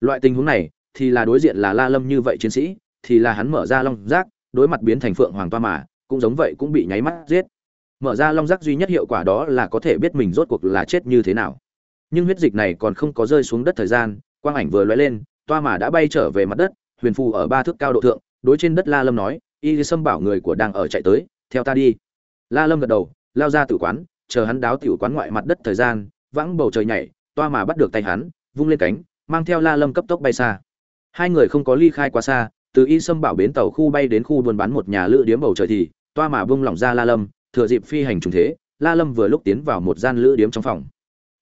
loại tình huống này, thì là đối diện là la lâm như vậy chiến sĩ, thì là hắn mở ra long giác, đối mặt biến thành phượng hoàng toa mà, cũng giống vậy cũng bị nháy mắt giết. Mở ra long giác duy nhất hiệu quả đó là có thể biết mình rốt cuộc là chết như thế nào. Nhưng huyết dịch này còn không có rơi xuống đất thời gian, quang ảnh vừa lóe lên, toa mà đã bay trở về mặt đất, huyền phù ở ba thước cao độ thượng, đối trên đất la lâm nói, y sâm bảo người của đang ở chạy tới, theo ta đi. La lâm gật đầu, lao ra tử quán, chờ hắn đáo tiểu quán ngoại mặt đất thời gian, vãng bầu trời nhảy, toa mà bắt được tay hắn, vung lên cánh mang theo la lâm cấp tốc bay xa. Hai người không có ly khai quá xa, từ y sâm bảo bến tàu khu bay đến khu buôn bán một nhà lữ điếm bầu trời thì, toa mà bung lỏng ra la lâm, thừa dịp phi hành trùng thế, la lâm vừa lúc tiến vào một gian lữ điếm trong phòng.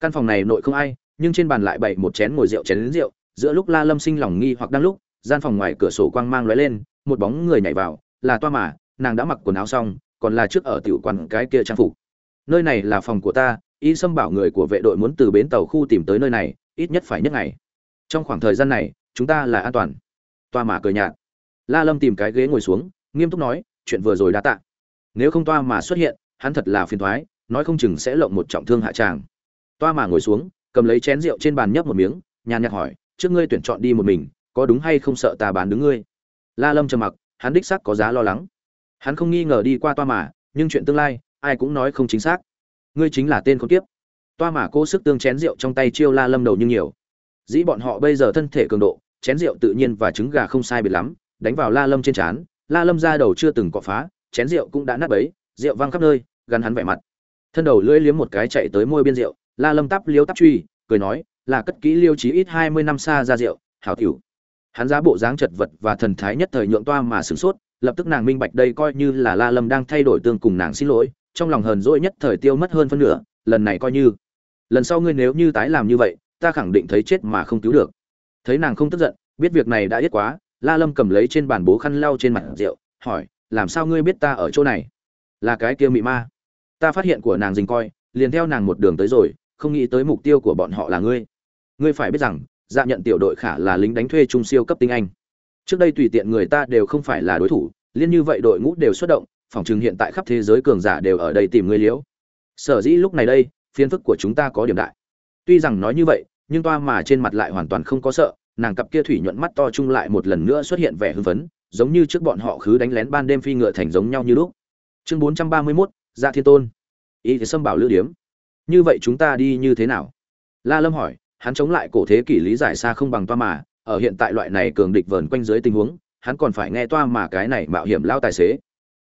Căn phòng này nội không ai, nhưng trên bàn lại bày một chén ngồi rượu chén đến rượu, giữa lúc la lâm sinh lòng nghi hoặc đang lúc, gian phòng ngoài cửa sổ quang mang lóe lên, một bóng người nhảy vào, là toa mà, nàng đã mặc quần áo xong, còn là trước ở tiểu quán cái kia trang phục. Nơi này là phòng của ta, y sâm bảo người của vệ đội muốn từ bến tàu khu tìm tới nơi này, ít nhất phải nhất ngày trong khoảng thời gian này, chúng ta là an toàn. Toa mà cười nhạt. La lâm tìm cái ghế ngồi xuống, nghiêm túc nói, chuyện vừa rồi đã tạ. Nếu không toa mà xuất hiện, hắn thật là phiền thoái, nói không chừng sẽ lộng một trọng thương hạ tràng. Toa mà ngồi xuống, cầm lấy chén rượu trên bàn nhấp một miếng, nhàn nhạt hỏi, trước ngươi tuyển chọn đi một mình, có đúng hay không sợ ta bán đứng ngươi? La lâm trầm mặc, hắn đích xác có giá lo lắng. Hắn không nghi ngờ đi qua toa mà, nhưng chuyện tương lai, ai cũng nói không chính xác. Ngươi chính là tên con tiếp toa mà cố sức tương chén rượu trong tay chiêu la lâm đầu nhưng nhiều dĩ bọn họ bây giờ thân thể cường độ, chén rượu tự nhiên và trứng gà không sai biệt lắm, đánh vào la lâm trên trán, la lâm ra đầu chưa từng cọ phá, chén rượu cũng đã nát bấy, rượu văng khắp nơi, gắn hắn vẻ mặt. Thân đầu lưỡi liếm một cái chạy tới môi biên rượu, la lâm tắp liêu tắp truy, cười nói, là cất kỹ liêu chí ít hai mươi năm xa ra rượu, hảo tiểu. Hắn giá bộ dáng chật vật và thần thái nhất thời nhượng toa mà sửng sốt, lập tức nàng minh bạch đây coi như là la lâm đang thay đổi tương cùng nàng xin lỗi, trong lòng hờn dỗi nhất thời tiêu mất hơn phân nửa, lần này coi như. Lần sau ngươi nếu như tái làm như vậy ta khẳng định thấy chết mà không cứu được. Thấy nàng không tức giận, biết việc này đã ít quá, la lâm cầm lấy trên bàn bố khăn lau trên mặt rượu, hỏi, làm sao ngươi biết ta ở chỗ này? Là cái kia mị ma. Ta phát hiện của nàng dình coi, liền theo nàng một đường tới rồi, không nghĩ tới mục tiêu của bọn họ là ngươi. Ngươi phải biết rằng dạ nhận tiểu đội khả là lính đánh thuê trung siêu cấp tinh anh. Trước đây tùy tiện người ta đều không phải là đối thủ, liên như vậy đội ngũ đều xuất động, phòng chừng hiện tại khắp thế giới cường giả đều ở đây tìm ngươi liễu sở dĩ lúc này đây phiến phức của chúng ta có điểm đại tuy rằng nói như vậy, nhưng toa mà trên mặt lại hoàn toàn không có sợ, nàng cặp kia thủy nhuận mắt to chung lại một lần nữa xuất hiện vẻ hưng phấn, giống như trước bọn họ khứ đánh lén ban đêm phi ngựa thành giống nhau như lúc. Chương bốn trăm ba mươi mốt dạ thiên tôn. Ý thì xâm bảo lữ điếm. Như vậy chúng ta đi như thế nào? La lâm hỏi, hắn chống lại cổ thế kỷ lý giải xa không bằng toa mà, ở hiện tại loại này cường địch vờn quanh dưới tình huống, hắn còn phải nghe toa mà cái này mạo hiểm lao tài xế.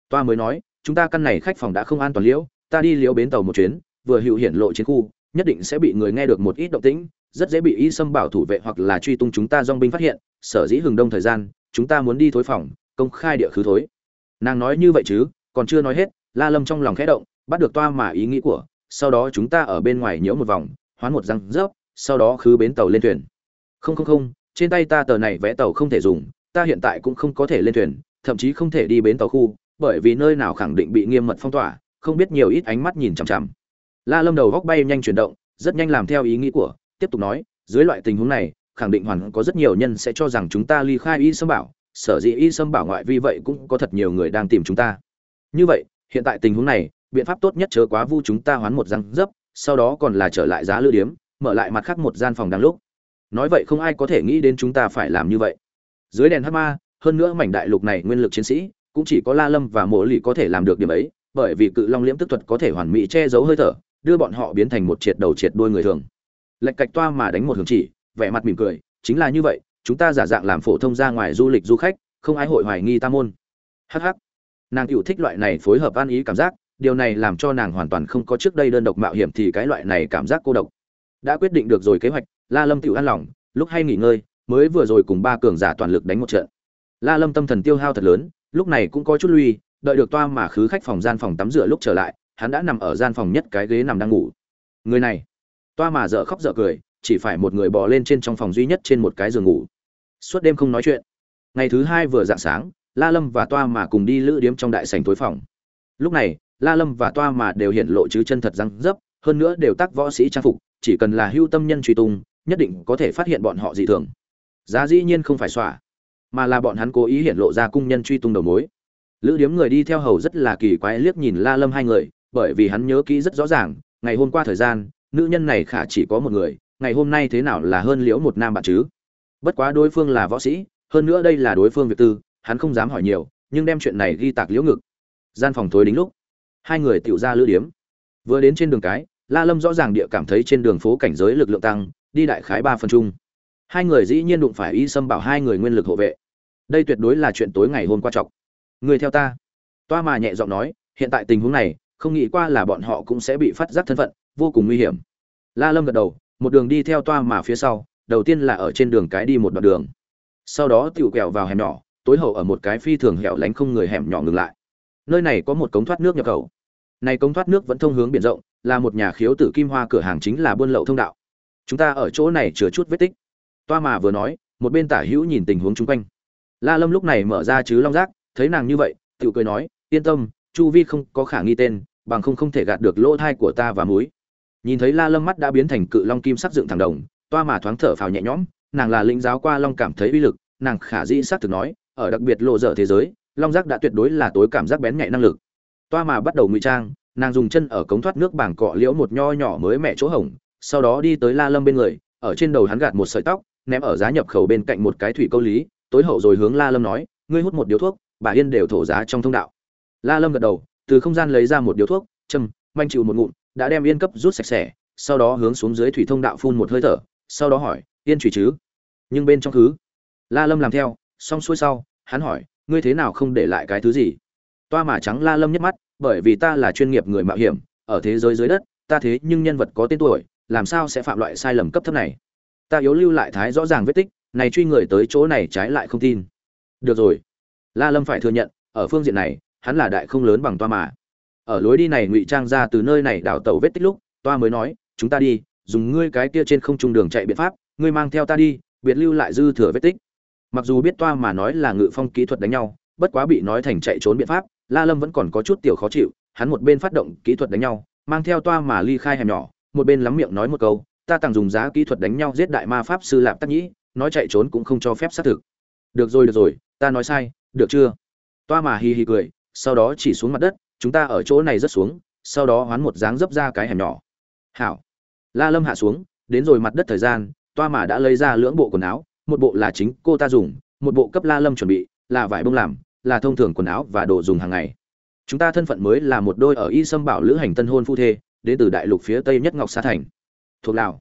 Toa mới nói, chúng ta căn này khách phòng đã không an toàn liễu, ta đi liễu bến tàu một chuyến, vừa hữu hiển lộ chiến khu nhất định sẽ bị người nghe được một ít động tĩnh, rất dễ bị y xâm bảo thủ vệ hoặc là truy tung chúng ta dong binh phát hiện, sở dĩ hừng đông thời gian, chúng ta muốn đi thối phòng, công khai địa khứ thối. Nàng nói như vậy chứ, còn chưa nói hết, la lâm trong lòng khẽ động, bắt được toa mà ý nghĩ của, sau đó chúng ta ở bên ngoài nhiễu một vòng, hoán một răng rớp, sau đó khứ bến tàu lên thuyền. Không không không, trên tay ta tờ này vẽ tàu không thể dùng, ta hiện tại cũng không có thể lên thuyền, thậm chí không thể đi bến tàu khu, bởi vì nơi nào khẳng định bị nghiêm mật phong tỏa, không biết nhiều ít ánh mắt nhìn chằm chằm la lâm đầu góc bay nhanh chuyển động, rất nhanh làm theo ý nghĩ của, tiếp tục nói, dưới loại tình huống này, khẳng định hoàn có rất nhiều nhân sẽ cho rằng chúng ta ly khai y sâm bảo, sở dĩ y sâm bảo ngoại vi vậy cũng có thật nhiều người đang tìm chúng ta. Như vậy, hiện tại tình huống này, biện pháp tốt nhất chớ quá vu chúng ta hoán một răng dấp, sau đó còn là trở lại giá lữ điếm, mở lại mặt khác một gian phòng đang lúc. Nói vậy không ai có thể nghĩ đến chúng ta phải làm như vậy. Dưới đèn hắc ma, hơn nữa mảnh đại lục này nguyên lực chiến sĩ, cũng chỉ có la lâm và mộ lì có thể làm được điểm ấy, bởi vì cự long liễm tức thuật có thể hoàn mỹ che giấu hơi thở đưa bọn họ biến thành một triệt đầu triệt đuôi người thường. Lệch cạch toa mà đánh một hướng chỉ, vẻ mặt mỉm cười, chính là như vậy, chúng ta giả dạng làm phổ thông ra ngoài du lịch du khách, không ai hội hoài nghi ta môn. Hh nàng yêu thích loại này phối hợp an ý cảm giác, điều này làm cho nàng hoàn toàn không có trước đây đơn độc mạo hiểm thì cái loại này cảm giác cô độc. Đã quyết định được rồi kế hoạch, la lâm Tiểu an lòng, lúc hay nghỉ ngơi, mới vừa rồi cùng ba cường giả toàn lực đánh một trận. La lâm tâm thần tiêu hao thật lớn, lúc này cũng có chút lui, đợi được toa mà khứ khách phòng gian phòng tắm rửa lúc trở lại hắn đã nằm ở gian phòng nhất cái ghế nằm đang ngủ. Người này. Toa mà dở khóc dở cười, chỉ phải một người bò lên trên trong phòng duy nhất trên một cái giường ngủ. Suốt đêm không nói chuyện. Ngày thứ hai vừa dạng sáng, la lâm và toa mà cùng đi lữ điếm trong đại sảnh tối phòng. Lúc này, la lâm và toa mà đều hiện lộ chứ chân thật răng dấp, hơn nữa đều tác võ sĩ trang phục, chỉ cần là hưu tâm nhân truy tung, nhất định có thể phát hiện bọn họ dị thường. Giá dĩ nhiên không phải xỏa mà là bọn hắn cố ý hiện lộ ra cung nhân truy tung đầu mối. Lữ điếm người đi theo hầu rất là kỳ quái liếc nhìn la lâm hai người bởi vì hắn nhớ kỹ rất rõ ràng, ngày hôm qua thời gian, nữ nhân này khả chỉ có một người, ngày hôm nay thế nào là hơn liễu một nam bạn chứ? Bất quá đối phương là võ sĩ, hơn nữa đây là đối phương việc tư, hắn không dám hỏi nhiều, nhưng đem chuyện này ghi tạc liễu ngực. Gian phòng tối đính lúc, hai người tựu ra lữ điếm. Vừa đến trên đường cái, la lâm rõ ràng địa cảm thấy trên đường phố cảnh giới lực lượng tăng, đi đại khái ba phần chung. Hai người dĩ nhiên đụng phải y xâm bảo hai người nguyên lực hộ vệ. Đây tuyệt đối là chuyện tối ngày hôm qua trọng người theo ta. Toa mà nhẹ giọng nói, hiện tại tình huống này không nghĩ qua là bọn họ cũng sẽ bị phát giác thân phận, vô cùng nguy hiểm. La lâm gật đầu, một đường đi theo toa mà phía sau, đầu tiên là ở trên đường cái đi một đoạn đường. Sau đó tiểu quẹo vào hẻm nhỏ, tối hậu ở một cái phi thường hẻo lánh không người hẻm nhỏ ngừng lại. Nơi này có một cống thoát nước nhập khẩu. Này cống thoát nước vẫn thông hướng biển rộng, là một nhà khiếu tử kim hoa cửa hàng chính là buôn lậu thông đạo. Chúng ta ở chỗ này chứa chút vết tích. Toa mà vừa nói, một bên tả hữu nhìn tình huống chung quanh. La lâm lúc này mở ra chứ long giác, thấy nàng như vậy, tiểu cười nói, yên tâm chu vi không có khả nghi tên, bằng không không thể gạt được lỗ thai của ta và muối nhìn thấy la lâm mắt đã biến thành cự long kim sắc dựng thẳng đồng, toa mà thoáng thở phào nhẹ nhõm, nàng là lĩnh giáo qua long cảm thấy uy lực, nàng khả dĩ xác thực nói, ở đặc biệt lộ dở thế giới, long giác đã tuyệt đối là tối cảm giác bén nhạy năng lực. Toa mà bắt đầu ngụy trang, nàng dùng chân ở cống thoát nước bảng cọ liễu một nho nhỏ mới mẹ chỗ hổng, sau đó đi tới la lâm bên người, ở trên đầu hắn gạt một sợi tóc, ném ở giá nhập khẩu bên cạnh một cái thủy câu lý, tối hậu rồi hướng la lâm nói, ngươi hút một điếu thuốc, bà yên đều thổ giá trong thông đạo la lâm gật đầu, từ không gian lấy ra một điếu thuốc, châm, manh chịu một ngụm, đã đem yên cấp rút sạch sẽ, sau đó hướng xuống dưới thủy thông đạo phun một hơi thở, sau đó hỏi, yên chủy chứ? Nhưng bên trong thứ, la lâm làm theo, xong xuôi sau, hắn hỏi, ngươi thế nào không để lại cái thứ gì? Toa mà trắng la lâm nhếch mắt, bởi vì ta là chuyên nghiệp người mạo hiểm, ở thế giới dưới đất, ta thế nhưng nhân vật có tên tuổi, làm sao sẽ phạm loại sai lầm cấp thấp này? Ta yếu lưu lại thái rõ ràng vết tích, này truy người tới chỗ này trái lại không tin. Được rồi. La lâm phải thừa nhận, ở phương diện này hắn là đại không lớn bằng toa mà. Ở lối đi này ngụy trang ra từ nơi này đảo tàu vết tích lúc, toa mới nói, chúng ta đi, dùng ngươi cái kia trên không trung đường chạy biện pháp, ngươi mang theo ta đi, biệt lưu lại dư thừa vết tích. Mặc dù biết toa mà nói là ngự phong kỹ thuật đánh nhau, bất quá bị nói thành chạy trốn biện pháp, la lâm vẫn còn có chút tiểu khó chịu, hắn một bên phát động kỹ thuật đánh nhau, mang theo toa mà ly khai hẻm nhỏ, một bên lắm miệng nói một câu, ta tặng dùng giá kỹ thuật đánh nhau giết đại ma pháp sư lạp tắc nhĩ, nói chạy trốn cũng không cho phép xác thực. Được rồi được rồi, ta nói sai, được chưa? Toa mà hì hì cười sau đó chỉ xuống mặt đất, chúng ta ở chỗ này rất xuống, sau đó hoán một dáng dấp ra cái hẻm nhỏ. Hảo. La lâm hạ xuống, đến rồi mặt đất thời gian, toa mà đã lấy ra lưỡng bộ quần áo, một bộ là chính cô ta dùng, một bộ cấp la lâm chuẩn bị, là vải bông làm, là thông thường quần áo và đồ dùng hàng ngày. Chúng ta thân phận mới là một đôi ở y sâm bảo lữ hành tân hôn phu thê, đến từ đại lục phía tây nhất ngọc sa thành. Thuộc lào.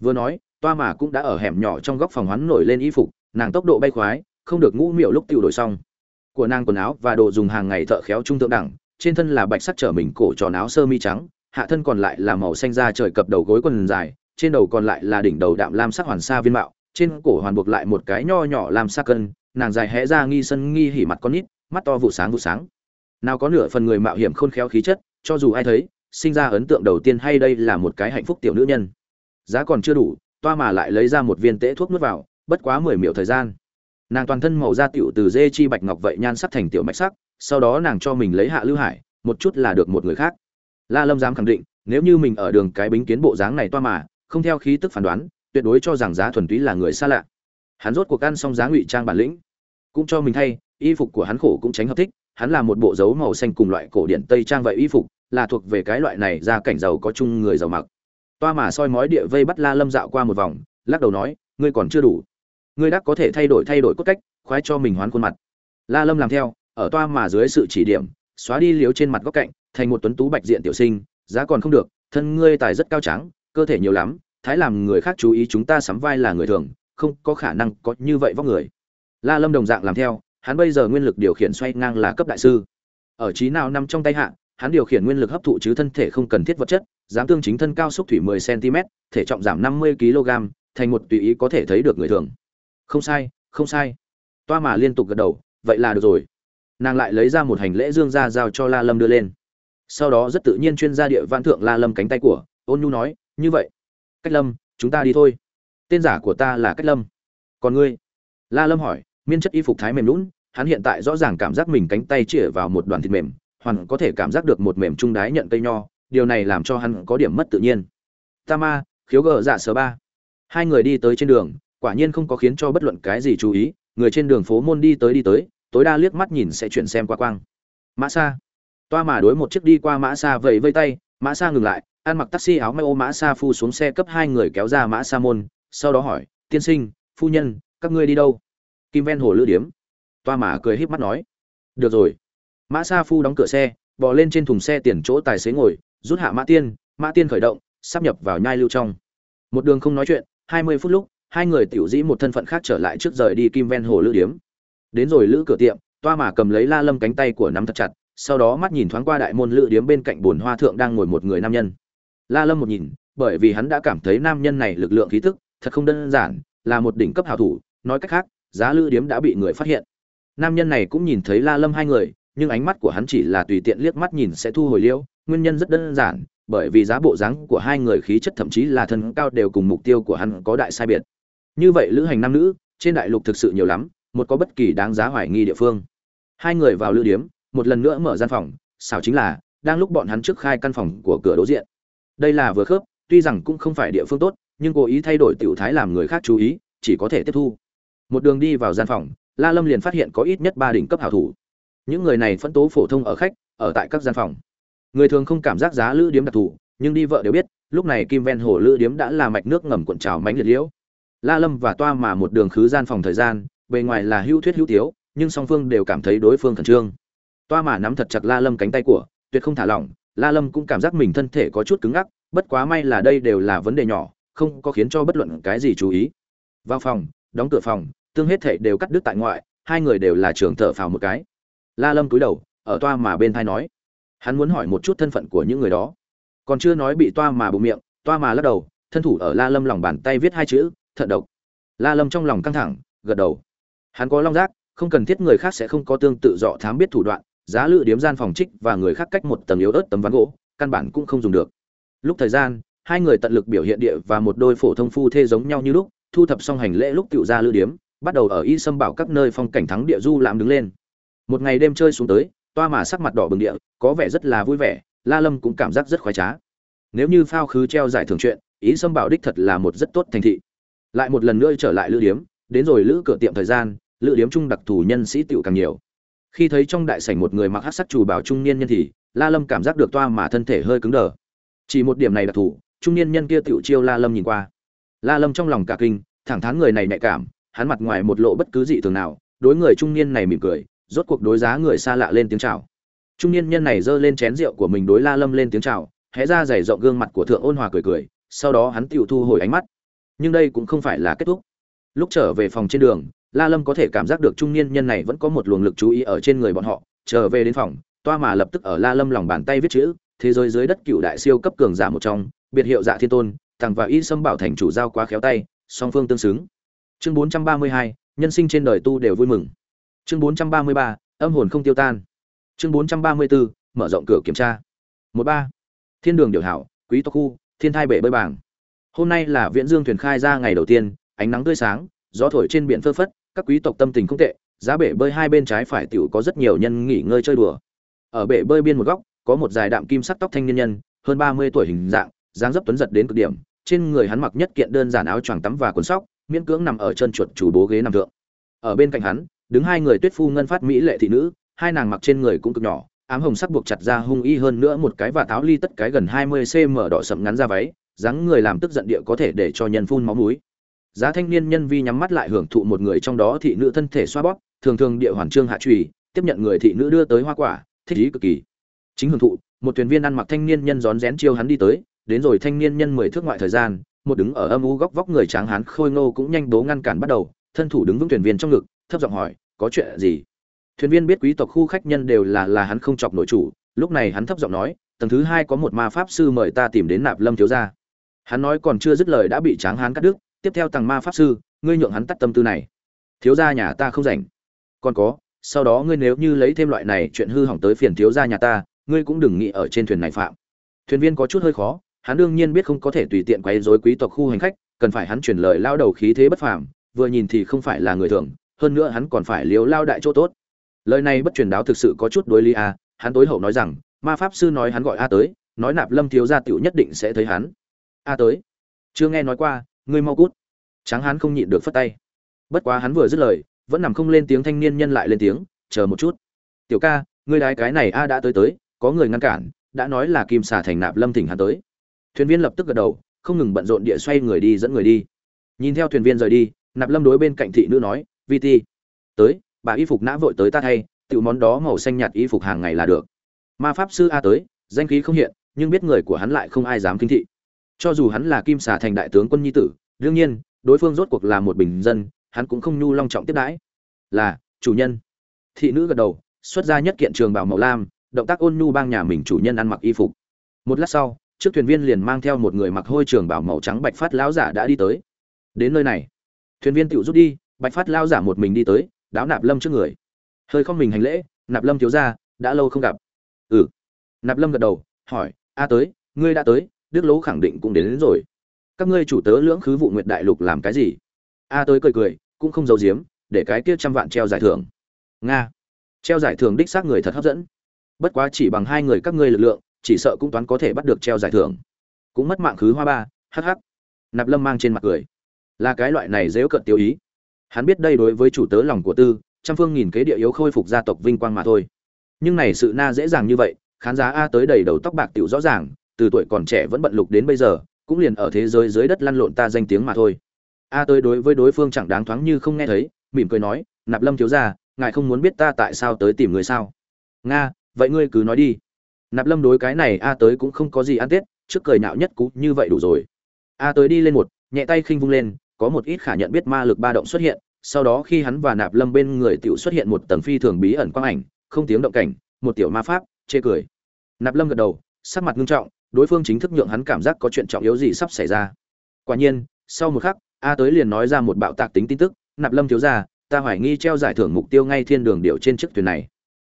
Vừa nói, toa mà cũng đã ở hẻm nhỏ trong góc phòng hoán nổi lên y phục, nàng tốc độ bay khoái, không được ngũ miệu lúc tiêu đổi xong của nàng quần áo và đồ dùng hàng ngày thợ khéo trung thượng đẳng, trên thân là bạch sắc trở mình cổ tròn áo sơ mi trắng, hạ thân còn lại là màu xanh da trời cập đầu gối quần dài, trên đầu còn lại là đỉnh đầu đạm lam sắc hoàn sa viên mạo, trên cổ hoàn buộc lại một cái nho nhỏ làm sa cân, nàng dài hẽ ra nghi sân nghi hỉ mặt con nít, mắt to vụ sáng vụ sáng. Nào có nửa phần người mạo hiểm khôn khéo khí chất, cho dù ai thấy, sinh ra ấn tượng đầu tiên hay đây là một cái hạnh phúc tiểu nữ nhân. Giá còn chưa đủ, toa mà lại lấy ra một viên tễ thuốc nuốt vào, bất quá mười miểu thời gian nàng toàn thân màu da tiểu từ dê chi bạch ngọc vậy nhan sắc thành tiểu mạch sắc, sau đó nàng cho mình lấy hạ lưu hải, một chút là được một người khác. La lâm dám khẳng định, nếu như mình ở đường cái bính kiến bộ dáng này toa mà, không theo khí tức phán đoán, tuyệt đối cho rằng giá thuần túy là người xa lạ. Hắn rốt cuộc ăn xong giá ngụy trang bản lĩnh, cũng cho mình thay, y phục của hắn khổ cũng tránh hợp thích, hắn là một bộ dấu màu xanh cùng loại cổ điển tây trang vậy y phục, là thuộc về cái loại này ra cảnh giàu có chung người giàu mặc. Toa mà soi mói địa vây bắt la lâm dạo qua một vòng, lắc đầu nói, ngươi còn chưa đủ ngươi đắc có thể thay đổi thay đổi cốt cách, khoái cho mình hoán khuôn mặt. La lâm làm theo, ở toa mà dưới sự chỉ điểm, xóa đi liếu trên mặt góc cạnh, thành một tuấn tú bạch diện tiểu sinh, giá còn không được, thân ngươi tài rất cao trắng cơ thể nhiều lắm, thái làm người khác chú ý chúng ta sắm vai là người thường, không có khả năng có như vậy vóc người. La lâm đồng dạng làm theo, hắn bây giờ nguyên lực điều khiển xoay ngang là cấp đại sư. Ở trí nào nằm trong tay hạ, hắn điều khiển nguyên lực hấp thụ chứ thân thể không cần thiết vật chất dám tương chính thân cao xúc thủy 10 cm thể trọng giảm 50 kg thành một tùy ý có thể thấy được người thường không sai không sai. Toa mà liên tục gật đầu, vậy là được rồi. Nàng lại lấy ra một hành lễ dương ra giao cho la lâm đưa lên. Sau đó rất tự nhiên chuyên gia địa văn thượng la lâm cánh tay của, ôn nhu nói, như vậy, cách lâm, chúng ta đi thôi. Tên giả của ta là cách lâm. Còn ngươi? La lâm hỏi, miên chất y phục thái mềm lún hắn hiện tại rõ ràng cảm giác mình cánh tay chĩa vào một đoàn thịt mềm, hoàn có thể cảm giác được một mềm trung đái nhận cây nho, điều này làm cho hắn có điểm mất tự nhiên. Ta ma, khiếu gờ dạ sờ ba. Hai người đi tới trên đường quả nhiên không có khiến cho bất luận cái gì chú ý, người trên đường phố môn đi tới đi tới, tối đa liếc mắt nhìn sẽ chuyển xem qua quang. Mã xa toa mà đối một chiếc đi qua mã xa vẫy vây tay, mã xa ngừng lại, ăn mặc taxi áo may ô mã xa phu xuống xe cấp hai người kéo ra mã xa môn, sau đó hỏi, tiên sinh, phu nhân, các ngươi đi đâu? Kim ven hồ lữ điếm. Toa mà cười híp mắt nói, được rồi. Mã sa phu đóng cửa xe, bò lên trên thùng xe tiền chỗ tài xế ngồi, rút hạ mã tiên mã tiên khởi động, sắp nhập vào nhai lưu trong. Một đường không nói chuyện, hai mươi phút lúc hai người tiểu dĩ một thân phận khác trở lại trước rời đi kim ven hồ lữ điếm. Đến rồi lữ cửa tiệm, toa mà cầm lấy la lâm cánh tay của nắm thật chặt, sau đó mắt nhìn thoáng qua đại môn lữ điếm bên cạnh bồn hoa thượng đang ngồi một người nam nhân. La lâm một nhìn, bởi vì hắn đã cảm thấy nam nhân này lực lượng khí tức thật không đơn giản, là một đỉnh cấp hảo thủ, nói cách khác, giá lữ điếm đã bị người phát hiện. Nam nhân này cũng nhìn thấy la lâm hai người, nhưng ánh mắt của hắn chỉ là tùy tiện liếc mắt nhìn sẽ thu hồi liêu, nguyên nhân rất đơn giản, bởi vì giá bộ dáng của hai người khí chất thậm chí là thân cao đều cùng mục tiêu của hắn có đại sai biệt như vậy lữ hành nam nữ, trên đại lục thực sự nhiều lắm, một có bất kỳ đáng giá hoài nghi địa phương. Hai người vào lữ điếm, một lần nữa mở gian phòng, xảo chính là, đang lúc bọn hắn trước khai căn phòng của cửa đối diện. Đây là vừa khớp, tuy rằng cũng không phải địa phương tốt, nhưng cố ý thay đổi tiểu thái làm người khác chú ý, chỉ có thể tiếp thu. Một đường đi vào gian phòng, la lâm liền phát hiện có ít nhất ba đỉnh cấp hảo thủ. Những người này phân tố phổ thông ở khách, ở tại các gian phòng. Người thường không cảm giác giá lữ điếm đặc thù, nhưng đi vợ đều biết, lúc này kim ven hồ lữ điếm đã là mạch nước ngầm cuộn trào mánh liệt liễu la lâm và toa mà một đường khứ gian phòng thời gian bề ngoài là hữu thuyết hữu thiếu, nhưng song phương đều cảm thấy đối phương khẩn trương. Toa mà nắm thật chặt la lâm cánh tay của tuyệt không thả lỏng la lâm cũng cảm giác mình thân thể có chút cứng ngắc bất quá may là đây đều là vấn đề nhỏ không có khiến cho bất luận cái gì chú ý. Vào phòng đóng cửa phòng tương hết thể đều cắt đứt tại ngoại hai người đều là trường thở phào một cái. La lâm cúi đầu ở toa mà bên thai nói hắn muốn hỏi một chút thân phận của những người đó. Còn chưa nói bị toa mà bụng miệng toa mà lắc đầu thân thủ ở la lâm lòng bàn tay viết hai chữ thận độc. La lâm trong lòng căng thẳng, gật đầu. Hắn có long giác, không cần thiết người khác sẽ không có tương tự dọ thám biết thủ đoạn, giá lự điếm gian phòng trích và người khác cách một tầng yếu ớt tấm ván gỗ, căn bản cũng không dùng được. Lúc thời gian, hai người tận lực biểu hiện địa và một đôi phổ thông phu thê giống nhau như lúc, thu thập xong hành lễ lúc cựu ra lựa điếm, bắt đầu ở y sâm bảo các nơi phong cảnh thắng địa du làm đứng lên. Một ngày đêm chơi xuống tới, toa mà sắc mặt đỏ bừng địa, có vẻ rất là vui vẻ, la lâm cũng cảm giác rất khoái trá. Nếu như phao khứ treo giải thưởng chuyện ý sâm bảo đích thật là một rất tốt thành thị lại một lần nữa trở lại lữ điếm, đến rồi lữ cửa tiệm thời gian, lữ điếm trung đặc thù nhân sĩ tựu càng nhiều. Khi thấy trong đại sảnh một người mặc hát sắc trù bảo trung niên nhân thì, la lâm cảm giác được toa mà thân thể hơi cứng đờ. Chỉ một điểm này đặc thù trung niên nhân kia tựu chiêu la lâm nhìn qua. La lâm trong lòng cả kinh, thẳng thắn người này nhạy cảm, hắn mặt ngoài một lộ bất cứ dị thường nào, đối người trung niên này mỉm cười, rốt cuộc đối giá người xa lạ lên tiếng chào. Trung niên nhân này giơ lên chén rượu của mình đối la lâm lên tiếng chào, hé ra dày rộng gương mặt của thượng ôn hòa cười cười, sau đó hắn tựu thu hồi ánh mắt nhưng đây cũng không phải là kết thúc. Lúc trở về phòng trên đường la lâm có thể cảm giác được trung niên nhân này vẫn có một luồng lực chú ý ở trên người bọn họ. Trở về đến phòng toa mà lập tức ở la lâm lòng bàn tay viết chữ thế giới dưới đất cựu đại siêu cấp cường giả một trong biệt hiệu dạ thiên tôn thằng và y sâm bảo thành chủ giao quá khéo tay song phương tương xứng. Chương 432, nhân sinh trên đời tu đều vui mừng. Chương 433, âm hồn không tiêu tan. Chương 434, mở rộng cửa kiểm tra. Một ba thiên đường điều hảo quý tộc khu thiên thai bể bơi bảng hôm nay là viễn dương thuyền khai ra ngày đầu tiên, ánh nắng tươi sáng, gió thổi trên biển phơ phất, các quý tộc tâm tình không tệ, giá bể bơi hai bên trái phải tiểu có rất nhiều nhân nghỉ ngơi chơi đùa. Ở bể bơi biên một góc, có một dài đạm kim sắc tóc thanh niên nhân, hơn ba mươi tuổi hình dạng, dáng dấp tuấn giật đến cực điểm, trên người hắn mặc nhất kiện đơn giản áo choàng tắm và quần sóc, miễn cưỡng nằm ở chân chuột chủ bố ghế nằm thượng. Ở bên cạnh hắn, đứng hai người tuyết phu ngân phát mỹ lệ thị nữ, hai nàng mặc trên người cũng cực nhỏ, ám hồng sắc buộc chặt ra hung y hơn nữa một cái và táo ly tất cái gần hai mươi cm đỏ sậm ngắn ra váy dáng người làm tức giận địa có thể để cho nhân phun máu mũi. Giá thanh niên nhân vi nhắm mắt lại hưởng thụ một người trong đó thị nữ thân thể xoa bóp, thường thường địa hoàn trương hạ trùy, tiếp nhận người thị nữ đưa tới hoa quả, thích ý cực kỳ. Chính hưởng thụ, một thuyền viên ăn mặc thanh niên nhân rón rén chiêu hắn đi tới, đến rồi thanh niên nhân mười thước ngoại thời gian, một đứng ở âm u góc vóc người tráng hán khôi ngô cũng nhanh bố ngăn cản bắt đầu, thân thủ đứng vững thuyền viên trong ngực, thấp giọng hỏi, có chuyện gì? Thuyền viên biết quý tộc khu khách nhân đều là là hắn không chọc nội chủ, lúc này hắn thấp giọng nói, tầng thứ hai có một ma pháp sư mời ta tìm đến nạp lâm thiếu gia hắn nói còn chưa dứt lời đã bị tráng hán cắt đứt, tiếp theo tàng ma pháp sư, ngươi nhượng hắn tắt tâm tư này. Thiếu gia nhà ta không rảnh. Còn có, sau đó ngươi nếu như lấy thêm loại này chuyện hư hỏng tới phiền thiếu gia nhà ta, ngươi cũng đừng nghĩ ở trên thuyền này phạm. Thuyền viên có chút hơi khó, hắn đương nhiên biết không có thể tùy tiện quấy rối quý tộc khu hành khách, cần phải hắn truyền lời lao đầu khí thế bất phàm, vừa nhìn thì không phải là người thường, hơn nữa hắn còn phải liếu lao đại chỗ tốt. Lời này bất truyền đáo thực sự có chút đối lý a, hắn tối hậu nói rằng, ma pháp sư nói hắn gọi a tới, nói nạp lâm thiếu gia tiểu nhất định sẽ thấy hắn a à tới. Chưa nghe nói qua, ngươi mau cút. Tráng Hán không nhịn được phất tay. Bất quá hắn vừa dứt lời, vẫn nằm không lên tiếng thanh niên nhân lại lên tiếng, chờ một chút. Tiểu ca, ngươi đái cái này a đã tới tới, có người ngăn cản, đã nói là kim xà thành nạp lâm thỉnh hắn tới. Thuyền viên lập tức gật đầu, không ngừng bận rộn địa xoay người đi dẫn người đi. Nhìn theo thuyền viên rời đi, nạp lâm đối bên cạnh thị nữ nói, vi ti, tới, bà y phục nã vội tới ta thay tự món đó màu xanh nhạt y phục hàng ngày là được. Ma pháp sư a tới, danh khí không hiện, nhưng biết người của hắn lại không ai dám kinh thị cho dù hắn là kim xà thành đại tướng quân nhi tử, đương nhiên, đối phương rốt cuộc là một bình dân, hắn cũng không nhu long trọng tiếp đãi. Là, chủ nhân. Thị nữ gật đầu, xuất ra nhất kiện trường bảo màu lam, động tác ôn nhu bang nhà mình chủ nhân ăn mặc y phục. Một lát sau, trước thuyền viên liền mang theo một người mặc hôi trường bảo màu trắng bạch phát lão giả đã đi tới. Đến nơi này. Thuyền viên tự rút đi, bạch phát lão giả một mình đi tới, đáo nạp lâm trước người. Hơi không mình hành lễ, nạp lâm thiếu ra đã lâu không gặp. Ừ. Nạp lâm gật đầu, hỏi, a tới, ngươi đã tới đức lỗ khẳng định cũng đến, đến rồi. Các ngươi chủ tớ lưỡng khứ vụ nguyệt đại lục làm cái gì? A tới cười cười cũng không giấu giếm để cái kia trăm vạn treo giải thưởng. Nga. Treo giải thưởng đích xác người thật hấp dẫn. Bất quá chỉ bằng hai người các ngươi lực lượng chỉ sợ cũng toán có thể bắt được treo giải thưởng. Cũng mất mạng khứ hoa ba hh nạp lâm mang trên mặt cười. Là cái loại này dễu cận tiêu ý. Hắn biết đây đối với chủ tớ lòng của tư trăm phương nghìn kế địa yếu khôi phục gia tộc vinh quang mà thôi. Nhưng này sự na dễ dàng như vậy khán giả a tới đầy đầu tóc bạc tiểu rõ ràng từ tuổi còn trẻ vẫn bận lục đến bây giờ, cũng liền ở thế giới dưới đất lăn lộn ta danh tiếng mà thôi. A tới đối với đối phương chẳng đáng thoáng như không nghe thấy, mỉm cười nói, nạp lâm thiếu gia, ngài không muốn biết ta tại sao tới tìm người sao? Nga, vậy ngươi cứ nói đi. Nạp lâm đối cái này a tới cũng không có gì ăn tết, trước cười nhạo nhất cú như vậy đủ rồi. A tới đi lên một, nhẹ tay khinh vung lên, có một ít khả nhận biết ma lực ba động xuất hiện, sau đó khi hắn và nạp lâm bên người tiểu xuất hiện một tầng phi thường bí ẩn quang ảnh, không tiếng động cảnh, một tiểu ma pháp, chê cười. Nạp lâm gật đầu, sắc mặt ngưng trọng đối phương chính thức nhượng hắn cảm giác có chuyện trọng yếu gì sắp xảy ra. Quả nhiên, sau một khắc, a tới liền nói ra một bạo tạc tính tin tức, nạp lâm thiếu ra ta hoài nghi treo giải thưởng mục tiêu ngay thiên đường điệu trên chiếc thuyền này.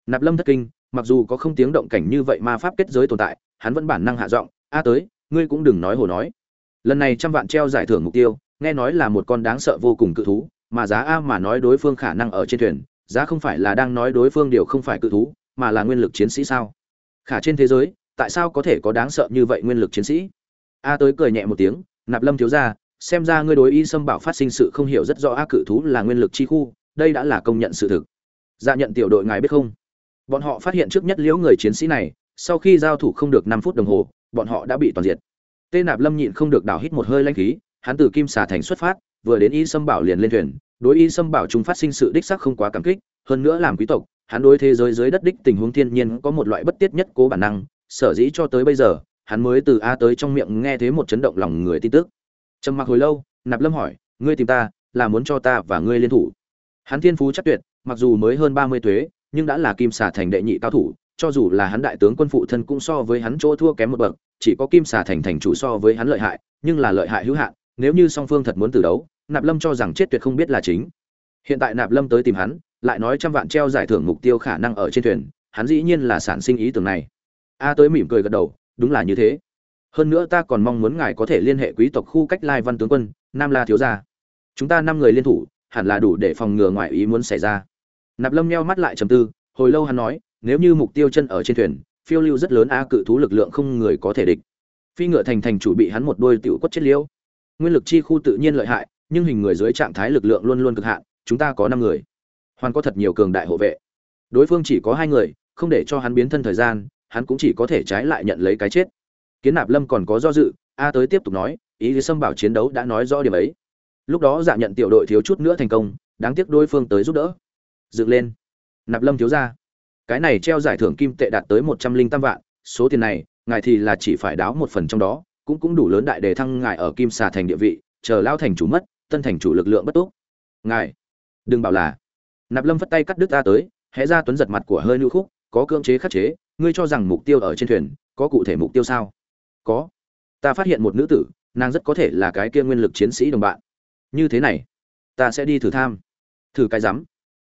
Nạp lâm thất kinh, mặc dù có không tiếng động cảnh như vậy ma pháp kết giới tồn tại, hắn vẫn bản năng hạ giọng, a tới, ngươi cũng đừng nói hồ nói. Lần này trăm vạn treo giải thưởng mục tiêu, nghe nói là một con đáng sợ vô cùng cự thú, mà giá a mà nói đối phương khả năng ở trên thuyền, giá không phải là đang nói đối phương điều không phải cự thú, mà là nguyên lực chiến sĩ sao? Khả trên thế giới tại sao có thể có đáng sợ như vậy nguyên lực chiến sĩ? A tới cười nhẹ một tiếng, nạp lâm thiếu ra xem ra ngươi đối y xâm bảo phát sinh sự không hiểu rất rõ a cự thú là nguyên lực chi khu, đây đã là công nhận sự thực. Dạ nhận tiểu đội ngài biết không? Bọn họ phát hiện trước nhất liễu người chiến sĩ này, sau khi giao thủ không được năm phút đồng hồ, bọn họ đã bị toàn diệt. Tê nạp lâm nhịn không được đảo hít một hơi lanh khí, hắn từ kim xà thành xuất phát, vừa đến y sâm bảo liền lên thuyền, đối y sâm bảo chúng phát sinh sự đích sắc không quá cảm kích, hơn nữa làm quý tộc, hắn đối thế giới dưới đất đích tình huống thiên nhiên có một loại bất tiết nhất cố bản năng sở dĩ cho tới bây giờ, hắn mới từ a tới trong miệng nghe thấy một chấn động lòng người tin tức. Trầm mặc hồi lâu, nạp lâm hỏi, ngươi tìm ta, là muốn cho ta và ngươi liên thủ? Hắn thiên phú chắc tuyệt, mặc dù mới hơn ba mươi tuế, nhưng đã là kim xà thành đệ nhị cao thủ, cho dù là hắn đại tướng quân phụ thân cũng so với hắn chỗ thua kém một bậc, chỉ có kim xà thành thành chủ so với hắn lợi hại, nhưng là lợi hại hữu hạn, nếu như song phương thật muốn từ đấu, nạp lâm cho rằng chết tuyệt không biết là chính. Hiện tại nạp lâm tới tìm hắn, lại nói trăm vạn treo giải thưởng mục tiêu khả năng ở trên thuyền, hắn dĩ nhiên là sản sinh ý tưởng này a tới mỉm cười gật đầu, đúng là như thế. Hơn nữa ta còn mong muốn ngài có thể liên hệ quý tộc khu cách lai văn tướng quân, nam la thiếu gia. Chúng ta năm người liên thủ, hẳn là đủ để phòng ngừa ngoại ý muốn xảy ra. Nạp lâm nheo mắt lại trầm tư, hồi lâu hắn nói, nếu như mục tiêu chân ở trên thuyền, phiêu lưu rất lớn a cự thú lực lượng không người có thể địch. Phi ngựa thành thành chủ bị hắn một đôi tiểu quất chết liêu. Nguyên lực chi khu tự nhiên lợi hại, nhưng hình người dưới trạng thái lực lượng luôn luôn cực hạn, chúng ta có năm người. Hoàn có thật nhiều cường đại hộ vệ. Đối phương chỉ có hai người, không để cho hắn biến thân thời gian hắn cũng chỉ có thể trái lại nhận lấy cái chết. Kiến nạp lâm còn có do dự, a tới tiếp tục nói, ý lý sâm bảo chiến đấu đã nói rõ điểm ấy. Lúc đó dạ nhận tiểu đội thiếu chút nữa thành công, đáng tiếc đối phương tới giúp đỡ. Dựng lên. Nạp lâm thiếu ra. Cái này treo giải thưởng kim tệ đạt tới một trăm linh tam vạn, số tiền này, ngài thì là chỉ phải đáo một phần trong đó, cũng cũng đủ lớn đại đề thăng ngài ở kim xà thành địa vị, chờ lao thành chủ mất, tân thành chủ lực lượng bất tốt ngài, đừng bảo là. Nạp lâm phất tay cắt đứt ta tới, hé ra tuấn giật mặt của hơi nữ khúc, có cưỡng chế khắc chế ngươi cho rằng mục tiêu ở trên thuyền có cụ thể mục tiêu sao? Có. Ta phát hiện một nữ tử, nàng rất có thể là cái kia nguyên lực chiến sĩ đồng bạn. Như thế này, ta sẽ đi thử tham. Thử cái rắm.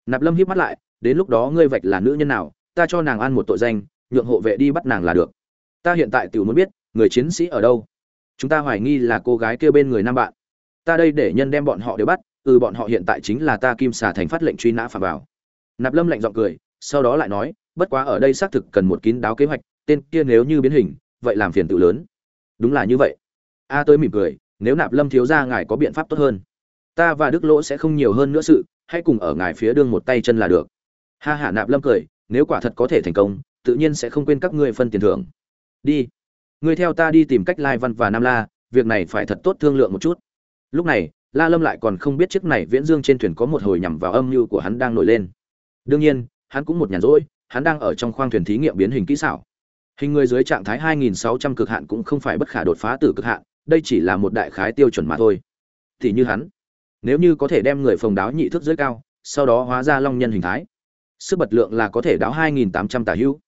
Nạp lâm hiếp mắt lại, đến lúc đó ngươi vạch là nữ nhân nào, ta cho nàng ăn một tội danh, nhượng hộ vệ đi bắt nàng là được. Ta hiện tại tiểu muốn biết, người chiến sĩ ở đâu? Chúng ta hoài nghi là cô gái kia bên người nam bạn. Ta đây để nhân đem bọn họ đều bắt ừ bọn họ hiện tại chính là ta kim xà thành phát lệnh truy nã phạm vào. Nạp lâm lạnh giọng cười, sau đó lại nói bất quá ở đây xác thực cần một kín đáo kế hoạch, tên kia nếu như biến hình, vậy làm phiền tự lớn. Đúng là như vậy. A tôi mỉm cười, nếu nạp lâm thiếu ra ngài có biện pháp tốt hơn, ta và đức lỗ sẽ không nhiều hơn nữa sự, hãy cùng ở ngài phía đương một tay chân là được. Ha hạ nạp lâm cười, nếu quả thật có thể thành công, tự nhiên sẽ không quên các ngươi phân tiền thưởng. Đi. Ngươi theo ta đi tìm cách lai văn và nam la, việc này phải thật tốt thương lượng một chút. Lúc này, la lâm lại còn không biết chiếc này viễn dương trên thuyền có một hồi nhằm vào âm mưu của hắn đang nổi lên. Đương nhiên, hắn cũng một nhàn rỗi hắn đang ở trong khoang thuyền thí nghiệm biến hình kỹ xảo. Hình người dưới trạng thái 2600 cực hạn cũng không phải bất khả đột phá từ cực hạn, đây chỉ là một đại khái tiêu chuẩn mà thôi. Thì như hắn, nếu như có thể đem người phòng đáo nhị thức dưới cao, sau đó hóa ra long nhân hình thái, sức bật lượng là có thể đáo 2.800 tả hữu.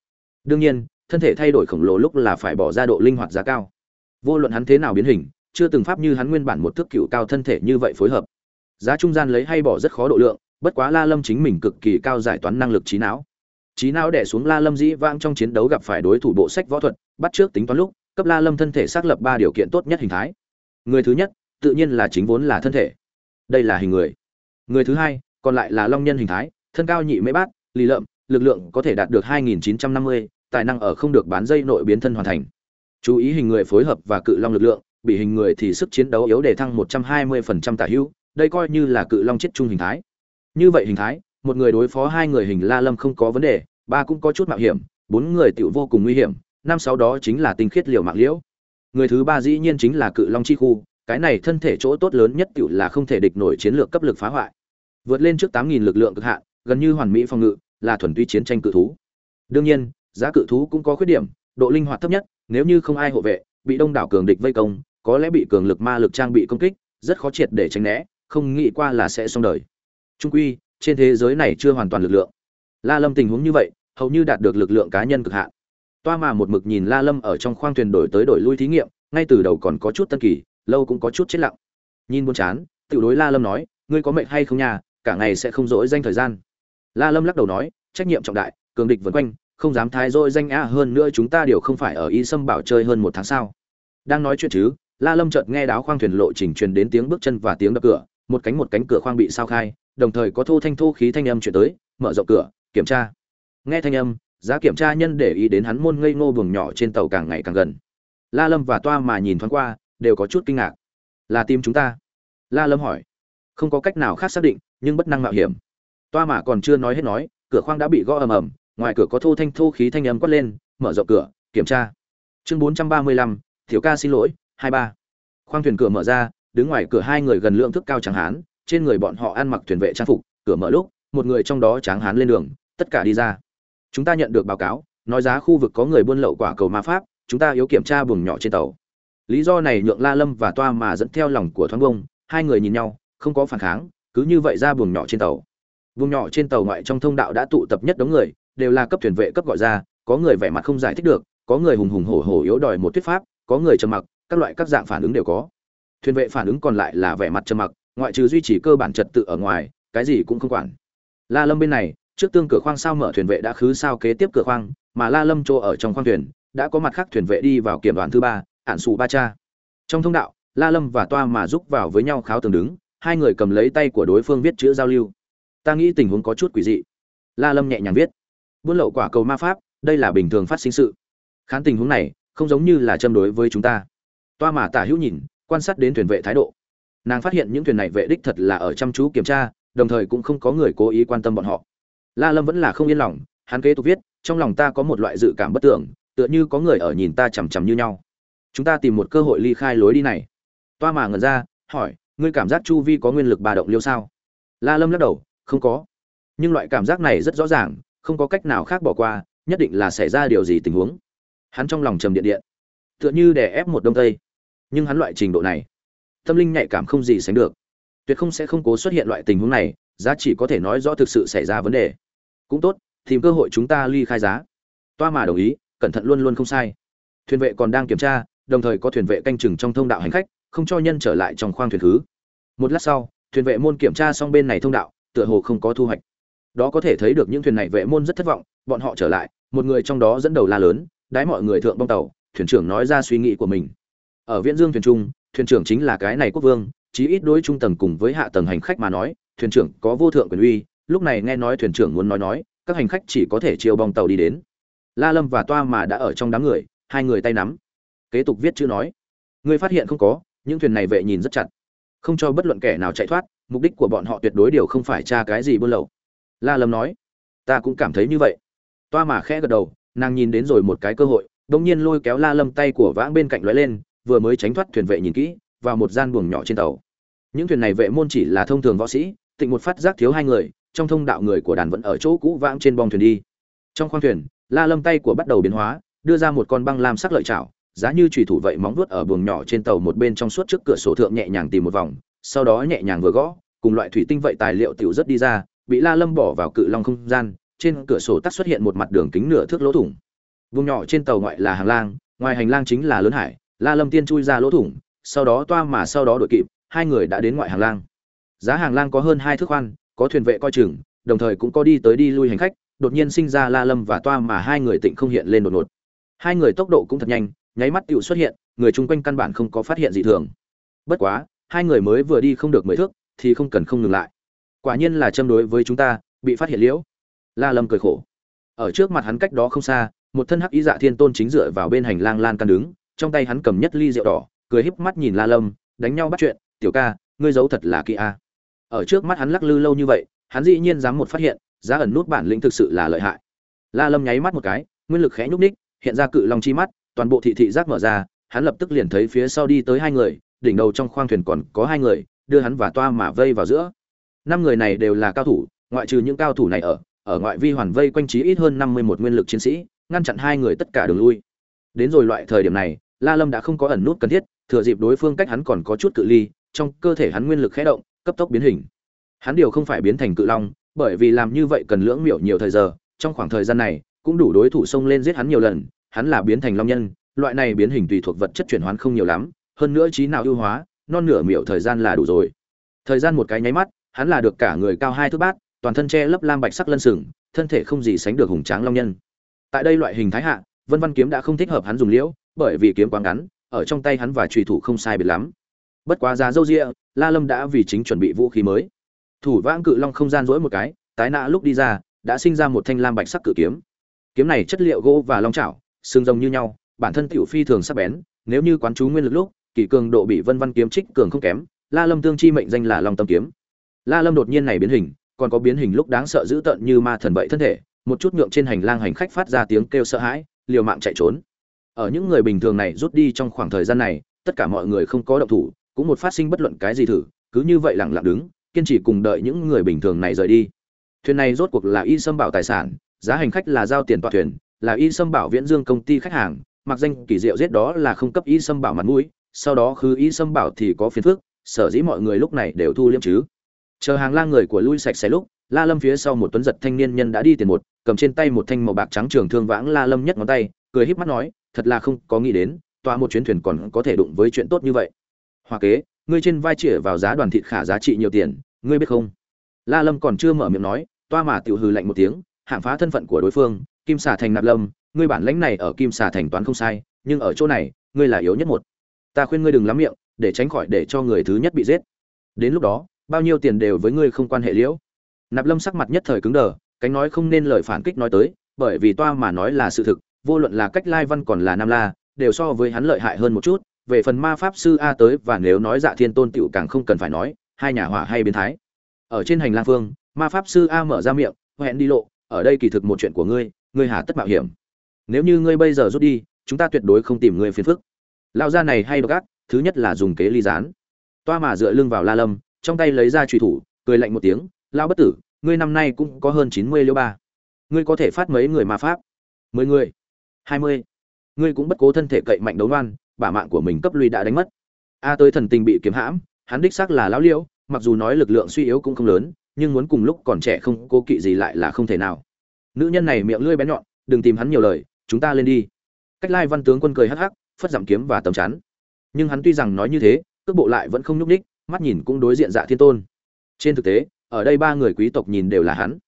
Đương nhiên, thân thể thay đổi khổng lồ lúc là phải bỏ ra độ linh hoạt giá cao. Vô luận hắn thế nào biến hình, chưa từng pháp như hắn nguyên bản một thước cựu cao thân thể như vậy phối hợp. Giá trung gian lấy hay bỏ rất khó độ lượng, bất quá la lâm chính mình cực kỳ cao giải toán năng lực trí não trí não đẻ xuống la lâm dĩ vang trong chiến đấu gặp phải đối thủ bộ sách võ thuật bắt trước tính toán lúc cấp la lâm thân thể xác lập ba điều kiện tốt nhất hình thái. Người thứ nhất tự nhiên là chính vốn là thân thể. Đây là hình người. Người thứ hai còn lại là long nhân hình thái thân cao nhị mấy bát lì lợm lực lượng có thể đạt được 2.950, tài năng ở không được bán dây nội biến thân hoàn thành. Chú ý hình người phối hợp và cự long lực lượng bị hình người thì sức chiến đấu yếu để thăng 120% tả hữu đây coi như là cự long chết chung hình thái. Như vậy hình thái một người đối phó hai người hình la lâm không có vấn đề, ba cũng có chút mạo hiểm, bốn người tựu vô cùng nguy hiểm, năm sau đó chính là tinh khiết liều mạng liễu. Người thứ ba dĩ nhiên chính là cự long chi khu, cái này thân thể chỗ tốt lớn nhất tựu là không thể địch nổi chiến lược cấp lực phá hoại. Vượt lên trước 8.000 lực lượng cực hạn, gần như hoàn mỹ phòng ngự, là thuần tuy chiến tranh cự thú. Đương nhiên, giá cự thú cũng có khuyết điểm, độ linh hoạt thấp nhất, nếu như không ai hộ vệ, bị đông đảo cường địch vây công, có lẽ bị cường lực ma lực trang bị công kích, rất khó triệt để tránh né, không nghĩ qua là sẽ xong đời. Trung quy trên thế giới này chưa hoàn toàn lực lượng. La lâm tình huống như vậy, hầu như đạt được lực lượng cá nhân cực hạn. Toa mà một mực nhìn la lâm ở trong khoang thuyền đổi tới đổi lui thí nghiệm, ngay từ đầu còn có chút tân kỳ, lâu cũng có chút chết lặng. Nhìn buồn chán, tiểu đối la lâm nói, ngươi có mệnh hay không nhà cả ngày sẽ không dỗi danh thời gian. La lâm lắc đầu nói, trách nhiệm trọng đại, cường địch vần quanh, không dám thái dỗi danh a, hơn nữa chúng ta đều không phải ở y sâm bảo chơi hơn một tháng sau đang nói chuyện chứ, la lâm chợt nghe đáo khoang thuyền lộ trình truyền đến tiếng bước chân và tiếng đập cửa, một cánh một cánh cửa khoang bị sao khai đồng thời có thô thanh thô khí thanh âm chuyển tới, mở rộng cửa, kiểm tra. Nghe thanh âm, giá kiểm tra nhân để ý đến hắn môn ngây ngô buồng nhỏ trên tàu càng ngày càng gần. La lâm và toa mà nhìn thoáng qua, đều có chút kinh ngạc. Là tim chúng ta? La lâm hỏi. Không có cách nào khác xác định, nhưng bất năng mạo hiểm. Toa mà còn chưa nói hết nói, cửa khoang đã bị gõ ầm ầm, ngoài cửa có thô thanh thô khí thanh âm quát lên, mở rộng cửa, kiểm tra. Chương bốn trăm ba mươi lăm thiếu ca xin lỗi, hai ba. Khoang thuyền cửa mở ra, đứng ngoài cửa hai người gần lượng thức cao chẳng hán trên người bọn họ ăn mặc thuyền vệ trang phục, cửa mở lúc, một người trong đó tráng hán lên đường, tất cả đi ra. Chúng ta nhận được báo cáo, nói giá khu vực có người buôn lậu quả cầu ma pháp, chúng ta yếu kiểm tra buồng nhỏ trên tàu. Lý do này nhượng la lâm và toa mà dẫn theo lòng của thoáng bông, hai người nhìn nhau, không có phản kháng, cứ như vậy ra buồng nhỏ trên tàu. Buồng nhỏ trên tàu ngoại trong thông đạo đã tụ tập nhất đống người, đều là cấp thuyền vệ cấp gọi ra, có người vẻ mặt không giải thích được, có người hùng hùng hổ hổ yếu đòi một thuyết pháp, có người trầm mặc, các loại các dạng phản ứng đều có. Thuyền vệ phản ứng còn lại là vẻ mặt trầm mặc ngoại trừ duy trì cơ bản trật tự ở ngoài, cái gì cũng không quản. La lâm bên này, trước tương cửa khoang sao mở thuyền vệ đã khứ sao kế tiếp cửa khoang, mà la lâm chỗ ở trong khoang thuyền, đã có mặt khác thuyền vệ đi vào kiểm đoàn thứ ba, ản xù ba cha. Trong thông đạo, la lâm và toa mà giúp vào với nhau kháo tường đứng, hai người cầm lấy tay của đối phương viết chữ giao lưu. Ta nghĩ tình huống có chút quỷ dị. La lâm nhẹ nhàng viết. Buôn lậu quả cầu ma pháp, đây là bình thường phát sinh sự. Khán tình huống này, không giống như là châm đối với chúng ta. Toa mà tả hữu nhìn, quan sát đến thuyền vệ thái độ nàng phát hiện những thuyền này vệ đích thật là ở chăm chú kiểm tra, đồng thời cũng không có người cố ý quan tâm bọn họ. La lâm vẫn là không yên lòng, hắn kế tục viết, trong lòng ta có một loại dự cảm bất tưởng, tựa như có người ở nhìn ta chằm chằm như nhau. Chúng ta tìm một cơ hội ly khai lối đi này. Toa mà ngẩn ra, hỏi, ngươi cảm giác chu vi có nguyên lực bà động liêu sao? La lâm lắc đầu, không có. Nhưng loại cảm giác này rất rõ ràng, không có cách nào khác bỏ qua, nhất định là xảy ra điều gì tình huống. Hắn trong lòng trầm điện điện, tựa như đè ép một đông tây. Nhưng hắn loại trình độ này tâm linh nhạy cảm không gì sánh được. Tuyệt không sẽ không cố xuất hiện loại tình huống này, giá chỉ có thể nói rõ thực sự xảy ra vấn đề. Cũng tốt, tìm cơ hội chúng ta ly khai giá. Toa mà đồng ý, cẩn thận luôn luôn không sai. Thuyền vệ còn đang kiểm tra, đồng thời có thuyền vệ canh chừng trong thông đạo hành khách, không cho nhân trở lại trong khoang thuyền thứ một lát sau, thuyền vệ môn kiểm tra xong bên này thông đạo, tựa hồ không có thu hoạch. Đó có thể thấy được những thuyền này vệ môn rất thất vọng, bọn họ trở lại, một người trong đó dẫn đầu la lớn, đái mọi người thượng bong tàu, thuyền trưởng nói ra suy nghĩ của mình. Ở viễn dương thuyền trung thuyền trưởng chính là cái này quốc vương, chí ít đối trung tầng cùng với hạ tầng hành khách mà nói, thuyền trưởng có vô thượng quyền uy, lúc này nghe nói thuyền trưởng muốn nói nói, các hành khách chỉ có thể chiều bong tàu đi đến. La lâm và toa mà đã ở trong đám người, hai người tay nắm. Kế tục viết chữ nói người phát hiện không có, những thuyền này vệ nhìn rất chặt. Không cho bất luận kẻ nào chạy thoát, mục đích của bọn họ tuyệt đối đều không phải tra cái gì buôn lậu. La lâm nói, ta cũng cảm thấy như vậy. Toa mà khẽ gật đầu, nàng nhìn đến rồi một cái cơ hội, đột nhiên lôi kéo la lâm tay của vãng bên cạnh lóe lên vừa mới tránh thoát thuyền vệ nhìn kỹ, vào một gian buồng nhỏ trên tàu. Những thuyền này vệ môn chỉ là thông thường võ sĩ, tịnh một phát giác thiếu hai người, trong thông đạo người của đàn vẫn ở chỗ cũ vãng trên bong thuyền đi. Trong khoang thuyền, la lâm tay của bắt đầu biến hóa, đưa ra một con băng lam sắc lợi chảo, giá như trùy thủ vậy móng vuốt ở buồng nhỏ trên tàu một bên trong suốt trước cửa sổ thượng nhẹ nhàng tìm một vòng, sau đó nhẹ nhàng vừa gõ, cùng loại thủy tinh vậy tài liệu tiểu rất đi ra, bị la lâm bỏ vào cự long không gian, trên cửa sổ tắt xuất hiện một mặt đường kính nửa thước lỗ thủng. Vùng nhỏ trên tàu ngoại là hành lang, ngoài hành lang chính là lớn hải la lâm tiên chui ra lỗ thủng, sau đó toa mà sau đó đội kịp, hai người đã đến ngoại hàng lang. Giá hàng lang có hơn hai thước khoan, có thuyền vệ coi chừng, đồng thời cũng có đi tới đi lui hành khách, đột nhiên sinh ra la lâm và toa mà hai người tịnh không hiện lên đột ngột. Hai người tốc độ cũng thật nhanh, nháy mắt tiểu xuất hiện, người chung quanh căn bản không có phát hiện gì thường. Bất quá, hai người mới vừa đi không được mười thước, thì không cần không ngừng lại. Quả nhiên là châm đối với chúng ta, bị phát hiện liễu. La lâm cười khổ. Ở trước mặt hắn cách đó không xa, một thân hắc ý dạ thiên tôn chính dựa vào bên hành lang lan can đứng trong tay hắn cầm nhất ly rượu đỏ, cười híp mắt nhìn la lâm, đánh nhau bắt chuyện, tiểu ca, ngươi giấu thật là kỳ a. Ở trước mắt hắn lắc lư lâu như vậy, hắn dĩ nhiên dám một phát hiện, giá ẩn nút bản lĩnh thực sự là lợi hại. La lâm nháy mắt một cái, nguyên lực khẽ nhúc ních hiện ra cự long chi mắt, toàn bộ thị thị giác mở ra, hắn lập tức liền thấy phía sau đi tới hai người, đỉnh đầu trong khoang thuyền còn có hai người, đưa hắn và toa mà vây vào giữa. Năm người này đều là cao thủ, ngoại trừ những cao thủ này ở ở ngoại vi hoàn vây quanh trí ít hơn năm mươi một nguyên lực chiến sĩ, ngăn chặn hai người tất cả đường lui. Đến rồi loại thời điểm này la lâm đã không có ẩn nút cần thiết, thừa dịp đối phương cách hắn còn có chút cự ly, trong cơ thể hắn nguyên lực khẽ động, cấp tốc biến hình. Hắn điều không phải biến thành cự long, bởi vì làm như vậy cần lưỡng miểu nhiều thời giờ, trong khoảng thời gian này, cũng đủ đối thủ xông lên giết hắn nhiều lần, hắn là biến thành long nhân, loại này biến hình tùy thuộc vật chất chuyển hoán không nhiều lắm, hơn nữa trí nào ưu hóa, non nửa miểu thời gian là đủ rồi. Thời gian một cái nháy mắt, hắn là được cả người cao hai thước bát, toàn thân che lấp lam bạch sắc lân sừng, thân thể không gì sánh được hùng tráng long nhân. Tại đây loại hình thái hạ, vân văn kiếm đã không thích hợp hắn dùng liễu bởi vì kiếm quá ngắn, ở trong tay hắn và trùy thủ không sai biệt lắm. Bất quá ra dâu rịa la lâm đã vì chính chuẩn bị vũ khí mới. Thủ vãng cự long không gian rỗi một cái, tái nã lúc đi ra, đã sinh ra một thanh lam bạch sắc cự kiếm. Kiếm này chất liệu gỗ và long chảo, xương rồng như nhau, bản thân tiểu phi thường sắc bén, nếu như quán chú nguyên lực lúc, kỳ cường độ bị vân văn kiếm trích cường không kém, la lâm tương chi mệnh danh là long tâm kiếm. La lâm đột nhiên này biến hình, còn có biến hình lúc đáng sợ dữ tợn như ma thần vậy thân thể, một chút nhượng trên hành lang hành khách phát ra tiếng kêu sợ hãi, liều mạng chạy trốn ở những người bình thường này rút đi trong khoảng thời gian này, tất cả mọi người không có động thủ, cũng một phát sinh bất luận cái gì thử, cứ như vậy lặng lặng đứng, kiên trì cùng đợi những người bình thường này rời đi. Thuyền này rốt cuộc là y sâm bảo tài sản, giá hành khách là giao tiền tọa thuyền, là y sâm bảo viễn dương công ty khách hàng, mặc danh kỳ diệu giết đó là không cấp y sâm bảo mặt mũi, sau đó khứ y sâm bảo thì có phiền phức, sở dĩ mọi người lúc này đều thu liêm chứ. Chờ hàng la người của lui sạch sẽ lúc, la lâm phía sau một tuấn giật thanh niên nhân đã đi tiền một, cầm trên tay một thanh màu bạc trắng trường thương vãng la lâm nhất ngón tay, cười híp mắt nói thật là không có nghĩ đến, tòa một chuyến thuyền còn có thể đụng với chuyện tốt như vậy. Hoa kế, ngươi trên vai chĩa vào giá đoàn thịt khả giá trị nhiều tiền, ngươi biết không? La lâm còn chưa mở miệng nói, toa mà tiểu hừ lạnh một tiếng, hạng phá thân phận của đối phương, kim xà thành nạp lâm, ngươi bản lãnh này ở kim xà thành toán không sai, nhưng ở chỗ này, ngươi là yếu nhất một. Ta khuyên ngươi đừng lắm miệng, để tránh khỏi để cho người thứ nhất bị giết. Đến lúc đó, bao nhiêu tiền đều với ngươi không quan hệ liễu. Nạp lâm sắc mặt nhất thời cứng đờ, cánh nói không nên lời phản kích nói tới, bởi vì toa mà nói là sự thực vô luận là cách lai văn còn là nam la, đều so với hắn lợi hại hơn một chút, về phần ma pháp sư a tới và nếu nói dạ thiên tôn tựu càng không cần phải nói, hai nhà hỏa hay biến thái. Ở trên hành lang phương, ma pháp sư a mở ra miệng hẹn đi lộ, ở đây kỳ thực một chuyện của ngươi ngươi hà tất mạo hiểm. Nếu như ngươi bây giờ rút đi, chúng ta tuyệt đối không tìm ngươi phiền phức. Lao ra này hay độc ác, thứ nhất là dùng kế ly gián. Toa mà dựa lưng vào la lâm, trong tay lấy ra trùy thủ, cười lạnh một tiếng lao bất tử, ngươi năm nay cũng có hơn chín mươi liêu ba. Ngươi có thể phát mấy người ma pháp? Mười người hai mươi. Ngươi cũng bất cố thân thể cậy mạnh đấu ngoan bả mạng của mình cấp lui đã đánh mất. A tới thần tình bị kiếm hãm, hắn đích xác là lão liễu, mặc dù nói lực lượng suy yếu cũng không lớn, nhưng muốn cùng lúc còn trẻ không cố kỵ gì lại là không thể nào. Nữ nhân này miệng lưỡi bén nhọn, đừng tìm hắn nhiều lời, chúng ta lên đi. Cách lai văn tướng quân cười hắc hắc, phất giảm kiếm và tầm chắn. Nhưng hắn tuy rằng nói như thế, cước bộ lại vẫn không nhúc ních mắt nhìn cũng đối diện dạ thiên tôn. Trên thực tế, ở đây ba người quý tộc nhìn đều là hắn.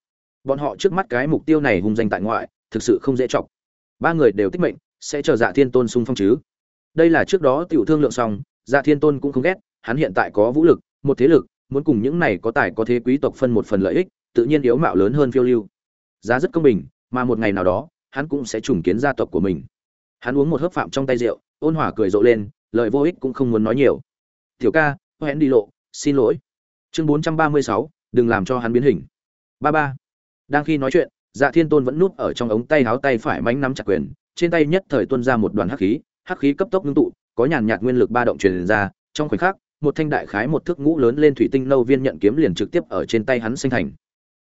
Bọn họ trước mắt cái mục tiêu này hung danh tại ngoại, thực sự không dễ chọc ba người đều tích mệnh, sẽ chờ dạ thiên tôn xung phong chứ. Đây là trước đó tiểu thương lượng xong dạ thiên tôn cũng không ghét, hắn hiện tại có vũ lực, một thế lực, muốn cùng những này có tài có thế quý tộc phân một phần lợi ích, tự nhiên yếu mạo lớn hơn phiêu lưu. Giá rất công bình, mà một ngày nào đó, hắn cũng sẽ trùng kiến gia tộc của mình. Hắn uống một hớp phạm trong tay rượu, ôn hỏa cười rộ lên, lời vô ích cũng không muốn nói nhiều. Tiểu ca hẹn đi lộ, xin lỗi. Chương bốn trăm ba mươi sáu, đừng làm cho hắn biến hình. Ba ba. Đang khi nói chuyện dạ thiên tôn vẫn núp ở trong ống tay háo tay phải mánh nắm chặt quyền, trên tay nhất thời tuôn ra một đoàn hắc khí hắc khí cấp tốc ngưng tụ, có nhàn nhạt nguyên lực ba động truyền ra, trong khoảnh khắc, một thanh đại khái một thước ngũ lớn lên thủy tinh lâu viên nhận kiếm liền trực tiếp ở trên tay hắn sinh thành.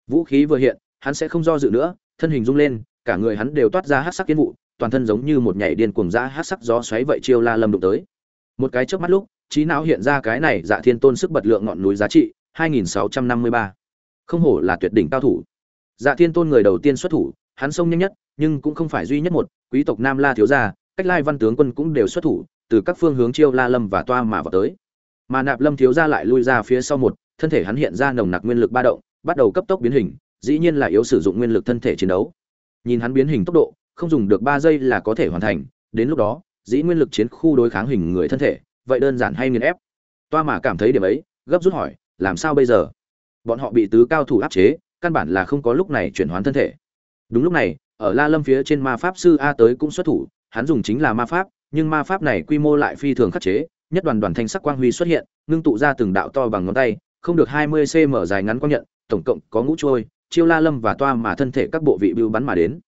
Vũ khí vừa hiện, hắn sẽ không do dự nữa, thân hình rung lên, cả người hắn đều toát ra hắc sắc kiến vụ, toàn thân giống như một nhảy điên cuồng ra hắc sắc gió xoáy vậy chiêu la lâm đụng tới. Một cái chớp mắt lúc, trí não hiện ra cái này dạ thiên tôn sức bật lượng ngọn núi giá trị 2653. không hổ là tuyệt đỉnh cao thủ dạ thiên tôn người đầu tiên xuất thủ, hắn sông nhanh nhất, nhưng cũng không phải duy nhất một, quý tộc nam la thiếu gia, cách lai văn tướng quân cũng đều xuất thủ, từ các phương hướng chiêu la lâm và toa mà vào tới. Mà nạp lâm thiếu gia lại lui ra phía sau một, thân thể hắn hiện ra nồng nặc nguyên lực ba động, bắt đầu cấp tốc biến hình, dĩ nhiên là yếu sử dụng nguyên lực thân thể chiến đấu. Nhìn hắn biến hình tốc độ, không dùng được ba giây là có thể hoàn thành, đến lúc đó, dĩ nguyên lực chiến khu đối kháng hình người thân thể, vậy đơn giản hay nghiền ép. Toa mà cảm thấy điểm ấy, gấp rút hỏi, làm sao bây giờ? Bọn họ bị tứ cao thủ áp chế căn bản là không có lúc này chuyển hoán thân thể. Đúng lúc này, ở la lâm phía trên ma pháp sư a tới cũng xuất thủ, hắn dùng chính là ma pháp, nhưng ma pháp này quy mô lại phi thường khắc chế, nhất đoàn đoàn thanh sắc quang huy xuất hiện, ngưng tụ ra từng đạo to bằng ngón tay, không được 20 cm dài ngắn quang nhận, tổng cộng có ngũ trôi, chiêu la lâm và toa mà thân thể các bộ vị bưu bắn mà đến.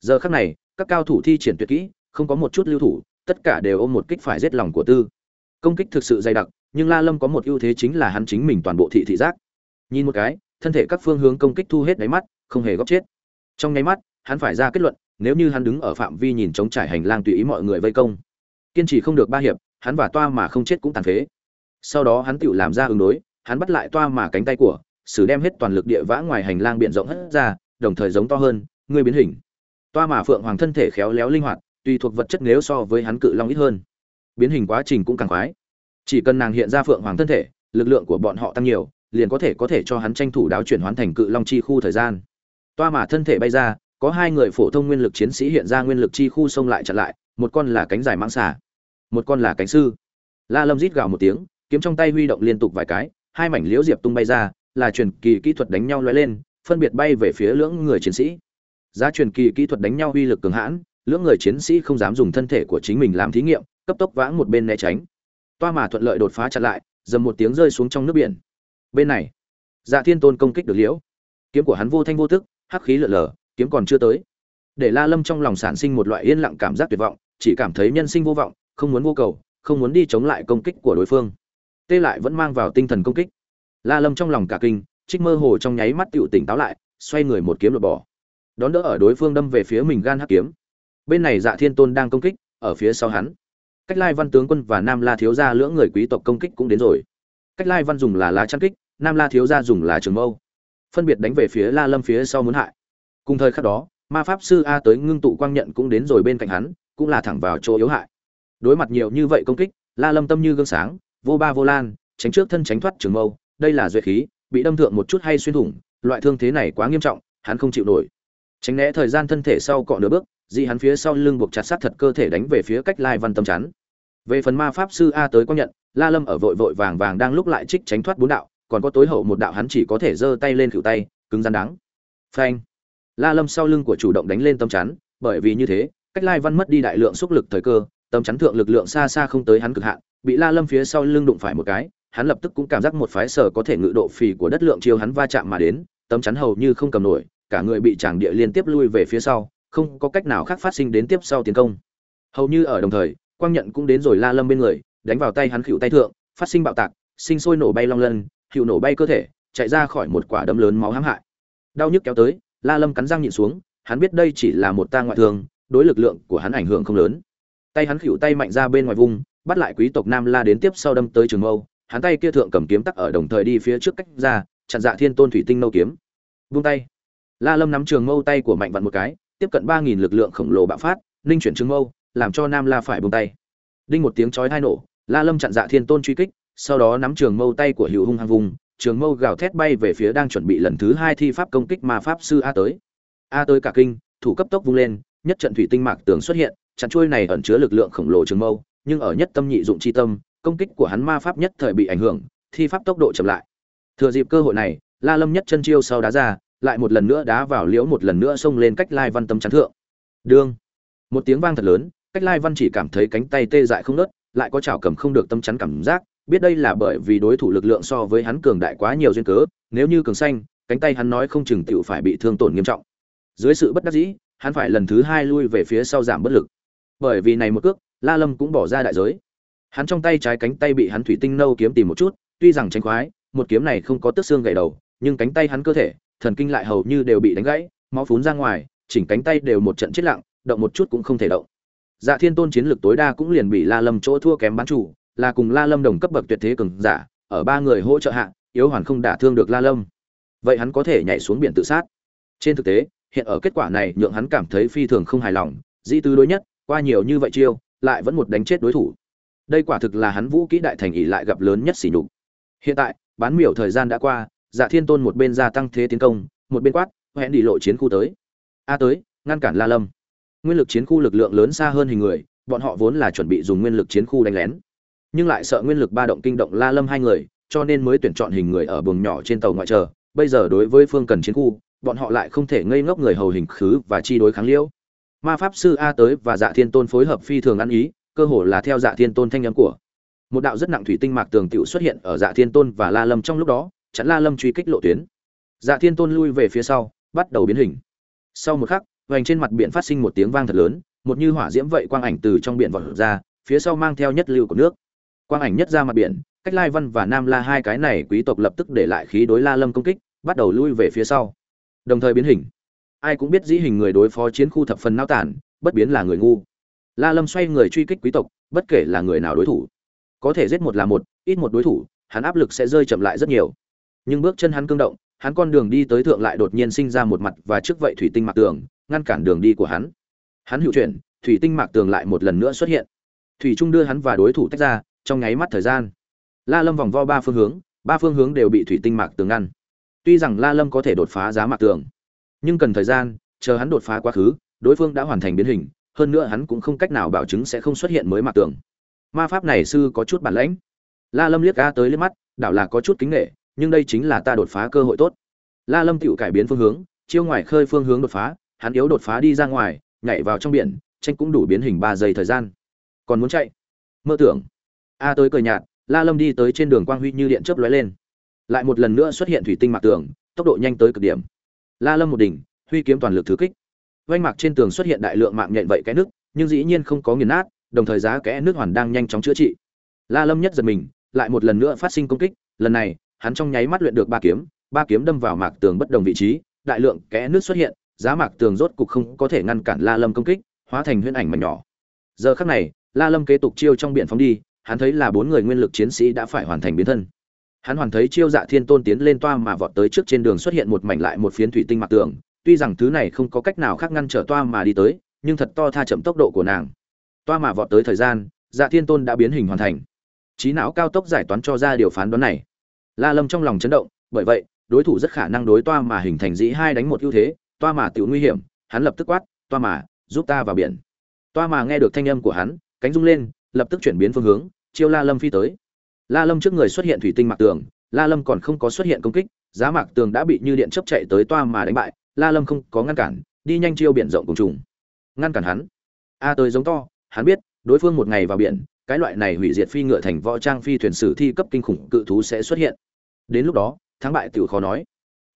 Giờ khắc này, các cao thủ thi triển tuyệt kỹ, không có một chút lưu thủ, tất cả đều ôm một kích phải giết lòng của tư. Công kích thực sự dày đặc, nhưng la lâm có một ưu thế chính là hắn chính mình toàn bộ thị thị giác. Nhìn một cái thân thể các phương hướng công kích thu hết đáy mắt, không hề góp chết. Trong nháy mắt, hắn phải ra kết luận, nếu như hắn đứng ở phạm vi nhìn chống trải hành lang tùy ý mọi người vây công, kiên trì không được ba hiệp, hắn và toa mà không chết cũng tàn phế. Sau đó hắn tự làm ra ứng đối, hắn bắt lại toa mà cánh tay của, sử đem hết toàn lực địa vã ngoài hành lang biển rộng hất ra, đồng thời giống to hơn, ngươi biến hình. Toa mà phượng hoàng thân thể khéo léo linh hoạt, tùy thuộc vật chất nếu so với hắn cự long ít hơn. Biến hình quá trình cũng càng khoái. Chỉ cần nàng hiện ra phượng hoàng thân thể, lực lượng của bọn họ tăng nhiều liền có thể có thể cho hắn tranh thủ đáo chuyển hoán thành cự long chi khu thời gian. Toa mà thân thể bay ra, có hai người phổ thông nguyên lực chiến sĩ hiện ra nguyên lực chi khu xông lại chặn lại, một con là cánh dài mãng xà, một con là cánh sư. La lâm rít gào một tiếng, kiếm trong tay huy động liên tục vài cái, hai mảnh liễu diệp tung bay ra, là truyền kỳ kỹ thuật đánh nhau lóe lên, phân biệt bay về phía lưỡng người chiến sĩ. Giá truyền kỳ kỹ thuật đánh nhau uy lực cường hãn, lưỡng người chiến sĩ không dám dùng thân thể của chính mình làm thí nghiệm, cấp tốc vãng một bên né tránh. Toa mà thuận lợi đột phá chặn lại, dầm một tiếng rơi xuống trong nước biển bên này. Dạ thiên tôn công kích được liễu. Kiếm của hắn vô thanh vô tức hắc khí lượn lờ, kiếm còn chưa tới. Để la lâm trong lòng sản sinh một loại yên lặng cảm giác tuyệt vọng chỉ cảm thấy nhân sinh vô vọng không muốn vô cầu không muốn đi chống lại công kích của đối phương. Tê lại vẫn mang vào tinh thần công kích. La lâm trong lòng cả kinh trích mơ hồ trong nháy mắt tựu tỉnh táo lại xoay người một kiếm lột bỏ. Đón đỡ ở đối phương đâm về phía mình gan hắc kiếm. Bên này dạ thiên tôn đang công kích ở phía sau hắn. Cách lai văn tướng quân và nam la thiếu gia lưỡng người quý tộc công kích cũng đến rồi. Cách lai văn dùng là lá chăn kích nam la thiếu gia dùng là trường mâu, phân biệt đánh về phía la lâm phía sau muốn hại. Cùng thời khắc đó, ma pháp sư a tới ngưng tụ quang nhận cũng đến rồi bên cạnh hắn, cũng là thẳng vào chỗ yếu hại. Đối mặt nhiều như vậy công kích, la lâm tâm như gương sáng, vô ba vô lan, tránh trước thân tránh thoát trường mâu, đây là duệ khí, bị đâm thượng một chút hay xuyên thủng, loại thương thế này quá nghiêm trọng, hắn không chịu nổi. Tránh né thời gian thân thể sau cọ nửa bước dị hắn phía sau lưng buộc chặt sát thật cơ thể đánh về phía cách lai văn tâm chắn. Về phần ma pháp sư a tới quang nhận, la lâm ở vội vội vàng vàng đang lúc lại trích tránh thoát bốn đạo còn có tối hậu một đạo hắn chỉ có thể giơ tay lên khử tay, cứng rắn đắng. Phanh. La lâm sau lưng của chủ động đánh lên tâm chắn, bởi vì như thế, cách lai văn mất đi đại lượng xúc lực thời cơ, tâm chắn thượng lực lượng xa xa không tới hắn cực hạn, bị la lâm phía sau lưng đụng phải một cái, hắn lập tức cũng cảm giác một phái sở có thể ngự độ phì của đất lượng chiêu hắn va chạm mà đến, tâm chắn hầu như không cầm nổi, cả người bị tràng địa liên tiếp lui về phía sau, không có cách nào khác phát sinh đến tiếp sau tiến công. Hầu như ở đồng thời, quang nhận cũng đến rồi la lâm bên người, đánh vào tay hắn khựu tay thượng, phát sinh bạo tạc, sinh sôi nổ bay long lân hiệu nổ bay cơ thể, chạy ra khỏi một quả đấm lớn máu hãm hại. Đau nhức kéo tới, la lâm cắn răng nhịn xuống, hắn biết đây chỉ là một ta ngoại thương đối lực lượng của hắn ảnh hưởng không lớn. Tay hắn khựu tay mạnh ra bên ngoài vùng, bắt lại quý tộc nam la đến tiếp sau đâm tới trường mâu, hắn tay kia thượng cầm kiếm tắc ở đồng thời đi phía trước cách ra, chặn dạ thiên tôn thủy tinh nâu kiếm. Vung tay. La lâm nắm trường mâu tay của mạnh vặn một cái, tiếp cận ba nghìn lực lượng khổng lồ bạo phát ninh chuyển trường mâu, làm cho nam la phải buông tay. Đinh một tiếng chói hai nổ, la lâm chặn dạ thiên tôn truy kích sau đó nắm trường mâu tay của hữu hung hăng vùng, trường mâu gào thét bay về phía đang chuẩn bị lần thứ hai thi pháp công kích mà pháp sư a tới. A tới cả kinh, thủ cấp tốc vung lên, nhất trận thủy tinh mạc tường xuất hiện, chặn chuôi này ẩn chứa lực lượng khổng lồ trường mâu, nhưng ở nhất tâm nhị dụng chi tâm, công kích của hắn ma pháp nhất thời bị ảnh hưởng, thi pháp tốc độ chậm lại. Thừa dịp cơ hội này, la lâm nhất chân chiêu sau đá ra, lại một lần nữa đá vào liễu, một lần nữa xông lên cách lai văn tâm chắn thượng. Đương. Một tiếng vang thật lớn, cách lai văn chỉ cảm thấy cánh tay tê dại không nớt, lại có chảo cầm không được tâm chắn cảm giác biết đây là bởi vì đối thủ lực lượng so với hắn cường đại quá nhiều duyên cớ, nếu như cường xanh, cánh tay hắn nói không chừng tựu phải bị thương tổn nghiêm trọng. Dưới sự bất đắc dĩ, hắn phải lần thứ hai lui về phía sau giảm bất lực. Bởi vì này một cước, la lâm cũng bỏ ra đại giới. Hắn trong tay trái cánh tay bị hắn thủy tinh nâu kiếm tìm một chút, tuy rằng tránh khoái, một kiếm này không có tước xương gãy đầu, nhưng cánh tay hắn cơ thể, thần kinh lại hầu như đều bị đánh gãy, máu phún ra ngoài, chỉnh cánh tay đều một trận chết lặng, động một chút cũng không thể động. Dạ thiên tôn chiến lược tối đa cũng liền bị la lâm chỗ thua kém bán chủ là cùng la lâm đồng cấp bậc tuyệt thế cường giả, ở ba người hỗ trợ hạ, yếu hoàn không đả thương được la lâm. Vậy hắn có thể nhảy xuống biển tự sát. Trên thực tế, hiện ở kết quả này, nhượng hắn cảm thấy phi thường không hài lòng, dĩ tư đối nhất, qua nhiều như vậy chiêu, lại vẫn một đánh chết đối thủ. Đây quả thực là hắn vũ kỹ đại thành ỷ lại gặp lớn nhất xỉ nhục. Hiện tại, bán miểu thời gian đã qua dạ thiên tôn một bên gia tăng thế tiến công, một bên quát hẹn đi lộ chiến khu tới. A à tới, ngăn cản la lâm. Nguyên lực chiến khu lực lượng lớn xa hơn hình người, bọn họ vốn là chuẩn bị dùng nguyên lực chiến khu đánh lén nhưng lại sợ nguyên lực ba động kinh động la lâm hai người, cho nên mới tuyển chọn hình người ở buồng nhỏ trên tàu ngoại chờ. Bây giờ đối với phương cần chiến khu, bọn họ lại không thể ngây ngốc người hầu hình khứ và chi đối kháng liễu. Ma pháp sư a tới và dạ thiên tôn phối hợp phi thường ăn ý, cơ hồ là theo dạ thiên tôn thanh âm của. Một đạo rất nặng thủy tinh mạc tường tiểu xuất hiện ở dạ thiên tôn và la lâm trong lúc đó, chặn la lâm truy kích lộ tuyến. Dạ thiên tôn lui về phía sau, bắt đầu biến hình. Sau một khắc, vành trên mặt biển phát sinh một tiếng vang thật lớn, một như hỏa diễm vậy quang ảnh từ trong biển vọt ra, phía sau mang theo nhất lưu của nước quang ảnh nhất ra mặt biển, cách lai văn và nam la hai cái này quý tộc lập tức để lại khí đối la lâm công kích, bắt đầu lui về phía sau. Đồng thời biến hình. Ai cũng biết dĩ hình người đối phó chiến khu thập phần nao tản, bất biến là người ngu. La lâm xoay người truy kích quý tộc, bất kể là người nào đối thủ. Có thể giết một là một, ít một đối thủ, hắn áp lực sẽ rơi chậm lại rất nhiều. Nhưng bước chân hắn cương động, hắn con đường đi tới thượng lại đột nhiên sinh ra một mặt và trước vậy thủy tinh mạc tường, ngăn cản đường đi của hắn. Hắn hữu chuyển, thủy tinh mạc tường lại một lần nữa xuất hiện. Thủy trung đưa hắn và đối thủ tách ra trong nháy mắt thời gian. La lâm vòng vo ba phương hướng, ba phương hướng đều bị thủy tinh mạc tường ngăn. Tuy rằng la lâm có thể đột phá giá mạc tường, nhưng cần thời gian, chờ hắn đột phá quá khứ, đối phương đã hoàn thành biến hình, hơn nữa hắn cũng không cách nào bảo chứng sẽ không xuất hiện mới mạc tường. Ma pháp này sư có chút bản lãnh. La lâm liếc ca tới liếc mắt, đảo là có chút kính nghệ nhưng đây chính là ta đột phá cơ hội tốt. La lâm tựu cải biến phương hướng, chiêu ngoài khơi phương hướng đột phá, hắn yếu đột phá đi ra ngoài, nhảy vào trong biển, tranh cũng đủ biến hình ba giây thời gian. Còn muốn chạy? Mơ tưởng a tới cười nhạt, la lâm đi tới trên đường quang huy như điện chớp lóe lên. Lại một lần nữa xuất hiện thủy tinh mạc tường, tốc độ nhanh tới cực điểm. La lâm một đỉnh, huy kiếm toàn lực thứ kích. Vanh mạc trên tường xuất hiện đại lượng mạng nhện vậy cái nước, nhưng dĩ nhiên không có nghiền nát, đồng thời giá kẽ nước hoàn đang nhanh chóng chữa trị. La lâm nhất giật mình, lại một lần nữa phát sinh công kích, lần này, hắn trong nháy mắt luyện được ba kiếm ba kiếm đâm vào mạc tường bất đồng vị trí, đại lượng kẽ nước xuất hiện, giá mạc tường rốt cục không có thể ngăn cản la lâm công kích, hóa thành huyễn ảnh mảnh nhỏ. Giờ khắc này, la lâm kế tục chiêu trong biển phóng đi hắn thấy là bốn người nguyên lực chiến sĩ đã phải hoàn thành biến thân. Hắn hoàn thấy chiêu dạ thiên tôn tiến lên toa mà vọt tới trước trên đường xuất hiện một mảnh lại một phiến thủy tinh mặt tường. Tuy rằng thứ này không có cách nào khác ngăn trở toa mà đi tới, nhưng thật to tha chậm tốc độ của nàng. Toa mà vọt tới thời gian dạ thiên tôn đã biến hình hoàn thành. Trí não cao tốc giải toán cho ra điều phán đoán này. La lâm trong lòng chấn động, bởi vậy, đối thủ rất khả năng đối toa mà hình thành dĩ hai đánh một ưu thế, toa mà tiểu nguy hiểm, hắn lập tức quát, toa mà, giúp ta vào biển. Toa mà nghe được thanh âm của hắn, cánh rung lên lập tức chuyển biến phương hướng, chiêu la lâm phi tới. La lâm trước người xuất hiện thủy tinh mạc tường, la lâm còn không có xuất hiện công kích, giá mạc tường đã bị như điện chấp chạy tới toa mà đánh bại, la lâm không có ngăn cản, đi nhanh chiêu biển rộng cùng trùng. Ngăn cản hắn. A tới giống to, hắn biết, đối phương một ngày vào biển, cái loại này hủy diệt phi ngựa thành võ trang phi thuyền sử thi cấp kinh khủng cự thú sẽ xuất hiện. Đến lúc đó, thắng bại tiểu khó nói.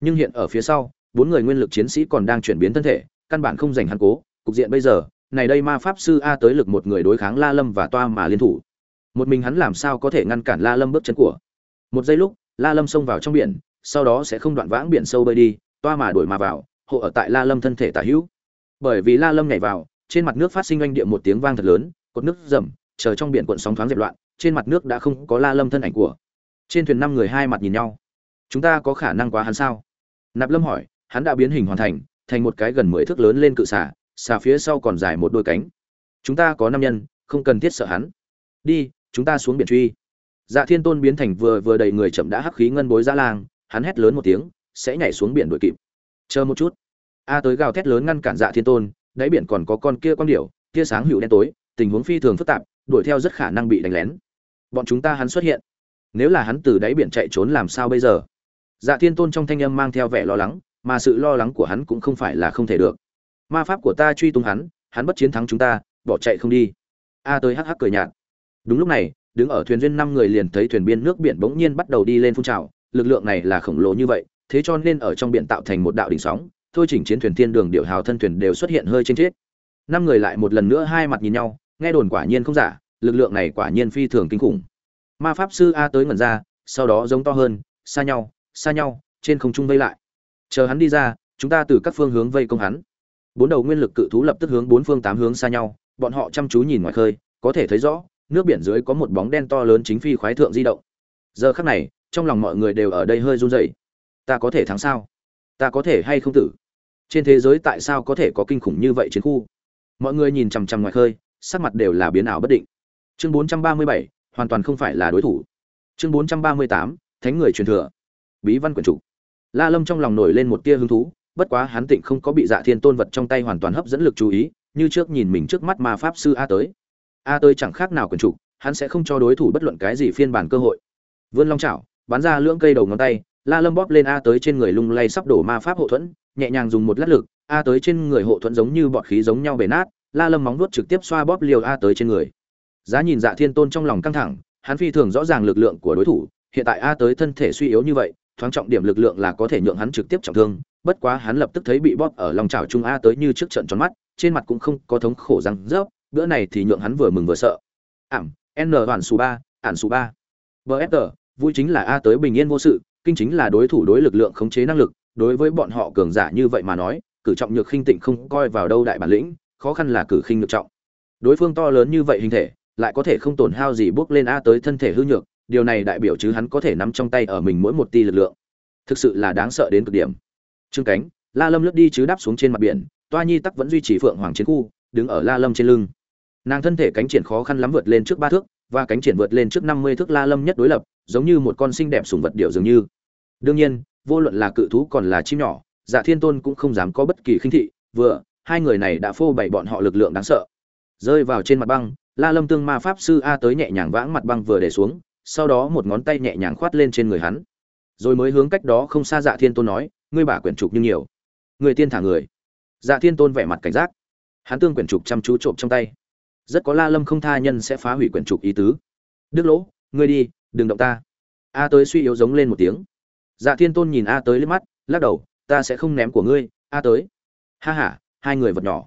Nhưng hiện ở phía sau, bốn người nguyên lực chiến sĩ còn đang chuyển biến thân thể, căn bản không giành hắn cố, cục diện bây giờ này đây ma pháp sư a tới lực một người đối kháng la lâm và toa mà liên thủ. Một mình hắn làm sao có thể ngăn cản la lâm bước chân của? Một giây lúc, la lâm xông vào trong biển, sau đó sẽ không đoạn vãng biển sâu bơi đi, toa mà đuổi mà vào, hộ ở tại la lâm thân thể tả hữu. Bởi vì la lâm nhảy vào, trên mặt nước phát sinh oanh địa một tiếng vang thật lớn, cột nước rầm, chờ trong biển cuộn sóng thoáng dẹp loạn, trên mặt nước đã không có la lâm thân ảnh của. Trên thuyền năm người hai mặt nhìn nhau. Chúng ta có khả năng quá hắn sao? Nạp lâm hỏi, hắn đã biến hình hoàn thành thành một cái gần mười thước lớn lên cự xả xà phía sau còn dài một đôi cánh. Chúng ta có năm nhân, không cần thiết sợ hắn. Đi, chúng ta xuống biển truy. Dạ thiên tôn biến thành vừa vừa đầy người chậm đã hắc khí ngân bối ra lang, hắn hét lớn một tiếng, sẽ nhảy xuống biển đuổi kịp. Chờ một chút. A tới gào thét lớn ngăn cản dạ thiên tôn, đáy biển còn có con kia con điểu, Tia sáng hữu đen tối, tình huống phi thường phức tạp, đuổi theo rất khả năng bị đánh lén. Bọn chúng ta hắn xuất hiện. Nếu là hắn từ đáy biển chạy trốn làm sao bây giờ? Dạ thiên tôn trong thanh âm mang theo vẻ lo lắng, mà sự lo lắng của hắn cũng không phải là không thể được ma pháp của ta truy tung hắn hắn bất chiến thắng chúng ta, bỏ chạy không đi. A tới hắc hắc cười nhạt. Đúng lúc này, đứng ở thuyền duyên năm người liền thấy thuyền biên nước biển bỗng nhiên bắt đầu đi lên phun trào, lực lượng này là khổng lồ như vậy, thế cho nên ở trong biển tạo thành một đạo đỉnh sóng, thôi chỉnh chiến thuyền thiên đường điệu hào thân thuyền đều xuất hiện hơi trên chết năm người lại một lần nữa hai mặt nhìn nhau, nghe đồn quả nhiên không giả, lực lượng này quả nhiên phi thường kinh khủng. Ma pháp sư a tới ngẩn ra, sau đó giống to hơn, xa nhau xa nhau, trên không trung vây lại. Chờ hắn đi ra, chúng ta từ các phương hướng vây công hắn bốn đầu nguyên lực cự thú lập tức hướng bốn phương tám hướng xa nhau bọn họ chăm chú nhìn ngoài khơi có thể thấy rõ nước biển dưới có một bóng đen to lớn chính phi khoái thượng di động. Giờ khắc này trong lòng mọi người đều ở đây hơi run rẩy. Ta có thể thắng sao? Ta có thể hay không tử? Trên thế giới tại sao có thể có kinh khủng như vậy chiến khu? Mọi người nhìn chằm chằm ngoài khơi sắc mặt đều là biến ảo bất định. Chương 437, hoàn toàn không phải là đối thủ. Chương 438, thánh người truyền thừa. Bí văn quyển trục. La lâm trong lòng nổi lên một tia hứng thú bất quá hắn tịnh không có bị dạ thiên tôn vật trong tay hoàn toàn hấp dẫn lực chú ý, như trước nhìn mình trước mắt ma pháp sư a tới. A tới chẳng khác nào quyển trục hắn sẽ không cho đối thủ bất luận cái gì phiên bản cơ hội. Vươn long chảo, bắn ra lưỡng cây đầu ngón tay, la lâm bóp lên a tới trên người lung lay sắp đổ ma pháp hộ thuẫn, nhẹ nhàng dùng một lát lực, a tới trên người hộ thuẫn giống như bọt khí giống nhau bể nát, la lâm móng vuốt trực tiếp xoa bóp liều a tới trên người. Giá nhìn dạ thiên tôn trong lòng căng thẳng, hắn phi thường rõ ràng lực lượng của đối thủ, hiện tại a tới thân thể suy yếu như vậy, thoáng trọng điểm lực lượng là có thể nhượng hắn trực tiếp trọng thương bất quá hắn lập tức thấy bị bóp ở lòng chảo trung a tới như trước trận tròn mắt, trên mặt cũng không có thống khổ răng rớp, bữa này thì nhượng hắn vừa mừng vừa sợ. Ảm, n hoàn số ba ản số ba. Bfr vui chính là a tới bình yên vô sự, kinh chính là đối thủ đối lực lượng khống chế năng lực, đối với bọn họ cường giả như vậy mà nói, cử trọng nhược khinh tịnh không coi vào đâu đại bản lĩnh, khó khăn là cử khinh nhược trọng. Đối phương to lớn như vậy hình thể, lại có thể không tổn hao gì bước lên a tới thân thể hư nhược, điều này đại biểu chứ hắn có thể nắm trong tay ở mình mỗi một ti lực lượng. Thực sự là đáng sợ đến cực điểm trương cánh, la lâm lướt đi chứ đáp xuống trên mặt biển, toa nhi tắc vẫn duy trì phượng hoàng chiến khu, đứng ở la lâm trên lưng. Nàng thân thể cánh triển khó khăn lắm vượt lên trước ba thước, và cánh triển vượt lên trước năm mươi thước la lâm nhất đối lập, giống như một con xinh đẹp sùng vật điệu dường như. Đương nhiên, vô luận là cự thú còn là chim nhỏ dạ thiên tôn cũng không dám có bất kỳ khinh thị, vừa, hai người này đã phô bày bọn họ lực lượng đáng sợ. Rơi vào trên mặt băng, la lâm tương ma pháp sư a tới nhẹ nhàng vãng mặt băng vừa để xuống, sau đó một ngón tay nhẹ nhàng khoát lên trên người hắn. Rồi mới hướng cách đó không xa dạ thiên tôn nói ngươi bả quyển trục như nhiều. Người tiên thả người. Dạ thiên tôn vẻ mặt cảnh giác. Hắn tương quyển trục chăm chú trộm trong tay. Rất có la lâm không tha nhân sẽ phá hủy quyển trục ý tứ. Đức lỗ, ngươi đi, đừng động ta. A tới suy yếu giống lên một tiếng. Dạ thiên tôn nhìn a tới lên mắt, lắc đầu, ta sẽ không ném của ngươi, a tới. Ha ha, hai người vật nhỏ.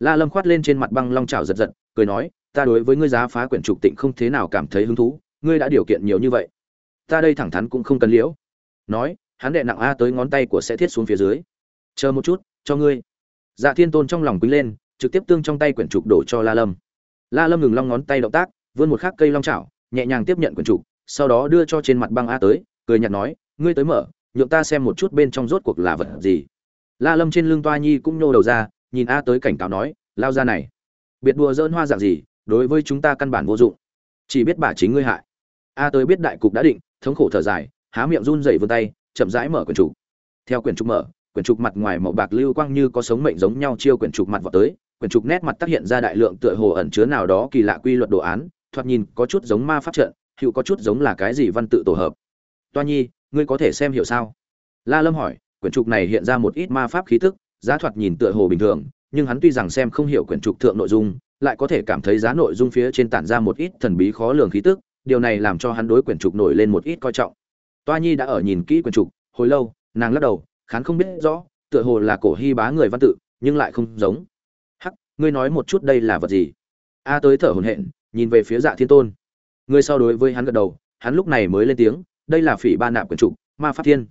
La lâm khoát lên trên mặt băng long trào giật giật, cười nói, ta đối với ngươi giá phá quyển trục tịnh không thế nào cảm thấy hứng thú, ngươi đã điều kiện nhiều như vậy. Ta đây thẳng thắn cũng không cần liễu. Nói hắn đệ nặng a tới ngón tay của sẽ thiết xuống phía dưới. Chờ một chút, cho ngươi. Dạ thiên tôn trong lòng quý lên, trực tiếp tương trong tay quyển trục đổ cho la lâm. La lâm ngừng long ngón tay động tác, vươn một khắc cây long chảo, nhẹ nhàng tiếp nhận quyển trục, sau đó đưa cho trên mặt băng a tới, cười nhạt nói, ngươi tới mở, nhượng ta xem một chút bên trong rốt cuộc là vật gì. La lâm trên lưng toa nhi cũng nhô đầu ra, nhìn a tới cảnh cáo nói, lao ra này, biệt đùa dỡn hoa dạng gì, đối với chúng ta căn bản vô dụng. Chỉ biết bà chính ngươi hại. A tới biết đại cục đã định, thống khổ thở dài, há miệng run rẩy vươn tay chậm rãi mở quyển trục. Theo quyển trục mở, quyển trục mặt ngoài màu bạc lưu quang như có sống mệnh giống nhau chiêu quyển trục mặt vào tới, quyển trục nét mặt tác hiện ra đại lượng tựa hồ ẩn chứa nào đó kỳ lạ quy luật đồ án, thoạt nhìn có chút giống ma pháp trận, hữu có chút giống là cái gì văn tự tổ hợp. Toa nhi, ngươi có thể xem hiểu sao? La lâm hỏi, quyển trục này hiện ra một ít ma pháp khí tức, giá thoạt nhìn tựa hồ bình thường, nhưng hắn tuy rằng xem không hiểu quyển trục thượng nội dung, lại có thể cảm thấy giá nội dung phía trên tản ra một ít thần bí khó lường khí tức, điều này làm cho hắn đối quyển trục nổi lên một ít coi trọng toa nhi đã ở nhìn kỹ quyển trục, hồi lâu, nàng lắc đầu, khán không biết rõ, tựa hồ là cổ hy bá người văn tự, nhưng lại không giống. Hắc, ngươi nói một chút đây là vật gì? A tới thở hổn hển, nhìn về phía dạ thiên tôn. Người sau đối với hắn gật đầu, hắn lúc này mới lên tiếng, đây là phỉ ba nạp quyển trục, ma pháp thiên.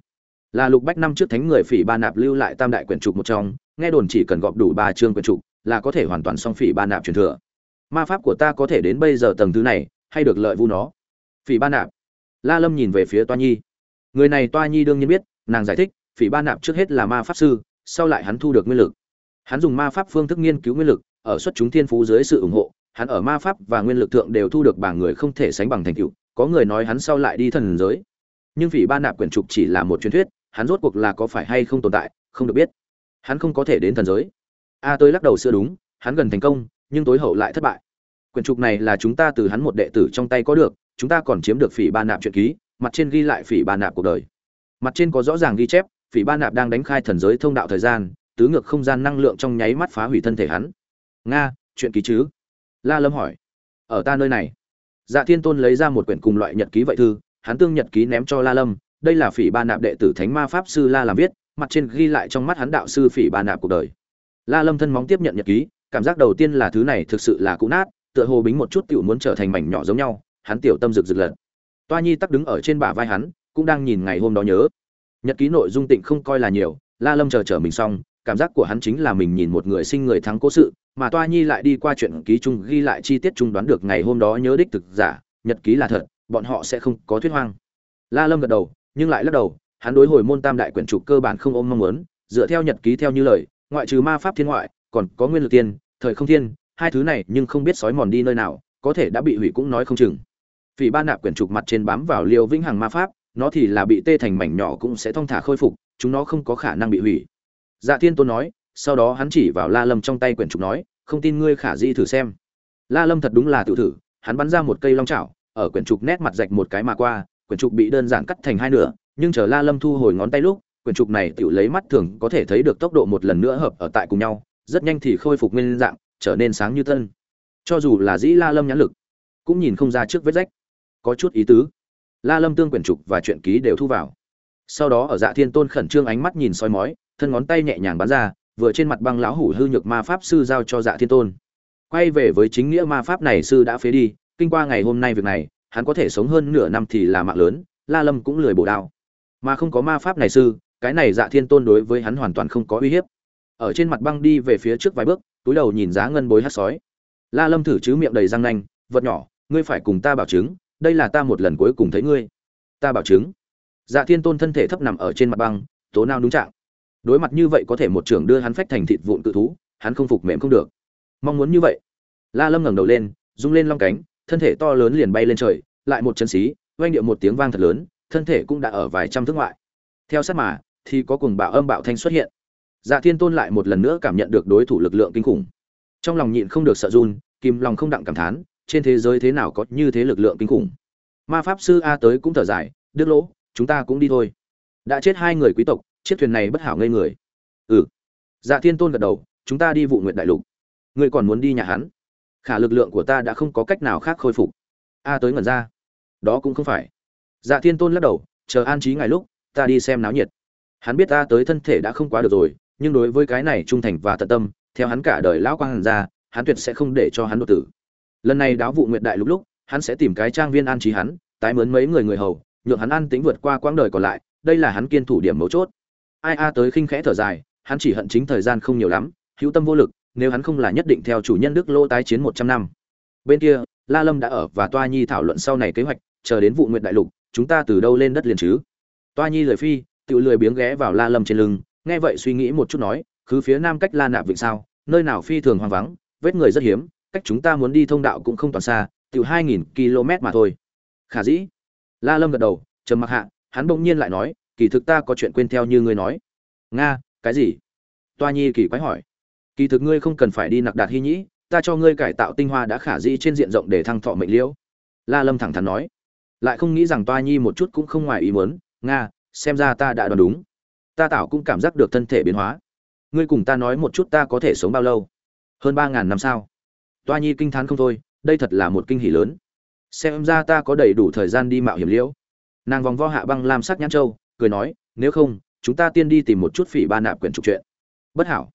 Là lục bách năm trước thánh người phỉ ba nạp lưu lại tam đại quyển trục một trong, nghe đồn chỉ cần gọp đủ ba chương quyển trục, là có thể hoàn toàn xong phỉ ba nạp truyền thừa. Ma pháp của ta có thể đến bây giờ tầng thứ này, hay được lợi vu nó? Phỉ ba nạp. La lâm nhìn về phía toa nhi người này toa nhi đương nhiên biết, nàng giải thích, phỉ ba nạp trước hết là ma pháp sư, sau lại hắn thu được nguyên lực. Hắn dùng ma pháp phương thức nghiên cứu nguyên lực, ở xuất chúng thiên phú dưới sự ủng hộ, hắn ở ma pháp và nguyên lực thượng đều thu được bảng người không thể sánh bằng thành tựu, có người nói hắn sau lại đi thần giới. Nhưng phỉ ba nạp quyển trục chỉ là một truyền thuyết, hắn rốt cuộc là có phải hay không tồn tại, không được biết. Hắn không có thể đến thần giới. A tôi lắc đầu xưa đúng, hắn gần thành công, nhưng tối hậu lại thất bại. Quyển trục này là chúng ta từ hắn một đệ tử trong tay có được, chúng ta còn chiếm được phỉ ba nạp truyện ký mặt trên ghi lại phỉ ba nạp cuộc đời. Mặt trên có rõ ràng ghi chép, phỉ ba nạp đang đánh khai thần giới thông đạo thời gian, tứ ngược không gian năng lượng trong nháy mắt phá hủy thân thể hắn. Nga, chuyện ký chứ? La lâm hỏi. Ở ta nơi này. Dạ thiên tôn lấy ra một quyển cùng loại nhật ký vậy thư, hắn tương nhật ký ném cho la lâm. Đây là phỉ ba nạp đệ tử thánh ma pháp sư la làm viết, mặt trên ghi lại trong mắt hắn đạo sư phỉ ba nạp cuộc đời. La lâm thân móng tiếp nhận nhật ký, cảm giác đầu tiên là thứ này thực sự là cũ nát, tựa hồ bính một chút tiểu muốn trở thành mảnh nhỏ giống nhau, hắn tiểu tâm rực rực lật toa nhi tắc đứng ở trên bả vai hắn, cũng đang nhìn ngày hôm đó nhớ. Nhật ký nội dung tịnh không coi là nhiều, la lâm chờ chờ mình xong, cảm giác của hắn chính là mình nhìn một người sinh người thắng cố sự, mà toa nhi lại đi qua chuyện ký chung ghi lại chi tiết chung đoán được ngày hôm đó nhớ đích thực giả, nhật ký là thật, bọn họ sẽ không có thuyết hoang. La lâm gật đầu, nhưng lại lắc đầu, hắn đối hồi môn tam đại quyển trục cơ bản không ôm mong muốn, dựa theo nhật ký theo như lời, ngoại trừ ma pháp thiên ngoại, còn có nguyên lực tiên, thời không thiên, hai thứ này nhưng không biết sói mòn đi nơi nào, có thể đã bị hủy cũng nói không chừng vì ba nạp quyển trục mặt trên bám vào liều vĩnh hằng ma pháp, nó thì là bị tê thành mảnh nhỏ cũng sẽ thong thả khôi phục, chúng nó không có khả năng bị hủy. Dạ thiên tôn nói, sau đó hắn chỉ vào la lâm trong tay quyển trục nói, không tin ngươi khả di thử xem. La lâm thật đúng là tự thử, hắn bắn ra một cây long chảo, ở quyển trục nét mặt rạch một cái mà qua, quyển trục bị đơn giản cắt thành hai nửa, nhưng chờ la lâm thu hồi ngón tay lúc, quyển trục này tự lấy mắt thường có thể thấy được tốc độ một lần nữa hợp ở tại cùng nhau, rất nhanh thì khôi phục nguyên dạng, trở nên sáng như tân. Cho dù là dĩ la lâm nhãn lực, cũng nhìn không ra trước vết rách có chút ý tứ. La lâm tương quyển trục và truyện ký đều thu vào. Sau đó ở dạ thiên tôn khẩn trương ánh mắt nhìn soi mói, thân ngón tay nhẹ nhàng bắn ra, vừa trên mặt băng lão hủ hư nhược ma pháp sư giao cho dạ thiên tôn. Quay về với chính nghĩa ma pháp này sư đã phế đi, kinh qua ngày hôm nay việc này, hắn có thể sống hơn nửa năm thì là mạng lớn, la lâm cũng lười bổ đao. Mà không có ma pháp này sư, cái này dạ thiên tôn đối với hắn hoàn toàn không có uy hiếp. Ở trên mặt băng đi về phía trước vài bước, túi đầu nhìn giá ngân bối hát sói. La lâm thử chứ miệng đầy răng nanh, vật nhỏ, ngươi phải cùng ta bảo chứng đây là ta một lần cuối cùng thấy ngươi. Ta bảo chứng. Dạ thiên tôn thân thể thấp nằm ở trên mặt băng, tố nao đúng trạng đối mặt như vậy có thể một trưởng đưa hắn phách thành thịt vụn cự thú, hắn không phục mềm không được. Mong muốn như vậy. La lâm ngẩng đầu lên, rung lên long cánh, thân thể to lớn liền bay lên trời, lại một chân xí oanh điệu một tiếng vang thật lớn, thân thể cũng đã ở vài trăm thước ngoại. Theo sát mà, thì có cùng bạo âm bạo thanh xuất hiện. Dạ thiên tôn lại một lần nữa cảm nhận được đối thủ lực lượng kinh khủng. Trong lòng nhịn không được sợ run, kìm lòng không đặng cảm thán trên thế giới thế nào có như thế lực lượng kinh khủng. Ma pháp sư a tới cũng thở dài đứt lỗ, chúng ta cũng đi thôi. Đã chết hai người quý tộc, chiếc thuyền này bất hảo ngây người. Ừ. Dạ thiên tôn gật đầu, chúng ta đi vụ nguyện đại lục. Ngươi còn muốn đi nhà hắn? Khả lực lượng của ta đã không có cách nào khác khôi phục. A tới ngẩn ra. Đó cũng không phải. Dạ thiên tôn lắc đầu, chờ an trí ngày lúc, ta đi xem náo nhiệt. Hắn biết ta tới thân thể đã không quá được rồi, nhưng đối với cái này trung thành và tận tâm, theo hắn cả đời lão quang hàn ra, hắn tuyệt sẽ không để cho hắn đột tử lần này đáo vụ nguyệt đại lúc lúc, hắn sẽ tìm cái trang viên an trí hắn, tái mướn mấy người người hầu, nhượng hắn ăn tính vượt qua quãng đời còn lại, đây là hắn kiên thủ điểm mấu chốt. Ai a tới khinh khẽ thở dài, hắn chỉ hận chính thời gian không nhiều lắm, hữu tâm vô lực, nếu hắn không là nhất định theo chủ nhân đức lô tái chiến một trăm năm. Bên kia, la lâm đã ở và toa nhi thảo luận sau này kế hoạch, chờ đến vụ nguyệt đại lục, chúng ta từ đâu lên đất liền chứ? Toa nhi lời phi tự lười biếng ghé vào la lâm trên lưng, nghe vậy suy nghĩ một chút nói, cứ phía nam cách la nạp vịnh sao? Nơi nào phi thường hoang vắng, vết người rất hiếm cách chúng ta muốn đi thông đạo cũng không toàn xa tự hai nghìn km mà thôi. Khả dĩ. La lâm gật đầu, trầm mặc hạ, hắn bỗng nhiên lại nói, kỳ thực ta có chuyện quên theo như ngươi nói. Nga, cái gì? Toa nhi kỳ quái hỏi. Kỳ thực ngươi không cần phải đi nặc đạt hy nhĩ, ta cho ngươi cải tạo tinh hoa đã khả dĩ trên diện rộng để thăng thọ mệnh liễu. La lâm thẳng thắn nói. Lại không nghĩ rằng toa nhi một chút cũng không ngoài ý muốn, nga, xem ra ta đã đoán đúng. Ta tạo cũng cảm giác được thân thể biến hóa. Ngươi cùng ta nói một chút ta có thể sống bao lâu? Hơn ba ngàn năm sao? Toa nhi kinh t h á n không thôi, đây thật là một kinh hỷ lớn. Xem ra ta có đầy đủ thời gian đi mạo hiểm liễu. Nàng vòng vo hạ băng lam sắc nhãn châu, cười nói, nếu không, chúng ta tiên đi tìm một chút phỉ ba nạp quyển trục chuyện bất hảo.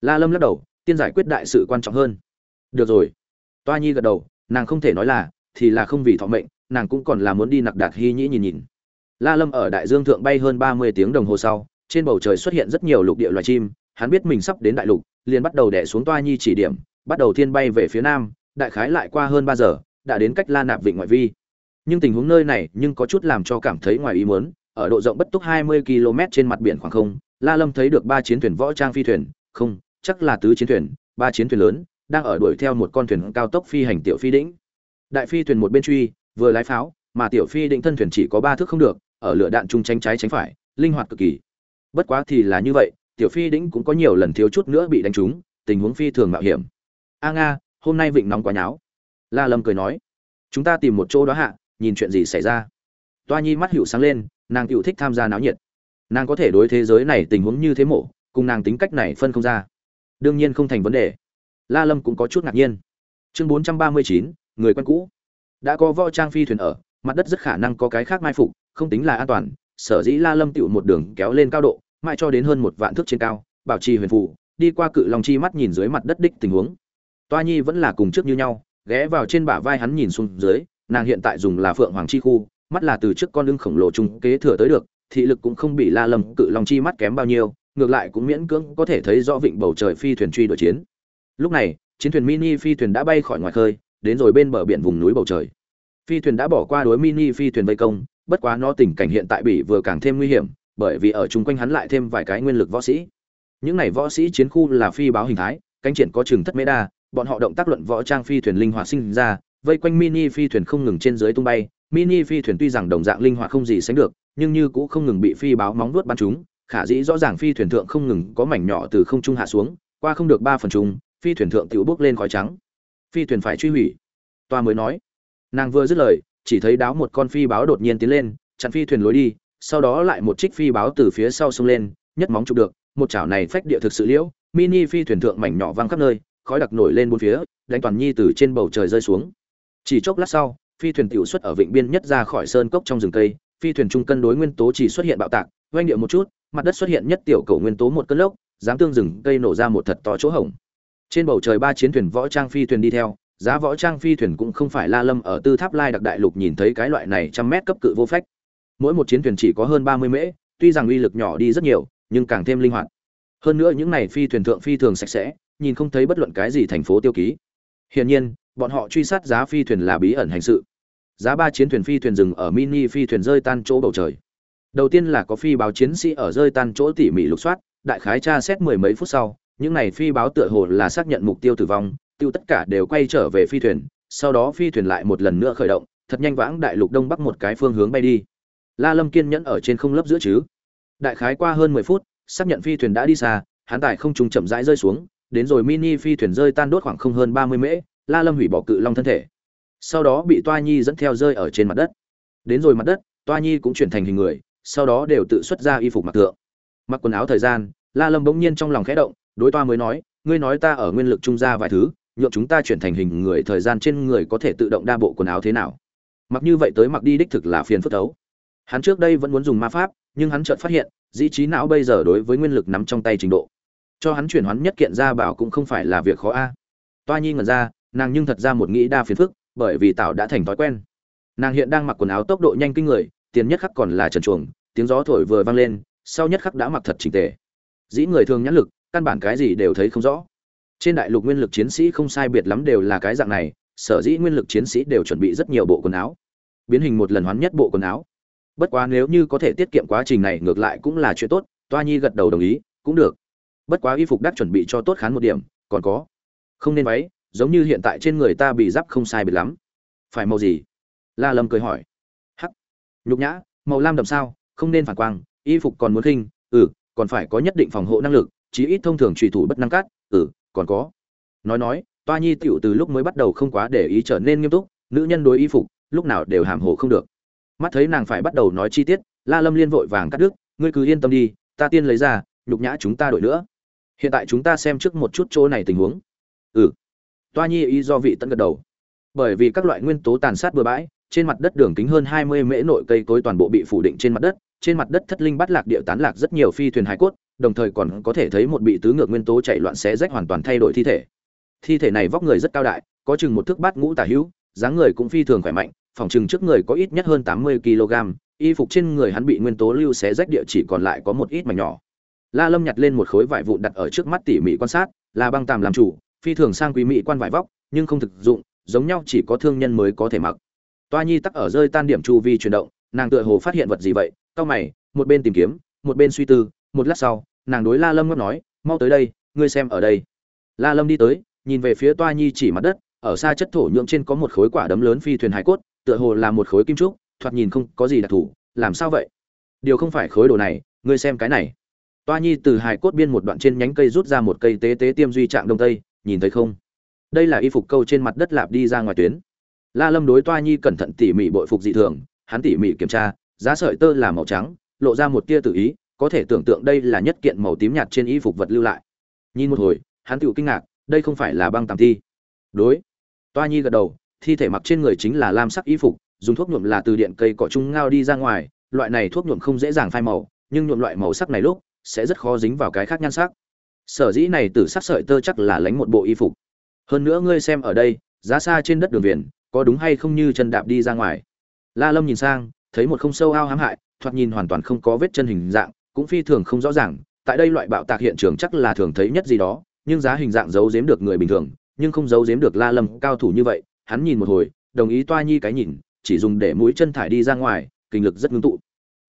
La lâm lắc đầu, tiên giải quyết đại sự quan trọng hơn. Được rồi. Toa nhi gật đầu, nàng không thể nói là, thì là không vì thọ mệnh, nàng cũng còn là muốn đi nặc đạt hy nhĩ nhìn nhìn. La lâm ở đại dương thượng bay hơn ba mươi tiếng đồng hồ sau, trên bầu trời xuất hiện rất nhiều lục địa loài chim, hắn biết mình sắp đến đại lục, liền bắt đầu đẻ xuống toa nhi chỉ điểm bắt đầu thiên bay về phía nam, đại khái lại qua hơn ba giờ, đã đến cách la nạp vịnh ngoại vi. Nhưng tình huống nơi này nhưng có chút làm cho cảm thấy ngoài ý muốn, ở độ rộng bất túc hai mươi km trên mặt biển khoảng không, la lâm thấy được ba chiến thuyền võ trang phi thuyền, không, chắc là tứ chiến thuyền, ba chiến thuyền lớn, đang ở đuổi theo một con thuyền cao tốc phi hành tiểu phi đĩnh đại phi thuyền một bên truy, vừa lái pháo, mà tiểu phi đỉnh thân thuyền chỉ có ba thước không được, ở lửa đạn chung tránh trái tránh phải, linh hoạt cực kỳ. Bất quá thì là như vậy, tiểu phi đĩnh cũng có nhiều lần thiếu chút nữa bị đánh trúng, tình huống phi thường mạo hiểm a nga, hôm nay vịnh nóng quá nháo. La lâm cười nói, chúng ta tìm một chỗ đó hạ, nhìn chuyện gì xảy ra. Toa nhi mắt hữu sáng lên, nàng hữu thích tham gia náo nhiệt. Nàng có thể đối thế giới này tình huống như thế mổ, cùng nàng tính cách này phân không ra. Đương nhiên không thành vấn đề. La lâm cũng có chút ngạc nhiên. Chương bốn trăm ba mươi chín, người quen cũ. Đã có võ trang phi thuyền ở, mặt đất rất khả năng có cái khác mai phục, không tính là an toàn. Sở dĩ la lâm tựu một đường kéo lên cao độ, mãi cho đến hơn một vạn thước trên cao, bảo trì huyền phụ đi qua cự long chi mắt nhìn dưới mặt đất đích tình huống toa nhi vẫn là cùng trước như nhau, ghé vào trên bả vai hắn nhìn xuống dưới, nàng hiện tại dùng là phượng hoàng chi khu, mắt là từ trước con lưng khổng lồ trung kế thừa tới được, thị lực cũng không bị la lâm, cự long chi mắt kém bao nhiêu, ngược lại cũng miễn cưỡng có thể thấy rõ vịnh bầu trời phi thuyền truy đuổi chiến. Lúc này, chiến thuyền mini phi thuyền đã bay khỏi ngoài khơi, đến rồi bên bờ biển vùng núi bầu trời. Phi thuyền đã bỏ qua đối mini phi thuyền vây công, bất quá nó tình cảnh hiện tại bị vừa càng thêm nguy hiểm, bởi vì ở chung quanh hắn lại thêm vài cái nguyên lực võ sĩ. Những này võ sĩ chiến khu là phi báo hình thái, cánh triển có chừng thất mễ đa bọn họ động tác luận võ trang phi thuyền linh hoạt sinh ra, vây quanh mini phi thuyền không ngừng trên dưới tung bay. Mini phi thuyền tuy rằng đồng dạng linh hoạt không gì sánh được, nhưng như cũng không ngừng bị phi báo móng vuốt bắn chúng khả dĩ rõ ràng phi thuyền thượng không ngừng có mảnh nhỏ từ không trung hạ xuống, qua không được ba phần trung phi thuyền thượng tiểu bước lên khói trắng. Phi thuyền phải truy hủy. Toa mới nói. Nàng vừa dứt lời, chỉ thấy đáo một con phi báo đột nhiên tiến lên, chặn phi thuyền lối đi, sau đó lại một trích phi báo từ phía sau xông lên, nhất móng chụp được, một chảo này phách địa thực sự liễu, mini phi thuyền thượng mảnh nhỏ văng khắp nơi khói đặc nổi lên bốn phía, đánh toàn nhi từ trên bầu trời rơi xuống. Chỉ chốc lát sau, phi thuyền tiểu xuất ở vịnh biên nhất ra khỏi sơn cốc trong rừng cây, phi thuyền trung cân đối nguyên tố chỉ xuất hiện bạo tạc, oanh điệu một chút, mặt đất xuất hiện nhất tiểu cầu nguyên tố một cơn lốc, dám tương rừng cây nổ ra một thật to chỗ hổng. Trên bầu trời ba chiến thuyền võ trang phi thuyền đi theo, giá võ trang phi thuyền cũng không phải la lâm ở tư tháp lai đặc đại lục nhìn thấy cái loại này trăm mét cấp cự vô phách. Mỗi một chiến thuyền chỉ có hơn ba mươi mễ, tuy rằng uy lực nhỏ đi rất nhiều, nhưng càng thêm linh hoạt. Hơn nữa những này phi thuyền thượng phi thường sạch sẽ nhìn không thấy bất luận cái gì thành phố tiêu ký. Hiển nhiên, bọn họ truy sát giá phi thuyền là bí ẩn hành sự. Giá ba chiến thuyền phi thuyền dừng ở mini phi thuyền rơi tan chỗ bầu trời. Đầu tiên là có phi báo chiến sĩ ở rơi tan chỗ tỉ mỉ lục soát, đại khái tra xét mười mấy phút sau, những này phi báo tựa hồ là xác nhận mục tiêu tử vong, tiêu tất cả đều quay trở về phi thuyền, sau đó phi thuyền lại một lần nữa khởi động, thật nhanh vãng đại lục đông bắc một cái phương hướng bay đi. La lâm kiên nhẫn ở trên không lớp giữa chứ. Đại khái qua hơn mười phút, xác nhận phi thuyền đã đi xa, hắn tại không trung chậm rãi rơi xuống đến rồi mini phi thuyền rơi tan đốt khoảng không hơn ba mươi mễ, la lâm hủy bỏ cự long thân thể. Sau đó bị toa nhi dẫn theo rơi ở trên mặt đất. Đến rồi mặt đất, toa nhi cũng chuyển thành hình người, sau đó đều tự xuất ra y phục mặc tượng mặc quần áo thời gian, la lâm bỗng nhiên trong lòng khẽ động, đối toa mới nói, ngươi nói ta ở nguyên lực trung ra vài thứ, nhượng chúng ta chuyển thành hình người thời gian trên người có thể tự động đa bộ quần áo thế nào? Mặc như vậy tới mặc đi đích thực là phiền phức tấu hắn trước đây vẫn muốn dùng ma pháp, nhưng hắn chợt phát hiện, dĩ trí não bây giờ đối với nguyên lực nắm trong tay trình độ cho hắn chuyển hoán nhất kiện ra bảo cũng không phải là việc khó a. Toa nhi ngẩn ra, nàng nhưng thật ra một nghĩ đa phiền phức, bởi vì tảo đã thành thói quen. Nàng hiện đang mặc quần áo tốc độ nhanh kinh người, tiền nhất khắc còn là trần chuồng, tiếng gió thổi vừa vang lên, sau nhất khắc đã mặc thật chỉnh tề. Dĩ người thường nhãn lực, căn bản cái gì đều thấy không rõ. Trên đại lục nguyên lực chiến sĩ không sai biệt lắm đều là cái dạng này, sở dĩ nguyên lực chiến sĩ đều chuẩn bị rất nhiều bộ quần áo. Biến hình một lần hoán nhất bộ quần áo. Bất quá nếu như có thể tiết kiệm quá trình này ngược lại cũng là chuyện tốt, toa nhi gật đầu đồng ý, cũng được bất quá y phục đắc chuẩn bị cho tốt khán một điểm, còn có. Không nên váy, giống như hiện tại trên người ta bị giáp không sai biệt lắm. Phải màu gì? La lâm cười hỏi. Hắc. Nhục nhã, màu lam đậm sao, không nên phản quang, y phục còn muốn khinh ừ còn phải có nhất định phòng hộ năng lực, chí ít thông thường trùy thủ bất năng cát ừ còn có. Nói nói, toa nhi tiểu từ lúc mới bắt đầu không quá để ý trở nên nghiêm túc, nữ nhân đối y phục, lúc nào đều hàm hồ không được. Mắt thấy nàng phải bắt đầu nói chi tiết, la lâm liên vội vàng cắt đứt, ngươi cứ yên tâm đi, ta tiên lấy ra, nhục nhã chúng ta đổi nữa hiện tại chúng ta xem trước một chút chỗ này tình huống. Ừ. Toa nhi y do vị tận gật đầu. Bởi vì các loại nguyên tố tàn sát bừa bãi, trên mặt đất đường kính hơn hai mươi mễ nội cây cối toàn bộ bị phủ định trên mặt đất, trên mặt đất thất linh bắt lạc địa tán lạc rất nhiều phi thuyền hải cốt, đồng thời còn có thể thấy một bị tứ ngược nguyên tố chạy loạn xé rách hoàn toàn thay đổi thi thể. Thi thể này vóc người rất cao đại, có chừng một thước bát ngũ tả hữu, dáng người cũng phi thường khỏe mạnh, phòng chừng trước người có ít nhất hơn tám mươi kg y phục trên người hắn bị nguyên tố lưu xé rách địa chỉ còn lại có một ít mảnh nhỏ la lâm nhặt lên một khối vải vụn đặt ở trước mắt tỉ mỉ quan sát, là băng tàm làm chủ, phi thường sang quý mỹ quan vải vóc, nhưng không thực dụng, giống nhau chỉ có thương nhân mới có thể mặc. Toa nhi tắc ở rơi tan điểm chu vi chuyển động, nàng tựa hồ phát hiện vật gì vậy cao mày, một bên tìm kiếm, một bên suy tư, một lát sau, nàng đối la lâm ngáp nói, mau tới đây, ngươi xem ở đây. La lâm đi tới, nhìn về phía toa nhi chỉ mặt đất, ở xa chất thổ nhượng trên có một khối quả đấm lớn phi thuyền hải cốt, tựa hồ là một khối kim trúc, thoạt nhìn không có gì đặc thù, làm sao vậy? Điều không phải khối đồ này, ngươi xem cái này toa nhi từ hải cốt biên một đoạn trên nhánh cây rút ra một cây tế tế tiêm duy trạng đông tây, nhìn thấy không? Đây là y phục câu trên mặt đất lạp đi ra ngoài tuyến. La lâm đối toa nhi cẩn thận tỉ mỉ bội phục dị thường, hắn tỉ mỉ kiểm tra, giá sợi tơ là màu trắng, lộ ra một tia tự ý, có thể tưởng tượng đây là nhất kiện màu tím nhạt trên y phục vật lưu lại. Nhìn một hồi, hắn tự kinh ngạc, đây không phải là băng tàng thi. Đối. Toa nhi gật đầu, thi thể mặc trên người chính là lam sắc y phục, dùng thuốc nhuộm là từ điện cây cỏ trung ngao đi ra ngoài, loại này thuốc nhuộm không dễ dàng phai màu, nhưng nhuộm loại màu sắc này lúc sẽ rất khó dính vào cái khác nhan sắc. Sở dĩ này từ sắc sợi tơ chắc là lánh một bộ y phục. Hơn nữa ngươi xem ở đây, giá xa trên đất đường viền, có đúng hay không như chân đạp đi ra ngoài. La lâm nhìn sang, thấy một không sâu ao hãm hại, thoạt nhìn hoàn toàn không có vết chân hình dạng, cũng phi thường không rõ ràng. Tại đây loại bạo tạc hiện trường chắc là thường thấy nhất gì đó, nhưng giá hình dạng giấu giếm được người bình thường, nhưng không giấu giếm được la lâm cao thủ như vậy. Hắn nhìn một hồi, đồng ý toa nhi cái nhìn, chỉ dùng để mũi chân thải đi ra ngoài, kinh lực rất ngưng tụ.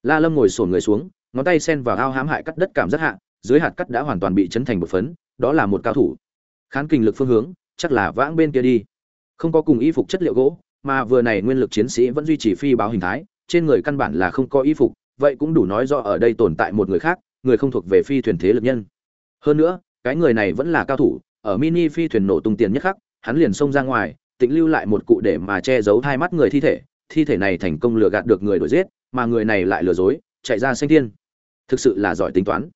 La lâm ngồi sổn người xuống ngón tay sen vào ao hãm hại cắt đất cảm rất hạ, dưới hạt cắt đã hoàn toàn bị chấn thành một phấn, đó là một cao thủ. Khán kinh lực phương hướng, chắc là vãng bên kia đi. Không có cùng y phục chất liệu gỗ, mà vừa này nguyên lực chiến sĩ vẫn duy trì phi báo hình thái, trên người căn bản là không có y phục, vậy cũng đủ nói rõ ở đây tồn tại một người khác, người không thuộc về phi thuyền thế lực nhân. Hơn nữa, cái người này vẫn là cao thủ, ở mini phi thuyền nổ tung tiền nhất khắc, hắn liền xông ra ngoài, tịnh lưu lại một cụ để mà che giấu hai mắt người thi thể thi thể này thành công lừa gạt được người đuổi giết, mà người này lại lừa dối chạy ra xanh thiên. Thực sự là giỏi tính toán.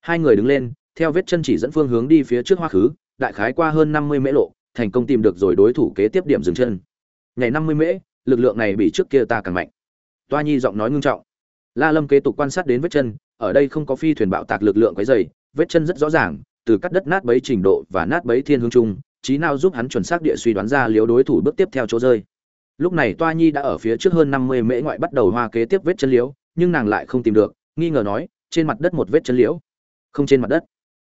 Hai người đứng lên, theo vết chân chỉ dẫn phương hướng đi phía trước hoa khứ, đại khái qua hơn năm mươi mễ lộ, thành công tìm được rồi đối thủ kế tiếp điểm dừng chân. Nhảy năm mươi mễ, lực lượng này bị trước kia ta càng mạnh. Toa nhi giọng nói ngưng trọng. La lâm kế tục quan sát đến vết chân, ở đây không có phi thuyền bạo tạc lực lượng quấy dày vết chân rất rõ ràng, từ cắt đất nát bấy trình độ và nát bấy thiên hướng chung trí nào giúp hắn chuẩn xác địa suy đoán ra liếu đối thủ bước tiếp theo chỗ rơi. Lúc này toa nhi đã ở phía trước hơn năm mươi mễ ngoại bắt đầu hoa kế tiếp vết chân liếu nhưng nàng lại không tìm được, nghi ngờ nói, trên mặt đất một vết chân liễu. Không trên mặt đất.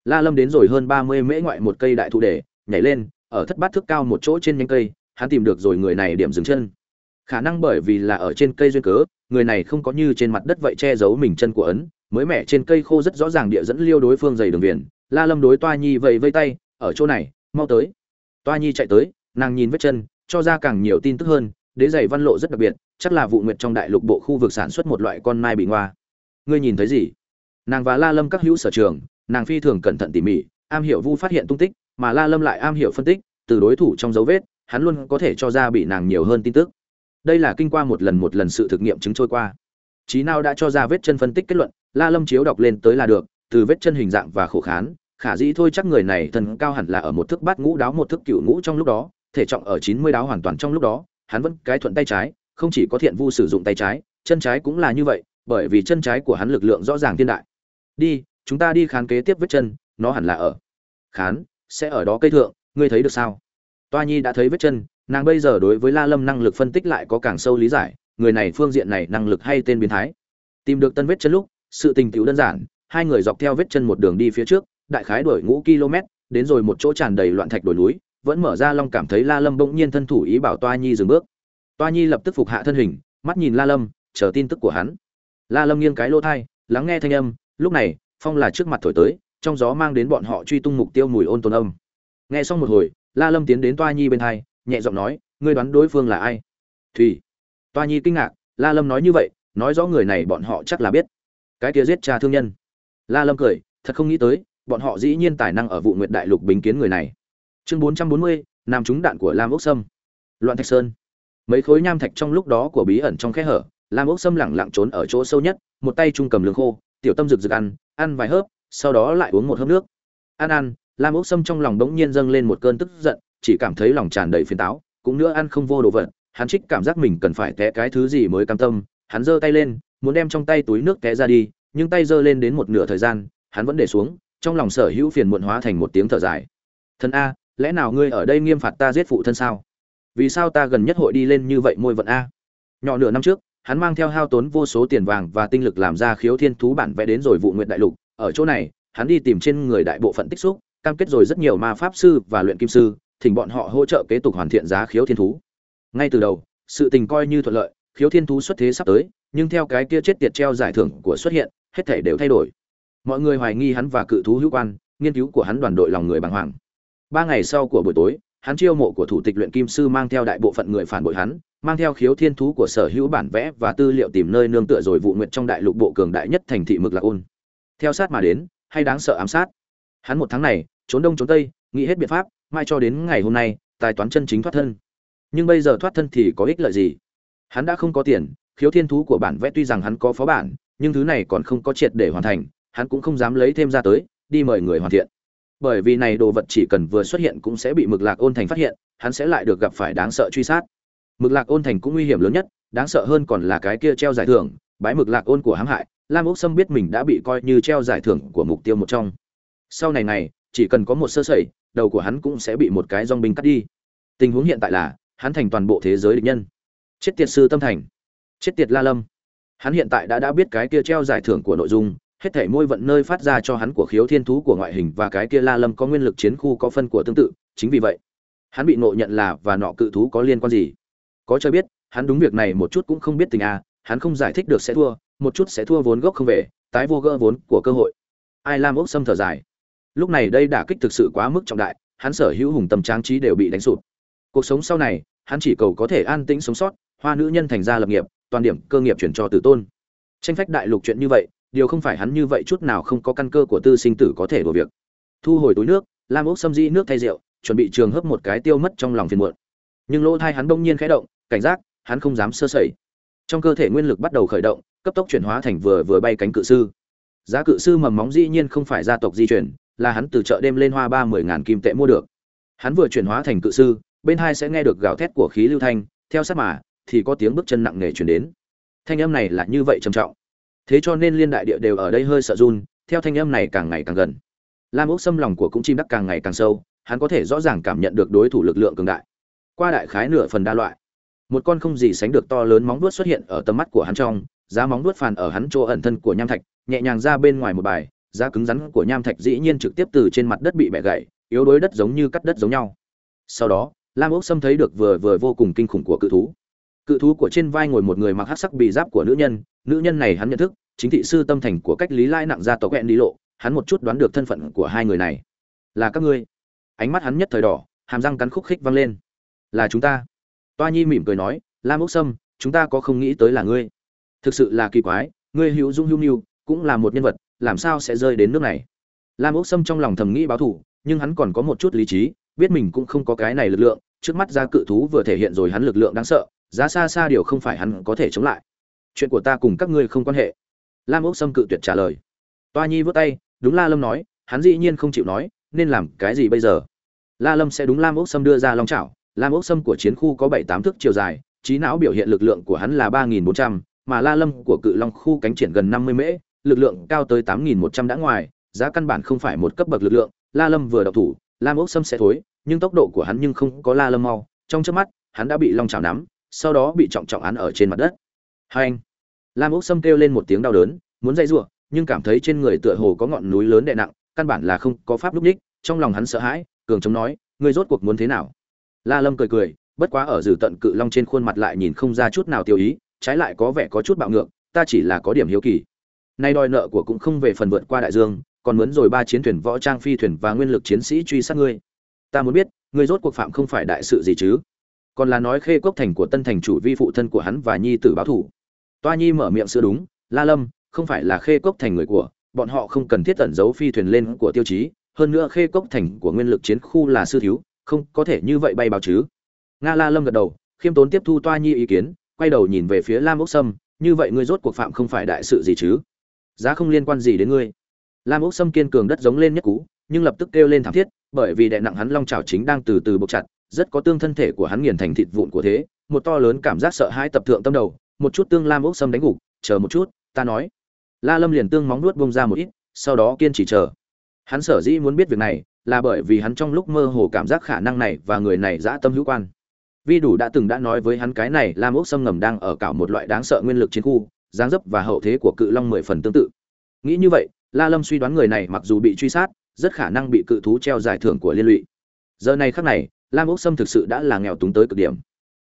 La lâm đến rồi hơn ba mươi mễ ngoại một cây đại thụ để, nhảy lên, ở thất bát thước cao một chỗ trên nhánh cây, hắn tìm được rồi người này điểm dừng chân. Khả năng bởi vì là ở trên cây duyên cớ, người này không có như trên mặt đất vậy che giấu mình chân của ấn, mới mẻ trên cây khô rất rõ ràng địa dẫn liêu đối phương dày đường viền la lâm đối toa nhi vậy vây tay, ở chỗ này, mau tới. Toa nhi chạy tới, nàng nhìn vết chân, cho ra càng nhiều tin tức hơn đế giày văn lộ rất đặc biệt, chắc là vụ nguyệt trong đại lục bộ khu vực sản xuất một loại con mai bị ngoa. Ngươi nhìn thấy gì? Nàng và la lâm các hữu sở trường, nàng phi thường cẩn thận tỉ mỉ, am hiểu vu phát hiện tung tích, mà la lâm lại am hiểu phân tích, từ đối thủ trong dấu vết, hắn luôn có thể cho ra bị nàng nhiều hơn tin tức. Đây là kinh qua một lần một lần sự thực nghiệm chứng trôi qua. Trí nào đã cho ra vết chân phân tích kết luận, la lâm chiếu đọc lên tới là được, từ vết chân hình dạng và khổ khán, khả dĩ thôi chắc người này thần cao hẳn là ở một thước bát ngũ đáo một thước cựu ngũ trong lúc đó, thể trọng ở chín mươi đáo hoàn toàn trong lúc đó hắn vẫn cái thuận tay trái, không chỉ có thiện vu sử dụng tay trái, chân trái cũng là như vậy, bởi vì chân trái của hắn lực lượng rõ ràng thiên đại. Đi, chúng ta đi khán kế tiếp vết chân, nó hẳn là ở. Khán, sẽ ở đó cây thượng, ngươi thấy được sao? Toa nhi đã thấy vết chân, nàng bây giờ đối với la lâm năng lực phân tích lại có càng sâu lý giải, người này phương diện này năng lực hay tên biến thái. Tìm được tân vết chân lúc, sự tình tiểu đơn giản, hai người dọc theo vết chân một đường đi phía trước, đại khái đuổi ngũ km, đến rồi một chỗ tràn đầy loạn thạch đồi núi vẫn mở ra long cảm thấy la lâm bỗng nhiên thân thủ ý bảo toa nhi dừng bước. Toa nhi lập tức phục hạ thân hình, mắt nhìn la lâm, chờ tin tức của hắn. La lâm nghiêng cái lỗ thai lắng nghe thanh âm, lúc này, phong là trước mặt thổi tới, trong gió mang đến bọn họ truy tung mục tiêu mùi ôn tồn âm. Nghe xong một hồi, la lâm tiến đến toa nhi bên thai, nhẹ giọng nói, ngươi đoán đối phương là ai? Thùy toa nhi kinh ngạc, la lâm nói như vậy, nói rõ người này bọn họ chắc là biết. Cái kia giết cha thương nhân. La lâm cười, thật không nghĩ tới, bọn họ dĩ nhiên tài năng ở vụ nguyệt đại lục bính kiến người này chương bốn trăm bốn mươi, nam trúng đạn của lam ốc sâm. Loạn thạch sơn. Mấy khối nham thạch trong lúc đó của bí ẩn trong khe hở, lam ốc sâm lẳng lặng trốn ở chỗ sâu nhất, một tay trung cầm lương khô, tiểu tâm rực rực ăn ăn vài hớp, sau đó lại uống một hớp nước. Ăn ăn, lam ốc sâm trong lòng bỗng nhiên dâng lên một cơn tức giận, chỉ cảm thấy lòng tràn đầy phiền táo, cũng nữa ăn không vô đồ vật, hắn trích cảm giác mình cần phải té cái thứ gì mới cam tâm, hắn giơ tay lên, muốn đem trong tay túi nước té ra đi, nhưng tay giơ lên đến một nửa thời gian, hắn vẫn để xuống, trong lòng sở hữu phiền muộn hóa thành một tiếng thở dài. Thân a lẽ nào ngươi ở đây nghiêm phạt ta giết phụ thân sao? Vì sao ta gần nhất hội đi lên như vậy môi vận a? Nhỏ nửa năm trước, hắn mang theo hao tốn vô số tiền vàng và tinh lực làm ra khiếu thiên thú bản vẽ đến rồi vụ nguyện đại lục. Ở chỗ này, hắn đi tìm trên người đại bộ phận tích xúc, cam kết rồi rất nhiều ma pháp sư và luyện kim sư, thỉnh bọn họ hỗ trợ kế tục hoàn thiện giá khiếu thiên thú. Ngay từ đầu, sự tình coi như thuận lợi, khiếu thiên thú xuất thế sắp tới, nhưng theo cái kia chết tiệt treo giải thưởng của xuất hiện, hết thể đều thay đổi. Mọi người hoài nghi hắn và cự thú hữu quan, nghiên cứu của hắn đoàn đội lòng người bàng hoàng ba ngày sau của buổi tối, hắn chiêu mộ của thủ tịch luyện kim sư mang theo đại bộ phận người phản bội hắn, mang theo khiếu thiên thú của sở hữu bản vẽ và tư liệu tìm nơi nương tựa rồi vụ nguyện trong đại lục bộ cường đại nhất thành thị mực lạc ôn. Theo sát mà đến, hay đáng sợ ám sát. Hắn một tháng này, trốn đông trốn tây, nghĩ hết biện pháp, mai cho đến ngày hôm nay, tài toán chân chính thoát thân. Nhưng bây giờ thoát thân thì có ích lợi gì? Hắn đã không có tiền, khiếu thiên thú của bản vẽ tuy rằng hắn có phó bản, nhưng thứ này còn không có triệt để hoàn thành, hắn cũng không dám lấy thêm ra tới, đi mời người hoàn thiện bởi vì này đồ vật chỉ cần vừa xuất hiện cũng sẽ bị mực lạc ôn thành phát hiện, hắn sẽ lại được gặp phải đáng sợ truy sát. Mực lạc ôn thành cũng nguy hiểm lớn nhất, đáng sợ hơn còn là cái kia treo giải thưởng, bái mực lạc ôn của hãm hại, lam ốc sâm biết mình đã bị coi như treo giải thưởng của mục tiêu một trong. Sau này này, chỉ cần có một sơ sẩy, đầu của hắn cũng sẽ bị một cái dong binh cắt đi. Tình huống hiện tại là, hắn thành toàn bộ thế giới địch nhân. Chết tiệt sư tâm thành. Chết tiệt la lâm. Hắn hiện tại đã đã biết cái kia treo giải thưởng của nội dung hết thể môi vận nơi phát ra cho hắn của khiếu thiên thú của ngoại hình và cái kia la lâm có nguyên lực chiến khu có phân của tương tự, chính vì vậy, hắn bị nộ nhận là và nọ cự thú có liên quan gì? Có cho biết, hắn đúng việc này một chút cũng không biết tình à hắn không giải thích được sẽ thua, một chút sẽ thua vốn gốc không về, tái vô gỡ vốn của cơ hội. Ai lam ốc xâm thở dài. Lúc này đây đả kích thực sự quá mức trọng đại, hắn sở hữu hùng tâm tráng trí đều bị đánh sụp. Cuộc sống sau này, hắn chỉ cầu có thể an tĩnh sống sót, hoa nữ nhân thành ra lập nghiệp, toàn điểm cơ nghiệp chuyển cho tử tôn. Tranh phách đại lục chuyện như vậy điều không phải hắn như vậy chút nào không có căn cơ của tư sinh tử có thể đổ việc. Thu hồi túi nước, lam ốc xâm dĩ nước thay rượu, chuẩn bị trường hấp một cái tiêu mất trong lòng phiền muộn. Nhưng lỗ thai hắn bỗng nhiên khẽ động, cảnh giác, hắn không dám sơ sẩy. Trong cơ thể nguyên lực bắt đầu khởi động, cấp tốc chuyển hóa thành vừa vừa bay cánh cự sư. Giá cự sư mầm móng dĩ nhiên không phải gia tộc di chuyển, là hắn từ chợ đêm lên hoa ba mươi ngàn kim tệ mua được. Hắn vừa chuyển hóa thành cự sư, bên hai sẽ nghe được gào thét của khí lưu thanh, theo sát mà, thì có tiếng bước chân nặng nề chuyển đến. Thanh âm này là như vậy trầm trọng thế cho nên liên đại địa đều ở đây hơi sợ run, theo thanh âm này càng ngày càng gần. Lam ốc xâm lòng của cũng chim đắc càng ngày càng sâu, hắn có thể rõ ràng cảm nhận được đối thủ lực lượng cường đại. Qua đại khái nửa phần đa loại, một con không gì sánh được to lớn móng vuốt xuất hiện ở tầm mắt của hắn trong, giá móng vuốt phàn ở hắn chỗ ẩn thân của nham thạch, nhẹ nhàng ra bên ngoài một bài, giá cứng rắn của nham thạch dĩ nhiên trực tiếp từ trên mặt đất bị bẻ gãy, yếu đuối đất giống như cắt đất giống nhau. Sau đó, lam ốc xâm thấy được vừa vừa vô cùng kinh khủng của cự thú cự thú của trên vai ngồi một người mặc hắc sắc bị giáp của nữ nhân nữ nhân này hắn nhận thức, chính thị sư tâm thành của cách lý lai nặng ra tỏ quẹn đi lộ, hắn một chút đoán được thân phận của hai người này. Là các ngươi. Ánh mắt hắn nhất thời đỏ, hàm răng cắn khúc khích vang lên. Là chúng ta. Toa nhi mỉm cười nói, lam ốc sâm, chúng ta có không nghĩ tới là ngươi. Thực sự là kỳ quái, ngươi hữu dung hữu Niu cũng là một nhân vật, làm sao sẽ rơi đến nước này? Lam ốc sâm trong lòng thầm nghĩ báo thủ nhưng hắn còn có một chút lý trí biết mình cũng không có cái này lực lượng, trước mắt ra cự thú vừa thể hiện rồi hắn lực lượng đáng sợ, giá xa xa điều không phải hắn có thể chống lại. Chuyện của ta cùng các ngươi không quan hệ. Lam ốc sâm cự tuyệt trả lời. Toa nhi vớt tay, đúng la lâm nói, hắn dĩ nhiên không chịu nói, nên làm cái gì bây giờ? La lâm sẽ đúng lam ốc sâm đưa ra long chảo. Lam ốc sâm của chiến khu có bảy tám thước chiều dài, trí não biểu hiện lực lượng của hắn là ba nghìn bốn trăm, mà la lâm của cự long khu cánh triển gần năm mươi mễ, lực lượng cao tới tám nghìn một trăm đã ngoài, giá căn bản không phải một cấp bậc lực lượng, la lâm vừa độc thủ lam ốc sâm sẽ thối, nhưng tốc độ của hắn nhưng không có la lâm mau. Trong trước mắt, hắn đã bị long trào nắm, sau đó bị trọng trọng án ở trên mặt đất. Hai anh. Lam ốc sâm kêu lên một tiếng đau đớn, muốn dây giụa nhưng cảm thấy trên người tựa hồ có ngọn núi lớn đè nặng, căn bản là không có pháp lúc ních trong lòng hắn sợ hãi, cường chống nói, ngươi rốt cuộc muốn thế nào? La lâm cười cười, bất quá ở dử tận cự long trên khuôn mặt lại nhìn không ra chút nào tiêu ý, trái lại có vẻ có chút bạo ngược, ta chỉ là có điểm hiếu kỳ. Nay đòi nợ của cũng không về phần vượt qua đại dương còn muốn rồi ba chiến thuyền võ trang phi thuyền và nguyên lực chiến sĩ truy sát ngươi. Ta muốn biết, ngươi rốt cuộc phạm không phải đại sự gì chứ? Còn là nói khê cốc thành của tân thành chủ vi phụ thân của hắn và nhi tử báo thủ. Toa nhi mở miệng sửa đúng, la lâm, không phải là khê cốc thành người của, bọn họ không cần thiết tẩn giấu phi thuyền lên của tiêu chí, hơn nữa khê cốc thành của nguyên lực chiến khu là sư thiếu, không có thể như vậy bay báo chứ. Nga la lâm gật đầu, khiêm tốn tiếp thu toa nhi ý kiến, quay đầu nhìn về phía lam ốc sâm, như vậy ngươi rốt cuộc phạm không phải đại sự gì chứ? Giá không liên quan gì đến ngươi lam ốc sâm kiên cường đất giống lên nhất cú, nhưng lập tức kêu lên thảm thiết, bởi vì đè nặng hắn long trào chính đang từ từ buộc chặt, rất có tương thân thể của hắn nghiền thành thịt vụn của thế, một to lớn cảm giác sợ hãi tập thượng tâm đầu, một chút tương lam ốc sâm đánh gục, chờ một chút, ta nói. La lâm liền tương móng nuốt bông ra một ít, sau đó kiên trì chờ. Hắn sở dĩ muốn biết việc này, là bởi vì hắn trong lúc mơ hồ cảm giác khả năng này và người này dã tâm hữu quan. Vi đủ đã từng đã nói với hắn cái này, lam ốc sâm ngầm đang ở cả một loại đáng sợ nguyên lực chiến khu, dáng dấp và hậu thế của cự long mười phần tương tự. Nghĩ như vậy la lâm suy đoán người này mặc dù bị truy sát, rất khả năng bị cự thú treo giải thưởng của liên lụy. Giờ này khắc này, lam Úc sâm thực sự đã là nghèo túng tới cực điểm.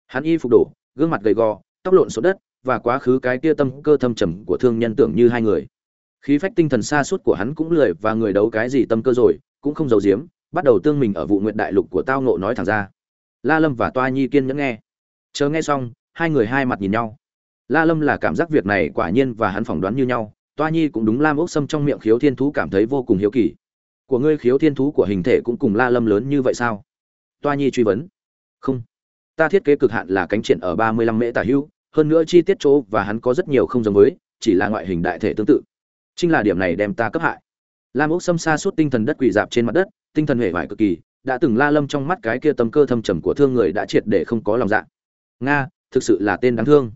Hắn y phục đổ, gương mặt gầy gò, tóc lộn xộn đất, và quá khứ cái kia tâm cơ thâm trầm của thương nhân tưởng như hai người. Khí phách tinh thần xa suốt của hắn cũng lười và người đấu cái gì tâm cơ rồi, cũng không giấu giếm, bắt đầu tương mình ở vụ nguyện đại lục của tao nộ nói thẳng ra. La lâm và toa nhi kiên nhẫn nghe. Chờ nghe xong, hai người hai mặt nhìn nhau. La lâm là cảm giác việc này quả nhiên và hắn phỏng đoán như nhau toa nhi cũng đúng lam ốc sâm trong miệng khiếu thiên thú cảm thấy vô cùng hiếu kỳ. Của ngươi khiếu thiên thú của hình thể cũng cùng la lâm lớn như vậy sao? Toa nhi truy vấn. Không. Ta thiết kế cực hạn là cánh triển ở ba mươi lăm mễ tả hữu, hơn nữa chi tiết chỗ và hắn có rất nhiều không giống với, chỉ là ngoại hình đại thể tương tự. Chính là điểm này đem ta cấp hại. Lam ốc xâm xa suốt tinh thần đất quỳ dạp trên mặt đất, tinh thần hệ vải cực kỳ, đã từng la lâm trong mắt cái kia tâm cơ thâm trầm của thương người đã triệt để không có lòng dạ. Nga, thực sự là tên đáng thương.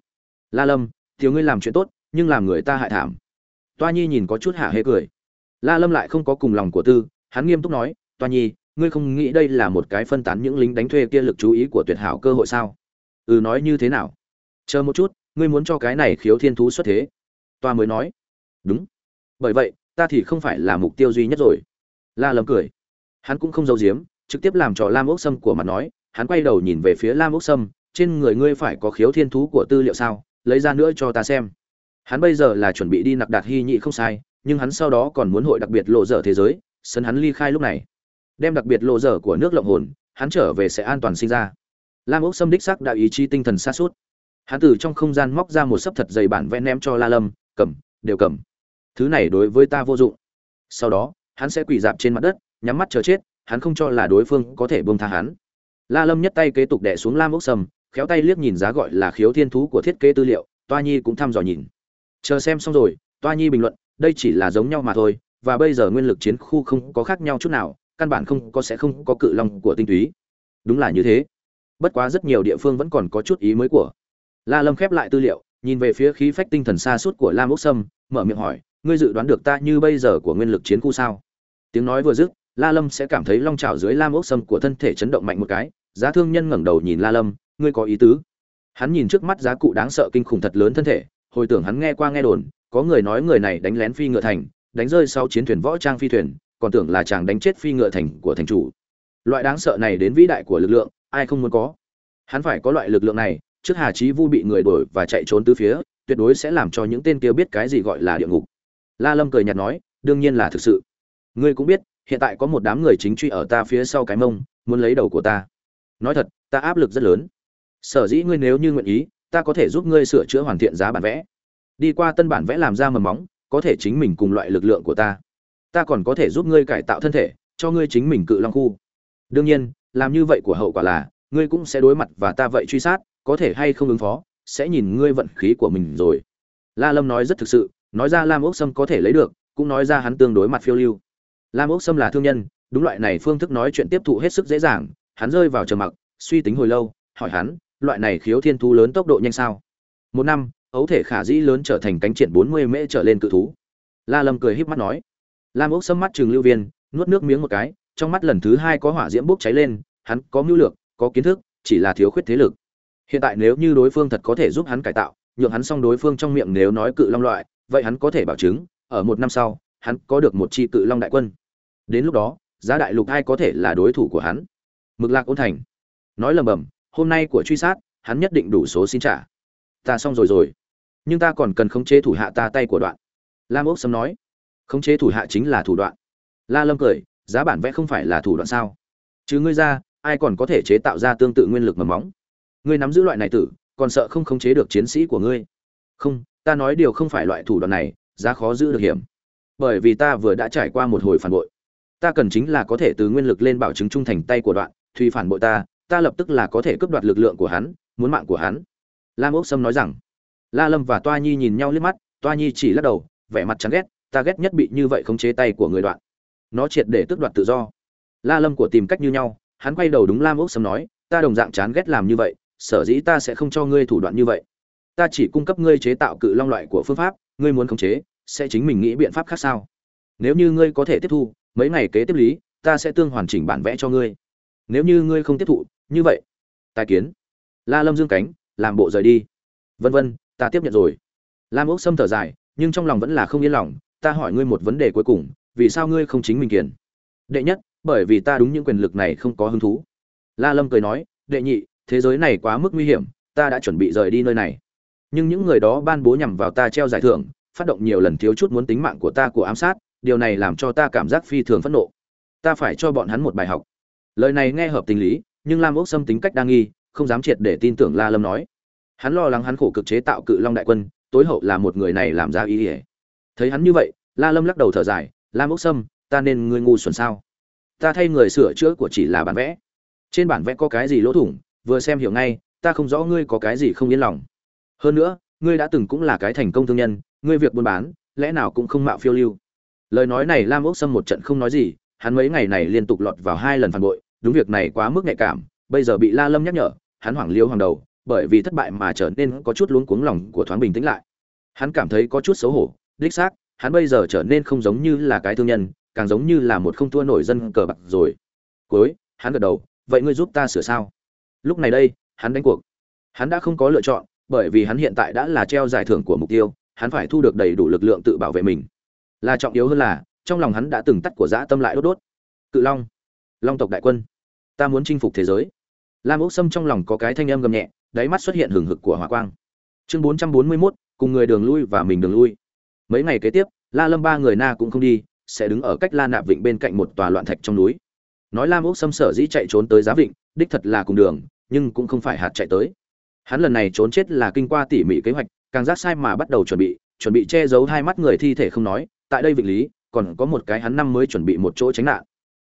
La lâm, thiếu ngươi làm chuyện tốt, nhưng làm người ta hại thảm toa nhi nhìn có chút hạ hê cười. La lâm lại không có cùng lòng của tư, hắn nghiêm túc nói, toa nhi, ngươi không nghĩ đây là một cái phân tán những lính đánh thuê kia lực chú ý của tuyệt hảo cơ hội sao? Ừ nói như thế nào? Chờ một chút, ngươi muốn cho cái này khiếu thiên thú xuất thế. Toa mới nói, đúng. Bởi vậy, ta thì không phải là mục tiêu duy nhất rồi. La lâm cười. Hắn cũng không giấu giếm, trực tiếp làm trò lam ốc sâm của mặt nói, hắn quay đầu nhìn về phía lam ốc sâm, trên người ngươi phải có khiếu thiên thú của tư liệu sao? Lấy ra nữa cho ta xem hắn bây giờ là chuẩn bị đi nặc đạt hy nhị không sai, nhưng hắn sau đó còn muốn hội đặc biệt lộ dở thế giới, sân hắn ly khai lúc này. Đem đặc biệt lộ dở của nước lộng hồn, hắn trở về sẽ an toàn sinh ra. Lam ốc sâm đích sắc đã ý chí tinh thần xa suốt. Hắn từ trong không gian móc ra một sấp thật dày bản vẽ ném cho la lâm, cầm, đều cầm. Thứ này đối với ta vô dụng. Sau đó, hắn sẽ quỳ dạp trên mặt đất, nhắm mắt chờ chết, hắn không cho là đối phương có thể bông tha hắn. La lâm nhất tay kế tục đẻ xuống lam ốc sâm, khéo tay liếc nhìn giá gọi là khiếu thiên thú của thiết kế tư liệu, toa nhi cũng thăm dò nhìn chờ xem xong rồi, toa nhi bình luận, đây chỉ là giống nhau mà thôi, và bây giờ nguyên lực chiến khu không có khác nhau chút nào, căn bản không có sẽ không có cự long của tinh túy. Đúng là như thế. Bất quá rất nhiều địa phương vẫn còn có chút ý mới của. La lâm khép lại tư liệu, nhìn về phía khí phách tinh thần xa suốt của lam ốc sâm, mở miệng hỏi, ngươi dự đoán được ta như bây giờ của nguyên lực chiến khu sao? Tiếng nói vừa dứt, la lâm sẽ cảm thấy long trào dưới lam ốc sâm của thân thể chấn động mạnh một cái, giá thương nhân ngẩng đầu nhìn la lâm, ngươi có ý tứ? Hắn nhìn trước mắt giá cụ đáng sợ kinh khủng thật lớn thân thể hồi tưởng hắn nghe qua nghe đồn, có người nói người này đánh lén phi ngựa thành, đánh rơi sau chiến thuyền võ trang phi thuyền, còn tưởng là chàng đánh chết phi ngựa thành của thành chủ. Loại đáng sợ này đến vĩ đại của lực lượng, ai không muốn có? Hắn phải có loại lực lượng này, trước hà chí vu bị người đuổi và chạy trốn tứ phía, tuyệt đối sẽ làm cho những tên kia biết cái gì gọi là địa ngục. La lâm cười nhạt nói, đương nhiên là thực sự. Ngươi cũng biết, hiện tại có một đám người chính truy ở ta phía sau cái mông, muốn lấy đầu của ta. Nói thật, ta áp lực rất lớn. Sở dĩ ngươi nếu như nguyện ý ta có thể giúp ngươi sửa chữa hoàn thiện giá bản vẽ. Đi qua tân bản vẽ làm ra mầm móng, có thể chính mình cùng loại lực lượng của ta. Ta còn có thể giúp ngươi cải tạo thân thể, cho ngươi chính mình cự long khu. Đương nhiên, làm như vậy của hậu quả là, ngươi cũng sẽ đối mặt và ta vậy truy sát, có thể hay không ứng phó, sẽ nhìn ngươi vận khí của mình rồi. La lâm nói rất thực sự, nói ra lam ốc sâm có thể lấy được, cũng nói ra hắn tương đối mặt phiêu lưu. Lam ốc sâm là thương nhân, đúng loại này phương thức nói chuyện tiếp thụ hết sức dễ dàng, hắn rơi vào trầm mặc, suy tính hồi lâu, hỏi hắn loại này khiếu thiên thú lớn tốc độ nhanh sao? Một năm, ấu thể khả dĩ lớn trở thành cánh triển bốn mươi mễ trở lên cự thú. La lâm cười híp mắt nói. Lam ốc sâm mắt Trường lưu viên, nuốt nước miếng một cái, trong mắt lần thứ hai có hỏa diễm bốc cháy lên, hắn có mưu lược, có kiến thức, chỉ là thiếu khuyết thế lực. Hiện tại nếu như đối phương thật có thể giúp hắn cải tạo, nhượng hắn xong đối phương trong miệng nếu nói cự long loại, vậy hắn có thể bảo chứng, ở một năm sau, hắn có được một chi cự long đại quân. Đến lúc đó, giá đại lục ai có thể là đối thủ của hắn? Mực lạc ôn thành. Nói lầm bầm hôm nay của truy sát, hắn nhất định đủ số xin trả. Ta xong rồi rồi. Nhưng ta còn cần khống chế thủ hạ ta tay của đoạn. Lam ốc sâm nói. Khống chế thủ hạ chính là thủ đoạn. La lâm cười. Giá bản vẽ không phải là thủ đoạn sao? Chứ ngươi ra, ai còn có thể chế tạo ra tương tự nguyên lực mầm móng? Ngươi nắm giữ loại này tử, còn sợ không khống chế được chiến sĩ của ngươi? Không, ta nói điều không phải loại thủ đoạn này, giá khó giữ được hiểm. Bởi vì ta vừa đã trải qua một hồi phản bội. Ta cần chính là có thể từ nguyên lực lên bảo chứng trung thành tay của đoạn, thùy phản bội ta ta lập tức là có thể cướp đoạt lực lượng của hắn, muốn mạng của hắn. Lam ốc sâm nói rằng. La lâm và toa nhi nhìn nhau liếc mắt, toa nhi chỉ lắc đầu, vẻ mặt chán ghét, ta ghét nhất bị như vậy khống chế tay của người đoạn. Nó triệt để tước đoạt tự do. La lâm của tìm cách như nhau, hắn quay đầu đúng lam ốc sâm nói, ta đồng dạng chán ghét làm như vậy, sở dĩ ta sẽ không cho ngươi thủ đoạn như vậy. Ta chỉ cung cấp ngươi chế tạo cự long loại của phương pháp, ngươi muốn khống chế, sẽ chính mình nghĩ biện pháp khác sao? Nếu như ngươi có thể tiếp thu, mấy ngày kế tiếp lý, ta sẽ tương hoàn chỉnh bản vẽ cho ngươi. Nếu như ngươi không tiếp thụ như vậy, tài kiến. La lâm dương cánh, làm bộ rời đi. Vân vân, ta tiếp nhận rồi. Lam ốc sâm thở dài, nhưng trong lòng vẫn là không yên lòng, ta hỏi ngươi một vấn đề cuối cùng, vì sao ngươi không chính mình kiền đệ nhất, bởi vì ta đúng những quyền lực này không có hứng thú. La lâm cười nói, đệ nhị, thế giới này quá mức nguy hiểm, ta đã chuẩn bị rời đi nơi này. Nhưng những người đó ban bố nhằm vào ta treo giải thưởng, phát động nhiều lần thiếu chút muốn tính mạng của ta của ám sát, điều này làm cho ta cảm giác phi thường phẫn nộ. Ta phải cho bọn hắn một bài học. Lời này nghe hợp tình lý nhưng lam ốc xâm tính cách đa nghi, không dám triệt để tin tưởng la lâm nói. Hắn lo lắng hắn khổ cực chế tạo cự long đại quân, tối hậu là một người này làm ra ý ỉa thấy hắn như vậy, la lâm lắc đầu thở dài, lam ốc sâm, ta nên ngươi ngu xuẩn sao? Ta thay người sửa chữa của chỉ là bản vẽ. Trên bản vẽ có cái gì lỗ thủng, vừa xem hiểu ngay, ta không rõ ngươi có cái gì không yên lòng. Hơn nữa, ngươi đã từng cũng là cái thành công thương nhân, ngươi việc buôn bán, lẽ nào cũng không mạo phiêu lưu. Lời nói này lam ốc sâm một trận không nói gì, hắn mấy ngày này liên tục lọt vào hai lần phản bội đúng việc này quá mức nhạy cảm, bây giờ bị la lâm nhắc nhở, hắn hoảng liêu hoàng đầu, bởi vì thất bại mà trở nên có chút luống cuống lòng của thoáng bình tĩnh lại. Hắn cảm thấy có chút xấu hổ, đích xác, hắn bây giờ trở nên không giống như là cái thương nhân, càng giống như là một không thua nổi dân cờ bạc rồi. Cuối, hắn gật đầu, vậy ngươi giúp ta sửa sao? Lúc này đây, hắn đánh cuộc. Hắn đã không có lựa chọn, bởi vì hắn hiện tại đã là treo giải thưởng của mục tiêu, hắn phải thu được đầy đủ lực lượng tự bảo vệ mình. Là trọng yếu hơn là, trong lòng hắn đã từng tắt của dã tâm lại đốt đốt. Cự long long tộc đại quân ta muốn chinh phục thế giới. Lam ốc sâm trong lòng có cái thanh âm gầm nhẹ, đáy mắt xuất hiện hừng hực của hỏa quang. Chương bốn trăm bốn mươi mốt, cùng người đường lui và mình đường lui. Mấy ngày kế tiếp, la lâm ba người na cũng không đi, sẽ đứng ở cách la nạp vịnh bên cạnh một tòa loạn thạch trong núi. Nói lam ốc sâm sở dĩ chạy trốn tới giá vịnh, đích thật là cùng đường, nhưng cũng không phải hạt chạy tới. Hắn lần này trốn chết là kinh qua tỉ mỉ kế hoạch, càng giác sai mà bắt đầu chuẩn bị chuẩn bị che giấu hai mắt người thi thể không nói, tại đây vịnh lý, còn có một cái hắn năm mới chuẩn bị một chỗ tránh nạn.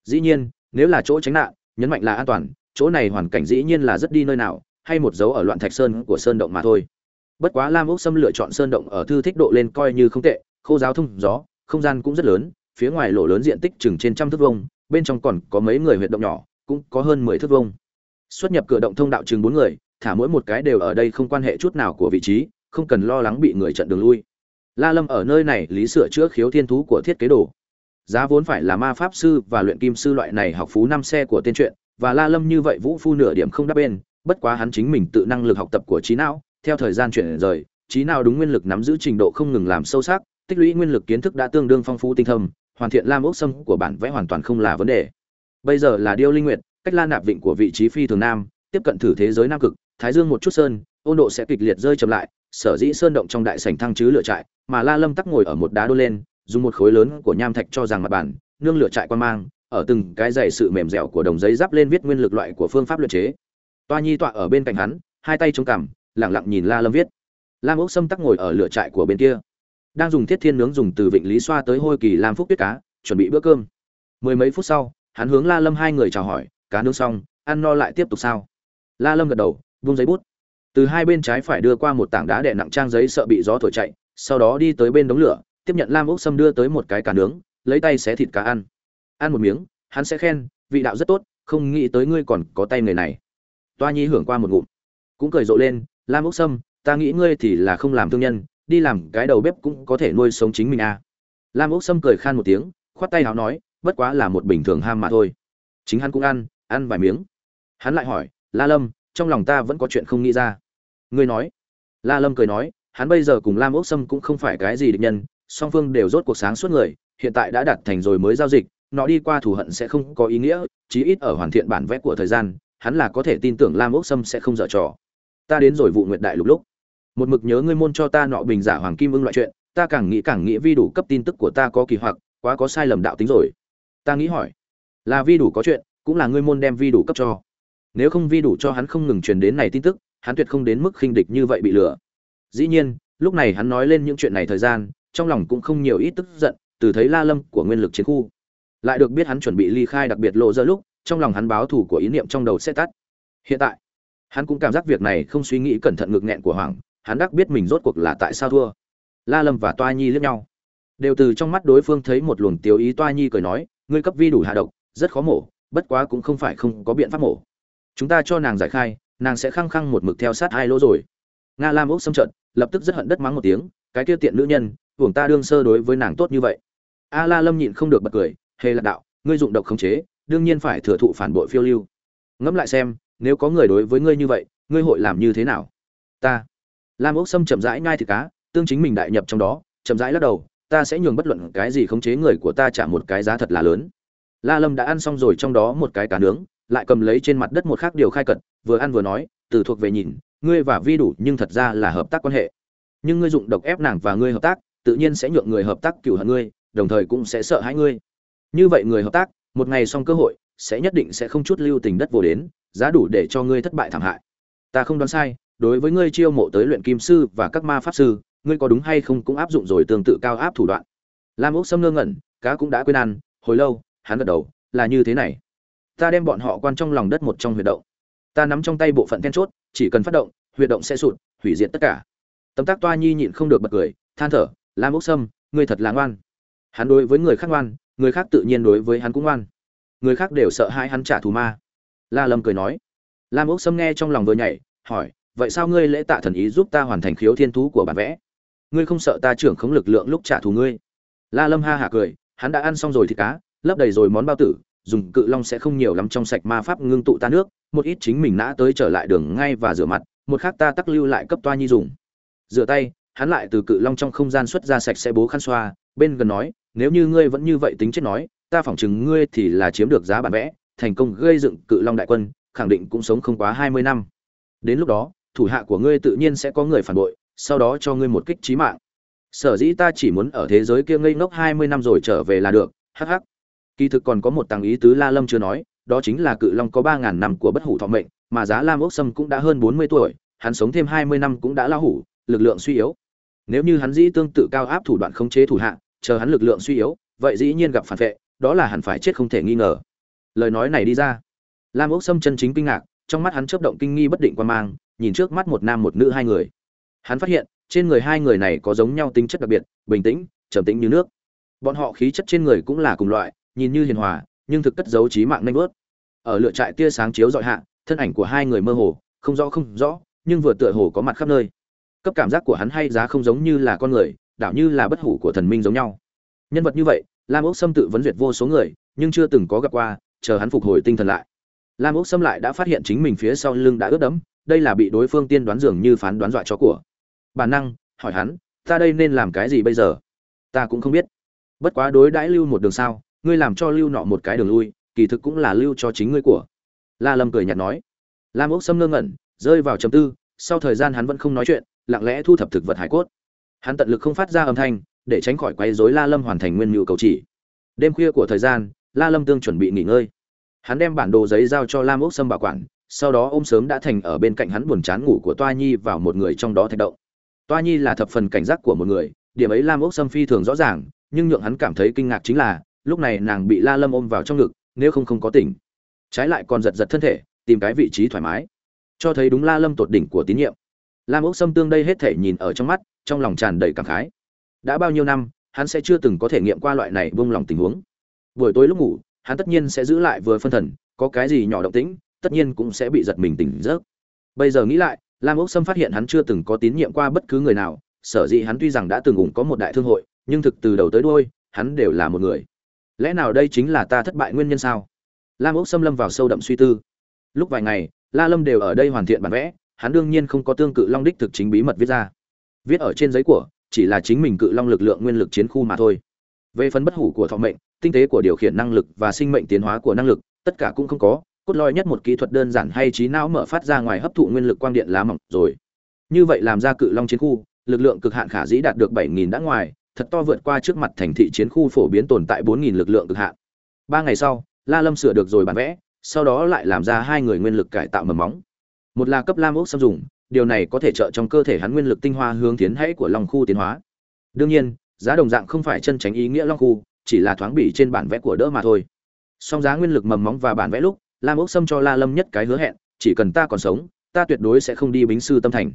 Dĩ nhiên, nếu là chỗ tránh nạn nhấn mạnh là an toàn, chỗ này hoàn cảnh dĩ nhiên là rất đi nơi nào, hay một dấu ở loạn thạch sơn của sơn động mà thôi. Bất quá lam ốc sâm lựa chọn sơn động ở thư thích độ lên coi như không tệ, khô giáo thông gió, không gian cũng rất lớn, phía ngoài lỗ lớn diện tích chừng trên trăm thước vông bên trong còn có mấy người huyệt động nhỏ, cũng có hơn mười thước vông xuất nhập cửa động thông đạo chừng bốn người, thả mỗi một cái đều ở đây không quan hệ chút nào của vị trí, không cần lo lắng bị người trận đường lui. La lâm ở nơi này lý sửa chữa khiếu thiên thú của thiết kế đồ giá vốn phải là ma pháp sư và luyện kim sư loại này học phú năm xe của tên truyện, và la lâm như vậy vũ phu nửa điểm không đáp bên, bất quá hắn chính mình tự năng lực học tập của trí não, theo thời gian chuyển rời, trí não đúng nguyên lực nắm giữ trình độ không ngừng làm sâu sắc, tích lũy nguyên lực kiến thức đã tương đương phong phú tinh thâm, hoàn thiện lam ốc sâm của bản vẽ hoàn toàn không là vấn đề. Bây giờ là điêu linh nguyệt, cách la nạp vịnh của vị trí phi thường nam, tiếp cận thử thế giới nam cực, thái dương một chút sơn, ôn độ sẽ kịch liệt rơi chậm lại, sở dĩ sơn động trong đại sảnh thăng chứ lựa trại, mà la lâm tắc ngồi ở một đá đô lên dùng một khối lớn của nham thạch cho rằng mặt bản nương lửa trại quan mang, ở từng cái dày sự mềm dẻo của đồng giấy giáp lên viết nguyên lực loại của phương pháp luyện chế. Toa nhi tọa ở bên cạnh hắn, hai tay chống cằm lẳng lặng nhìn la lâm viết. Lam ốc sâm tắc ngồi ở lửa trại của bên kia. Đang dùng thiết thiên nướng dùng từ vịnh lý xoa tới hôi kỳ lam phúc tuyết cá, chuẩn bị bữa cơm. Mười mấy phút sau, hắn hướng la lâm hai người chào hỏi, cá nướng xong, ăn no lại tiếp tục sao? La lâm gật đầu, vung giấy bút. Từ hai bên trái phải đưa qua một tảng đá đè nặng trang giấy sợ bị gió thổi chạy, sau đó đi tới bên đống lửa tiếp nhận lam ốc sâm đưa tới một cái cá nướng, lấy tay xé thịt cá ăn. Ăn một miếng, hắn sẽ khen, vị đạo rất tốt, không nghĩ tới ngươi còn có tay người này. Toa nhi hưởng qua một ngụm, cũng cười rộ lên, lam ốc sâm, ta nghĩ ngươi thì là không làm thương nhân, đi làm cái đầu bếp cũng có thể nuôi sống chính mình à. lam ốc sâm cười khan một tiếng, khoát tay háo nói, bất quá là một bình thường ham mà thôi. Chính hắn cũng ăn ăn vài miếng. Hắn lại hỏi, la lâm, trong lòng ta vẫn có chuyện không nghĩ ra. Ngươi nói. La lâm cười nói, hắn bây giờ cùng lam ốc sâm cũng không phải cái gì địch nhân song phương đều rốt cuộc sáng suốt người, hiện tại đã đạt thành rồi mới giao dịch nó đi qua thù hận sẽ không có ý nghĩa, chí ít ở hoàn thiện bản vẽ của thời gian, hắn là có thể tin tưởng lam ốc sâm sẽ không dở trò. Ta đến rồi vụ nguyệt đại lục lúc. Một mực nhớ ngươi môn cho ta nọ bình giả hoàng kim ưng loại chuyện, ta càng nghĩ càng nghĩ vi đủ cấp tin tức của ta có kỳ hoặc, quá có sai lầm đạo tính rồi. Ta nghĩ hỏi, là vi đủ có chuyện, cũng là ngươi môn đem vi đủ cấp cho. Nếu không vi đủ cho hắn không ngừng truyền đến này tin tức, hắn tuyệt không đến mức khinh địch như vậy bị lừa. Dĩ nhiên, lúc này hắn nói lên những chuyện này thời gian trong lòng cũng không nhiều ít tức giận, từ thấy la lâm của nguyên lực chiến khu. Lại được biết hắn chuẩn bị ly khai đặc biệt lộ giờ lúc, trong lòng hắn báo thủ của ý niệm trong đầu sẽ tắt. Hiện tại, hắn cũng cảm giác việc này không suy nghĩ cẩn thận ngực nghẹn của hoàng, hắn đắc biết mình rốt cuộc là tại sao thua. La lâm và toa nhi liếc nhau. Đều từ trong mắt đối phương thấy một luồng tiêu ý toa nhi cười nói, ngươi cấp vi đủ hạ độc, rất khó mổ, bất quá cũng không phải không có biện pháp mổ. Chúng ta cho nàng giải khai, nàng sẽ khăng khăng một mực theo sát hai lỗ rồi. Nga lam ốc xâm trận lập tức rất hận đất mắng một tiếng, cái kia tiện nữ nhân uổng ta đương sơ đối với nàng tốt như vậy. A la lâm nhịn không được bật cười, hề lạc đạo, ngươi dụng độc khống chế, đương nhiên phải thừa thụ phản bội phiêu lưu. Ngẫm lại xem, nếu có người đối với ngươi như vậy, ngươi hội làm như thế nào? Ta. Lam ốc Sâm chậm rãi ngay thịt cá, tương chính mình đại nhập trong đó, chậm rãi lắc đầu, ta sẽ nhường bất luận cái gì khống chế người của ta trả một cái giá thật là lớn. La lâm đã ăn xong rồi trong đó một cái cá nướng, lại cầm lấy trên mặt đất một khác điều khai cật, vừa ăn vừa nói, từ thuộc về nhìn, ngươi và vi đủ nhưng thật ra là hợp tác quan hệ. Nhưng ngươi dụng độc ép nàng và ngươi hợp tác tự nhiên sẽ nhượng người hợp tác cửu hận ngươi, đồng thời cũng sẽ sợ hãi ngươi. Như vậy người hợp tác, một ngày xong cơ hội, sẽ nhất định sẽ không chút lưu tình đất vô đến, giá đủ để cho ngươi thất bại thảm hại. Ta không đoán sai, đối với ngươi chiêu mộ tới luyện kim sư và các ma pháp sư, ngươi có đúng hay không cũng áp dụng rồi tương tự cao áp thủ đoạn. Lam Úc xâm ngơ ngẩn, cá cũng đã quên ăn, hồi lâu, hắn gật đầu, là như thế này. Ta đem bọn họ quan trong lòng đất một trong huyệt động. Ta nắm trong tay bộ phận then chốt, chỉ cần phát động, huyệt động sẽ sụt, hủy diệt tất cả. Tấm tác toa nhi nhịn không được bật cười, than thở lam ốc sâm, ngươi thật là ngoan. Hắn đối với người khác ngoan, người khác tự nhiên đối với hắn cũng ngoan. Người khác đều sợ hai hắn trả thù ma. La lâm cười nói. Lam ốc sâm nghe trong lòng vừa nhảy, hỏi, vậy sao ngươi lễ tạ thần ý giúp ta hoàn thành khiếu thiên thú của bản vẽ? Ngươi không sợ ta trưởng khống lực lượng lúc trả thù ngươi? La lâm ha hả cười, hắn đã ăn xong rồi thịt cá, lấp đầy rồi món bao tử, dùng cự long sẽ không nhiều lắm trong sạch ma pháp ngưng tụ ta nước, một ít chính mình nã tới trở lại đường ngay và rửa mặt, một khác ta tắc lưu lại cấp toa nhi dùng. Rửa tay hắn lại từ cự long trong không gian xuất ra sạch sẽ bố khăn xoa, bên gần nói, nếu như ngươi vẫn như vậy tính chết nói, ta phỏng chừng ngươi thì là chiếm được giá bản vẽ, thành công gây dựng cự long đại quân, khẳng định cũng sống không quá hai mươi năm. Đến lúc đó, thủ hạ của ngươi tự nhiên sẽ có người phản bội, sau đó cho ngươi một kích trí mạng. Sở dĩ ta chỉ muốn ở thế giới kia ngây ngốc hai mươi năm rồi trở về là được hh kỳ thực còn có một tàng ý tứ la lâm chưa nói, đó chính là cự long có ba ngàn năm của bất hủ thọ mệnh, mà giá lam ốc sâm cũng đã hơn bốn mươi tuổi, hắn sống thêm hai mươi năm cũng đã lao hủ, lực lượng suy yếu nếu như hắn dĩ tương tự cao áp thủ đoạn khống chế thủ hạ, chờ hắn lực lượng suy yếu, vậy dĩ nhiên gặp phản vệ, đó là hẳn phải chết không thể nghi ngờ. Lời nói này đi ra. Lam ốc sâm chân chính kinh ngạc, trong mắt hắn chớp động kinh nghi bất định quan mang, nhìn trước mắt một nam một nữ hai người. Hắn phát hiện, trên người hai người này có giống nhau tính chất đặc biệt, bình tĩnh, trầm tĩnh như nước. Bọn họ khí chất trên người cũng là cùng loại, nhìn như hiền hòa, nhưng thực cất giấu trí mạng nanh vớt ở lựa trại tia sáng chiếu dọi hạ, thân ảnh của hai người mơ hồ, không rõ không rõ, nhưng vừa tựa hồ có mặt khắp nơi cấp cảm giác của hắn hay giá không giống như là con người, đảo như là bất hủ của thần minh giống nhau. Nhân vật như vậy, lam ốc sâm tự vấn duyệt vô số người, nhưng chưa từng có gặp qua, chờ hắn phục hồi tinh thần lại. Lam ốc sâm lại đã phát hiện chính mình phía sau lưng đã ướt đẫm, đây là bị đối phương tiên đoán dường như phán đoán dọa chó của. Bản năng, hỏi hắn, ta đây nên làm cái gì bây giờ? Ta cũng không biết. Bất quá đối đãi lưu một đường sao, ngươi làm cho lưu nọ một cái đường lui, kỳ thực cũng là lưu cho chính ngươi của. La lâm cười nhạt nói. Lam ốc sâm ngơ ngẩn, rơi vào trầm tư, sau thời gian hắn vẫn không nói chuyện lặng lẽ thu thập thực vật hải cốt. Hắn tận lực không phát ra âm thanh, để tránh khỏi quấy rối la lâm hoàn thành nguyên nhu cầu chỉ. Đêm khuya của thời gian, la lâm tương chuẩn bị nghỉ ngơi. Hắn đem bản đồ giấy giao cho lam ốc sâm bảo quản, sau đó ôm sớm đã thành ở bên cạnh hắn buồn chán ngủ của toa nhi vào một người trong đó thạch động. Toa nhi là thập phần cảnh giác của một người, điểm ấy lam ốc sâm phi thường rõ ràng, nhưng nhượng hắn cảm thấy kinh ngạc chính là, lúc này nàng bị la lâm ôm vào trong ngực, nếu không không có tỉnh. Trái lại còn giật giật thân thể, tìm cái vị trí thoải mái. Cho thấy đúng la lâm tột đỉnh của tín nhiệm lam ốc sâm tương đây hết thể nhìn ở trong mắt, trong lòng tràn đầy cảm khái. Đã bao nhiêu năm, hắn sẽ chưa từng có thể nghiệm qua loại này buông lòng tình huống. Buổi tối lúc ngủ, hắn tất nhiên sẽ giữ lại vừa phân thần, có cái gì nhỏ động tĩnh, tất nhiên cũng sẽ bị giật mình tỉnh giấc. Bây giờ nghĩ lại, lam ốc sâm phát hiện hắn chưa từng có tín nhiệm qua bất cứ người nào, sở dĩ hắn tuy rằng đã từng ủng có một đại thương hội, nhưng thực từ đầu tới đuôi, hắn đều là một người. Lẽ nào đây chính là ta thất bại nguyên nhân sao? Lam ốc xâm lâm vào sâu đậm suy tư. Lúc vài ngày, la lâm đều ở đây hoàn thiện bản vẽ hắn đương nhiên không có tương cự long đích thực chính bí mật viết ra viết ở trên giấy của chỉ là chính mình cự long lực lượng nguyên lực chiến khu mà thôi về phần bất hủ của thọ mệnh tinh tế của điều khiển năng lực và sinh mệnh tiến hóa của năng lực tất cả cũng không có cốt lõi nhất một kỹ thuật đơn giản hay trí não mở phát ra ngoài hấp thụ nguyên lực quang điện lá mỏng rồi như vậy làm ra cự long chiến khu lực lượng cực hạn khả dĩ đạt được 7000 đã ngoài thật to vượt qua trước mặt thành thị chiến khu phổ biến tồn tại 4000 lực lượng cực hạn. Ba ngày sau, La Lâm sửa được rồi bản vẽ, sau đó lại làm ra hai người nguyên lực cải tạo mầm móng. Một là cấp Lam ốc xâm dùng, điều này có thể trợ trong cơ thể hắn nguyên lực tinh hoa hướng tiến hãy của Long khu tiến hóa. Đương nhiên, giá đồng dạng không phải chân tránh ý nghĩa Long khu, chỉ là thoáng bỉ trên bản vẽ của đỡ mà thôi. Song giá nguyên lực mầm móng và bản vẽ lúc, Lam ốc xâm cho La Lâm nhất cái hứa hẹn, chỉ cần ta còn sống, ta tuyệt đối sẽ không đi bính sư tâm thành.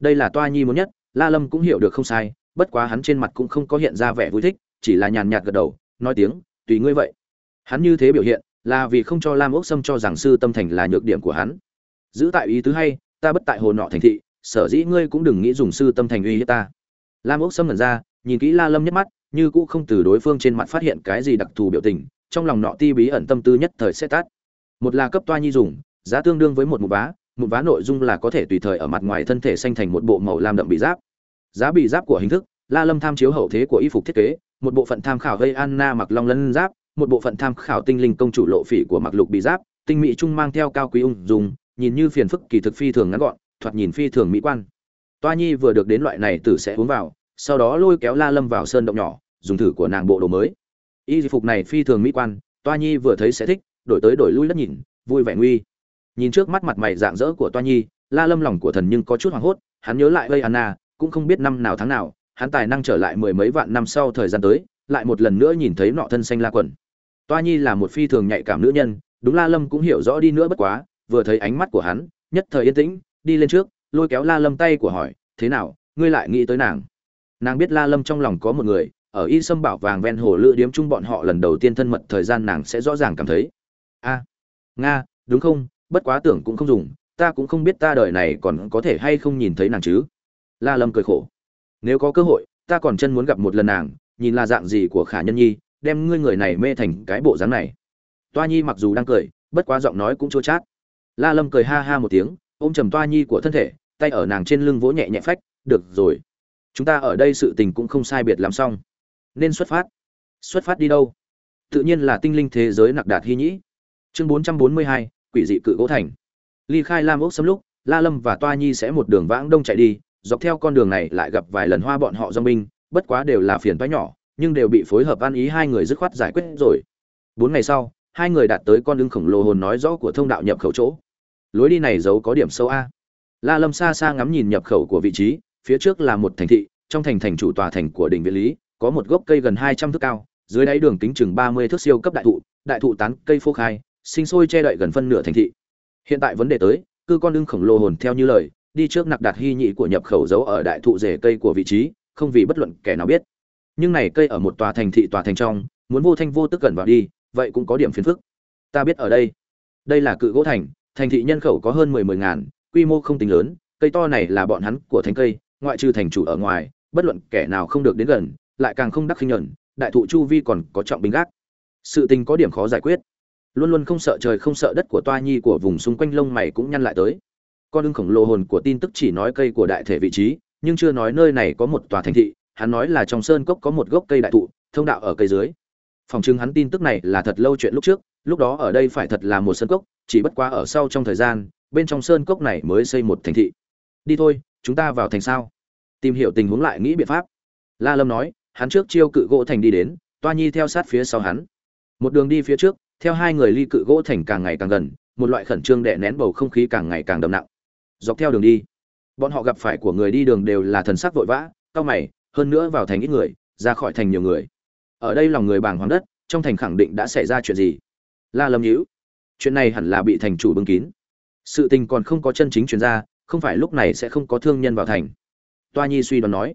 Đây là toa nhi muốn nhất, La Lâm cũng hiểu được không sai, bất quá hắn trên mặt cũng không có hiện ra vẻ vui thích chỉ là nhàn nhạt gật đầu nói tiếng tùy ngươi vậy hắn như thế biểu hiện là vì không cho lam ốc sâm cho rằng sư tâm thành là nhược điểm của hắn giữ tại ý tứ hay, ta bất tại hồ nọ thành thị, sở dĩ ngươi cũng đừng nghĩ dùng sư tâm thành uy hiếp ta. Lam ốc xâm ngẩn ra, nhìn kỹ la lâm nhất mắt, như cũ không từ đối phương trên mặt phát hiện cái gì đặc thù biểu tình, trong lòng nọ ti bí ẩn tâm tư nhất thời sẽ tát một là cấp toa nhi dùng, giá tương đương với một mục vá một vá nội dung là có thể tùy thời ở mặt ngoài thân thể xanh thành một bộ màu lam đậm bị giáp. Giá bị giáp của hình thức, la lâm tham chiếu hậu thế của y phục thiết kế, một bộ phận tham khảo gây anna mặc long lân giáp, một bộ phận tham khảo tinh linh công chủ lộ phỉ của mặc lục bị giáp, tinh mỹ trung mang theo cao quý ung dùng nhìn như phiền phức kỳ thực phi thường ngắn gọn, thoạt nhìn phi thường mỹ quan. Toa nhi vừa được đến loại này tử sẽ uống vào, sau đó lôi kéo la lâm vào sơn động nhỏ, dùng thử của nàng bộ đồ mới. Y phục này phi thường mỹ quan, toa nhi vừa thấy sẽ thích, đổi tới đổi lui lất nhìn, vui vẻ nguy. Nhìn trước mắt mặt mày dạng dỡ của toa nhi, la lâm lòng của thần nhưng có chút hoảng hốt, hắn nhớ lại gây anna, cũng không biết năm nào tháng nào, hắn tài năng trở lại mười mấy vạn năm sau thời gian tới, lại một lần nữa nhìn thấy nọ thân xanh la quần. Toa nhi là một phi thường nhạy cảm nữ nhân, đúng la lâm cũng hiểu rõ đi nữa bất quá vừa thấy ánh mắt của hắn, nhất thời yên tĩnh, đi lên trước, lôi kéo la lâm tay của hỏi, thế nào, ngươi lại nghĩ tới nàng? Nàng biết la lâm trong lòng có một người, ở y sâm bảo vàng ven hồ lựa điếm chung bọn họ lần đầu tiên thân mật, thời gian nàng sẽ rõ ràng cảm thấy. A, nga, đúng không? Bất quá tưởng cũng không dùng, ta cũng không biết ta đời này còn có thể hay không nhìn thấy nàng chứ. La lâm cười khổ. Nếu có cơ hội, ta còn chân muốn gặp một lần nàng, nhìn là dạng gì của khả nhân nhi, đem ngươi người này mê thành cái bộ dáng này. Toa nhi mặc dù đang cười, bất quá giọng nói cũng chua chát la lâm cười ha ha một tiếng ôm trầm toa nhi của thân thể tay ở nàng trên lưng vỗ nhẹ nhẹ phách được rồi. Chúng ta ở đây sự tình cũng không sai biệt làm xong. Nên xuất phát. Xuất phát đi đâu? Tự nhiên là tinh linh thế giới nặc đạt hy nhĩ. Chương 442, quỷ dị cự gỗ thành. Ly khai lam ốc sấm lúc la lâm và toa nhi sẽ một đường vãng đông chạy đi dọc theo con đường này lại gặp vài lần hoa bọn họ dong binh bất quá đều là phiền toái nhỏ nhưng đều bị phối hợp ăn ý hai người dứt khoát giải quyết rồi. Bốn ngày sau hai người đạt tới con lưng khổng lồ hồn nói rõ của thông đạo nhập khẩu chỗ lối đi này giấu có điểm sâu a. La lâm xa xa ngắm nhìn nhập khẩu của vị trí, phía trước là một thành thị, trong thành thành chủ tòa thành của đỉnh viện lý, có một gốc cây gần hai trăm thước cao, dưới đáy đường kính chừng ba mươi thước siêu cấp đại thụ đại thụ tán cây phô khai, sinh sôi che đậy gần phân nửa thành thị. Hiện tại vấn đề tới, cư con đương khổng lồ hồn theo như lời, đi trước nặc đạt hy nhị của nhập khẩu giấu ở đại thụ rễ cây của vị trí, không vì bất luận kẻ nào biết. Nhưng này cây ở một tòa thành thị tòa thành trong, muốn vô thanh vô tức gần vào đi, vậy cũng có điểm phiền phức. Ta biết ở đây. Đây là cự gỗ thành thành thị nhân khẩu có hơn mười mười ngàn, quy mô không tính lớn, cây to này là bọn hắn của thánh cây, ngoại trừ thành chủ ở ngoài, bất luận kẻ nào không được đến gần, lại càng không đắc khinh nhẫn, đại thụ chu vi còn có trọng binh gác. Sự tình có điểm khó giải quyết. Luôn luôn không sợ trời không sợ đất của toa nhi của vùng xung quanh lông mày cũng nhăn lại tới. Con ưng khổng lồ hồn của tin tức chỉ nói cây của đại thể vị trí, nhưng chưa nói nơi này có một tòa thành thị, hắn nói là trong sơn cốc có một gốc cây đại thụ, thông đạo ở cây dưới. Phòng chứng hắn tin tức này là thật lâu chuyện lúc trước, lúc đó ở đây phải thật là một sơn cốc chỉ bất quá ở sau trong thời gian, bên trong sơn cốc này mới xây một thành thị. Đi thôi, chúng ta vào thành sao? Tìm hiểu tình huống lại nghĩ biện pháp. La lâm nói, hắn trước chiêu cự gỗ thành đi đến, toa nhi theo sát phía sau hắn. Một đường đi phía trước, theo hai người ly cự gỗ thành càng ngày càng gần, một loại khẩn trương đè nén bầu không khí càng ngày càng đậm nặng. Dọc theo đường đi, bọn họ gặp phải của người đi đường đều là thần sắc vội vã, cao mày, hơn nữa vào thành ít người, ra khỏi thành nhiều người. Ở đây lòng người bàng hoàng đất, trong thành khẳng định đã xảy ra chuyện gì? La lâm nhíu chuyện này hẳn là bị thành chủ bưng kín. Sự tình còn không có chân chính truyền ra, không phải lúc này sẽ không có thương nhân vào thành. Toa nhi suy đoán nói.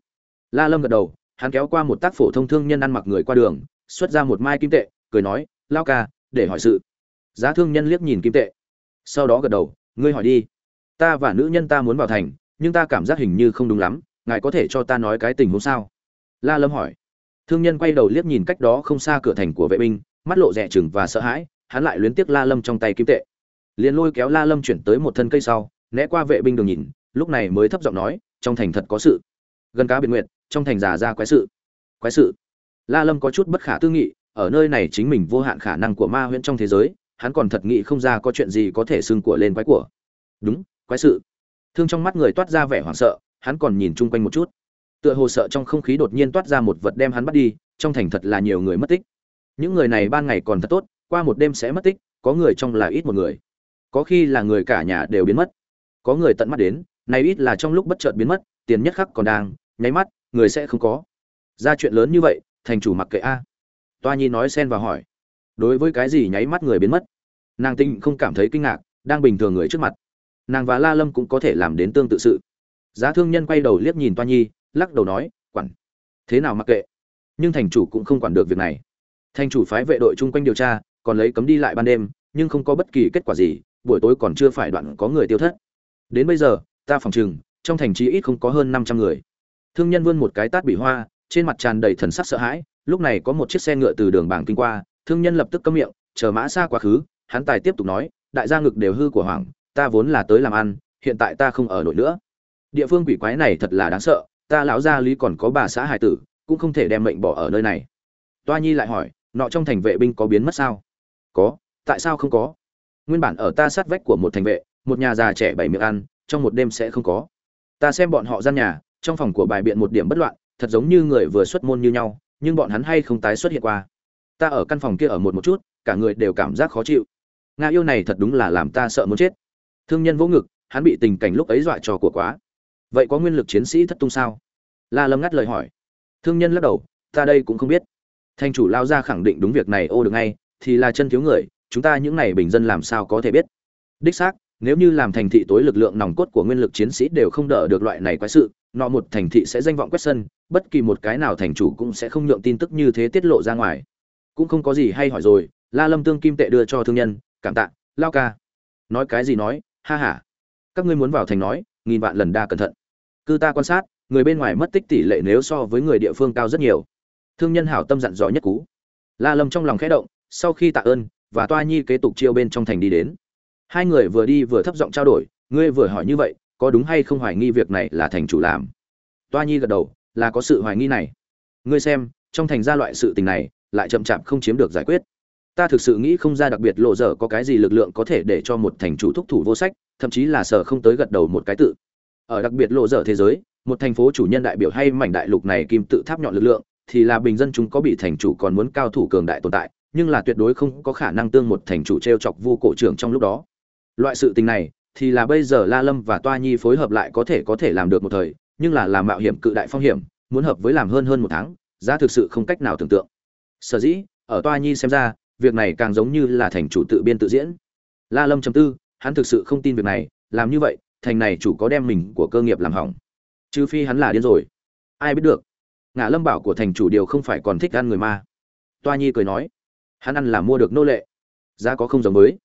La lâm gật đầu, hắn kéo qua một tác phổ thông thương nhân ăn mặc người qua đường, xuất ra một mai kim tệ, cười nói, lao ca, để hỏi sự. Giá thương nhân liếc nhìn kim tệ. Sau đó gật đầu, ngươi hỏi đi. Ta và nữ nhân ta muốn vào thành, nhưng ta cảm giác hình như không đúng lắm, ngài có thể cho ta nói cái tình huống sao? La lâm hỏi. Thương nhân quay đầu liếc nhìn cách đó không xa cửa thành của vệ binh, mắt lộ rẻ chừng và sợ hãi hắn lại luyến tiếc la lâm trong tay kim tệ. Liền lôi kéo la lâm chuyển tới một thân cây sau, né qua vệ binh đường nhìn, lúc này mới thấp giọng nói, trong thành thật có sự. Gần cá biệt nguyện trong thành giả ra quái sự. Quái sự. La lâm có chút bất khả tư nghị, ở nơi này chính mình vô hạn khả năng của ma huyễn trong thế giới, hắn còn thật nghĩ không ra có chuyện gì có thể xưng của lên quái của. Đúng, quái sự. Thương trong mắt người toát ra vẻ hoảng sợ, hắn còn nhìn chung quanh một chút. Tựa hồ sợ trong không khí đột nhiên toát ra một vật đem hắn bắt đi, trong thành thật là nhiều người mất tích. Những người này ban ngày còn thật tốt qua một đêm sẽ mất tích, có người trong là ít một người. Có khi là người cả nhà đều biến mất. Có người tận mắt đến nay ít là trong lúc bất chợt biến mất, tiền nhất khắc còn đang, nháy mắt, người sẽ không có. Ra chuyện lớn như vậy, thành chủ mặc kệ a. Toa nhi nói xen vào hỏi. Đối với cái gì nháy mắt người biến mất? Nàng tinh không cảm thấy kinh ngạc, đang bình thường người trước mặt. Nàng và la lâm cũng có thể làm đến tương tự sự. Giá thương nhân quay đầu liếc nhìn toa nhi, lắc đầu nói, quản. Thế nào mặc kệ? Nhưng thành chủ cũng không quản được việc này. Thành chủ phái vệ đội chung quanh điều tra còn lấy cấm đi lại ban đêm, nhưng không có bất kỳ kết quả gì, buổi tối còn chưa phải đoạn có người tiêu thất. Đến bây giờ, ta phòng chừng trong thành trí ít không có hơn năm trăm người. Thương nhân vươn một cái tát bị hoa, trên mặt tràn đầy thần sắc sợ hãi, lúc này có một chiếc xe ngựa từ đường bảng kinh qua, thương nhân lập tức câm miệng, chờ mã xa quá khứ, hắn tài tiếp tục nói, đại gia ngực đều hư của hoàng, ta vốn là tới làm ăn, hiện tại ta không ở nổi nữa. Địa phương quỷ quái này thật là đáng sợ, ta lão gia lý còn có bà xã hải tử, cũng không thể đem mệnh bỏ ở nơi này. Toa nhi lại hỏi, nọ trong thành vệ binh có biến mất sao? Có, tại sao không có? Nguyên bản ở ta sát vách của một thành vệ, một nhà già trẻ bảy miệng ăn, trong một đêm sẽ không có. Ta xem bọn họ gian nhà, trong phòng của bài biện một điểm bất loạn, thật giống như người vừa xuất môn như nhau, nhưng bọn hắn hay không tái xuất hiện qua. Ta ở căn phòng kia ở một một chút, cả người đều cảm giác khó chịu. Nga yêu này thật đúng là làm ta sợ muốn chết. Thương nhân vỗ ngực, hắn bị tình cảnh lúc ấy dọa trò của quá. Vậy có nguyên lực chiến sĩ thất tung sao? La lâm ngắt lời hỏi. Thương nhân lắc đầu, ta đây cũng không biết. Thanh chủ lao ra khẳng định đúng việc này, ô được ngay thì là chân thiếu người, chúng ta những này bình dân làm sao có thể biết? Đích xác, nếu như làm thành thị tối lực lượng nòng cốt của nguyên lực chiến sĩ đều không đỡ được loại này quái sự, nọ một thành thị sẽ danh vọng quét sân, bất kỳ một cái nào thành chủ cũng sẽ không nhượng tin tức như thế tiết lộ ra ngoài. Cũng không có gì hay hỏi rồi, la lâm tương kim tệ đưa cho thương nhân, cảm tạ, lao ca. Nói cái gì nói, ha ha. Các ngươi muốn vào thành nói, nghìn vạn lần đa cẩn thận. Cư ta quan sát, người bên ngoài mất tích tỷ lệ nếu so với người địa phương cao rất nhiều. Thương nhân hảo tâm dặn dò nhất cú. La lâm trong lòng khẽ động sau khi tạ ơn và toa nhi kế tục chiêu bên trong thành đi đến. Hai người vừa đi vừa thấp giọng trao đổi, ngươi vừa hỏi như vậy, có đúng hay không hoài nghi việc này là thành chủ làm? Toa nhi gật đầu, là có sự hoài nghi này. Ngươi xem, trong thành ra loại sự tình này, lại chậm chạp không chiếm được giải quyết. Ta thực sự nghĩ không ra đặc biệt lộ dở có cái gì lực lượng có thể để cho một thành chủ thúc thủ vô sách, thậm chí là sở không tới gật đầu một cái tự. Ở đặc biệt lộ dở thế giới, một thành phố chủ nhân đại biểu hay mảnh đại lục này kim tự tháp nhọn lực lượng, thì là bình dân chúng có bị thành chủ còn muốn cao thủ cường đại tồn tại nhưng là tuyệt đối không có khả năng tương một thành chủ t r e o chọc vu cổ trưởng trong lúc đó. Loại sự tình này, thì là bây giờ la lâm và toa nhi phối hợp lại có thể có thể làm được một thời, nhưng là làm mạo hiểm cự đại phong hiểm, muốn hợp với làm hơn hơn một tháng, giá thực sự không cách nào tưởng tượng. Sở dĩ, ở toa nhi xem ra, việc này càng giống như là thành chủ tự biên tự diễn. La lâm chấm tư, hắn thực sự không tin việc này, làm như vậy, thành này chủ có đem mình của cơ nghiệp làm hỏng. Trừ phi hắn là điên rồi. Ai biết được. Ngã lâm bảo của thành chủ điều không phải còn thích ăn người ma. Toa nhi cười nói hắn ăn là mua được nô lệ. Giá có không giống mới.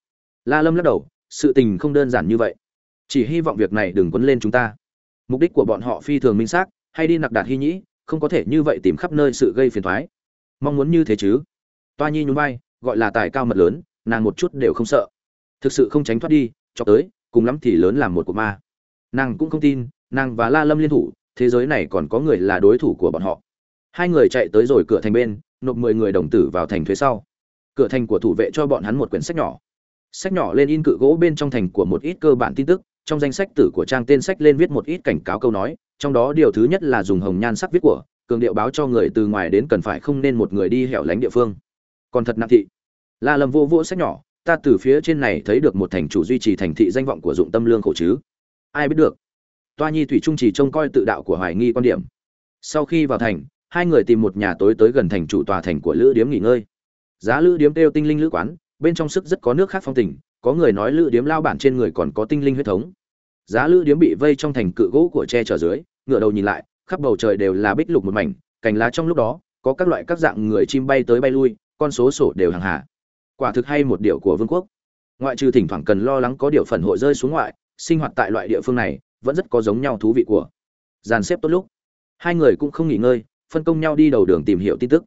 la lâm lắc đầu, sự tình không đơn giản như vậy. Chỉ hy vọng việc này đừng quấn lên chúng ta. Mục đích của bọn họ phi thường minh xác, hay đi nặc đạt hy nhĩ, không có thể như vậy tìm khắp nơi sự gây phiền thoái mong muốn như thế chứ? Toa nhi nhún vai, gọi là tài cao mật lớn, nàng một chút đều không sợ. Thực sự không tránh thoát đi, cho tới, cùng lắm thì lớn làm một cuộc ma. Nàng cũng không tin, nàng và la lâm liên thủ, thế giới này còn có người là đối thủ của bọn họ. Hai người chạy tới rồi cửa thành bên, nộp mười người đồng tử vào thành thuế sau cửa thành của thủ vệ cho bọn hắn một quyển sách nhỏ. Sách nhỏ lên in cự gỗ bên trong thành của một ít cơ bản tin tức, trong danh sách tử của trang tên sách lên viết một ít cảnh cáo câu nói, trong đó điều thứ nhất là dùng hồng nhan sắc viết của, cường điệu báo cho người từ ngoài đến cần phải không nên một người đi hẻo lánh địa phương. Còn thật nặng thị. La lâm vô vô sách nhỏ, ta từ phía trên này thấy được một thành chủ duy trì thành thị danh vọng của dụng tâm lương khổ chứ. Ai biết được? Toa nhi thủy trung chỉ trông coi tự đạo của hoài nghi quan điểm. Sau khi vào thành, hai người tìm một nhà tối tới gần thành chủ tòa thành của lữ điếm nghỉ ngơi giá lữ điếm kêu tinh linh lữ quán, bên trong sức rất có nước khác phong tình, có người nói lữ điếm lao bản trên người còn có tinh linh huyết thống. Giá lữ điếm bị vây trong thành cự gỗ của tre trở dưới, ngựa đầu nhìn lại, khắp bầu trời đều là bích lục một mảnh, cành lá trong lúc đó, có các loại các dạng người chim bay tới bay lui, con số sổ đều hàng hà. Quả thực hay một điệu của vương quốc. Ngoại trừ thỉnh thoảng cần lo lắng có điệu phần hội rơi xuống ngoại, sinh hoạt tại loại địa phương này, vẫn rất có giống nhau thú vị của dàn xếp tốt lúc. Hai người cũng không nghỉ ngơi, phân công nhau đi đầu đường tìm hiểu tin tức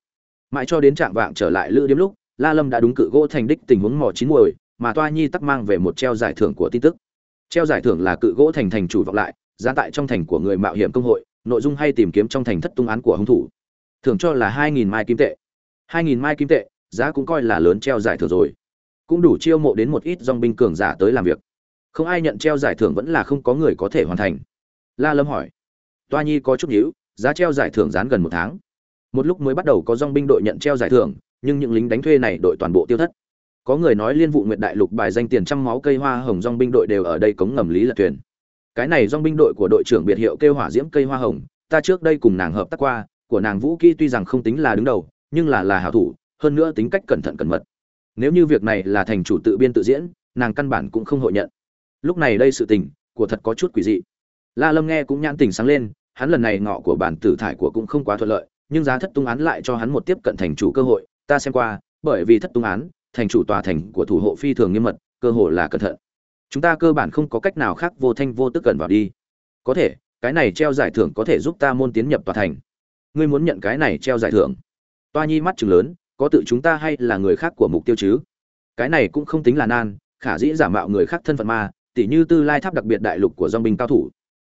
mãi cho đến trạng vạng trở lại lữ điếm lúc, la lâm đã đúng cự gỗ thành đích tình huống mò chín muồi, mà toa nhi tắc mang về một treo giải thưởng của tin tức. Treo giải thưởng là cự gỗ thành thành chủ vọng lại, giá tại trong thành của người mạo hiểm công hội, nội dung hay tìm kiếm trong thành thất tung án của hung thủ. Thưởng cho là hai nghìn mai kim tệ. Hai nghìn mai kim tệ, giá cũng coi là lớn treo giải thưởng rồi. Cũng đủ chiêu mộ đến một ít dòng binh cường giả tới làm việc. Không ai nhận treo giải thưởng vẫn là không có người có thể hoàn thành. La lâm hỏi. Toa nhi có chút nhíu, giá treo giải thưởng dán gần một tháng một lúc mới bắt đầu có dong binh đội nhận treo giải thưởng, nhưng những lính đánh thuê này đội toàn bộ tiêu thất. Có người nói liên vụ nguyệt đại lục bài danh tiền trăm máu cây hoa hồng dong binh đội đều ở đây cống ngầm lý lật thuyền. Cái này dong binh đội của đội trưởng biệt hiệu kêu hỏa diễm cây hoa hồng, ta trước đây cùng nàng hợp tác qua, của nàng vũ kỹ tuy rằng không tính là đứng đầu, nhưng là là hảo thủ, hơn nữa tính cách cẩn thận cẩn mật. Nếu như việc này là thành chủ tự biên tự diễn, nàng căn bản cũng không hội nhận. Lúc này đây sự tình, của thật có chút quỷ dị. La lâm nghe cũng nhãn tình sáng lên, hắn lần này ngọ của bản tử thải của cũng không quá thuận lợi nhưng giá thất tung án lại cho hắn một tiếp cận thành chủ cơ hội, ta xem qua, bởi vì thất tung án, thành chủ tòa thành của thủ hộ phi thường nghiêm mật, cơ hội là cẩn thận. Chúng ta cơ bản không có cách nào khác vô thanh vô tức cần vào đi. Có thể, cái này treo giải thưởng có thể giúp ta môn tiến nhập tòa thành. Ngươi muốn nhận cái này treo giải thưởng? Toa nhi mắt chừng lớn, có tự chúng ta hay là người khác của mục tiêu chứ? Cái này cũng không tính là nan, khả dĩ giả mạo người khác thân phận ma, tỉ như tư lai tháp đặc biệt đại lục của dong binh cao thủ.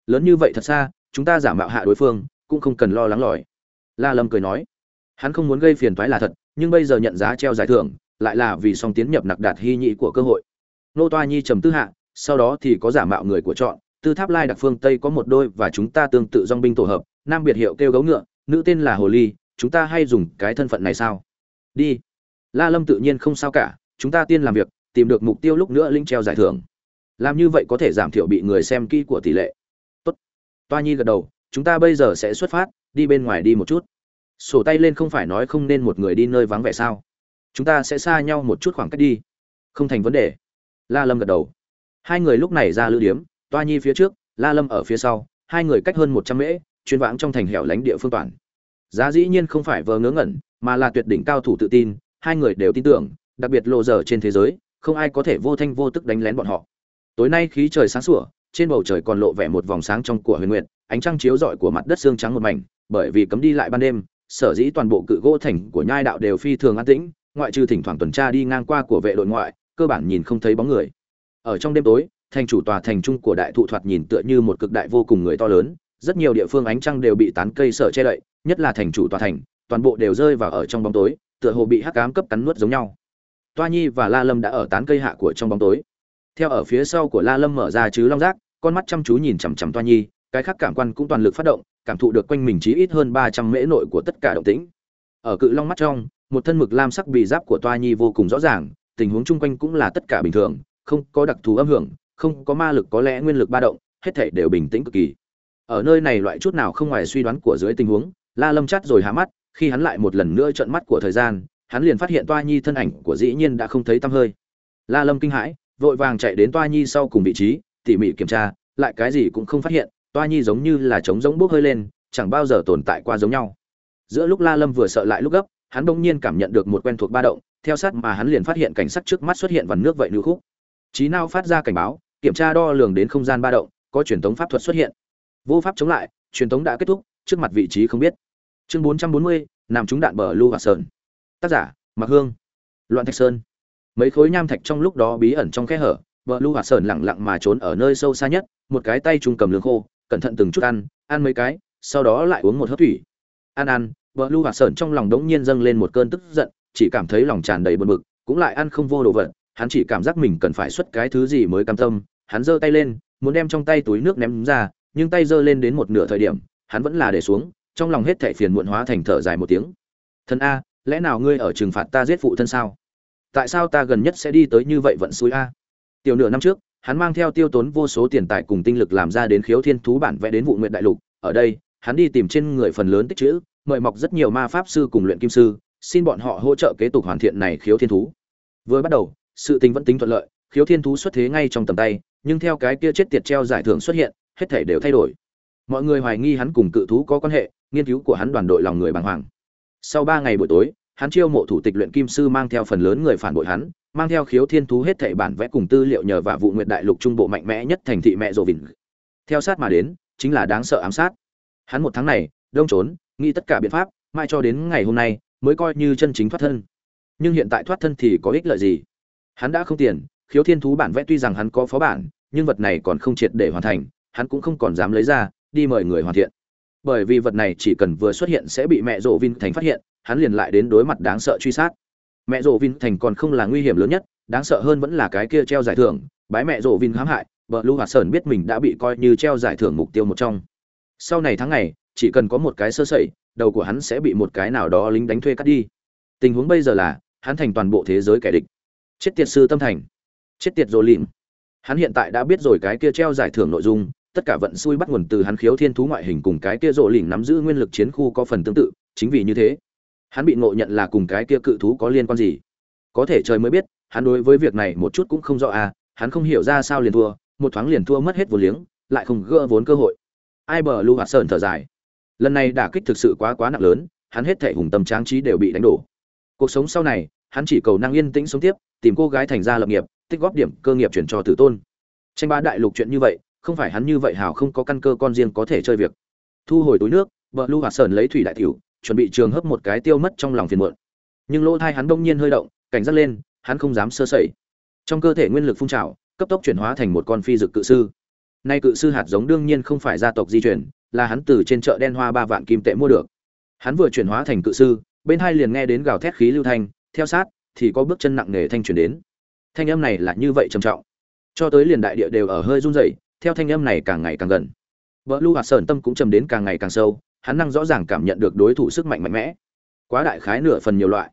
Lớn như vậy thật xa, chúng ta giả mạo hạ đối phương, cũng không cần lo lắng lỏi la lâm cười nói, hắn không muốn gây phiền toái là thật, nhưng bây giờ nhận giá treo giải thưởng, lại là vì song tiến nhập nặc đạt hy nhị của cơ hội. Nô toa nhi trầm tư hạ, sau đó thì có giả mạo người của chọn, tư tháp lai đặc phương tây có một đôi và chúng ta tương tự dong binh tổ hợp, nam biệt hiệu kêu gấu ngựa, nữ tên là hồ ly, chúng ta hay dùng cái thân phận này sao? Đi. La lâm tự nhiên không sao cả, chúng ta tiên làm việc, tìm được mục tiêu lúc nữa linh treo giải thưởng. Làm như vậy có thể giảm thiểu bị người xem kỹ của tỷ lệ. Tốt. Toa nhi gật đầu, chúng ta bây giờ sẽ xuất phát, đi bên ngoài đi một chút sổ tay lên không phải nói không nên một người đi nơi vắng vẻ sao? Chúng ta sẽ xa nhau một chút khoảng cách đi. Không thành vấn đề. La lâm gật đầu. Hai người lúc này ra lữ điếm, toa nhi phía trước, la lâm ở phía sau, hai người cách hơn một trăm mễ, chuyên vãng trong thành hẻo lánh địa phương toàn. Giá dĩ nhiên không phải vờ ngớ ngẩn, mà là tuyệt đỉnh cao thủ tự tin, hai người đều tin tưởng, đặc biệt lộ giờ trên thế giới, không ai có thể vô thanh vô tức đánh lén bọn họ. Tối nay khí trời sáng sủa, trên bầu trời còn lộ vẻ một vòng sáng trong của huyền nguyệt, ánh trăng chiếu rọi của mặt đất xương trắng một mảnh, bởi vì cấm đi lại ban đêm sở dĩ toàn bộ cự gỗ thành của nhai đạo đều phi thường an tĩnh, ngoại trừ thỉnh thoảng tuần tra đi ngang qua của vệ đội ngoại, cơ bản nhìn không thấy bóng người. Ở trong đêm tối, thành chủ tòa thành trung của đại thụ thoạt nhìn tựa như một cực đại vô cùng người to lớn, rất nhiều địa phương ánh trăng đều bị tán cây sở che đậy, nhất là thành chủ tòa thành, toàn bộ đều rơi vào ở trong bóng tối, tựa hồ bị hắc ám cấp cắn nuốt giống nhau. Toa nhi và la lâm đã ở tán cây hạ của trong bóng tối. Theo ở phía sau của la lâm mở ra chứ long giác, con mắt chăm chú nhìn chằm chằm toa nhi, cái khác cảm quan cũng toàn lực phát động cảm thụ được quanh mình chí ít hơn ba trăm mễ nội của tất cả động tĩnh. Ở cự long mắt trong, một thân mực lam sắc bì giáp của toa nhi vô cùng rõ ràng, tình huống chung quanh cũng là tất cả bình thường, không có đặc thù âm hưởng, không có ma lực có lẽ nguyên lực ba động, hết thảy đều bình tĩnh cực kỳ. Ở nơi này loại chút nào không ngoài suy đoán của dưới tình huống, la lâm chắt rồi hạ mắt, khi hắn lại một lần nữa trợn mắt của thời gian, hắn liền phát hiện toa nhi thân ảnh của dĩ nhiên đã không thấy tăm hơi. La lâm kinh hãi, vội vàng chạy đến toa nhi sau cùng vị trí, tỉ mỉ kiểm tra, lại cái gì cũng không phát hiện toa nhi giống như là trống giống bốc hơi lên chẳng bao giờ tồn tại qua giống nhau. Giữa lúc la lâm vừa sợ lại lúc gấp hắn bỗng nhiên cảm nhận được một quen thuộc ba động theo sát mà hắn liền phát hiện cảnh sắc trước mắt xuất hiện vằn nước vậy nữ khúc. Trí nao phát ra cảnh báo kiểm tra đo lường đến không gian ba động có truyền thống pháp thuật xuất hiện. Vô pháp chống lại truyền thống đã kết thúc trước mặt vị trí không biết. Chương 440, nằm trúng đạn bờ lưu hòa sơn. Tác giả mặc hương. Loạn thạch sơn. Mấy khối nham thạch trong lúc đó bí ẩn trong kẽ hở bờ lưu hòa sơn lặng lặng mà trốn ở nơi sâu xa nhất một cái tay trung cầm lương khô cẩn thận từng chút ăn ăn mấy cái, sau đó lại uống một hớp thủy. Ăn ăn, vợ lưu hòa sởn trong lòng đống nhiên dâng lên một cơn tức giận, chỉ cảm thấy lòng tràn đầy buồn bực, cũng lại ăn không vô đồ vật, hắn chỉ cảm giác mình cần phải xuất cái thứ gì mới cam tâm. Hắn giơ tay lên, muốn đem trong tay túi nước ném ra, nhưng tay giơ lên đến một nửa thời điểm, hắn vẫn là để xuống, trong lòng hết thảy phiền muộn hóa thành thở dài một tiếng. Thân a, lẽ nào ngươi ở trừng phạt ta giết phụ thân sao? Tại sao ta gần nhất sẽ đi tới như vậy vận suối a? Tiểu nửa năm trước hắn mang theo tiêu tốn vô số tiền tài cùng tinh lực làm ra đến khiếu thiên thú bản vẽ đến vụ nguyện đại lục. Ở đây, hắn đi tìm trên người phần lớn tích chữ, mời mọc rất nhiều ma pháp sư cùng luyện kim sư, xin bọn họ hỗ trợ kế tục hoàn thiện này khiếu thiên thú. Vừa bắt đầu, sự tình vẫn tính thuận lợi, khiếu thiên thú xuất thế ngay trong tầm tay, nhưng theo cái kia chết tiệt treo giải thưởng xuất hiện, hết thể đều thay đổi. Mọi người hoài nghi hắn cùng cự thú có quan hệ, nghiên cứu của hắn đoàn đội lòng người bàng hoàng. Sau ba ngày buổi tối, hắn chiêu mộ thủ tịch luyện kim sư mang theo phần lớn người phản bội hắn mang theo khiếu thiên thú hết thảy bản vẽ cùng tư liệu nhờ và vụ nguyệt đại lục trung bộ mạnh mẽ nhất thành thị mẹ rồ vịnh theo sát mà đến, chính là đáng sợ ám sát. Hắn một tháng này, đông trốn, nghĩ tất cả biện pháp, mai cho đến ngày hôm nay, mới coi như chân chính thoát thân. Nhưng hiện tại thoát thân thì có ích lợi gì? Hắn đã không tiền, khiếu thiên thú bản vẽ tuy rằng hắn có phó bản, nhưng vật này còn không triệt để hoàn thành, hắn cũng không còn dám lấy ra, đi mời người hoàn thiện. Bởi vì vật này chỉ cần vừa xuất hiện sẽ bị mẹ rộ vin thành phát hiện, hắn liền lại đến đối mặt đáng sợ truy sát mẹ rộ vin thành còn không là nguy hiểm lớn nhất, đáng sợ hơn vẫn là cái kia treo giải thưởng, bái mẹ rộ vin hãm hại vợ lưu hạt sơn biết mình đã bị coi như treo giải thưởng mục tiêu một trong. Sau này tháng ngày, chỉ cần có một cái sơ sẩy, đầu của hắn sẽ bị một cái nào đó lính đánh thuê cắt đi. Tình huống bây giờ là, hắn thành toàn bộ thế giới kẻ địch. Chết tiệt sư tâm thành. Chết tiệt rồ lìm hắn hiện tại đã biết rồi cái kia treo giải thưởng nội dung, tất cả vận xui bắt nguồn từ hắn khiếu thiên thú ngoại hình cùng cái kia rộ lỉnh nắm giữ nguyên lực chiến khu có phần tương tự, chính vì như thế hắn bị ngộ nhận là cùng cái kia cự thú có liên quan gì? Có thể trời mới biết, hắn đối với việc này một chút cũng không rõ à hắn không hiểu ra sao liền thua, một thoáng liền thua mất hết vốn liếng, lại không gỡ vốn cơ hội. Ai bờ lưu hạt sơn thở dài. Lần này đả kích thực sự quá quá nặng lớn, hắn hết thể hùng tâm tráng trí đều bị đánh đổ. Cuộc sống sau này, hắn chỉ cầu năng yên tĩnh sống tiếp, tìm cô gái thành ra lập nghiệp, tích góp điểm cơ nghiệp chuyển cho tử tôn. Tranh ba đại lục chuyện như vậy, không phải hắn như vậy hảo không có căn cơ con riêng có thể chơi việc. Thu hồi túi nước vợ lưu hoạt sơn lấy thủy đại tiểu chuẩn bị trường hấp một cái tiêu mất trong lòng phiền muộn. Nhưng lỗ thai hắn đông nhiên hơi động, cảnh giác lên, hắn không dám sơ sẩy. Trong cơ thể nguyên lực phun trào, cấp tốc chuyển hóa thành một con phi dực cự sư. Nay cự sư hạt giống đương nhiên không phải gia tộc di chuyển là hắn từ trên chợ đen hoa ba vạn kim tệ mua được. Hắn vừa chuyển hóa thành cự sư, bên hai liền nghe đến gào thét khí lưu thanh, theo sát, thì có bước chân nặng nề thanh chuyển đến. Thanh âm này là như vậy trầm trọng. Cho tới liền đại địa đều ở hơi run rẩy, theo thanh âm này càng ngày càng gần. Vợ lưu hạt sơn tâm cũng trầm đến càng ngày càng sâu hắn năng rõ ràng cảm nhận được đối thủ sức mạnh mạnh mẽ. Quá đại khái nửa phần nhiều loại.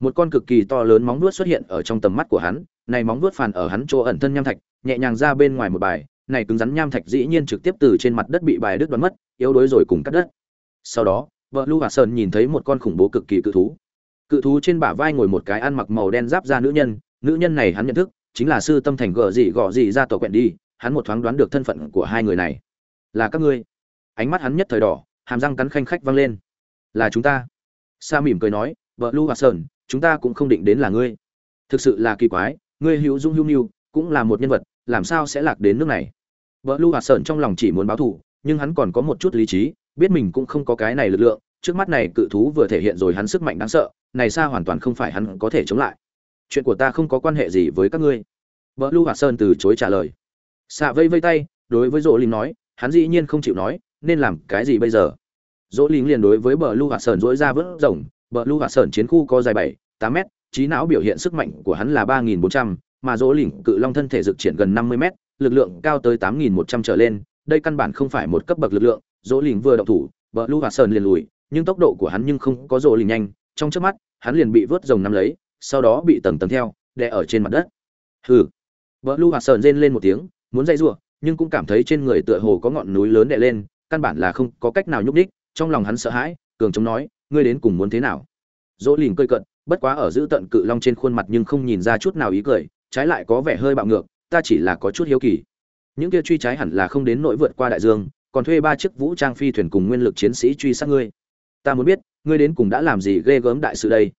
Một con cực kỳ to lớn móng vuốt xuất hiện ở trong tầm mắt của hắn, này móng vuốt phàn ở hắn chỗ ẩn thân nham thạch, nhẹ nhàng ra bên ngoài một bài, này cứng rắn nham thạch dĩ nhiên trực tiếp từ trên mặt đất bị bài đứt đoán mất, yếu đuối rồi cùng cắt đất sau đó, vợ lu hạt sơn nhìn thấy một con khủng bố cực kỳ cự thú. Cự thú trên bả vai ngồi một cái ăn mặc màu đen giáp da nữ nhân nữ nhân này hắn nhận thức, chính là sư tâm thành gờ gì gọ gì ra tổ quẹn đi, hắn một thoáng đoán được thân phận của hai người này. Là các ngươi. Ánh mắt hắn nhất thời đỏ hàm răng cắn khanh khách vang lên. Là chúng ta. Sa mỉm cười nói, vợ lu hoạt sơn, chúng ta cũng không định đến là ngươi. Thực sự là kỳ quái, ngươi hữu dung hữu mưu cũng là một nhân vật, làm sao sẽ lạc đến nước này? Vợ lu hoạt sơn trong lòng chỉ muốn báo thù, nhưng hắn còn có một chút lý trí, biết mình cũng không có cái này lực lượng, trước mắt này cự thú vừa thể hiện rồi hắn sức mạnh đáng sợ, này xa hoàn toàn không phải hắn có thể chống lại. Chuyện của ta không có quan hệ gì với các ngươi. Vợ Lu hoạt sơn từ chối trả lời. Xạ vây vây tay, đối với Rộ linh nói, hắn dĩ nhiên không chịu nói nên làm cái gì bây giờ? Dỗ lính liền đối với bờ lưu hạt sơn dỗi ra vớt rồng. Bờ lưu hạt sơn chiến khu có dài bảy, tám mét, trí não biểu hiện sức mạnh của hắn là ba nghìn bốn trăm, mà dỗ lính cự long thân thể dực triển gần năm mươi mét, lực lượng cao tới tám nghìn một trăm trở lên. Đây căn bản không phải một cấp bậc lực lượng. Dỗ lính vừa động thủ, bờ lưu hạt sơn liền lùi, nhưng tốc độ của hắn nhưng không có dỗ lính nhanh. Trong trước mắt, hắn liền bị vớt rồng nắm lấy, sau đó bị tầng tầng theo, đè ở trên mặt đất. Hừ. Bờ lưu hạt sơn rên lên một tiếng, muốn dây rủa, nhưng cũng cảm thấy trên người tựa hồ có ngọn núi lớn đè lên căn bản là không có cách nào nhúc đích trong lòng hắn sợ hãi, cường chống nói, ngươi đến cùng muốn thế nào? Dỗ lìn cơi cận bất quá ở giữ tận cự long trên khuôn mặt nhưng không nhìn ra chút nào ý cười, trái lại có vẻ hơi bạo ngược, ta chỉ là có chút hiếu kỳ. Những kia truy trái hẳn là không đến nỗi vượt qua đại dương, còn thuê ba chiếc vũ trang phi thuyền cùng nguyên lực chiến sĩ truy sát ngươi. Ta muốn biết, ngươi đến cùng đã làm gì ghê gớm đại sự đây?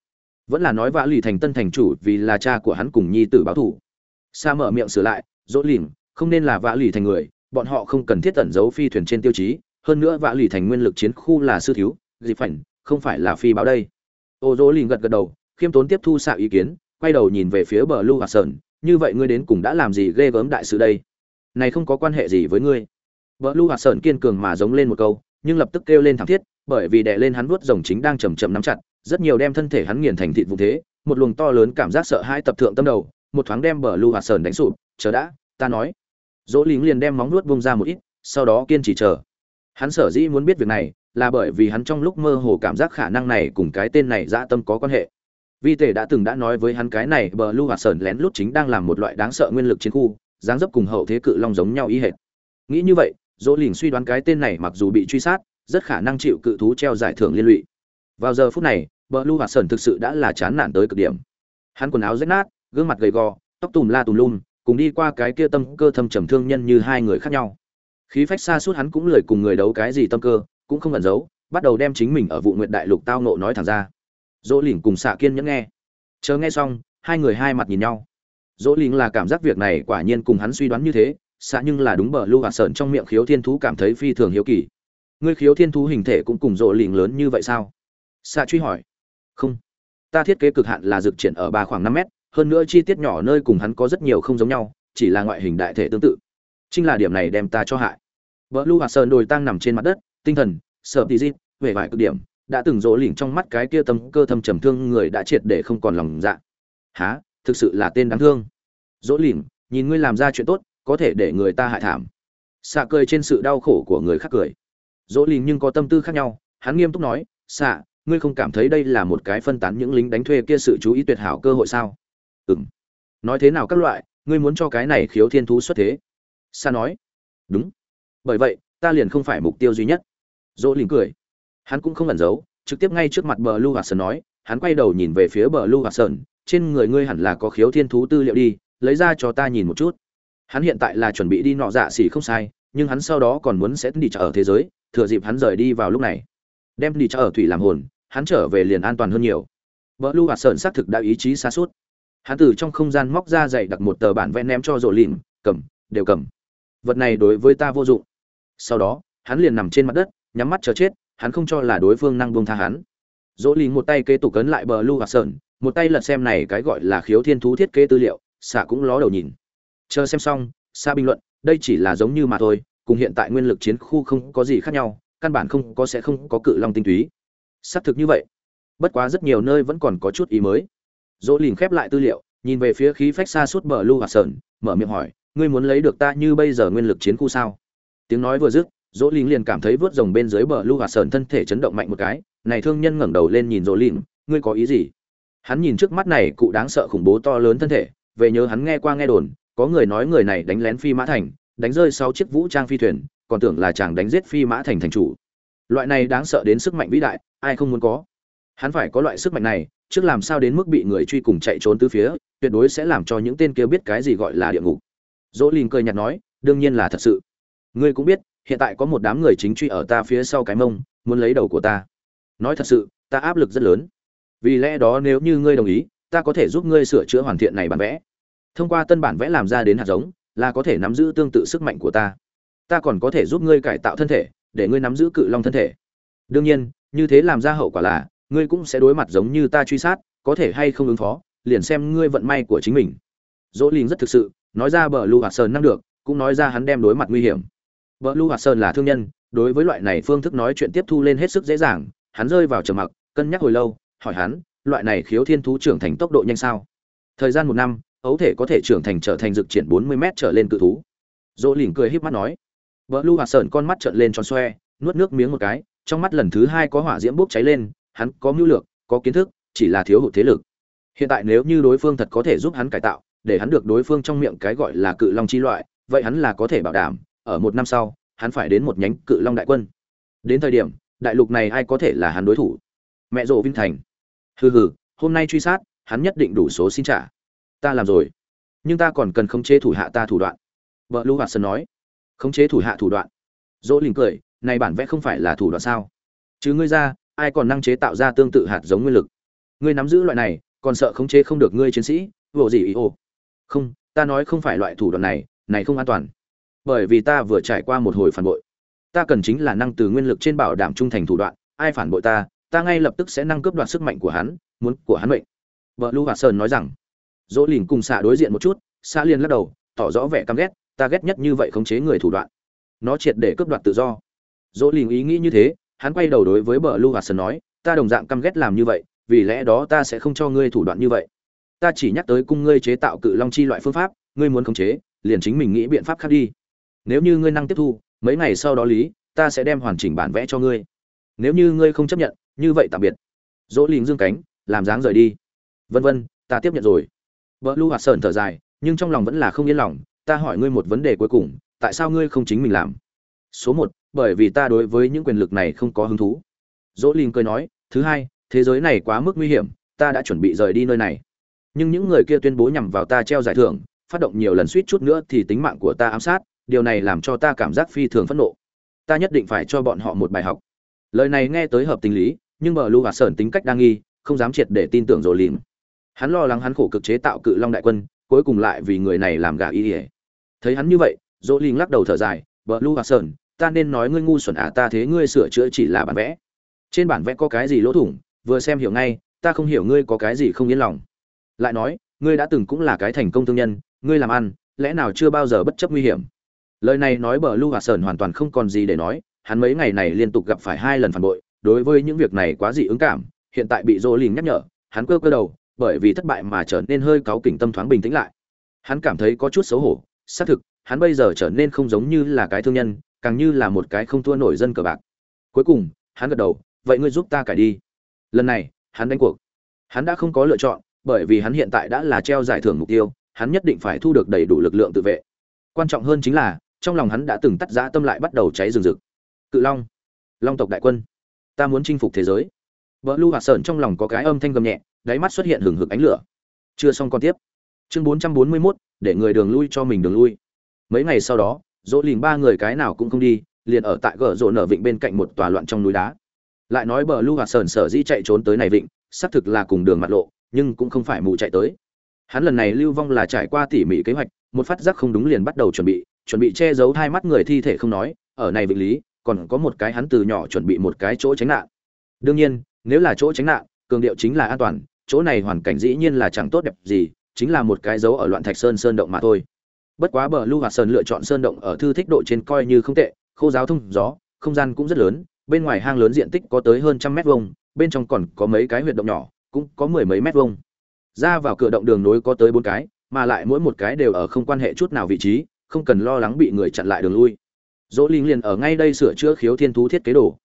Vẫn là nói vã lì thành tân thành chủ vì là cha của hắn cùng nhi tử báo thủ sa mở miệng sửa lại, dỗ lìn, không nên là vã lì thành người bọn họ không cần thiết tẩn giấu phi thuyền trên tiêu chí, hơn nữa vạ lì thành nguyên lực chiến khu là sư thiếu dịp phảnh, không phải là phi báo đây. Ô dỗ lìn gật gật đầu, khiêm tốn tiếp thu xạ ý kiến, quay đầu nhìn về phía bờ lưu hạt sơn, như vậy ngươi đến cùng đã làm gì ghê gớm đại sự đây? Này không có quan hệ gì với ngươi. Bờ lưu hạt sơn kiên cường mà giống lên một câu, nhưng lập tức kêu lên thảm thiết, bởi vì đè lên hắn vuốt rồng chính đang chầm chậm nắm chặt, rất nhiều đem thân thể hắn nghiền thành thịt vụ thế, một luồng to lớn cảm giác sợ hãi tập thượng tâm đầu, một thoáng đem bờ lưu hạt sơn đánh sụp, chờ đã, ta nói dỗ lính liền đem móng nuốt bung ra một ít, sau đó kiên trì chờ. Hắn sở dĩ muốn biết việc này, là bởi vì hắn trong lúc mơ hồ cảm giác khả năng này cùng cái tên này dã tâm có quan hệ. Vi tể đã từng đã nói với hắn cái này, bờ lưu hoạt sơn lén lút chính đang làm một loại đáng sợ nguyên lực chiến khu, dáng dấp cùng hậu thế cự long giống nhau ý hệt. Nghĩ như vậy, dỗ lỉnh suy đoán cái tên này mặc dù bị truy sát, rất khả năng chịu cự thú treo giải thưởng liên lụy. Vào giờ phút này, bờ lưu hoạt sơn thực sự đã là chán nản tới cực điểm. Hắn quần áo rách nát, gương mặt gầy gò, tóc tùm la tùm lum cùng đi qua cái kia tâm cơ thâm trầm thương nhân như hai người khác nhau. Khí phách xa suốt hắn cũng lười cùng người đấu cái gì tâm cơ, cũng không ẩn giấu, bắt đầu đem chính mình ở vụ nguyện đại lục tao nộ nói thẳng ra. Dỗ lỉnh cùng xạ kiên nhẫn nghe. Chờ nghe xong, hai người hai mặt nhìn nhau. Dỗ lỉnh là cảm giác việc này quả nhiên cùng hắn suy đoán như thế xạ nhưng là đúng bờ lưu hạt sợn trong miệng khiếu thiên thú cảm thấy phi thường hiếu kỳ. Ngươi khiếu thiên thú hình thể cũng cùng dỗ lỉnh lớn như vậy sao? Xạ truy hỏi. Không. Ta thiết kế cực hạn là dược triển ở ba khoảng năm mét hơn nữa chi tiết nhỏ nơi cùng hắn có rất nhiều không giống nhau, chỉ là ngoại hình đại thể tương tự. Chính là điểm này đem ta cho hại. Vợ lưu hạt sơn đồi tang nằm trên mặt đất, tinh thần, sợ tí dít về vài cực điểm, đã từng rỗ lỉnh trong mắt cái kia tâm cơ thâm trầm thương người đã triệt để không còn lòng dạ. Há thực sự là tên đáng thương. Dỗ lỉnh, nhìn ngươi làm ra chuyện tốt, có thể để người ta hại thảm. Xạ cười trên sự đau khổ của người khác cười. Dỗ lỉnh nhưng có tâm tư khác nhau, hắn nghiêm túc nói, xạ, ngươi không cảm thấy đây là một cái phân tán những lính đánh thuê kia sự chú ý tuyệt hảo cơ hội sao? Ừng nói thế nào các loại, ngươi muốn cho cái này khiếu thiên thú xuất thế? Sa nói. Đúng. Bởi vậy, ta liền không phải mục tiêu duy nhất. Dỗ lìm cười. Hắn cũng không ẩn giấu, trực tiếp ngay trước mặt bờ Lu hạt sơn nói, hắn quay đầu nhìn về phía bờ Lu hạt sơn, trên người ngươi hẳn là có khiếu thiên thú tư liệu đi, lấy ra cho ta nhìn một chút. Hắn hiện tại là chuẩn bị đi nọ dạ xỉ không sai, nhưng hắn sau đó còn muốn sẽ đi trở ở thế giới, thừa dịp hắn rời đi vào lúc này. Đem đi trở ở thủy làm hồn, hắn trở về liền an toàn hơn nhiều. Bờ Lu Hoạt Sơn xác thực đã ý chí xa suốt. Hắn từ trong không gian móc ra dày đặt một tờ bản vẽ ném cho Dỗ Lìn, "Cầm, đều cầm. Vật này đối với ta vô dụng." Sau đó, hắn liền nằm trên mặt đất, nhắm mắt chờ chết, hắn không cho là đối phương năng buông tha hắn. Dỗ Lìn một tay kế tục cấn lại Bờ Lưu và Sơn, một tay lật xem này cái gọi là khiếu thiên thú thiết kế tư liệu, xạ cũng ló đầu nhìn. Chờ xem xong, xa bình luận, đây chỉ là giống như mà thôi, cùng hiện tại nguyên lực chiến khu không có gì khác nhau, căn bản không có sẽ không có cự long tinh túy. Xác thực như vậy bất quá rất nhiều nơi vẫn còn có chút ý mới dỗ lìn khép lại tư liệu, nhìn về phía khí phách xa suốt bờ lưu hoạt sơn, mở miệng hỏi, ngươi muốn lấy được ta như bây giờ nguyên lực chiến khu sao? Tiếng nói vừa dứt, dỗ lìn liền cảm thấy vớt rồng bên dưới bờ lưu hoạt sơn thân thể chấn động mạnh một cái, này thương nhân ngẩng đầu lên nhìn dỗ lìn, ngươi có ý gì? Hắn nhìn trước mắt này cụ đáng sợ khủng bố to lớn thân thể, về nhớ hắn nghe qua nghe đồn, có người nói người này đánh lén phi mã thành, đánh rơi sáu chiếc vũ trang phi thuyền, còn tưởng là chàng đánh giết phi mã thành thành chủ. Loại này đáng sợ đến sức mạnh vĩ đại, ai không muốn có? Hắn phải có loại sức mạnh này trước làm sao đến mức bị người truy cùng chạy trốn tứ phía, tuyệt đối sẽ làm cho những tên kia biết cái gì gọi là địa ngục. Dỗ lìn cười nhạt nói, đương nhiên là thật sự. Ngươi cũng biết, hiện tại có một đám người chính truy ở ta phía sau cái mông, muốn lấy đầu của ta. Nói thật sự, ta áp lực rất lớn. Vì lẽ đó nếu như ngươi đồng ý, ta có thể giúp ngươi sửa chữa hoàn thiện này bản vẽ. Thông qua tân bản vẽ làm ra đến hạt giống, là có thể nắm giữ tương tự sức mạnh của ta. Ta còn có thể giúp ngươi cải tạo thân thể, để ngươi nắm giữ cự long thân thể. Đương nhiên, như thế làm ra hậu quả là ngươi cũng sẽ đối mặt giống như ta truy sát, có thể hay không ứng phó, liền xem ngươi vận may của chính mình. Dỗ lìn rất thực sự, nói ra bờ lưu hạt sơn năng được, cũng nói ra hắn đem đối mặt nguy hiểm. Bờ lưu hạt sơn là thương nhân, đối với loại này phương thức nói chuyện tiếp thu lên hết sức dễ dàng, hắn rơi vào trầm mặc, cân nhắc hồi lâu, hỏi hắn, loại này khiếu thiên thú trưởng thành tốc độ nhanh sao? Thời gian một năm, ấu thể có thể trưởng thành trở thành dực triển bốn mươi m trở lên cự thú. Dỗ lìn cười híp mắt nói. Bờ lưu hạt sơn con mắt trợn lên tròn xoe, nuốt nước miếng một cái, trong mắt lần thứ hai có hỏa diễm bốc cháy lên hắn có mưu lược, có kiến thức, chỉ là thiếu hụt thế lực. Hiện tại nếu như đối phương thật có thể giúp hắn cải tạo, để hắn được đối phương trong miệng cái gọi là cự long chi loại, vậy hắn là có thể bảo đảm, ở một năm sau, hắn phải đến một nhánh cự long đại quân. Đến thời điểm, đại lục này ai có thể là hắn đối thủ? Mẹ rộ vinh thành. Hừ hừ, hôm nay truy sát, hắn nhất định đủ số xin trả. Ta làm rồi. Nhưng ta còn cần khống chế thủ hạ ta thủ đoạn. Vợ lưu hoạt sơn nói. Khống chế thủ hạ thủ đoạn. Dỗ lình cười, này bản vẽ không phải là thủ đoạn sao? Chứ ngươi ra ai còn năng chế tạo ra tương tự hạt giống nguyên lực. Ngươi nắm giữ loại này, còn sợ khống chế không được ngươi chiến sĩ, vô gì ý ô. Không, ta nói không phải loại thủ đoạn này này không an toàn. Bởi vì ta vừa trải qua một hồi phản bội. Ta cần chính là năng từ nguyên lực trên bảo đảm trung thành thủ đoạn, ai phản bội ta ta ngay lập tức sẽ năng cướp đoạt sức mạnh của hắn, muốn của hắn mệnh. Vợ lưu hòa sơn nói rằng. Dỗ lìn cùng xạ đối diện một chút xạ liền lắc đầu, tỏ rõ vẻ căm ghét, ta ghét nhất như vậy khống chế người thủ đoạn. Nó triệt để cướp đoạt tự do. Dỗ lìn ý nghĩ như thế hắn quay đầu đối với bờ Lu hòa sơn nói, ta đồng dạng căm ghét làm như vậy, vì lẽ đó ta sẽ không cho ngươi thủ đoạn như vậy. Ta chỉ nhắc tới cung ngươi chế tạo cự long chi loại phương pháp, ngươi muốn khống chế, liền chính mình nghĩ biện pháp khác đi. Nếu như ngươi năng tiếp thu, mấy ngày sau đó lý, ta sẽ đem hoàn chỉnh bản vẽ cho ngươi. Nếu như ngươi không chấp nhận, như vậy tạm biệt. Dỗ lìn dương cánh, làm dáng rời đi. Vân vân, ta tiếp nhận rồi. Vợ Lu hoạt sơn thở dài, nhưng trong lòng vẫn là không yên lòng, ta hỏi ngươi một vấn đề cuối cùng, tại sao ngươi không chính mình làm? Số một bởi vì ta đối với những quyền lực này không có hứng thú dỗ lìn cười nói, thứ hai, thế giới này quá mức nguy hiểm, ta đã chuẩn bị rời đi nơi này nhưng những người kia tuyên bố nhằm vào ta treo giải thưởng, phát động nhiều lần suýt chút nữa thì tính mạng của ta ám sát, điều này làm cho ta cảm giác phi thường phẫn nộ ta nhất định phải cho bọn họ một bài học lời này nghe tới hợp tình lý, nhưng bờ Lu và Sởn tính cách đa nghi, không dám triệt để tin tưởng Dỗ Linh. hắn lo lắng hắn khổ cực chế tạo cự long đại quân, cuối cùng lại vì người này làm gà y ỉa thấy hắn như vậy, dỗ Linh lắc đầu thở dài, bờ Lu và Sởn ta nên nói ngươi ngu xuẩn à ta thế ngươi sửa chữa chỉ là bản vẽ. Trên bản vẽ có cái gì lỗ thủng, vừa xem hiểu ngay, ta không hiểu ngươi có cái gì không yên lòng. Lại nói, ngươi đã từng cũng là cái thành công thương nhân, ngươi làm ăn, lẽ nào chưa bao giờ bất chấp nguy hiểm? Lời này nói bờ lưu hòa sơn hoàn toàn không còn gì để nói, hắn mấy ngày này liên tục gặp phải hai lần phản bội, đối với những việc này quá dị ứng cảm, hiện tại bị dỗ lìn nhắc nhở, hắn cơ cơ đầu, bởi vì thất bại mà trở nên hơi cáu kỉnh tâm thoáng bình tĩnh lại. Hắn cảm thấy có chút xấu hổ, xác thực, hắn bây giờ trở nên không giống như là cái thương nhân càng như là một cái không thua nổi dân cờ bạc. Cuối cùng, hắn gật đầu, vậy ngươi giúp ta cải đi. Lần này, hắn đánh cuộc. Hắn đã không có lựa chọn, bởi vì hắn hiện tại đã là treo giải thưởng mục tiêu, hắn nhất định phải thu được đầy đủ lực lượng tự vệ. Quan trọng hơn chính là, trong lòng hắn đã từng tắt giã tâm lại bắt đầu cháy rừng rực. Cự long long tộc đại quân, ta muốn chinh phục thế giới. Vợ lưu hạt sởn trong lòng có cái âm thanh gầm nhẹ, đáy mắt xuất hiện hừng hực ánh lửa. Chưa xong còn tiếp. Chương bốn trăm bốn mươi mốt, để người đường lui cho mình đường lui. Mấy ngày sau đó dỗ lìn ba người cái nào cũng không đi, liền ở tại gờ rộ nở vịnh bên cạnh một tòa loạn trong núi đá. Lại nói bờ lưu hoạt sờn sở dĩ chạy trốn tới này vịnh, xác thực là cùng đường mặt lộ, nhưng cũng không phải mù chạy tới. Hắn lần này lưu vong là trải qua tỉ mỉ kế hoạch, một phát giác không đúng liền bắt đầu chuẩn bị chuẩn bị che giấu hai mắt người thi thể không nói, ở này vịnh lý, còn có một cái hắn từ nhỏ chuẩn bị một cái chỗ tránh nạn. Đương nhiên, nếu là chỗ tránh nạn, cường điệu chính là an toàn, chỗ này hoàn cảnh dĩ nhiên là chẳng tốt đẹp gì, chính là một cái dấu ở loạn thạch sơn sơn động mà thôi bất quá bờ lưu hạt sơn lựa chọn sơn động ở thư thích độ trên coi như không tệ, khô giáo thông gió, không gian cũng rất lớn, bên ngoài hang lớn diện tích có tới hơn trăm mét vuông, bên trong còn có mấy cái huyệt động nhỏ, cũng có mười mấy mét vuông. Ra vào cửa động đường nối có tới bốn cái, mà lại mỗi một cái đều ở không quan hệ chút nào vị trí, không cần lo lắng bị người chặn lại đường lui. Dỗ linh liền ở ngay đây sửa chữa khiếu thiên thú thiết kế đồ.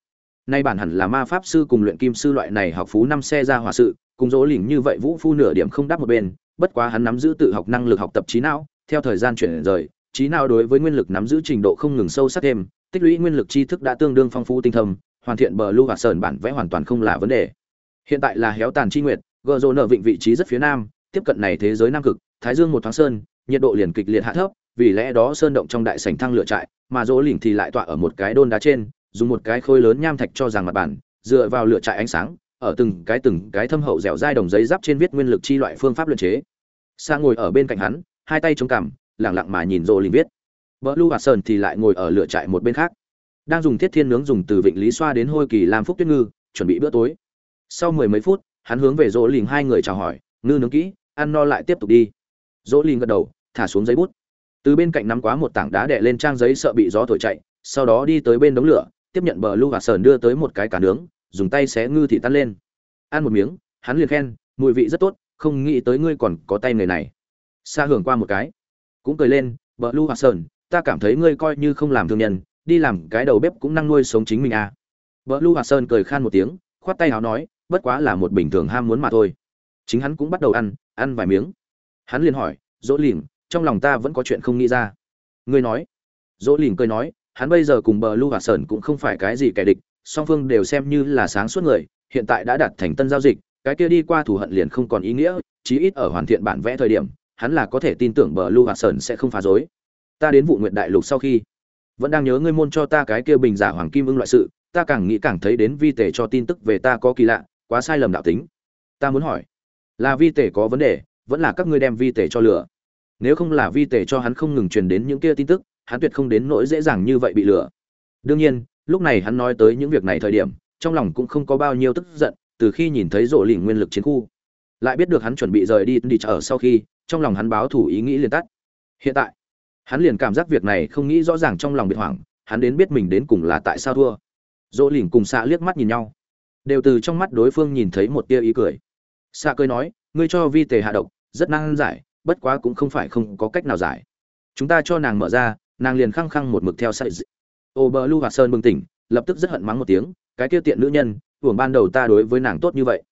Nay bản hẳn là ma pháp sư cùng luyện kim sư loại này học phú năm xe ra hòa sự, cùng dỗ lỉnh như vậy vũ phu nửa điểm không đáp một bên, bất quá hắn nắm giữ tự học năng lực học tập trí não theo thời gian chuyển rời, trí não đối với nguyên lực nắm giữ trình độ không ngừng sâu sắc thêm, tích lũy nguyên lực tri thức đã tương đương phong phú tinh thâm, hoàn thiện bờ lưu và sờn bản vẽ hoàn toàn không là vấn đề. Hiện tại là héo tàn chi nguyệt, gờ rồ nở vịnh vị trí rất phía nam, tiếp cận này thế giới nam cực, thái dương một thoáng sơn, nhiệt độ liền kịch liệt hạ thấp, vì lẽ đó sơn động trong đại sảnh thăng lửa trại, mà rỗ lỉnh thì lại tọa ở một cái đôn đá trên, dùng một cái khối lớn nham thạch cho rằng mặt bản dựa vào lửa trại ánh sáng, ở từng cái từng cái thâm hậu dẻo dai đồng giấy giáp trên viết nguyên lực chi loại phương pháp luyện chế. Sa ngồi ở bên cạnh hắn hai tay chống cằm, lẳng lặng mà nhìn dỗ linh viết. Vợ lưu và sơn thì lại ngồi ở lửa trại một bên khác. Đang dùng thiết thiên nướng dùng từ vịnh lý xoa đến hôi kỳ làm phúc tuyết ngư, chuẩn bị bữa tối. Sau mười mấy phút, hắn hướng về dỗ lìn hai người chào hỏi, ngư nướng kỹ, ăn no lại tiếp tục đi. Dỗ lìn gật đầu, thả xuống giấy bút. Từ bên cạnh nắm quá một tảng đá đè lên trang giấy sợ bị gió thổi chạy, sau đó đi tới bên đống lửa, tiếp nhận bờ lưu và sơn đưa tới một cái cá nướng, dùng tay xé ngư thì tan lên. Ăn một miếng, hắn liền khen, mùi vị rất tốt, không nghĩ tới ngươi còn có tay người này xa hưởng qua một cái cũng cười lên bờ lưu và sơn ta cảm thấy ngươi coi như không làm thương nhân đi làm cái đầu bếp cũng năng nuôi sống chính mình à. Bờ Lưu Hoạt Sơn cười khan một tiếng, khoát tay áo nói, bất quá là một bình thường ham muốn mà thôi. Chính hắn cũng bắt đầu ăn, ăn vài miếng. Hắn liền hỏi, Dỗ Lỉnh, trong lòng ta vẫn có chuyện không nghĩ ra. Ngươi nói? Dỗ Lỉnh cười nói, hắn bây giờ cùng Bờ Lưu Hoạt Sơn cũng không phải cái gì kẻ địch, song phương đều xem như là sáng suốt người, hiện tại đã đạt thành tân giao dịch, cái kia đi qua thù hận liền không còn ý nghĩa, chí ít ở hoàn thiện bản vẽ thời điểm, hắn là có thể tin tưởng Bờ Lưu Hoạt Sơn sẽ không phá rối. Ta đến vụ nguyện đại lục sau khi, vẫn đang nhớ ngươi môn cho ta cái kia bình giả hoàng kim ưng loại sự, ta càng nghĩ càng thấy đến vi tể cho tin tức về ta có kỳ lạ quá sai lầm đạo tính. Ta muốn hỏi là vi tể có vấn đề vẫn là các ngươi đem vi tể cho lừa? Nếu không là vi tể cho hắn không ngừng truyền đến những kia tin tức hắn tuyệt không đến nỗi dễ dàng như vậy bị lừa. Đương nhiên lúc này hắn nói tới những việc này thời điểm trong lòng cũng không có bao nhiêu tức giận từ khi nhìn thấy rộ lì nguyên lực chiến khu lại biết được hắn chuẩn bị rời đi đi chợ sau khi, trong lòng hắn báo thủ ý nghĩ liền tắt. Hiện tại, hắn liền cảm giác việc này không nghĩ rõ ràng trong lòng biệt hoảng, hắn đến biết mình đến cùng là tại sao thua. Dỗ lỉnh cùng xạ liếc mắt nhìn nhau. Đều từ trong mắt đối phương nhìn thấy một tia ý cười. Xạ cười nói, ngươi cho vi tề hạ độc, rất năng giải, bất quá cũng không phải không có cách nào giải. Chúng ta cho nàng mở ra, nàng liền khăng khăng một mực theo sợi ô bờ lu và sơn bừng tỉnh, lập tức rất hận mắng một tiếng, cái kia tiện nữ nhân, hưởng ban đầu ta đối với nàng tốt như vậy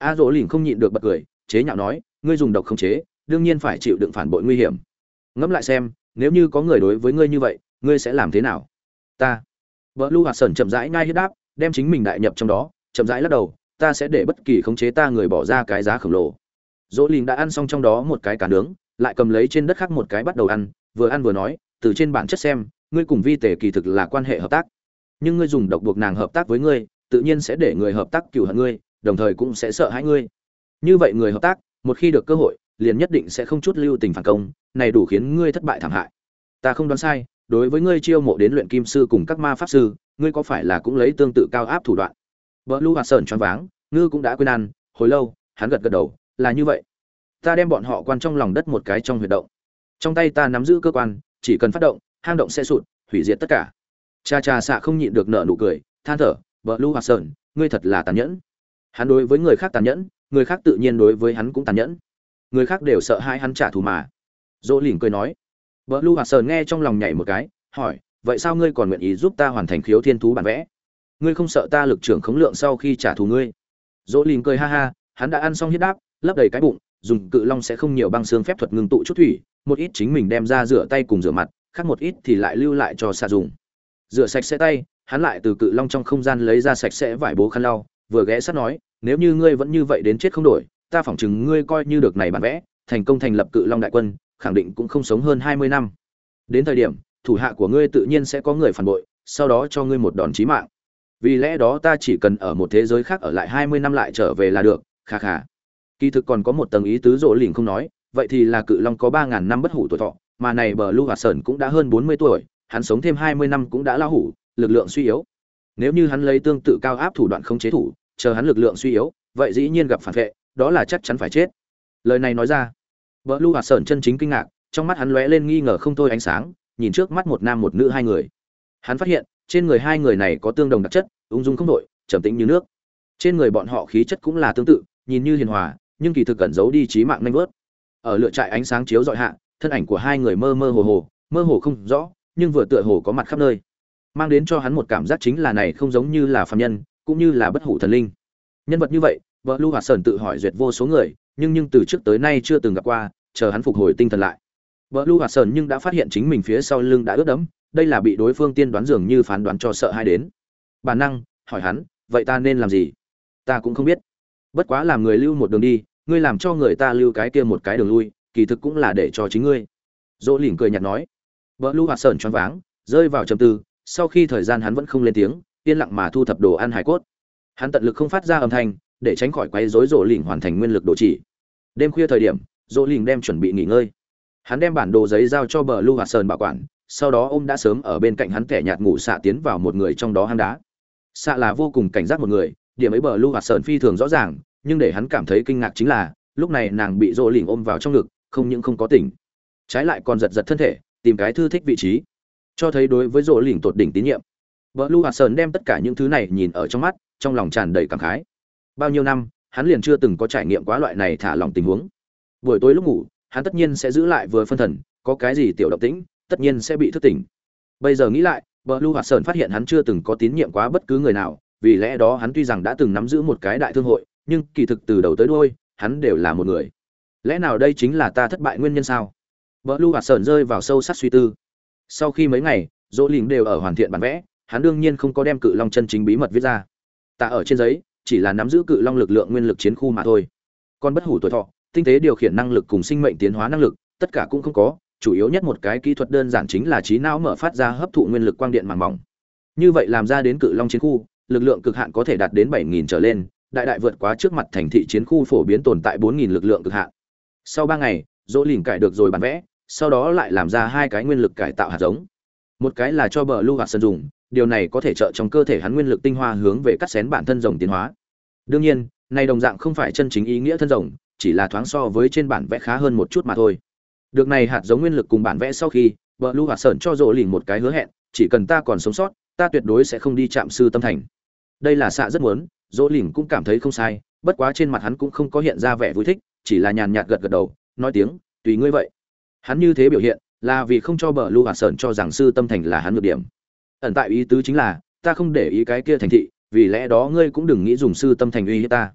a dỗ lìn không nhịn được bật cười, chế nhạo nói, ngươi dùng độc không chế, đương nhiên phải chịu đựng phản bội nguy hiểm. Ngẫm lại xem, nếu như có người đối với ngươi như vậy, ngươi sẽ làm thế nào? Ta. Vợ lưu hạt sẩn chậm rãi ngay hết đáp, đem chính mình đại nhập trong đó, chậm rãi lắc đầu, ta sẽ để bất kỳ khống chế ta người bỏ ra cái giá khổng lồ. Dỗ lìn đã ăn xong trong đó một cái cá nướng, lại cầm lấy trên đất khác một cái bắt đầu ăn, vừa ăn vừa nói, từ trên bản chất xem, ngươi cùng vi tể kỳ thực là quan hệ hợp tác. Nhưng ngươi dùng độc buộc nàng hợp tác với ngươi, tự nhiên sẽ để người hợp tác cựu hận ngươi đồng thời cũng sẽ sợ hãi ngươi. Như vậy người hợp tác, một khi được cơ hội, liền nhất định sẽ không chút lưu tình phản công, này đủ khiến ngươi thất bại thảm hại. Ta không đoán sai, đối với ngươi chiêu mộ đến luyện kim sư cùng các ma pháp sư, ngươi có phải là cũng lấy tương tự cao áp thủ đoạn? Vợ lu hạt sơn choáng váng, ngư cũng đã quên ăn, hồi lâu, hắn gật gật đầu, là như vậy. Ta đem bọn họ quan trong lòng đất một cái trong huyệt động. Trong tay ta nắm giữ cơ quan, chỉ cần phát động, hang động sẽ sụt, hủy diệt tất cả. Cha cha xạ không nhịn được nợ nụ cười, than thở vợ lu hạt sơn, ngươi thật là tàn nhẫn hắn đối với người khác tàn nhẫn, người khác tự nhiên đối với hắn cũng tàn nhẫn. Người khác đều sợ hai hắn trả thù mà. Dỗ lỉnh cười nói vợ lu hoạt sờn nghe trong lòng nhảy một cái, hỏi, vậy sao ngươi còn nguyện ý giúp ta hoàn thành khiếu thiên thú bản vẽ? Ngươi không sợ ta lực trưởng khống lượng sau khi trả thù ngươi? Dỗ lìn cười ha ha, hắn đã ăn xong huyết đáp, lấp đầy cái bụng, dùng cự long sẽ không nhiều băng xương phép thuật ngưng tụ chút thủy, một ít chính mình đem ra rửa tay cùng rửa mặt, khác một ít thì lại lưu lại cho xạ dùng. Rửa sạch sẽ tay, hắn lại từ cự long trong không gian lấy ra sạch sẽ vải bố khăn lau vừa ghé sát nói, nếu như ngươi vẫn như vậy đến chết không đổi, ta phỏng chừng ngươi coi như được này bản vẽ, thành công thành lập cự long đại quân, khẳng định cũng không sống hơn hai mươi năm. Đến thời điểm, thủ hạ của ngươi tự nhiên sẽ có người phản bội, sau đó cho ngươi một đòn chí mạng. Vì lẽ đó ta chỉ cần ở một thế giới khác ở lại hai mươi năm lại trở về là được, kha kha. Kỳ thực còn có một tầng ý tứ rỗ lỉnh không nói, vậy thì là cự long có ba ngàn năm bất hủ tuổi thọ, mà này bờ lưu hòa sơn cũng đã hơn bốn mươi tuổi, hắn sống thêm hai mươi năm cũng đã lao hủ, lực lượng suy yếu. Nếu như hắn lấy tương tự cao áp thủ đoạn không chế thủ chờ hắn lực lượng suy yếu vậy dĩ nhiên gặp phản vệ đó là chắc chắn phải chết. Lời này nói ra bờ Lu hòa sơn chân chính kinh ngạc trong mắt hắn lóe lên nghi ngờ không thôi ánh sáng nhìn trước mắt một nam một nữ hai người. Hắn phát hiện trên người hai người này có tương đồng đặc chất ung dung không đổi, trầm tĩnh như nước. Trên người bọn họ khí chất cũng là tương tự nhìn như hiền hòa nhưng kỳ thực cẩn giấu đi trí mạng nhanh vớt. Ở lựa trại ánh sáng chiếu dọi hạ thân ảnh của hai người mơ mơ hồ hồ mơ hồ không rõ nhưng vừa tựa hồ có mặt khắp nơi. Mang đến cho hắn một cảm giác chính là này không giống như là phàm nhân cũng như là bất hủ thần linh nhân vật như vậy vợ lưu hoạt sơn tự hỏi duyệt vô số người nhưng nhưng từ trước tới nay chưa từng gặp qua chờ hắn phục hồi tinh thần lại vợ Lu Hoạt Sơn nhưng đã phát hiện chính mình phía sau lưng đã ướt đẫm, đây là bị đối phương tiên đoán dường như phán đoán cho sợ hai đến. Bản năng hỏi hắn, vậy ta nên làm gì? Ta cũng không biết. Bất quá làm người lưu một đường đi, ngươi làm cho người ta lưu cái kia một cái đường lui, kỳ thực cũng là để cho chính ngươi. Dỗ lỉnh cười nhạt nói. vợ Lu Hoạt Sơn choáng váng, rơi vào trầm tư, sau khi thời gian hắn vẫn không lên tiếng, yên lặng mà thu thập đồ ăn hải cốt. Hắn tận lực không phát ra âm thanh, để tránh khỏi quấy rối Dỗ lỉnh hoàn thành nguyên lực độ chỉ. Đêm khuya thời điểm, Dỗ lỉnh đem chuẩn bị nghỉ ngơi hắn đem bản đồ giấy giao cho bờ lưu hạt sơn bảo quản sau đó ông đã sớm ở bên cạnh hắn kẻ nhạt ngủ xạ tiến vào một người trong đó hang đá xạ là vô cùng cảnh giác một người điểm ấy bờ lưu hạt sơn phi thường rõ ràng nhưng để hắn cảm thấy kinh ngạc chính là lúc này nàng bị rỗ lỉnh ôm vào trong ngực không những không có tỉnh trái lại còn giật giật thân thể tìm cái thư thích vị trí cho thấy đối với rỗ lỉnh tột đỉnh tín nhiệm vợ Lu hoạt sơn đem tất cả những thứ này nhìn ở trong mắt, trong lòng tràn đầy cảm khái. Bao nhiêu năm, hắn liền chưa từng có trải nghiệm quá loại này thả lòng tình huống. Buổi tối lúc ngủ, hắn tất nhiên sẽ giữ lại vừa phân thần, có cái gì tiểu động tĩnh, tất nhiên sẽ bị thức tỉnh. Bây giờ nghĩ lại vợ Lu hoạt sơn phát hiện hắn chưa từng có tín nhiệm quá bất cứ người nào, vì lẽ đó hắn tuy rằng đã từng nắm giữ một cái đại thương hội, nhưng kỳ thực từ đầu tới đuôi, hắn đều là một người. Lẽ nào đây chính là ta thất bại nguyên nhân sao? Vợ Lu hoạt sơn rơi vào sâu sắc suy tư. Sau khi mấy ngày, dỗ lình đều ở hoàn thiện bản vẽ hắn đương nhiên không có đem cự long chân chính bí mật viết ra ta ở trên giấy chỉ là nắm giữ cự long lực lượng nguyên lực chiến khu mà thôi còn bất hủ tuổi thọ tinh tế điều khiển năng lực cùng sinh mệnh tiến hóa năng lực tất cả cũng không có chủ yếu nhất một cái kỹ thuật đơn giản chính là trí não mở phát ra hấp thụ nguyên lực quang điện màng mỏng như vậy làm ra đến cự long chiến khu lực lượng cực hạn có thể đạt đến 7000 trở lên, đại đại vượt quá trước mặt thành thị chiến khu phổ biến tồn tại 4000 lực lượng cực hạn. Sau ba ngày, Dỗ Lìn cải được rồi bản vẽ, sau đó lại làm ra hai cái nguyên lực cải tạo hạt giống. Một cái là cho bờ lưu hạt sân dùng, điều này có thể trợ trong cơ thể hắn nguyên lực tinh hoa hướng về cắt xén bản thân rồng tiến hóa. Đương nhiên, này đồng dạng không phải chân chính ý nghĩa thân rồng, chỉ là thoáng so với trên bản vẽ khá hơn một chút mà thôi. Được này hạt giống nguyên lực cùng bản vẽ sau khi, bờ lưu hỏa sơn cho Dỗ Lìn một cái hứa hẹn, chỉ cần ta còn sống sót, ta tuyệt đối sẽ không đi chạm sư tâm thành đây là xạ rất muốn dỗ lỉnh cũng cảm thấy không sai bất quá trên mặt hắn cũng không có hiện ra vẻ vui thích chỉ là nhàn nhạt gật gật đầu nói tiếng tùy ngươi vậy hắn như thế biểu hiện là vì không cho bờ lưu hỏa sơn cho rằng sư tâm thành là hắn nhược điểm ẩn tại ý tứ chính là, ta không để ý cái kia thành thị, vì lẽ đó ngươi cũng đừng nghĩ dùng sư tâm thành uy hiếp ta.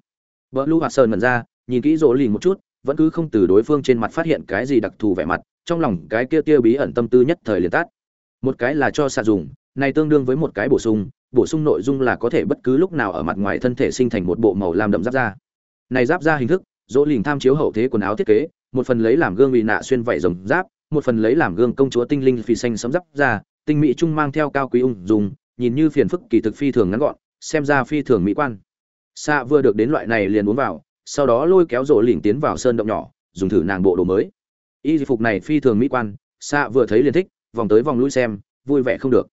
Vợ lưu hoạt sơn mật ra, nhìn kỹ rỗ lì một chút, vẫn cứ không từ đối phương trên mặt phát hiện cái gì đặc thù vẻ mặt, trong lòng cái kia tia bí ẩn tâm tư nhất thời liền tát một cái là cho xạ dùng, này tương đương với một cái bổ sung bổ sung nội dung là có thể bất cứ lúc nào ở mặt ngoài thân thể sinh thành một bộ màu lam đậm giáp da. Này giáp da hình thức dỗ lình tham chiếu hậu thế quần áo thiết kế, một phần lấy làm gương bị nạ xuyên vảy rồng giáp, một phần lấy làm gương công chúa tinh linh phi xanh sấm giáp da tinh mỹ trung mang theo cao quý ung dùng nhìn như phiền phức kỳ thực phi thường ngắn gọn xem ra phi thường mỹ quan. Sa vừa được đến loại này liền uống vào sau đó lôi kéo rỗ lỉnh tiến vào sơn động nhỏ dùng thử nàng bộ đồ mới. Y phục này phi thường mỹ quan Sa vừa thấy liền thích vòng tới vòng lui xem vui vẻ không được.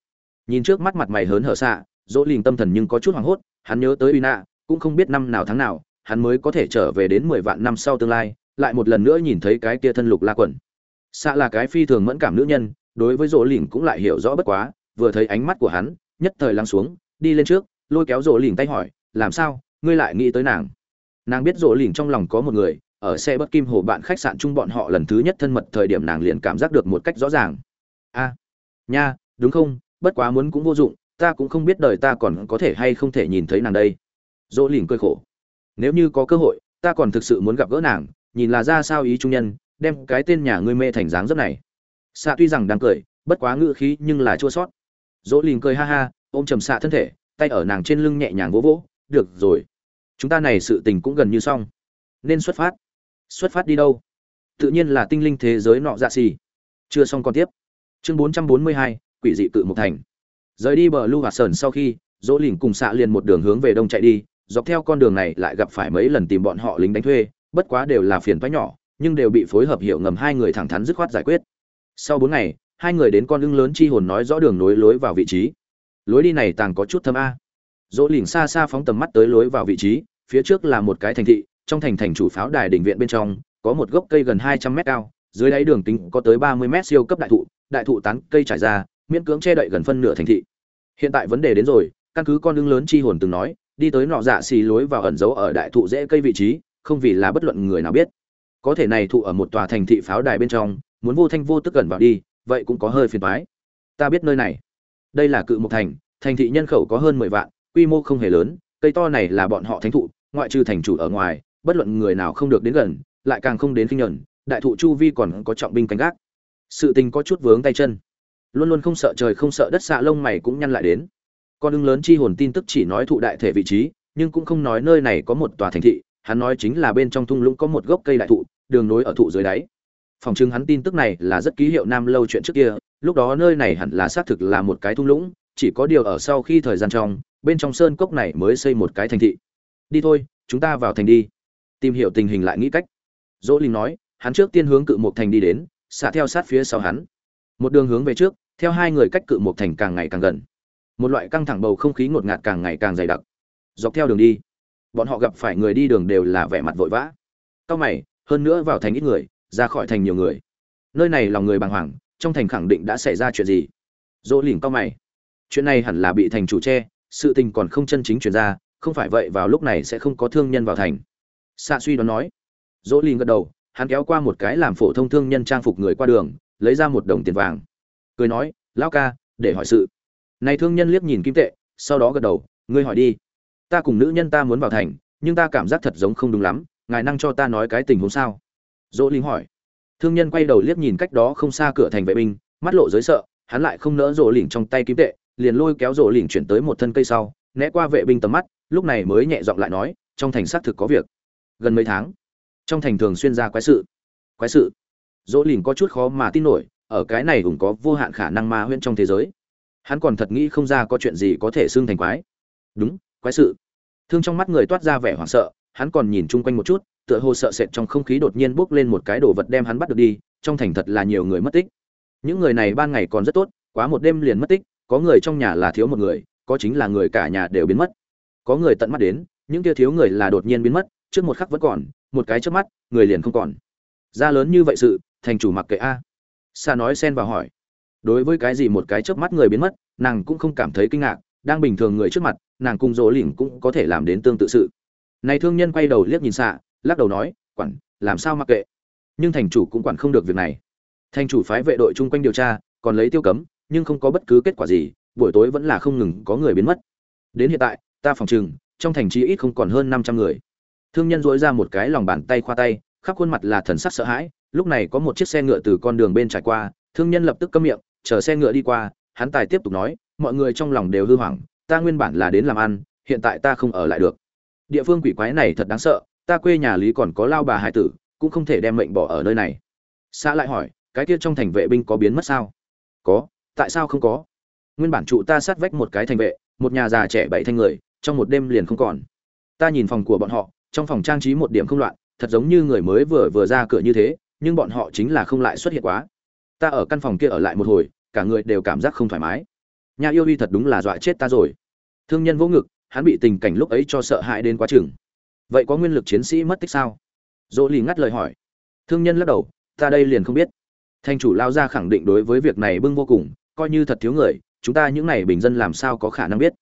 Nhìn trước mắt mặt mày hớn hở Sa, rỗ lỉnh tâm thần nhưng có chút hoảng hốt hắn nhớ tới uy cũng không biết năm nào tháng nào hắn mới có thể trở về đến mười vạn năm sau tương lai lại một lần nữa nhìn thấy cái kia thân lục la quần Sa là cái phi thường mẫn cảm nữ nhân đối với dỗ lỉnh cũng lại hiểu rõ bất quá, vừa thấy ánh mắt của hắn, nhất thời lắng xuống, đi lên trước, lôi kéo dỗ lỉnh tay hỏi, làm sao? Ngươi lại nghĩ tới nàng? Nàng biết dỗ lỉnh trong lòng có một người, ở xe bất kim hồ bạn khách sạn chung bọn họ lần thứ nhất thân mật thời điểm nàng liền cảm giác được một cách rõ ràng. A, nha, đúng không? Bất quá muốn cũng vô dụng, ta cũng không biết đời ta còn có thể hay không thể nhìn thấy nàng đây. Dỗ lỉnh cười khổ, nếu như có cơ hội, ta còn thực sự muốn gặp gỡ nàng, nhìn là ra sao ý trung nhân, đem cái tên nhà ngươi mê thành dáng dấp này xạ tuy rằng đang cười, bất quá ngự khí nhưng là chua sót. Dỗ lìn cười ha ha, ôm trầm xạ thân thể, tay ở nàng trên lưng nhẹ nhàng vỗ vỗ, được rồi, chúng ta này sự tình cũng gần như xong. Nên xuất phát. Xuất phát đi đâu? Tự nhiên là tinh linh thế giới nọ dạ xì. Chưa xong còn tiếp. Chương bốn trăm bốn mươi hai, quỷ dị cự một thành. Rời đi bờ lưu hạt sơn sau khi, dỗ lìn cùng xạ liền một đường hướng về đông chạy đi, dọc theo con đường này lại gặp phải mấy lần tìm bọn họ lính đánh thuê, bất quá đều là phiền toái nhỏ, nhưng đều bị phối hợp hiệu ngầm hai người thẳng thắn dứt khoát giải quyết sau bốn ngày, hai người đến con ưng lớn chi hồn nói rõ đường nối lối vào vị trí. Lối đi này tàng có chút thâm a. Dỗ lỉnh xa xa phóng tầm mắt tới lối vào vị trí, phía trước là một cái thành thị, trong thành thành chủ pháo đài đỉnh viện bên trong, có một gốc cây gần hai trăm mét cao, dưới đáy đường kính có tới ba mươi mét siêu cấp đại thụ đại thụ tán cây trải ra, miễn cưỡng che đậy gần phân nửa thành thị. Hiện tại vấn đề đến rồi, căn cứ con ưng lớn chi hồn từng nói, đi tới nọ dạ xì lối vào ẩn giấu ở đại thụ dễ cây vị trí, không vì là bất luận người nào biết. Có thể này thụ ở một tòa thành thị pháo đài bên trong muốn vô thanh vô tức gần vào đi, vậy cũng có hơi phiền toái. Ta biết nơi này. Đây là cự mục thành thành thị nhân khẩu có hơn mười vạn, quy mô không hề lớn, cây to này là bọn họ thánh thụ, ngoại trừ thành chủ ở ngoài, bất luận người nào không được đến gần, lại càng không đến kinh nhẫn đại thụ chu vi còn có trọng binh canh gác. Sự tình có chút vướng tay chân. Luôn luôn không sợ trời không sợ đất xạ lông mày cũng nhăn lại đến. Con ưng lớn chi hồn tin tức chỉ nói thụ đại thể vị trí, nhưng cũng không nói nơi này có một tòa thành thị, hắn nói chính là bên trong thung lũng có một gốc cây đại thụ, đường nối ở thụ dưới đáy phòng chứng hắn tin tức này là rất ký hiệu nam lâu chuyện trước kia, lúc đó nơi này hẳn là xác thực là một cái thung lũng, chỉ có điều ở sau khi thời gian trong, bên trong sơn cốc này mới xây một cái thành thị. Đi thôi, chúng ta vào thành đi. Tìm hiểu tình hình lại nghĩ cách. Dỗ linh nói, hắn trước tiên hướng cự một thành đi đến xạ theo sát phía sau hắn. Một đường hướng về trước, theo hai người cách cự một thành càng ngày càng gần. Một loại căng thẳng bầu không khí ngột ngạt càng ngày càng dày đặc. Dọc theo đường đi, bọn họ gặp phải người đi đường đều là vẻ mặt vội vã. Cao mày, hơn nữa vào thành ít người ra khỏi thành nhiều người. Nơi này lòng người bàng hoàng, trong thành khẳng định đã xảy ra chuyện gì? Dỗ lỉnh cao mày. Chuyện này hẳn là bị thành chủ che, sự tình còn không chân chính chuyển ra, không phải vậy vào lúc này sẽ không có thương nhân vào thành. Xạ suy đoán nói. Dỗ lỉnh gật đầu, hắn kéo qua một cái làm phổ thông thương nhân trang phục người qua đường, lấy ra một đồng tiền vàng. Cười nói, lão ca, để hỏi sự. Này thương nhân liếc nhìn kim tệ, sau đó gật đầu, ngươi hỏi đi. Ta cùng nữ nhân ta muốn vào thành, nhưng ta cảm giác thật giống không đúng lắm, ngài năng cho ta nói cái tình huống sao? Dỗ linh hỏi. Thương nhân quay đầu liếc nhìn cách đó không xa cửa thành vệ binh, mắt lộ giới sợ, hắn lại không nỡ rổ lỉnh trong tay kim tệ, liền lôi kéo rổ lỉnh chuyển tới một thân cây sau, né qua vệ binh tầm mắt, lúc này mới nhẹ giọng lại nói, trong thành xác thực có việc. Gần mấy tháng, trong thành thường xuyên ra quái sự. Quái sự? Dỗ lỉnh có chút khó mà tin nổi, ở cái này cũng có vô hạn khả năng ma huyễn trong thế giới. Hắn còn thật nghĩ không ra có chuyện gì có thể xưng thành quái. Đúng, quái sự. Thương trong mắt người toát ra vẻ hoảng sợ, hắn còn nhìn chung quanh một chút tựa hồ sợ sệt trong không khí đột nhiên bốc lên một cái đồ vật đem hắn bắt được đi, trong thành thật là nhiều người mất tích. Những người này ban ngày còn rất tốt, quá một đêm liền mất tích, có người trong nhà là thiếu một người, có chính là người cả nhà đều biến mất. Có người tận mắt đến, những kia thiếu người là đột nhiên biến mất, trước một khắc vẫn còn, một cái trước mắt, người liền không còn. Ra lớn như vậy sự, thành chủ mặc kệ a. Sa nói xen vào hỏi. Đối với cái gì một cái chớp mắt người biến mất, nàng cũng không cảm thấy kinh ngạc, đang bình thường người trước mặt, nàng cùng dỗ lỉnh cũng có thể làm đến tương tự sự. Này thương nhân quay đầu liếc nhìn xạ lắc đầu nói, quản, làm sao mặc kệ? Nhưng thành chủ cũng quản không được việc này. Thành chủ phái vệ đội chung quanh điều tra, còn lấy tiêu cấm, nhưng không có bất cứ kết quả gì, buổi tối vẫn là không ngừng có người biến mất. Đến hiện tại, ta phòng chừng trong thành trí ít không còn hơn năm trăm người. Thương nhân dỗi ra một cái lòng bàn tay khoa tay, khắp khuôn mặt là thần sắc sợ hãi, lúc này có một chiếc xe ngựa từ con đường bên trải qua, thương nhân lập tức câm miệng, chờ xe ngựa đi qua. Hắn tài tiếp tục nói, mọi người trong lòng đều hư hoảng, ta nguyên bản là đến làm ăn, hiện tại ta không ở lại được. Địa phương quỷ quái này thật đáng sợ ta quê nhà lý còn có lao bà hải tử, cũng không thể đem mệnh bỏ ở nơi này. Xã lại hỏi, cái kia trong thành vệ binh có biến mất sao? Có, tại sao không có? Nguyên bản trụ ta sát vách một cái thành vệ, một nhà già trẻ bảy thanh người, trong một đêm liền không còn. Ta nhìn phòng của bọn họ, trong phòng trang trí một điểm không loạn, thật giống như người mới vừa vừa ra cửa như thế, nhưng bọn họ chính là không lại xuất hiện quá. Ta ở căn phòng kia ở lại một hồi, cả người đều cảm giác không thoải mái. Nhà yêu uy thật đúng là dọa chết ta rồi. Thương nhân vỗ ngực, hắn bị tình cảnh lúc ấy cho sợ hãi đến quá chừng vậy có nguyên lực chiến sĩ mất tích sao? Dỗ lì ngắt lời hỏi. Thương nhân lắc đầu, ta đây liền không biết. Thanh chủ lao ra khẳng định đối với việc này bưng vô cùng, coi như thật thiếu người, chúng ta những này bình dân làm sao có khả năng biết?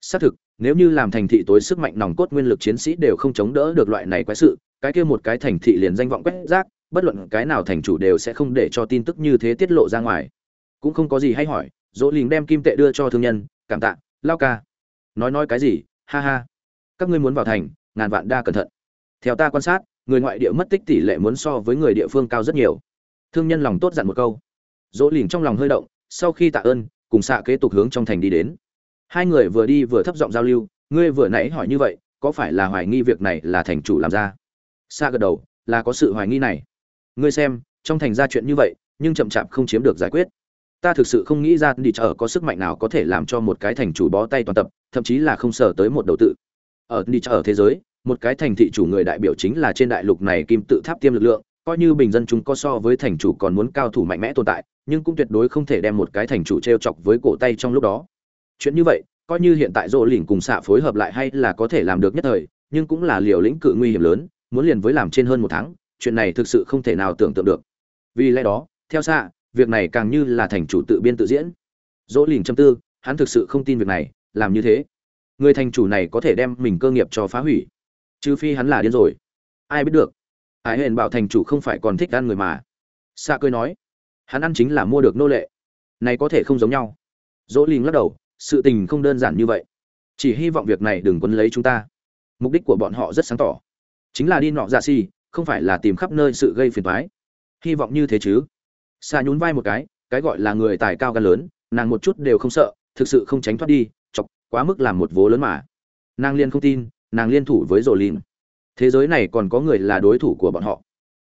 Xác thực, nếu như làm thành thị tối sức mạnh nòng cốt nguyên lực chiến sĩ đều không chống đỡ được loại này quái sự, cái kia một cái thành thị liền danh vọng quét rác, bất luận cái nào thành chủ đều sẽ không để cho tin tức như thế tiết lộ ra ngoài. Cũng không có gì hay hỏi, dỗ lình đem kim tệ đưa cho thương nhân, cảm tạ, lao ca. Nói nói cái gì, ha ha, các ngươi muốn vào thành ngàn vạn đa cẩn thận. Theo ta quan sát, người ngoại địa mất tích tỷ lệ muốn so với người địa phương cao rất nhiều. Thương nhân lòng tốt dặn một câu. Dỗ lình trong lòng hơi động, sau khi tạ ơn, cùng xạ kế tục hướng trong thành đi đến. Hai người vừa đi vừa thấp giọng giao lưu, ngươi vừa nãy hỏi như vậy, có phải là hoài nghi việc này là thành chủ làm ra? Xa gật đầu, là có sự hoài nghi này. Ngươi xem, trong thành ra chuyện như vậy, nhưng chậm chạp không chiếm được giải quyết. Ta thực sự không nghĩ ra đi chợ có sức mạnh nào có thể làm cho một cái thành chủ bó tay toàn tập, thậm chí là không sở tới một đầu tự ở đi ở thế giới, một cái thành thị chủ người đại biểu chính là trên đại lục này kim tự tháp tiêm lực lượng, coi như bình dân chúng có so với thành chủ còn muốn cao thủ mạnh mẽ tồn tại, nhưng cũng tuyệt đối không thể đem một cái thành chủ t r e o chọc với cổ tay trong lúc đó. Chuyện như vậy, coi như hiện tại rộ lỉnh cùng xạ phối hợp lại hay là có thể làm được nhất thời, nhưng cũng là liều lĩnh cự nguy hiểm lớn, muốn liền với làm trên hơn một tháng, chuyện này thực sự không thể nào tưởng tượng được. Vì lẽ đó, theo xạ việc này càng như là thành chủ tự biên tự diễn. Dỗ lìn châm tư, hắn thực sự không tin việc này, làm như thế người thành chủ này có thể đem mình cơ nghiệp cho phá hủy. Trừ phi hắn là điên rồi. Ai biết được. Ai hển bảo thành chủ không phải còn thích ăn người mà. Xa cười nói. Hắn ăn chính là mua được nô lệ. Này có thể không giống nhau. Dỗ lìn lắc đầu, sự tình không đơn giản như vậy. Chỉ hy vọng việc này đừng quấn lấy chúng ta. Mục đích của bọn họ rất sáng tỏ. Chính là đi nọ dạ si không phải là tìm khắp nơi sự gây phiền toái. Hy vọng như thế chứ. Xa nhún vai một cái cái gọi là người tài cao gan lớn, nàng một chút đều không sợ, thực sự không tránh thoát đi quá mức làm một vố lớn mà. Nàng liên không tin, nàng liên thủ với rồ lìn thế giới này còn có người là đối thủ của bọn họ.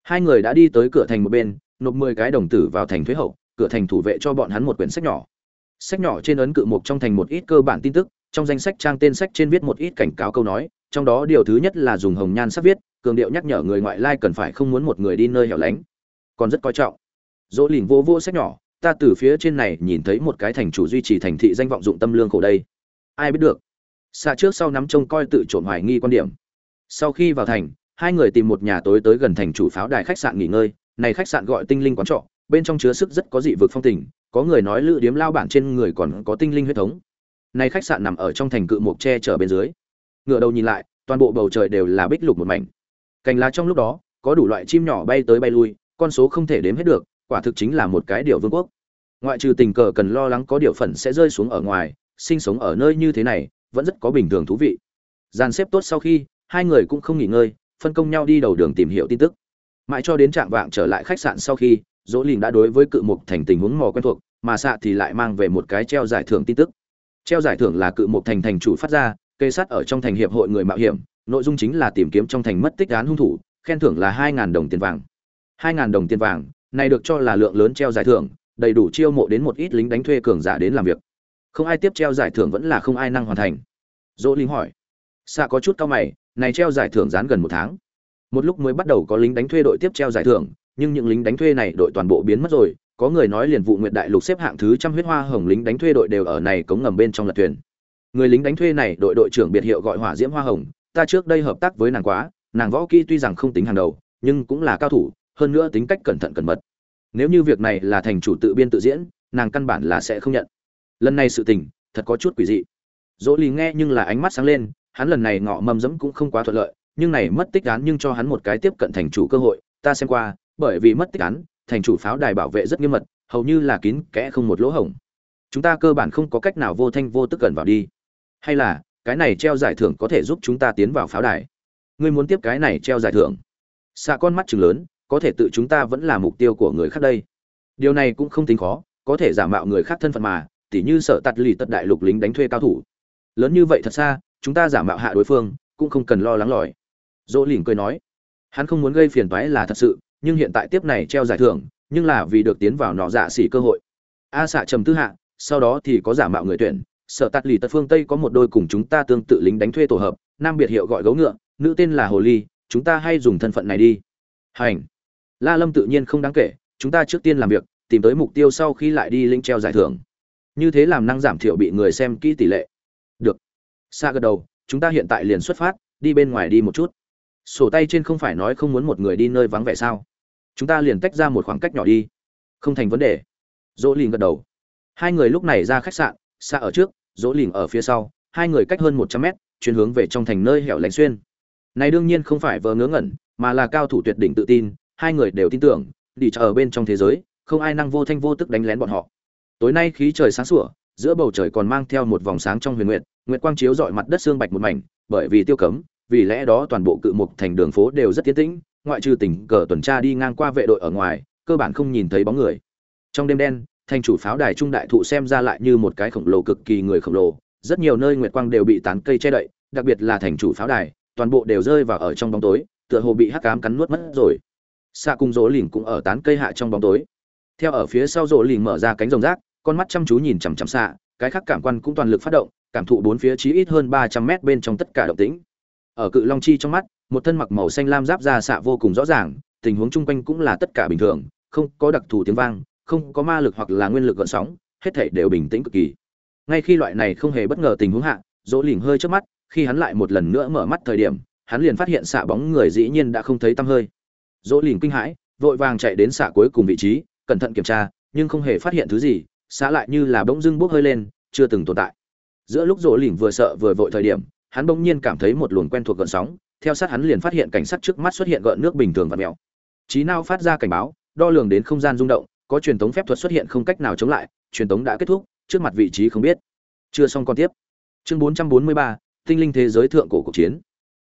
Hai người đã đi tới cửa thành một bên, nộp mười cái đồng tử vào thành thuế hậu, cửa thành thủ vệ cho bọn hắn một quyển sách nhỏ. Sách nhỏ trên ấn cự mục trong thành một ít cơ bản tin tức, trong danh sách trang tên sách trên viết một ít cảnh cáo câu nói, trong đó điều thứ nhất là dùng hồng nhan sắp viết, cường điệu nhắc nhở người ngoại lai cần phải không muốn một người đi nơi hẻo lánh. Còn rất coi trọng. Dỗ lìn vô vô sách nhỏ, ta từ phía trên này nhìn thấy một cái thành chủ duy trì thành thị danh vọng dụng tâm lương khổ đây ai biết được. Xạ trước sau nắm trông coi tự trộm hoài nghi quan điểm. Sau khi vào thành, hai người tìm một nhà tối tới gần thành chủ pháo đài khách sạn nghỉ ngơi. Này khách sạn gọi tinh linh quán trọ, bên trong chứa sức rất có dị vực phong tình, có người nói lữ điếm lao bản trên người còn có tinh linh huyết thống. Này khách sạn nằm ở trong thành cự mộc tre chở bên dưới. Ngựa đầu nhìn lại, toàn bộ bầu trời đều là bích lục một mảnh. Cành lá trong lúc đó, có đủ loại chim nhỏ bay tới bay lui, con số không thể đếm hết được, quả thực chính là một cái điều vương quốc. Ngoại trừ tình cờ cần lo lắng có điều phần sẽ rơi xuống ở ngoài sinh sống ở nơi như thế này, vẫn rất có bình thường thú vị. Dàn xếp tốt sau khi, hai người cũng không nghỉ ngơi, phân công nhau đi đầu đường tìm hiểu tin tức. Mãi cho đến trạng vạng trở lại khách sạn sau khi, dỗ lìn đã đối với cự mục thành tình huống mò quen thuộc, mà xạ thì lại mang về một cái treo giải thưởng tin tức. Treo giải thưởng là cự mục thành thành chủ phát ra, kê sát ở trong thành hiệp hội người mạo hiểm, nội dung chính là tìm kiếm trong thành mất tích án hung thủ, khen thưởng là hai đồng tiền vàng. Hai đồng tiền vàng, này được cho là lượng lớn treo giải thưởng, đầy đủ chiêu mộ đến một ít lính đánh thuê cường giả đến làm việc không ai tiếp treo giải thưởng vẫn là không ai năng hoàn thành. Dỗ linh hỏi. Xạ có chút cao mày, này treo giải thưởng dán gần một tháng. Một lúc mới bắt đầu có lính đánh thuê đội tiếp treo giải thưởng, nhưng những lính đánh thuê này đội toàn bộ biến mất rồi, có người nói liền vụ nguyệt đại lục xếp hạng thứ trăm huyết hoa hồng lính đánh thuê đội đều ở này cống ngầm bên trong lật thuyền. Người lính đánh thuê này đội đội trưởng biệt hiệu gọi hỏa diễm hoa hồng, ta trước đây hợp tác với nàng quá, nàng võ kỹ tuy rằng không tính hàng đầu, nhưng cũng là cao thủ, hơn nữa tính cách cẩn thận cẩn mật. Nếu như việc này là thành chủ tự biên tự diễn, nàng căn bản là sẽ không nhận lần này sự tình, thật có chút quỷ dị. Dỗ lì nghe nhưng là ánh mắt sáng lên, hắn lần này ngọ mầm dẫm cũng không quá thuận lợi, nhưng này mất tích án nhưng cho hắn một cái tiếp cận thành chủ cơ hội, ta xem qua, bởi vì mất tích án, thành chủ pháo đài bảo vệ rất nghiêm mật, hầu như là kín kẽ không một lỗ hổng. Chúng ta cơ bản không có cách nào vô thanh vô tức gần vào đi. Hay là, cái này treo giải thưởng có thể giúp chúng ta tiến vào pháo đài? Ngươi muốn tiếp cái này treo giải thưởng? Xạ con mắt chừng lớn, có thể tự chúng ta vẫn là mục tiêu của người khác đây. Điều này cũng không tính khó, có thể giả mạo người khác thân phận mà tỉ như sợ tạt lì tật đại lục lính đánh thuê cao thủ. Lớn như vậy thật xa, chúng ta giả mạo hạ đối phương, cũng không cần lo lắng lỏi dỗ lỉnh cười nói, hắn không muốn gây phiền toái là thật sự, nhưng hiện tại tiếp này treo giải thưởng, nhưng là vì được tiến vào nọ dạ xỉ cơ hội. A xạ trầm tư hạ, sau đó thì có giả mạo người tuyển, sở tạt lì tật phương tây có một đôi cùng chúng ta tương tự lính đánh thuê tổ hợp, nam biệt hiệu gọi gấu ngựa, nữ tên là hồ ly, chúng ta hay dùng thân phận này đi. Hành. La lâm tự nhiên không đáng kể, chúng ta trước tiên làm việc, tìm tới mục tiêu sau khi lại đi linh treo giải thưởng như thế làm năng giảm thiểu bị người xem kỹ tỷ lệ. Được. Xa gật đầu, chúng ta hiện tại liền xuất phát, đi bên ngoài đi một chút. Sổ tay trên không phải nói không muốn một người đi nơi vắng vẻ sao? Chúng ta liền tách ra một khoảng cách nhỏ đi. Không thành vấn đề. Dỗ lìn gật đầu. Hai người lúc này ra khách sạn xa ở trước, dỗ lìn ở phía sau, hai người cách hơn một trăm mét chuyển hướng về trong thành nơi hẻo lánh xuyên. Này đương nhiên không phải vờ ngớ ngẩn, mà là cao thủ tuyệt đỉnh tự tin, hai người đều tin tưởng, đi chờ ở bên trong thế giới, không ai năng vô thanh vô tức đánh lén bọn họ tối nay khí trời sáng sủa giữa bầu trời còn mang theo một vòng sáng trong huyền nguyện, nguyệt quang chiếu rọi mặt đất xương bạch một mảnh bởi vì tiêu cấm vì lẽ đó toàn bộ cự mục thành đường phố đều rất tiến tĩnh ngoại trừ tỉnh cờ tuần tra đi ngang qua vệ đội ở ngoài cơ bản không nhìn thấy bóng người. Trong đêm đen thành chủ pháo đài trung đại thụ xem ra lại như một cái khổng lồ cực kỳ người khổng lồ rất nhiều nơi nguyệt quang đều bị tán cây che đậy đặc biệt là thành chủ pháo đài toàn bộ đều rơi vào ở trong bóng tối tựa hồ bị hắc cám cắn nuốt mất rồi. Xa cung rỗ lỉnh cũng ở tán cây hạ trong bóng tối. Theo ở phía sau rỗ lỉnh mở ra cánh rồng rác con mắt chăm chú nhìn chằm chằm xạ cái khác cảm quan cũng toàn lực phát động, cảm thụ bốn phía chí ít hơn ba trăm mét bên trong tất cả động tĩnh. Ở cự long chi trong mắt, một thân mặc màu xanh lam giáp ra xạ vô cùng rõ ràng, tình huống chung quanh cũng là tất cả bình thường, không có đặc thù tiếng vang, không có ma lực hoặc là nguyên lực gợn sóng, hết thảy đều bình tĩnh cực kỳ. Ngay khi loại này không hề bất ngờ tình huống hạ, dỗ lỉnh hơi trước mắt, khi hắn lại một lần nữa mở mắt thời điểm, hắn liền phát hiện xạ bóng người dĩ nhiên đã không thấy tăm hơi. Dỗ lỉnh kinh hãi, vội vàng chạy đến xạ cuối cùng vị trí, cẩn thận kiểm tra, nhưng không hề phát hiện thứ gì xã lại như là bỗng dưng bốc hơi lên chưa từng tồn tại. Giữa lúc rỗ lỉnh vừa sợ vừa vội thời điểm hắn bỗng nhiên cảm thấy một luồng quen thuộc gợn sóng theo sát hắn liền phát hiện cảnh sát trước mắt xuất hiện gợn nước bình thường và mèo. Trí nao phát ra cảnh báo đo lường đến không gian rung động có truyền thống phép thuật xuất hiện không cách nào chống lại truyền thống đã kết thúc trước mặt vị trí không biết. Chưa xong còn tiếp. Chương 443, tinh linh thế giới thượng cổ cuộc chiến.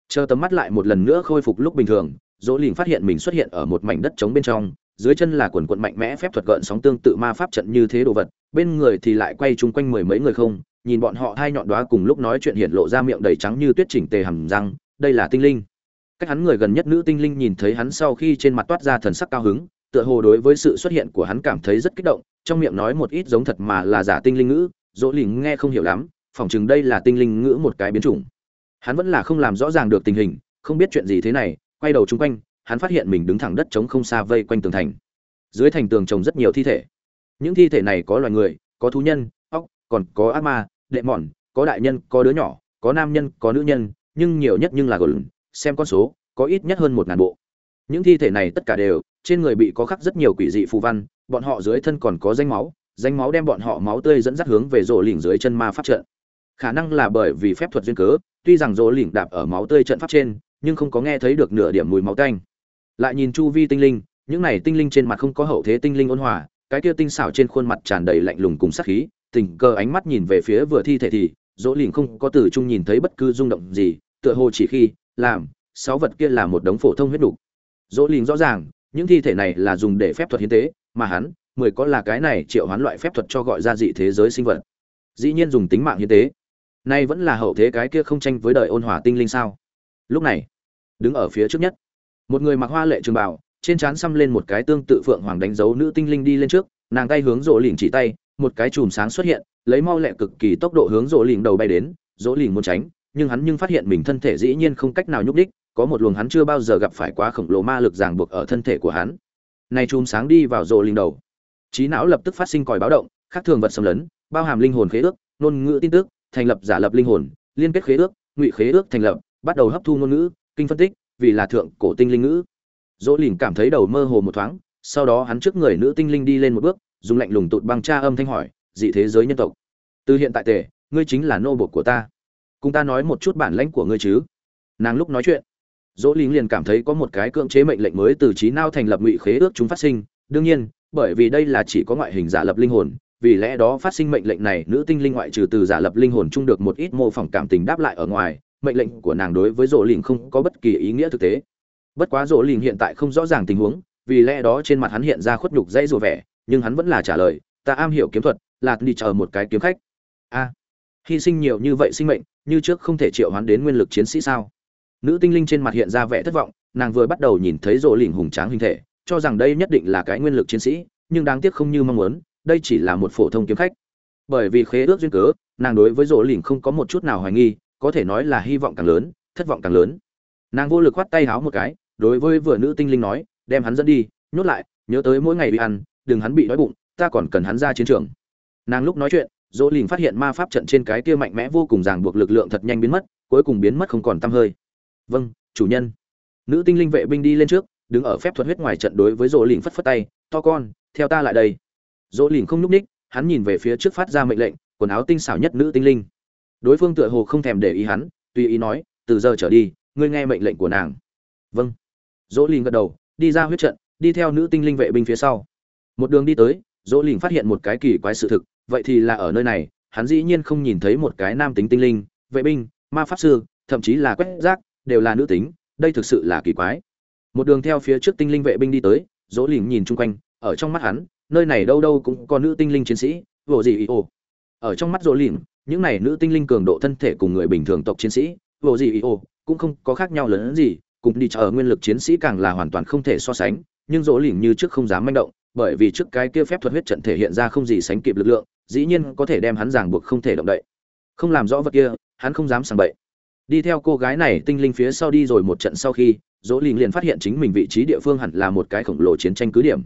Chờ tầm mắt lại một lần nữa khôi phục lúc bình thường dỗ lìn phát hiện mình xuất hiện ở một mảnh đất trống bên trong dưới chân là quần quận mạnh mẽ phép thuật gợn sóng tương tự ma pháp trận như thế đồ vật, bên người thì lại quay chung quanh mười mấy người không, nhìn bọn họ hai nhọn đoá cùng lúc nói chuyện hiện lộ ra miệng đầy trắng như tuyết chỉnh tề hầm răng, đây là tinh linh. Cách hắn người gần nhất nữ tinh linh nhìn thấy hắn sau khi trên mặt toát ra thần sắc cao hứng, tựa hồ đối với sự xuất hiện của hắn cảm thấy rất kích động, trong miệng nói một ít giống thật mà là giả tinh linh ngữ, dỗ lìn nghe không hiểu lắm, phỏng chừng đây là tinh linh ngữ một cái biến chủng. Hắn vẫn là không làm rõ ràng được tình hình, không biết chuyện gì thế này, quay đầu chung quanh hắn phát hiện mình đứng thẳng đất trống không xa vây quanh tường thành. Dưới thành tường trồng rất nhiều thi thể. Những thi thể này có loài người, có thú nhân óc còn có ác ma, đệ mòn có đại nhân, có đứa nhỏ, có nam nhân, có nữ nhân, nhưng nhiều nhất nhưng là gồm, xem con số, có ít nhất hơn một ngàn bộ. Những thi thể này tất cả đều, trên người bị có khắc rất nhiều quỷ dị phù văn, bọn họ dưới thân còn có danh máu danh máu đem bọn họ máu tươi dẫn dắt hướng về rổ lỉnh dưới chân ma pháp trận. Khả năng là bởi vì phép thuật duyên cớ, tuy rằng rổ lỉnh đạp ở máu tươi trận pháp trên, nhưng không có nghe thấy được nửa điểm mùi máu tanh lại nhìn chu vi tinh linh những này tinh linh trên mặt không có hậu thế tinh linh ôn hòa cái kia tinh xảo trên khuôn mặt tràn đầy lạnh lùng cùng sát khí tình cờ ánh mắt nhìn về phía vừa thi thể thì dỗ lìn không có từ chung nhìn thấy bất cứ rung động gì tựa hồ chỉ khi làm sáu vật kia là một đống phổ thông huyết đục, dỗ lìn rõ ràng những thi thể này là dùng để phép thuật hiến tế mà hắn mười có là cái này triệu hoán loại phép thuật cho gọi ra dị thế giới sinh vật. Dĩ nhiên dùng tính mạng hiến tế. Nay vẫn là hậu thế cái kia không tranh với đời ôn hòa tinh linh sao? Lúc này đứng ở phía trước nhất một người mặc hoa lệ trường bảo trên trán xăm lên một cái tương tự phượng hoàng đánh dấu nữ tinh linh đi lên trước, nàng tay hướng rỗ lỉnh chỉ tay, một cái chùm sáng xuất hiện, lấy mau lẹ cực kỳ tốc độ hướng rỗ lỉnh đầu bay đến, rỗ lỉnh muốn tránh, nhưng hắn nhưng phát hiện mình thân thể dĩ nhiên không cách nào nhúc đích, có một luồng hắn chưa bao giờ gặp phải quá khổng lồ ma lực ràng buộc ở thân thể của hắn. Này chùm sáng đi vào rỗ lỉnh đầu. Trí não lập tức phát sinh còi báo động, khác thường vật xâm lấn, bao hàm linh hồn khế ước, ngôn ngữ tin tức, thành lập giả lập linh hồn, liên kết khế ước, ngụy khế ước thành lập, bắt đầu hấp thu ngôn ngữ, kinh phân tích vì là thượng cổ tinh linh ngữ. Dỗ lìn cảm thấy đầu mơ hồ một thoáng, sau đó hắn trước người nữ tinh linh đi lên một bước, dùng lạnh lùng tụt băng tra âm thanh hỏi, dị thế giới nhân tộc, từ hiện tại tề, ngươi chính là nô bộc của ta. Cùng ta nói một chút bản lãnh của ngươi chứ. Nàng lúc nói chuyện, dỗ lìn liền cảm thấy có một cái cưỡng chế mệnh lệnh mới từ trí nao thành lập ngụy khế ước chúng phát sinh. Đương nhiên, bởi vì đây là chỉ có ngoại hình giả lập linh hồn, vì lẽ đó phát sinh mệnh lệnh này, nữ tinh linh ngoại trừ từ giả lập linh hồn chung được một ít mô phỏng cảm tình đáp lại ở ngoài mệnh lệnh của nàng đối với rỗ lìn không có bất kỳ ý nghĩa thực tế. Bất quá rỗ lìn hiện tại không rõ ràng tình huống, vì lẽ đó trên mặt hắn hiện ra khuất nhục dãy rùa vẻ, nhưng hắn vẫn là trả lời, ta am hiểu kiếm thuật là đi chờ một cái kiếm khách. A, hy sinh nhiều như vậy sinh mệnh, như trước không thể triệu hoán đến nguyên lực chiến sĩ sao? Nữ tinh linh trên mặt hiện ra vẻ thất vọng, nàng vừa bắt đầu nhìn thấy rỗ lìn hùng tráng hình thể, cho rằng đây nhất định là cái nguyên lực chiến sĩ, nhưng đáng tiếc không như mong muốn, đây chỉ là một phổ thông kiếm khách. Bởi vì khế ước duyên cớ, nàng đối với rỗ lìn không có một chút nào hoài nghi có thể nói là hy vọng càng lớn, thất vọng càng lớn. Nàng vô lực khoát tay háo một cái, đối với vừa nữ tinh linh nói, đem hắn dẫn đi, nhốt lại, nhớ tới mỗi ngày bị ăn, đừng hắn bị đói bụng, ta còn cần hắn ra chiến trường. Nàng lúc nói chuyện, dỗ lìn phát hiện ma pháp trận trên cái kia mạnh mẽ vô cùng ràng buộc lực lượng thật nhanh biến mất, cuối cùng biến mất không còn tăm hơi. Vâng chủ nhân. Nữ tinh linh vệ binh đi lên trước, đứng ở phép thuật huyết ngoài trận đối với dỗ lìn phất phất tay, to con, theo ta lại đây. Dỗ lìn không nhúc ních hắn nhìn về phía trước phát ra mệnh lệnh, quần áo tinh xảo nhất nữ tinh linh đối phương tựa hồ không thèm để ý hắn, tùy ý nói, từ giờ trở đi, ngươi nghe mệnh lệnh của nàng. Vâng. Dỗ lìn gật đầu, đi ra huyết trận, đi theo nữ tinh linh vệ binh phía sau. Một đường đi tới, dỗ lìn phát hiện một cái kỳ quái sự thực, vậy thì là ở nơi này, hắn dĩ nhiên không nhìn thấy một cái nam tính tinh linh, vệ binh, ma pháp sư, thậm chí là quét rác, đều là nữ tính, đây thực sự là kỳ quái. Một đường theo phía trước tinh linh vệ binh đi tới, dỗ lìn nhìn chung quanh, ở trong mắt hắn, nơi này đâu đâu cũng có nữ tinh linh chiến sĩ, vô gì ý ồ. Ở trong mắt dỗ lìn những này nữ tinh linh cường độ thân thể cùng người bình thường tộc chiến sĩ, vô gì ý ô, cũng không có khác nhau lớn gì, cùng đi chờ nguyên lực chiến sĩ càng là hoàn toàn không thể so sánh, nhưng dỗ lỉnh như trước không dám manh động, bởi vì trước cái kia phép thuật huyết trận thể hiện ra không gì sánh kịp lực lượng, dĩ nhiên có thể đem hắn ràng buộc không thể động đậy. Không làm rõ vật kia, hắn không dám sàng bậy. Đi theo cô gái này tinh linh phía sau đi rồi một trận sau khi, dỗ lỉnh liền phát hiện chính mình vị trí địa phương hẳn là một cái khổng lồ chiến tranh cứ điểm.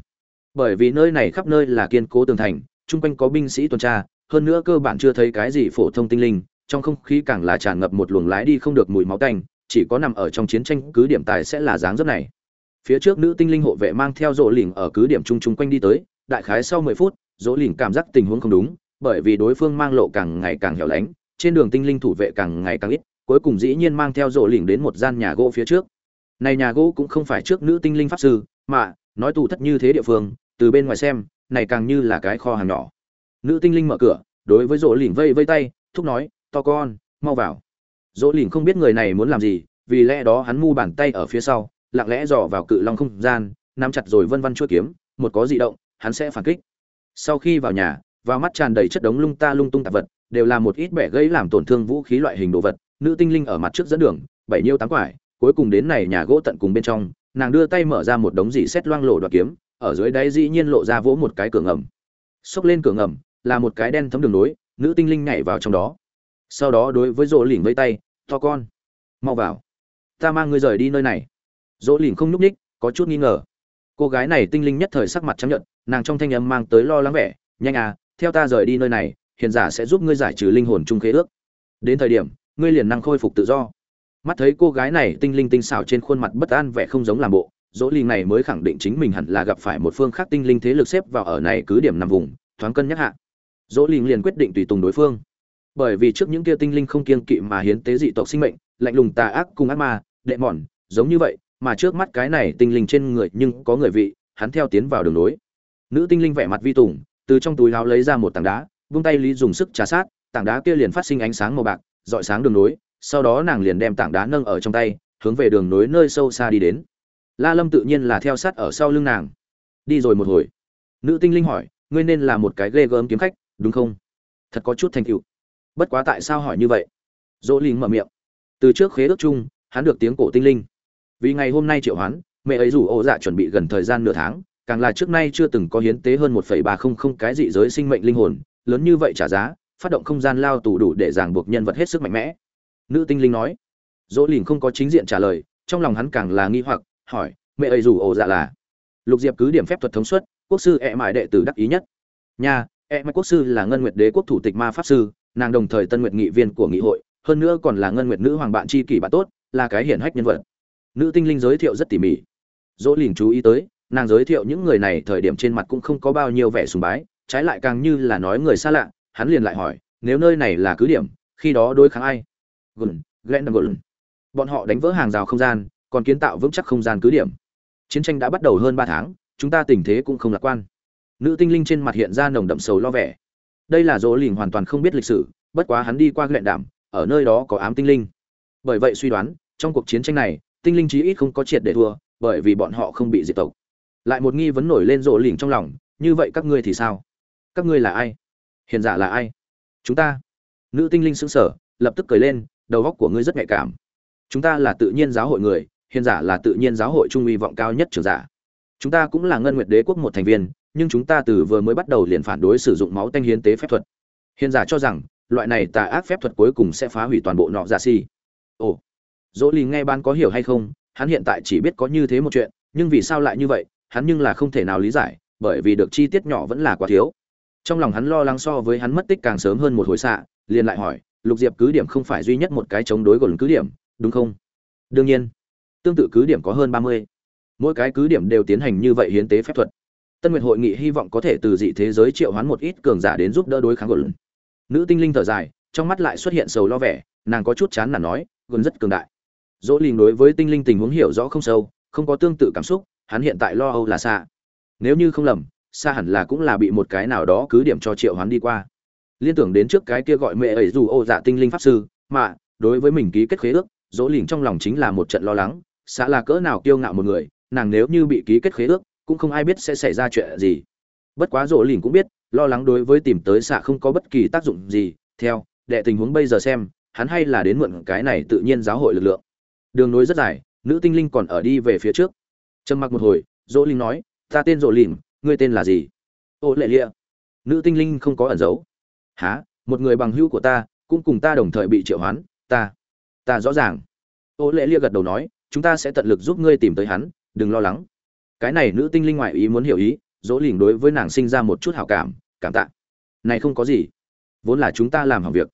Bởi vì nơi này khắp nơi là kiên cố tường thành, chung quanh có binh sĩ tuần tra hơn nữa cơ bản chưa thấy cái gì phổ thông tinh linh, trong không khí càng là tràn ngập một luồng lái đi không được mùi máu tanh, chỉ có nằm ở trong chiến tranh cứ điểm tài sẽ là dáng dấp này. Phía trước nữ tinh linh hộ vệ mang theo rỗ lỉnh ở cứ điểm chung chung quanh đi tới, đại khái sau mười phút, rỗ lỉnh cảm giác tình huống không đúng, bởi vì đối phương mang lộ càng ngày càng hẻo lánh, trên đường tinh linh thủ vệ càng ngày càng ít, cuối cùng dĩ nhiên mang theo rỗ lỉnh đến một gian nhà gỗ phía trước. Này nhà gỗ cũng không phải trước nữ tinh linh pháp sư, mà, nói tù thất như thế địa phương, từ bên ngoài xem, này càng như là cái kho hàng nhỏ nữ tinh linh mở cửa, đối với rỗ lỉnh vây vây tay, thúc nói, to con, mau vào. Rỗ lìn không biết người này muốn làm gì, vì lẽ đó hắn mu bàn tay ở phía sau, lặng lẽ dò vào cự long không gian, nắm chặt rồi vân vân chuôi kiếm, một có di động, hắn sẽ phản kích. Sau khi vào nhà, vào mắt tràn đầy chất đống lung ta lung tung tạp vật, đều là một ít bẻ gây làm tổn thương vũ khí loại hình đồ vật. Nữ tinh linh ở mặt trước dẫn đường, bảy nhiêu tám quải, cuối cùng đến này nhà gỗ tận cùng bên trong, nàng đưa tay mở ra một đống dị xét loang lổ đoạt kiếm, ở dưới đáy dĩ nhiên lộ ra vỗ một cái cửa ngầm. Xốc lên cửa ngầm là một cái đen thấm đường nối, nữ tinh linh nhảy vào trong đó. Sau đó đối với rỗ lỉnh vây tay, to con, mau vào. Ta mang ngươi rời đi nơi này. Rỗ lỉnh không nhúc ních có chút nghi ngờ. Cô gái này tinh linh nhất thời sắc mặt chấp nhận nàng trong thanh âm mang tới lo lắng vẻ, nhanh à theo ta rời đi nơi này hiền giả sẽ giúp ngươi giải trừ linh hồn chung khế ước. Đến thời điểm, ngươi liền năng khôi phục tự do. Mắt thấy cô gái này tinh linh tinh xảo trên khuôn mặt bất an vẻ không giống làm bộ, dỗ lì này mới khẳng định chính mình hẳn là gặp phải một phương khác tinh linh thế lực xếp vào ở này cứ điểm nằm vùng, thoáng cân nhắc hạ dỗ lì liền quyết định tùy tùng đối phương. Bởi vì trước những kia tinh linh không kiêng kỵ mà hiến tế dị tộc sinh mệnh, lạnh lùng tà ác cùng ác ma, đệ mòn giống như vậy, mà trước mắt cái này tinh linh trên người nhưng có người vị, hắn theo tiến vào đường nối nữ tinh linh vẻ mặt vi tùng, từ trong túi áo lấy ra một tảng đá, vung tay lý dùng sức trà sát, tảng đá kia liền phát sinh ánh sáng màu bạc, dọi sáng đường nối sau đó nàng liền đem tảng đá nâng ở trong tay, hướng về đường nối nơi sâu xa đi đến. La lâm tự nhiên là theo sát ở sau lưng nàng. Đi rồi một hồi. Nữ tinh linh hỏi, ngươi nên là một cái ghê gớm kiếm khách? Đúng không? Thật có chút thành tựu. Bất quá tại sao hỏi như vậy? Dỗ linh mở miệng. Từ trước khế ước chung, hắn được tiếng cổ tinh linh. Vì ngày hôm nay triệu hoán, mẹ ấy rủ ô dạ chuẩn bị gần thời gian nửa tháng, càng là trước nay chưa từng có hiến tế hơn một ba không không cái dị giới sinh mệnh linh hồn, lớn như vậy trả giá, phát động không gian lao tù đủ để ràng buộc nhân vật hết sức mạnh mẽ. Nữ tinh linh nói. Dỗ lìn không có chính diện trả lời, trong lòng hắn càng là nghi hoặc, hỏi, mẹ ấy rủ ổ dạ là? Lục diệp cứ điểm phép thuật thống suất, quốc sư e mại đệ tử đắc ý nhất. Nha e mại quốc sư là ngân nguyệt đế quốc thủ tịch ma pháp sư, nàng đồng thời tân nguyệt nghị viên của nghị hội, hơn nữa còn là ngân nguyệt nữ hoàng bạn tri kỷ bạn tốt, là cái hiển hách nhân vật. Nữ tinh linh giới thiệu rất tỉ mỉ. Dỗ lìn chú ý tới, nàng giới thiệu những người này thời điểm trên mặt cũng không có bao nhiêu vẻ sùng bái, trái lại càng như là nói người xa lạ, hắn liền lại hỏi, nếu nơi này là cứ điểm, khi đó đối kháng ai? Gùn glen gùn. Bọn họ đánh vỡ hàng rào không gian, còn kiến tạo vững chắc không gian cứ điểm. Chiến tranh đã bắt đầu hơn ba tháng, chúng ta tình thế cũng không lạc quan nữ tinh linh trên mặt hiện ra nồng đậm sầu lo vẻ. Đây là dỗ lìn hoàn toàn không biết lịch sử, bất quá hắn đi qua luyện đảm ở nơi đó có ám tinh linh. Bởi vậy suy đoán, trong cuộc chiến tranh này, tinh linh chí ít không có triệt để thua, bởi vì bọn họ không bị diệt tộc. Lại một nghi vấn nổi lên rộ lỉnh trong lòng, như vậy các ngươi thì sao? Các ngươi là ai? Hiền giả là ai? Chúng ta? Nữ tinh linh sững sờ, lập tức cười lên, đầu góc của ngươi rất nhạy cảm. Chúng ta là tự nhiên giáo hội người, hiền giả là tự nhiên giáo hội trung uy vọng cao nhất trường giả. Chúng ta cũng là ngân nguyệt đế quốc một thành viên nhưng chúng ta từ vừa mới bắt đầu liền phản đối sử dụng máu tanh hiến tế phép thuật. Hiền giả cho rằng, loại này tà ác phép thuật cuối cùng sẽ phá hủy toàn bộ nọ giả si. Ồ, dỗ lì nghe ban có hiểu hay không, hắn hiện tại chỉ biết có như thế một chuyện, nhưng vì sao lại như vậy, hắn nhưng là không thể nào lý giải, bởi vì được chi tiết nhỏ vẫn là quá thiếu. Trong lòng hắn lo lắng so với hắn mất tích càng sớm hơn một hồi xạ, liền lại hỏi, lục diệp cứ điểm không phải duy nhất một cái chống đối gồm cứ điểm, đúng không? Đương nhiên, tương tự cứ điểm có hơn ba mươi. Mỗi cái cứ điểm đều tiến hành như vậy hiến tế phép thuật tân nguyệt hội nghị hy vọng có thể từ dị thế giới triệu hoán một ít cường giả đến giúp đỡ đối kháng gồm nữ tinh linh thở dài, trong mắt lại xuất hiện sầu lo vẻ, nàng có chút chán là nói gần rất cường đại. Dỗ lìn đối với tinh linh tình huống hiểu rõ không sâu, không có tương tự cảm xúc, hắn hiện tại lo âu là xa nếu như không lầm xa hẳn là cũng là bị một cái nào đó cứ điểm cho triệu hoán đi qua. Liên tưởng đến trước cái kia gọi mẹ ấy dù ô dạ tinh linh pháp sư, mà, đối với mình ký kết khế ước, dỗ lìn trong lòng chính là một trận lo lắng xã là cỡ nào kiêu ngạo một người, nàng nếu như bị ký kết khế ước cũng không ai biết sẽ xảy ra chuyện gì. Bất quá rỗ lìn cũng biết, lo lắng đối với tìm tới xạ không có bất kỳ tác dụng gì. Theo, đệ tình huống bây giờ xem, hắn hay là đến mượn cái này tự nhiên giáo hội lực lượng. Đường nối rất dài, nữ tinh linh còn ở đi về phía trước. Trầm mặc một hồi rỗ linh nói, ta tên rỗ lìn, ngươi tên là gì? Ô lệ lịa. Nữ tinh linh không có ẩn giấu. Há một người bằng hữu của ta, cũng cùng ta đồng thời bị triệu hoán, ta ta rõ ràng. Ô lệ lia gật đầu nói, chúng ta sẽ tận lực giúp ngươi tìm tới hắn, đừng lo lắng cái này nữ tinh linh ngoại ý muốn hiểu ý, dỗ lìn đối với nàng sinh ra một chút hảo cảm cảm tạ. Này không có gì. Vốn là chúng ta làm hỏng việc.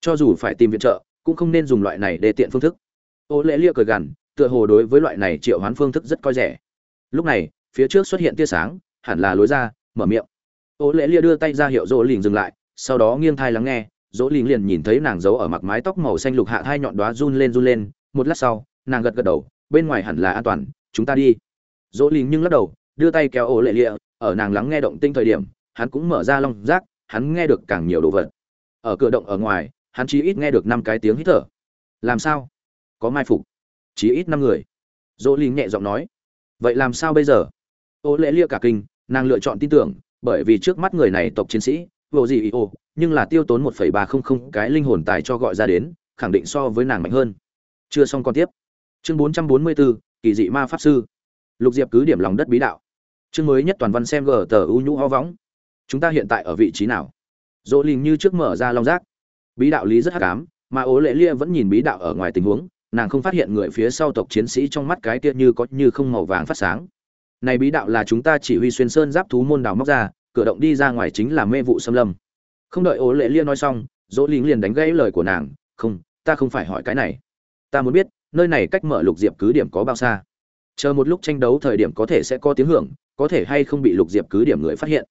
Cho dù phải tìm viện trợ, cũng không nên dùng loại này để tiện phương thức. Ô lệ lia cười gằn, tựa hồ đối với loại này triệu hoán phương thức rất coi rẻ. Lúc này, phía trước xuất hiện tia sáng, hẳn là lối ra, mở miệng. Ô lệ lia đưa tay ra hiệu dỗ lìn dừng lại, sau đó nghiêng thai lắng nghe, dỗ lìn liền nhìn thấy nàng giấu ở mặc mái tóc màu xanh lục hạ hai nhọn đoá run lên run lên. Một lát sau, nàng gật gật đầu, bên ngoài hẳn là an toàn, chúng ta đi dỗ lìn nhưng lắc đầu, đưa tay kéo ổ lệ lịa, ở nàng lắng nghe động tinh thời điểm, hắn cũng mở ra long rác, hắn nghe được càng nhiều đồ vật. Ở cửa động ở ngoài, hắn chỉ ít nghe được năm cái tiếng hít thở. Làm sao? Có mai phục. Chỉ ít năm người. Dỗ lìn nhẹ giọng nói. Vậy làm sao bây giờ? Ô lệ lia cả kinh, nàng lựa chọn tin tưởng, bởi vì trước mắt người này tộc chiến sĩ, vô gì ý ô nhưng là tiêu tốn một phẩy ba không không cái linh hồn tài cho gọi ra đến, khẳng định so với nàng mạnh hơn. Chưa xong còn tiếp. Chương bốn trăm bốn mươi bốn, kỳ dị ma pháp sư lục diệp cứ điểm lòng đất bí đạo. Chương mới nhất toàn văn xem gờ tờ u nhũ ho võng chúng ta hiện tại ở vị trí nào? Dỗ lìn như trước mở ra long giác. Bí đạo lý rất hắc ám, mà ố lệ lia vẫn nhìn bí đạo ở ngoài tình huống, nàng không phát hiện người phía sau tộc chiến sĩ trong mắt cái kia như có như không màu vàng phát sáng. Này bí đạo là chúng ta chỉ huy xuyên sơn giáp thú môn đào móc ra, cửa động đi ra ngoài chính là mê vụ xâm lâm. Không đợi ố lệ lia nói xong, dỗ lính liền đánh gãy lời của nàng, không, ta không phải hỏi cái này. Ta muốn biết, nơi này cách mở lục diệp cứ điểm có bao xa? Chờ một lúc tranh đấu thời điểm có thể sẽ có tiếng hưởng, có thể hay không bị lục diệp cứ điểm người phát hiện.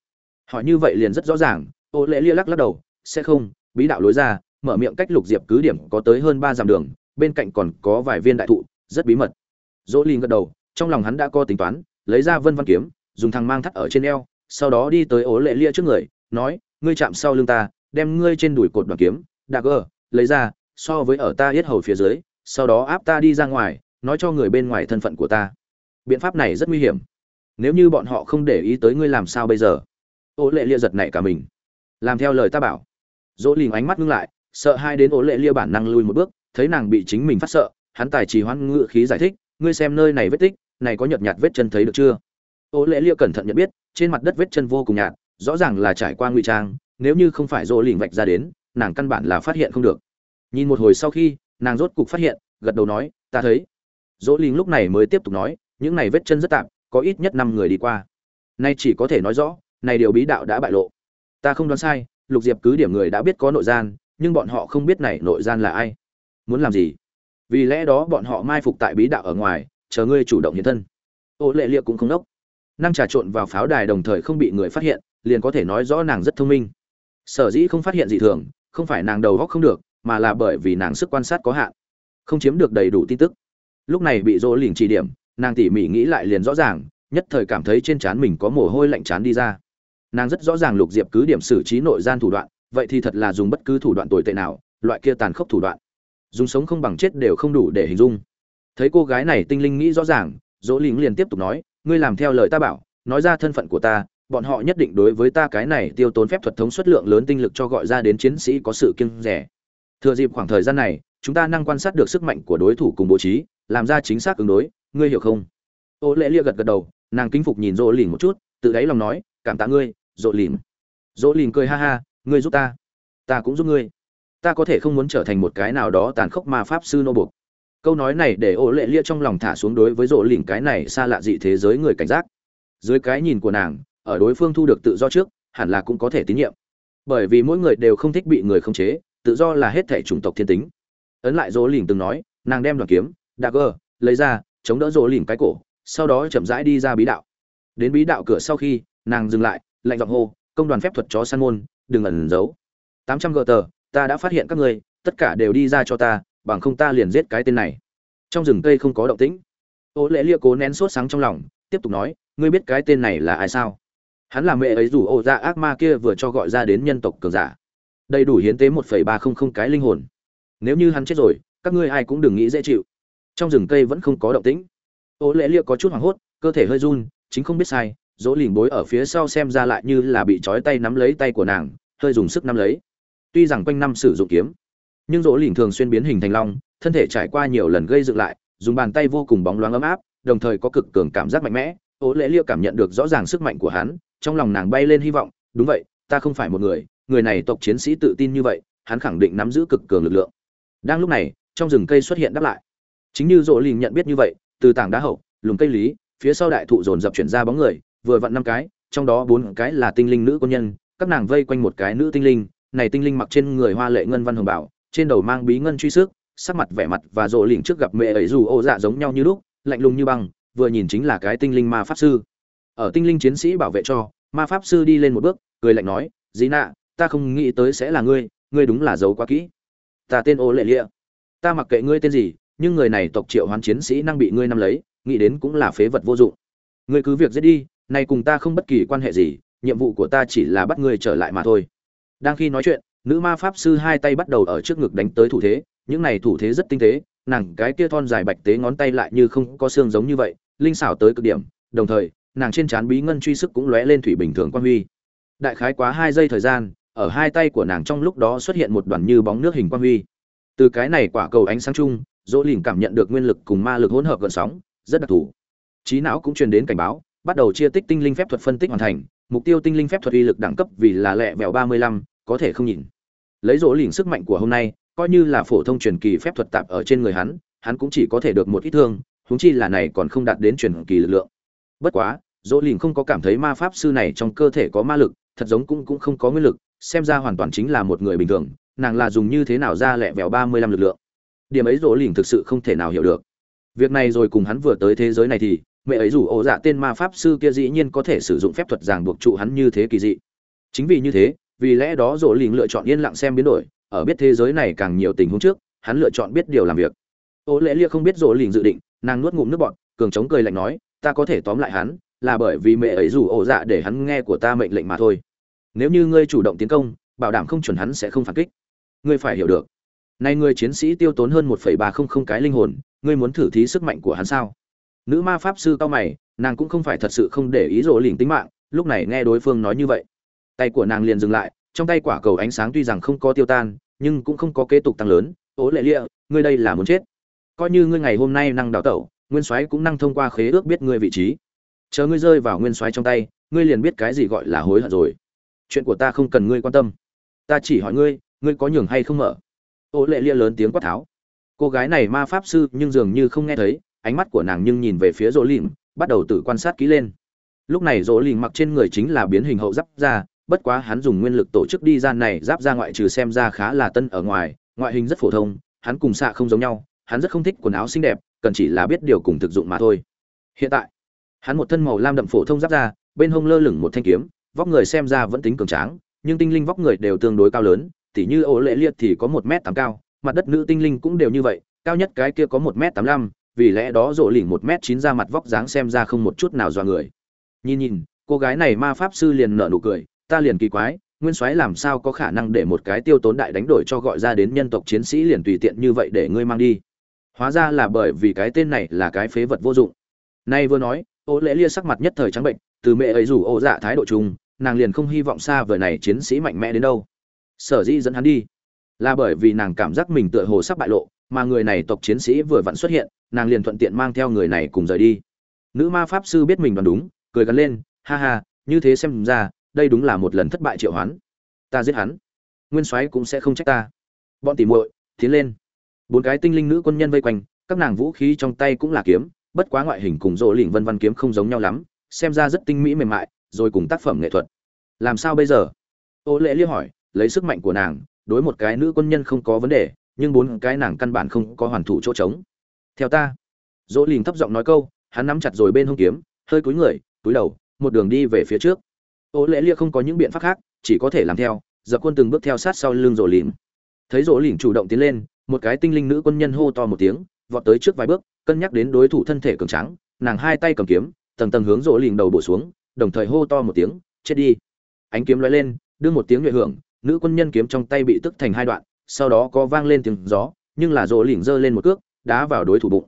Hỏi như vậy liền rất rõ ràng, ô lệ lia lắc lắc đầu, sẽ không, bí đạo lối ra, mở miệng cách lục diệp cứ điểm có tới hơn ba dặm đường, bên cạnh còn có vài viên đại thụ, rất bí mật. Dỗ lin gật đầu, trong lòng hắn đã có tính toán, lấy ra vân văn kiếm, dùng thằng mang thắt ở trên eo, sau đó đi tới ố lệ lia trước người, nói, ngươi chạm sau lưng ta, đem ngươi trên đùi cột đoàn kiếm đạc ơ lấy ra, so với ở ta yết hầu phía dưới, sau đó áp ta đi ra ngoài nói cho người bên ngoài thân phận của ta. Biện pháp này rất nguy hiểm. Nếu như bọn họ không để ý tới ngươi làm sao bây giờ? Ô lệ lia giật nảy cả mình. Làm theo lời ta bảo. Dỗ lìm ánh mắt ngưng lại, sợ hai đến ô lệ lia bản năng lui một bước, thấy nàng bị chính mình phát sợ, hắn tài trì hoãn ngự khí giải thích, ngươi xem nơi này vết tích, này có nhợt nhạt vết chân thấy được chưa? Ô lệ lia cẩn thận nhận biết, trên mặt đất vết chân vô cùng nhạt, rõ ràng là trải qua ngụy trang, nếu như không phải dỗ lìm vạch ra đến, nàng căn bản là phát hiện không được. Nhìn một hồi sau khi, nàng rốt cục phát hiện, gật đầu nói, ta thấy dỗ linh lúc này mới tiếp tục nói, những này vết chân rất tạm, có ít nhất năm người đi qua. Nay chỉ có thể nói rõ, này điều bí đạo đã bại lộ. Ta không đoán sai, lục diệp cứ điểm người đã biết có nội gian, nhưng bọn họ không biết này nội gian là ai. Muốn làm gì? Vì lẽ đó bọn họ mai phục tại bí đạo ở ngoài, chờ ngươi chủ động hiện thân. Ô lệ liệt cũng không đốc. Năng trà trộn vào pháo đài đồng thời không bị người phát hiện, liền có thể nói rõ nàng rất thông minh. Sở dĩ không phát hiện gì thường, không phải nàng đầu góc không được, mà là bởi vì nàng sức quan sát có hạn. Không chiếm được đầy đủ tin tức lúc này bị dỗ lỉnh chỉ điểm, nàng tỉ mỉ nghĩ lại liền rõ ràng, nhất thời cảm thấy trên trán mình có mồ hôi lạnh chán đi ra. Nàng rất rõ ràng lục diệp cứ điểm xử trí nội gian thủ đoạn, vậy thì thật là dùng bất cứ thủ đoạn tồi tệ nào, loại kia tàn khốc thủ đoạn. Dùng sống không bằng chết đều không đủ để hình dung. Thấy cô gái này tinh linh nghĩ rõ ràng, dỗ lính liền tiếp tục nói, ngươi làm theo lời ta bảo, nói ra thân phận của ta, bọn họ nhất định đối với ta cái này tiêu tốn phép thuật thống suất lượng lớn tinh lực cho gọi ra đến chiến sĩ có sự kiêng rẻ. Thừa dịp khoảng thời gian này, chúng ta năng quan sát được sức mạnh của đối thủ cùng bố trí làm ra chính xác ứng đối, ngươi hiểu không? Ô lệ lia gật gật đầu, nàng kinh phục nhìn rỗ lìn một chút, tự đáy lòng nói, cảm tạ ngươi rỗ lìn. Rỗ lìn cười ha ha, ngươi giúp ta ta cũng giúp ngươi. Ta có thể không muốn trở thành một cái nào đó tàn khốc mà pháp sư nô buộc câu nói này để ô lệ lia trong lòng thả xuống đối với rỗ lìn cái này xa lạ dị thế giới người cảnh giác. Dưới cái nhìn của nàng, ở đối phương thu được tự do trước, hẳn là cũng có thể tín nhiệm. Bởi vì mỗi người đều không thích bị người khống chế, tự do là hết thể chủng tộc thiên tính. Ấn lại rỗ lìn từng nói, nàng đem đoàn kiếm dagger lấy ra, chống đỡ rỗ lìn cái cổ, sau đó chậm rãi đi ra bí đạo. Đến bí đạo cửa sau khi, nàng dừng lại, lạnh giọng hô, công đoàn phép thuật chó săn môn, đừng ẩn giấu. Tám trăm gờ tờ, ta đã phát hiện các ngươi, tất cả đều đi ra cho ta, bằng không ta liền giết cái tên này. Trong rừng cây không có động tĩnh. Ô lễ lia cố nén sốt sáng trong lòng, tiếp tục nói, ngươi biết cái tên này là ai sao? Hắn là mẹ ấy rủ ô ra ác ma kia vừa cho gọi ra đến nhân tộc cường giả. Đầy đủ hiến tế một phẩy ba không không cái linh hồn. Nếu như hắn chết rồi, các ngươi ai cũng đừng nghĩ dễ chịu trong rừng cây vẫn không có động tĩnh. Ô lễ lia có chút hoảng hốt, cơ thể hơi run, chính không biết sai, dỗ lìn bối ở phía sau xem ra lại như là bị trói tay nắm lấy tay của nàng, hơi dùng sức nắm lấy. Tuy rằng quanh năm sử dụng kiếm, nhưng dỗ lìn thường xuyên biến hình thành long, thân thể trải qua nhiều lần gây dựng lại, dùng bàn tay vô cùng bóng loáng ấm áp, đồng thời có cực cường cảm giác mạnh mẽ. Ô lễ lia cảm nhận được rõ ràng sức mạnh của hắn, trong lòng nàng bay lên hy vọng, đúng vậy, ta không phải một người người này tộc chiến sĩ tự tin như vậy, hắn khẳng định nắm giữ cực cường lực lượng. Đang lúc này, trong rừng cây xuất hiện đáp lại chính như dỗ lìn nhận biết như vậy, từ tảng đá hậu, lùm cây lý, phía sau đại thụ dồn dập chuyển ra bóng người, vừa vặn năm cái, trong đó bốn cái là tinh linh nữ quân nhân, các nàng vây quanh một cái nữ tinh linh, này tinh linh mặc trên người hoa lệ ngân văn hồng bảo, trên đầu mang bí ngân truy sức, sắc mặt vẻ mặt và rộ lỉnh trước gặp mẹ ấy dù ô dạ giống nhau như lúc, lạnh lùng như băng, vừa nhìn chính là cái tinh linh ma pháp sư. Ở tinh linh chiến sĩ bảo vệ cho, ma pháp sư đi lên một bước, cười lạnh nói, dĩ nạ, ta không nghĩ tới sẽ là ngươi ngươi đúng là giấu quá kỹ. Ta tên ô lệ lịa. Ta mặc kệ ngươi tên gì nhưng người này tộc triệu hoán chiến sĩ năng bị ngươi nắm lấy, nghĩ đến cũng là phế vật vô dụng. Ngươi cứ việc giết đi này cùng ta không bất kỳ quan hệ gì, nhiệm vụ của ta chỉ là bắt ngươi trở lại mà thôi. Đang khi nói chuyện, nữ ma pháp sư hai tay bắt đầu ở trước ngực đánh tới thủ thế, những này thủ thế rất tinh tế, nàng cái kia thon dài bạch tế ngón tay lại như không có xương giống như vậy, linh xảo tới cực điểm, đồng thời, nàng trên trán bí ngân truy sức cũng lóe lên thủy bình thường quan huy. Đại khái quá hai giây thời gian, ở hai tay của nàng trong lúc đó xuất hiện một đoàn như bóng nước hình quan huy. Từ cái này quả cầu ánh sáng chung dỗ lìn cảm nhận được nguyên lực cùng ma lực hỗn hợp gần sóng, rất đặc thù. Trí não cũng truyền đến cảnh báo, bắt đầu chia tích tinh linh phép thuật phân tích hoàn thành, mục tiêu tinh linh phép thuật uy lực đẳng cấp vì là lẹ vẹo ba mươi lăm, có thể không nhìn. Lấy dỗ lìn sức mạnh của hôm nay, coi như là phổ thông truyền kỳ phép thuật tạp ở trên người hắn hắn cũng chỉ có thể được một ít thương, huống chi là này còn không đạt đến truyền kỳ lực lượng. Bất quá, dỗ lìn không có cảm thấy ma pháp sư này trong cơ thể có ma lực, thật giống cũng cũng không có nguyên lực, xem ra hoàn toàn chính là một người bình thường, nàng là dùng như thế nào ra lẹ vẹo ba mươi lăm lực lượng điểm ấy rỗ lỉnh thực sự không thể nào hiểu được. Việc này rồi cùng hắn vừa tới thế giới này thì, mẹ ấy rủ ổ dạ tên ma pháp sư kia dĩ nhiên có thể sử dụng phép thuật ràng buộc trụ hắn như thế kỳ dị. Chính vì như thế, vì lẽ đó rỗ lỉnh lựa chọn yên lặng xem biến đổi, ở biết thế giới này càng nhiều tình huống trước, hắn lựa chọn biết điều làm việc. Ô lễ lia không biết rỗ lỉnh dự định, nàng nuốt ngụm nước bọt, cường chống cười lạnh nói, ta có thể tóm lại hắn, là bởi vì mẹ ấy rủ ổ dạ để hắn nghe của ta mệnh lệnh mà thôi. Nếu như ngươi chủ động tiến công, bảo đảm không chuẩn hắn sẽ không phản kích. Ngươi phải hiểu được nay người chiến sĩ tiêu tốn hơn một phẩy ba không không cái linh hồn, ngươi muốn thử thí sức mạnh của hắn sao? Nữ ma pháp sư cao mày, nàng cũng không phải thật sự không để ý rỗ lỉnh tính mạng, lúc này nghe đối phương nói như vậy. Tay của nàng liền dừng lại, trong tay quả cầu ánh sáng tuy rằng không có tiêu tan, nhưng cũng không có kế tục tăng lớn. Ố lệ lịa, ngươi đây là muốn chết. Coi như ngươi ngày hôm nay năng đào tẩu, nguyên soái cũng năng thông qua khế ước biết ngươi vị trí. Chờ ngươi rơi vào nguyên soái trong tay, ngươi liền biết cái gì gọi là hối hận rồi. Chuyện của ta không cần ngươi quan tâm. Ta chỉ hỏi ngươi ngươi có nhường hay không mở? Ô lệ lia lớn tiếng quát tháo. Cô gái này ma pháp sư, nhưng dường như không nghe thấy, ánh mắt của nàng nhưng nhìn về phía rỗ lìm bắt đầu tự quan sát kỹ lên. Lúc này rỗ lìm mặc trên người chính là biến hình hậu giáp ra bất quá hắn dùng nguyên lực tổ chức đi ra này giáp ra ngoại trừ xem ra khá là tân ở ngoài, ngoại hình rất phổ thông, hắn cùng xạ không giống nhau, hắn rất không thích quần áo xinh đẹp, cần chỉ là biết điều cùng thực dụng mà thôi. Hiện tại, hắn một thân màu lam đậm phổ thông giáp ra bên hông lơ lửng một thanh kiếm, vóc người xem ra vẫn tính cường tráng, nhưng tinh linh vóc người đều tương đối cao lớn tỉ như ổ lệ liệt thì có một m tám cao, mặt đất nữ tinh linh cũng đều như vậy, cao nhất cái kia có một m tám mươi vì lẽ đó rộ lỉnh một m chín ra mặt vóc dáng xem ra không một chút nào do người. Nhìn nhìn, cô gái này ma pháp sư liền nở nụ cười, ta liền kỳ quái, nguyên soái làm sao có khả năng để một cái tiêu tốn đại đánh đổi cho gọi ra đến nhân tộc chiến sĩ liền tùy tiện như vậy để ngươi mang đi? Hóa ra là bởi vì cái tên này là cái phế vật vô dụng. Nay vừa nói, ô lễ lia sắc mặt nhất thời trắng bệnh, từ mẹ ấy rủ ô dạ thái độ chung, nàng liền không hy vọng xa vời này chiến sĩ mạnh mẽ đến đâu sở dĩ dẫn hắn đi. Là bởi vì nàng cảm giác mình tựa hồ sắp bại lộ, mà người này tộc chiến sĩ vừa vặn xuất hiện, nàng liền thuận tiện mang theo người này cùng rời đi. Nữ ma pháp sư biết mình đoán đúng, cười gắn lên, ha ha, như thế xem ra, đây đúng là một lần thất bại triệu hoán. Ta giết hắn, nguyên soái cũng sẽ không trách ta. Bọn tỉ muội tiến lên. Bốn cái tinh linh nữ quân nhân vây quanh, các nàng vũ khí trong tay cũng là kiếm, bất quá ngoại hình cùng rộ lỉnh vân văn kiếm không giống nhau lắm, xem ra rất tinh mỹ mềm mại, rồi cùng tác phẩm nghệ thuật. Làm sao bây giờ? Ô lệ liếc hỏi lấy sức mạnh của nàng, đối một cái nữ quân nhân không có vấn đề, nhưng bốn cái nàng căn bản không có hoàn thủ chỗ trống. Theo ta. Dỗ lìn thấp giọng nói câu, hắn nắm chặt rồi bên hông kiếm, hơi cúi người, cúi đầu, một đường đi về phía trước. Ô lễ lia không có những biện pháp khác, chỉ có thể làm theo, dập quân từng bước theo sát sau lưng rỗ lìn. Thấy rỗ lìn chủ động tiến lên, một cái tinh linh nữ quân nhân hô to một tiếng, vọt tới trước vài bước, cân nhắc đến đối thủ thân thể cường tráng, nàng hai tay cầm kiếm, tầng tầng hướng rỗ lìn đầu bổ xuống, đồng thời hô to một tiếng, chết đi. Ánh kiếm lóe lên, đưa một tiếng nhuệ hưởng nữ quân nhân kiếm trong tay bị tức thành hai đoạn, sau đó có vang lên tiếng gió, nhưng là rỗ lỉnh giơ lên một cước, đá vào đối thủ bụng.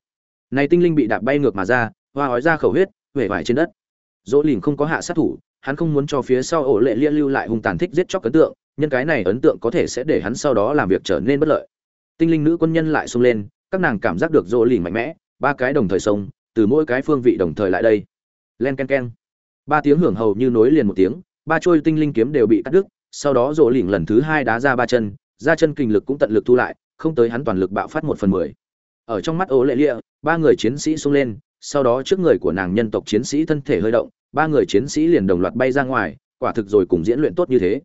Này tinh linh bị đạp bay ngược mà ra, hoa hói ra khẩu huyết huệ vải trên đất. Dỗ lỉnh không có hạ sát thủ, hắn không muốn cho phía sau ổ lệ lia lưu lại hung tàn thích giết chóc ấn tượng, nhân cái này ấn tượng có thể sẽ để hắn sau đó làm việc trở nên bất lợi. Tinh linh nữ quân nhân lại xông lên, các nàng cảm giác được dỗ lỉnh mạnh mẽ, ba cái đồng thời xông, từ mỗi cái phương vị đồng thời lại đây. Len ken ken. Ba tiếng hưởng hầu như nối liền một tiếng, ba trôi tinh linh kiếm đều bị cắt đứt sau đó rộ lỉnh lần thứ hai đá ra ba chân, ra chân kinh lực cũng tận lực thu lại, không tới hắn toàn lực bạo phát một phần mười. Ở trong mắt ố lệ lịa, ba người chiến sĩ xông lên, sau đó trước người của nàng nhân tộc chiến sĩ thân thể hơi động, ba người chiến sĩ liền đồng loạt bay ra ngoài, quả thực rồi cùng diễn luyện tốt như thế.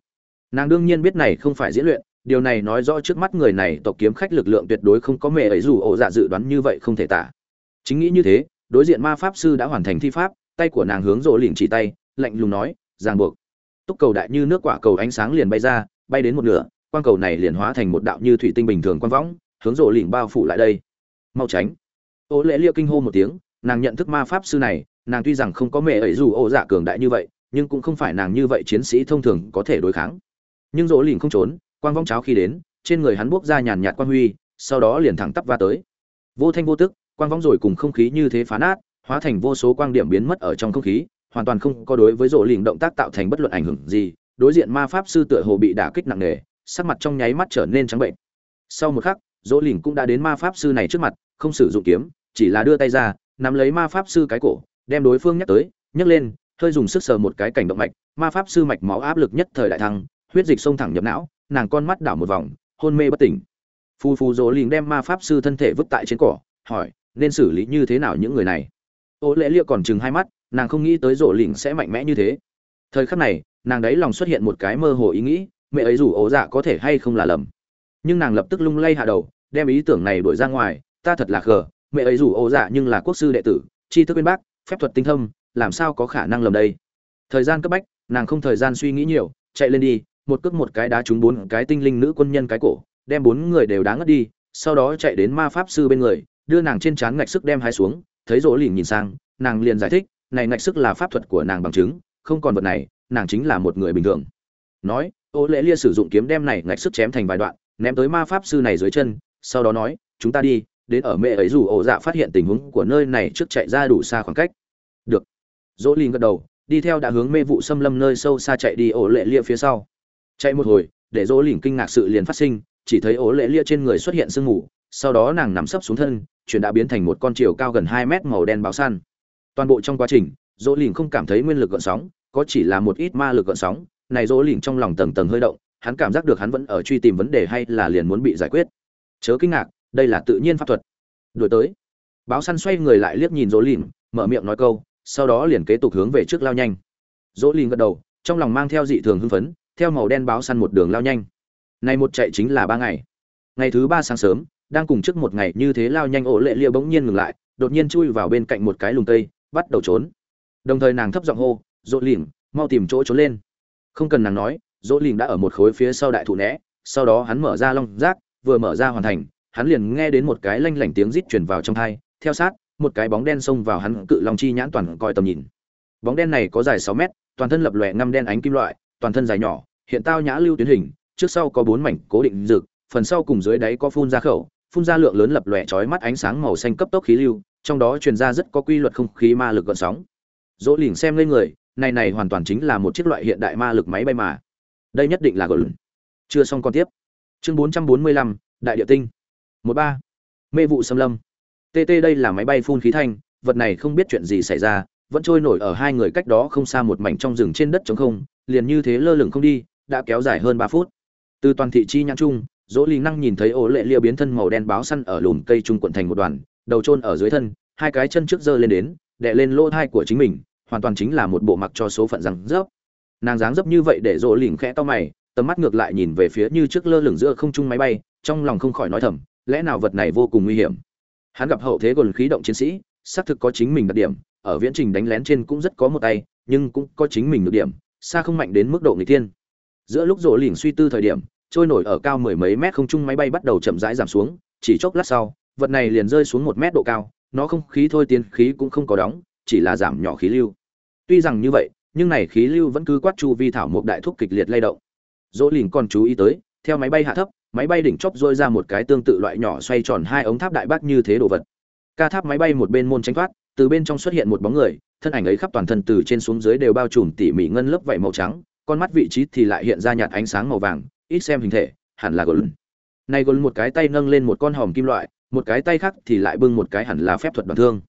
Nàng đương nhiên biết này không phải diễn luyện, điều này nói rõ trước mắt người này tộc kiếm khách lực lượng tuyệt đối không có mẹ ấy dù ổ dạ dự đoán như vậy không thể tả. Chính nghĩ như thế, đối diện ma pháp sư đã hoàn thành thi pháp, tay của nàng hướng rộ lỉnh chỉ tay, lạnh lùng nói ràng buộc túc cầu đại như nước quả cầu ánh sáng liền bay ra, bay đến một nửa, quang cầu này liền hóa thành một đạo như thủy tinh bình thường quang võng, hướng rộ lỉnh bao phủ lại đây. Mau tránh. Ô lễ lia kinh hô một tiếng, nàng nhận thức ma pháp sư này, nàng tuy rằng không có mẹ ấy dù ô dạ cường đại như vậy, nhưng cũng không phải nàng như vậy chiến sĩ thông thường có thể đối kháng. Nhưng rỗ lỉnh không trốn, quang vong cháo khi đến, trên người hắn buốc ra nhàn nhạt quang huy, sau đó liền thẳng tắp va tới. Vô thanh vô tức, quang vong rồi cùng không khí như thế phá nát, hóa thành vô số quang điểm biến mất ở trong không khí hoàn toàn không có đối với rộ lỉnh động tác tạo thành bất luận ảnh hưởng gì, đối diện ma pháp sư tựa hồ bị đả kích nặng nề, sắc mặt trong nháy mắt trở nên trắng bệnh. Sau một khắc dỗ lỉnh cũng đã đến ma pháp sư này trước mặt, không sử dụng kiếm, chỉ là đưa tay ra, nắm lấy ma pháp sư cái cổ, đem đối phương nhắc tới, nhấc lên, hơi dùng sức sờ một cái cảnh động mạch, ma pháp sư mạch máu áp lực nhất thời đại thăng, huyết dịch xông thẳng nhập não, nàng con mắt đảo một vòng, hôn mê bất tỉnh. Phù phù dỗ lỉnh đem ma pháp sư thân thể vứt tại trên cỏ, hỏi, nên xử lý như thế nào những người này? Ô lễ lia còn chừng hai mắt nàng không nghĩ tới rổ lỉnh sẽ mạnh mẽ như thế. Thời khắc này, nàng đấy lòng xuất hiện một cái mơ hồ ý nghĩ, mẹ ấy rủ ố dạ có thể hay không là lầm. Nhưng nàng lập tức lung lay hạ đầu, đem ý tưởng này đuổi ra ngoài, ta thật là khờ, mẹ ấy dù ô dạ nhưng là quốc sư đệ tử, tri thức bên bác, phép thuật tinh thâm làm sao có khả năng lầm đây? Thời gian cấp bách, nàng không thời gian suy nghĩ nhiều, chạy lên đi, một cước một cái đá trúng bốn cái tinh linh nữ quân nhân cái cổ, đem bốn người đều đá ngất đi, sau đó chạy đến ma pháp sư bên người, đưa nàng trên trán ngạch sức đem hai xuống, thấy rỗ lìn nhìn sang, nàng liền giải thích này ngạch sức là pháp thuật của nàng bằng chứng, không còn vật này, nàng chính là một người bình thường. Nói, ô lễ lia sử dụng kiếm đem này ngạch sức chém thành vài đoạn, ném tới ma pháp sư này dưới chân, sau đó nói, chúng ta đi, đến ở mẹ ấy dù ổ dạ phát hiện tình huống của nơi này trước chạy ra đủ xa khoảng cách. Được. Dỗ lìn gật đầu, đi theo đã hướng mê vụ xâm lâm nơi sâu xa chạy đi ổ lệ lia phía sau. Chạy một hồi, để dỗ lìn kinh ngạc sự liền phát sinh, chỉ thấy ổ lệ lia trên người xuất hiện sương mù, sau đó nàng nằm sấp xuống thân, chuyển đã biến thành một con chiều cao gần hai mét màu đen báo săn toàn bộ trong quá trình, dỗ lìn không cảm thấy nguyên lực gợn sóng, có chỉ là một ít ma lực gợn sóng. Này dỗ lìn trong lòng tầng tầng hơi động, hắn cảm giác được hắn vẫn ở truy tìm vấn đề hay là liền muốn bị giải quyết. Chớ kinh ngạc, đây là tự nhiên pháp thuật. Đuổi tới. Báo săn xoay người lại liếc nhìn dỗ lìn, mở miệng nói câu, sau đó liền kế tục hướng về trước lao nhanh. Dỗ lìn gật đầu, trong lòng mang theo dị thường hưng phấn, theo màu đen báo săn một đường lao nhanh. Này một chạy chính là ba ngày. Ngày thứ ba sáng sớm, đang cùng trước một ngày như thế lao nhanh, ổ lệ lia bỗng nhiên ngừng lại, đột nhiên chui vào bên cạnh một cái lùng cây bắt đầu trốn. Đồng thời nàng thấp giọng hô, dỗ lìm mau tìm chỗ trốn lên. Không cần nàng nói, dỗ lìm đã ở một khối phía sau đại thụ né, sau đó hắn mở ra long rác, vừa mở ra hoàn thành, hắn liền nghe đến một cái lanh lảnh tiếng rít truyền vào trong thai, theo sát, một cái bóng đen xông vào hắn cự long chi nhãn toàn coi tầm nhìn. Bóng đen này có dài sáu mét, toàn thân lập lòe ngăm đen ánh kim loại, toàn thân dài nhỏ, hiện tao nhã lưu tuyến hình, trước sau có bốn mảnh cố định rực, phần sau cùng dưới đáy có phun ra khẩu, phun ra lượng lớn lập lòe chói mắt ánh sáng màu xanh cấp tốc khí lưu trong đó truyền ra rất có quy luật không khí ma lực gợn sóng. Dỗ lỉnh xem lên người, này này hoàn toàn chính là một chiếc loại hiện đại ma lực máy bay mà. Đây nhất định là gợn. chưa xong còn tiếp. Chương bốn trăm bốn mươi lăm, đại địa tinh. Một ba. Mê vụ xâm lâm. Tt đây là máy bay phun khí thanh, vật này không biết chuyện gì xảy ra, vẫn trôi nổi ở hai người cách đó không xa một mảnh trong rừng trên đất trống không, liền như thế lơ lửng không đi, đã kéo dài hơn ba phút. Từ toàn thị chi nhãn trung dỗ lý năng nhìn thấy ổ lệ lia biến thân màu đen báo săn ở lùm cây trung quận thành một đoàn đầu trôn ở dưới thân, hai cái chân trước giơ lên đến, đè lên lỗ thai của chính mình, hoàn toàn chính là một bộ mặc cho số phận răng rớp. Nàng dáng dấp như vậy để dỗ lỉnh khẽ to mày, tầm mắt ngược lại nhìn về phía như trước lơ lửng giữa không trung máy bay, trong lòng không khỏi nói thầm, lẽ nào vật này vô cùng nguy hiểm? Hắn gặp hậu thế gần khí động chiến sĩ, xác thực có chính mình đặc điểm, ở viễn trình đánh lén trên cũng rất có một tay, nhưng cũng có chính mình nhược điểm, xa không mạnh đến mức độ người thiên. Giữa lúc rỗ lỉnh suy tư thời điểm, trôi nổi ở cao mười mấy mét không trung máy bay bắt đầu chậm rãi giảm xuống, chỉ chốc lát sau vật này liền rơi xuống một mét độ cao, nó không khí thôi tiến khí cũng không có đóng, chỉ là giảm nhỏ khí lưu. Tuy rằng như vậy, nhưng này khí lưu vẫn cứ quát chu vi thảo một đại thúc kịch liệt lay động. Dỗ lìn còn chú ý tới, theo máy bay hạ thấp, máy bay đỉnh chóp dôi ra một cái tương tự loại nhỏ xoay tròn hai ống tháp đại bác như thế đồ vật. Ca tháp máy bay một bên môn tránh thoát, từ bên trong xuất hiện một bóng người, thân ảnh ấy khắp toàn thân từ trên xuống dưới đều bao trùm tỉ mỉ ngân lớp vảy màu trắng, con mắt vị trí thì lại hiện ra nhạt ánh sáng màu vàng, ít xem hình thể, hẳn là gồn nay gồn một cái tay nâng lên một con hòm kim loại một cái tay khác thì lại bưng một cái hẳn là phép thuật đoạn thương.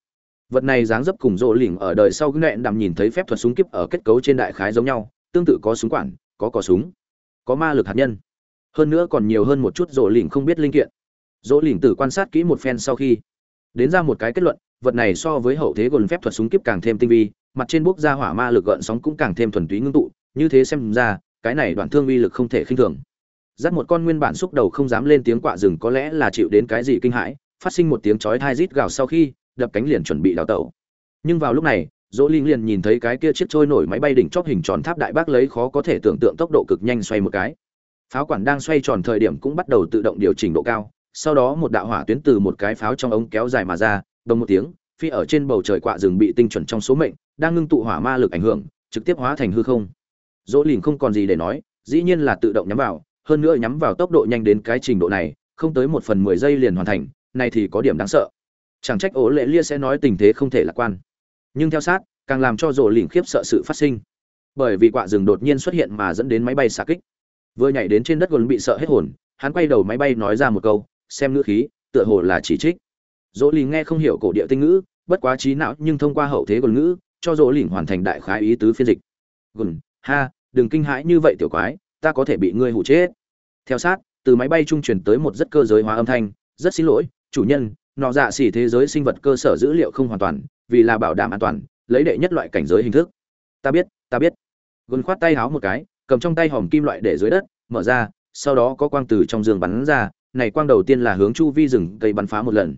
Vật này dáng dấp cùng rộ lỉnh ở đời sau cái nẹn đằm nhìn thấy phép thuật súng kíp ở kết cấu trên đại khái giống nhau, tương tự có súng quản, có cò súng, có ma lực hạt nhân. Hơn nữa còn nhiều hơn một chút rộ lỉnh không biết linh kiện. Rộ lỉnh từ quan sát kỹ một phen sau khi đến ra một cái kết luận, vật này so với hậu thế gồm phép thuật súng kíp càng thêm tinh vi, mặt trên bốc ra hỏa ma lực gợn sóng cũng càng thêm thuần túy ngưng tụ, như thế xem ra, cái này đoạn thương uy lực không thể khinh thường dắt một con nguyên bản xúc đầu không dám lên tiếng quạ rừng có lẽ là chịu đến cái gì kinh hãi, phát sinh một tiếng chói thai rít gào sau khi, đập cánh liền chuẩn bị đào tẩu. Nhưng vào lúc này, dỗ linh liền nhìn thấy cái kia chiếc trôi nổi máy bay đỉnh chóp hình tròn tháp đại bác lấy khó có thể tưởng tượng tốc độ cực nhanh xoay một cái. Pháo quản đang xoay tròn thời điểm cũng bắt đầu tự động điều chỉnh độ cao, sau đó một đạo hỏa tuyến từ một cái pháo trong ống kéo dài mà ra, đồng một tiếng, phi ở trên bầu trời quạ rừng bị tinh chuẩn trong số mệnh, đang ngưng tụ hỏa ma lực ảnh hưởng, trực tiếp hóa thành hư không. Dỗ lìn không còn gì để nói, dĩ nhiên là tự động nhắm vào hơn nữa nhắm vào tốc độ nhanh đến cái trình độ này, không tới một phần mười giây liền hoàn thành, này thì có điểm đáng sợ. Chẳng trách ố lệ lia sẽ nói tình thế không thể lạc quan. Nhưng theo sát, càng làm cho rổ lỉnh khiếp sợ sự phát sinh. Bởi vì quạ rừng đột nhiên xuất hiện mà dẫn đến máy bay xạ kích. Vừa nhảy đến trên đất gồn bị sợ hết hồn, hắn quay đầu máy bay nói ra một câu, xem ngữ khí, tựa hồ là chỉ trích. Dỗ lì nghe không hiểu cổ địa tinh ngữ, bất quá trí não nhưng thông qua hậu thế gồn ngữ, cho dỗ lỉnh hoàn thành đại khái ý tứ phiên dịch. Gồn ha, đừng kinh hãi như vậy tiểu quái ta có thể bị ngươi hụ chết. Theo sát, từ máy bay trung truyền tới một rất cơ giới hóa âm thanh, rất xin lỗi, chủ nhân, nọ dạ xỉ thế giới sinh vật cơ sở dữ liệu không hoàn toàn, vì là bảo đảm an toàn, lấy đệ nhất loại cảnh giới hình thức. Ta biết ta biết. Gôn khoát tay háo một cái, cầm trong tay hòm kim loại để dưới đất, mở ra, sau đó có quang từ trong giường bắn ra, này quang đầu tiên là hướng chu vi rừng cây bắn phá một lần.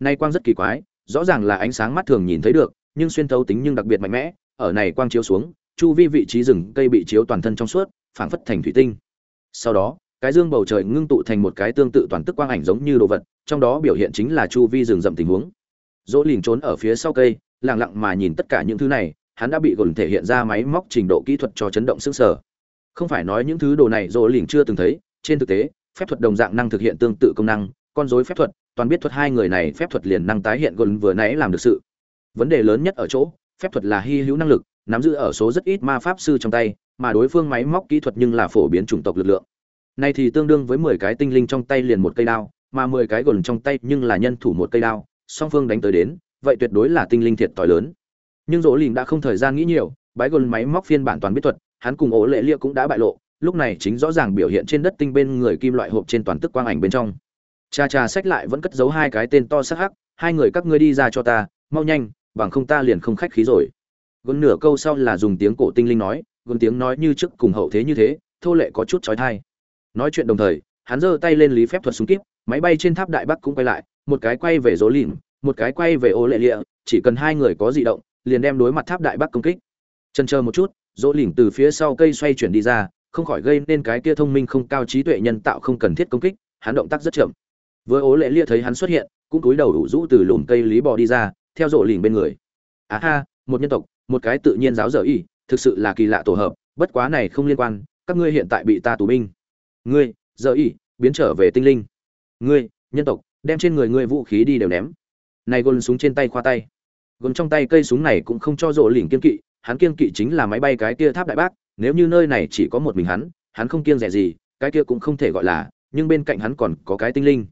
Nay quang rất kỳ quái, rõ ràng là ánh sáng mắt thường nhìn thấy được, nhưng xuyên thấu tính nhưng đặc biệt mạnh mẽ, ở này quang chiếu xuống chu vi vị trí rừng cây bị chiếu toàn thân trong suốt, phảng phất thành thủy tinh. Sau đó, cái dương bầu trời ngưng tụ thành một cái tương tự toàn tức quang ảnh giống như đồ vật, trong đó biểu hiện chính là chu vi rừng rậm tình huống. Dỗ lìn trốn ở phía sau cây, lặng lặng mà nhìn tất cả những thứ này, hắn đã bị gồn thể hiện ra máy móc trình độ kỹ thuật cho chấn động sức sở không phải nói những thứ đồ này dỗ lìn chưa từng thấy, trên thực tế, phép thuật đồng dạng năng thực hiện tương tự công năng, con dối phép thuật, toàn biết thuật hai người này phép thuật liền năng tái hiện gồn vừa nãy làm được sự. Vấn đề lớn nhất ở chỗ, phép thuật là hy hữu năng lực nắm giữ ở số rất ít ma pháp sư trong tay, mà đối phương máy móc kỹ thuật nhưng là phổ biến chủng tộc lực lượng. Nay thì tương đương với mười cái tinh linh trong tay liền một cây đao, mà mười cái gồn trong tay nhưng là nhân thủ một cây đao, song phương đánh tới đến, vậy tuyệt đối là tinh linh thiệt tỏi lớn. Nhưng dỗ lìn đã không thời gian nghĩ nhiều, bái gồn máy móc phiên bản toàn biết thuật, hắn cùng ố lệ lia cũng đã bại lộ, lúc này chính rõ ràng biểu hiện trên đất tinh bên người kim loại hộp trên toàn tức quang ảnh bên trong. Cha cha sách lại vẫn cất giấu hai cái tên to sắc hắc, hai người các ngươi đi ra cho ta, mau nhanh, bằng không ta liền không khách khí rồi gồn nửa câu sau là dùng tiếng cổ tinh linh nói gồn tiếng nói như trước cùng hậu thế như thế, thô lệ có chút trói thai nói chuyện đồng thời, hắn giơ tay lên lý phép thuật súng kíp, máy bay trên tháp đại bắc cũng quay lại, một cái quay về dỗ lìn một cái quay về ô lệ lịa, chỉ cần hai người có di động, liền đem đối mặt tháp đại bắc công kích. Chân chờ một chút dỗ lìn từ phía sau cây xoay chuyển đi ra, không khỏi gây nên cái kia thông minh không cao trí tuệ nhân tạo không cần thiết công kích, hắn động tác rất chậm. Với ố lệ lia thấy hắn xuất hiện, cũng cúi đầu đủ rũ từ lùm cây lý bò đi ra, theo rộ lìn bên người. Á ha, một nhân tộc một cái tự nhiên giáo dở y thực sự là kỳ lạ tổ hợp, bất quá này không liên quan, các ngươi hiện tại bị ta tù binh. Ngươi, dở y biến trở về tinh linh. Ngươi, nhân tộc, đem trên người ngươi vũ khí đi đều ném. Này gôn súng trên tay khoa tay. Gôn trong tay cây súng này cũng không cho rộ lỉnh kiên kỵ, hắn kiên kỵ chính là máy bay cái kia tháp đại bác, nếu như nơi này chỉ có một mình hắn hắn không kiêng rẻ gì, cái kia cũng không thể gọi là, nhưng bên cạnh hắn còn có cái tinh linh.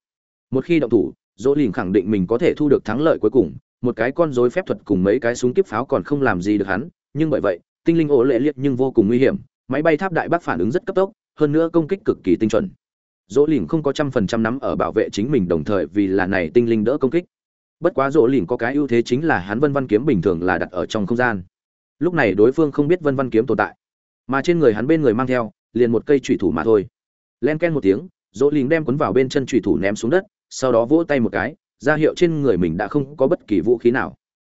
Một khi động thủ dỗ lìn khẳng định mình có thể thu được thắng lợi cuối cùng một cái con rối phép thuật cùng mấy cái súng kiếp pháo còn không làm gì được hắn, nhưng bởi vậy, tinh linh ổ lệ liệt nhưng vô cùng nguy hiểm, máy bay tháp đại bác phản ứng rất cấp tốc, hơn nữa công kích cực kỳ tinh chuẩn. Dỗ lìn không có trăm phần trăm nắm ở bảo vệ chính mình đồng thời vì là này tinh linh đỡ công kích. Bất quá dỗ lìn có cái ưu thế chính là hắn vân văn kiếm bình thường là đặt ở trong không gian. Lúc này đối phương không biết vân văn kiếm tồn tại, mà trên người hắn bên người mang theo, liền một cây trùy thủ mà thôi. Len ken một tiếng, dỗ lìn đem cuốn vào bên chân trùy thủ ném xuống đất, sau đó vỗ tay một cái ra hiệu trên người mình đã không có bất kỳ vũ khí nào.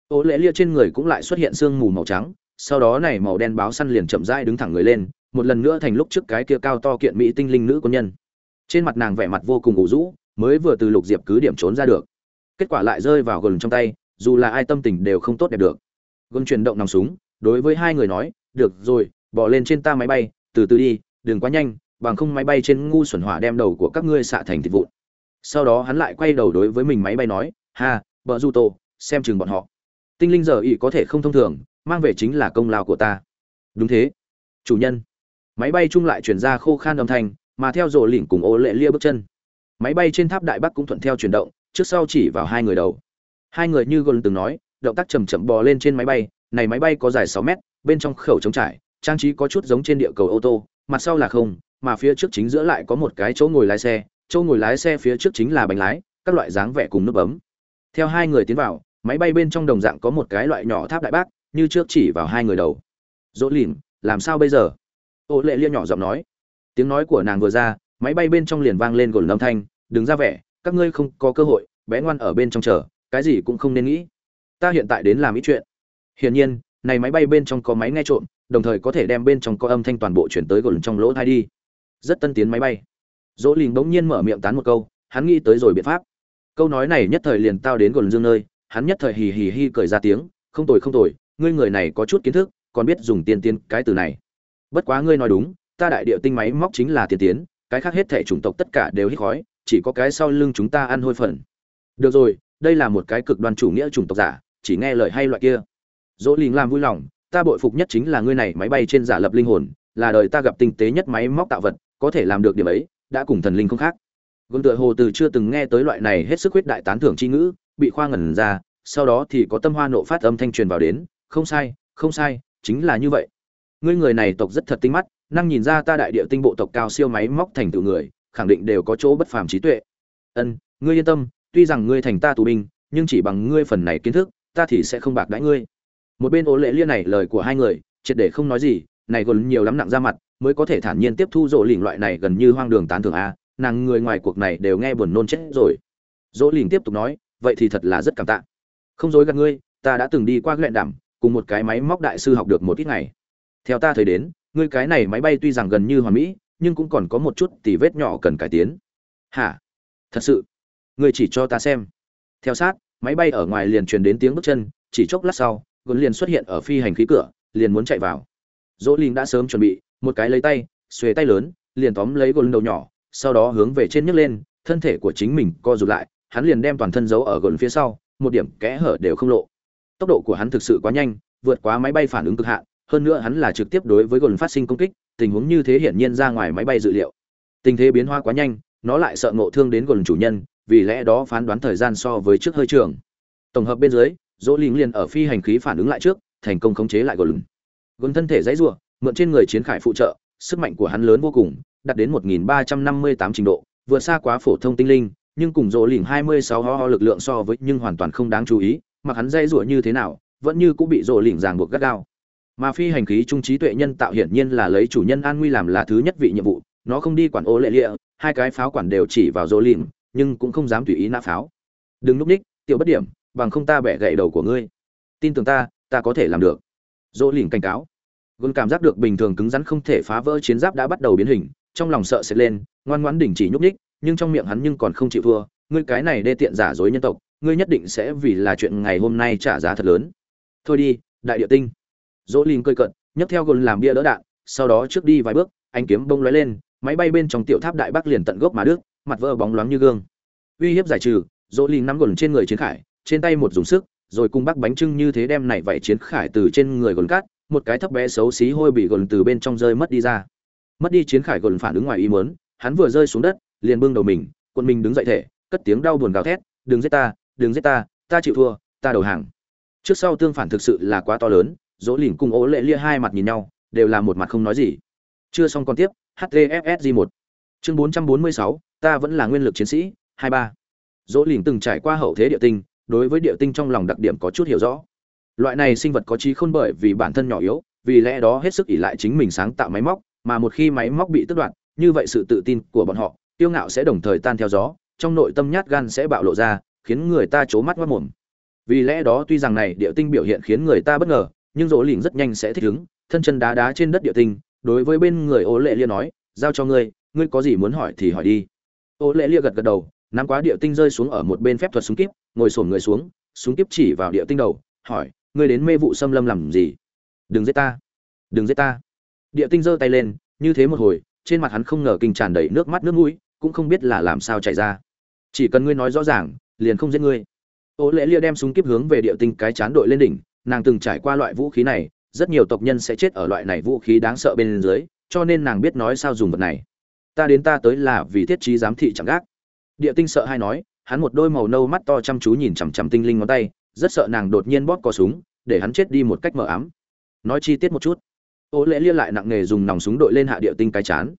Ô lễ lia trên người cũng lại xuất hiện sương mù màu trắng, sau đó này màu đen báo săn liền chậm rãi đứng thẳng người lên, một lần nữa thành lúc trước cái kia cao to kiện mỹ tinh linh nữ quân nhân. Trên mặt nàng vẻ mặt vô cùng ủ rũ, mới vừa từ lục diệp cứ điểm trốn ra được. Kết quả lại rơi vào gần trong tay, dù là ai tâm tình đều không tốt đẹp được. Gần chuyển động nòng súng, đối với hai người nói, được rồi, bỏ lên trên ta máy bay, từ từ đi, đừng quá nhanh, bằng không máy bay trên ngu xuẩn hỏa đem đầu của các ngươi xạ thành thịt vụn sau đó hắn lại quay đầu đối với mình máy bay nói, ha bờ du tô xem chừng bọn họ. Tinh linh giờ ý có thể không thông thường, mang về chính là công lao của ta. Đúng thế. Chủ nhân. Máy bay chung lại chuyển ra khô khan âm thanh, mà theo rộ lỉnh cùng ô lệ lia bước chân. Máy bay trên tháp đại bắc cũng thuận theo chuyển động, trước sau chỉ vào hai người đầu. Hai người như gôn từng nói, động tác chầm chậm bò lên trên máy bay, này máy bay có dài sáu mét, bên trong khẩu trống trải, trang trí có chút giống trên địa cầu ô tô, mặt sau là không, mà phía trước chính giữa lại có một cái chỗ ngồi lái xe chỗ ngồi lái xe phía trước chính là bánh lái, các loại dáng vẻ cùng nút bấm. Theo hai người tiến vào, máy bay bên trong đồng dạng có một cái loại nhỏ tháp đại bác, như trước chỉ vào hai người đầu. Dỗ lìn, làm sao bây giờ? Ô lệ lia nhỏ giọng nói. Tiếng nói của nàng vừa ra, máy bay bên trong liền vang lên gồn âm thanh đừng ra vẻ, các ngươi không có cơ hội, bé ngoan ở bên trong chờ, cái gì cũng không nên nghĩ. Ta hiện tại đến làm ít chuyện. Hiển nhiên, này máy bay bên trong có máy nghe trộm, đồng thời có thể đem bên trong có âm thanh toàn bộ chuyển tới gồn trong lỗ thai đi. Rất tân tiến máy bay dỗ lìn bỗng nhiên mở miệng tán một câu, hắn nghĩ tới rồi biện pháp. Câu nói này nhất thời liền tao đến gần dương nơi, hắn nhất thời hì hì hi cười ra tiếng, không tồi không tồi, ngươi người này có chút kiến thức, còn biết dùng tiên tiên cái từ này. Bất quá ngươi nói đúng, ta đại địa tinh máy móc chính là tiên tiến, cái khác hết thể chủng tộc tất cả đều hít khói, chỉ có cái sau lưng chúng ta ăn hôi phần. Được rồi, đây là một cái cực đoan chủ nghĩa chủng tộc giả, chỉ nghe lời hay loại kia. Dỗ lìn làm vui lòng, ta bội phục nhất chính là ngươi này máy bay trên giả lập linh hồn, là đời ta gặp tinh tế nhất máy móc tạo vật, có thể làm được điểm ấy đã cùng thần linh không khác. Gồm tựa hồ từ chưa từng nghe tới loại này hết sức huyết đại tán thưởng chi ngữ, bị khoa ngẩn ra, sau đó thì có tâm hoa nộ phát âm thanh truyền vào đến, không sai không sai, chính là như vậy. Ngươi người này tộc rất thật tinh mắt, năng nhìn ra ta đại địa tinh bộ tộc cao siêu máy móc thành tựu người, khẳng định đều có chỗ bất phàm trí tuệ. Ân, ngươi yên tâm, tuy rằng ngươi thành ta tù binh, nhưng chỉ bằng ngươi phần này kiến thức, ta thì sẽ không bạc đãi ngươi. Một bên ố lệ liên này lời của hai người, triệt để không nói gì, này còn nhiều lắm nặng ra mặt mới có thể thản nhiên tiếp thu rộ lỉnh loại này gần như hoang đường tán thưởng a, nàng người ngoài cuộc này đều nghe buồn nôn chết rồi. Dỗ lỉnh tiếp tục nói, vậy thì thật là rất cảm tạ. Không dối gạt ngươi, ta đã từng đi qua luyện đảm cùng một cái máy móc đại sư học được một ít ngày. Theo ta thấy đến, ngươi cái này máy bay tuy rằng gần như hoàn mỹ, nhưng cũng còn có một chút tỉ vết nhỏ cần cải tiến. Hả? Thật sự? Ngươi chỉ cho ta xem. Theo sát, máy bay ở ngoài liền truyền đến tiếng bước chân, chỉ chốc lát sau gồn liền xuất hiện ở phi hành khí cửa, liền muốn chạy vào. Dỗ linh đã sớm chuẩn bị một cái lấy tay, xuề tay lớn, liền tóm lấy gồn đầu nhỏ, sau đó hướng về trên nhấc lên, thân thể của chính mình co rụt lại, hắn liền đem toàn thân giấu ở gồn phía sau, một điểm kẽ hở đều không lộ. Tốc độ của hắn thực sự quá nhanh, vượt quá máy bay phản ứng cực hạn, hơn nữa hắn là trực tiếp đối với gồn phát sinh công kích, tình huống như thế hiển nhiên ra ngoài máy bay dự liệu. Tình thế biến hóa quá nhanh, nó lại sợ ngộ thương đến gồn chủ nhân, vì lẽ đó phán đoán thời gian so với trước hơi trường. Tổng hợp bên dưới dỗ lính liền ở phi hành khí phản ứng lại trước, thành công khống chế lại gồn gồn thân thể dãy rủa mượn trên người chiến khải phụ trợ, sức mạnh của hắn lớn vô cùng, đạt đến 1358 trình độ, vượt xa quá phổ thông tinh linh, nhưng cùng dỗ lỉnh 26 ho ho lực lượng so với nhưng hoàn toàn không đáng chú ý mà hắn dây rủa như thế nào, vẫn như cũng bị dỗ lỉnh ràng buộc gắt gao. Mà phi hành khí trung trí tuệ nhân tạo hiển nhiên là lấy chủ nhân an nguy làm là thứ nhất vị nhiệm vụ, nó không đi quản ô lệ lịa, hai cái pháo quản đều chỉ vào dỗ lỉnh, nhưng cũng không dám tùy ý nã pháo. Đừng lúc ních, tiểu bất điểm, bằng không ta bẻ gậy đầu của ngươi. Tin tưởng ta ta có thể làm được. Dỗ lỉnh cảnh cáo gôn cảm giác được bình thường cứng rắn không thể phá vỡ chiến giáp đã bắt đầu biến hình, trong lòng sợ sẽ lên, ngoan ngoãn đình chỉ nhúc ních nhưng trong miệng hắn nhưng còn không chịu thua. Ngươi cái này đê tiện giả dối nhân tộc, ngươi nhất định sẽ vì là chuyện ngày hôm nay trả giá thật lớn. Thôi đi, đại địa tinh. Dỗ linh cơi cận nhấc theo gôn làm bia đỡ đạn, sau đó trước đi vài bước, anh kiếm bông lóe lên, máy bay bên trong tiểu tháp đại bắc liền tận gốc mà đức mặt vỡ bóng loáng như gương. Uy hiếp giải trừ, dỗ linh nắm gồn trên người chiến khải, trên tay một dùng sức, rồi cùng bắc bánh trưng như thế đem này vảy chiến khải từ trên người gồn cát một cái thấp bé xấu xí hôi bị gồn từ bên trong rơi mất đi ra. Mất đi chiến khải gồn phản ứng ngoài ý muốn, hắn vừa rơi xuống đất, liền bưng đầu mình quân mình đứng dậy thể, cất tiếng đau buồn gào thét, đừng giết ta, đừng giết ta ta chịu thua, ta đầu hàng. Trước sau tương phản thực sự là quá to lớn, dỗ lìn cùng ố lệ lia hai mặt nhìn nhau, đều là một mặt không nói gì. Chưa xong còn tiếp htfsg một. Chương bốn trăm bốn mươi sáu, ta vẫn là nguyên lực chiến sĩ, hai ba. Dỗ lìn từng trải qua hậu thế địa tinh, đối với địa tinh trong lòng đặc điểm có chút hiểu rõ loại này sinh vật có trí khôn bởi vì bản thân nhỏ yếu, vì lẽ đó hết sức ỉ lại chính mình sáng tạo máy móc, mà một khi máy móc bị tước đoạt, như vậy sự tự tin của bọn họ tiêu ngạo sẽ đồng thời tan theo gió, trong nội tâm nhát gan sẽ bạo lộ ra, khiến người ta trố mắt mất mồm. Vì lẽ đó tuy rằng này địa tinh biểu hiện khiến người ta bất ngờ, nhưng rỗ lỉnh rất nhanh sẽ thích ứng, thân chân đá đá trên đất địa tinh, đối với bên người ô lệ lia nói, giao cho ngươi ngươi có gì muốn hỏi thì hỏi đi. Ô lệ lia gật gật đầu, nắm quá địa tinh rơi xuống ở một bên phép thuật súng kíp, ngồi sổn người xuống, súng kíp chỉ vào địa tinh đầu, hỏi ngươi đến mê vụ xâm lâm làm gì? Đừng giết ta. Đừng giết ta. Địa tinh giơ tay lên, như thế một hồi, trên mặt hắn không ngờ kinh tràn đầy nước mắt nước mũi, cũng không biết là làm sao chạy ra. Chỉ cần ngươi nói rõ ràng, liền không giết ngươi. Ô lễ lia đem súng kíp hướng về địa tinh cái chán đội lên đỉnh, nàng từng trải qua loại vũ khí này, rất nhiều tộc nhân sẽ chết ở loại này vũ khí đáng sợ bên dưới, cho nên nàng biết nói sao dùng vật này. Ta đến ta tới là vì thiết trí giám thị chẳng gác. Địa tinh sợ hay nói, hắn một đôi màu nâu mắt to chăm chú nhìn chằm chằm tinh linh ngón tay rất sợ nàng đột nhiên bóp có súng, để hắn chết đi một cách mờ ám. Nói chi tiết một chút. Ô lễ lia lại nặng nề dùng nòng súng đội lên hạ địa tinh cái chán.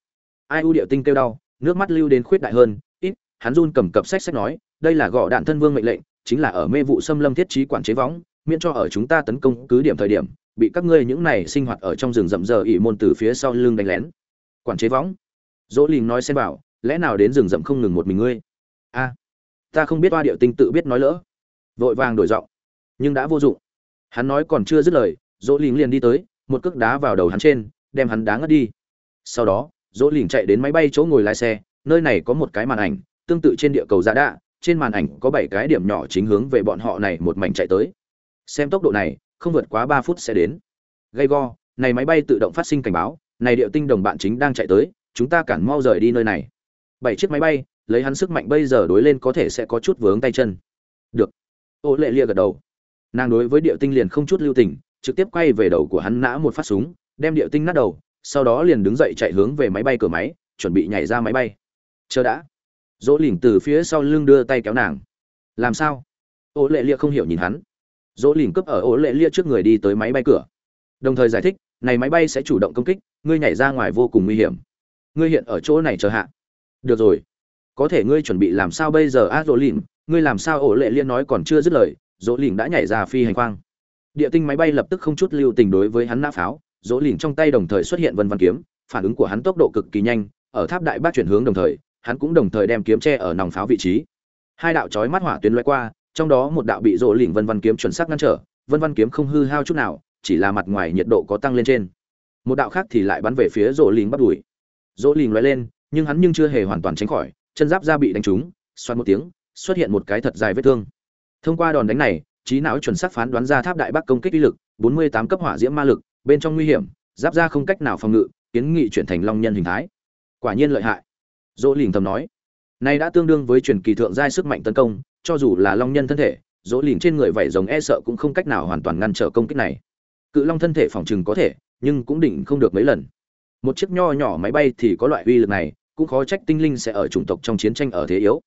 Ai u địa tinh kêu đau, nước mắt lưu đến khuyết đại hơn, ít, hắn run cầm cập sách sách nói, đây là gõ đạn thân vương mệnh lệnh, chính là ở mê vụ xâm lâm thiết trí quản chế võng, miễn cho ở chúng ta tấn công cứ điểm thời điểm, bị các ngươi những này sinh hoạt ở trong rừng rậm rờ ỉ môn từ phía sau lưng đánh lén. Quản chế võng. Dỗ lình nói xem bảo, lẽ nào đến rừng rậm không ngừng một mình ngươi? A, ta không biết oa điệu tinh tự biết nói lỡ vội vàng đổi giọng. Nhưng đã vô dụng. Hắn nói còn chưa dứt lời, dỗ lình liền đi tới, một cước đá vào đầu hắn trên, đem hắn đá ngất đi. Sau đó, dỗ lình chạy đến máy bay chỗ ngồi lái xe, nơi này có một cái màn ảnh, tương tự trên địa cầu giả đạ, trên màn ảnh có bảy cái điểm nhỏ chính hướng về bọn họ này một mảnh chạy tới. Xem tốc độ này, không vượt quá ba phút sẽ đến. Gay go, này máy bay tự động phát sinh cảnh báo, này điệu tinh đồng bạn chính đang chạy tới, chúng ta cản mau rời đi nơi này. Bảy chiếc máy bay, lấy hắn sức mạnh bây giờ đối lên có thể sẽ có chút vướng tay chân. Được ô lệ lia gật đầu. Nàng đối với điệu tinh liền không chút lưu tình, trực tiếp quay về đầu của hắn nã một phát súng, đem điệu tinh nát đầu, sau đó liền đứng dậy chạy hướng về máy bay cửa máy, chuẩn bị nhảy ra máy bay. Chờ đã. Dỗ lỉnh từ phía sau lưng đưa tay kéo nàng. Làm sao? Ô lệ lia không hiểu nhìn hắn. Dỗ lỉnh cướp ở ô lệ lia trước người đi tới máy bay cửa. Đồng thời giải thích, này máy bay sẽ chủ động công kích, ngươi nhảy ra ngoài vô cùng nguy hiểm. Ngươi hiện ở chỗ này chờ hạ. Được rồi. Có thể ngươi chuẩn bị làm sao bây giờ a dỗ lỉnh? Ngươi làm sao ổ lệ liên nói còn chưa dứt lời, dỗ lỉnh đã nhảy ra phi hành khoang. Địa tinh máy bay lập tức không chút lưu tình đối với hắn nã pháo. Dỗ lỉnh trong tay đồng thời xuất hiện vân văn kiếm, phản ứng của hắn tốc độ cực kỳ nhanh, ở tháp đại bác chuyển hướng đồng thời, hắn cũng đồng thời đem kiếm tre ở nòng pháo vị trí. Hai đạo chói mắt hỏa tuyến lóe qua, trong đó một đạo bị Dỗ lỉnh vân văn kiếm chuẩn xác ngăn trở, vân văn kiếm không hư hao chút nào, chỉ là mặt ngoài nhiệt độ có tăng lên trên. Một đạo khác thì lại bắn về phía rỗ lỉnh bắt đuổi. Rỗ lỉnh lóe lên, nhưng hắn nhưng chưa hề hoàn toàn tránh khỏi, chân giáp da bị đánh trúng xoát một tiếng xuất hiện một cái thật dài vết thương. Thông qua đòn đánh này, trí não chuẩn xác phán đoán ra tháp đại bắc công kích uy lực 48 cấp hỏa diễm ma lực, bên trong nguy hiểm, giáp ra không cách nào phòng ngự, kiến nghị chuyển thành long nhân hình thái. Quả nhiên lợi hại. Dỗ lỉnh thầm nói, này đã tương đương với truyền kỳ thượng giai sức mạnh tấn công, cho dù là long nhân thân thể, dỗ lỉnh trên người vảy rồng e sợ cũng không cách nào hoàn toàn ngăn trở công kích này. Cự long thân thể phòng trừng có thể, nhưng cũng định không được mấy lần. Một chiếc nho nhỏ máy bay thì có loại uy lực này, cũng khó trách tinh linh sẽ ở chủng tộc trong chiến tranh ở thế yếu.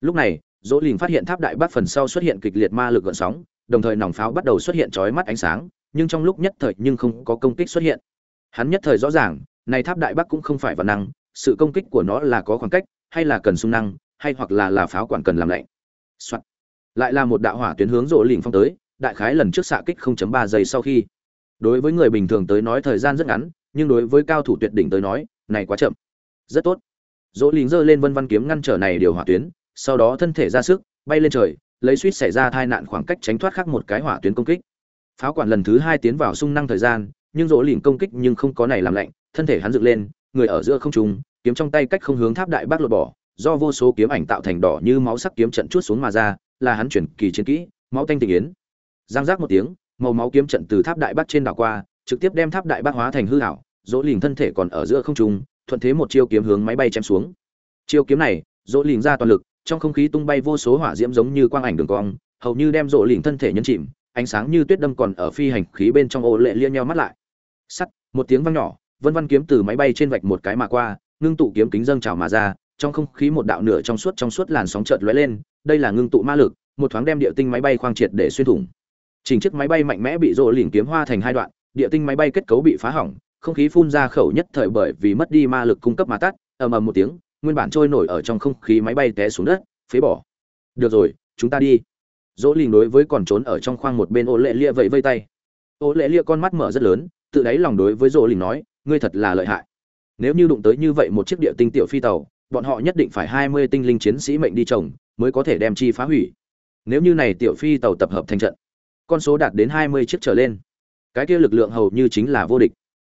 Lúc này dỗ lìn phát hiện tháp đại bắc phần sau xuất hiện kịch liệt ma lực gợn sóng, đồng thời nòng pháo bắt đầu xuất hiện chói mắt ánh sáng, nhưng trong lúc nhất thời nhưng không có công kích xuất hiện. Hắn nhất thời rõ ràng, này tháp đại bắc cũng không phải văn năng, sự công kích của nó là có khoảng cách, hay là cần sung năng, hay hoặc là là pháo quản cần làm lạnh. Soạn. lại là một đạo hỏa tuyến hướng rộ lỉnh phong tới, đại khái lần trước xạ kích 0.3 giây sau khi. Đối với người bình thường tới nói thời gian rất ngắn, nhưng đối với cao thủ tuyệt đỉnh tới nói, này quá chậm. Rất tốt. Dỗ lính giơ lên vân văn kiếm ngăn trở này điều hỏa tuyến sau đó thân thể ra sức, bay lên trời, lấy suýt xảy ra tai nạn khoảng cách tránh thoát khác một cái hỏa tuyến công kích. Pháo quản lần thứ hai tiến vào sung năng thời gian, nhưng rỗ lìn công kích nhưng không có này làm lạnh, thân thể hắn dựng lên, người ở giữa không trung, kiếm trong tay cách không hướng tháp đại bác lột bỏ, do vô số kiếm ảnh tạo thành đỏ như máu sắc kiếm trận chuốt xuống mà ra, là hắn chuyển kỳ chiến kỹ, máu tanh tình yến. Giang giác một tiếng, màu máu kiếm trận từ tháp đại bác trên đảo qua, trực tiếp đem tháp đại bác hóa thành hư hảo dỗ lìn thân thể còn ở giữa không trung, thuận thế một chiêu kiếm hướng máy bay chém xuống. Chiêu kiếm này dỗ lìn ra toàn lực trong không khí tung bay vô số hỏa diễm giống như quang ảnh đường cong, hầu như đem rộ lỉnh thân thể nhân chìm, ánh sáng như tuyết đâm còn ở phi hành khí bên trong ô lệ lia nhau mắt lại. Sắt, một tiếng vang nhỏ, vân văn kiếm từ máy bay trên vạch một cái mà qua, ngưng tụ kiếm kính dâng trào mà ra, trong không khí một đạo nửa trong suốt trong suốt làn sóng chợt lóe lên, đây là ngưng tụ ma lực, một thoáng đem địa tinh máy bay khoang triệt để xuyên thủng. Chỉnh chiếc máy bay mạnh mẽ bị rộ lỉnh kiếm hoa thành hai đoạn, địa tinh máy bay kết cấu bị phá hỏng, không khí phun ra khẩu nhất thời bởi vì mất đi ma lực cung cấp mà tắt, ầm ầm một tiếng nguyên bản trôi nổi ở trong không khí máy bay té xuống đất, phế bỏ. Được rồi, chúng ta đi. Dỗ lìn đối với còn trốn ở trong khoang một bên ô lệ lia vẫy vây tay. Ô lệ lia con mắt mở rất lớn, tự đáy lòng đối với dỗ lìn nói, ngươi thật là lợi hại. Nếu như đụng tới như vậy một chiếc địa tinh tiểu phi tàu, bọn họ nhất định phải hai mươi tinh linh chiến sĩ mệnh đi trồng, mới có thể đem chi phá hủy. Nếu như này tiểu phi tàu tập hợp thành trận, con số đạt đến hai mươi chiếc trở lên. Cái kia lực lượng hầu như chính là vô địch.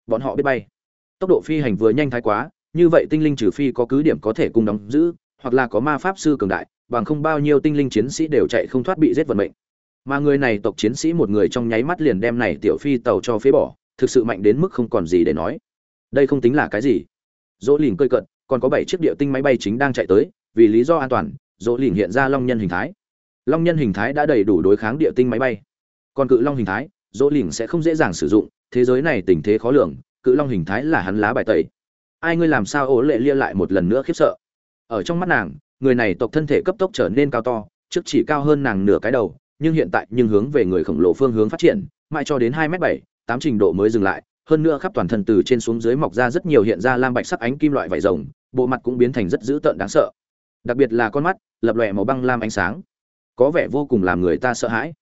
Bọn họ biết bay. Tốc độ phi hành vừa nhanh thái quá như vậy tinh linh trừ phi có cứ điểm có thể cung đóng giữ, hoặc là có ma pháp sư cường đại, bằng không bao nhiêu tinh linh chiến sĩ đều chạy không thoát bị giết vận mệnh. Mà người này tộc chiến sĩ một người trong nháy mắt liền đem này tiểu phi tàu cho phế bỏ, thực sự mạnh đến mức không còn gì để nói. Đây không tính là cái gì. Dỗ lìn cơi cận còn có bảy chiếc địa tinh máy bay chính đang chạy tới, vì lý do an toàn, dỗ lìn hiện ra long nhân hình thái. Long nhân hình thái đã đầy đủ đối kháng địa tinh máy bay. Còn cự long hình thái, dỗ lìn sẽ không dễ dàng sử dụng, thế giới này tình thế khó lường, cự long hình thái là hắn lá bài tẩy ai ngươi làm sao ố lệ lia lại một lần nữa khiếp sợ? Ở trong mắt nàng, người này tộc thân thể cấp tốc trở nên cao to, trước chỉ cao hơn nàng nửa cái đầu, nhưng hiện tại nhưng hướng về người khổng lồ phương hướng phát triển, mãi cho đến hai m bảy, tám trình độ mới dừng lại. Hơn nữa khắp toàn thân từ trên xuống dưới mọc ra rất nhiều hiện ra lam bạch sắc ánh kim loại vải rồng, bộ mặt cũng biến thành rất dữ tợn đáng sợ. Đặc biệt là con mắt, lập lòe màu băng lam ánh sáng. Có vẻ vô cùng làm người ta sợ hãi.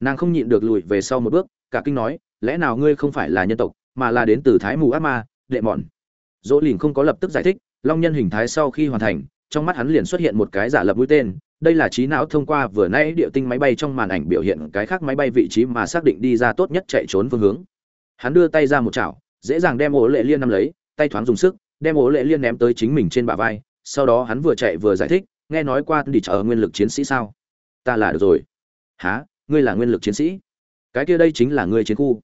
Nàng không nhịn được lùi về sau một bước, cả kinh nói, lẽ nào ngươi không phải là nhân tộc, mà là đến từ thái mù ác ma, đệ mòn dỗ lìn không có lập tức giải thích, long nhân hình thái sau khi hoàn thành, trong mắt hắn liền xuất hiện một cái giả lập mũi tên, đây là trí não thông qua vừa nãy địa tinh máy bay trong màn ảnh biểu hiện cái khác máy bay vị trí mà xác định đi ra tốt nhất chạy trốn phương hướng. Hắn đưa tay ra một chảo, dễ dàng đem ố lệ liên nắm lấy, tay thoáng dùng sức, đem ố lệ liên ném tới chính mình trên bả vai, sau đó hắn vừa chạy vừa giải thích, nghe nói qua đi chờ nguyên lực chiến sĩ sao? Ta là được rồi. Há ngươi là nguyên lực chiến sĩ? Cái kia đây chính là ngươi chiến khu.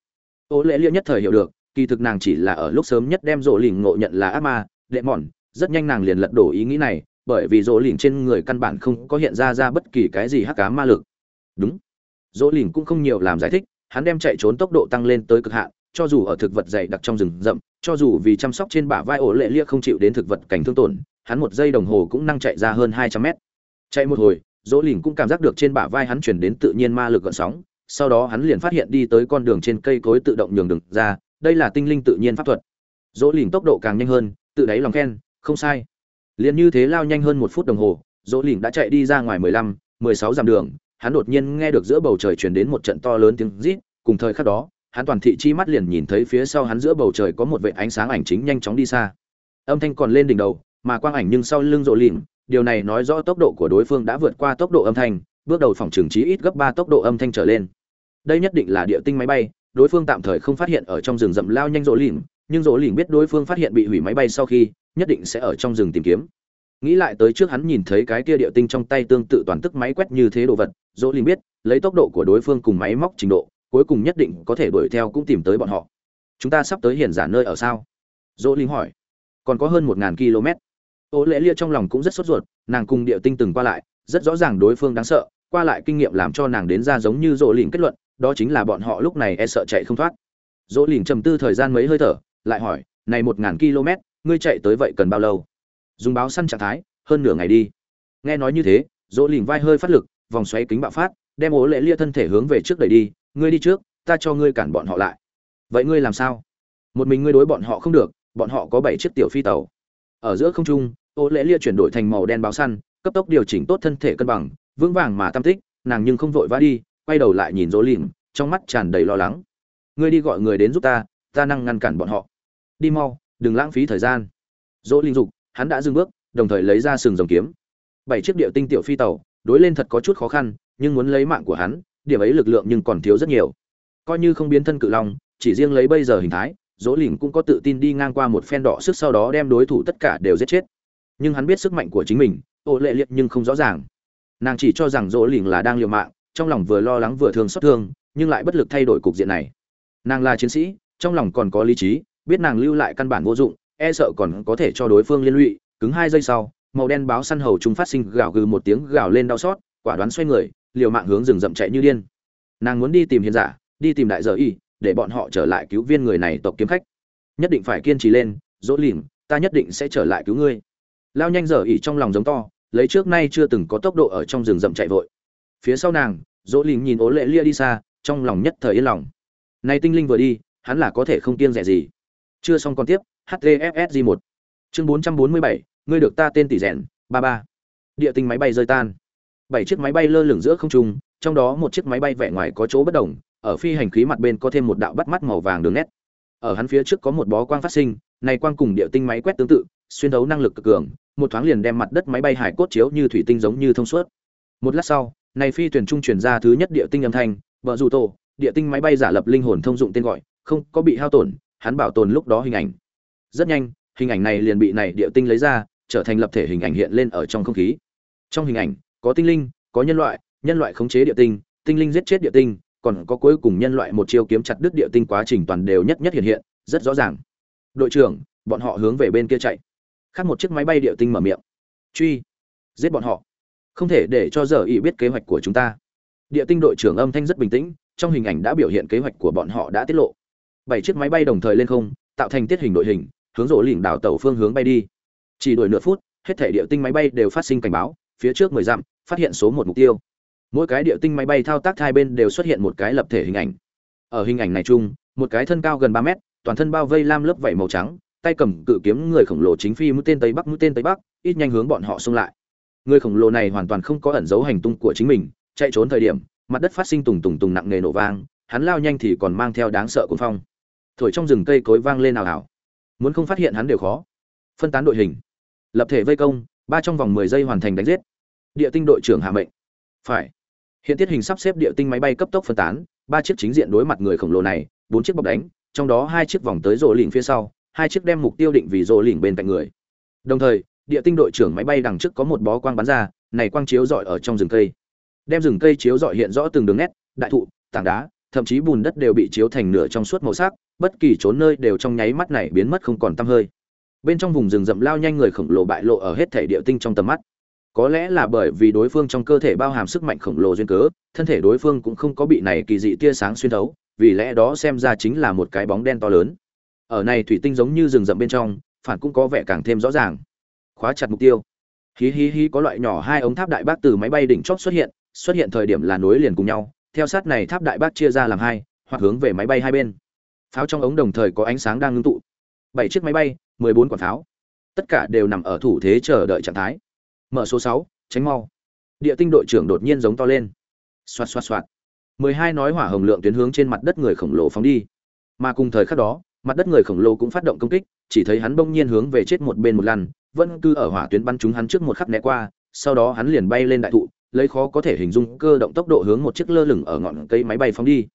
Ố lệ liên nhất thời hiểu được kỳ thực nàng chỉ là ở lúc sớm nhất đem Rỗ lỉnh ngộ nhận là ác ma, đệ mòn rất nhanh nàng liền lật đổ ý nghĩ này, bởi vì Rỗ lỉnh trên người căn bản không có hiện ra ra bất kỳ cái gì hắc cá ma lực. Đúng. Rỗ lỉnh cũng không nhiều làm giải thích, hắn đem chạy trốn tốc độ tăng lên tới cực hạn, cho dù ở thực vật dày đặc trong rừng rậm, cho dù vì chăm sóc trên bả vai ổ lệ lia không chịu đến thực vật cảnh thương tổn, hắn một giây đồng hồ cũng năng chạy ra hơn hai trăm mét. Chạy một hồi dỗ lìn cũng cảm giác được trên bả vai hắn chuyển đến tự nhiên ma lực gợn sóng, sau đó hắn liền phát hiện đi tới con đường trên cây cối tự động nhường đường ra đây là tinh linh tự nhiên pháp thuật. Dỗ lìn tốc độ càng nhanh hơn, tự đáy lòng khen, không sai. Liền như thế lao nhanh hơn một phút đồng hồ, dỗ lìn đã chạy đi ra ngoài mười lăm, mười sáu dặm đường, hắn đột nhiên nghe được giữa bầu trời chuyển đến một trận to lớn tiếng rít, cùng thời khắc đó, hắn toàn thị chi mắt liền nhìn thấy phía sau hắn giữa bầu trời có một vệ ánh sáng ảnh chính nhanh chóng đi xa. Âm thanh còn lên đỉnh đầu, mà quang ảnh nhưng sau lưng rộ lìm điều này nói rõ tốc độ của đối phương đã vượt qua tốc độ âm thanh, bước đầu phòng trường trí ít gấp ba tốc độ âm thanh trở lên. Đây nhất định là địa tinh máy bay đối phương tạm thời không phát hiện ở trong rừng rậm lao nhanh rỗ lìn nhưng rỗ lìn biết đối phương phát hiện bị hủy máy bay sau khi, nhất định sẽ ở trong rừng tìm kiếm. Nghĩ lại tới trước hắn nhìn thấy cái kia địa tinh trong tay tương tự toàn tức máy quét như thế đồ vật dỗ lìm biết, lấy tốc độ của đối phương cùng máy móc trình độ, cuối cùng nhất định có thể đuổi theo cũng tìm tới bọn họ. Chúng ta sắp tới hiển giả nơi ở sao? Dỗ lìm hỏi. Còn có hơn một ngàn km. Ô lễ lia trong lòng cũng rất sốt ruột, nàng cùng địa tinh từng qua lại, rất rõ ràng đối phương đáng sợ, qua lại kinh nghiệm làm cho nàng đến ra giống như dỗ lìm kết luận đó chính là bọn họ lúc này e sợ chạy không thoát. Dỗ lìn trầm tư thời gian mấy hơi thở, lại hỏi, này một ngàn km, ngươi chạy tới vậy cần bao lâu? Dùng báo săn trạng thái, hơn nửa ngày đi. Nghe nói như thế, dỗ lìn vai hơi phát lực, vòng xoáy kính bạo phát, đem ố lệ lia thân thể hướng về trước đẩy đi, ngươi đi trước, ta cho ngươi cản bọn họ lại. Vậy ngươi làm sao? Một mình ngươi đối bọn họ không được, bọn họ có bảy chiếc tiểu phi tàu. Ở giữa không trung ô lễ lia chuyển đổi thành màu đen báo săn, cấp tốc điều chỉnh tốt thân thể cân bằng, vững vàng mà tam tích, nàng nhưng không vội vã đi quay đầu lại nhìn dỗ lìn trong mắt tràn đầy lo lắng. Ngươi đi gọi người đến giúp ta ta năng ngăn cản bọn họ. Đi mau, đừng lãng phí thời gian. Dỗ linh dục, hắn đã dừng bước, đồng thời lấy ra sừng rồng kiếm. Bảy chiếc điệu tinh tiểu phi tàu, đối lên thật có chút khó khăn, nhưng muốn lấy mạng của hắn, điểm ấy lực lượng nhưng còn thiếu rất nhiều. Coi như không biến thân cự long, chỉ riêng lấy bây giờ hình thái, dỗ lìn cũng có tự tin đi ngang qua một phen đỏ sức sau đó đem đối thủ tất cả đều giết chết. Nhưng hắn biết sức mạnh của chính mình, ô lệ liệt nhưng không rõ ràng. Nàng chỉ cho rằng dỗ lìn là đang liều mạng trong lòng vừa lo lắng vừa thương xót thương, nhưng lại bất lực thay đổi cục diện này. Nàng là chiến sĩ, trong lòng còn có lý trí, biết nàng lưu lại căn bản vô dụng e sợ còn có thể cho đối phương liên lụy. Cứng hai giây sau, màu đen báo săn hầu chúng phát sinh gào gừ một tiếng gào lên đau xót, quả đoán xoay người, liều mạng hướng rừng rậm chạy như điên. Nàng muốn đi tìm hiền giả, đi tìm đại giờ y, để bọn họ trở lại cứu viên người này tộc kiếm khách. Nhất định phải kiên trì lên, dỗ lìm ta nhất định sẽ trở lại cứu ngươi. Lao nhanh giờ ỉ trong lòng giống to, lấy trước nay chưa từng có tốc độ ở trong rừng rậm chạy vội phía sau nàng, dỗ lìm nhìn ố lệ lia đi xa, trong lòng nhất thời yên lòng. Nay tinh linh vừa đi, hắn là có thể không kiêng rẻ gì. Chưa xong còn tiếp htfsg một. Chương bốn trăm bốn mươi bảy, ngươi được ta tên tỷ rèn, ba ba. Địa tinh máy bay rơi tan. Bảy chiếc máy bay lơ lửng giữa không trung, trong đó một chiếc máy bay vẻ ngoài có chỗ bất đồng, ở phi hành khí mặt bên có thêm một đạo bắt mắt màu vàng đường nét. Ở hắn phía trước có một bó quang phát sinh, này quang cùng địa tinh máy quét tương tự, xuyên thấu năng lực cực cường, một thoáng liền đem mặt đất máy bay hải cốt chiếu như thủy tinh giống như thông suốt. Một lát sau này phi thuyền trung truyền ra thứ nhất địa tinh âm thanh vợ dù tổ, địa tinh máy bay giả lập linh hồn thông dụng tên gọi, không có bị hao tổn, hắn bảo tồn lúc đó hình ảnh. Rất nhanh, hình ảnh này liền bị này địa tinh lấy ra, trở thành lập thể hình ảnh hiện lên ở trong không khí. Trong hình ảnh, có tinh linh, có nhân loại nhân loại khống chế địa tinh tinh linh giết chết địa tinh, còn có cuối cùng nhân loại một chiêu kiếm chặt đứt địa tinh quá trình toàn đều nhất nhất hiện hiện, rất rõ ràng. Đội trưởng, bọn họ hướng về bên kia chạy. Khác một chiếc máy bay địa tinh mở miệng. Truy, giết bọn họ không thể để cho giờ ý biết kế hoạch của chúng ta. Địa tinh đội trưởng âm thanh rất bình tĩnh, trong hình ảnh đã biểu hiện kế hoạch của bọn họ đã tiết lộ. Bảy chiếc máy bay đồng thời lên không, tạo thành tiết hình đội hình, hướng rộ lỉnh đảo tàu phương hướng bay đi. Chỉ đuổi nửa phút, hết thể địa tinh máy bay đều phát sinh cảnh báo, phía trước mười dặm, phát hiện số một mục tiêu. Mỗi cái địa tinh máy bay thao tác hai bên đều xuất hiện một cái lập thể hình ảnh. Ở hình ảnh này chung, một cái thân cao gần ba mét, toàn thân bao vây lam lớp vảy màu trắng, tay cầm cự kiếm người khổng lồ chính phi mũi tên tây bắc mũi tên tây bắc, ít nhanh hướng bọn họ xông lại người khổng lồ này hoàn toàn không có ẩn dấu hành tung của chính mình, chạy trốn thời điểm, mặt đất phát sinh tùng tùng tùng nặng nề nổ vang, hắn lao nhanh thì còn mang theo đáng sợ cuồng phong. Thổi trong rừng cây cối vang lên nào ảo muốn không phát hiện hắn đều khó. Phân tán đội hình. Lập thể vây công, ba trong vòng mười giây hoàn thành đánh giết. Địa tinh đội trưởng hạ mệnh. Phải. Hiện tiết hình sắp xếp địa tinh máy bay cấp tốc phân tán, ba chiếc chính diện đối mặt người khổng lồ này, bốn chiếc bọc đánh, trong đó hai chiếc vòng tới rổ lỉnh phía sau, hai chiếc đem mục tiêu định vì rổ lỉnh bên cạnh người. Đồng thời địa tinh đội trưởng máy bay đằng trước có một bó quang bắn ra, này quang chiếu rọi ở trong rừng cây. Đem rừng cây chiếu rọi hiện rõ từng đường nét, đại thụ, tảng đá, thậm chí bùn đất đều bị chiếu thành nửa trong suốt màu sắc, bất kỳ trốn nơi đều trong nháy mắt này biến mất không còn tăm hơi. Bên trong vùng rừng rậm lao nhanh người khổng lồ bại lộ ở hết thể địa tinh trong tầm mắt. Có lẽ là bởi vì đối phương trong cơ thể bao hàm sức mạnh khổng lồ duyên cớ, thân thể đối phương cũng không có bị này kỳ dị tia sáng xuyên thấu, vì lẽ đó xem ra chính là một cái bóng đen to lớn. Ở này thủy tinh giống như rừng rậm bên trong, phản cũng có vẻ càng thêm rõ ràng khóa chặt mục tiêu. Hí hí hí, có loại nhỏ hai ống tháp đại bác từ máy bay đỉnh chót xuất hiện xuất hiện thời điểm là nối liền cùng nhau, theo sát này tháp đại bác chia ra làm hai, hoặc hướng về máy bay hai bên. Pháo trong ống đồng thời có ánh sáng đang ngưng tụ. Bảy chiếc máy bay, mười bốn quả pháo. Tất cả đều nằm ở thủ thế chờ đợi trạng thái. Mở số sáu, tránh mau. Địa tinh đội trưởng đột nhiên giống to lên. Xoạt xoạt xoạt. Mười hai nói hỏa hồng lượng tuyến hướng trên mặt đất người khổng lồ phóng đi. Mà cùng thời khắc đó mặt đất người khổng lồ cũng phát động công kích, chỉ thấy hắn bỗng nhiên hướng về chết một bên một lần vẫn cứ ở hỏa tuyến bắn chúng hắn trước một khắc né qua, sau đó hắn liền bay lên đại thụ, lấy khó có thể hình dung cơ động tốc độ hướng một chiếc lơ lửng ở ngọn cây máy bay phóng đi.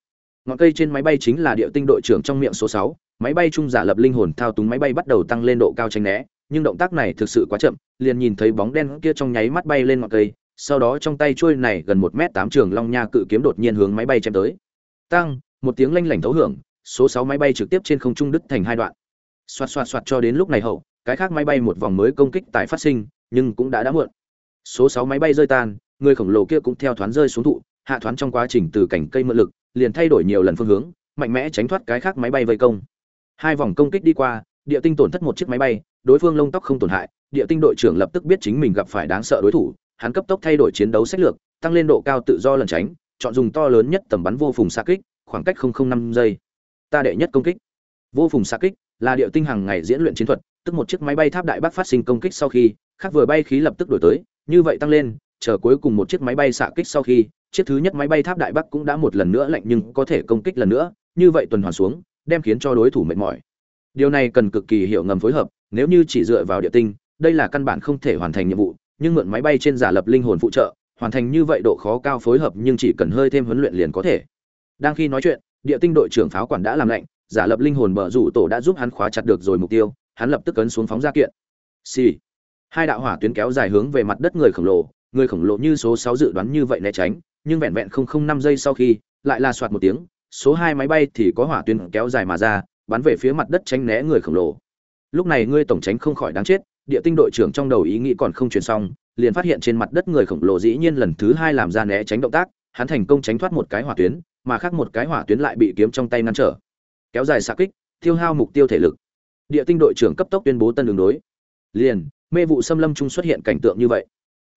Ngọn cây trên máy bay chính là địa tinh đội trưởng trong miệng số sáu, máy bay trung giả lập linh hồn thao túng máy bay bắt đầu tăng lên độ cao tranh né, nhưng động tác này thực sự quá chậm, liền nhìn thấy bóng đen kia trong nháy mắt bay lên ngọn cây, sau đó trong tay chuôi này gần một m tám trường long nha cự kiếm đột nhiên hướng máy bay chém tới. Tăng một tiếng lanh lảnh thấu hưởng số sáu máy bay trực tiếp trên không trung đứt thành hai đoạn. Xoạt xoạt xoạt cho đến lúc này hậu, cái khác máy bay một vòng mới công kích tại phát sinh, nhưng cũng đã đã muộn. Số sáu máy bay rơi tan, người khổng lồ kia cũng theo thoáng rơi xuống thụ, hạ thoáng trong quá trình từ cảnh cây mượn lực, liền thay đổi nhiều lần phương hướng, mạnh mẽ tránh thoát cái khác máy bay vây công. Hai vòng công kích đi qua, địa tinh tổn thất một chiếc máy bay, đối phương lông tóc không tổn hại, địa tinh đội trưởng lập tức biết chính mình gặp phải đáng sợ đối thủ, hắn cấp tốc thay đổi chiến đấu sách lược, tăng lên độ cao tự do lần tránh, chọn dùng to lớn nhất tầm bắn vô phùng xa kích, khoảng cách 005 giây ta đệ nhất công kích. Vô phùng xạ kích, là địa tinh hàng ngày diễn luyện chiến thuật, tức một chiếc máy bay tháp đại bác phát sinh công kích sau khi, khác vừa bay khí lập tức đổi tới, như vậy tăng lên, chờ cuối cùng một chiếc máy bay xạ kích sau khi, chiếc thứ nhất máy bay tháp đại bắc cũng đã một lần nữa lạnh nhưng có thể công kích lần nữa, như vậy tuần hoàn xuống, đem khiến cho đối thủ mệt mỏi. Điều này cần cực kỳ hiểu ngầm phối hợp, nếu như chỉ dựa vào địa tinh, đây là căn bản không thể hoàn thành nhiệm vụ, nhưng mượn máy bay trên giả lập linh hồn phụ trợ, hoàn thành như vậy độ khó cao phối hợp nhưng chỉ cần hơi thêm huấn luyện liền có thể. Đang khi nói chuyện địa tinh đội trưởng pháo quản đã làm lạnh, giả lập linh hồn bờ rủ tổ đã giúp hắn khóa chặt được rồi mục tiêu, hắn lập tức cấn xuống phóng ra kiện xì、sì. hai đạo hỏa tuyến kéo dài hướng về mặt đất người khổng lồ, người khổng lồ như số sáu dự đoán như vậy né tránh, nhưng vẹn vẹn không không năm giây sau khi, lại là soạt một tiếng, số hai máy bay thì có hỏa tuyến kéo dài mà ra, bắn về phía mặt đất tránh né người khổng lồ lúc này ngươi tổng tránh không khỏi đáng chết, địa tinh đội trưởng trong đầu ý nghĩ còn không truyền xong, liền phát hiện trên mặt đất người khổng lồ dĩ nhiên lần thứ hai làm ra né tránh động tác, hắn thành công tránh thoát một cái hỏa tuyến mà khác một cái hỏa tuyến lại bị kiếm trong tay ngăn trở. Kéo dài xạ kích, tiêu hao mục tiêu thể lực. Địa tinh đội trưởng cấp tốc tuyên bố tân đường đối. Liền, mê vụ xâm lâm trung xuất hiện cảnh tượng như vậy.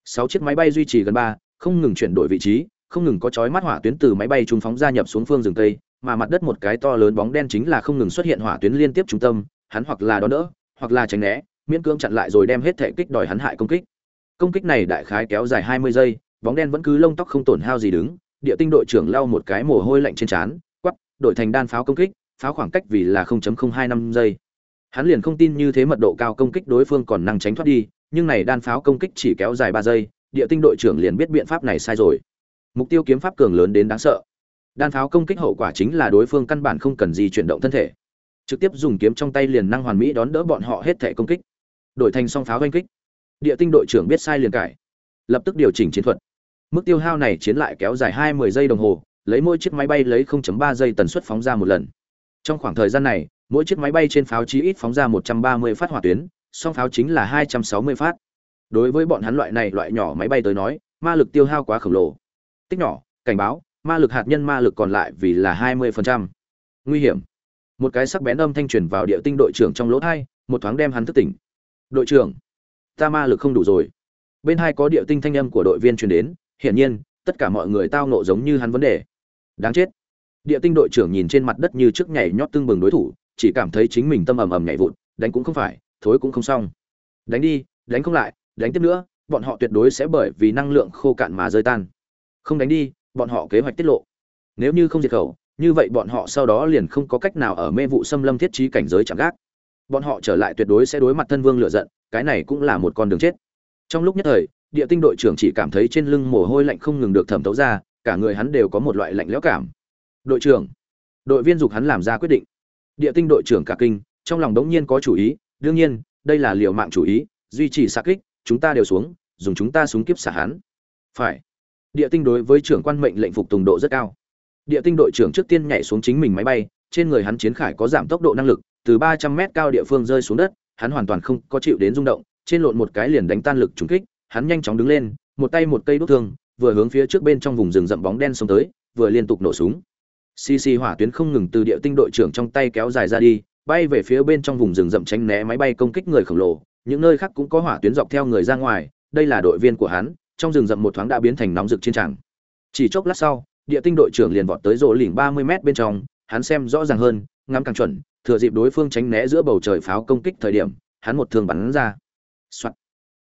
Sáu chiếc máy bay duy trì gần ba, không ngừng chuyển đổi vị trí, không ngừng có chói mắt hỏa tuyến từ máy bay trung phóng ra nhập xuống phương rừng tây, mà mặt đất một cái to lớn bóng đen chính là không ngừng xuất hiện hỏa tuyến liên tiếp trung tâm, hắn hoặc là đón đỡ, hoặc là tránh né, miễn cưỡng chặn lại rồi đem hết thể kích đòi hắn hại công kích. Công kích này đại khái kéo dài hai mươi giây, bóng đen vẫn cứ lông tóc không tổn hao gì đứng địa tinh đội trưởng lau một cái mồ hôi lạnh trên trán quắp đổi thành đan pháo công kích, pháo khoảng cách vì là 0.025 giây. Hắn liền không tin như thế mật độ cao công kích đối phương còn năng tránh thoát đi, nhưng này đan pháo công kích chỉ kéo dài ba giây, địa tinh đội trưởng liền biết biện pháp này sai rồi. Mục tiêu kiếm pháp cường lớn đến đáng sợ. Đan pháo công kích hậu quả chính là đối phương căn bản không cần gì chuyển động thân thể. Trực tiếp dùng kiếm trong tay liền năng hoàn mỹ đón đỡ bọn họ hết thể công kích. Đổi thành song pháo oanh kích. Địa tinh đội trưởng biết sai liền cải. Lập tức điều chỉnh chiến thuật mức tiêu hao này chiến lại kéo dài hai mươi giây đồng hồ lấy mỗi chiếc máy bay lấy 0.3 giây tần suất phóng ra một lần. Trong khoảng thời gian này mỗi chiếc máy bay trên pháo chí ít phóng ra 130 phát hỏa tuyến song pháo chính là 260 phát. Đối với bọn hắn loại này loại nhỏ máy bay tới nói ma lực tiêu hao quá khổng lồ. Tích nhỏ cảnh báo ma lực hạt nhân ma lực còn lại vì là 20%. nguy hiểm. Một cái sắc bén âm thanh truyền vào địa tinh đội trưởng trong lỗ tai, một thoáng đem hắn thức tỉnh. Đội trưởng ta ma lực không đủ rồi. Bên hai có địa tinh thanh âm của đội viên truyền đến hiển nhiên, tất cả mọi người tao nộ giống như hắn vấn đề. Đáng chết. Địa tinh đội trưởng nhìn trên mặt đất như trước nhảy nhót tương bừng đối thủ, chỉ cảm thấy chính mình tâm ầm ầm nhảy vụt, đánh cũng không phải, thối cũng không xong. Đánh đi, đánh không lại, đánh tiếp nữa, bọn họ tuyệt đối sẽ bởi vì năng lượng khô cạn mà rơi tan. Không đánh đi, bọn họ kế hoạch tiết lộ. Nếu như không diệt khẩu, như vậy bọn họ sau đó liền không có cách nào ở mê vụ xâm lâm thiết trí cảnh giới chẳng gác. Bọn họ trở lại tuyệt đối sẽ đối mặt thân vương lựa giận, cái này cũng là một con đường chết. Trong lúc nhất thời địa tinh đội trưởng chỉ cảm thấy trên lưng mồ hôi lạnh không ngừng được thẩm thấu ra, cả người hắn đều có một loại lạnh lẽo cảm. Đội trưởng, đội viên dục hắn làm ra quyết định. Địa tinh đội trưởng cả kinh, trong lòng đống nhiên có chủ ý, đương nhiên, đây là liều mạng chủ ý, duy trì xa kích, chúng ta đều xuống, dùng chúng ta súng kiếp xả hắn. Phải. Địa tinh đối với trưởng quan mệnh lệnh phục tùng độ rất cao. Địa tinh đội trưởng trước tiên nhảy xuống chính mình máy bay, trên người hắn chiến khải có giảm tốc độ năng lực, từ ba trăm mét cao địa phương rơi xuống đất, hắn hoàn toàn không có chịu đến rung động, trên lộn một cái liền đánh tan lực trúng kích hắn nhanh chóng đứng lên, một tay một cây đốt thương, vừa hướng phía trước bên trong vùng rừng rậm bóng đen xông tới, vừa liên tục nổ súng. Xì xì hỏa tuyến không ngừng từ địa tinh đội trưởng trong tay kéo dài ra đi, bay về phía bên trong vùng rừng rậm tránh né máy bay công kích người khổng lồ. Những nơi khác cũng có hỏa tuyến dọc theo người ra ngoài, đây là đội viên của hắn, trong rừng rậm một thoáng đã biến thành nóng rực chiến tràng chỉ chốc lát sau, địa tinh đội trưởng liền vọt tới rộ lỉnh ba mươi m bên trong, hắn xem rõ ràng hơn, ngắm càng chuẩn, thừa dịp đối phương tránh né giữa bầu trời pháo công kích thời điểm, hắn một thương bắn ra、Soạn.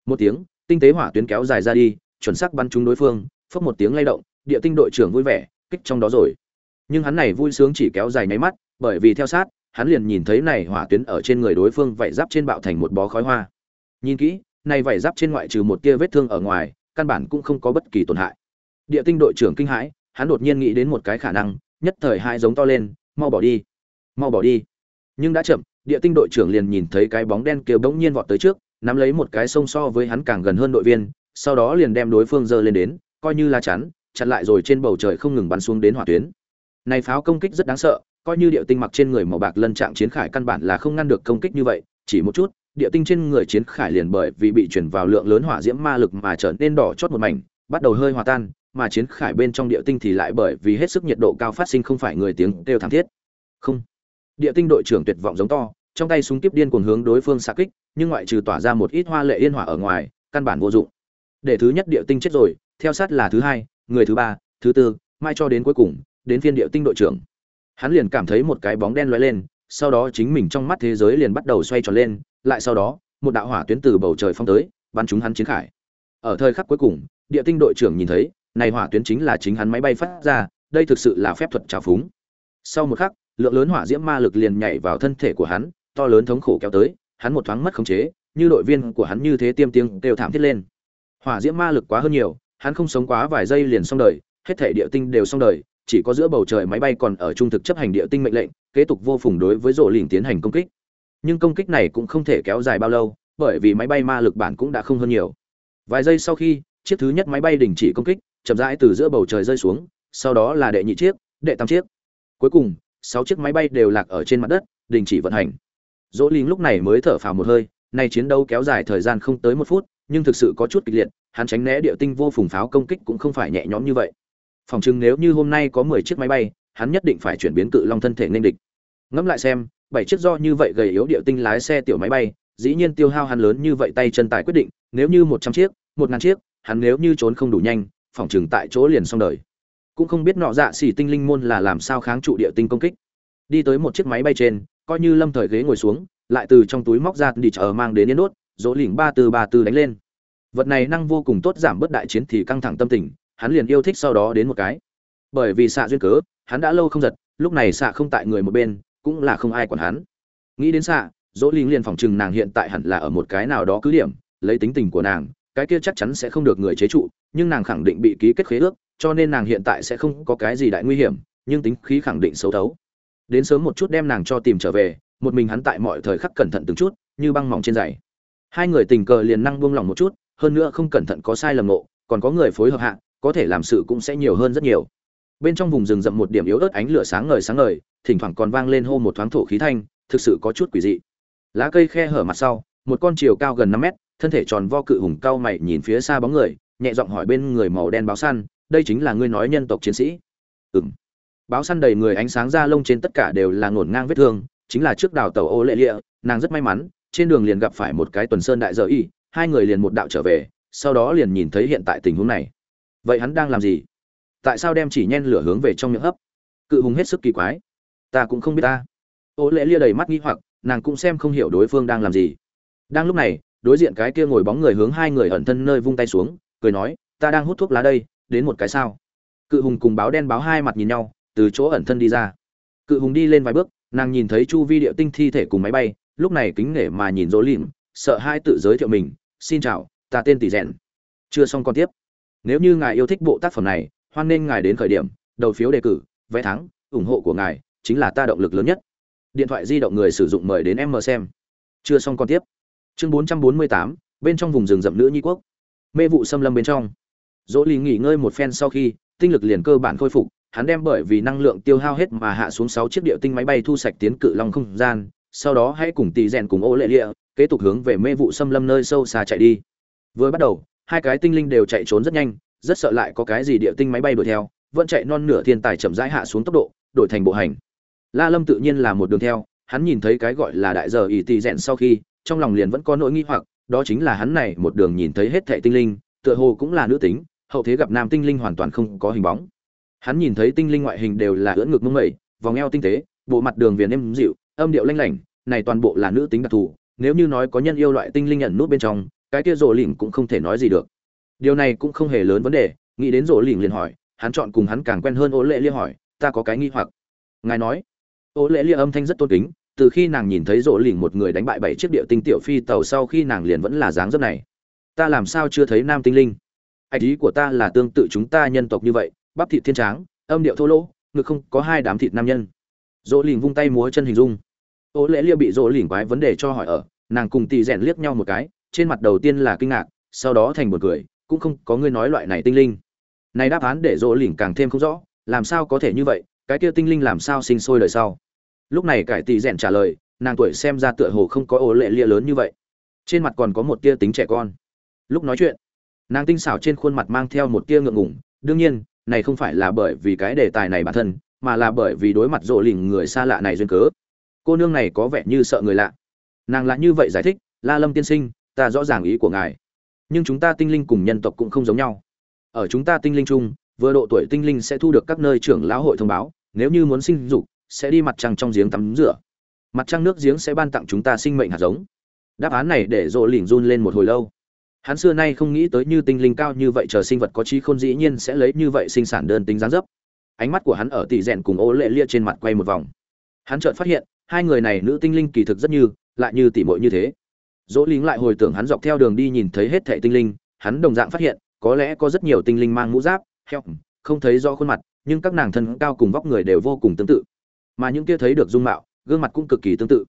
một tiếng tinh tế hỏa tuyến kéo dài ra đi, chuẩn xác bắn trúng đối phương Phất một tiếng lay động, địa tinh đội trưởng vui vẻ, kích trong đó rồi. Nhưng hắn này vui sướng chỉ kéo dài nháy mắt, bởi vì theo sát, hắn liền nhìn thấy này hỏa tuyến ở trên người đối phương vảy giáp trên bạo thành một bó khói hoa. Nhìn kỹ, này vảy giáp trên ngoại trừ một tia vết thương ở ngoài, căn bản cũng không có bất kỳ tổn hại. Địa tinh đội trưởng kinh hãi, hắn đột nhiên nghĩ đến một cái khả năng, nhất thời hai giống to lên, mau bỏ đi. Mau bỏ đi. Nhưng đã chậm, địa tinh đội trưởng liền nhìn thấy cái bóng đen kia bỗng nhiên vọt tới trước nắm lấy một cái sông so với hắn càng gần hơn đội viên, sau đó liền đem đối phương giơ lên đến, coi như là chắn, chặn lại rồi trên bầu trời không ngừng bắn xuống đến hỏa tuyến. Này pháo công kích rất đáng sợ, coi như địa tinh mặc trên người màu bạc lân trạng chiến khải căn bản là không ngăn được công kích như vậy, chỉ một chút địa tinh trên người chiến khải liền bởi vì bị chuyển vào lượng lớn hỏa diễm ma lực mà trở nên đỏ chót một mảnh, bắt đầu hơi hòa tan, mà chiến khải bên trong địa tinh thì lại bởi vì hết sức nhiệt độ cao phát sinh không phải người tiếng đều thảm thiết. Không. Địa tinh đội trưởng tuyệt vọng giống to, trong tay súng tiếp điên cuồng hướng đối phương xạ kích nhưng ngoại trừ tỏa ra một ít hoa lệ yên hỏa ở ngoài, căn bản vô dụng. Để thứ nhất địa tinh chết rồi, theo sát là thứ hai, người thứ ba, thứ tư, mai cho đến cuối cùng, đến phiên địa tinh đội trưởng. Hắn liền cảm thấy một cái bóng đen lóe lên, sau đó chính mình trong mắt thế giới liền bắt đầu xoay tròn lên, lại sau đó, một đạo hỏa tuyến từ bầu trời phong tới, bắn chúng hắn chiến khải. Ở thời khắc cuối cùng, địa tinh đội trưởng nhìn thấy, này hỏa tuyến chính là chính hắn máy bay phát ra, đây thực sự là phép thuật trào phúng. Sau một khắc, lượng lớn hỏa diễm ma lực liền nhảy vào thân thể của hắn, to lớn thống khổ kéo tới hắn một thoáng mất khống chế, như đội viên của hắn như thế tiêm tiếng đều thảm thiết lên. Hỏa diễm ma lực quá hơn nhiều, hắn không sống quá vài giây liền xong đời, hết thảy địa tinh đều xong đời, chỉ có giữa bầu trời máy bay còn ở trung thực chấp hành địa tinh mệnh lệnh, kế tục vô phùng đối với rồ lỉnh tiến hành công kích. Nhưng công kích này cũng không thể kéo dài bao lâu, bởi vì máy bay ma lực bản cũng đã không hơn nhiều. Vài giây sau khi, chiếc thứ nhất máy bay đình chỉ công kích, chậm rãi từ giữa bầu trời rơi xuống, sau đó là đệ nhị chiếc, đệ tam chiếc. Cuối cùng, sáu chiếc máy bay đều lạc ở trên mặt đất, đình chỉ vận hành dỗ linh lúc này mới thở phào một hơi, nay chiến đấu kéo dài thời gian không tới một phút, nhưng thực sự có chút kịch liệt, hắn tránh né địa tinh vô phùng pháo công kích cũng không phải nhẹ nhõm như vậy. Phòng chừng nếu như hôm nay có mười chiếc máy bay, hắn nhất định phải chuyển biến cự long thân thể nên địch. Ngẫm lại xem, bảy chiếc do như vậy gầy yếu địa tinh lái xe tiểu máy bay, dĩ nhiên tiêu hao hắn lớn như vậy tay chân tài quyết định, nếu như một trăm chiếc, một ngàn chiếc, hắn nếu như trốn không đủ nhanh, phòng chừng tại chỗ liền xong đời. Cũng không biết nọ dạ xỉ tinh linh môn là làm sao kháng trụ địa tinh công kích. Đi tới một chiếc máy bay trên coi như lâm thời ghế ngồi xuống, lại từ trong túi móc ra đi chợ mang đến yên đốt, dỗ lỉnh ba từ ba từ đánh lên. Vật này năng vô cùng tốt giảm bớt đại chiến thì căng thẳng tâm tình, hắn liền yêu thích sau đó đến một cái. Bởi vì xạ duyên cớ, hắn đã lâu không giật, lúc này xạ không tại người một bên, cũng là không ai quản hắn. Nghĩ đến xạ, dỗ lỉnh liền phòng chừng nàng hiện tại hẳn là ở một cái nào đó cứ điểm, lấy tính tình của nàng, cái kia chắc chắn sẽ không được người chế trụ, nhưng nàng khẳng định bị ký kết khế ước, cho nên nàng hiện tại sẽ không có cái gì đại nguy hiểm, nhưng tính khí khẳng định xấu thấu đến sớm một chút đem nàng cho tìm trở về, một mình hắn tại mọi thời khắc cẩn thận từng chút, như băng mỏng trên giày. Hai người tình cờ liền năng buông lỏng một chút, hơn nữa không cẩn thận có sai lầm nộ còn có người phối hợp hạ, có thể làm sự cũng sẽ nhiều hơn rất nhiều. Bên trong vùng rừng rậm một điểm yếu ớt ánh lửa sáng ngời sáng ngời, thỉnh thoảng còn vang lên hô một thoáng thổ khí thanh, thực sự có chút quỷ dị. Lá cây khe hở mặt sau, một con chiều cao gần năm mét, thân thể tròn vo cự hùng cao mày nhìn phía xa bóng người, nhẹ giọng hỏi bên người màu đen báo săn, đây chính là ngươi nói nhân tộc chiến sĩ? Ừng báo săn đầy người ánh sáng da lông trên tất cả đều là ngổn ngang vết thương, chính là trước đào tàu ô lệ lịa, nàng rất may mắn, trên đường liền gặp phải một cái tuần sơn đại dợ y, hai người liền một đạo trở về, sau đó liền nhìn thấy hiện tại tình huống này. Vậy hắn đang làm gì? Tại sao đem chỉ nhen lửa hướng về trong miệng hấp? Cự hùng hết sức kỳ quái. Ta cũng không biết ta. Ô lệ lia đầy mắt nghi hoặc, nàng cũng xem không hiểu đối phương đang làm gì. Đang lúc này, đối diện cái kia ngồi bóng người hướng hai người ẩn thân nơi vung tay xuống, cười nói, ta đang hút thuốc lá đây, đến một cái sao? Cự hùng cùng báo đen báo hai mặt nhìn nhau từ chỗ ẩn thân đi ra. Cự hùng đi lên vài bước nàng nhìn thấy chu vi địa tinh thi thể cùng máy bay lúc này kính nể mà nhìn dỗ lìm sợ hai tự giới thiệu mình xin chào ta tên tỷ rèn. Chưa xong còn tiếp. Nếu như ngài yêu thích bộ tác phẩm này hoan nên ngài đến khởi điểm đầu phiếu đề cử vé thắng ủng hộ của ngài chính là ta động lực lớn nhất. Điện thoại di động người sử dụng mời đến em mờ xem. Chưa xong còn tiếp. Chương 448, bên trong vùng rừng rậm nữ nhi quốc. Mê vụ xâm lâm bên trong. Dỗ lì nghỉ ngơi một phen sau khi tinh lực liền cơ bản khôi phục hắn đem bởi vì năng lượng tiêu hao hết mà hạ xuống sáu chiếc địa tinh máy bay thu sạch tiến cự long không gian, sau đó hãy cùng tỷ rèn cùng ô lệ địa kế tục hướng về mê vụ xâm lâm nơi sâu xa chạy đi. Vừa bắt đầu, hai cái tinh linh đều chạy trốn rất nhanh, rất sợ lại có cái gì địa tinh máy bay đuổi theo, vẫn chạy non nửa thiên tài chậm rãi hạ xuống tốc độ, đổi thành bộ hành. La lâm tự nhiên là một đường theo, hắn nhìn thấy cái gọi là đại giờ ỷ tỷ rèn sau khi, trong lòng liền vẫn có nỗi nghi hoặc, đó chính là hắn này một đường nhìn thấy hết thảy tinh linh, tựa hồ cũng là nữ tính, hậu thế gặp nam tinh linh hoàn toàn không có hình bóng hắn nhìn thấy tinh linh ngoại hình đều là ưỡn ngực mông mẩy, vòng eo tinh tế, bộ mặt đường viền êm dịu, âm điệu lanh lảnh, này toàn bộ là nữ tính đặc thù, nếu như nói có nhân yêu loại tinh linh nhận nút bên trong, cái kia rổ lỉnh cũng không thể nói gì được. Điều này cũng không hề lớn vấn đề, nghĩ đến rổ lỉnh liền hỏi, hắn chọn cùng hắn càng quen hơn ô lệ lia hỏi, ta có cái nghi hoặc. Ngài nói, ô lệ lia âm thanh rất tôn kính, từ khi nàng nhìn thấy rỗ lỉnh một người đánh bại bảy chiếc địa tinh tiểu phi tàu sau khi nàng liền vẫn là dáng dấp này. Ta làm sao chưa thấy nam tinh linh? Ạch ý của ta là tương tự chúng ta nhân tộc như vậy bắp thịt thiên tráng, âm điệu thô lỗ, ngực không có hai đám thịt nam nhân. Rỗ lỉnh vung tay múa chân hình dung. Ô lễ lia bị rỗ lỉnh quái vấn đề cho hỏi ở, nàng cùng tì rèn liếc nhau một cái, trên mặt đầu tiên là kinh ngạc, sau đó thành buồn cười, cũng không có người nói loại này tinh linh. Này đáp án để rỗ lỉnh càng thêm không rõ, làm sao có thể như vậy, cái kia tinh linh làm sao sinh sôi đời sau? Lúc này cải tì rèn trả lời, nàng tuổi xem ra tựa hồ không có ô lệ lia lớn như vậy. Trên mặt còn có một tia tính trẻ con. Lúc nói chuyện, nàng tinh xảo trên khuôn mặt mang theo một tia ngượng ngủng đương nhiên này không phải là bởi vì cái đề tài này bản thân, mà là bởi vì đối mặt rộ lình người xa lạ này duyên cớ. Cô nương này có vẻ như sợ người lạ. Nàng là như vậy giải thích, la lâm tiên sinh, ta rõ ràng ý của ngài. Nhưng chúng ta tinh linh cùng nhân tộc cũng không giống nhau. Ở chúng ta tinh linh chung, vừa độ tuổi tinh linh sẽ thu được các nơi trưởng lão hội thông báo, nếu như muốn sinh dục, sẽ đi mặt trăng trong giếng tắm rửa. Mặt trăng nước giếng sẽ ban tặng chúng ta sinh mệnh hạt giống. Đáp án này để rộ lỉnh run lên một hồi lâu hắn xưa nay không nghĩ tới như tinh linh cao như vậy chờ sinh vật có trí khôn dĩ nhiên sẽ lấy như vậy sinh sản đơn tính gián dấp. Ánh mắt của hắn ở tỷ rèn cùng ô lệ lia trên mặt quay một vòng. Hắn chợt phát hiện, hai người này nữ tinh linh kỳ thực rất như, lại như tỉ mội như thế. Dỗ lính lại hồi tưởng hắn dọc theo đường đi nhìn thấy hết thệ tinh linh, hắn đồng dạng phát hiện, có lẽ có rất nhiều tinh linh mang mũ giáp, heo, không thấy do khuôn mặt, nhưng các nàng thân cao cùng vóc người đều vô cùng tương tự. Mà những kia thấy được dung mạo, gương mặt cũng cực kỳ tương tự.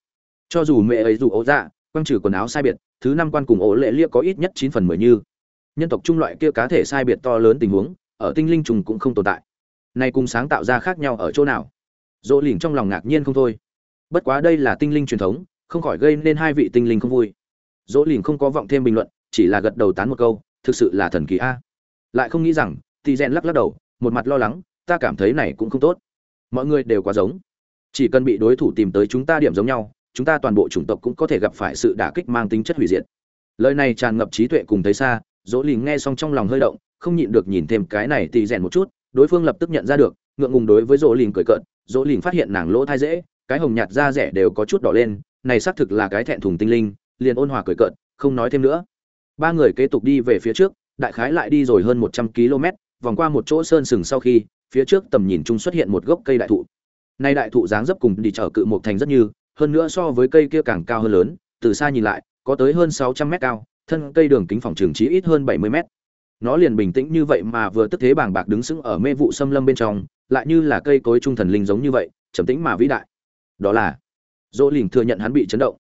Cho dù mẹ ấy dù ấu dạ quăng trừ quần áo sai biệt thứ năm quan cùng ổ lệ lia có ít nhất chín phần mười như. Nhân tộc trung loại kia cá thể sai biệt to lớn tình huống, ở tinh linh trùng cũng không tồn tại. Nay cùng sáng tạo ra khác nhau ở chỗ nào? Dỗ lỉnh trong lòng ngạc nhiên không thôi. Bất quá đây là tinh linh truyền thống, không khỏi gây nên hai vị tinh linh không vui. Dỗ lỉnh không có vọng thêm bình luận, chỉ là gật đầu tán một câu, thực sự là thần kỳ a. Lại không nghĩ rằng tỳ rèn lắc lắc đầu, một mặt lo lắng, ta cảm thấy này cũng không tốt. Mọi người đều quá giống. Chỉ cần bị đối thủ tìm tới chúng ta điểm giống nhau chúng ta toàn bộ chủng tộc cũng có thể gặp phải sự đả kích mang tính chất hủy diệt. Lời này tràn ngập trí tuệ cùng thấy xa, dỗ Lĩnh nghe xong trong lòng hơi động, không nhịn được nhìn thêm cái này tỳ rèn một chút, đối phương lập tức nhận ra được, ngượng ngùng đối với dỗ lìn cười cợt, dỗ lìn phát hiện nàng lỗ thai dễ, cái hồng nhạt da rẻ đều có chút đỏ lên, này xác thực là cái thẹn thùng tinh linh, liền ôn hòa cười cợt, không nói thêm nữa. Ba người kế tục đi về phía trước, đại khái lại đi rồi hơn một trăm km, vòng qua một chỗ sơn sừng sau khi, phía trước tầm nhìn chung xuất hiện một gốc cây đại thụ. Nay đại thụ dáng dấp cùng đi chở cự một thành rất như hơn nữa so với cây kia càng cao hơn lớn, từ xa nhìn lại, có tới hơn sáu trăm mét cao, thân cây đường kính phòng trường chỉ ít hơn bảy mươi mét. Nó liền bình tĩnh như vậy mà vừa tức thế bàng bạc đứng sững ở mê vụ xâm lâm bên trong, lại như là cây cối trung thần linh giống như vậy, trầm tĩnh mà vĩ đại. Đó là, dỗ Lĩnh thừa nhận hắn bị chấn động.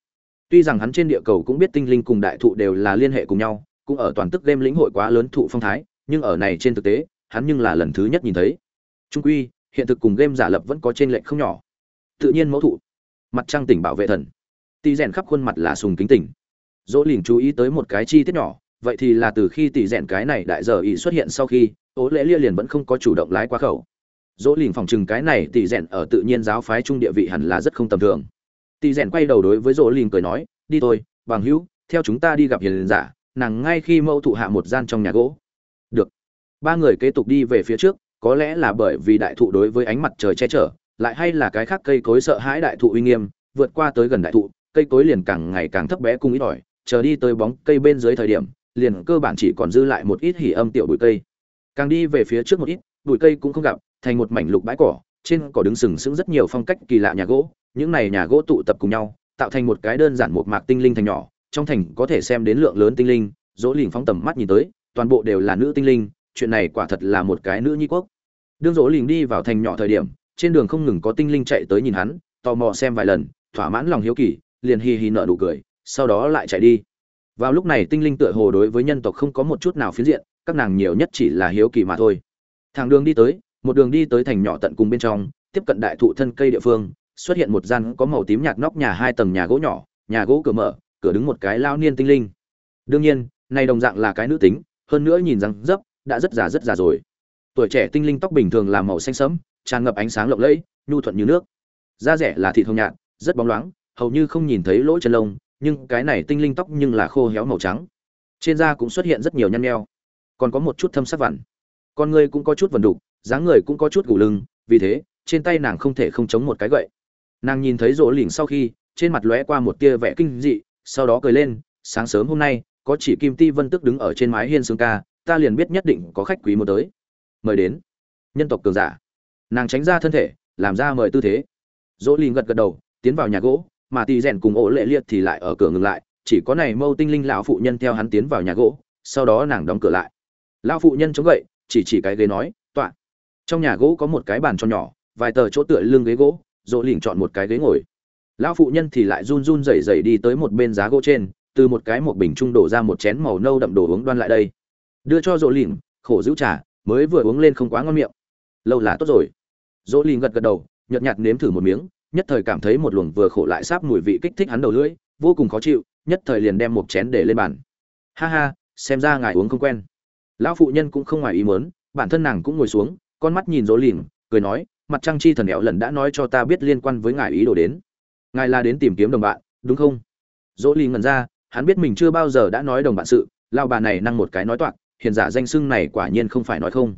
Tuy rằng hắn trên địa cầu cũng biết tinh linh cùng đại thụ đều là liên hệ cùng nhau, cũng ở toàn tức đêm lĩnh hội quá lớn thụ phong thái, nhưng ở này trên thực tế, hắn nhưng là lần thứ nhất nhìn thấy. Trung quy, hiện thực cùng game giả lập vẫn có trên lệch không nhỏ. Tự nhiên mẫu thụ mặt trăng tỉnh bảo vệ thần. Tỷ rèn khắp khuôn mặt là sùng kính tỉnh. Dỗ lìn chú ý tới một cái chi tiết nhỏ, vậy thì là từ khi tỷ rèn cái này đại giờ ý xuất hiện sau khi ố lễ lia liền vẫn không có chủ động lái qua khẩu. Dỗ lìn phòng chừng cái này tỷ rèn ở tự nhiên giáo phái trung địa vị hẳn là rất không tầm thường. Tỷ rèn quay đầu đối với dỗ lìn cười nói, đi thôi, bằng hữu, theo chúng ta đi gặp hiền giả, nàng ngay khi mẫu thụ hạ một gian trong nhà gỗ. Được. Ba người kế tục đi về phía trước, có lẽ là bởi vì đại thụ đối với ánh mặt trời che chở lại hay là cái khác cây cối sợ hãi đại thụ uy nghiêm, vượt qua tới gần đại thụ, cây cối liền càng ngày càng thấp bé cung ít ỏi, chờ đi tới bóng cây bên dưới thời điểm, liền cơ bản chỉ còn dư lại một ít hỉ âm tiểu bụi cây. Càng đi về phía trước một ít, bụi cây cũng không gặp, thành một mảnh lục bãi cỏ, trên cỏ đứng sừng sững rất nhiều phong cách kỳ lạ nhà gỗ, những này nhà gỗ tụ tập cùng nhau, tạo thành một cái đơn giản một mạc tinh linh thành nhỏ, trong thành có thể xem đến lượng lớn tinh linh, dỗ lỉnh phóng tầm mắt nhìn tới, toàn bộ đều là nữ tinh linh, chuyện này quả thật là một cái nữ nhi quốc. Đương dỗ lỉnh đi vào thành nhỏ thời điểm trên đường không ngừng có tinh linh chạy tới nhìn hắn, tò mò xem vài lần, thỏa mãn lòng hiếu kỳ, liền hi hi nở nụ cười, sau đó lại chạy đi. Vào lúc này tinh linh tựa hồ đối với nhân tộc không có một chút nào phiến diện, các nàng nhiều nhất chỉ là hiếu kỳ mà thôi. Thằng đường đi tới, một đường đi tới thành nhỏ tận cùng bên trong, tiếp cận đại thụ thân cây địa phương, xuất hiện một gian có màu tím nhạt nóc nhà hai tầng nhà gỗ nhỏ, nhà gỗ cửa mở, cửa đứng một cái lao niên tinh linh. Đương nhiên, này đồng dạng là cái nữ tính, hơn nữa nhìn rằng dấp, đã rất già rất già rồi tuổi trẻ tinh linh tóc bình thường là màu xanh sẫm, tràn ngập ánh sáng lộng lẫy, nhu thuận như nước. Da rẻ là thịt hồng nhạt, rất bóng loáng, hầu như không nhìn thấy lỗ chân lông, nhưng cái này tinh linh tóc nhưng là khô héo màu trắng. Trên da cũng xuất hiện rất nhiều nhăn nheo, còn có một chút thâm sắc vằn. Con người cũng có chút vần đục, dáng người cũng có chút gù lưng, vì thế, trên tay nàng không thể không chống một cái gậy. Nàng nhìn thấy rỗ lỉnh sau khi, trên mặt lóe qua một tia vẻ kinh dị, sau đó cười lên, sáng sớm hôm nay, có chỉ kim ti vân tức đứng ở trên mái hiên xương ca, ta liền biết nhất định có khách quý muốn tới mời đến. Nhân tộc cường giả. Nàng tránh ra thân thể, làm ra mời tư thế. Dỗ lìn gật gật đầu, tiến vào nhà gỗ, mà tỳ rèn cùng ổ lệ liệt thì lại ở cửa ngừng lại, chỉ có này mâu tinh linh lão phụ nhân theo hắn tiến vào nhà gỗ, sau đó nàng đóng cửa lại. Lão phụ nhân chống gậy, chỉ chỉ cái ghế nói tọa trong nhà gỗ có một cái bàn cho nhỏ, vài tờ chỗ tựa lưng ghế gỗ, dỗ lìn chọn một cái ghế ngồi. Lão phụ nhân thì lại run run rẩy rẩy đi tới một bên giá gỗ trên, từ một cái một bình trung đổ ra một chén màu nâu đậm đồ uống đoan lại đây. Đưa cho dỗ lìn khổ giữ trà mới vừa uống lên không quá ngon miệng. Lâu là tốt rồi. Dỗ lì gật gật đầu, nhợt nhạt nếm thử một miếng, nhất thời cảm thấy một luồng vừa khổ lại sáp mùi vị kích thích hắn đầu lưỡi, vô cùng khó chịu, nhất thời liền đem một chén để lên bàn. Ha ha, xem ra ngài uống không quen. Lão phụ nhân cũng không ngoài ý mớn bản thân nàng cũng ngồi xuống, con mắt nhìn dỗ lìn cười nói, mặt trăng chi thần éo lần đã nói cho ta biết liên quan với ngài ý đồ đến. Ngài là đến tìm kiếm đồng bạn, đúng không? Dỗ lì ngẩn ra, hắn biết mình chưa bao giờ đã nói đồng bạn sự lao bà này năng một cái nói toạc hiền giả danh xưng này quả nhiên không phải nói không.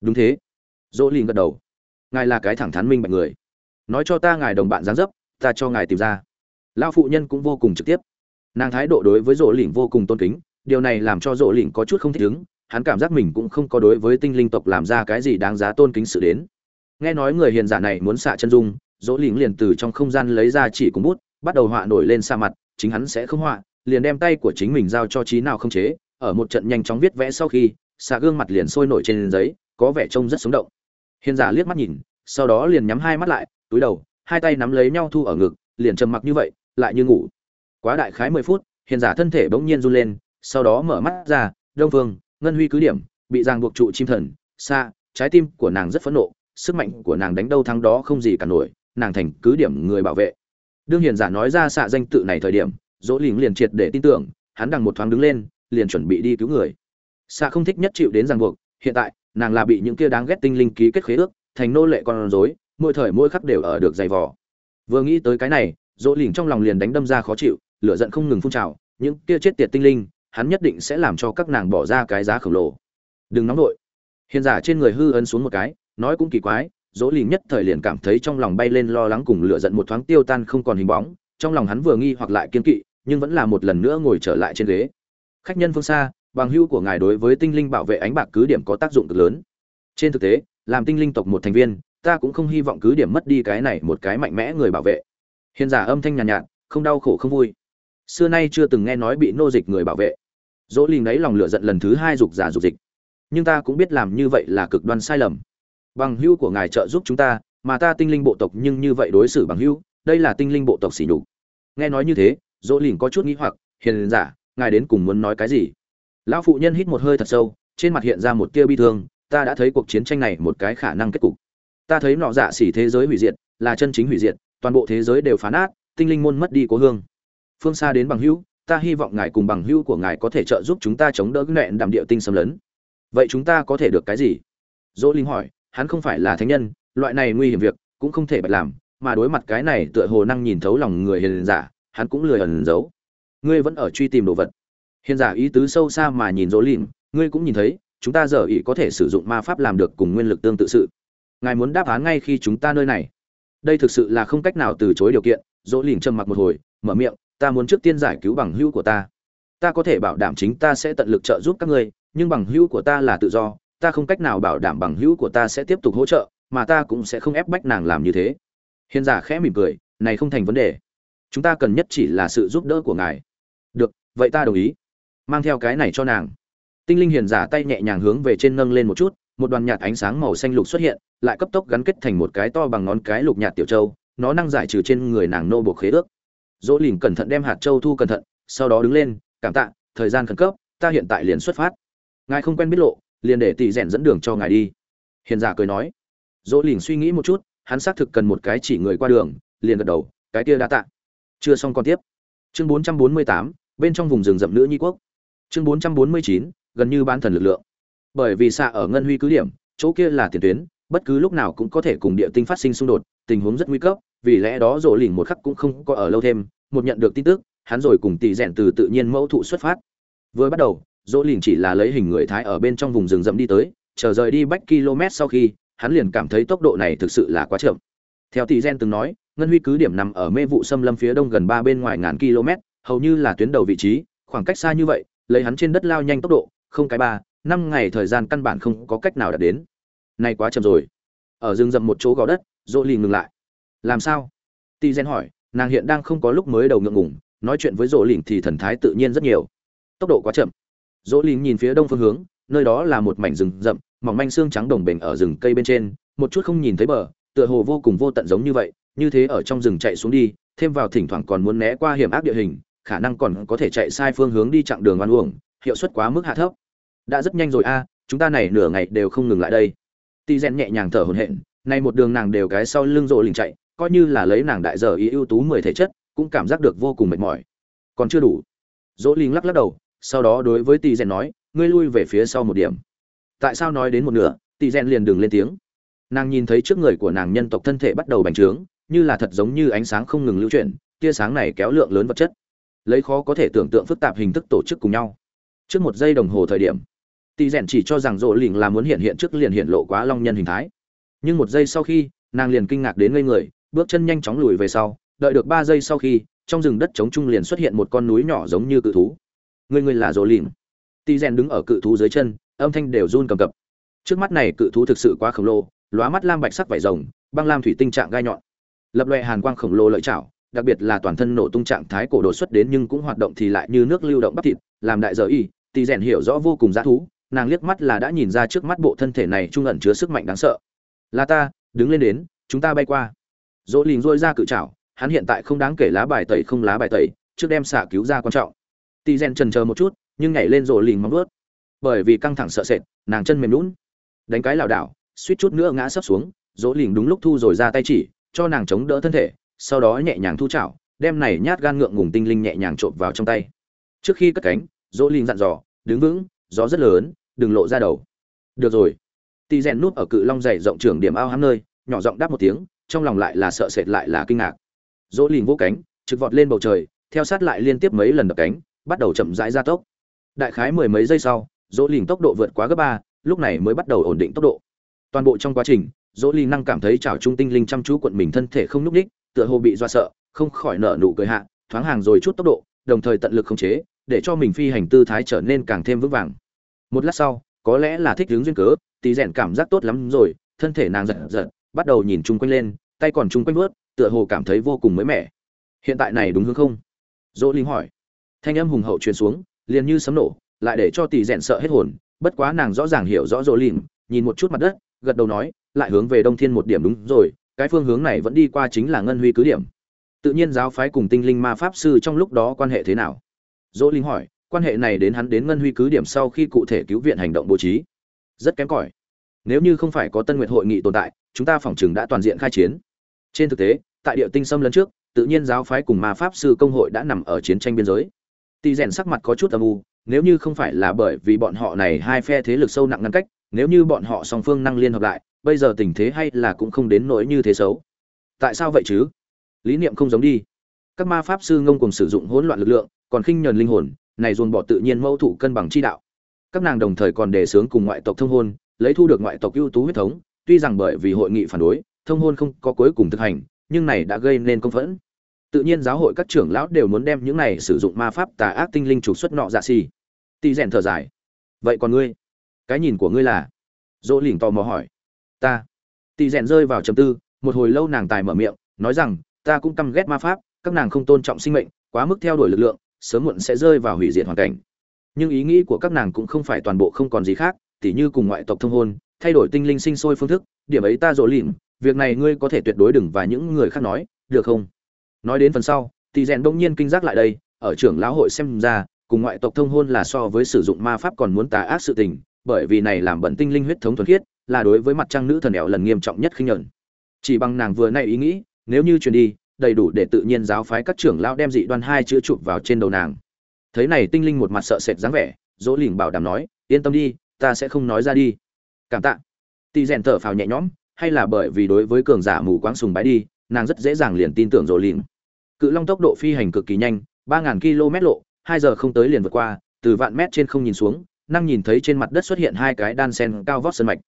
Đúng thế. Dỗ lì gật đầu. Ngài là cái thẳng thắn minh bạch người. Nói cho ta ngài đồng bạn gián dấp, ta cho ngài tìm ra. Lao phụ nhân cũng vô cùng trực tiếp. Nàng thái độ đối với dỗ lỉnh vô cùng tôn kính, điều này làm cho dỗ lỉnh có chút không thích ứng, hắn cảm giác mình cũng không có đối với tinh linh tộc làm ra cái gì đáng giá tôn kính sự đến. Nghe nói người hiền giả này muốn xạ chân dung, dỗ lỉnh liền từ trong không gian lấy ra chỉ cùng bút, bắt đầu họa nổi lên xa mặt, chính hắn sẽ không họa, liền đem tay của chính mình giao cho trí nào không chế ở một trận nhanh chóng viết vẽ sau khi, xạ gương mặt liền sôi nổi trên giấy, có vẻ trông rất sống động. Hiền giả liếc mắt nhìn, sau đó liền nhắm hai mắt lại, túi đầu, hai tay nắm lấy nhau thu ở ngực, liền trầm mặc như vậy, lại như ngủ. Quá đại khái mười phút, hiền giả thân thể bỗng nhiên run lên, sau đó mở mắt ra, đông phương, ngân huy cứ điểm, bị ràng buộc trụ chim thần xa trái tim của nàng rất phẫn nộ, sức mạnh của nàng đánh đâu thắng đó không gì cả nổi, nàng thành cứ điểm người bảo vệ. Đương hiền giả nói ra xạ danh tự này thời điểm, dỗ lình liền triệt để tin tưởng, hắn đằng một thoáng đứng lên liền chuẩn bị đi cứu người. Xạ không thích nhất chịu đến ràng buộc, hiện tại, nàng là bị những kia đáng ghét tinh linh ký kết khế ước, thành nô lệ con rối, mỗi thời mỗi khắc đều ở được giày vò. Vừa nghĩ tới cái này, dỗ lình trong lòng liền đánh đâm ra khó chịu, lửa giận không ngừng phun trào, những kia chết tiệt tinh linh, hắn nhất định sẽ làm cho các nàng bỏ ra cái giá khổng lồ. Đừng nóng nổi hiện giả trên người hư ấn xuống một cái, nói cũng kỳ quái, dỗ lìn nhất thời liền cảm thấy trong lòng bay lên lo lắng cùng lửa giận một thoáng tiêu tan không còn hình bóng, trong lòng hắn vừa nghi hoặc lại kiên kỵ, nhưng vẫn là một lần nữa ngồi trở lại trên ghế khách nhân phương xa bằng hưu của ngài đối với tinh linh bảo vệ ánh bạc cứ điểm có tác dụng cực lớn. Trên thực tế làm tinh linh tộc một thành viên ta cũng không hy vọng cứ điểm mất đi cái này một cái mạnh mẽ người bảo vệ. Hiền giả âm thanh nhàn nhạt, nhạt không đau khổ không vui. Xưa nay chưa từng nghe nói bị nô dịch người bảo vệ. Dỗ lìn ấy lòng lửa giận lần thứ hai dục giả dục dịch. Nhưng ta cũng biết làm như vậy là cực đoan sai lầm. Bằng hữu của ngài trợ giúp chúng ta mà ta tinh linh bộ tộc nhưng như vậy đối xử bằng hữu đây là tinh linh bộ tộc xỉ nhục. Nghe nói như thế dỗ lìn có chút nghĩ hoặc hiền giả ngài đến cùng muốn nói cái gì? Lão phụ nhân hít một hơi thật sâu, trên mặt hiện ra một tia bi thương, ta đã thấy cuộc chiến tranh này một cái khả năng kết cục. Ta thấy nọ dạ xỉ thế giới hủy diệt, là chân chính hủy diệt, toàn bộ thế giới đều phá nát, tinh linh môn mất đi cố hương. Phương xa đến bằng hữu, ta hy vọng ngài cùng bằng hữu của ngài có thể trợ giúp chúng ta chống đỡ nện đạm địa tinh xâm lấn. Vậy chúng ta có thể được cái gì? Dỗ linh hỏi, hắn không phải là thánh nhân, loại này nguy hiểm việc cũng không thể bạch làm, mà đối mặt cái này tựa hồ năng nhìn thấu lòng người hiền giả, hắn cũng lười ẩn giấu ngươi vẫn ở truy tìm đồ vật. Hiền giả ý tứ sâu xa mà nhìn dỗ lìn, ngươi cũng nhìn thấy, chúng ta giờ ý có thể sử dụng ma pháp làm được cùng nguyên lực tương tự sự. Ngài muốn đáp án ngay khi chúng ta nơi này. Đây thực sự là không cách nào từ chối điều kiện, dỗ lìn trầm mặc một hồi, mở miệng, ta muốn trước tiên giải cứu bằng hữu của ta. Ta có thể bảo đảm chính ta sẽ tận lực trợ giúp các ngươi, nhưng bằng hữu của ta là tự do, ta không cách nào bảo đảm bằng hữu của ta sẽ tiếp tục hỗ trợ, mà ta cũng sẽ không ép bách nàng làm như thế. Hiền giả khẽ mỉm cười, này không thành vấn đề. Chúng ta cần nhất chỉ là sự giúp đỡ của ngài vậy ta đồng ý. Mang theo cái này cho nàng. Tinh linh hiền giả tay nhẹ nhàng hướng về trên nâng lên một chút một đoàn nhạt ánh sáng màu xanh lục xuất hiện lại cấp tốc gắn kết thành một cái to bằng ngón cái lục nhạt tiểu châu nó năng giải trừ trên người nàng nô buộc khế ước. Dỗ lìn cẩn thận đem hạt châu thu cẩn thận sau đó đứng lên cảm tạ thời gian khẩn cấp ta hiện tại liền xuất phát. Ngài không quen biết lộ liền để tỷ rèn dẫn đường cho ngài đi. Hiền giả cười nói. Dỗ lìn suy nghĩ một chút hắn xác thực cần một cái chỉ người qua đường liền gật đầu cái kia đã tạ. Chưa xong còn tiếp. Chương 448, bên trong vùng rừng rậm nữ nhi quốc. Chương 449, gần như bán thần lực lượng. Bởi vì xạ ở ngân huy cứ điểm chỗ kia là tiền tuyến bất cứ lúc nào cũng có thể cùng địa tinh phát sinh xung đột tình huống rất nguy cấp vì lẽ đó rộ lỉnh một khắc cũng không có ở lâu thêm một nhận được tin tức hắn rồi cùng tỷ rèn từ tự nhiên mẫu thụ xuất phát. Vừa bắt đầu dỗ lỉnh chỉ là lấy hình người thái ở bên trong vùng rừng rậm đi tới chờ rời đi bách km sau khi hắn liền cảm thấy tốc độ này thực sự là quá chậm. Theo tỷ gen từng nói ngân huy cứ điểm nằm ở mê vụ xâm lâm phía đông gần ba bên ngoài ngàn km hầu như là tuyến đầu vị trí, khoảng cách xa như vậy, lấy hắn trên đất lao nhanh tốc độ, không cái ba, năm ngày thời gian căn bản không có cách nào đạt đến. Này quá chậm rồi. Ở rừng rậm một chỗ gò đất, dỗ Lì ngừng lại. Làm sao? Tỷ gen hỏi, nàng hiện đang không có lúc mới đầu ngượng ngùng, nói chuyện với rỗ Lì thì thần thái tự nhiên rất nhiều. Tốc độ quá chậm. Rỗ Lì nhìn phía đông phương hướng, nơi đó là một mảnh rừng rậm, mỏng manh xương trắng đồng bền ở rừng cây bên trên, một chút không nhìn thấy bờ, tựa hồ vô cùng vô tận giống như vậy, như thế ở trong rừng chạy xuống đi, thêm vào thỉnh thoảng còn muốn né qua hiểm ác địa hình khả năng còn có thể chạy sai phương hướng đi chặng đường oan uổng, hiệu suất quá mức hạ thấp. Đã rất nhanh rồi a, chúng ta này nửa ngày đều không ngừng lại đây. Ti rèn nhẹ nhàng thở hổn hển, nay một đường nàng đều cái sau lưng rộ lình chạy, coi như là lấy nàng đại giờ ý ưu tú mười thể chất, cũng cảm giác được vô cùng mệt mỏi. Còn chưa đủ. Dỗ linh lắc lắc đầu, sau đó đối với tỷ rèn nói, ngươi lui về phía sau một điểm. Tại sao nói đến một nửa tỷ rèn liền đừng lên tiếng. Nàng nhìn thấy trước người của nàng nhân tộc thân thể bắt đầu bành trướng, như là thật giống như ánh sáng không ngừng lưu chuyển, tia sáng này kéo lượng lớn vật chất lấy khó có thể tưởng tượng phức tạp hình thức tổ chức cùng nhau. Trước một giây đồng hồ thời điểm tỷ rèn chỉ cho rằng rộ lình là muốn hiện hiện trước liền hiện lộ quá long nhân hình thái. Nhưng một giây sau khi, nàng liền kinh ngạc đến ngây người, bước chân nhanh chóng lùi về sau, đợi được ba giây sau khi, trong rừng đất trống trung liền xuất hiện một con núi nhỏ giống như cự thú. Người người là rồ lìn tỷ rèn đứng ở cự thú dưới chân, âm thanh đều run cầm cập. Trước mắt này cự thú thực sự quá khổng lồ, lóa mắt lam bạch sắc vải rồng, băng lam thủy tinh trạng gai nhọn. Lập loè hàn quang khổng lồ lợi chảo đặc biệt là toàn thân nổ tung trạng thái cổ đột xuất đến nhưng cũng hoạt động thì lại như nước lưu động bắp thịt, làm đại giờ y tỷ rèn hiểu rõ vô cùng giá thú. Nàng liếc mắt là đã nhìn ra trước mắt bộ thân thể này trung ẩn chứa sức mạnh đáng sợ. Là ta, đứng lên đến, chúng ta bay qua. Dỗ lìn rôi ra cự trảo hắn hiện tại không đáng kể lá bài tẩy không lá bài tẩy, trước đem xả cứu ra quan trọng. Tỳ rèn trần chờ một chút, nhưng nhảy lên dỗ lìn móng vớt bởi vì căng thẳng sợ sệt, nàng chân mềm lún đánh cái lảo đảo, suýt chút nữa ngã sấp xuống, dỗ lìn đúng lúc thu rồi ra tay chỉ, cho nàng chống đỡ thân thể sau đó nhẹ nhàng thu chảo, đem này nhát gan ngượng ngùng tinh linh nhẹ nhàng trộn vào trong tay. Trước khi cất cánh, dỗ linh dặn dò, đứng vững, gió rất lớn, đừng lộ ra đầu. Được rồi. Tỳ rèn nút ở cự long dày rộng trưởng điểm ao hám nơi, nhỏ giọng đáp một tiếng, trong lòng lại là sợ sệt lại là kinh ngạc. Dỗ linh vỗ cánh, trực vọt lên bầu trời, theo sát lại liên tiếp mấy lần đập cánh, bắt đầu chậm rãi gia tốc. Đại khái mười mấy giây sau, dỗ linh tốc độ vượt quá gấp ba, lúc này mới bắt đầu ổn định tốc độ. Toàn bộ trong quá trình dỗ Ly năng cảm thấy chảo trung tinh linh chăm chú quận mình thân thể không nhúc ních tựa hồ bị do sợ, không khỏi nở nụ cười hạ, thoáng hàng rồi chút tốc độ, đồng thời tận lực khống chế, để cho mình phi hành tư thái trở nên càng thêm vững vàng. Một lát sau, có lẽ là thích hướng duyên cớ tí rèn cảm giác tốt lắm rồi, thân thể nàng giật giật, bắt đầu nhìn chung quanh lên, tay còn chung quanh vớt, tựa hồ cảm thấy vô cùng mới mẻ. Hiện tại này đúng hướng không? Dỗ linh hỏi. Thanh âm hùng hậu truyền xuống, liền như sấm nổ, lại để cho tỷ rèn sợ hết hồn, bất quá nàng rõ ràng hiểu rõ dỗ linh nhìn một chút mặt đất, gật đầu nói lại hướng về đông thiên một điểm đúng rồi, cái phương hướng này vẫn đi qua chính là ngân huy cứ điểm. Tự nhiên giáo phái cùng tinh linh ma pháp sư trong lúc đó quan hệ thế nào? Dỗ linh hỏi, quan hệ này đến hắn đến ngân huy cứ điểm sau khi cụ thể cứu viện hành động bố trí. Rất kém cỏi. Nếu như không phải có tân nguyệt hội nghị tồn tại, chúng ta phỏng chừng đã toàn diện khai chiến. Trên thực tế, tại địa tinh xâm lấn trước, tự nhiên giáo phái cùng ma pháp sư công hội đã nằm ở chiến tranh biên giới. Tỷ rèn sắc mặt có chút âm u, nếu như không phải là bởi vì bọn họ này hai phe thế lực sâu nặng ngăn cách, nếu như bọn họ song phương năng liên hợp lại bây giờ tình thế hay là cũng không đến nỗi như thế xấu. Tại sao vậy chứ? Lý niệm không giống đi. Các ma pháp sư ngông cùng sử dụng hỗn loạn lực lượng, còn khinh nhờn linh hồn, này dồn bỏ tự nhiên mâu thủ cân bằng chi đạo. Các nàng đồng thời còn đề xướng cùng ngoại tộc thông hôn, lấy thu được ngoại tộc ưu tú huyết thống, tuy rằng bởi vì hội nghị phản đối, thông hôn không có cuối cùng thực hành, nhưng này đã gây nên công phẫn. Tự nhiên giáo hội các trưởng lão đều muốn đem những này sử dụng ma pháp tà ác tinh linh trục xuất nọ dạ xì. Tỷ rèn thở dài. Vậy còn ngươi? Cái nhìn của ngươi là? Dỗ lỉnh tò mò hỏi ta. Tỳ rèn rơi vào trầm tư, một hồi lâu nàng tài mở miệng, nói rằng, ta cũng căm ghét ma pháp, các nàng không tôn trọng sinh mệnh, quá mức theo đuổi lực lượng, sớm muộn sẽ rơi vào hủy diệt hoàn cảnh. Nhưng ý nghĩ của các nàng cũng không phải toàn bộ không còn gì khác, tỉ như cùng ngoại tộc thông hôn, thay đổi tinh linh sinh sôi phương thức, điểm ấy ta dỗ lìm việc này ngươi có thể tuyệt đối đừng và những người khác nói, được không? Nói đến phần sau thì rèn đông nhiên kinh giác lại đây, ở trưởng lão hội xem ra, cùng ngoại tộc thông hôn là so với sử dụng ma pháp còn muốn tà ác sự tình, bởi vì này làm bẩn tinh linh huyết thống thuần khiết là đối với mặt trăng nữ thần ẻo lần nghiêm trọng nhất khinh nhẫn chỉ bằng nàng vừa nay ý nghĩ, nếu như truyền đi, đầy đủ để tự nhiên giáo phái các trưởng lão đem dị đoan hai chữ chụp vào trên đầu nàng. Thấy này tinh linh một mặt sợ sệt dáng vẻ, dỗ lỉnh bảo đảm nói, yên tâm đi, ta sẽ không nói ra đi. Cảm tạ. Tỳ rèn thở phào nhẹ nhõm, hay là bởi vì đối với cường giả mù quáng sùng bái đi, nàng rất dễ dàng liền tin tưởng dỗ lỉnh. Cự long tốc độ phi hành cực kỳ nhanh, ba ngàn km lộ, hai giờ không tới liền vượt qua, từ vạn mét trên không nhìn xuống, năng nhìn thấy trên mặt đất xuất hiện hai cái đan sen cao vót sơn mạch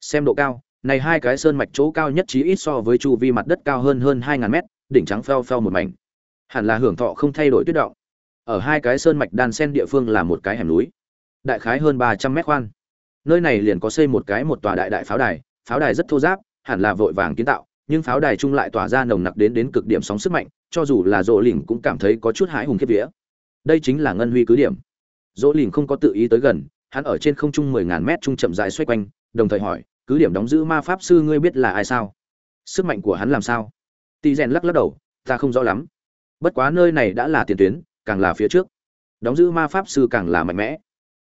xem độ cao, này hai cái sơn mạch chỗ cao nhất trí ít so với chu vi mặt đất cao hơn hơn hai ngàn mét, đỉnh trắng pheo pheo một mảnh. Hẳn là hưởng thọ không thay đổi tuyết động. Ở hai cái sơn mạch đan sen địa phương là một cái hẻm núi, đại khái hơn ba trăm mét khoan. Nơi này liền có xây một cái một tòa đại đại pháo đài pháo đài rất thô giáp, hẳn là vội vàng kiến tạo, nhưng pháo đài chung lại tỏa ra nồng nặc đến đến cực điểm sóng sức mạnh, cho dù là dỗ lỉnh cũng cảm thấy có chút hãi hùng kiếp vía. Đây chính là ngân huy cứ điểm. Dỗ lỉnh không có tự ý tới gần, hắn ở trên không trung mười ngàn mét trung chậm dài xoay quanh đồng thời hỏi, cứ điểm đóng giữ ma pháp sư ngươi biết là ai sao? Sức mạnh của hắn làm sao? Tỳ rèn lắc lắc đầu, ta không rõ lắm. Bất quá nơi này đã là tiền tuyến, càng là phía trước. Đóng giữ ma pháp sư càng là mạnh mẽ.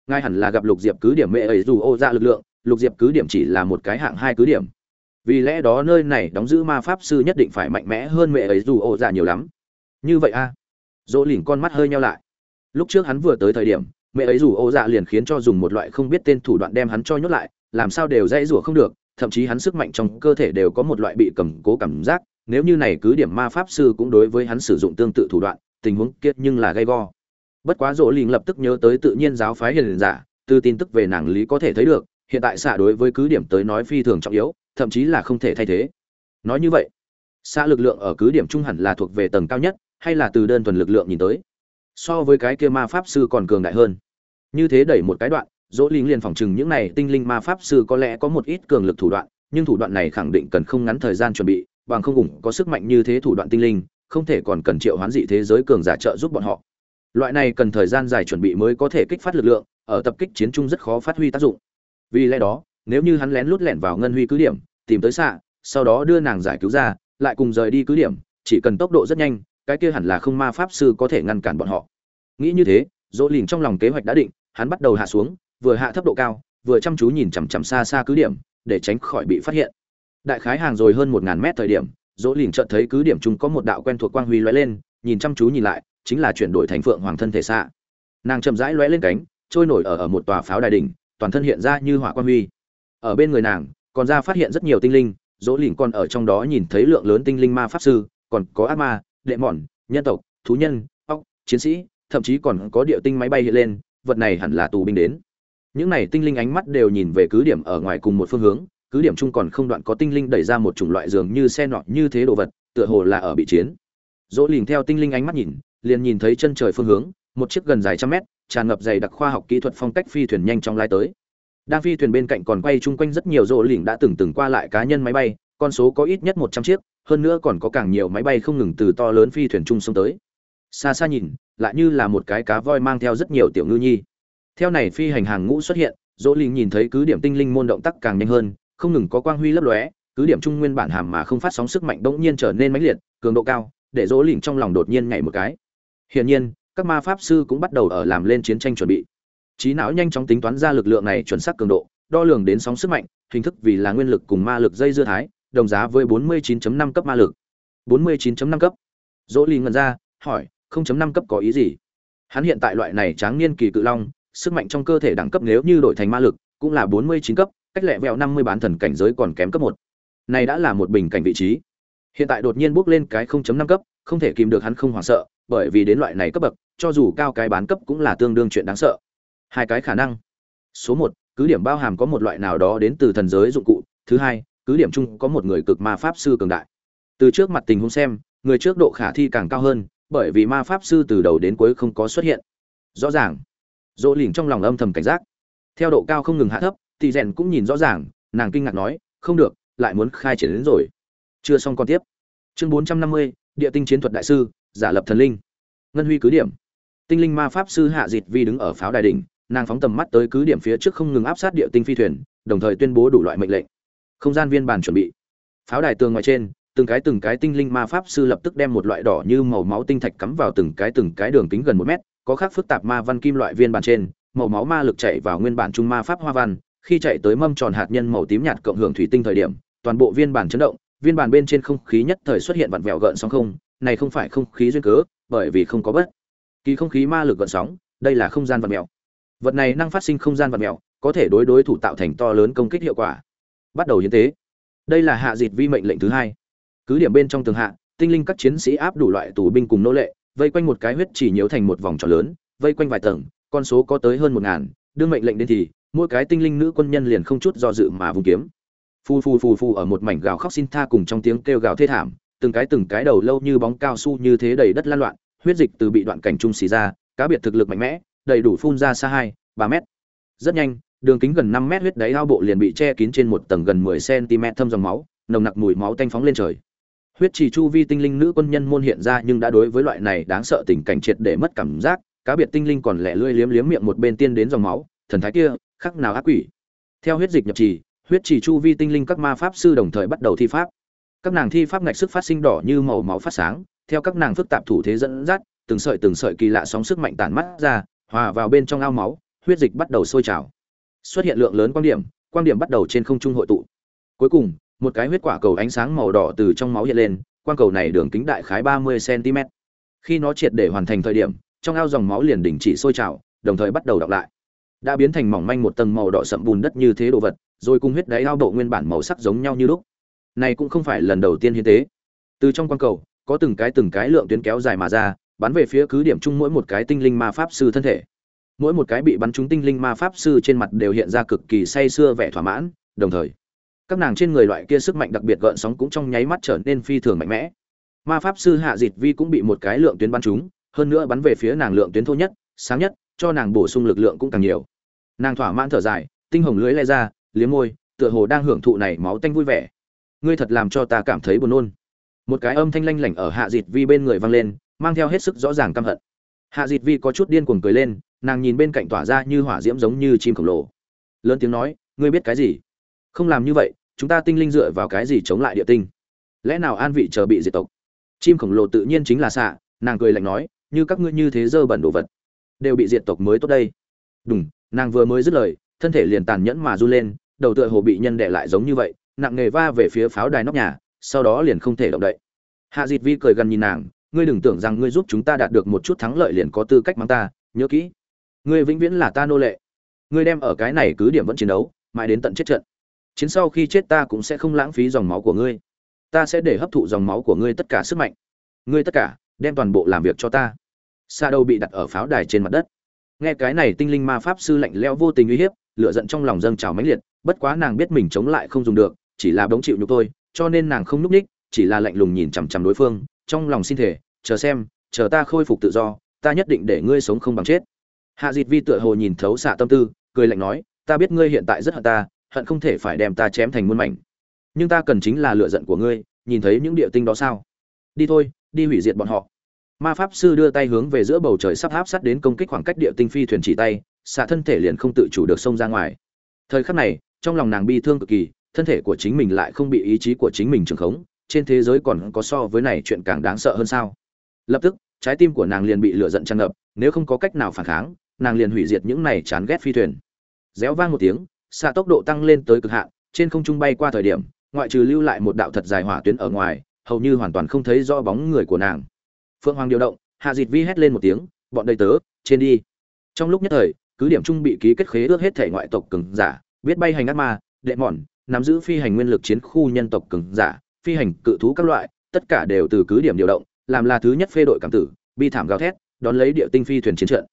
Ngay hẳn là gặp lục diệp cứ điểm mẹ ấy dù ô ra lực lượng, lục diệp cứ điểm chỉ là một cái hạng hai cứ điểm. Vì lẽ đó nơi này đóng giữ ma pháp sư nhất định phải mạnh mẽ hơn mẹ ấy dù ô ra nhiều lắm. Như vậy a? À? dỗ lìn con mắt hơi nhau lại. Lúc trước hắn vừa tới thời điểm, mẹ ấy dù ô dạ liền khiến cho dùng một loại không biết tên thủ đoạn đem hắn cho nhốt lại làm sao đều dãy rủa không được, thậm chí hắn sức mạnh trong cơ thể đều có một loại bị cầm cố cảm giác, nếu như này cứ điểm ma pháp sư cũng đối với hắn sử dụng tương tự thủ đoạn, tình huống kiệt nhưng là gay go. Bất quá rỗ Lĩnh lập tức nhớ tới tự nhiên giáo phái hiền giả, từ tin tức về nàng lý có thể thấy được, hiện tại xạ đối với cứ điểm tới nói phi thường trọng yếu, thậm chí là không thể thay thế. Nói như vậy, xạ lực lượng ở cứ điểm trung hẳn là thuộc về tầng cao nhất, hay là từ đơn thuần lực lượng nhìn tới? So với cái kia ma pháp sư còn cường đại hơn. Như thế đẩy một cái đoạn dỗ linh liền phòng chừng những này tinh linh ma pháp sư có lẽ có một ít cường lực thủ đoạn, nhưng thủ đoạn này khẳng định cần không ngắn thời gian chuẩn bị, bằng không ủng có sức mạnh như thế thủ đoạn tinh linh, không thể còn cần triệu hoán dị thế giới cường giả trợ giúp bọn họ. Loại này cần thời gian dài chuẩn bị mới có thể kích phát lực lượng, ở tập kích chiến trung rất khó phát huy tác dụng. Vì lẽ đó, nếu như hắn lén lút lẻn vào ngân huy cứ điểm, tìm tới xạ, sau đó đưa nàng giải cứu ra, lại cùng rời đi cứ điểm, chỉ cần tốc độ rất nhanh, cái kia hẳn là không ma pháp sư có thể ngăn cản bọn họ. Nghĩ như thế, dỗ lìn trong lòng kế hoạch đã định, hắn bắt đầu hạ xuống vừa hạ thấp độ cao, vừa chăm chú nhìn chằm chằm xa xa cứ điểm, để tránh khỏi bị phát hiện. Đại khái hàng rồi hơn một ngàn mét thời điểm, dỗ lìn chợt thấy cứ điểm chúng có một đạo quen thuộc quang huy lóe lên, nhìn chăm chú nhìn lại, chính là chuyển đổi thành phượng hoàng thân thể xạ. Nàng chậm rãi lóe lên cánh, trôi nổi ở ở một tòa pháo đài đỉnh, toàn thân hiện ra như hỏa quang huy. Ở bên người nàng, còn ra phát hiện rất nhiều tinh linh, dỗ lìn còn ở trong đó nhìn thấy lượng lớn tinh linh ma pháp sư, còn có ác ma, đệ mòn nhân tộc, thú nhân óc chiến sĩ, thậm chí còn có địa tinh máy bay hiện lên, vật này hẳn là tù binh đến những này tinh linh ánh mắt đều nhìn về cứ điểm ở ngoài cùng một phương hướng, cứ điểm chung còn không đoạn có tinh linh đẩy ra một chủng loại giường như xe nọ như thế đồ vật, tựa hồ là ở bị chiến. Dỗ lìn theo tinh linh ánh mắt nhìn, liền nhìn thấy chân trời phương hướng, một chiếc gần dài trăm mét, tràn ngập dày đặc khoa học kỹ thuật phong cách phi thuyền nhanh chóng lai tới. Đang phi thuyền bên cạnh còn quay chung quanh rất nhiều rỗ lỉnh đã từng từng qua lại cá nhân máy bay, con số có ít nhất một trăm chiếc, hơn nữa còn có càng nhiều máy bay không ngừng từ to lớn phi thuyền chung xông tới. Xa xa nhìn, lại như là một cái cá voi mang theo rất nhiều tiểu ngư nhi theo này phi hành hàng ngũ xuất hiện, dỗ linh nhìn thấy cứ điểm tinh linh môn động tác càng nhanh hơn, không ngừng có quang huy lấp lóe, cứ điểm trung nguyên bản hàm mà không phát sóng sức mạnh bỗng nhiên trở nên mãnh liệt, cường độ cao, để dỗ linh trong lòng đột nhiên nhảy một cái. Hiển nhiên, các ma pháp sư cũng bắt đầu ở làm lên chiến tranh chuẩn bị. Trí não nhanh chóng tính toán ra lực lượng này chuẩn xác cường độ, đo lường đến sóng sức mạnh, hình thức vì là nguyên lực cùng ma lực dây dưa thái, đồng giá với 49.5 cấp ma lực. 49.5 cấp. Dỗ lì ngần ra, hỏi 0.5 cấp có ý gì? Hắn hiện tại loại này tráng niên kỳ cự long sức mạnh trong cơ thể đẳng cấp nếu như đổi thành ma lực, cũng là 49 cấp, cách lẹ vẹo 50 bán thần cảnh giới còn kém cấp một. Này đã là một bình cảnh vị trí. Hiện tại đột nhiên bước lên cái 0.5 cấp, không thể kìm được hắn không hoảng sợ, bởi vì đến loại này cấp bậc, cho dù cao cái bán cấp cũng là tương đương chuyện đáng sợ. Hai cái khả năng. Số một, cứ điểm bao hàm có một loại nào đó đến từ thần giới dụng cụ. Thứ hai, cứ điểm chung có một người cực ma pháp sư cường đại. Từ trước mặt tình huống xem, người trước độ khả thi càng cao hơn, bởi vì ma pháp sư từ đầu đến cuối không có xuất hiện. Rõ ràng dỗ lìn trong lòng âm thầm cảnh giác. Theo độ cao không ngừng hạ thấp thì rèn cũng nhìn rõ ràng, nàng kinh ngạc nói, không được, lại muốn khai triển đến rồi. Chưa xong còn tiếp. Chương bốn trăm năm mươi, địa tinh chiến thuật đại sư, giả lập thần linh. Ngân huy cứ điểm. Tinh linh ma pháp sư hạ dịt vi đứng ở pháo đài đỉnh, nàng phóng tầm mắt tới cứ điểm phía trước không ngừng áp sát địa tinh phi thuyền, đồng thời tuyên bố đủ loại mệnh lệnh. Không gian viên bàn chuẩn bị. Pháo đài tường ngoài trên, từng cái từng cái tinh linh ma pháp sư lập tức đem một loại đỏ như màu máu tinh thạch cắm vào từng cái từng cái đường kính gần một mét có khác phức tạp ma văn kim loại viên bản trên, màu máu ma lực chảy vào nguyên bản trung ma pháp hoa văn, khi chạy tới mâm tròn hạt nhân màu tím nhạt cộng hưởng thủy tinh thời điểm, toàn bộ viên bản chấn động, viên bản bên trên không khí nhất thời xuất hiện vặn vẹo gợn sóng không, này không phải không khí duyên cớ, bởi vì không có bất kỳ không khí ma lực gợn sóng, đây là không gian vặn vẹo. Vật này năng phát sinh không gian vặn vẹo, có thể đối đối thủ tạo thành to lớn công kích hiệu quả. Bắt đầu hiến tế. Đây là hạ dịt vi mệnh lệnh thứ hai. Cứ điểm bên trong tường hạ, tinh linh các chiến sĩ áp đủ loại tù binh cùng nô lệ vây quanh một cái huyết chỉ nhiễu thành một vòng tròn lớn, vây quanh vài tầng, con số có tới hơn một ngàn, đương mệnh lệnh đến thì, mỗi cái tinh linh nữ quân nhân liền không chút do dự mà vung kiếm. Phù phù phù phù ở một mảnh gào khóc xin tha cùng trong tiếng kêu gào thê thảm, từng cái từng cái đầu lâu như bóng cao su như thế đầy đất lan loạn, huyết dịch từ bị đoạn cảnh trung xì ra, cá biệt thực lực mạnh mẽ, đầy đủ phun ra xa hai, ba mét. Rất nhanh, đường kính gần năm mét huyết đáy ao bộ liền bị che kín trên một tầng gần mười cm thâm dòng máu, nồng nặc mùi máu tanh phóng lên trời huyết trì chu vi tinh linh nữ quân nhân môn hiện ra nhưng đã đối với loại này đáng sợ tình cảnh triệt để mất cảm giác, cá biệt tinh linh còn lẻ lươi liếm liếm miệng một bên tiên đến dòng máu, thần thái kia, khắc nào ác quỷ. Theo huyết dịch nhập trì, huyết trì chu vi tinh linh các ma pháp sư đồng thời bắt đầu thi pháp. Các nàng thi pháp ngạch sức phát sinh đỏ như màu máu phát sáng, theo các nàng phức tạp thủ thế dẫn dắt, từng sợi từng sợi kỳ lạ sóng sức mạnh tản mắt ra, hòa vào bên trong ao máu, huyết dịch bắt đầu sôi trào. Xuất hiện lượng lớn quan điểm quan điểm bắt đầu trên không trung hội tụ. Cuối cùng một cái huyết quả cầu ánh sáng màu đỏ từ trong máu hiện lên, quang cầu này đường kính đại khái ba mươi cm khi nó triệt để hoàn thành thời điểm, trong ao dòng máu liền đình chỉ sôi trào, đồng thời bắt đầu đọc lại. Đã biến thành mỏng manh một tầng màu đỏ sậm bùn đất như thế đồ vật, rồi cùng huyết đáy ao bộ nguyên bản màu sắc giống nhau như lúc. Này cũng không phải lần đầu tiên hiến tế. Từ trong quang cầu, có từng cái từng cái lượng tuyến kéo dài mà ra, bắn về phía cứ điểm chung mỗi một cái tinh linh ma pháp sư thân thể. Mỗi một cái bị bắn trúng tinh linh ma pháp sư trên mặt đều hiện ra cực kỳ say sưa vẻ thỏa mãn, đồng thời các nàng trên người loại kia sức mạnh đặc biệt gợn sóng cũng trong nháy mắt trở nên phi thường mạnh mẽ. Ma pháp sư hạ dịt vi cũng bị một cái lượng tuyến bắn trúng, hơn nữa bắn về phía nàng lượng tuyến thô nhất, sáng nhất, cho nàng bổ sung lực lượng cũng càng nhiều. Nàng thỏa mãn thở dài, tinh hồng lưới le ra, liếm môi, tựa hồ đang hưởng thụ này máu tanh vui vẻ. Ngươi thật làm cho ta cảm thấy buồn nôn. Một cái âm thanh lanh lảnh ở hạ dịt vi bên người vang lên, mang theo hết sức rõ ràng căm hận. Hạ dịt vi có chút điên cuồng cười lên, nàng nhìn bên cạnh tỏa ra như hỏa diễm giống như chim khổng lồ. Lớn tiếng nói, ngươi biết cái gì? Không làm như vậy, chúng ta tinh linh dựa vào cái gì chống lại địa tinh? Lẽ nào an vị chờ bị diệt tộc? Chim khổng lồ tự nhiên chính là xạ, nàng cười lạnh nói, như các ngươi như thế dơ bẩn đồ vật, đều bị diệt tộc mới tốt đây. Đúng nàng vừa mới dứt lời, thân thể liền tàn nhẫn mà run lên, đầu tựa hồ bị nhân đệ lại giống như vậy, nặng nề va về phía pháo đài nóc nhà, sau đó liền không thể động đậy. Hạ dịt vi cười gần nhìn nàng, ngươi đừng tưởng rằng ngươi giúp chúng ta đạt được một chút thắng lợi liền có tư cách mang ta, nhớ kỹ, ngươi vĩnh viễn là ta nô lệ. Ngươi đem ở cái này cứ điểm vẫn chiến đấu, mãi đến tận chết trận chiến sau khi chết ta cũng sẽ không lãng phí dòng máu của ngươi. Ta sẽ để hấp thụ dòng máu của ngươi tất cả sức mạnh. Ngươi tất cả, đem toàn bộ làm việc cho ta. Sa đâu bị đặt ở pháo đài trên mặt đất. Nghe cái này, tinh linh ma pháp sư lạnh leo vô tình uy hiếp, lửa giận trong lòng dâng trào mãnh liệt, bất quá nàng biết mình chống lại không dùng được, chỉ là bóng chịu nhục thôi, cho nên nàng không núp ních chỉ là lạnh lùng nhìn chằm chằm đối phương, trong lòng xin thể chờ xem, chờ ta khôi phục tự do, ta nhất định để ngươi sống không bằng chết. Hạ dịt vi tựa hồ nhìn thấu xạ tâm tư, cười lạnh nói, ta biết ngươi hiện tại rất hận ta hận không thể phải đem ta chém thành muôn mảnh. Nhưng ta cần chính là lựa giận của ngươi, nhìn thấy những địa tinh đó sao? Đi thôi, đi hủy diệt bọn họ. Ma pháp sư đưa tay hướng về giữa bầu trời sắp áp sát đến công kích khoảng cách địa tinh phi thuyền chỉ tay, xạ thân thể liền không tự chủ được xông ra ngoài. Thời khắc này, trong lòng nàng bi thương cực kỳ, thân thể của chính mình lại không bị ý chí của chính mình trường khống, trên thế giới còn có so với này chuyện càng đáng sợ hơn sao? Lập tức, trái tim của nàng liền bị lửa giận tràn ngập, nếu không có cách nào phản kháng, nàng liền hủy diệt những này chán ghét phi thuyền. Réo vang một tiếng xạ tốc độ tăng lên tới cực hạn, trên không trung bay qua thời điểm, ngoại trừ lưu lại một đạo thật dài hỏa tuyến ở ngoài, hầu như hoàn toàn không thấy rõ bóng người của nàng. Phượng hoàng điều động, hạ dịt vi hét lên một tiếng, bọn đầy tớ, trên đi. Trong lúc nhất thời, cứ điểm trung bị ký kết khế ước hết thể ngoại tộc cường giả, biết bay hành ác ma, đệ mòn nắm giữ phi hành nguyên lực chiến khu nhân tộc cường giả, phi hành cự thú các loại, tất cả đều từ cứ điểm điều động, làm là thứ nhất phê đội cảm tử, bi thảm gào thét, đón lấy địa tinh phi thuyền chiến trận.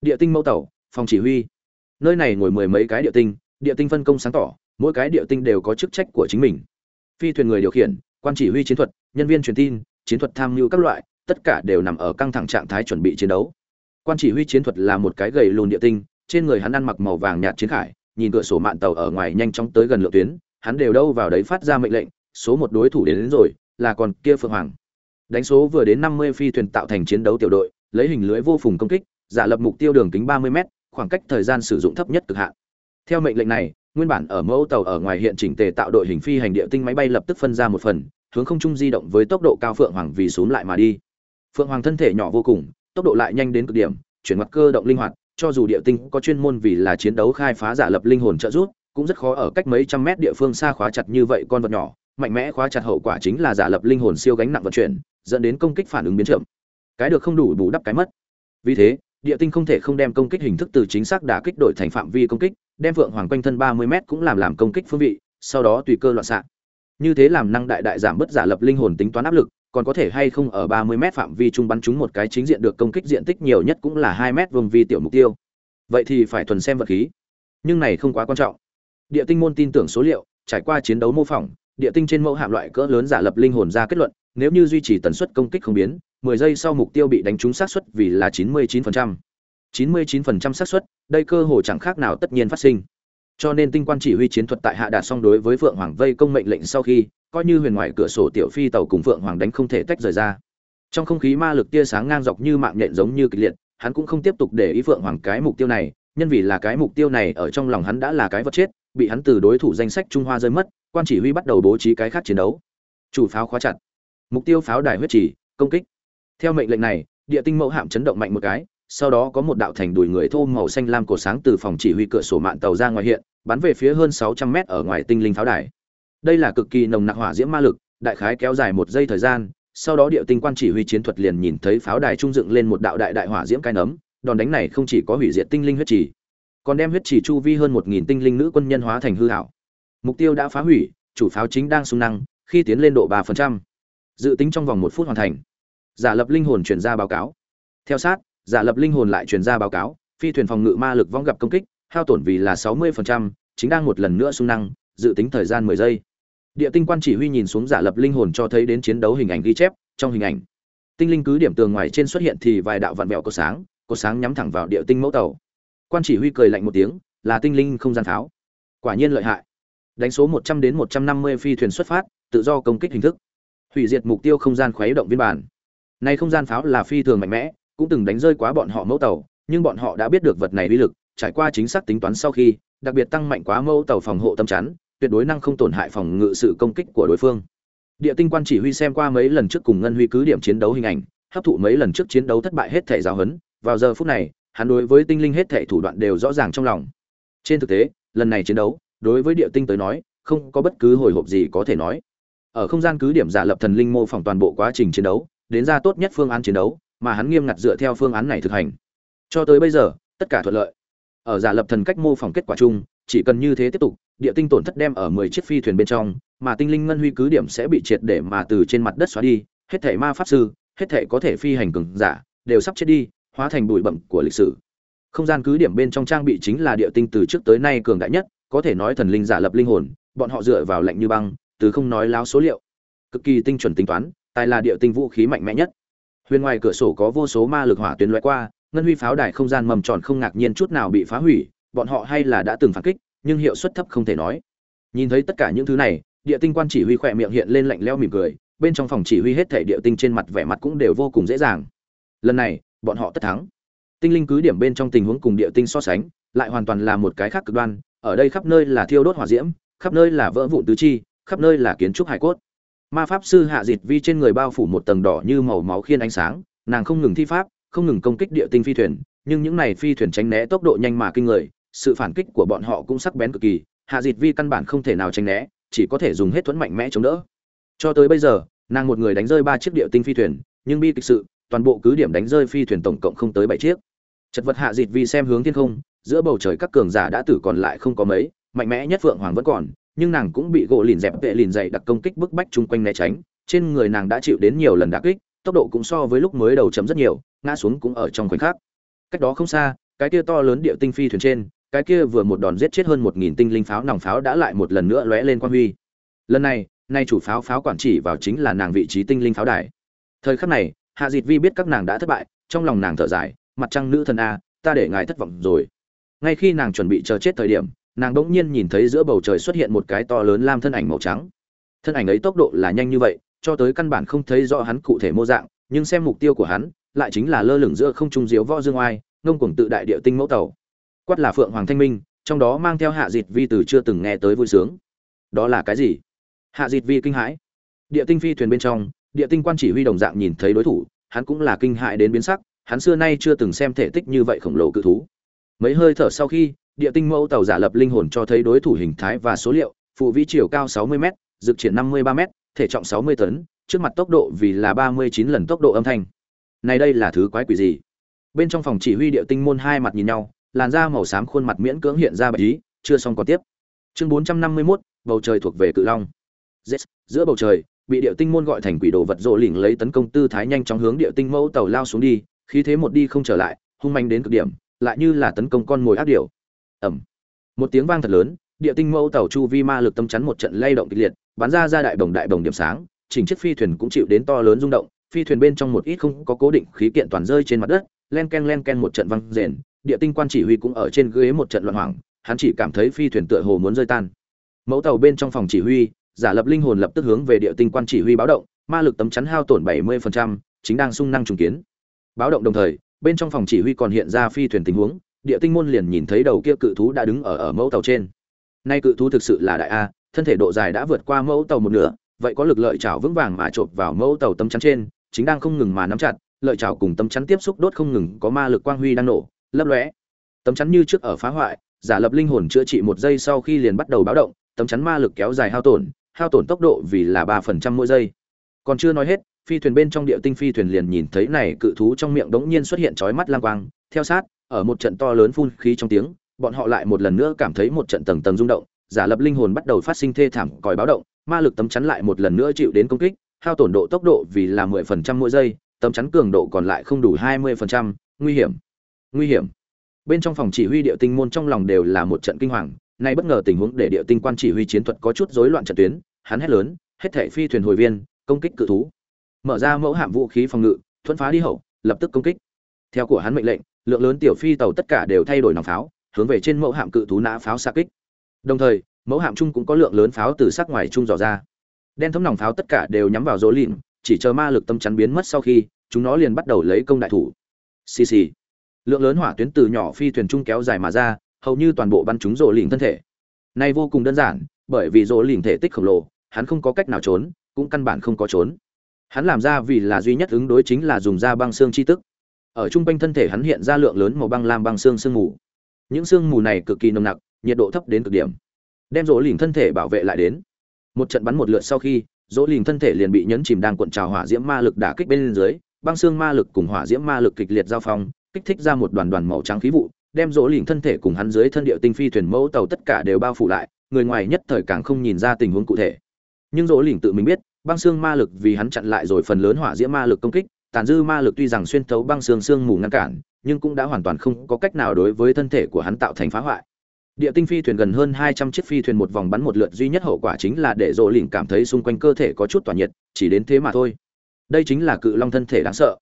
Địa tinh mẫu tàu, phòng chỉ huy. Nơi này ngồi mười mấy cái địa tinh địa tinh phân công sáng tỏ mỗi cái địa tinh đều có chức trách của chính mình. Phi thuyền người điều khiển quan chỉ huy chiến thuật nhân viên truyền tin chiến thuật tham mưu các loại tất cả đều nằm ở căng thẳng trạng thái chuẩn bị chiến đấu. Quan chỉ huy chiến thuật là một cái gầy lùn địa tinh trên người hắn ăn mặc màu vàng nhạt chiến khải nhìn cửa sổ mạn tàu ở ngoài nhanh chóng tới gần lượng tuyến hắn đều đâu vào đấy phát ra mệnh lệnh số một đối thủ đến, đến rồi là còn kia phượng hoàng. Đánh số vừa đến năm mươi phi thuyền tạo thành chiến đấu tiểu đội lấy hình lưới vô phùng công kích giả lập mục tiêu đường kính ba mươi m khoảng cách thời gian sử dụng thấp nhất cực hạn theo mệnh lệnh này, nguyên bản ở mẫu tàu ở ngoài hiện chỉnh tề tạo đội hình phi hành địa tinh máy bay lập tức phân ra một phần, hướng không trung di động với tốc độ cao phượng hoàng vì xuống lại mà đi. Phượng hoàng thân thể nhỏ vô cùng, tốc độ lại nhanh đến cực điểm, chuyển mặt cơ động linh hoạt, cho dù địa tinh có chuyên môn vì là chiến đấu khai phá giả lập linh hồn trợ giúp, cũng rất khó ở cách mấy trăm mét địa phương xa khóa chặt như vậy con vật nhỏ. Mạnh mẽ khóa chặt hậu quả chính là giả lập linh hồn siêu gánh nặng vận chuyển, dẫn đến công kích phản ứng biến chậm. Cái được không đủ bù đắp cái mất. Vì thế, địa tinh không thể không đem công kích hình thức từ chính xác đả kích đổi thành phạm vi công kích đem vượng hoàng quanh thân ba mươi m cũng làm làm công kích phương vị, sau đó tùy cơ loạn xạ. Như thế làm năng đại đại giảm bớt giả lập linh hồn tính toán áp lực, còn có thể hay không ở ba mươi m phạm vi trung bắn trúng một cái chính diện được công kích diện tích nhiều nhất cũng là hai m vùng vi tiểu mục tiêu. Vậy thì phải thuần xem vật khí. Nhưng này không quá quan trọng. Địa tinh môn tin tưởng số liệu, trải qua chiến đấu mô phỏng, địa tinh trên mẫu hạm loại cỡ lớn giả lập linh hồn ra kết luận, nếu như duy trì tần suất công kích không biến 10 giây sau mục tiêu bị đánh trúng xác suất vì là 99%. 99% xác suất, đây cơ hội chẳng khác nào tất nhiên phát sinh. cho nên tinh quan chỉ huy chiến thuật tại hạ đạt xong đối với phượng hoàng vây công mệnh lệnh sau khi coi như huyền ngoài cửa sổ tiểu phi tàu cùng phượng hoàng đánh không thể tách rời ra. Trong không khí ma lực tia sáng ngang dọc như mạng nhện giống như kịch liệt hắn cũng không tiếp tục để ý phượng hoàng cái mục tiêu này nhân vì là cái mục tiêu này ở trong lòng hắn đã là cái vật chết bị hắn từ đối thủ danh sách trung hoa rơi mất quan chỉ huy bắt đầu bố trí cái khác chiến đấu. Chủ pháo khóa chặt. Mục tiêu pháo đài huyết chỉ công kích. Theo mệnh lệnh này địa tinh mẫu hạm chấn động mạnh một cái sau đó có một đạo thành đùi người thô màu xanh lam cổ sáng từ phòng chỉ huy cửa sổ mạn tàu ra ngoài hiện, bắn về phía hơn 600 mét ở ngoài tinh linh pháo đài. Đây là cực kỳ nồng nặc hỏa diễm ma lực, đại khái kéo dài một giây thời gian, sau đó địa tinh quan chỉ huy chiến thuật liền nhìn thấy pháo đài trung dựng lên một đạo đại đại hỏa diễm cái nấm, đòn đánh này không chỉ có hủy diệt tinh linh huyết chỉ còn đem huyết chỉ chu vi hơn một nghìn tinh linh nữ quân nhân hóa thành hư hảo mục tiêu đã phá hủy, chủ pháo chính đang sung năng, khi tiến lên độ ba phần dự tính trong vòng một phút hoàn thành. Giả lập linh hồn truyền ra báo cáo. Theo sát giả lập linh hồn lại truyền ra báo cáo phi thuyền phòng ngự ma lực vong gặp công kích hao tổn vì là sáu mươi phần trăm chính đang một lần nữa sung năng dự tính thời gian mười giây. Địa tinh quan chỉ huy nhìn xuống giả lập linh hồn cho thấy đến chiến đấu hình ảnh ghi chép trong hình ảnh tinh linh cứ điểm tường ngoài trên xuất hiện thì vài đạo vạn vẹo có sáng có sáng nhắm thẳng vào địa tinh mẫu tàu. Quan chỉ huy cười lạnh một tiếng là tinh linh không gian tháo, quả nhiên lợi hại. Đánh số một trăm đến một trăm năm mươi phi thuyền xuất phát tự do công kích hình thức. Hủy diệt mục tiêu không gian khuấy động viên bản. Này không gian pháo là phi thường mạnh mẽ cũng từng đánh rơi quá bọn họ mẫu tàu, nhưng bọn họ đã biết được vật này uy lực, trải qua chính xác tính toán sau khi, đặc biệt tăng mạnh quá mẫu tàu phòng hộ tâm chắn, tuyệt đối năng không tổn hại phòng ngự sự công kích của đối phương. Địa tinh quan chỉ huy xem qua mấy lần trước cùng ngân huy cứ điểm chiến đấu hình ảnh, hấp thụ mấy lần trước chiến đấu thất bại hết thể giáo huấn, vào giờ phút này, hắn đối với tinh linh hết thể thủ đoạn đều rõ ràng trong lòng. Trên thực tế, lần này chiến đấu, đối với địa tinh tới nói, không có bất cứ hồi hộp gì có thể nói. Ở không gian cứ điểm giả lập thần linh mô phỏng toàn bộ quá trình chiến đấu, đến ra tốt nhất phương án chiến đấu mà hắn nghiêm ngặt dựa theo phương án này thực hành. Cho tới bây giờ, tất cả thuận lợi. Ở giả lập thần cách mô phỏng kết quả chung, chỉ cần như thế tiếp tục, địa tinh tổn thất đem ở 10 chiếc phi thuyền bên trong, mà tinh linh ngân huy cứ điểm sẽ bị triệt để mà từ trên mặt đất xóa đi, hết thể ma pháp sư, hết thể có thể phi hành cường giả, đều sắp chết đi, hóa thành bụi bậm của lịch sử. Không gian cứ điểm bên trong trang bị chính là địa tinh từ trước tới nay cường đại nhất, có thể nói thần linh giả lập linh hồn, bọn họ dựa vào lệnh như băng, từ không nói láo số liệu. Cực kỳ tinh chuẩn tính toán, tài là địa tinh vũ khí mạnh mẽ nhất huyền ngoài cửa sổ có vô số ma lực hỏa tuyến loại qua, ngân huy pháo đài không gian mầm tròn không ngạc nhiên chút nào bị phá hủy, bọn họ hay là đã từng phản kích, nhưng hiệu suất thấp không thể nói. Nhìn thấy tất cả những thứ này, địa tinh quan chỉ huy khỏe miệng hiện lên lạnh leo mỉm cười, bên trong phòng chỉ huy hết thể địa tinh trên mặt vẻ mặt cũng đều vô cùng dễ dàng. Lần này, bọn họ tất thắng. Tinh linh cứ điểm bên trong tình huống cùng địa tinh so sánh, lại hoàn toàn là một cái khác cực đoan, ở đây khắp nơi là thiêu đốt hỏa diễm, khắp nơi là vỡ vụn tứ chi, khắp nơi là kiến trúc hải cốt ma pháp sư hạ dịt vi trên người bao phủ một tầng đỏ như màu máu khiên ánh sáng, nàng không ngừng thi pháp, không ngừng công kích địa tinh phi thuyền, nhưng những này phi thuyền tránh né tốc độ nhanh mà kinh người, sự phản kích của bọn họ cũng sắc bén cực kỳ, hạ dịt vi căn bản không thể nào tránh né, chỉ có thể dùng hết thuẫn mạnh mẽ chống đỡ. Cho tới bây giờ, nàng một người đánh rơi ba chiếc địa tinh phi thuyền, nhưng bi kịch sự, toàn bộ cứ điểm đánh rơi phi thuyền tổng cộng không tới bảy chiếc. Chật vật hạ dịt vi xem hướng thiên không, giữa bầu trời các cường giả đã tử còn lại không có mấy, mạnh mẽ nhất phượng hoàng vẫn còn nhưng nàng cũng bị gỗ lìn dẹp vệ lìn dày đặc công kích bức bách chung quanh né tránh. Trên người nàng đã chịu đến nhiều lần đả kích, tốc độ cũng so với lúc mới đầu chấm rất nhiều, ngã xuống cũng ở trong khoảnh khắc. Cách đó không xa, cái kia to lớn địa tinh phi thuyền trên, cái kia vừa một đòn giết chết hơn một nghìn tinh linh pháo nòng pháo đã lại một lần nữa lóe lên quan huy. Lần này, nay chủ pháo pháo quản chỉ vào chính là nàng vị trí tinh linh pháo đài. Thời khắc này, hạ dịt vi biết các nàng đã thất bại, trong lòng nàng thở dài, mặt trăng nữ thần a, ta để ngài thất vọng rồi. Ngay khi nàng chuẩn bị chờ chết thời điểm nàng đ ỗ n g nhiên nhìn thấy giữa bầu trời xuất hiện một cái to lớn lam thân ảnh màu trắng. Thân ảnh ấy tốc độ là nhanh như vậy, cho tới căn bản không thấy rõ hắn cụ thể mô dạng, nhưng xem mục tiêu của hắn, lại chính là lơ lửng giữa không trung diếu võ dương oai, ngông cuồng tự đại địa tinh mẫu tàu. Quát là phượng hoàng thanh minh, trong đó mang theo hạ dịt vi từ chưa từng nghe tới vui sướng. Đó là cái gì? Hạ dịt vi kinh hãi. Địa tinh phi thuyền bên trong, địa tinh quan chỉ huy đồng dạng nhìn thấy đối thủ, hắn cũng là kinh hại đến biến sắc, hắn xưa nay chưa từng xem thể tích như vậy khổng lồ cự thú. Mấy hơi thở sau khi địa tinh mẫu tàu giả lập linh hồn cho thấy đối thủ hình thái và số liệu phụ vĩ chiều cao 60 m dực triển 53 m thể trọng 60 tấn trước mặt tốc độ vì là 39 lần tốc độ âm thanh. Này đây là thứ quái quỷ gì? Bên trong phòng chỉ huy địa tinh môn hai mặt nhìn nhau làn da màu xám khuôn mặt miễn cưỡng hiện ra bạch ý chưa xong còn tiếp. Chương 451, bầu trời thuộc về cự long. Yes, giữa bầu trời bị địa tinh môn gọi thành quỷ đồ vật rộ lỉnh lấy tấn công tư thái nhanh chóng hướng địa tinh mẫu tàu lao xuống đi khí thế một đi không trở lại hung manh đến cực điểm lại như là tấn công con mồi ác điểu ẩm một tiếng vang thật lớn địa tinh mẫu tàu chu vi ma lực tâm chắn một trận lay động kịch liệt bắn ra ra đại bồng đại bồng điểm sáng chỉnh chiếc phi thuyền cũng chịu đến to lớn rung động phi thuyền bên trong một ít không có cố định khí kiện toàn rơi trên mặt đất len ken len ken một trận văng rền địa tinh quan chỉ huy cũng ở trên ghế một trận loạn hoảng hắn chỉ cảm thấy phi thuyền tựa hồ muốn rơi tan. Mẫu tàu bên trong phòng chỉ huy giả lập linh hồn lập tức hướng về địa tinh quan chỉ huy báo động ma lực tấm chắn hao tổn 70%, chính đang sung năng trùng kiến. Báo động đồng thời bên trong phòng chỉ huy còn hiện ra phi thuyền tình huống địa tinh môn liền nhìn thấy đầu kia cự thú đã đứng ở ở mẫu tàu trên. Nay cự thú thực sự là đại a, thân thể độ dài đã vượt qua mẫu tàu một nửa, vậy có lực lợi chảo vững vàng mà chộp vào mẫu tàu tấm chắn trên, chính đang không ngừng mà nắm chặt, lợi chảo cùng tấm chắn tiếp xúc đốt không ngừng, có ma lực quang huy đang nổ, lấp lóe. Tấm chắn như trước ở phá hoại, giả lập linh hồn chữa trị một giây sau khi liền bắt đầu báo động, tấm chắn ma lực kéo dài hao tổn hao tổn tốc độ vì là ba phần trăm mỗi giây. Còn chưa nói hết, phi thuyền bên trong địa tinh phi thuyền liền nhìn thấy này cự thú trong miệng đống nhiên xuất hiện chói mắt lang quang, theo sát ở một trận to lớn phun khí trong tiếng, bọn họ lại một lần nữa cảm thấy một trận tầng tầng rung động, giả lập linh hồn bắt đầu phát sinh thê thảm còi báo động, ma lực tấm chắn lại một lần nữa chịu đến công kích, hao tổn độ tốc độ vì là mười phần trăm mỗi giây, tấm chắn cường độ còn lại không đủ hai mươi phần trăm, nguy hiểm nguy hiểm. Bên trong phòng chỉ huy địa tinh môn trong lòng đều là một trận kinh hoàng, nay bất ngờ tình huống để địa tinh quan chỉ huy chiến thuật có chút rối loạn trận tuyến, hắn hét lớn, hết thảy phi thuyền hồi viên, công kích cự thú. Mở ra mẫu hạm vũ khí phòng ngự thuần phá đi hậu, lập tức công kích. Theo của hắn mệnh lệnh lượng lớn tiểu phi tàu tất cả đều thay đổi nòng pháo, hướng về trên mẫu hạm cự thú nã pháo xa kích. Đồng thời, mẫu hạm chung cũng có lượng lớn pháo từ sắc ngoài chung dò ra. Đen thấm nòng pháo tất cả đều nhắm vào dỗ lìn chỉ chờ ma lực tâm chắn biến mất sau khi, chúng nó liền bắt đầu lấy công đại thủ. Xì xì. Lượng lớn hỏa tuyến từ nhỏ phi thuyền chung kéo dài mà ra, hầu như toàn bộ bắn chúng rỗ lìn thân thể. Này vô cùng đơn giản, bởi vì rỗ lìn thể tích khổng lồ, hắn không có cách nào trốn, cũng căn bản không có trốn. Hắn làm ra vì là duy nhất ứng đối chính là dùng da băng xương chi tức ở trung quanh thân thể hắn hiện ra lượng lớn màu băng lam băng xương sương mù. Những sương mù này cực kỳ nồng nặc, nhiệt độ thấp đến cực điểm. Đem rỗ lìn thân thể bảo vệ lại đến. Một trận bắn một lượt sau khi rỗ lìn thân thể liền bị nhấn chìm đang cuộn trào hỏa diễm ma lực đả kích bên dưới, băng xương ma lực cùng hỏa diễm ma lực kịch liệt giao phong, kích thích ra một đoàn đoàn màu trắng khí vụ, đem rỗ lìn thân thể cùng hắn dưới thân địa tinh phi thuyền mẫu tàu tất cả đều bao phủ lại, người ngoài nhất thời càng không nhìn ra tình huống cụ thể. Nhưng rỗ lìn tự mình biết, băng xương ma lực vì hắn chặn lại rồi phần lớn hỏa diễm ma lực công kích tàn dư ma lực tuy rằng xuyên thấu băng xương xương mù ngăn cản, nhưng cũng đã hoàn toàn không có cách nào đối với thân thể của hắn tạo thành phá hoại. Địa tinh phi thuyền gần hơn hai trăm chiếc phi thuyền một vòng bắn một lượt, duy nhất hậu quả chính là để rộ lỉnh cảm thấy xung quanh cơ thể có chút tỏa nhiệt, chỉ đến thế mà thôi. Đây chính là cự long thân thể đáng sợ.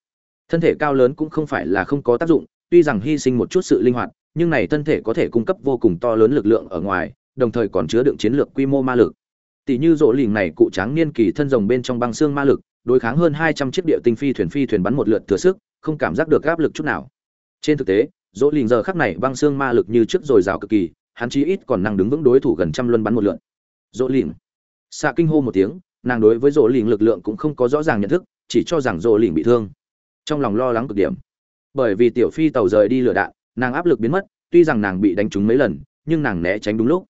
Thân thể cao lớn cũng không phải là không có tác dụng, tuy rằng hy sinh một chút sự linh hoạt, nhưng này thân thể có thể cung cấp vô cùng to lớn lực lượng ở ngoài, đồng thời còn chứa đựng chiến lược quy mô ma lực. Tỷ như rộ lỉnh này, cụ tráng niên kỳ thân rồng bên trong băng xương ma lực đối kháng hơn hai trăm chiếc địa tinh phi thuyền phi thuyền bắn một lượt thừa sức không cảm giác được áp lực chút nào. Trên thực tế dỗ Lĩnh giờ khắc này băng xương ma lực như trước rồi rào cực kỳ hắn chí ít còn năng đứng vững đối thủ gần trăm luân bắn một lượt. Dỗ Lĩnh, xạ kinh hô một tiếng nàng đối với dỗ Lĩnh lực lượng cũng không có rõ ràng nhận thức chỉ cho rằng dỗ Lĩnh bị thương. Trong lòng lo lắng cực điểm. Bởi vì tiểu phi tàu rời đi lửa đạn nàng áp lực biến mất tuy rằng nàng bị đánh trúng mấy lần nhưng nàng né tránh đúng lúc.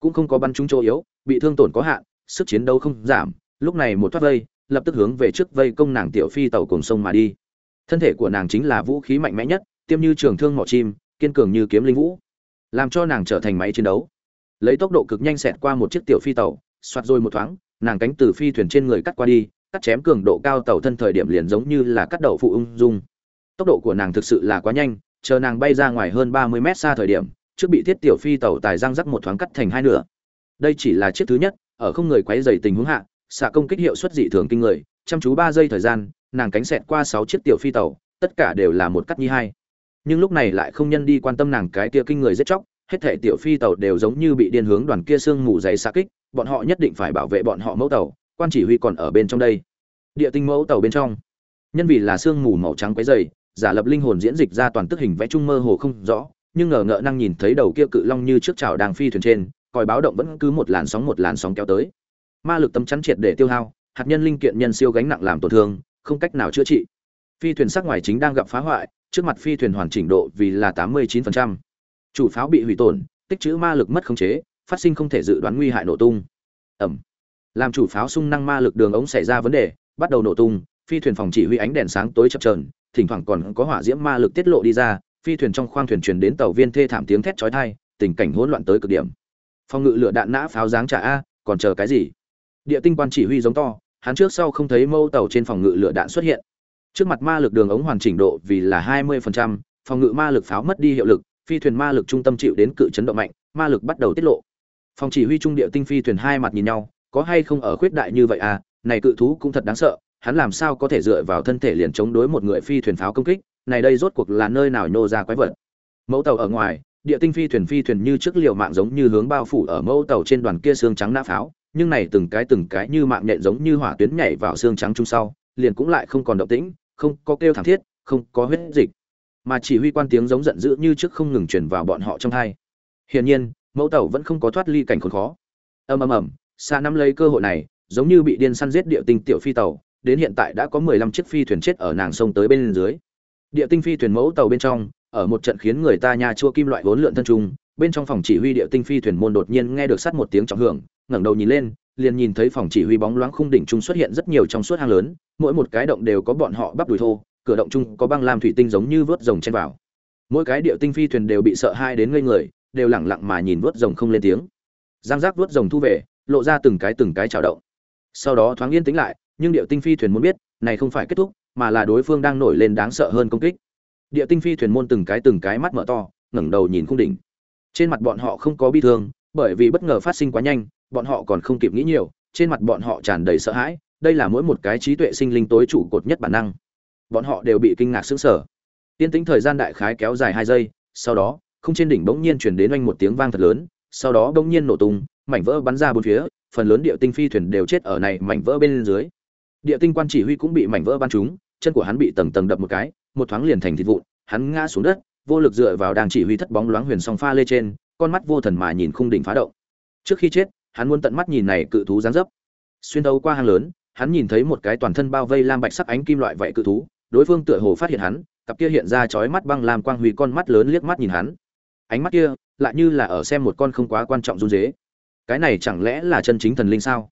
Cũng không có bắn trúng chỗ yếu bị thương tổn có hạn sức chiến đấu không giảm lúc này một thoát vây lập tức hướng về trước vây công nàng tiểu phi tàu cùng sông mà đi. Thân thể của nàng chính là vũ khí mạnh mẽ nhất, tiêm như trường thương mỏ chim, kiên cường như kiếm linh vũ, làm cho nàng trở thành máy chiến đấu. Lấy tốc độ cực nhanh xẹt qua một chiếc tiểu phi tàu xoát rồi một thoáng, nàng cánh từ phi thuyền trên người cắt qua đi, cắt chém cường độ cao tàu thân thời điểm liền giống như là cắt đầu phụ ung dung. Tốc độ của nàng thực sự là quá nhanh, chờ nàng bay ra ngoài hơn ba mươi mét xa thời điểm, trước bị thiết tiểu phi tàu tài răng rắc một thoáng cắt thành hai nửa. Đây chỉ là chiếc thứ nhất, ở không người quấy dày tình huống hạ xạ công kích hiệu suất dị thường kinh người, chăm chú ba giây thời gian, nàng cánh xẹt qua sáu chiếc tiểu phi tàu, tất cả đều là một cắt nhi hai. Nhưng lúc này lại không nhân đi quan tâm nàng cái kia kinh người giết chóc, hết thể tiểu phi tàu đều giống như bị điên hướng đoàn kia sương mù dày xa kích, bọn họ nhất định phải bảo vệ bọn họ mẫu tàu, quan chỉ huy còn ở bên trong đây. Địa tinh mẫu tàu bên trong. Nhân vì là sương mù màu trắng quấy dày giả lập linh hồn diễn dịch ra toàn tức hình vẽ trung mơ hồ không rõ, nhưng ngờ ngợ năng nhìn thấy đầu kia cự long như trước chảo đang phi thuyền trên còi báo động vẫn cứ một làn sóng một làn sóng kéo tới ma lực tấm chắn triệt để tiêu hao, hạt nhân linh kiện nhân siêu gánh nặng làm tổn thương, không cách nào chữa trị. Phi thuyền sắc ngoài chính đang gặp phá hoại, trước mặt phi thuyền hoàn chỉnh độ vì là tám mươi 89%. chủ pháo bị hủy tổn, tích trữ ma lực mất khống chế, phát sinh không thể dự đoán nguy hại nổ tung. Ẩm. Làm chủ pháo sung năng ma lực đường ống xảy ra vấn đề, bắt đầu nổ tung, phi thuyền phòng chỉ huy ánh đèn sáng tối chập trờn thỉnh thoảng còn có hỏa diễm ma lực tiết lộ đi ra, phi thuyền trong khoang thuyền truyền đến tàu viên thê thảm tiếng thét chói tai, tình cảnh hỗn loạn tới cực điểm. Phòng ngự lửa đạn nã pháo giáng trả a, còn chờ cái gì? Địa tinh quan chỉ huy giống to hắn trước sau không thấy mâu tàu trên phòng ngự lửa đạn xuất hiện. Trước mặt ma lực đường ống hoàn chỉnh độ vì là 20%, phòng ngự ma lực pháo mất đi hiệu lực phi thuyền ma lực trung tâm chịu đến cự chấn động mạnh ma lực bắt đầu tiết lộ. Phòng chỉ huy trung địa tinh phi thuyền hai mặt nhìn nhau có hay không ở khuyết đại như vậy à này cự thú cũng thật đáng sợ hắn làm sao có thể dựa vào thân thể liền chống đối một người phi thuyền pháo công kích này đây rốt cuộc là nơi nào nhô ra quái vật. Mẫu tàu ở ngoài địa tinh phi thuyền phi thuyền như trước liều mạng giống như hướng bao phủ ở mẫu tàu trên đoàn kia xương trắng nã pháo nhưng này từng cái từng cái như mạng nhện giống như hỏa tuyến nhảy vào xương trắng chung sau, liền cũng lại không còn động tĩnh, không có kêu thảm thiết, không có huyết dịch, mà chỉ huy quan tiếng giống giận dữ như trước không ngừng truyền vào bọn họ trong hai. Hiển nhiên, mẫu tàu vẫn không có thoát ly cảnh khốn khó. Ầm ầm ầm, xa nắm lấy cơ hội này, giống như bị điên săn giết địa tinh tiểu phi tàu, đến hiện tại đã có mười lăm chiếc phi thuyền chết ở nàng sông tới bên dưới. Địa tinh phi thuyền mẫu tàu bên trong, ở một trận khiến người ta nha chua kim loại vốn lượn thân trung bên trong phòng chỉ huy địa tinh phi thuyền môn đột nhiên nghe được sát một tiếng trọng hưởng, ngẩng đầu nhìn lên, liền nhìn thấy phòng chỉ huy bóng loáng khung đỉnh trung xuất hiện rất nhiều trong suốt hang lớn, mỗi một cái động đều có bọn họ bắp đùi thô, cửa động trung có băng lam thủy tinh giống như vớt rồng chen vào. Mỗi cái địa tinh phi thuyền đều bị sợ hai đến ngây người, đều lẳng lặng mà nhìn vớt rồng không lên tiếng. Giang giác vớt rồng thu về, lộ ra từng cái từng cái chảo động. Sau đó thoáng yên tĩnh lại, nhưng địa tinh phi thuyền muốn biết, này không phải kết thúc, mà là đối phương đang nổi lên đáng sợ hơn công kích. Địa tinh phi thuyền môn từng cái từng cái mắt mở to, ngẩng đầu nhìn khung đỉnh trên mặt bọn họ không có bi thương, bởi vì bất ngờ phát sinh quá nhanh, bọn họ còn không kịp nghĩ nhiều, trên mặt bọn họ tràn đầy sợ hãi, đây là mỗi một cái trí tuệ sinh linh tối chủ cột nhất bản năng. Bọn họ đều bị kinh ngạc sững sờ. Tiên tĩnh thời gian đại khái kéo dài hai giây, sau đó, không trên đỉnh bỗng nhiên chuyển đến oanh một tiếng vang thật lớn, sau đó bỗng nhiên nổ tung, mảnh vỡ bắn ra bốn phía, phần lớn địa tinh phi thuyền đều chết ở này mảnh vỡ bên dưới. Địa tinh quan chỉ huy cũng bị mảnh vỡ bắn trúng, chân của hắn bị tầng tầng đập một cái, một thoáng liền thành thịt vụn, hắn ngã xuống đất vô lực dựa vào đang chỉ huy thất bóng loáng huyền song pha lê trên, con mắt vô thần mà nhìn khung đỉnh phá động. Trước khi chết, hắn muốn tận mắt nhìn này cự thú giáng dấp. Xuyên đấu qua hang lớn, hắn nhìn thấy một cái toàn thân bao vây lam bạch sắc ánh kim loại vậy cự thú, đối phương tựa hồ phát hiện hắn, cặp kia hiện ra chói mắt băng lam quang huy con mắt lớn liếc mắt nhìn hắn. Ánh mắt kia, lại như là ở xem một con không quá quan trọng run dế cái này chẳng lẽ là chân chính thần linh sao?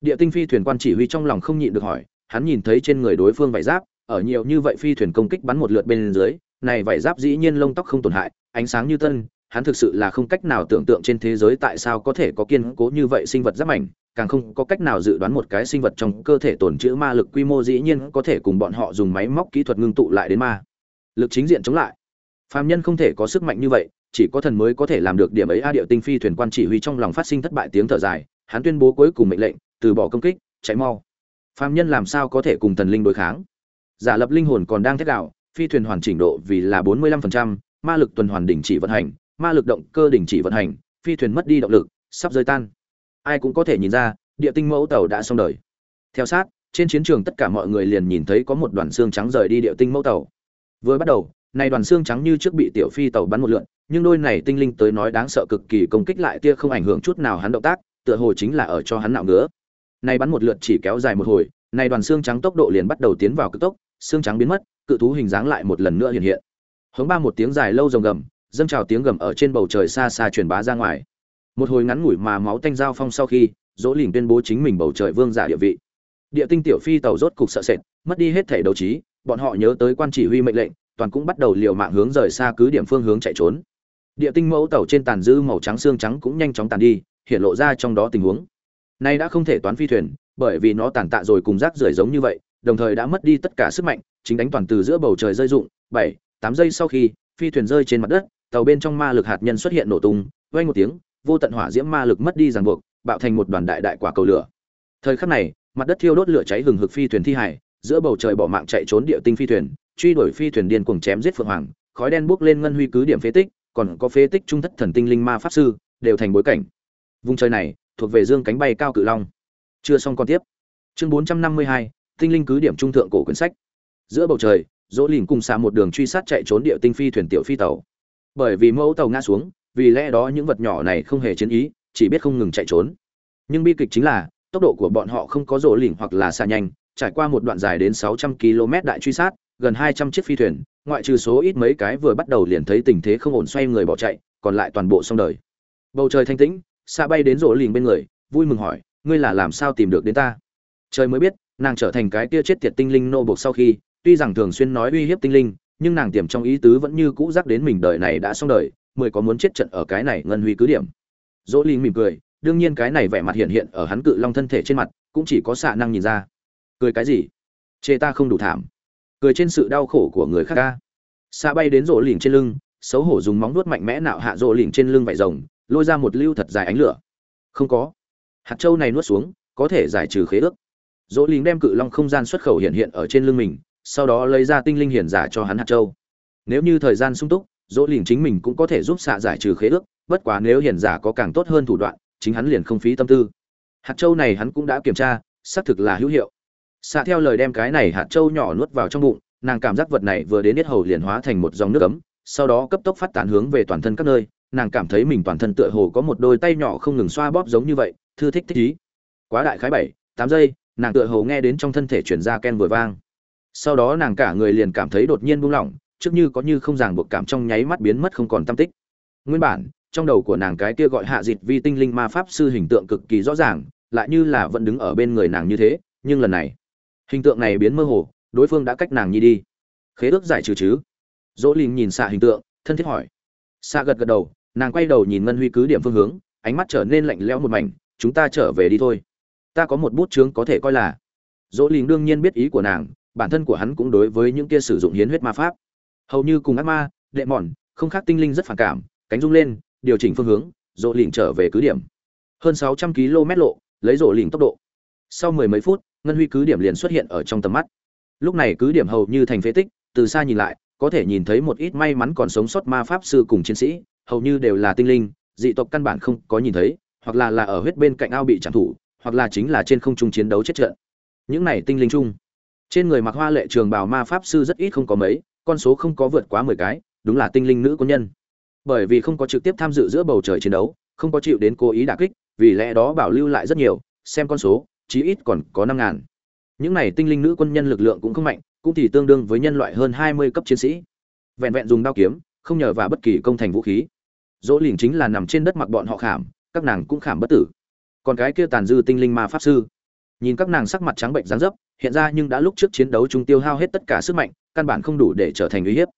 Địa tinh phi thuyền quan chỉ huy trong lòng không nhịn được hỏi, hắn nhìn thấy trên người đối phương vải giáp, ở nhiều như vậy phi thuyền công kích bắn một lượt bên dưới này vải giáp dĩ nhiên lông tóc không tổn hại, ánh sáng như tân, hắn thực sự là không cách nào tưởng tượng trên thế giới tại sao có thể có kiên cố như vậy sinh vật giáp mảnh, càng không có cách nào dự đoán một cái sinh vật trong cơ thể tổn chữ ma lực quy mô dĩ nhiên có thể cùng bọn họ dùng máy móc kỹ thuật ngưng tụ lại đến ma lực chính diện chống lại. Phàm nhân không thể có sức mạnh như vậy, chỉ có thần mới có thể làm được điểm ấy. A điệu tinh phi thuyền quan chỉ huy trong lòng phát sinh thất bại tiếng thở dài, hắn tuyên bố cuối cùng mệnh lệnh, từ bỏ công kích, chạy mau. Phàm nhân làm sao có thể cùng thần linh đối kháng? Giả lập linh hồn còn đang thét đảo phi thuyền hoàn chỉnh độ vì là bốn mươi lăm phần trăm, ma lực tuần hoàn đình chỉ vận hành, ma lực động cơ đình chỉ vận hành, phi thuyền mất đi động lực, sắp rơi tan. Ai cũng có thể nhìn ra, địa tinh mẫu tàu đã xong đời. Theo sát, trên chiến trường tất cả mọi người liền nhìn thấy có một đoàn xương trắng rời đi địa tinh mẫu tàu. Vừa bắt đầu, này đoàn xương trắng như trước bị tiểu phi tàu bắn một lượn, nhưng đôi này tinh linh tới nói đáng sợ cực kỳ công kích lại tia không ảnh hưởng chút nào hắn động tác, tựa hồ chính là ở cho hắn nạo ngứa. Này bắn một lượt chỉ kéo dài một hồi, này đoàn xương trắng tốc độ liền bắt đầu tiến vào cực tốc, xương trắng biến mất cự thú hình dáng lại một lần nữa hiện hiện. Hướng ba một tiếng dài lâu rồng gầm, dâng trào tiếng gầm ở trên bầu trời xa xa truyền bá ra ngoài. Một hồi ngắn ngủi mà máu tanh giao phong sau khi, dỗ lỉnh tuyên bố chính mình bầu trời vương giả địa vị. Địa tinh tiểu phi tàu rốt cục sợ sệt, mất đi hết thể đấu trí, bọn họ nhớ tới quan chỉ huy mệnh lệnh, toàn cũng bắt đầu liều mạng hướng rời xa cứ điểm phương hướng chạy trốn. Địa tinh mẫu tàu trên tàn dư màu trắng xương trắng cũng nhanh chóng tàn đi, hiện lộ ra trong đó tình huống. Nay đã không thể toán phi thuyền, bởi vì nó tàn tạ rồi cùng rác rưởi giống như vậy, đồng thời đã mất đi tất cả sức mạnh chính đánh toàn từ giữa bầu trời rơi rụng, bảy, tám giây sau khi, phi thuyền rơi trên mặt đất, tàu bên trong ma lực hạt nhân xuất hiện nổ tung, vang một tiếng, vô tận hỏa diễm ma lực mất đi ràng buộc, bạo thành một đoàn đại đại quả cầu lửa. Thời khắc này, mặt đất thiêu đốt lửa cháy hừng hực phi thuyền thi hải giữa bầu trời bỏ mạng chạy trốn địa tinh phi thuyền, truy đuổi phi thuyền điên cuồng chém giết phượng hoàng, khói đen bốc lên ngân huy cứ điểm phế tích, còn có phế tích trung thất thần tinh linh ma pháp sư, đều thành bối cảnh. Vùng trời này, thuộc về dương cánh bay cao cự long. Chưa xong còn tiếp. Chương bốn trăm năm mươi hai, tinh linh cứ điểm trung thượng cổ quyển sách giữa bầu trời, dỗ lìn cùng xạ một đường truy sát chạy trốn địa tinh phi thuyền tiểu phi tàu. Bởi vì mẫu tàu ngã xuống, vì lẽ đó những vật nhỏ này không hề chiến ý, chỉ biết không ngừng chạy trốn. Nhưng bi kịch chính là, tốc độ của bọn họ không có rỗ lìn hoặc là xa nhanh, trải qua một đoạn dài đến 600 km đại truy sát, gần 200 chiếc phi thuyền, ngoại trừ số ít mấy cái vừa bắt đầu liền thấy tình thế không ổn xoay người bỏ chạy, còn lại toàn bộ xong đời. Bầu trời thanh tĩnh xa bay đến rỗ lìn bên người, vui mừng hỏi, ngươi là làm sao tìm được đến ta? Trời mới biết, nàng trở thành cái kia chết tiệt tinh linh nô buộc sau khi tuy rằng thường xuyên nói uy hiếp tinh linh, nhưng nàng tiềm trong ý tứ vẫn như cũ giác đến mình đời này đã xong đời, mười có muốn chết trận ở cái này ngân huy cứ điểm. Dỗ linh mỉm cười, đương nhiên cái này vẻ mặt hiện hiện ở hắn cự long thân thể trên mặt, cũng chỉ có xạ năng nhìn ra. Cười cái gì? Chê ta không đủ thảm. Cười trên sự đau khổ của người khác ca xạ bay đến rỗ lỉnh trên lưng, xấu hổ dùng móng nuốt mạnh mẽ nạo hạ rỗ lỉnh trên lưng vải rồng, lôi ra một lưu thật dài ánh lửa. Không có. Hạt châu này nuốt xuống, có thể giải trừ khế ước. Dỗ lỉnh đem cự long không gian xuất khẩu hiện hiện ở trên lưng mình sau đó lấy ra tinh linh hiển giả cho hắn hạt châu. Nếu như thời gian sung túc, dỗ lìn chính mình cũng có thể giúp xạ giải trừ khế ước, bất quá nếu hiển giả có càng tốt hơn thủ đoạn, chính hắn liền không phí tâm tư. Hạt châu này hắn cũng đã kiểm tra, xác thực là hữu hiệu. Xạ theo lời đem cái này hạt châu nhỏ nuốt vào trong bụng, nàng cảm giác vật này vừa đến yết hầu liền hóa thành một dòng nước ấm, sau đó cấp tốc phát tán hướng về toàn thân các nơi, nàng cảm thấy mình toàn thân tựa hồ có một đôi tay nhỏ không ngừng xoa bóp giống như vậy, thư thích thích ý. Quá đại khái bảy, tám giây, nàng tựa hồ nghe đến trong thân thể chuyển ra ken vừa vang sau đó nàng cả người liền cảm thấy đột nhiên buông lỏng, trước như có như không ràng buộc cảm trong nháy mắt biến mất không còn tâm tích. Nguyên bản, trong đầu của nàng cái kia gọi hạ dịt vi tinh linh ma pháp sư hình tượng cực kỳ rõ ràng, lại như là vẫn đứng ở bên người nàng như thế, nhưng lần này, hình tượng này biến mơ hồ, đối phương đã cách nàng nhi đi. Khế ước giải trừ chứ? Dỗ lìn nhìn xạ hình tượng, thân thiết hỏi. Xạ gật gật đầu, nàng quay đầu nhìn ngân huy cứ điểm phương hướng, ánh mắt trở nên lạnh lẽo một mảnh, chúng ta trở về đi thôi. Ta có một bút chướng có thể coi là. Dỗ lìn đương nhiên biết ý của nàng bản thân của hắn cũng đối với những kia sử dụng hiến huyết ma pháp. Hầu như cùng ác ma đệ mòn không khác tinh linh rất phản cảm, cánh rung lên, điều chỉnh phương hướng, rộ lỉnh trở về cứ điểm. Hơn sáu trăm km lộ, lấy rộ lỉnh tốc độ. Sau mười mấy phút, ngân huy cứ điểm liền xuất hiện ở trong tầm mắt. Lúc này cứ điểm hầu như thành phế tích, từ xa nhìn lại, có thể nhìn thấy một ít may mắn còn sống sót ma pháp sư cùng chiến sĩ, hầu như đều là tinh linh, dị tộc căn bản không có nhìn thấy, hoặc là là ở huyết bên cạnh ao bị trảm thủ, hoặc là chính là trên không trung chiến đấu chết trận. Những này tinh linh chung trên người mặc hoa lệ trường bào ma pháp sư rất ít không có mấy, con số không có vượt quá mười cái, đúng là tinh linh nữ quân nhân. Bởi vì không có trực tiếp tham dự giữa bầu trời chiến đấu, không có chịu đến cố ý đả kích, vì lẽ đó bảo lưu lại rất nhiều, xem con số, chí ít còn có năm ngàn. Những này tinh linh nữ quân nhân lực lượng cũng không mạnh, cũng thì tương đương với nhân loại hơn hai mươi cấp chiến sĩ. Vẹn vẹn dùng đao kiếm, không nhờ vào bất kỳ công thành vũ khí. Dỗ lìn chính là nằm trên đất mặc bọn họ khảm, các nàng cũng khảm bất tử. Còn cái kia tàn dư tinh linh ma pháp sư. Nhìn các nàng sắc mặt trắng bệnh dáng dấp hiện ra nhưng đã lúc trước chiến đấu chúng tiêu hao hết tất cả sức mạnh, căn bản không đủ để trở thành uy hiếp.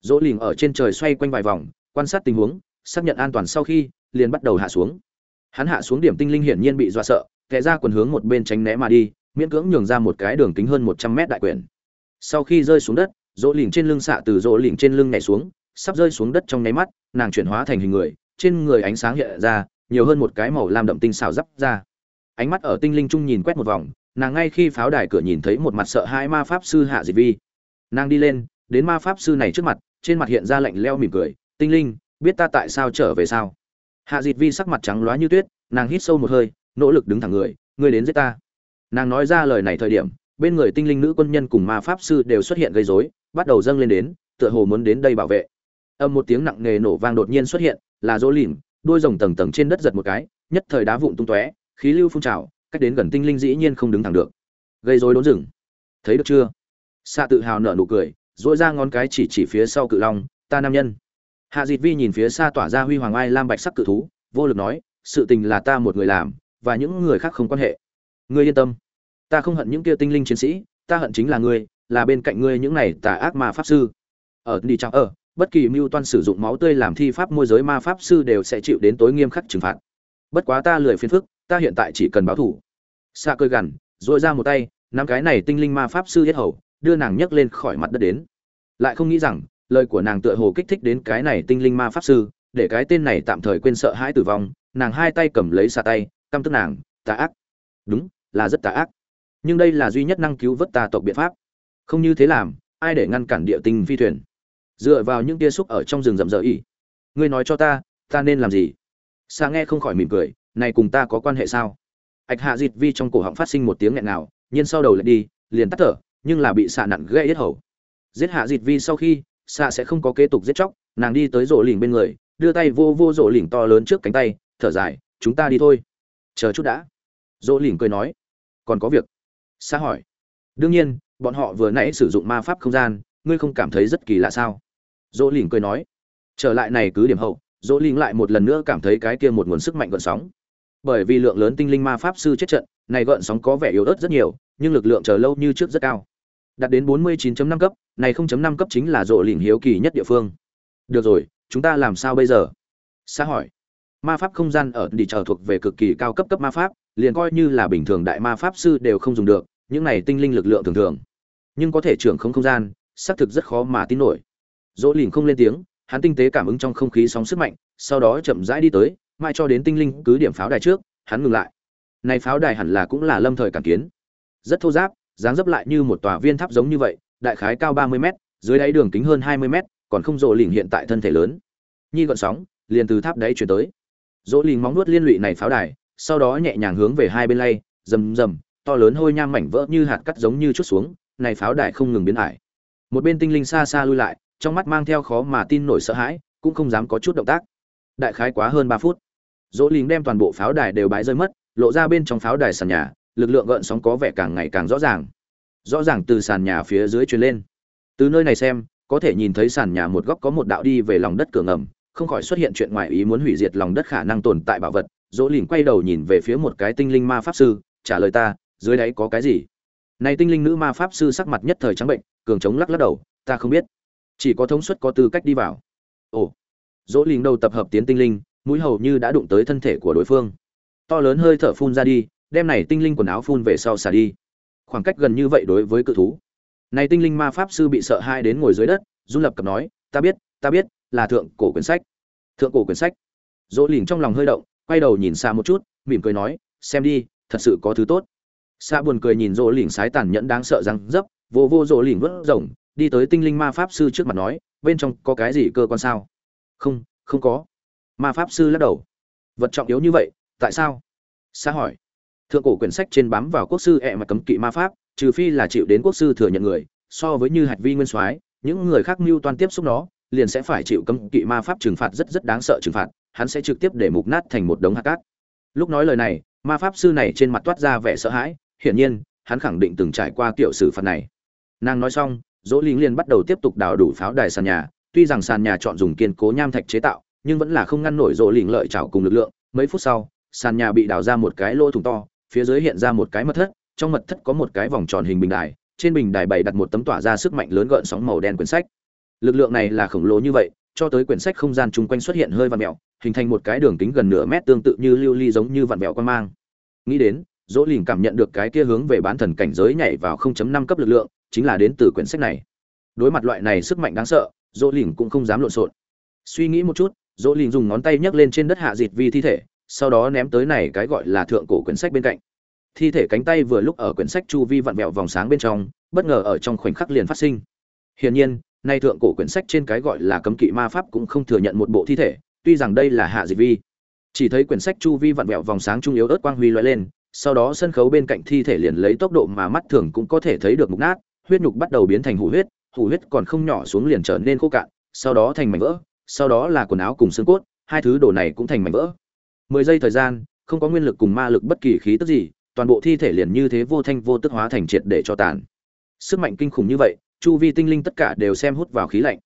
Dỗ lìn ở trên trời xoay quanh vài vòng, quan sát tình huống, xác nhận an toàn sau khi, liền bắt đầu hạ xuống. Hắn hạ xuống điểm tinh linh hiển nhiên bị dọa sợ, kẻ ra quần hướng một bên tránh né mà đi, miễn cưỡng nhường ra một cái đường kính hơn một trăm mét đại quyển. Sau khi rơi xuống đất, dỗ lìn trên lưng xạ từ dỗ lìn trên lưng nhảy xuống, sắp rơi xuống đất trong nháy mắt, nàng chuyển hóa thành hình người, trên người ánh sáng hiện ra, nhiều hơn một cái màu lam đậm tinh xào dắp ra. Ánh mắt ở tinh linh trung nhìn quét một vòng nàng ngay khi pháo đài cửa nhìn thấy một mặt sợ hai ma pháp sư hạ diệt vi. Nàng đi lên, đến ma pháp sư này trước mặt, trên mặt hiện ra lạnh leo mỉm cười, tinh linh, biết ta tại sao trở về sao? Hạ diệt vi sắc mặt trắng loá như tuyết, nàng hít sâu một hơi, nỗ lực đứng thẳng người, ngươi đến giết ta. Nàng nói ra lời này thời điểm, bên người tinh linh nữ quân nhân cùng ma pháp sư đều xuất hiện gây rối, bắt đầu dâng lên đến, tựa hồ muốn đến đây bảo vệ. Âm một tiếng nặng nề nổ vang đột nhiên xuất hiện, là dỗ lìn đôi rồng tầng tầng trên đất giật một cái, nhất thời đá vụn tung tóe, khí lưu phun trào cách đến gần tinh linh dĩ nhiên không đứng thẳng được. Gây rối đốn rừng. Thấy được chưa? Xạ tự hào nở nụ cười dỗi ra ngón cái chỉ chỉ phía sau cự long, ta nam nhân. Hạ dịt vi nhìn phía xa tỏa ra huy hoàng ai lam bạch sắc cự thú, vô lực nói, sự tình là ta một người làm, và những người khác không quan hệ. Ngươi yên tâm. Ta không hận những kia tinh linh chiến sĩ, ta hận chính là ngươi, là bên cạnh ngươi những này tà ác ma pháp sư. Ở đi chẳng ở ờ, bất kỳ mưu toan sử dụng máu tươi làm thi pháp môi giới ma pháp sư đều sẽ chịu đến tối nghiêm khắc trừng phạt. Bất quá ta lười phiền phức ta hiện tại chỉ cần báo thủ. Xa cơi gằn dội ra một tay năm cái này tinh linh ma pháp sư yết hầu, đưa nàng nhấc lên khỏi mặt đất đến. Lại không nghĩ rằng, lời của nàng tựa hồ kích thích đến cái này tinh linh ma pháp sư, để cái tên này tạm thời quên sợ hãi tử vong, nàng hai tay cầm lấy xà tay, căm tức nàng, tà ác. Đúng, là rất tà ác. Nhưng đây là duy nhất năng cứu vớt tà tộc biện pháp. Không như thế làm, ai để ngăn cản địa tinh phi thuyền? Dựa vào những tia xúc ở trong rừng rậm rỡ ỉ. Ngươi nói cho ta ta nên làm gì? Xa nghe không khỏi mỉm cười này cùng ta có quan hệ sao? Ạch hạ dịt vi trong cổ họng phát sinh một tiếng nghẹn nào nhiên sau đầu lại đi, liền tắt thở, nhưng là bị xạ nặn gây hết hầu. Giết hạ dịt vi sau khi, xạ sẽ không có kế tục giết chóc, nàng đi tới rổ lỉnh bên người, đưa tay vô vô rổ lỉnh to lớn trước cánh tay, thở dài, chúng ta đi thôi. Chờ chút đã. Rổ lỉnh cười nói. Còn có việc. Xạ hỏi. Đương nhiên, bọn họ vừa nãy sử dụng ma pháp không gian, ngươi không cảm thấy rất kỳ lạ sao? Dỗ lỉnh cười nói. Trở lại này cứ điểm hậu. Dỗ lỉnh lại một lần nữa cảm thấy cái kia một nguồn sức mạnh gợn sóng bởi vì lượng lớn tinh linh ma pháp sư chết trận, này gợn sóng có vẻ yếu ớt rất nhiều, nhưng lực lượng chờ lâu như trước rất cao. Đạt đến 49.5 cấp, này 0.5 cấp chính là rộ lỉnh hiếu kỳ nhất địa phương. Được rồi, chúng ta làm sao bây giờ? Xã hỏi. Ma pháp không gian ở đi chờ thuộc về cực kỳ cao cấp cấp ma pháp, liền coi như là bình thường đại ma pháp sư đều không dùng được, những này tinh linh lực lượng thường thường. Nhưng có thể trưởng không không gian, xác thực rất khó mà tin nổi. Dỗ lìn không lên tiếng, hắn tinh tế cảm ứng trong không khí sóng sức mạnh, sau đó chậm rãi đi tới mai cho đến tinh linh cứ điểm pháo đài trước, hắn ngừng lại. Này pháo đài hẳn là cũng là lâm thời cảm kiến. Rất thô giáp, dáng dấp lại như một tòa viên tháp giống như vậy, đại khái cao ba mươi m dưới đáy đường kính hơn hai mươi m còn không rộ lỉnh hiện tại thân thể lớn. Nhi gọn sóng, liền từ tháp đáy chuyển tới. Rỗ lỉnh móng nuốt liên lụy này pháo đài, sau đó nhẹ nhàng hướng về hai bên lay, rầm rầm, to lớn hôi nham mảnh vỡ như hạt cắt giống như chút xuống, này pháo đài không ngừng biến ải. Một bên tinh linh xa xa lui lại, trong mắt mang theo khó mà tin nổi sợ hãi, cũng không dám có chút động tác. Đại khái quá hơn ba phút dỗ lính đem toàn bộ pháo đài đều bãi rơi mất, lộ ra bên trong pháo đài sàn nhà, lực lượng gợn sóng có vẻ càng ngày càng rõ ràng. Rõ ràng từ sàn nhà phía dưới truyền lên. Từ nơi này xem, có thể nhìn thấy sàn nhà một góc có một đạo đi về lòng đất cửa ngầm, không khỏi xuất hiện chuyện ngoài ý muốn hủy diệt lòng đất khả năng tồn tại bảo vật. Dỗ lìn quay đầu nhìn về phía một cái tinh linh ma pháp sư, trả lời ta, dưới đáy có cái gì? Này tinh linh nữ ma pháp sư sắc mặt nhất thời trắng bệnh, cường chống lắc lắc đầu, ta không biết. Chỉ có thống suất có tư cách đi vào. Ồ. Dỗ lìn đầu tập hợp tiến tinh linh mũi hầu như đã đụng tới thân thể của đối phương. To lớn hơi thở phun ra đi, đem này tinh linh quần áo phun về sau xả đi. Khoảng cách gần như vậy đối với cự thú. Này tinh linh ma pháp sư bị sợ hai đến ngồi dưới đất run lập cập nói, ta biết ta biết, là thượng cổ quyển sách. Thượng cổ quyển sách. Dỗ lìn trong lòng hơi động, quay đầu nhìn xa một chút, mỉm cười nói, xem đi, thật sự có thứ tốt. Xa buồn cười nhìn dỗ lìn sái tàn nhẫn đáng sợ răng dấp, vô vô dỗ lìn vớt rồng, đi tới tinh linh ma pháp sư trước mặt nói, bên trong có cái gì cơ quan sao? Không không có ma pháp sư lắc đầu. Vật trọng yếu như vậy, tại sao? Xa hỏi. Thượng cổ quyển sách trên bám vào quốc sư ẹ mà cấm kỵ ma pháp, trừ phi là chịu đến quốc sư thừa nhận người, so với như hạt vi nguyên soái, những người khác mưu toan tiếp xúc nó, liền sẽ phải chịu cấm kỵ ma pháp trừng phạt rất rất đáng sợ trừng phạt, hắn sẽ trực tiếp để mục nát thành một đống hạt cát. Lúc nói lời này, ma pháp sư này trên mặt toát ra vẻ sợ hãi, hiển nhiên, hắn khẳng định từng trải qua kiểu xử phạt này. Nàng nói xong, dỗ lính liền bắt đầu tiếp tục đào đủ pháo đài sàn nhà, tuy rằng sàn nhà chọn dùng kiên cố nham thạch chế tạo nhưng vẫn là không ngăn nổi rộ lỉnh lợi chảo cùng lực lượng. Mấy phút sau, sàn nhà bị đào ra một cái lỗ thủng to, phía dưới hiện ra một cái mật thất, trong mật thất có một cái vòng tròn hình bình đài, trên bình đài bày đặt một tấm tỏa ra sức mạnh lớn gợn sóng màu đen quyển sách. Lực lượng này là khổng lồ như vậy, cho tới quyển sách không gian chung quanh xuất hiện hơi vặn mẹo hình thành một cái đường kính gần nửa mét tương tự như lưu ly giống như vặn mẹo quan mang. Nghĩ đến dỗ lìn cảm nhận được cái kia hướng về bán thần cảnh giới nhảy vào 0.5 cấp lực lượng, chính là đến từ quyển sách này. Đối mặt loại này sức mạnh đáng sợ dỗ lìn cũng không dám lộn xộn. Suy nghĩ một chút dỗ lìn dùng ngón tay nhấc lên trên đất hạ dịt vi thi thể, sau đó ném tới này cái gọi là thượng cổ quyển sách bên cạnh. Thi thể cánh tay vừa lúc ở quyển sách chu vi vặn vẹo vòng sáng bên trong, bất ngờ ở trong khoảnh khắc liền phát sinh. Hiển nhiên, nay thượng cổ quyển sách trên cái gọi là cấm kỵ ma pháp cũng không thừa nhận một bộ thi thể, tuy rằng đây là hạ dịt vi. Chỉ thấy quyển sách chu vi vặn vẹo vòng sáng trung yếu ớt quang huy loại lên, sau đó sân khấu bên cạnh thi thể liền lấy tốc độ mà mắt thường cũng có thể thấy được mục nát, huyết nhục bắt đầu biến thành hủ huyết hủ huyết còn không nhỏ xuống liền trở nên khô cạn, sau đó thành mảnh vỡ sau đó là quần áo cùng xương cốt hai thứ đồ này cũng thành mảnh vỡ. Mười giây thời gian không có nguyên lực cùng ma lực bất kỳ khí tức gì toàn bộ thi thể liền như thế vô thanh vô tức hóa thành triệt để cho tàn. Sức mạnh kinh khủng như vậy chu vi tinh linh tất cả đều xem hút vào khí lạnh.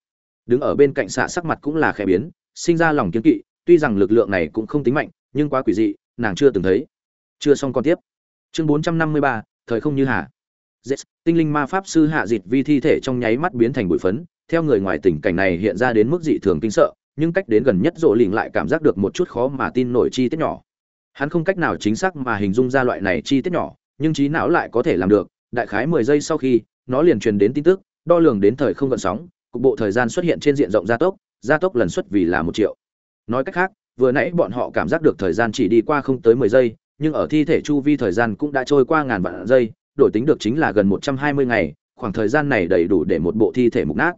Đứng ở bên cạnh xạ sắc mặt cũng là khẽ biến sinh ra lòng kiến kỵ tuy rằng lực lượng này cũng không tính mạnh nhưng quá quỷ dị nàng chưa từng thấy. Chưa xong còn tiếp. Chương bốn trăm năm mươi ba thời không như hà. Yes, tinh linh ma pháp sư hạ dịt vi thi thể trong nháy mắt biến thành bụi phấn theo người ngoài tình cảnh này hiện ra đến mức dị thường kinh sợ, nhưng cách đến gần nhất rộ lỉnh lại cảm giác được một chút khó mà tin nổi chi tiết nhỏ. Hắn không cách nào chính xác mà hình dung ra loại này chi tiết nhỏ, nhưng trí não lại có thể làm được. Đại khái mười giây sau khi, nó liền truyền đến tin tức, đo lường đến thời không gợn sóng, cục bộ thời gian xuất hiện trên diện rộng gia tốc gia tốc lần suất vì là một triệu. Nói cách khác, vừa nãy bọn họ cảm giác được thời gian chỉ đi qua không tới mười giây, nhưng ở thi thể chu vi thời gian cũng đã trôi qua ngàn vạn giây, đổi tính được chính là gần một trăm hai mươi ngày, khoảng thời gian này đầy đủ để một bộ thi thể mục nát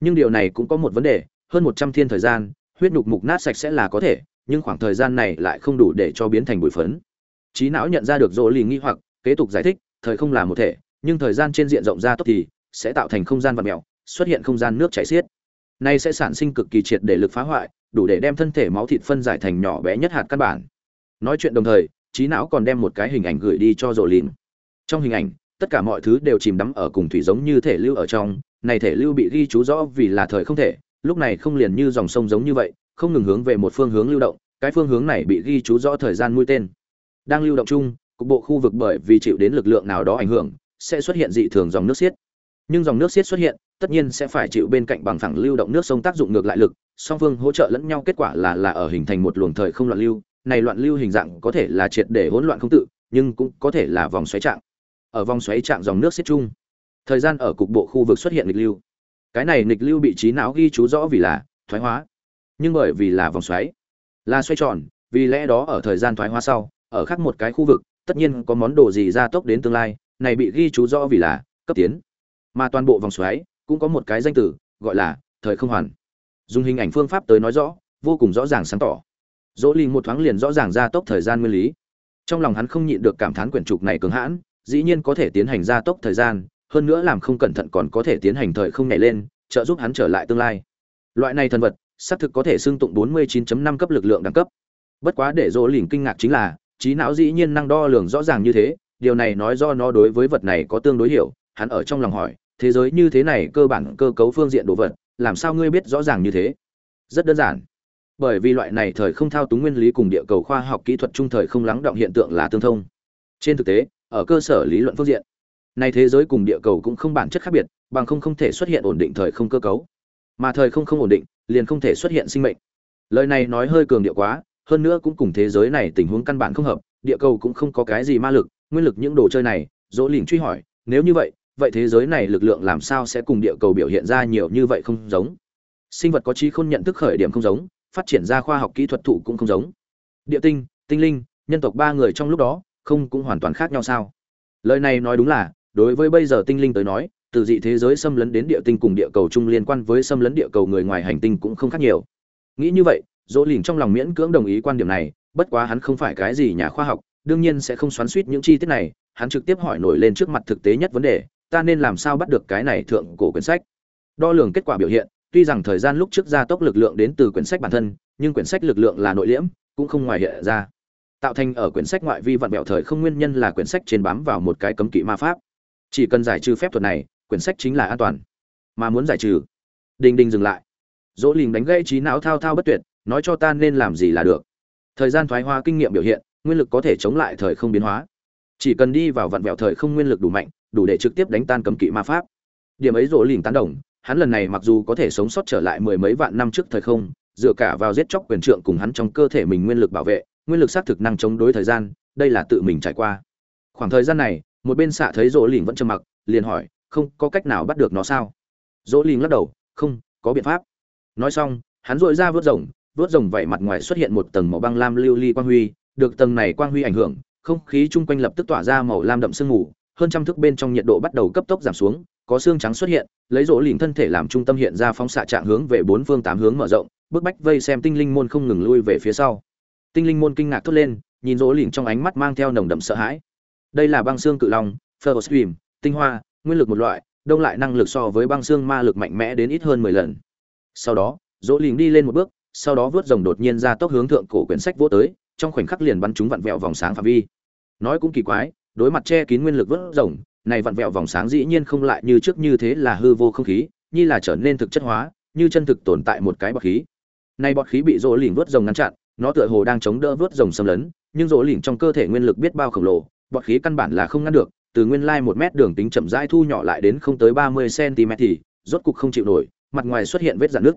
nhưng điều này cũng có một vấn đề, hơn một trăm thiên thời gian, huyết nhục mục nát sạch sẽ là có thể, nhưng khoảng thời gian này lại không đủ để cho biến thành bụi phấn. Trí não nhận ra được dỗ lì nghi hoặc, kế tục giải thích, thời không là một thể, nhưng thời gian trên diện rộng ra tốc thì sẽ tạo thành không gian vật mèo, xuất hiện không gian nước chảy xiết. Này sẽ sản sinh cực kỳ triệt để lực phá hoại, đủ để đem thân thể máu thịt phân giải thành nhỏ bé nhất hạt căn bản. Nói chuyện đồng thời trí não còn đem một cái hình ảnh gửi đi cho rộ lìn trong hình ảnh, tất cả mọi thứ đều chìm đắm ở cùng thủy giống như thể lưu ở trong này thể lưu bị ghi chú rõ vì là thời không thể, lúc này không liền như dòng sông giống như vậy, không ngừng hướng về một phương hướng lưu động, cái phương hướng này bị ghi chú rõ thời gian mũi tên. Đang lưu động chung, cục bộ khu vực bởi vì chịu đến lực lượng nào đó ảnh hưởng, sẽ xuất hiện dị thường dòng nước xiết. Nhưng dòng nước xiết xuất hiện, tất nhiên sẽ phải chịu bên cạnh bằng phẳng lưu động nước sông tác dụng ngược lại lực, song phương hỗ trợ lẫn nhau kết quả là là ở hình thành một luồng thời không loạn lưu. Này loạn lưu hình dạng có thể là triệt để hỗn loạn không tự, nhưng cũng có thể là vòng xoáy trạng. Ở vòng xoáy trạng dòng nước xiết chung thời gian ở cục bộ khu vực xuất hiện nghịch lưu. Cái này nghịch lưu bị trí não ghi chú rõ vì là thoái hóa. Nhưng bởi vì là vòng xoáy, là xoay tròn, vì lẽ đó ở thời gian thoái hóa sau, ở khác một cái khu vực, tất nhiên có món đồ gì gia tốc đến tương lai, này bị ghi chú rõ vì là cấp tiến. Mà toàn bộ vòng xoáy cũng có một cái danh từ, gọi là thời không hoàn. Dùng hình ảnh phương pháp tới nói rõ, vô cùng rõ ràng sáng tỏ. Dỗ lìn một thoáng liền rõ ràng ra tốc thời gian nguyên lý. Trong lòng hắn không nhịn được cảm thán quyển trục này cứng hãn, dĩ nhiên có thể tiến hành gia tốc thời gian hơn nữa làm không cẩn thận còn có thể tiến hành thời không nhảy lên, trợ giúp hắn trở lại tương lai. Loại này thần vật, xác thực có thể xưng tụng 49.5 cấp lực lượng đẳng cấp. Bất quá để dỗ lìn kinh ngạc chính là, trí não dĩ nhiên năng đo lường rõ ràng như thế, điều này nói do nó đối với vật này có tương đối hiểu, hắn ở trong lòng hỏi, thế giới như thế này cơ bản cơ cấu phương diện đồ vật, làm sao ngươi biết rõ ràng như thế? Rất đơn giản. Bởi vì loại này thời không thao túng nguyên lý cùng địa cầu khoa học kỹ thuật trung thời không lắng động hiện tượng là tương thông. Trên thực tế, ở cơ sở lý luận phương diện nay thế giới cùng địa cầu cũng không bản chất khác biệt, bằng không không thể xuất hiện ổn định thời không cơ cấu. Mà thời không không ổn định, liền không thể xuất hiện sinh mệnh. Lời này nói hơi cường điệu quá, hơn nữa cũng cùng thế giới này tình huống căn bản không hợp, địa cầu cũng không có cái gì ma lực, nguyên lực những đồ chơi này, dỗ lìn truy hỏi, nếu như vậy vậy thế giới này lực lượng làm sao sẽ cùng địa cầu biểu hiện ra nhiều như vậy không giống? Sinh vật có trí khôn nhận thức khởi điểm không giống, phát triển ra khoa học kỹ thuật thụ cũng không giống. Địa tinh tinh linh, nhân tộc ba người trong lúc đó, không cũng hoàn toàn khác nhau sao? Lời này nói đúng là đối với bây giờ tinh linh tới nói, từ dị thế giới xâm lấn đến địa tinh cùng địa cầu chung liên quan với xâm lấn địa cầu người ngoài hành tinh cũng không khác nhiều. Nghĩ như vậy, dỗ lìn trong lòng miễn cưỡng đồng ý quan điểm này, bất quá hắn không phải cái gì nhà khoa học, đương nhiên sẽ không xoắn suýt những chi tiết này, hắn trực tiếp hỏi nổi lên trước mặt thực tế nhất vấn đề, ta nên làm sao bắt được cái này thượng cổ quyển sách? Đo lường kết quả biểu hiện, tuy rằng thời gian lúc trước gia tốc lực lượng đến từ quyển sách bản thân, nhưng quyển sách lực lượng là nội liễm, cũng không ngoài hiện ra. Tạo thành ở quyển sách ngoại vi vặn vẹo thời không nguyên nhân là quyển sách trên bám vào một cái cấm kỵ ma pháp chỉ cần giải trừ phép thuật này, quyển sách chính là an toàn. Mà muốn giải trừ, đình đình dừng lại. Dỗ lình đánh gãy trí não thao thao bất tuyệt, nói cho ta nên làm gì là được. Thời gian thoái hóa kinh nghiệm biểu hiện, nguyên lực có thể chống lại thời không biến hóa. Chỉ cần đi vào vặn vẹo thời không nguyên lực đủ mạnh, đủ để trực tiếp đánh tan cấm kỵ ma pháp. Điểm ấy dỗ lình tán đồng, hắn lần này mặc dù có thể sống sót trở lại mười mấy vạn năm trước thời không, dựa cả vào giết chóc quyền trượng cùng hắn trong cơ thể mình nguyên lực bảo vệ, nguyên lực xác thực năng chống đối thời gian, đây là tự mình trải qua. Khoảng thời gian này một bên xạ thấy rỗ lìn vẫn trầm mặc, liền hỏi, không có cách nào bắt được nó sao? Rỗ lìn lắc đầu, không, có biện pháp. Nói xong, hắn dội ra vớt rồng vớt rồng vẩy mặt ngoài xuất hiện một tầng màu băng lam lưu ly quang huy, được tầng này quang huy ảnh hưởng, không khí chung quanh lập tức tỏa ra màu lam đậm sương mù, hơn trăm thước bên trong nhiệt độ bắt đầu cấp tốc giảm xuống, có xương trắng xuất hiện, lấy rỗ lìn thân thể làm trung tâm hiện ra phóng xạ trạng hướng về bốn phương tám hướng mở rộng, bức bách vây xem tinh linh môn không ngừng lui về phía sau. Tinh linh môn kinh ngạc thốt lên, nhìn rỗ lìn trong ánh mắt mang theo nồng đậm sợ hãi đây là băng xương cự long Stream, tinh hoa nguyên lực một loại đông lại năng lực so với băng xương ma lực mạnh mẽ đến ít hơn mười lần. Sau đó dỗ lìn đi lên một bước sau đó vớt rồng đột nhiên ra tốc hướng thượng cổ quyển sách vô tới trong khoảnh khắc liền bắn chúng vặn vẹo vòng sáng phạm vi. Nói cũng kỳ quái đối mặt che kín nguyên lực vớt rồng này vặn vẹo vòng sáng dĩ nhiên không lại như trước như thế là hư vô không khí như là trở nên thực chất hóa như chân thực tồn tại một cái bọt khí. Nay bọt khí bị rỗ lỉnh vớt rồng ngăn chặn nó tựa hồ đang chống đỡ vớt rồng xâm lấn nhưng rỗ lỉnh trong cơ thể nguyên lực biết bao khổng lồ bọt khí căn bản là không ngăn được từ nguyên lai một mét đường tính chậm rãi thu nhỏ lại đến không tới ba mươi cm thì rốt cục không chịu nổi mặt ngoài xuất hiện vết dạn nước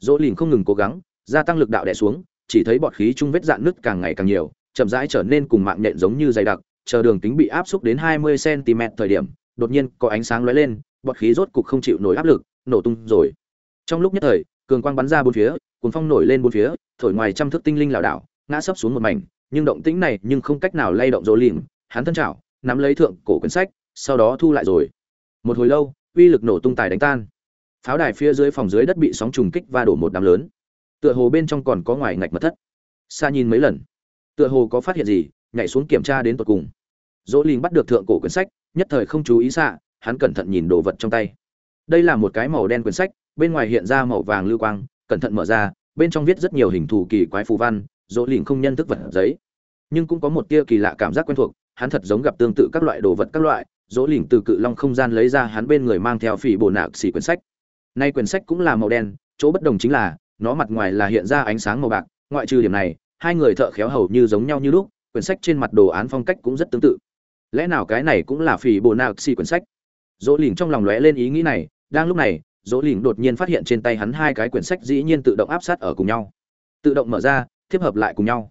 dỗ lìn không ngừng cố gắng gia tăng lực đạo đè xuống chỉ thấy bọt khí chung vết dạn nước càng ngày càng nhiều chậm rãi trở nên cùng mạng nhện giống như dày đặc chờ đường tính bị áp xúc đến 20 cm thời điểm, đột nhiên có ánh sáng lóe lên, bọt khí rốt cục không chịu nổi áp lực, nổ tung rồi. Trong lúc nhất thời, cường quang bắn ra bốn phía, cuồng phong nổi lên bốn phía, thổi ngoài trăm thước tinh linh lảo đảo, ngã sấp xuống một mảnh, nhưng động tĩnh này nhưng không cách nào lay động Dỗ Lìn, hắn thân chảo, nắm lấy thượng cổ quyển sách, sau đó thu lại rồi. Một hồi lâu, uy lực nổ tung tài đánh tan. Pháo đài phía dưới phòng dưới đất bị sóng trùng kích và đổ một đám lớn. Tựa hồ bên trong còn có ngoài ngạch mật thất. xa nhìn mấy lần, tựa hồ có phát hiện gì, nhảy xuống kiểm tra đến tận cùng dỗ linh bắt được thượng cổ quyển sách nhất thời không chú ý xạ hắn cẩn thận nhìn đồ vật trong tay đây là một cái màu đen quyển sách bên ngoài hiện ra màu vàng lưu quang cẩn thận mở ra bên trong viết rất nhiều hình thù kỳ quái phù văn dỗ linh không nhân thức vật giấy nhưng cũng có một tia kỳ lạ cảm giác quen thuộc, hắn thật giống gặp tương tự các loại đồ vật các loại, dỗ lỉnh từ cự long không gian lấy ra hắn bên người mang theo phỉ bồ nạc xỉ quyển sách. Nay quyển sách cũng là màu đen, chỗ bất đồng chính là, nó mặt ngoài là hiện ra ánh sáng màu bạc, ngoại trừ điểm này, hai người thợ khéo hầu như giống nhau như lúc, quyển sách trên mặt đồ án phong cách cũng rất tương tự. Lẽ nào cái này cũng là phỉ bồ nạc xì quyển sách? Dỗ lỉnh trong lòng lóe lên ý nghĩ này, đang lúc này, dỗ lỉnh đột nhiên phát hiện trên tay hắn hai cái quyển sách dĩ nhiên tự động áp sát ở cùng nhau. Tự động mở ra tiếp hợp lại cùng nhau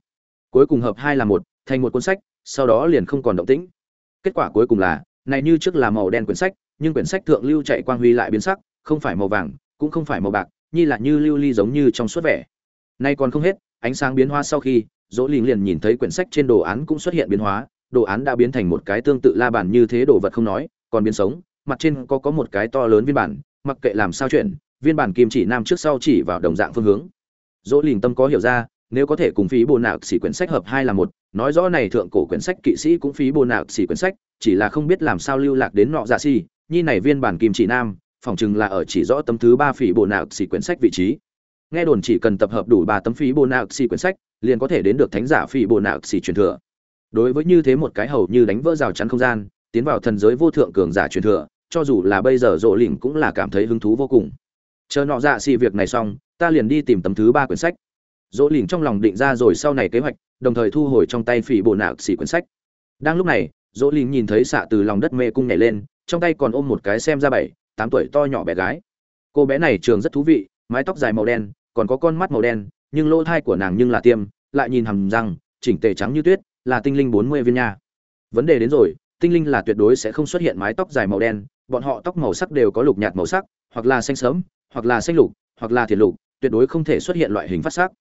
cuối cùng hợp hai là một, thành một cuốn sách, sau đó liền không còn động tĩnh. Kết quả cuối cùng là, này như trước là màu đen quyển sách, nhưng quyển sách thượng lưu chạy quang huy lại biến sắc, không phải màu vàng, cũng không phải màu bạc, như là như lưu ly giống như trong suốt vẻ. Nay còn không hết, ánh sáng biến hóa sau khi, dỗ lìn liền nhìn thấy quyển sách trên đồ án cũng xuất hiện biến hóa, đồ án đã biến thành một cái tương tự la bàn như thế đồ vật không nói, còn biến sống, mặt trên có có một cái to lớn viên bản, mặc kệ làm sao chuyện viên bản kim chỉ nam trước sau chỉ vào đồng dạng phương hướng. Dỗ lìn tâm có hiểu ra nếu có thể cùng phí bồ nạc xỉ quyển sách hợp hai là một, nói rõ này thượng cổ quyển sách kỵ sĩ cũng phí bồ nạc xỉ quyển sách, chỉ là không biết làm sao lưu lạc đến nọ dạ xỉ, nhi này viên bản kim chỉ nam phỏng chừng là ở chỉ rõ tấm thứ ba phí bồ nạc xỉ quyển sách vị trí. Nghe đồn chỉ cần tập hợp đủ ba tấm phí bồ nạc xỉ quyển sách, liền có thể đến được thánh giả phí bồ nạc xỉ truyền thừa. Đối với như thế một cái hầu như đánh vỡ rào chắn không gian, tiến vào thần giới vô thượng cường giả truyền thừa, cho dù là bây giờ rộ lỉnh cũng là cảm thấy hứng thú vô cùng. Chờ nọ dạ xỉ việc này xong, ta liền đi tìm tấm thứ ba quyển sách dỗ lìn trong lòng định ra rồi sau này kế hoạch, đồng thời thu hồi trong tay phỉ bộ nạc xỉ quyển sách. Đang lúc này, dỗ lìn nhìn thấy xạ từ lòng đất mê cung nhảy lên, trong tay còn ôm một cái xem ra bảy, tám tuổi to nhỏ bé gái. Cô bé này trường rất thú vị, mái tóc dài màu đen, còn có con mắt màu đen, nhưng lỗ thai của nàng nhưng là tiêm, lại nhìn hầm răng, chỉnh tề trắng như tuyết, là tinh linh bốn mươi viên nha. Vấn đề đến rồi, tinh linh là tuyệt đối sẽ không xuất hiện mái tóc dài màu đen, bọn họ tóc màu sắc đều có lục nhạt màu sắc, hoặc là xanh sớm hoặc là xanh lục, hoặc là thiệt lục, tuyệt đối không thể xuất hiện loại hình phát sắc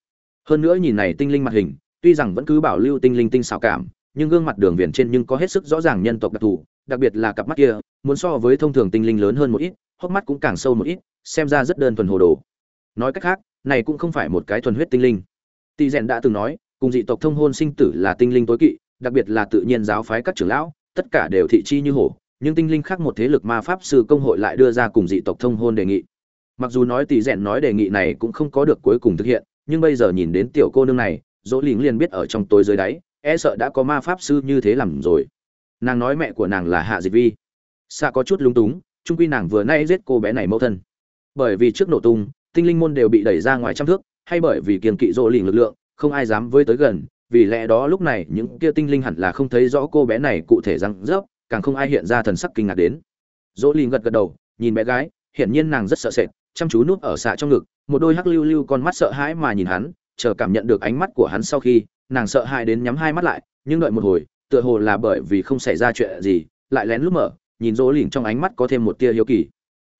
hơn nữa nhìn này tinh linh mặt hình, tuy rằng vẫn cứ bảo lưu tinh linh tinh xảo cảm, nhưng gương mặt đường viền trên nhưng có hết sức rõ ràng nhân tộc đặc thù, đặc biệt là cặp mắt kia, muốn so với thông thường tinh linh lớn hơn một ít, hốc mắt cũng càng sâu một ít, xem ra rất đơn thuần hồ đồ. Nói cách khác, này cũng không phải một cái thuần huyết tinh linh. Tỷ rèn đã từng nói, cùng dị tộc thông hôn sinh tử là tinh linh tối kỵ, đặc biệt là tự nhiên giáo phái các trưởng lão, tất cả đều thị chi như hổ, nhưng tinh linh khác một thế lực ma pháp sư công hội lại đưa ra cùng dị tộc thông hôn đề nghị. Mặc dù nói tỷ rèn nói đề nghị này cũng không có được cuối cùng thực hiện nhưng bây giờ nhìn đến tiểu cô nương này, dỗ lính liền biết ở trong tối dưới đáy e sợ đã có ma pháp sư như thế làm rồi. Nàng nói mẹ của nàng là hạ dịch vi. Xạ có chút lúng túng trung quy nàng vừa nay giết cô bé này mẫu thân. Bởi vì trước nổ tung, tinh linh môn đều bị đẩy ra ngoài trăm thước, hay bởi vì kiềm kỵ dỗ lỉnh lực lượng, không ai dám với tới gần, vì lẽ đó lúc này những kia tinh linh hẳn là không thấy rõ cô bé này cụ thể răng rớp, càng không ai hiện ra thần sắc kinh ngạc đến. Dỗ lỉnh gật gật đầu, nhìn bé gái, hiển nhiên nàng rất sợ sệt, chăm chú núp ở xạ trong ngực một đôi hắc lưu lưu con mắt sợ hãi mà nhìn hắn, chờ cảm nhận được ánh mắt của hắn sau khi, nàng sợ hãi đến nhắm hai mắt lại, nhưng đợi một hồi, tựa hồ là bởi vì không xảy ra chuyện gì, lại lén lút mở, nhìn rỗ lỉnh trong ánh mắt có thêm một tia hiếu kỳ.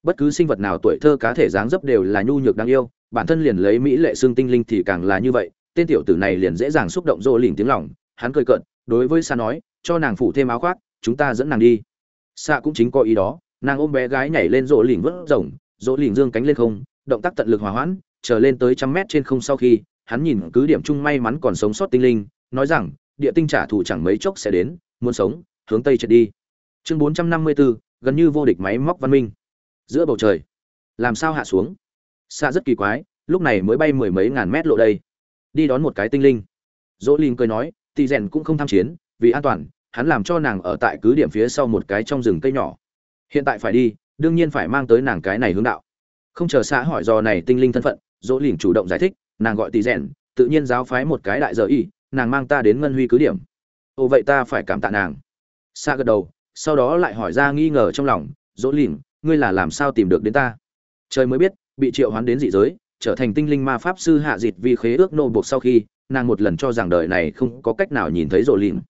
Bất cứ sinh vật nào tuổi thơ cá thể dáng dấp đều là nhu nhược đáng yêu, bản thân liền lấy mỹ lệ xương tinh linh thì càng là như vậy, tên tiểu tử này liền dễ dàng xúc động rỗ lỉnh tiếng lòng, hắn cười cợt, đối với sa nói, cho nàng phủ thêm áo khoác, chúng ta dẫn nàng đi. Sa cũng chính có ý đó, nàng ôm bé gái nhảy lên rỗ lỉnh vớt rồng rỗ lỉnh dương cánh lên không động tác tận lực hòa hoãn trở lên tới trăm mét trên không sau khi, hắn nhìn cứ điểm chung may mắn còn sống sót tinh linh, nói rằng, địa tinh trả thù chẳng mấy chốc sẽ đến, muốn sống, hướng tây trượt đi. Chương bốn trăm năm mươi bốn gần như vô địch máy móc văn minh. Giữa bầu trời, làm sao hạ xuống? Xa rất kỳ quái, lúc này mới bay mười mấy ngàn mét lộ đây. Đi đón một cái tinh linh. Dỗ linh cười nói tỳ rèn cũng không tham chiến, vì an toàn, hắn làm cho nàng ở tại cứ điểm phía sau một cái trong rừng cây nhỏ. Hiện tại phải đi, đương nhiên phải mang tới nàng cái này hướng đạo không chờ xã hỏi dò này tinh linh thân phận, dỗ lỉnh chủ động giải thích, nàng gọi tỷ rèn, tự nhiên giáo phái một cái đại giờ y, nàng mang ta đến ngân huy cứ điểm. Ồ, vậy ta phải cảm tạ nàng. Xa gật đầu, sau đó lại hỏi ra nghi ngờ trong lòng, dỗ lỉnh, ngươi là làm sao tìm được đến ta? Trời mới biết, bị triệu hoán đến dị giới, trở thành tinh linh ma pháp sư hạ dịt vì khế ước nô buộc sau khi, nàng một lần cho rằng đời này không có cách nào nhìn thấy Dỗ lỉnh.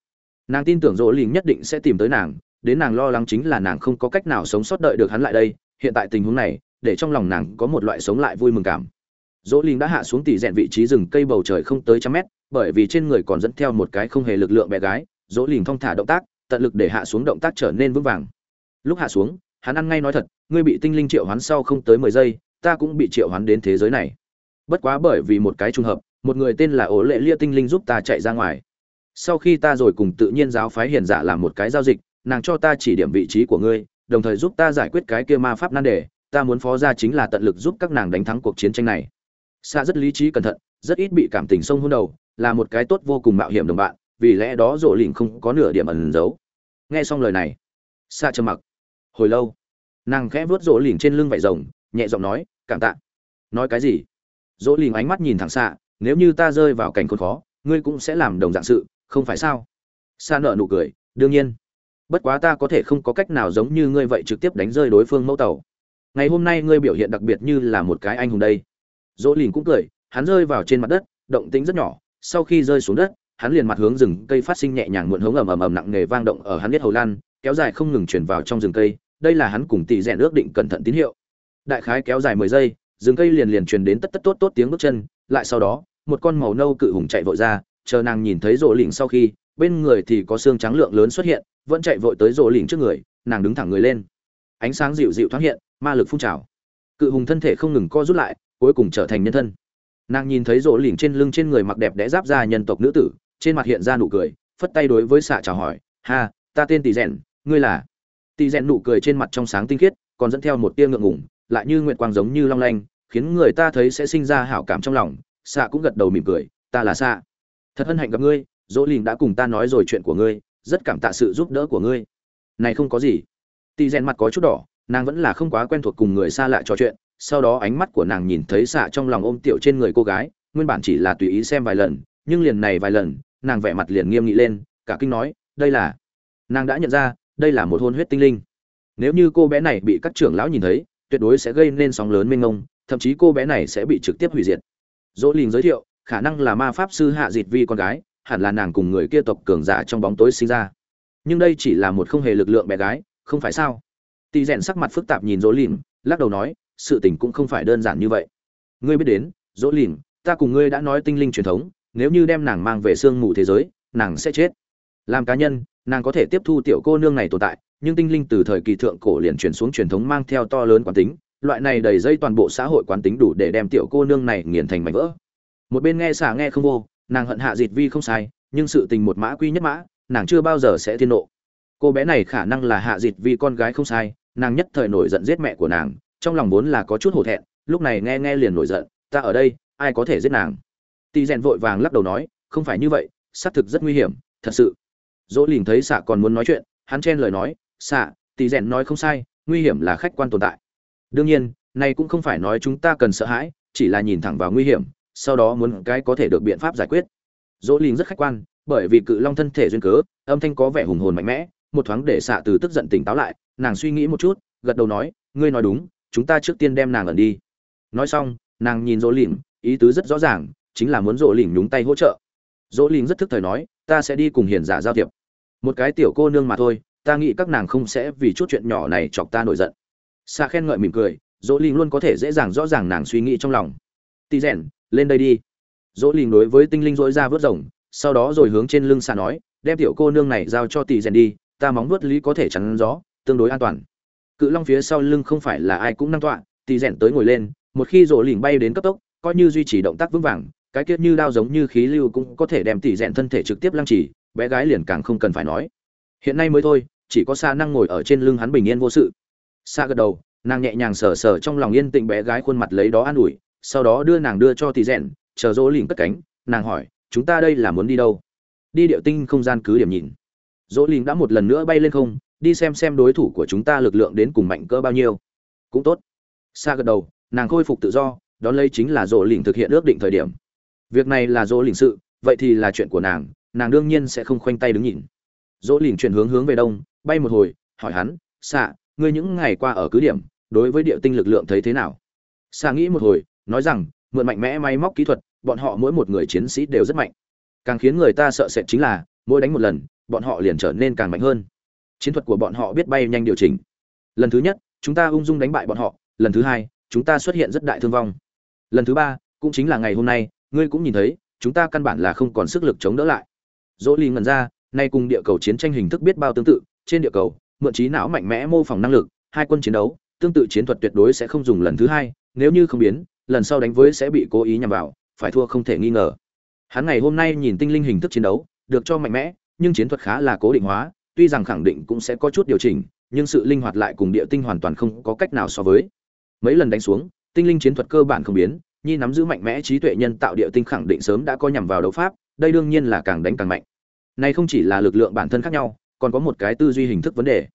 Nàng tin tưởng Dỗ lỉnh nhất định sẽ tìm tới nàng, đến nàng lo lắng chính là nàng không có cách nào sống sót đợi được hắn lại đây, hiện tại tình huống này để trong lòng nàng có một loại sống lại vui mừng cảm. Dỗ linh đã hạ xuống tỉ rèn vị trí rừng cây bầu trời không tới trăm mét, bởi vì trên người còn dẫn theo một cái không hề lực lượng bé gái, dỗ linh thong thả động tác, tận lực để hạ xuống động tác trở nên vững vàng. Lúc hạ xuống, hắn ăn ngay nói thật, ngươi bị tinh linh triệu hoán sau không tới mười giây, ta cũng bị triệu hoán đến thế giới này. Bất quá bởi vì một cái trùng hợp, một người tên là ổ lệ lia tinh linh giúp ta chạy ra ngoài. Sau khi ta rồi cùng tự nhiên giáo phái hiền giả làm một cái giao dịch, nàng cho ta chỉ điểm vị trí của ngươi, đồng thời giúp ta giải quyết cái kia ma pháp nan đề ta muốn phó ra chính là tận lực giúp các nàng đánh thắng cuộc chiến tranh này. Xa rất lý trí cẩn thận, rất ít bị cảm tình sông hôn đầu, là một cái tốt vô cùng mạo hiểm đồng bạn, vì lẽ đó rộ lỉnh không có nửa điểm ẩn giấu. Nghe xong lời này xa trầm mặc. Hồi lâu, nàng khẽ vớt rộ lỉnh trên lưng vải rồng, nhẹ giọng nói, cảm tạ. Nói cái gì? Rộ lỉnh ánh mắt nhìn thẳng xa nếu như ta rơi vào cảnh khốn khó, ngươi cũng sẽ làm đồng dạng sự, không phải sao? Xa nợ nụ cười, đương nhiên. Bất quá ta có thể không có cách nào giống như ngươi vậy trực tiếp đánh rơi đối phương mẫu tàu ngày hôm nay ngươi biểu hiện đặc biệt như là một cái anh hùng đây. Dỗ lìn cũng cười, hắn rơi vào trên mặt đất, động tính rất nhỏ, sau khi rơi xuống đất, hắn liền mặt hướng rừng cây phát sinh nhẹ nhàng muộn hống ầm ầm ầm nặng nề vang động ở hắn biết hầu lan, kéo dài không ngừng chuyển vào trong rừng cây, đây là hắn cùng tỷ rèn ước định cẩn thận tín hiệu. Đại khái kéo dài mười giây, rừng cây liền liền truyền đến tất tất tốt tốt tiếng bước chân, lại sau đó, một con màu nâu cự hùng chạy vội ra, chờ nàng nhìn thấy rỗ lỉnh sau khi, bên người thì có xương trắng lượng lớn xuất hiện, vẫn chạy vội tới rỗ lỉnh trước người, nàng đứng thẳng người lên. Ánh sáng dịu dịu thoáng hiện ma lực phun trào. Cự hùng thân thể không ngừng co rút lại, cuối cùng trở thành nhân thân. Nàng nhìn thấy rỗ lỉnh trên lưng trên người mặc đẹp đẽ giáp ra nhân tộc nữ tử, trên mặt hiện ra nụ cười, phất tay đối với xạ chào hỏi, ha, ta tên tỷ rèn, ngươi là? Tỷ rèn nụ cười trên mặt trong sáng tinh khiết, còn dẫn theo một tia ngượng ngủng lại như nguyện quang giống như long lanh, khiến người ta thấy sẽ sinh ra hảo cảm trong lòng. Xạ cũng gật đầu mỉm cười, ta là xạ. Thật hân hạnh gặp ngươi dỗ lìn đã cùng ta nói rồi chuyện của ngươi, rất cảm tạ sự giúp đỡ của ngươi. Này không có gì. Tỷ rèn mặt có chút đỏ nàng vẫn là không quá quen thuộc cùng người xa lạ trò chuyện, sau đó ánh mắt của nàng nhìn thấy xạ trong lòng ôm tiểu trên người cô gái, nguyên bản chỉ là tùy ý xem vài lần, nhưng liền này vài lần, nàng vẻ mặt liền nghiêm nghị lên, cả kinh nói, đây là nàng đã nhận ra, đây là một hôn huyết tinh linh. Nếu như cô bé này bị các trưởng lão nhìn thấy, tuyệt đối sẽ gây nên sóng lớn mênh mông, thậm chí cô bé này sẽ bị trực tiếp hủy diệt. Dỗ lìn giới thiệu, khả năng là ma pháp sư hạ dịt vi con gái, hẳn là nàng cùng người kia tộc cường giả trong bóng tối sinh ra. Nhưng đây chỉ là một không hề lực lượng bé gái, không phải sao? Tỷ rèn sắc mặt phức tạp nhìn dỗ lìn, lắc đầu nói, sự tình cũng không phải đơn giản như vậy. Ngươi biết đến, dỗ lìn, ta cùng ngươi đã nói tinh linh truyền thống, nếu như đem nàng mang về sương mù thế giới, nàng sẽ chết. Làm cá nhân, nàng có thể tiếp thu tiểu cô nương này tồn tại, nhưng tinh linh từ thời kỳ thượng cổ liền truyền xuống truyền thống mang theo to lớn quán tính, loại này đầy dây toàn bộ xã hội quán tính đủ để đem tiểu cô nương này nghiền thành mảnh vỡ. Một bên nghe xả nghe không vô, nàng hận hạ dịt vi không sai, nhưng sự tình một mã quy nhất mã, nàng chưa bao giờ sẽ thiên nộ. Cô bé này khả năng là hạ dịt vi con gái không sai nàng nhất thời nổi giận giết mẹ của nàng, trong lòng vốn là có chút hổ thẹn, lúc này nghe nghe liền nổi giận, ta ở đây, ai có thể giết nàng? Tỳ rèn vội vàng lắc đầu nói, không phải như vậy, xác thực rất nguy hiểm, thật sự. Dỗ lìn thấy xạ còn muốn nói chuyện, hắn chen lời nói xạ tỳ rèn nói không sai, nguy hiểm là khách quan tồn tại. Đương nhiên, này cũng không phải nói chúng ta cần sợ hãi, chỉ là nhìn thẳng vào nguy hiểm, sau đó muốn cái có thể được biện pháp giải quyết. Dỗ lìn rất khách quan, bởi vì cự long thân thể duyên cớ, âm thanh có vẻ hùng hồn mạnh mẽ, một thoáng để xạ từ tức giận tỉnh táo lại nàng suy nghĩ một chút, gật đầu nói, ngươi nói đúng, chúng ta trước tiên đem nàng ẩn đi. Nói xong, nàng nhìn dỗ lìn ý tứ rất rõ ràng, chính là muốn dỗ lìn nhúng tay hỗ trợ. Dỗ lìn rất thức thời nói, ta sẽ đi cùng hiền giả giao thiệp. Một cái tiểu cô nương mà thôi, ta nghĩ các nàng không sẽ vì chút chuyện nhỏ này chọc ta nổi giận. Xa khen ngợi mỉm cười, dỗ lìn luôn có thể dễ dàng rõ ràng nàng suy nghĩ trong lòng. Tì rèn, lên đây đi. Dỗ lìn đối với tinh linh dỗi ra vớt rồng, sau đó rồi hướng trên lưng xa nói, đem tiểu cô nương này giao cho tì rèn đi, ta móng vớt lý có thể chắn gió tương đối an toàn. Cự long phía sau lưng không phải là ai cũng năng tọa, tì rèn tới ngồi lên, một khi rổ lỉnh bay đến cấp tốc, coi như duy trì động tác vững vàng, cái kiết như đao giống như khí lưu cũng có thể đem tỉ rèn thân thể trực tiếp lăng trì, bé gái liền càng không cần phải nói. Hiện nay mới thôi, chỉ có xa năng ngồi ở trên lưng hắn bình yên vô sự. Xa gật đầu, nàng nhẹ nhàng sờ sờ trong lòng yên tĩnh bé gái khuôn mặt lấy đó an ủi, sau đó đưa nàng đưa cho Tỷ rèn, chờ rỗ lỉnh cất cánh, nàng hỏi, chúng ta đây là muốn đi đâu? Đi điệu tinh không gian cứ điểm nhìn. Rỗ lỉnh đã một lần nữa bay lên không đi xem xem đối thủ của chúng ta lực lượng đến cùng mạnh cỡ bao nhiêu. Cũng tốt. Xa gật đầu, nàng khôi phục tự do, đón lấy chính là dỗ lỉnh thực hiện ước định thời điểm. Việc này là dỗ lỉnh sự, vậy thì là chuyện của nàng nàng đương nhiên sẽ không khoanh tay đứng nhìn. Dỗ lỉnh chuyển hướng hướng về đông, bay một hồi, hỏi hắn xạ ngươi những ngày qua ở cứ điểm, đối với địa tinh lực lượng thấy thế nào? Xạ nghĩ một hồi, nói rằng, mượn mạnh mẽ máy móc kỹ thuật, bọn họ mỗi một người chiến sĩ đều rất mạnh. Càng khiến người ta sợ sệt chính là, mỗi đánh một lần, bọn họ liền trở nên càng mạnh hơn chiến thuật của bọn họ biết bay nhanh điều chỉnh. Lần thứ nhất, chúng ta ung dung đánh bại bọn họ. Lần thứ hai, chúng ta xuất hiện rất đại thương vong. Lần thứ ba, cũng chính là ngày hôm nay, ngươi cũng nhìn thấy, chúng ta căn bản là không còn sức lực chống đỡ lại. Dỗ ly ngẩn ra, nay cùng địa cầu chiến tranh hình thức biết bao tương tự. Trên địa cầu, mượn trí não mạnh mẽ mô phỏng năng lực, hai quân chiến đấu, tương tự chiến thuật tuyệt đối sẽ không dùng lần thứ hai, nếu như không biến, lần sau đánh với sẽ bị cố ý nhằm vào, phải thua không thể nghi ngờ. Hắn ngày hôm nay nhìn tinh linh hình thức chiến đấu, được cho mạnh mẽ, nhưng chiến thuật khá là cố định hóa tuy rằng khẳng định cũng sẽ có chút điều chỉnh, nhưng sự linh hoạt lại cùng địa tinh hoàn toàn không có cách nào so với. Mấy lần đánh xuống, tinh linh chiến thuật cơ bản không biến, nhi nắm giữ mạnh mẽ trí tuệ nhân tạo địa tinh khẳng định sớm đã có nhằm vào đấu pháp, đây đương nhiên là càng đánh càng mạnh. Này không chỉ là lực lượng bản thân khác nhau, còn có một cái tư duy hình thức vấn đề.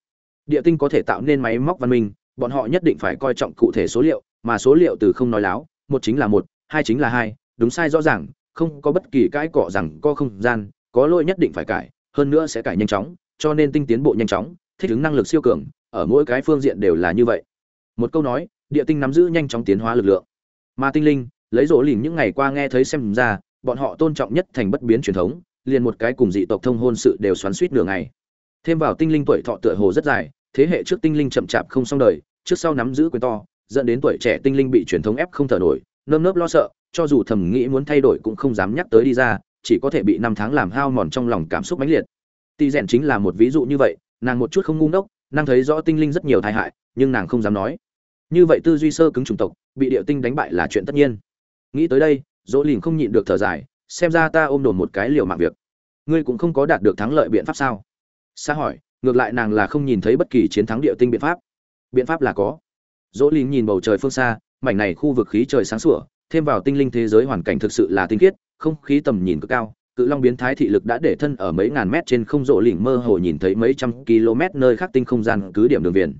Địa tinh có thể tạo nên máy móc văn minh, bọn họ nhất định phải coi trọng cụ thể số liệu, mà số liệu từ không nói láo, một chính là một, hai chính là hai, đúng sai rõ ràng, không có bất kỳ cái cọ rằng có không gian, có lỗi nhất định phải cải, hơn nữa sẽ cải nhanh chóng cho nên tinh tiến bộ nhanh chóng, thích ứng năng lực siêu cường, ở mỗi cái phương diện đều là như vậy. Một câu nói, địa tinh nắm giữ nhanh chóng tiến hóa lực lượng. Mà tinh linh, lấy rỗ lìn những ngày qua nghe thấy xem ra, bọn họ tôn trọng nhất thành bất biến truyền thống, liền một cái cùng dị tộc thông hôn sự đều xoắn suýt nửa ngày. Thêm vào tinh linh tuổi thọ tựa hồ rất dài, thế hệ trước tinh linh chậm chạp không xong đời, trước sau nắm giữ quyền to, dẫn đến tuổi trẻ tinh linh bị truyền thống ép không thở nổi, nơm nớp lo sợ, cho dù thầm nghĩ muốn thay đổi cũng không dám nhắc tới đi ra, chỉ có thể bị năm tháng làm hao mòn trong lòng cảm xúc mãnh liệt. Tỷ rèn chính là một ví dụ như vậy, nàng một chút không ngu ngốc, nàng thấy rõ tinh linh rất nhiều tai hại, nhưng nàng không dám nói. như vậy tư duy sơ cứng chủng tộc bị địa tinh đánh bại là chuyện tất nhiên. Nghĩ tới đây dỗ lìn không nhịn được thở dài xem ra ta ôm đồn một cái liều mạng việc. Ngươi cũng không có đạt được thắng lợi biện pháp sao? Sa hỏi ngược lại nàng là không nhìn thấy bất kỳ chiến thắng địa tinh biện pháp. Biện pháp là có. Dỗ lìn nhìn bầu trời phương xa mảnh này khu vực khí trời sáng sủa thêm vào tinh linh thế giới hoàn cảnh thực sự là tinh khiết không khí tầm nhìn cực cao cự long biến thái thị lực đã để thân ở mấy ngàn mét trên không rộ lỉnh mơ hồ nhìn thấy mấy trăm km nơi khác tinh không gian cứ điểm đường viền.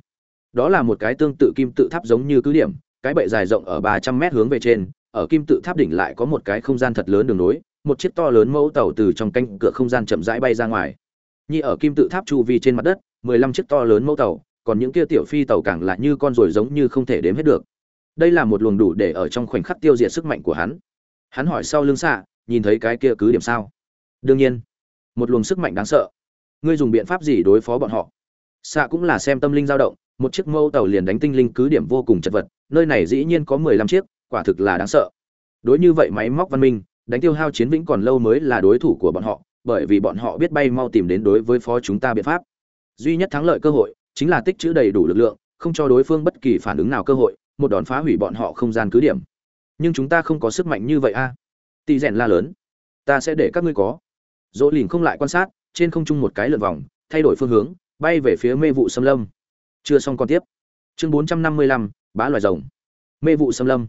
Đó là một cái tương tự kim tự tháp giống như cứ điểm, cái bệ dài rộng ở ba trăm mét hướng về trên, ở kim tự tháp đỉnh lại có một cái không gian thật lớn đường nối, một chiếc to lớn mẫu tàu từ trong canh cửa không gian chậm rãi bay ra ngoài. Như ở kim tự tháp chu vi trên mặt đất, mười lăm chiếc to lớn mẫu tàu, còn những kia tiểu phi tàu càng lại như con rồi giống như không thể đếm hết được. Đây là một luồng đủ để ở trong khoảnh khắc tiêu diệt sức mạnh của hắn. Hắn hỏi sau lưng xạ nhìn thấy cái kia cứ điểm sao? Đương nhiên, một luồng sức mạnh đáng sợ. Ngươi dùng biện pháp gì đối phó bọn họ? Xạ cũng là xem tâm linh dao động, một chiếc mâu tàu liền đánh tinh linh cứ điểm vô cùng chật vật, nơi này dĩ nhiên có mười lăm chiếc, quả thực là đáng sợ. Đối như vậy máy móc văn minh, đánh tiêu hao chiến vĩnh còn lâu mới là đối thủ của bọn họ, bởi vì bọn họ biết bay mau tìm đến đối với phó chúng ta biện pháp. Duy nhất thắng lợi cơ hội, chính là tích trữ đầy đủ lực lượng, không cho đối phương bất kỳ phản ứng nào cơ hội, một đòn phá hủy bọn họ không gian cứ điểm. Nhưng chúng ta không có sức mạnh như vậy a. à? Tỳ rèn la lớn. Ta sẽ để các ngươi có. Dỗ lìn không lại quan sát, trên không trung một cái lượn vòng, thay đổi phương hướng, bay về phía mê vụ xâm lâm. Chưa xong còn tiếp. Chương bốn trăm năm mươi lăm, bá loài rồng. Mê vụ xâm lâm.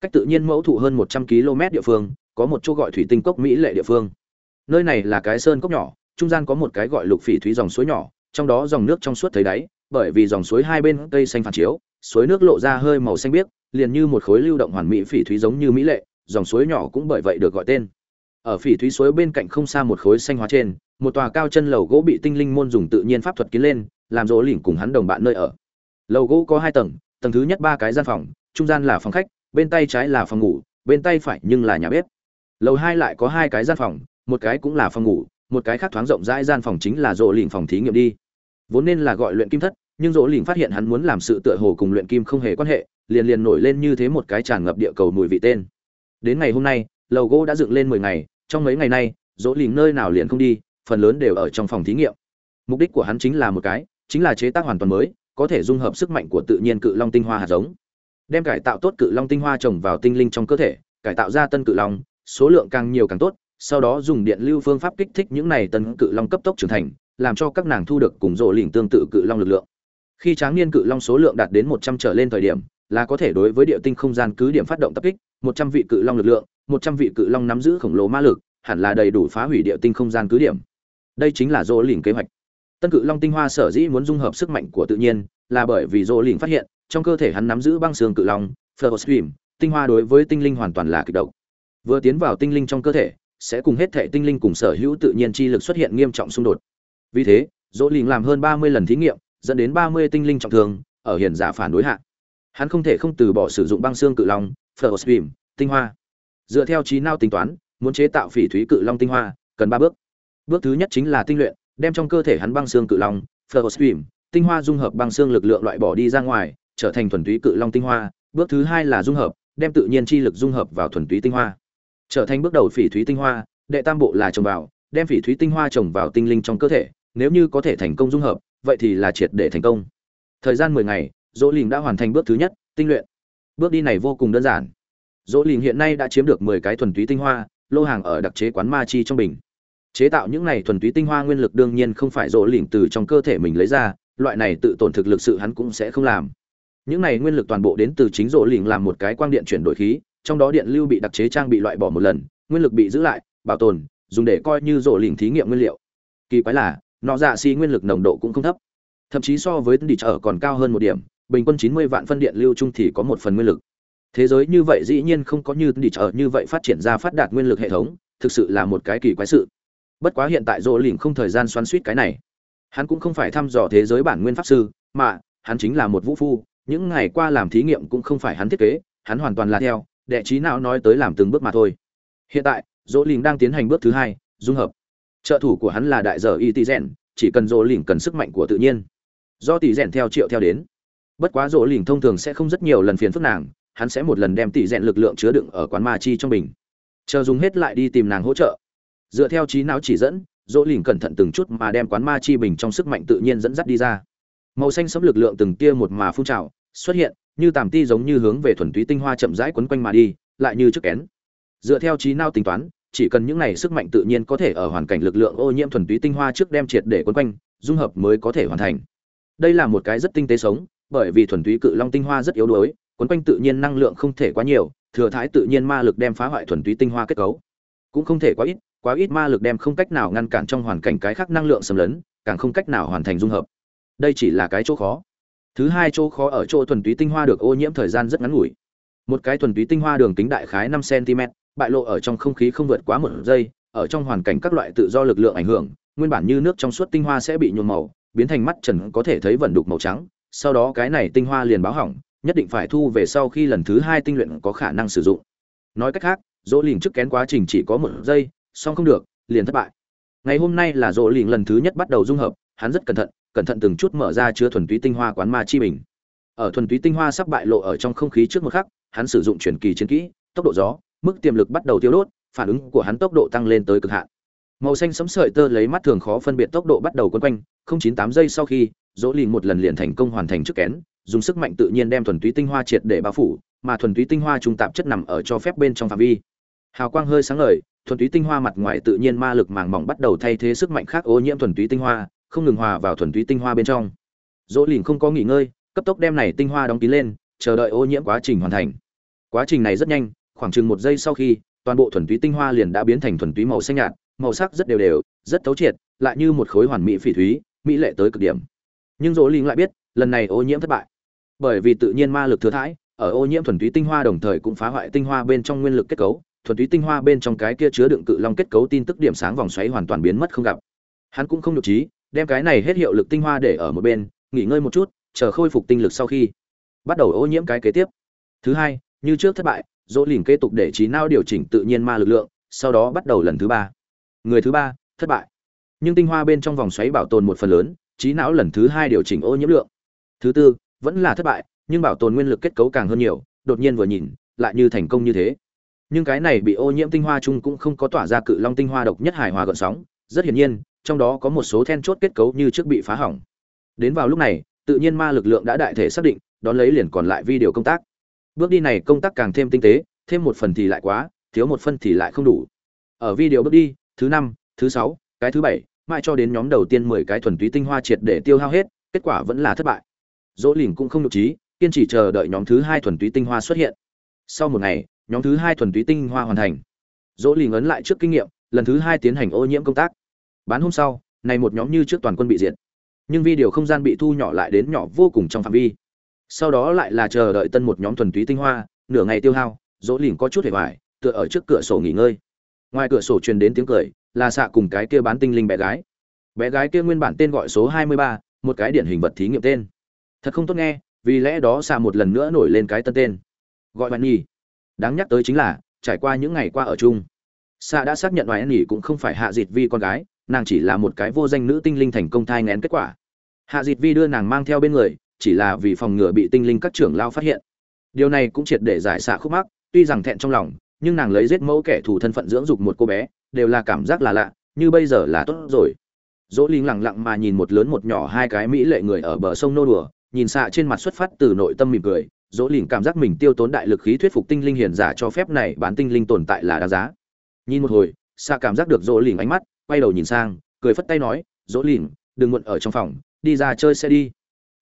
Cách tự nhiên mẫu thụ hơn một trăm km địa phương, có một chỗ gọi thủy tinh cốc mỹ lệ địa phương. Nơi này là cái sơn cốc nhỏ, trung gian có một cái gọi lục phỉ thúy dòng suối nhỏ, trong đó dòng nước trong suốt thấy đáy, bởi vì dòng suối hai bên cây xanh phản chiếu, suối nước lộ ra hơi màu xanh biếc, liền như một khối lưu động hoàn mỹ phỉ thúy giống như mỹ lệ dòng suối nhỏ cũng bởi vậy được gọi tên. Ở phỉ thúy suối bên cạnh không xa một khối xanh hóa trên, một tòa cao chân lầu gỗ bị tinh linh môn dùng tự nhiên pháp thuật kiến lên, làm rỗ lỉnh cùng hắn đồng bạn nơi ở. Lầu gỗ có hai tầng tầng thứ nhất ba cái gian phòng, trung gian là phòng khách, bên tay trái là phòng ngủ, bên tay phải nhưng là nhà bếp. Lầu hai lại có hai cái gian phòng, một cái cũng là phòng ngủ, một cái khác thoáng rộng rãi gian phòng chính là rỗ lỉnh phòng thí nghiệm đi. Vốn nên là gọi luyện kim thất, nhưng rỗ lỉnh phát hiện hắn muốn làm sự tựa hồ cùng luyện kim không hề quan hệ, liền liền nổi lên như thế một cái tràn ngập địa cầu mùi vị tên đến ngày hôm nay, lầu gỗ đã dựng lên mười ngày, trong mấy ngày nay, dỗ lỉnh nơi nào liền không đi, phần lớn đều ở trong phòng thí nghiệm. Mục đích của hắn chính là một cái, chính là chế tác hoàn toàn mới, có thể dung hợp sức mạnh của tự nhiên cự long tinh hoa hạt giống. Đem cải tạo tốt cự long tinh hoa trồng vào tinh linh trong cơ thể, cải tạo ra tân cự long, số lượng càng nhiều càng tốt, sau đó dùng điện lưu phương pháp kích thích những này tân cự long cấp tốc trưởng thành, làm cho các nàng thu được cùng rộ lỉnh tương tự cự long lực lượng. Khi tráng niên cự long số lượng đạt đến một trăm trở lên thời điểm, là có thể đối với địa tinh không gian cứ điểm phát động tập kích một trăm vị cự long lực lượng một trăm vị cự long nắm giữ khổng lồ ma lực hẳn là đầy đủ phá hủy địa tinh không gian cứ điểm. Đây chính là dỗ lìn kế hoạch. Tân cự long tinh hoa sở dĩ muốn dung hợp sức mạnh của tự nhiên là bởi vì dỗ lìn phát hiện trong cơ thể hắn nắm giữ băng xương cự long Flowstream, tinh hoa đối với tinh linh hoàn toàn là kịch độc. Vừa tiến vào tinh linh trong cơ thể sẽ cùng hết thể tinh linh cùng sở hữu tự nhiên chi lực xuất hiện nghiêm trọng xung đột. Vì thế dỗ lỉnh làm hơn ba mươi lần thí nghiệm dẫn đến ba mươi tinh linh trọng thương ở hiển giả phản đối hạ. Hắn không thể không từ bỏ sử dụng băng xương cự long Flowstream, tinh hoa. Dựa theo trí não tính toán muốn chế tạo phỉ thúy cự long tinh hoa cần ba bước. Bước thứ nhất chính là tinh luyện đem trong cơ thể hắn băng xương cự long Flowstream, tinh hoa dung hợp băng xương lực lượng loại bỏ đi ra ngoài trở thành thuần túy cự long tinh hoa. Bước thứ hai là dung hợp đem tự nhiên chi lực dung hợp vào thuần túy tinh hoa. Trở thành bước đầu phỉ thúy tinh hoa đệ tam bộ là trồng vào đem phỉ thúy tinh hoa trồng vào tinh linh trong cơ thể nếu như có thể thành công dung hợp vậy thì là triệt để thành công. Thời gian mười ngày dỗ Lĩnh đã hoàn thành bước thứ nhất tinh luyện bước đi này vô cùng đơn giản. Dỗ lìn hiện nay đã chiếm được mười cái thuần túy tinh hoa, lô hàng ở đặc chế quán ma chi trong bình. Chế tạo những này thuần túy tinh hoa nguyên lực đương nhiên không phải dỗ lìn từ trong cơ thể mình lấy ra, loại này tự tổn thực lực sự hắn cũng sẽ không làm. Những này nguyên lực toàn bộ đến từ chính dỗ lìn làm một cái quang điện chuyển đổi khí, trong đó điện lưu bị đặc chế trang bị loại bỏ một lần, nguyên lực bị giữ lại, bảo tồn, dùng để coi như dỗ lìn thí nghiệm nguyên liệu. Kỳ quái là, nọ dạ xi nguyên lực nồng độ cũng không thấp. Thậm chí so với đi chợ còn cao hơn một điểm bình quân chín mươi vạn phân điện lưu trung thì có một phần nguyên lực. Thế giới như vậy dĩ nhiên không có như đi chợ như vậy phát triển ra phát đạt nguyên lực hệ thống thực sự là một cái kỳ quái sự. Bất quá hiện tại dỗ Lĩnh không thời gian xoắn xuýt cái này. Hắn cũng không phải thăm dò thế giới bản nguyên pháp sư mà hắn chính là một vũ phu những ngày qua làm thí nghiệm cũng không phải hắn thiết kế hắn hoàn toàn là theo đệ trí nào nói tới làm từng bước mà thôi. Hiện tại dỗ Lĩnh đang tiến hành bước thứ hai dung hợp. Trợ thủ của hắn là đại giờ Itizen, chỉ cần dỗ Lĩnh cần sức mạnh của tự nhiên. Do tỷ rèn theo triệu theo đến bất quá Rỗ lỉnh thông thường sẽ không rất nhiều lần phiền phức nàng, hắn sẽ một lần đem tỷ rèn lực lượng chứa đựng ở quán ma chi trong bình. Chờ dùng hết lại đi tìm nàng hỗ trợ. Dựa theo trí não chỉ dẫn dỗ lỉnh cẩn thận từng chút mà đem quán ma chi bình trong sức mạnh tự nhiên dẫn dắt đi ra. Màu xanh sấm lực lượng từng tia một mà phun trào, xuất hiện, như tàm ti giống như hướng về thuần túy tinh hoa chậm rãi quấn quanh mà đi, lại như trước kén. Dựa theo trí não tính toán, chỉ cần những này sức mạnh tự nhiên có thể ở hoàn cảnh lực lượng ô nhiễm thuần túy tinh hoa trước đem triệt để quấn quanh, dung hợp mới có thể hoàn thành. Đây là một cái rất tinh tế sống bởi vì thuần túy cự long tinh hoa rất yếu đuối, quấn quanh tự nhiên năng lượng không thể quá nhiều, thừa thái tự nhiên ma lực đem phá hoại thuần túy tinh hoa kết cấu. Cũng không thể quá ít quá ít ma lực đem không cách nào ngăn cản trong hoàn cảnh cái khác năng lượng xâm lấn, càng không cách nào hoàn thành dung hợp. Đây chỉ là cái chỗ khó. Thứ hai chỗ khó ở chỗ thuần túy tinh hoa được ô nhiễm thời gian rất ngắn ngủi. Một cái thuần túy tinh hoa đường kính đại khái năm cm bại lộ ở trong không khí không vượt quá một giây, ở trong hoàn cảnh các loại tự do lực lượng ảnh hưởng, nguyên bản như nước trong suốt tinh hoa sẽ bị nhuộm màu, biến thành mắt trần có thể thấy vẩn đục màu trắng sau đó cái này tinh hoa liền báo hỏng, nhất định phải thu về sau khi lần thứ hai tinh luyện có khả năng sử dụng. Nói cách khác, dỗ lìn trước kén quá trình chỉ có một giây song không được, liền thất bại. Ngày hôm nay là dỗ lìn lần thứ nhất bắt đầu dung hợp, hắn rất cẩn thận cẩn thận từng chút mở ra chứa thuần túy tinh hoa quán ma chi bình. Ở thuần túy tinh hoa sắp bại lộ ở trong không khí trước một khắc, hắn sử dụng chuyển kỳ chiến kỹ, tốc độ gió, mức tiềm lực bắt đầu tiêu đốt, phản ứng của hắn tốc độ tăng lên tới cực hạn màu xanh sẫm sợi tơ lấy mắt thường khó phân biệt tốc độ bắt đầu quấn quanh, không chín tám giây sau khi, dỗ lìn một lần liền thành công hoàn thành trước kén, dùng sức mạnh tự nhiên đem thuần túy tinh hoa triệt để bao phủ, mà thuần túy tinh hoa trung tạp chất nằm ở cho phép bên trong phạm vi. Hào quang hơi sáng ngời, thuần túy tinh hoa mặt ngoài tự nhiên ma lực màng mỏng bắt đầu thay thế sức mạnh khác ô nhiễm thuần túy tinh hoa, không ngừng hòa vào thuần túy tinh hoa bên trong. Dỗ lìn không có nghỉ ngơi, cấp tốc đem này tinh hoa đóng kín lên, chờ đợi ô nhiễm quá trình hoàn thành. Quá trình này rất nhanh, khoảng chừng một giây sau khi, toàn bộ thuần túy tinh hoa liền đã biến thành thuần túy màu xanh nhạt màu sắc rất đều đều, rất thấu triệt, lại như một khối hoàn mỹ phỉ thúy, mỹ lệ tới cực điểm. Nhưng dỗ linh lại biết, lần này ô nhiễm thất bại. Bởi vì tự nhiên ma lực thừa thãi, ở ô nhiễm thuần túy tinh hoa đồng thời cũng phá hoại tinh hoa bên trong nguyên lực kết cấu, thuần túy tinh hoa bên trong cái kia chứa đựng cự long kết cấu tin tức điểm sáng vòng xoáy hoàn toàn biến mất không gặp. Hắn cũng không nhục trí, đem cái này hết hiệu lực tinh hoa để ở một bên, nghỉ ngơi một chút, chờ khôi phục tinh lực sau khi bắt đầu ô nhiễm cái kế tiếp. Thứ hai, như trước thất bại, dỗ lìn kế tục để trí não điều chỉnh tự nhiên ma lực lượng, sau đó bắt đầu lần thứ ba người thứ ba, thất bại. Nhưng tinh hoa bên trong vòng xoáy bảo tồn một phần lớn, trí não lần thứ hai điều chỉnh ô nhiễm lượng. Thứ tư, vẫn là thất bại, nhưng bảo tồn nguyên lực kết cấu càng hơn nhiều, đột nhiên vừa nhìn, lại như thành công như thế. Nhưng cái này bị ô nhiễm tinh hoa chung cũng không có tỏa ra cự long tinh hoa độc nhất hài hòa gợn sóng. Rất hiển nhiên, trong đó có một số then chốt kết cấu như trước bị phá hỏng. Đến vào lúc này, tự nhiên ma lực lượng đã đại thể xác định, đón lấy liền còn lại vi điều công tác. Bước đi này công tác càng thêm tinh tế, thêm một phần thì lại quá, thiếu một phân thì lại không đủ. Ở vi điều bước đi thứ năm, thứ sáu, cái thứ bảy, mãi cho đến nhóm đầu tiên mười cái thuần túy tinh hoa triệt để tiêu hao hết, kết quả vẫn là thất bại. Dỗ lìn cũng không nhục trí, kiên trì chờ đợi nhóm thứ hai thuần túy tinh hoa xuất hiện. Sau một ngày, nhóm thứ hai thuần túy tinh hoa hoàn thành. Dỗ lìn ấn lại trước kinh nghiệm, lần thứ hai tiến hành ô nhiễm công tác. Bán hôm sau, này một nhóm như trước toàn quân bị diệt. Nhưng video không gian bị thu nhỏ lại đến nhỏ vô cùng trong phạm vi. Sau đó lại là chờ đợi tân một nhóm thuần túy tinh hoa, nửa ngày tiêu hao, dỗ lìn có chút hề vải tựa ở trước cửa sổ nghỉ ngơi ngoài cửa sổ truyền đến tiếng cười là xạ cùng cái kia bán tinh linh bé gái. Bé gái kia nguyên bản tên gọi số hai mươi ba, một cái điển hình vật thí nghiệm tên. Thật không tốt nghe, vì lẽ đó xạ một lần nữa nổi lên cái tân tên. Gọi bạn nhi đáng nhắc tới chính là, trải qua những ngày qua ở chung xạ đã xác nhận ngoài nhi cũng không phải hạ dịt vi con gái, nàng chỉ là một cái vô danh nữ tinh linh thành công thai ngén kết quả. Hạ dịt vi đưa nàng mang theo bên người, chỉ là vì phòng ngừa bị tinh linh các trưởng lao phát hiện. Điều này cũng triệt để giải xạ khúc mắc, tuy rằng thẹn trong lòng nhưng nàng lấy giết mẫu kẻ thù thân phận dưỡng dục một cô bé, đều là cảm giác là lạ, như bây giờ là tốt rồi. Dỗ linh lẳng lặng mà nhìn một lớn một nhỏ hai cái mỹ lệ người ở bờ sông nô đùa, nhìn xạ trên mặt xuất phát từ nội tâm mỉm cười. Dỗ Linh cảm giác mình tiêu tốn đại lực khí thuyết phục tinh linh hiền giả cho phép này bán tinh linh tồn tại là đáng giá. Nhìn một hồi, xạ cảm giác được dỗ Linh ánh mắt, quay đầu nhìn sang, cười phất tay nói, dỗ Linh, đừng muộn ở trong phòng, đi ra chơi xe đi.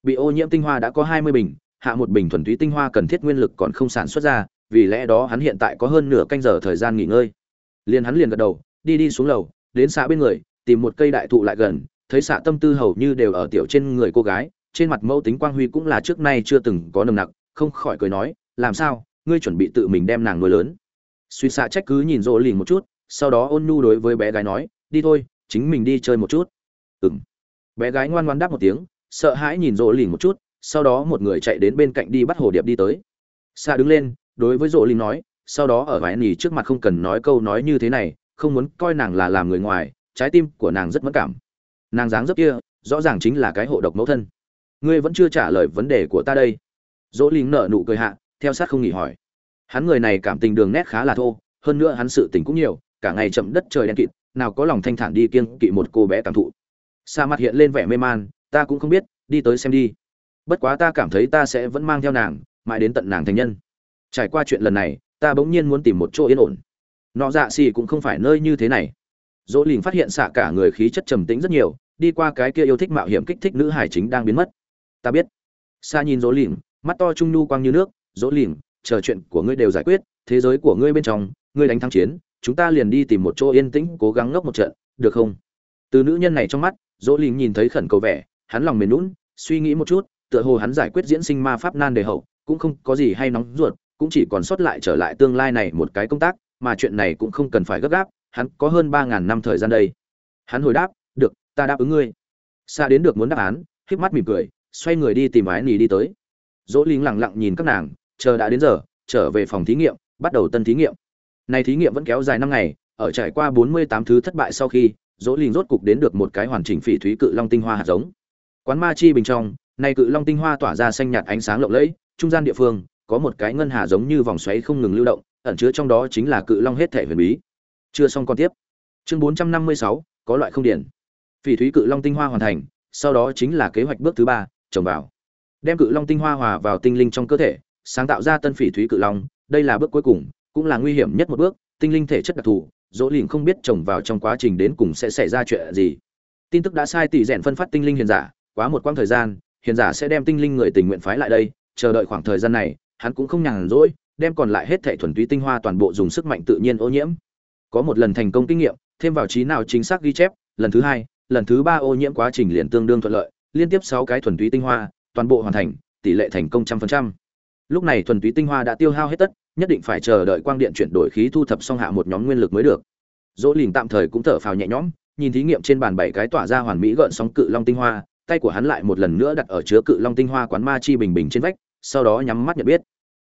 Bị ô nhiễm tinh hoa đã có hai mươi bình, hạ một bình thuần túy tinh hoa cần thiết nguyên lực còn không sản xuất ra vì lẽ đó hắn hiện tại có hơn nửa canh giờ thời gian nghỉ ngơi. Liền hắn liền gật đầu, đi đi xuống lầu, đến xã bên người, tìm một cây đại thụ lại gần, thấy xạ tâm tư hầu như đều ở tiểu trên người cô gái, trên mặt mẫu tính quang huy cũng là trước nay chưa từng có nồng nặc, không khỏi cười nói, làm sao? Ngươi chuẩn bị tự mình đem nàng nuôi lớn? Suy xạ trách cứ nhìn rỗ lìn một chút, sau đó ôn nhu đối với bé gái nói, đi thôi, chính mình đi chơi một chút. Ừng bé gái ngoan ngoan đáp một tiếng, sợ hãi nhìn rỗ lìn một chút, sau đó một người chạy đến bên cạnh đi bắt hồ điệp đi tới. Xạ đứng lên đối với rộ linh nói, sau đó ở vải nỉ trước mặt không cần nói câu nói như thế này, không muốn coi nàng là làm người ngoài, trái tim của nàng rất mất cảm. Nàng dáng dấp kia, rõ ràng chính là cái hộ độc mẫu thân. Ngươi vẫn chưa trả lời vấn đề của ta đây. Dỗ linh nở nụ cười hạ, theo sát không nghỉ hỏi. Hắn người này cảm tình đường nét khá là thô, hơn nữa hắn sự tình cũng nhiều, cả ngày chậm đất trời đen kịt, nào có lòng thanh thản đi kiêng kỵ một cô bé cảm thụ. Sa mặt hiện lên vẻ mê man, ta cũng không biết, đi tới xem đi. Bất quá ta cảm thấy ta sẽ vẫn mang theo nàng, mãi đến tận nàng thành nhân trải qua chuyện lần này, ta bỗng nhiên muốn tìm một chỗ yên ổn. Nọ dạ xì cũng không phải nơi như thế này. Dỗ lìn phát hiện xạ cả người khí chất trầm tĩnh rất nhiều, đi qua cái kia yêu thích mạo hiểm kích thích nữ hải chính đang biến mất. Ta biết. Xa nhìn dỗ lìn, mắt to trung nhu quang như nước. Dỗ lìn, chờ chuyện của ngươi đều giải quyết, thế giới của ngươi bên trong, ngươi đánh thắng chiến, chúng ta liền đi tìm một chỗ yên tĩnh, cố gắng ngốc một trận, được không? Từ nữ nhân này trong mắt, dỗ lìn nhìn thấy khẩn cầu vẻ, hắn lòng mềm lún suy nghĩ một chút, tựa hồ hắn giải quyết diễn sinh ma pháp nan đề hậu, cũng không có gì hay nóng ruột cũng chỉ còn sót lại trở lại tương lai này một cái công tác, mà chuyện này cũng không cần phải gấp gáp, hắn có hơn ba ngàn năm thời gian đây. Hắn hồi đáp, được, ta đáp ứng ngươi. Xa đến được muốn đáp án, híp mắt mỉm cười, xoay người đi tìm ái nỉ đi tới. Dỗ linh lặng lặng nhìn các nàng, chờ đã đến giờ, trở về phòng thí nghiệm, bắt đầu tân thí nghiệm. Này thí nghiệm vẫn kéo dài năm ngày, ở trải qua bốn mươi tám thứ thất bại sau khi, dỗ linh rốt cục đến được một cái hoàn chỉnh phỉ thúy cự long tinh hoa hạt giống. Quán ma chi bình trong, này cự long tinh hoa tỏa ra xanh nhạt ánh sáng lộng lẫy, trung gian địa phương có một cái ngân hà giống như vòng xoáy không ngừng lưu động, ẩn chứa trong đó chính là cự long hết thể huyền bí. Chưa xong con tiếp. Chương bốn trăm năm mươi sáu, có loại không điển phỉ thúy cự long tinh hoa hoàn thành, sau đó chính là kế hoạch bước thứ ba, trồng vào. Đem cự long tinh hoa hòa vào tinh linh trong cơ thể, sáng tạo ra tân phỉ thúy cự long, đây là bước cuối cùng, cũng là nguy hiểm nhất một bước, tinh linh thể chất đặc thù, dỗ lìn không biết trồng vào trong quá trình đến cùng sẽ xảy ra chuyện gì. Tin tức đã sai tỷ rèn phân phát tinh linh hiền giả, quá một quãng thời gian, hiền giả sẽ đem tinh linh người tình nguyện phái lại đây, chờ đợi khoảng thời gian này hắn cũng không nhàn rỗi, đem còn lại hết thảy thuần túy tinh hoa toàn bộ dùng sức mạnh tự nhiên ô nhiễm. Có một lần thành công kinh nghiệm, thêm vào trí nào chính xác ghi chép, lần thứ hai, lần thứ ba ô nhiễm quá trình liền tương đương thuận lợi, liên tiếp sáu cái thuần túy tinh hoa, toàn bộ hoàn thành, tỷ lệ thành công trăm phần trăm. Lúc này thuần túy tinh hoa đã tiêu hao hết tất, nhất định phải chờ đợi quang điện chuyển đổi khí thu thập xong hạ một nhóm nguyên lực mới được. Dỗ Lĩnh tạm thời cũng thở phào nhẹ nhõm, nhìn thí nghiệm trên bàn bảy cái tỏa ra hoàn mỹ gợn sóng cự long tinh hoa, tay của hắn lại một lần nữa đặt ở chứa cự long tinh hoa quán ma chi bình bình trên vách sau đó nhắm mắt nhận biết.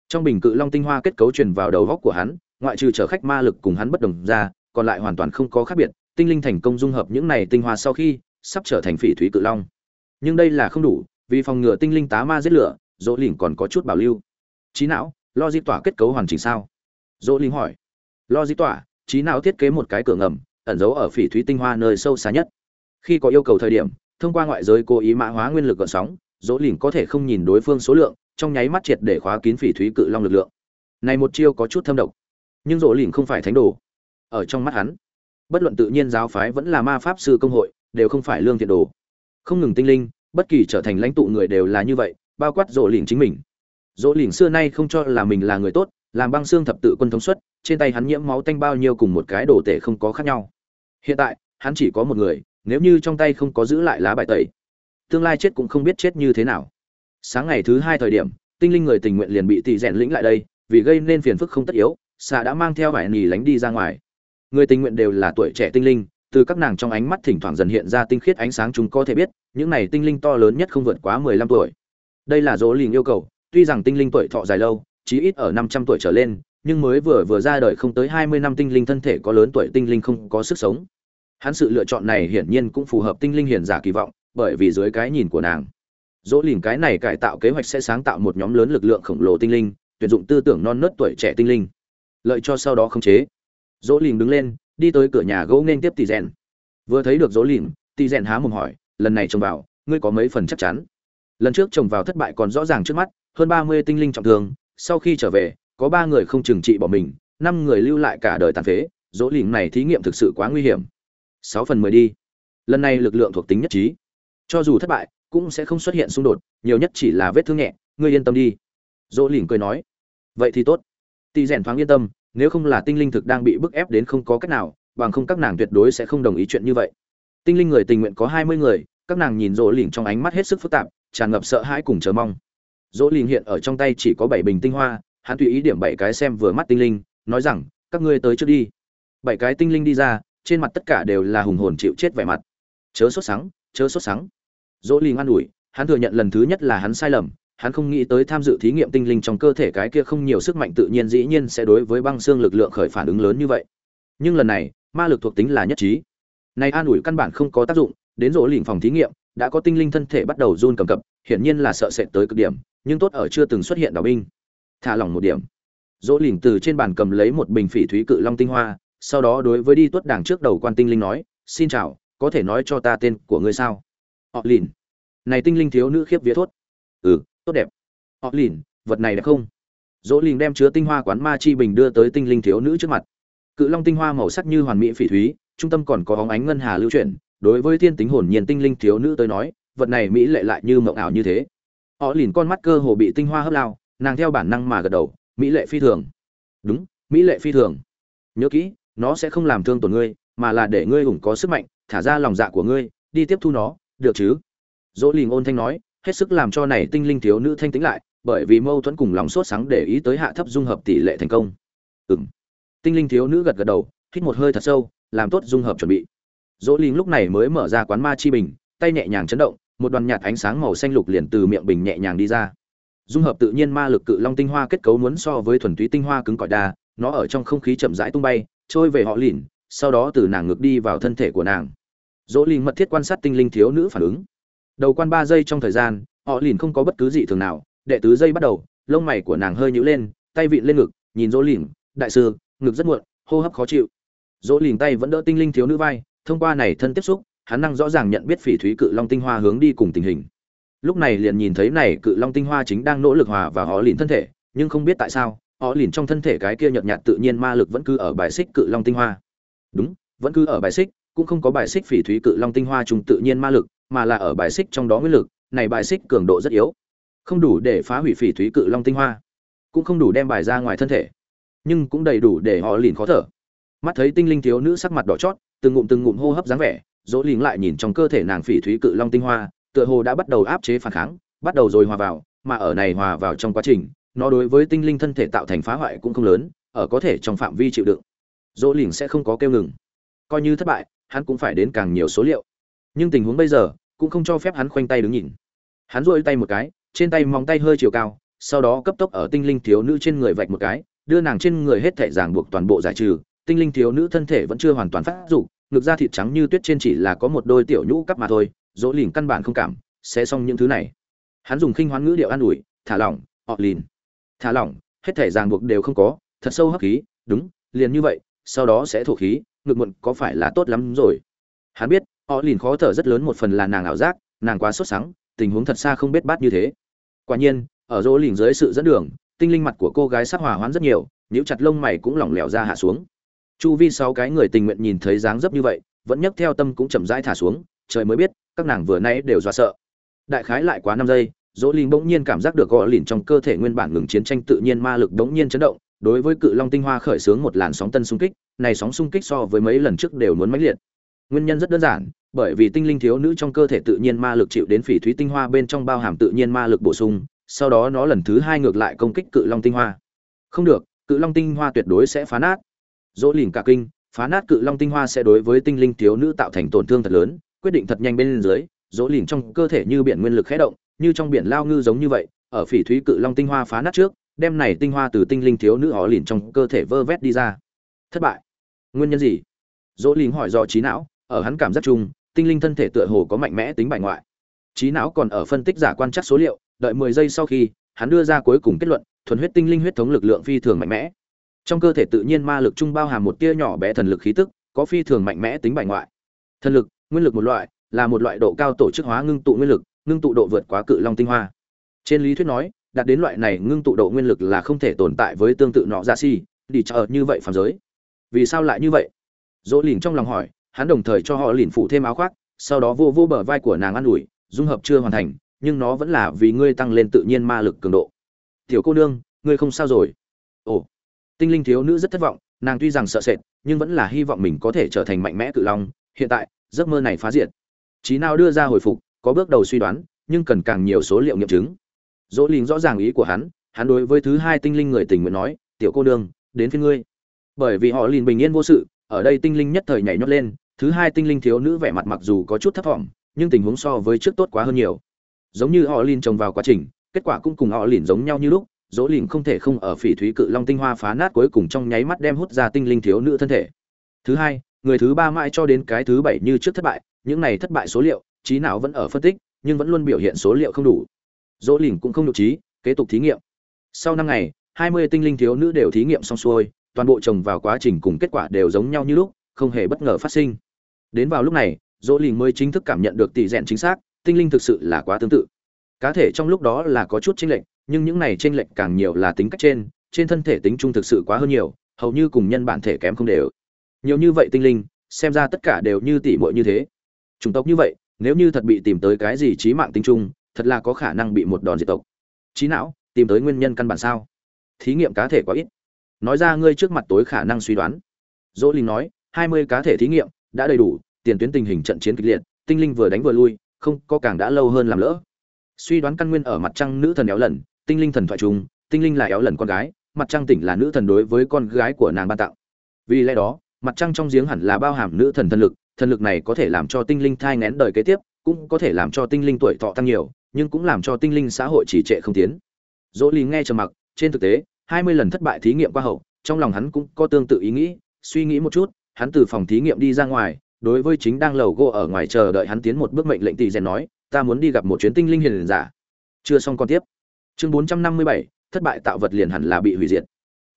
Trong bình cự long tinh hoa kết cấu truyền vào đầu góc của hắn, ngoại trừ chở khách ma lực cùng hắn bất đồng ra, còn lại hoàn toàn không có khác biệt, tinh linh thành công dung hợp những này tinh hoa sau khi, sắp trở thành phỉ thúy cự long. Nhưng đây là không đủ, vì phòng ngừa tinh linh tá ma giết lửa, dỗ lỉnh còn có chút bảo lưu. Trí não lo di tỏa kết cấu hoàn chỉnh sao? Dỗ linh hỏi. Lo di tỏa trí não thiết kế một cái cửa ngầm, ẩn giấu ở phỉ thúy tinh hoa nơi sâu xa nhất. Khi có yêu cầu thời điểm, thông qua ngoại giới cố ý mã hóa nguyên lực gợn sóng, dỗ lỉnh có thể không nhìn đối phương số lượng trong nháy mắt triệt để khóa kín phỉ thúy cự long lực lượng. Này một chiêu có chút thâm độc, nhưng rỗ lìn không phải thánh đồ. Ở trong mắt hắn, bất luận tự nhiên giáo phái vẫn là ma pháp sư công hội, đều không phải lương thiện đồ. Không ngừng tinh linh, bất kỳ trở thành lãnh tụ người đều là như vậy, bao quát rỗ lìn chính mình. Rỗ lìn xưa nay không cho là mình là người tốt, làm băng xương thập tự quân thống suất, trên tay hắn nhiễm máu tanh bao nhiêu cùng một cái đồ tể không có khác nhau. Hiện tại, hắn chỉ có một người, nếu như trong tay không có giữ lại lá bài tẩy, tương lai chết cũng không biết chết như thế nào sáng ngày thứ hai thời điểm, tinh linh người tình nguyện liền bị tỷ rèn lĩnh lại đây, vì gây nên phiền phức không tất yếu xạ đã mang theo vải nỉ lánh đi ra ngoài. Người tình nguyện đều là tuổi trẻ tinh linh, từ các nàng trong ánh mắt thỉnh thoảng dần hiện ra tinh khiết ánh sáng chúng có thể biết, những này tinh linh to lớn nhất không vượt quá mười lăm tuổi. Đây là dỗ lìn yêu cầu, tuy rằng tinh linh tuổi thọ dài lâu, chí ít ở năm trăm tuổi trở lên, nhưng mới vừa vừa ra đời không tới hai mươi năm tinh linh thân thể có lớn tuổi tinh linh không có sức sống. Hắn sự lựa chọn này hiển nhiên cũng phù hợp tinh linh hiền giả kỳ vọng, bởi vì dưới cái nhìn của nàng dỗ lìn cái này cải tạo kế hoạch sẽ sáng tạo một nhóm lớn lực lượng khổng lồ tinh linh, tuyển dụng tư tưởng non nớt tuổi trẻ tinh linh. Lợi cho sau đó khống chế. Dỗ lìn đứng lên, đi tới cửa nhà gỗ nên tiếp tỷ rèn. Vừa thấy được dỗ lìn tỷ rèn há mồm hỏi, lần này trồng vào, ngươi có mấy phần chắc chắn? Lần trước trồng vào thất bại còn rõ ràng trước mắt, hơn ba mươi tinh linh trọng thương, sau khi trở về, có ba người không trừng trị bỏ mình, năm người lưu lại cả đời tàn phế, dỗ lìn này thí nghiệm thực sự quá nguy hiểm. Sáu phần mười đi. Lần này lực lượng thuộc tính nhất trí. Cho dù thất bại cũng sẽ không xuất hiện xung đột, nhiều nhất chỉ là vết thương nhẹ, ngươi yên tâm đi. Dỗ lỉnh cười nói. Vậy thì tốt. Tỳ rèn thoáng yên tâm, nếu không là tinh linh thực đang bị bức ép đến không có cách nào, bằng không các nàng tuyệt đối sẽ không đồng ý chuyện như vậy. Tinh linh người tình nguyện có hai mươi người, các nàng nhìn dỗ lỉnh trong ánh mắt hết sức phức tạp, tràn ngập sợ hãi cùng chờ mong. Dỗ lỉnh hiện ở trong tay chỉ có bảy bình tinh hoa, hắn tùy ý điểm bảy cái xem vừa mắt tinh linh, nói rằng, các ngươi tới trước đi. Bảy cái tinh linh đi ra, trên mặt tất cả đều là hùng hồn chịu chết vẻ mặt. Chớ sốt sáng chớ sốt sáng dỗ lì an ủi, hắn thừa nhận lần thứ nhất là hắn sai lầm, hắn không nghĩ tới tham dự thí nghiệm tinh linh trong cơ thể cái kia không nhiều sức mạnh tự nhiên dĩ nhiên sẽ đối với băng xương lực lượng khởi phản ứng lớn như vậy. Nhưng lần này, ma lực thuộc tính là nhất trí. Này an ủi căn bản không có tác dụng, đến rỗ lìn phòng thí nghiệm, đã có tinh linh thân thể bắt đầu run cầm cập, hiển nhiên là sợ sệt tới cực điểm, nhưng tốt ở chưa từng xuất hiện đảo binh. Thả lỏng một điểm. Dỗ lìn từ trên bàn cầm lấy một bình phỉ thúy cự long tinh hoa, sau đó đối với đi tuất đảng trước đầu quan tinh linh nói, xin chào, có thể nói cho ta tên của ngươi sao? Họ lìn. Này tinh linh thiếu nữ khiếp vía thốt. Ừ tốt đẹp. Họ lìn, vật này đẹp không? Dỗ lìn đem chứa tinh hoa quán ma chi bình đưa tới tinh linh thiếu nữ trước mặt. Cự long tinh hoa màu sắc như hoàn mỹ phỉ thúy, trung tâm còn có hóng ánh ngân hà lưu chuyển. Đối với thiên tính hồn nhiên tinh linh thiếu nữ tới nói, vật này mỹ lệ lại như mộng ảo như thế. Họ lìn con mắt cơ hồ bị tinh hoa hấp lao, nàng theo bản năng mà gật đầu, mỹ lệ phi thường. Đúng, mỹ lệ phi thường. Nhớ kỹ, nó sẽ không làm thương tổn ngươi, mà là để ngươi hùng có sức mạnh, thả ra lòng dạ của ngươi, đi tiếp thu nó được chứ? Dỗ lìn ôn thanh nói, hết sức làm cho này tinh linh thiếu nữ thanh tĩnh lại, bởi vì mâu thuẫn cùng lòng sốt sáng để ý tới hạ thấp dung hợp tỷ lệ thành công. Ừng tinh linh thiếu nữ gật gật đầu, hít một hơi thật sâu, làm tốt dung hợp chuẩn bị. Dỗ linh lúc này mới mở ra quán ma chi bình, tay nhẹ nhàng chấn động, một đoàn nhạt ánh sáng màu xanh lục liền từ miệng bình nhẹ nhàng đi ra. Dung hợp tự nhiên ma lực cự long tinh hoa kết cấu muốn so với thuần túy tinh hoa cứng cỏi đa, nó ở trong không khí chậm rãi tung bay, trôi về họ lìn, sau đó từ nàng ngược đi vào thân thể của nàng dỗ lìn mật thiết quan sát tinh linh thiếu nữ phản ứng. Đầu quan ba giây trong thời gian, họ lìn không có bất cứ gì thường nào, đệ tứ giây bắt đầu, lông mày của nàng hơi nhũ lên, tay vịn lên ngực, nhìn dỗ lìn đại sư, ngực rất muộn, hô hấp khó chịu. Dỗ lìn tay vẫn đỡ tinh linh thiếu nữ vai, thông qua này thân tiếp xúc, hắn năng rõ ràng nhận biết phỉ thúy cự long tinh hoa hướng đi cùng tình hình. Lúc này liền nhìn thấy này cự long tinh hoa chính đang nỗ lực hòa vào họ lìn thân thể, nhưng không biết tại sao, họ lìn trong thân thể cái kia nhợt nhạt tự nhiên ma lực vẫn cứ ở bài xích cự long tinh hoa. Đúng, vẫn cứ ở bài xích cũng không có bài xích phỉ thúy cự long tinh hoa trùng tự nhiên ma lực, mà là ở bài xích trong đó nguyên lực, này bài xích cường độ rất yếu. Không đủ để phá hủy phỉ thúy cự long tinh hoa, cũng không đủ đem bài ra ngoài thân thể, nhưng cũng đầy đủ để họ lìn khó thở. Mắt thấy tinh linh thiếu nữ sắc mặt đỏ chót, từng ngụm từng ngụm hô hấp dáng vẻ, dỗ lìn lại nhìn trong cơ thể nàng phỉ thúy cự long tinh hoa, tựa hồ đã bắt đầu áp chế phản kháng, bắt đầu rồi hòa vào, mà ở này hòa vào trong quá trình, nó đối với tinh linh thân thể tạo thành phá hoại cũng không lớn, ở có thể trong phạm vi chịu đựng. Dỗ lìn sẽ không có kêu ngừng. Coi như thất bại hắn cũng phải đến càng nhiều số liệu. Nhưng tình huống bây giờ, cũng không cho phép hắn khoanh tay đứng nhìn. Hắn duỗi tay một cái, trên tay móng tay hơi chiều cao, sau đó cấp tốc ở tinh linh thiếu nữ trên người vạch một cái, đưa nàng trên người hết thể ràng buộc toàn bộ giải trừ. Tinh linh thiếu nữ thân thể vẫn chưa hoàn toàn phát dục, ngực da thịt trắng như tuyết trên chỉ là có một đôi tiểu nhũ cắp mà thôi, dỗ lìn căn bản không cảm, sẽ xong những thứ này. Hắn dùng khinh hoán ngữ điệu an ủi, thả lỏng, họ lìn. Thả lỏng, hết thể ràng buộc đều không có, thật sâu hấp khí. Đúng, liền như vậy, sau đó sẽ thổ khí ngực muộn có phải là tốt lắm rồi. Hắn biết, họ lìn khó thở rất lớn một phần là nàng ảo giác, nàng quá sốt sắng, tình huống thật xa không biết bát như thế. Quả nhiên, ở dỗ lìn dưới sự dẫn đường, tinh linh mặt của cô gái sắc hòa hoãn rất nhiều nếu chặt lông mày cũng lỏng lẻo ra hạ xuống. Chu vi sáu cái người tình nguyện nhìn thấy dáng dấp như vậy, vẫn nhấc theo tâm cũng chậm rãi thả xuống, trời mới biết, các nàng vừa nay đều do sợ. Đại khái lại quá năm giây dỗ lìn bỗng nhiên cảm giác được gõ lìn trong cơ thể nguyên bản ngừng chiến tranh tự nhiên ma lực bỗng nhiên chấn động đối với cự long tinh hoa khởi xướng một làn sóng tân xung kích, này sóng xung kích so với mấy lần trước đều muốn mãnh liệt. Nguyên nhân rất đơn giản, bởi vì tinh linh thiếu nữ trong cơ thể tự nhiên ma lực chịu đến phỉ thúy tinh hoa bên trong bao hàm tự nhiên ma lực bổ sung, sau đó nó lần thứ hai ngược lại công kích cự long tinh hoa. Không được, cự long tinh hoa tuyệt đối sẽ phá nát. Dỗ lìn cả kinh, phá nát cự long tinh hoa sẽ đối với tinh linh thiếu nữ tạo thành tổn thương thật lớn, quyết định thật nhanh bên dưới, dỗ lìn trong cơ thể như biển nguyên lực khẽ động, như trong biển lao ngư giống như vậy, ở phỉ thúy cự long tinh hoa phá nát trước đem này tinh hoa từ tinh linh thiếu nữ họ lìn trong cơ thể vơ vét đi ra. Thất bại. Nguyên nhân gì? Dỗ lìn hỏi do trí não, ở hắn cảm giác chung, tinh linh thân thể tựa hồ có mạnh mẽ tính bại ngoại. Trí não còn ở phân tích giả quan trắc số liệu, đợi mười giây sau khi, hắn đưa ra cuối cùng kết luận, thuần huyết tinh linh huyết thống lực lượng phi thường mạnh mẽ. Trong cơ thể tự nhiên ma lực trung bao hàm một tia nhỏ bé thần lực khí tức, có phi thường mạnh mẽ tính bại ngoại. Thần lực, nguyên lực một loại, là một loại độ cao tổ chức hóa ngưng tụ nguyên lực, ngưng tụ độ vượt quá cự long tinh hoa. Trên lý thuyết nói đạt đến loại này ngưng tụ độ nguyên lực là không thể tồn tại với tương tự nọ ra dạ si đi chờ như vậy phàm giới. Vì sao lại như vậy? Dỗ lìn trong lòng hỏi, hắn đồng thời cho họ lìn phụ thêm áo khoác, sau đó vô vô bờ vai của nàng an ủi, dung hợp chưa hoàn thành, nhưng nó vẫn là vì ngươi tăng lên tự nhiên ma lực cường độ. Tiểu cô nương, ngươi không sao rồi. Ồ. Tinh linh thiếu nữ rất thất vọng, nàng tuy rằng sợ sệt, nhưng vẫn là hy vọng mình có thể trở thành mạnh mẽ cự long, hiện tại, giấc mơ này phá diệt. Trí nào đưa ra hồi phục, có bước đầu suy đoán, nhưng cần càng nhiều số liệu nghiệm chứng dỗ linh rõ ràng ý của hắn hắn đối với thứ hai tinh linh người tình nguyện nói, tiểu cô đương đến phía ngươi. Bởi vì họ liền bình yên vô sự, ở đây tinh linh nhất thời nhảy nhót lên, thứ hai tinh linh thiếu nữ vẻ mặt mặc dù có chút thấp thỏm, nhưng tình huống so với trước tốt quá hơn nhiều. Giống như họ liền trồng vào quá trình, kết quả cũng cùng họ liền giống nhau như lúc, dỗ liền không thể không ở phỉ thúy cự long tinh hoa phá nát cuối cùng trong nháy mắt đem hút ra tinh linh thiếu nữ thân thể. Thứ hai, người thứ ba mãi cho đến cái thứ bảy như trước thất bại, những này thất bại số liệu, trí não vẫn ở phân tích, nhưng vẫn luôn biểu hiện số liệu không đủ dỗ lìn cũng không được trí, kế tục thí nghiệm. Sau năm ngày, hai mươi tinh linh thiếu nữ đều thí nghiệm xong xuôi, toàn bộ trồng vào quá trình cùng kết quả đều giống nhau như lúc, không hề bất ngờ phát sinh. Đến vào lúc này, dỗ lìn mới chính thức cảm nhận được tỷ rèn chính xác, tinh linh thực sự là quá tương tự. Cá thể trong lúc đó là có chút chênh lệch, nhưng những này chênh lệch càng nhiều là tính cách trên trên thân thể tính trung thực sự quá hơn nhiều, hầu như cùng nhân bản thể kém không đều. Nhiều như vậy tinh linh, xem ra tất cả đều như tỷ muội như thế. Chủng tộc như vậy, nếu như thật bị tìm tới cái gì trí mạng tính chung thật là có khả năng bị một đòn diệt tộc. Trí não tìm tới nguyên nhân căn bản sao? Thí nghiệm cá thể quá ít. Nói ra ngươi trước mặt tối khả năng suy đoán. Dỗ linh nói hai mươi cá thể thí nghiệm đã đầy đủ tiền tuyến tình hình trận chiến kịch liệt tinh linh vừa đánh vừa lui không có càng đã lâu hơn làm lỡ. Suy đoán căn nguyên ở mặt trăng nữ thần éo lần tinh linh thần thoại trùng, tinh linh là éo lần con gái mặt trăng tỉnh là nữ thần đối với con gái của nàng ban tặng. Vì lẽ đó mặt trăng trong giếng hẳn là bao hàm nữ thần thần lực thần lực này có thể làm cho tinh linh thai ngén đời kế tiếp cũng có thể làm cho tinh linh tuổi thọ tăng nhiều nhưng cũng làm cho tinh linh xã hội chỉ trệ không tiến. Dỗ lì nghe trầm mặc, trên thực tế, hai mươi lần thất bại thí nghiệm qua hậu, trong lòng hắn cũng có tương tự ý nghĩ, suy nghĩ một chút, hắn từ phòng thí nghiệm đi ra ngoài, đối với chính đang lầu gỗ ở ngoài chờ đợi hắn tiến một bước mệnh lệnh tỷ rèn nói, ta muốn đi gặp một chuyến tinh linh hiền giả. Chưa xong con tiếp. Chương bốn trăm năm mươi bảy, thất bại tạo vật liền hẳn là bị hủy diệt.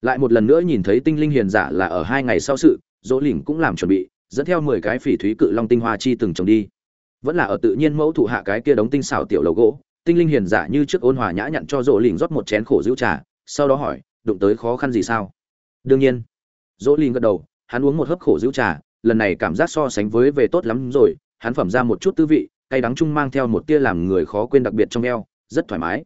Lại một lần nữa nhìn thấy tinh linh hiền giả là ở hai ngày sau sự, dỗ lỉnh cũng làm chuẩn bị, dẫn theo mười cái phỉ thúy cự long tinh hoa chi từng trồng đi vẫn là ở tự nhiên mẫu thủ hạ cái kia đống tinh xảo tiểu lầu gỗ, tinh linh hiền giả như trước ôn hòa nhã nhặn cho dỗ lỉnh rót một chén khổ giữ trà, sau đó hỏi, đụng tới khó khăn gì sao? Đương nhiên. Dỗ lỉnh gật đầu, hắn uống một hớp khổ giữ trà, lần này cảm giác so sánh với về tốt lắm rồi, hắn phẩm ra một chút tư vị, cay đắng chung mang theo một tia làm người khó quên đặc biệt trong eo, rất thoải mái.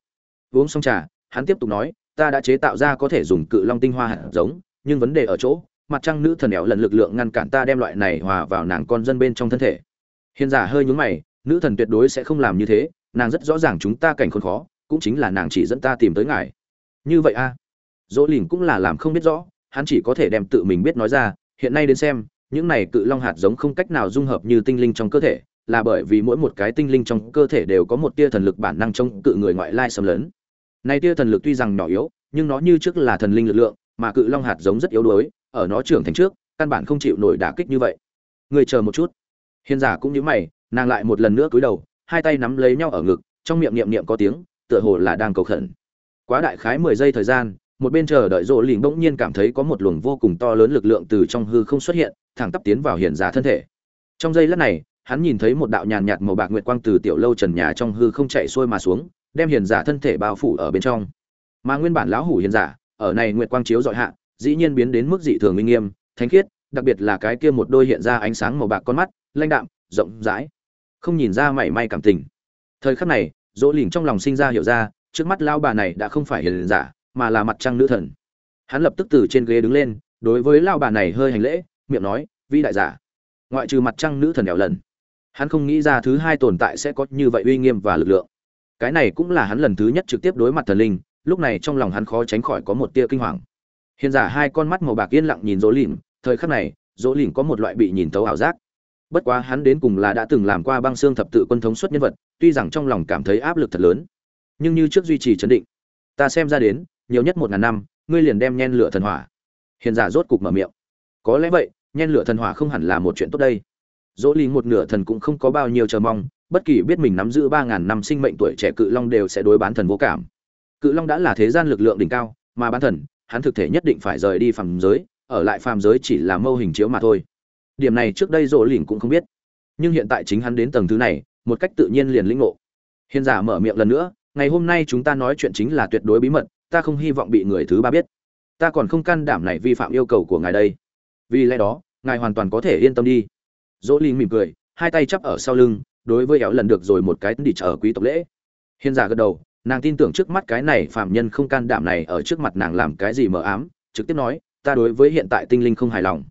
Uống xong trà, hắn tiếp tục nói, ta đã chế tạo ra có thể dùng cự long tinh hoa hạt giống, nhưng vấn đề ở chỗ, mặt trăng nữ thần éo lần lực lượng ngăn cản ta đem loại này hòa vào nàng con dân bên trong thân thể hiền giả hơi nhướng mày, nữ thần tuyệt đối sẽ không làm như thế, nàng rất rõ ràng chúng ta cảnh khốn khó, cũng chính là nàng chỉ dẫn ta tìm tới ngài. Như vậy a dỗ lìn cũng là làm không biết rõ, hắn chỉ có thể đem tự mình biết nói ra, hiện nay đến xem, những này cự long hạt giống không cách nào dung hợp như tinh linh trong cơ thể, là bởi vì mỗi một cái tinh linh trong cơ thể đều có một tia thần lực bản năng trong cự người ngoại lai xâm lấn. Này tia thần lực tuy rằng nhỏ yếu, nhưng nó như trước là thần linh lực lượng, mà cự long hạt giống rất yếu đuối, ở nó trưởng thành trước, căn bản không chịu nổi đả kích như vậy. Người chờ một chút hiền giả cũng như mày, nàng lại một lần nữa cúi đầu, hai tay nắm lấy nhau ở ngực, trong miệng niệm niệm có tiếng, tựa hồ là đang cầu khẩn. Quá đại khái mười giây thời gian, một bên chờ đợi rộ lìn bỗng nhiên cảm thấy có một luồng vô cùng to lớn lực lượng từ trong hư không xuất hiện, thẳng tắp tiến vào hiền giả thân thể. Trong giây lát này, hắn nhìn thấy một đạo nhàn nhạt màu bạc nguyệt quang từ tiểu lâu trần nhà trong hư không chạy xuôi mà xuống, đem hiền giả thân thể bao phủ ở bên trong. Mà nguyên bản lão hủ hiền giả, ở này nguyệt quang chiếu dọi hạ, dĩ nhiên biến đến mức dị thường minh nghiêm, thánh khiết, đặc biệt là cái kia một đôi hiện ra ánh sáng màu bạc con mắt lãnh đạm rộng rãi không nhìn ra mảy may cảm tình. Thời khắc này dỗ Lĩnh trong lòng sinh ra hiểu ra trước mắt lao bà này đã không phải hiền giả mà là mặt trăng nữ thần. Hắn lập tức từ trên ghế đứng lên đối với lao bà này hơi hành lễ miệng nói vi đại giả ngoại trừ mặt trăng nữ thần đèo lần hắn không nghĩ ra thứ hai tồn tại sẽ có như vậy uy nghiêm và lực lượng. Cái này cũng là hắn lần thứ nhất trực tiếp đối mặt thần linh lúc này trong lòng hắn khó tránh khỏi có một tia kinh hoàng. Hiền giả hai con mắt màu bạc yên lặng nhìn dỗ Lĩnh, thời khắc này dỗ Lĩnh có một loại bị nhìn tấu ảo giác bất quá hắn đến cùng là đã từng làm qua băng xương thập tự quân thống suất nhân vật, tuy rằng trong lòng cảm thấy áp lực thật lớn. Nhưng như trước duy trì chấn định, ta xem ra đến, nhiều nhất một ngàn năm, ngươi liền đem nhen lửa thần hỏa. Hiền giả rốt cục mở miệng. Có lẽ vậy, nhen lửa thần hỏa không hẳn là một chuyện tốt đây. Dỗ lì một nửa thần cũng không có bao nhiêu chờ mong, bất kỳ biết mình nắm giữ ba ngàn năm sinh mệnh tuổi trẻ cự long đều sẽ đối bán thần vô cảm. Cự long đã là thế gian lực lượng đỉnh cao, mà bán thần, hắn thực thể nhất định phải rời đi phàm giới, ở lại phàm giới chỉ là mâu hình chiếu mà thôi điểm này trước đây rỗ lỉnh cũng không biết. Nhưng hiện tại chính hắn đến tầng thứ này, một cách tự nhiên liền lĩnh ngộ. Hiền giả mở miệng lần nữa, ngày hôm nay chúng ta nói chuyện chính là tuyệt đối bí mật, ta không hy vọng bị người thứ ba biết. Ta còn không can đảm này vi phạm yêu cầu của ngài đây. Vì lẽ đó, ngài hoàn toàn có thể yên tâm đi. Dỗ linh mỉm cười, hai tay chắp ở sau lưng, đối với éo lần được rồi một cái đi trở quý tộc lễ. Hiền giả gật đầu, nàng tin tưởng trước mắt cái này phạm nhân không can đảm này ở trước mặt nàng làm cái gì mờ ám, trực tiếp nói, ta đối với hiện tại tinh linh không hài lòng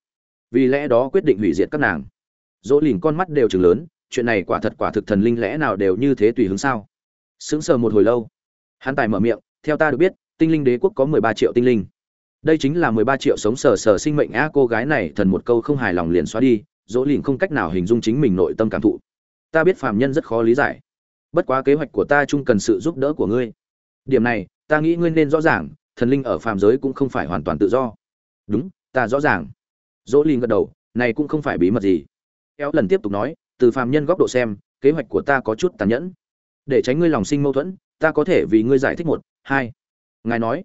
vì lẽ đó quyết định hủy diệt các nàng. Dỗ lìn con mắt đều chừng lớn, chuyện này quả thật quả thực thần linh lẽ nào đều như thế tùy hứng sao? Sững sờ một hồi lâu, hắn tài mở miệng, theo ta được biết, tinh linh đế quốc có mười ba triệu tinh linh. Đây chính là mười ba triệu sống sờ sờ sinh mệnh a cô gái này thần một câu không hài lòng liền xóa đi, dỗ lìn không cách nào hình dung chính mình nội tâm cảm thụ. Ta biết phàm nhân rất khó lý giải. Bất quá kế hoạch của ta chung cần sự giúp đỡ của ngươi. Điểm này, ta nghĩ ngươi nên rõ ràng, thần linh ở phàm giới cũng không phải hoàn toàn tự do. Đúng, ta rõ ràng dỗ lìn gật đầu, này cũng không phải bí mật gì. Éo lần tiếp tục nói, từ phàm nhân góc độ xem, kế hoạch của ta có chút tàn nhẫn. Để tránh ngươi lòng sinh mâu thuẫn, ta có thể vì ngươi giải thích một, hai. Ngài nói.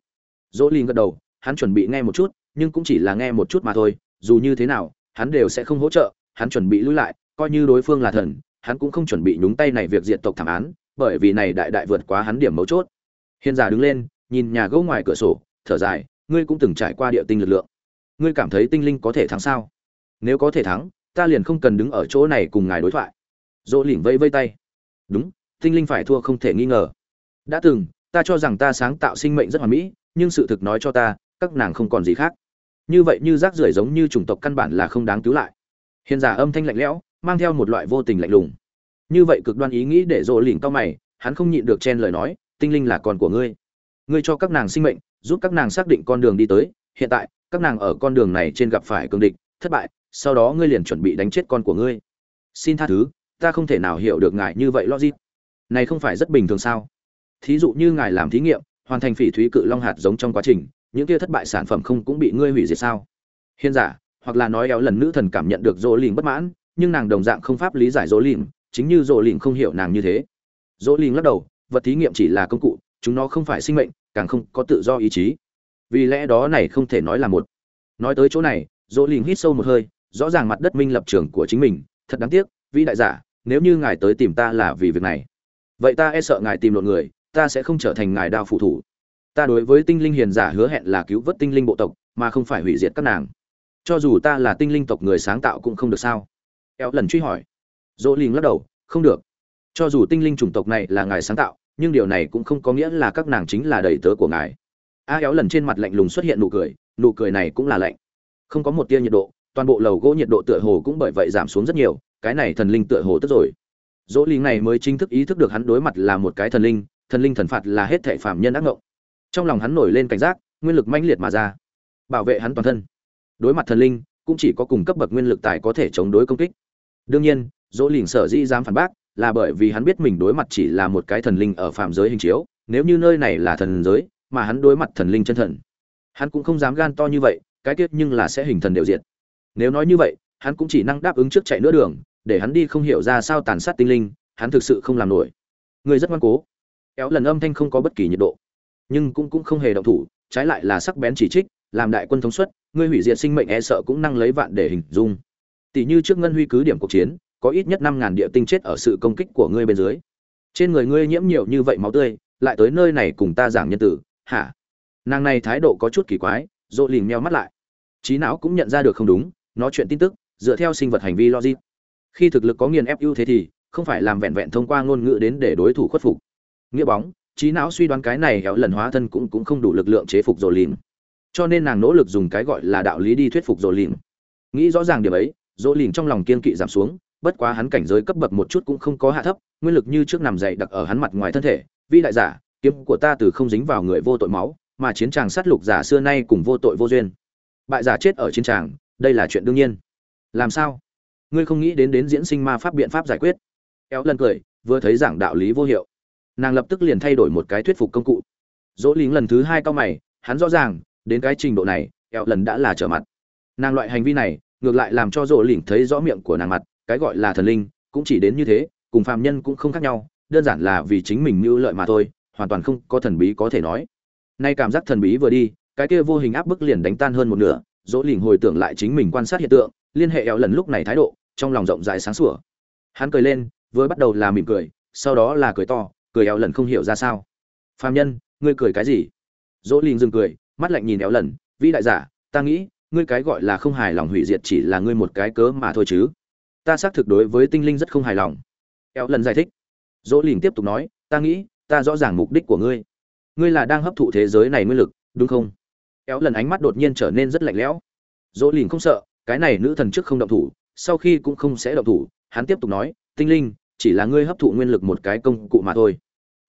Dỗ lìn gật đầu, hắn chuẩn bị nghe một chút, nhưng cũng chỉ là nghe một chút mà thôi, dù như thế nào, hắn đều sẽ không hỗ trợ, hắn chuẩn bị lui lại, coi như đối phương là thần, hắn cũng không chuẩn bị nhúng tay này việc diện tộc thảm án, bởi vì này đại đại vượt quá hắn điểm mấu chốt. Hiền giả đứng lên, nhìn nhà gỗ ngoài cửa sổ, thở dài, ngươi cũng từng trải qua địa tinh lực lượng ngươi cảm thấy tinh linh có thể thắng sao? Nếu có thể thắng, ta liền không cần đứng ở chỗ này cùng ngài đối thoại. Dỗ lỉnh vây vây tay. Đúng, tinh linh phải thua không thể nghi ngờ. Đã từng, ta cho rằng ta sáng tạo sinh mệnh rất hoàn mỹ, nhưng sự thực nói cho ta, các nàng không còn gì khác. Như vậy như rác rưởi giống như chủng tộc căn bản là không đáng cứu lại. Hiện giả âm thanh lạnh lẽo, mang theo một loại vô tình lạnh lùng. Như vậy cực đoan ý nghĩ để dỗ lỉnh cao mày, hắn không nhịn được chen lời nói, tinh linh là con của ngươi. Ngươi cho các nàng sinh mệnh, giúp các nàng xác định con đường đi tới. Hiện tại các nàng ở con đường này trên gặp phải cương địch, thất bại, sau đó ngươi liền chuẩn bị đánh chết con của ngươi. Xin tha thứ, ta không thể nào hiểu được ngài như vậy logic. Này không phải rất bình thường sao? Thí dụ như ngài làm thí nghiệm, hoàn thành phỉ thúy cự long hạt giống trong quá trình, những kia thất bại sản phẩm không cũng bị ngươi hủy diệt sao? Hiên giả, hoặc là nói éo lần nữ thần cảm nhận được dỗ lìn bất mãn, nhưng nàng đồng dạng không pháp lý giải dỗ lìn chính như dỗ lìn không hiểu nàng như thế. Dỗ lìn lắc đầu, vật thí nghiệm chỉ là công cụ, chúng nó không phải sinh mệnh, càng không có tự do ý chí vì lẽ đó này không thể nói là một. Nói tới chỗ này, dỗ lìn hít sâu một hơi, rõ ràng mặt đất minh lập trường của chính mình, thật đáng tiếc, vĩ đại giả, nếu như ngài tới tìm ta là vì việc này. Vậy ta e sợ ngài tìm lộn người, ta sẽ không trở thành ngài đao phụ thủ. Ta đối với tinh linh hiền giả hứa hẹn là cứu vớt tinh linh bộ tộc, mà không phải hủy diệt các nàng. Cho dù ta là tinh linh tộc người sáng tạo cũng không được sao? Eo lần truy hỏi. Dỗ lìn lắc đầu, không được. Cho dù tinh linh chủng tộc này là ngài sáng tạo, nhưng điều này cũng không có nghĩa là các nàng chính là đầy tớ của ngài a éo lần trên mặt lạnh lùng xuất hiện nụ cười nụ cười này cũng là lạnh. Không có một tia nhiệt độ, toàn bộ lầu gỗ nhiệt độ tựa hồ cũng bởi vậy giảm xuống rất nhiều, cái này thần linh tựa hồ tức rồi. Dỗ lý này mới chính thức ý thức được hắn đối mặt là một cái thần linh thần linh thần phạt là hết thệ phạm nhân ác ngộng. Trong lòng hắn nổi lên cảnh giác, nguyên lực mãnh liệt mà ra, bảo vệ hắn toàn thân. Đối mặt thần linh, cũng chỉ có cùng cấp bậc nguyên lực tài có thể chống đối công kích. Đương nhiên, dỗ lỉnh sở dĩ dám phản bác, là bởi vì hắn biết mình đối mặt chỉ là một cái thần linh ở phạm giới hình chiếu, nếu như nơi này là thần giới mà hắn đối mặt thần linh chân thần. Hắn cũng không dám gan to như vậy, cái tiết nhưng là sẽ hình thần đều diệt. Nếu nói như vậy, hắn cũng chỉ năng đáp ứng trước chạy nửa đường, để hắn đi không hiểu ra sao tàn sát tinh linh, hắn thực sự không làm nổi. Người rất ngoan cố. Kéo lần âm thanh không có bất kỳ nhiệt độ. Nhưng cũng cũng không hề động thủ, trái lại là sắc bén chỉ trích, làm đại quân thống suất, ngươi hủy diệt sinh mệnh e sợ cũng năng lấy vạn để hình dung. Tỷ như trước ngân huy cứ điểm cuộc chiến, có ít nhất năm ngàn địa tinh chết ở sự công kích của ngươi bên dưới. Trên người ngươi nhiễm nhiều như vậy máu tươi, lại tới nơi này cùng ta giảng nhân tử hả? Nàng này thái độ có chút kỳ quái dỗ lìm meo mắt lại. Trí não cũng nhận ra được không đúng, nó chuyện tin tức, dựa theo sinh vật hành vi logic. Khi thực lực có nghiền ép ưu thế thì, không phải làm vẹn vẹn thông qua ngôn ngữ đến để đối thủ khuất phục. Nghĩa bóng trí não suy đoán cái này héo lần hóa thân cũng cũng không đủ lực lượng chế phục dỗ lìm cho nên nàng nỗ lực dùng cái gọi là đạo lý đi thuyết phục dỗ lìm nghĩ rõ ràng điểm ấy dỗ lìm trong lòng kiên kỵ giảm xuống, bất quá hắn cảnh giới cấp bậc một chút cũng không có hạ thấp, nguyên lực như trước nằm dậy đặc ở hắn mặt ngoài thân thể vi đại giả kiếm của ta từ không dính vào người vô tội máu, mà chiến tràng sát lục giả xưa nay cùng vô tội vô duyên. Bại giả chết ở chiến tràng, đây là chuyện đương nhiên. Làm sao? Ngươi không nghĩ đến đến diễn sinh ma pháp biện pháp giải quyết? Kéo lần cười, vừa thấy giảng đạo lý vô hiệu. Nàng lập tức liền thay đổi một cái thuyết phục công cụ. Dỗ lính lần thứ hai cao mày, hắn rõ ràng, đến cái trình độ này, kéo lần đã là trở mặt. Nàng loại hành vi này, ngược lại làm cho dỗ lính thấy rõ miệng của nàng mặt, cái gọi là thần linh, cũng chỉ đến như thế, cùng phàm nhân cũng không khác nhau, đơn giản là vì chính mình mưu lợi mà thôi hoàn toàn không có thần bí có thể nói. Nay cảm giác thần bí vừa đi, cái kia vô hình áp bức liền đánh tan hơn một nửa, dỗ lỉnh hồi tưởng lại chính mình quan sát hiện tượng, liên hệ eo lần lúc này thái độ, trong lòng rộng rãi sáng sủa. Hắn cười lên, vừa bắt đầu là mỉm cười, sau đó là cười to, cười eo lần không hiểu ra sao. Phàm nhân, ngươi cười cái gì? Dỗ lỉnh dừng cười, mắt lạnh nhìn eo lần, vĩ đại giả, ta nghĩ, ngươi cái gọi là không hài lòng hủy diệt chỉ là ngươi một cái cớ mà thôi chứ. Ta xác thực đối với tinh linh rất không hài lòng. Eo lần giải thích. Dỗ Lĩnh tiếp tục nói, ta nghĩ ta rõ ràng mục đích của ngươi. Ngươi là đang hấp thụ thế giới này nguyên lực, đúng không? Éo lần ánh mắt đột nhiên trở nên rất lạnh lẽo. Dỗ lìn không sợ, cái này nữ thần trước không động thủ, sau khi cũng không sẽ động thủ, hắn tiếp tục nói, tinh linh, chỉ là ngươi hấp thụ nguyên lực một cái công cụ mà thôi.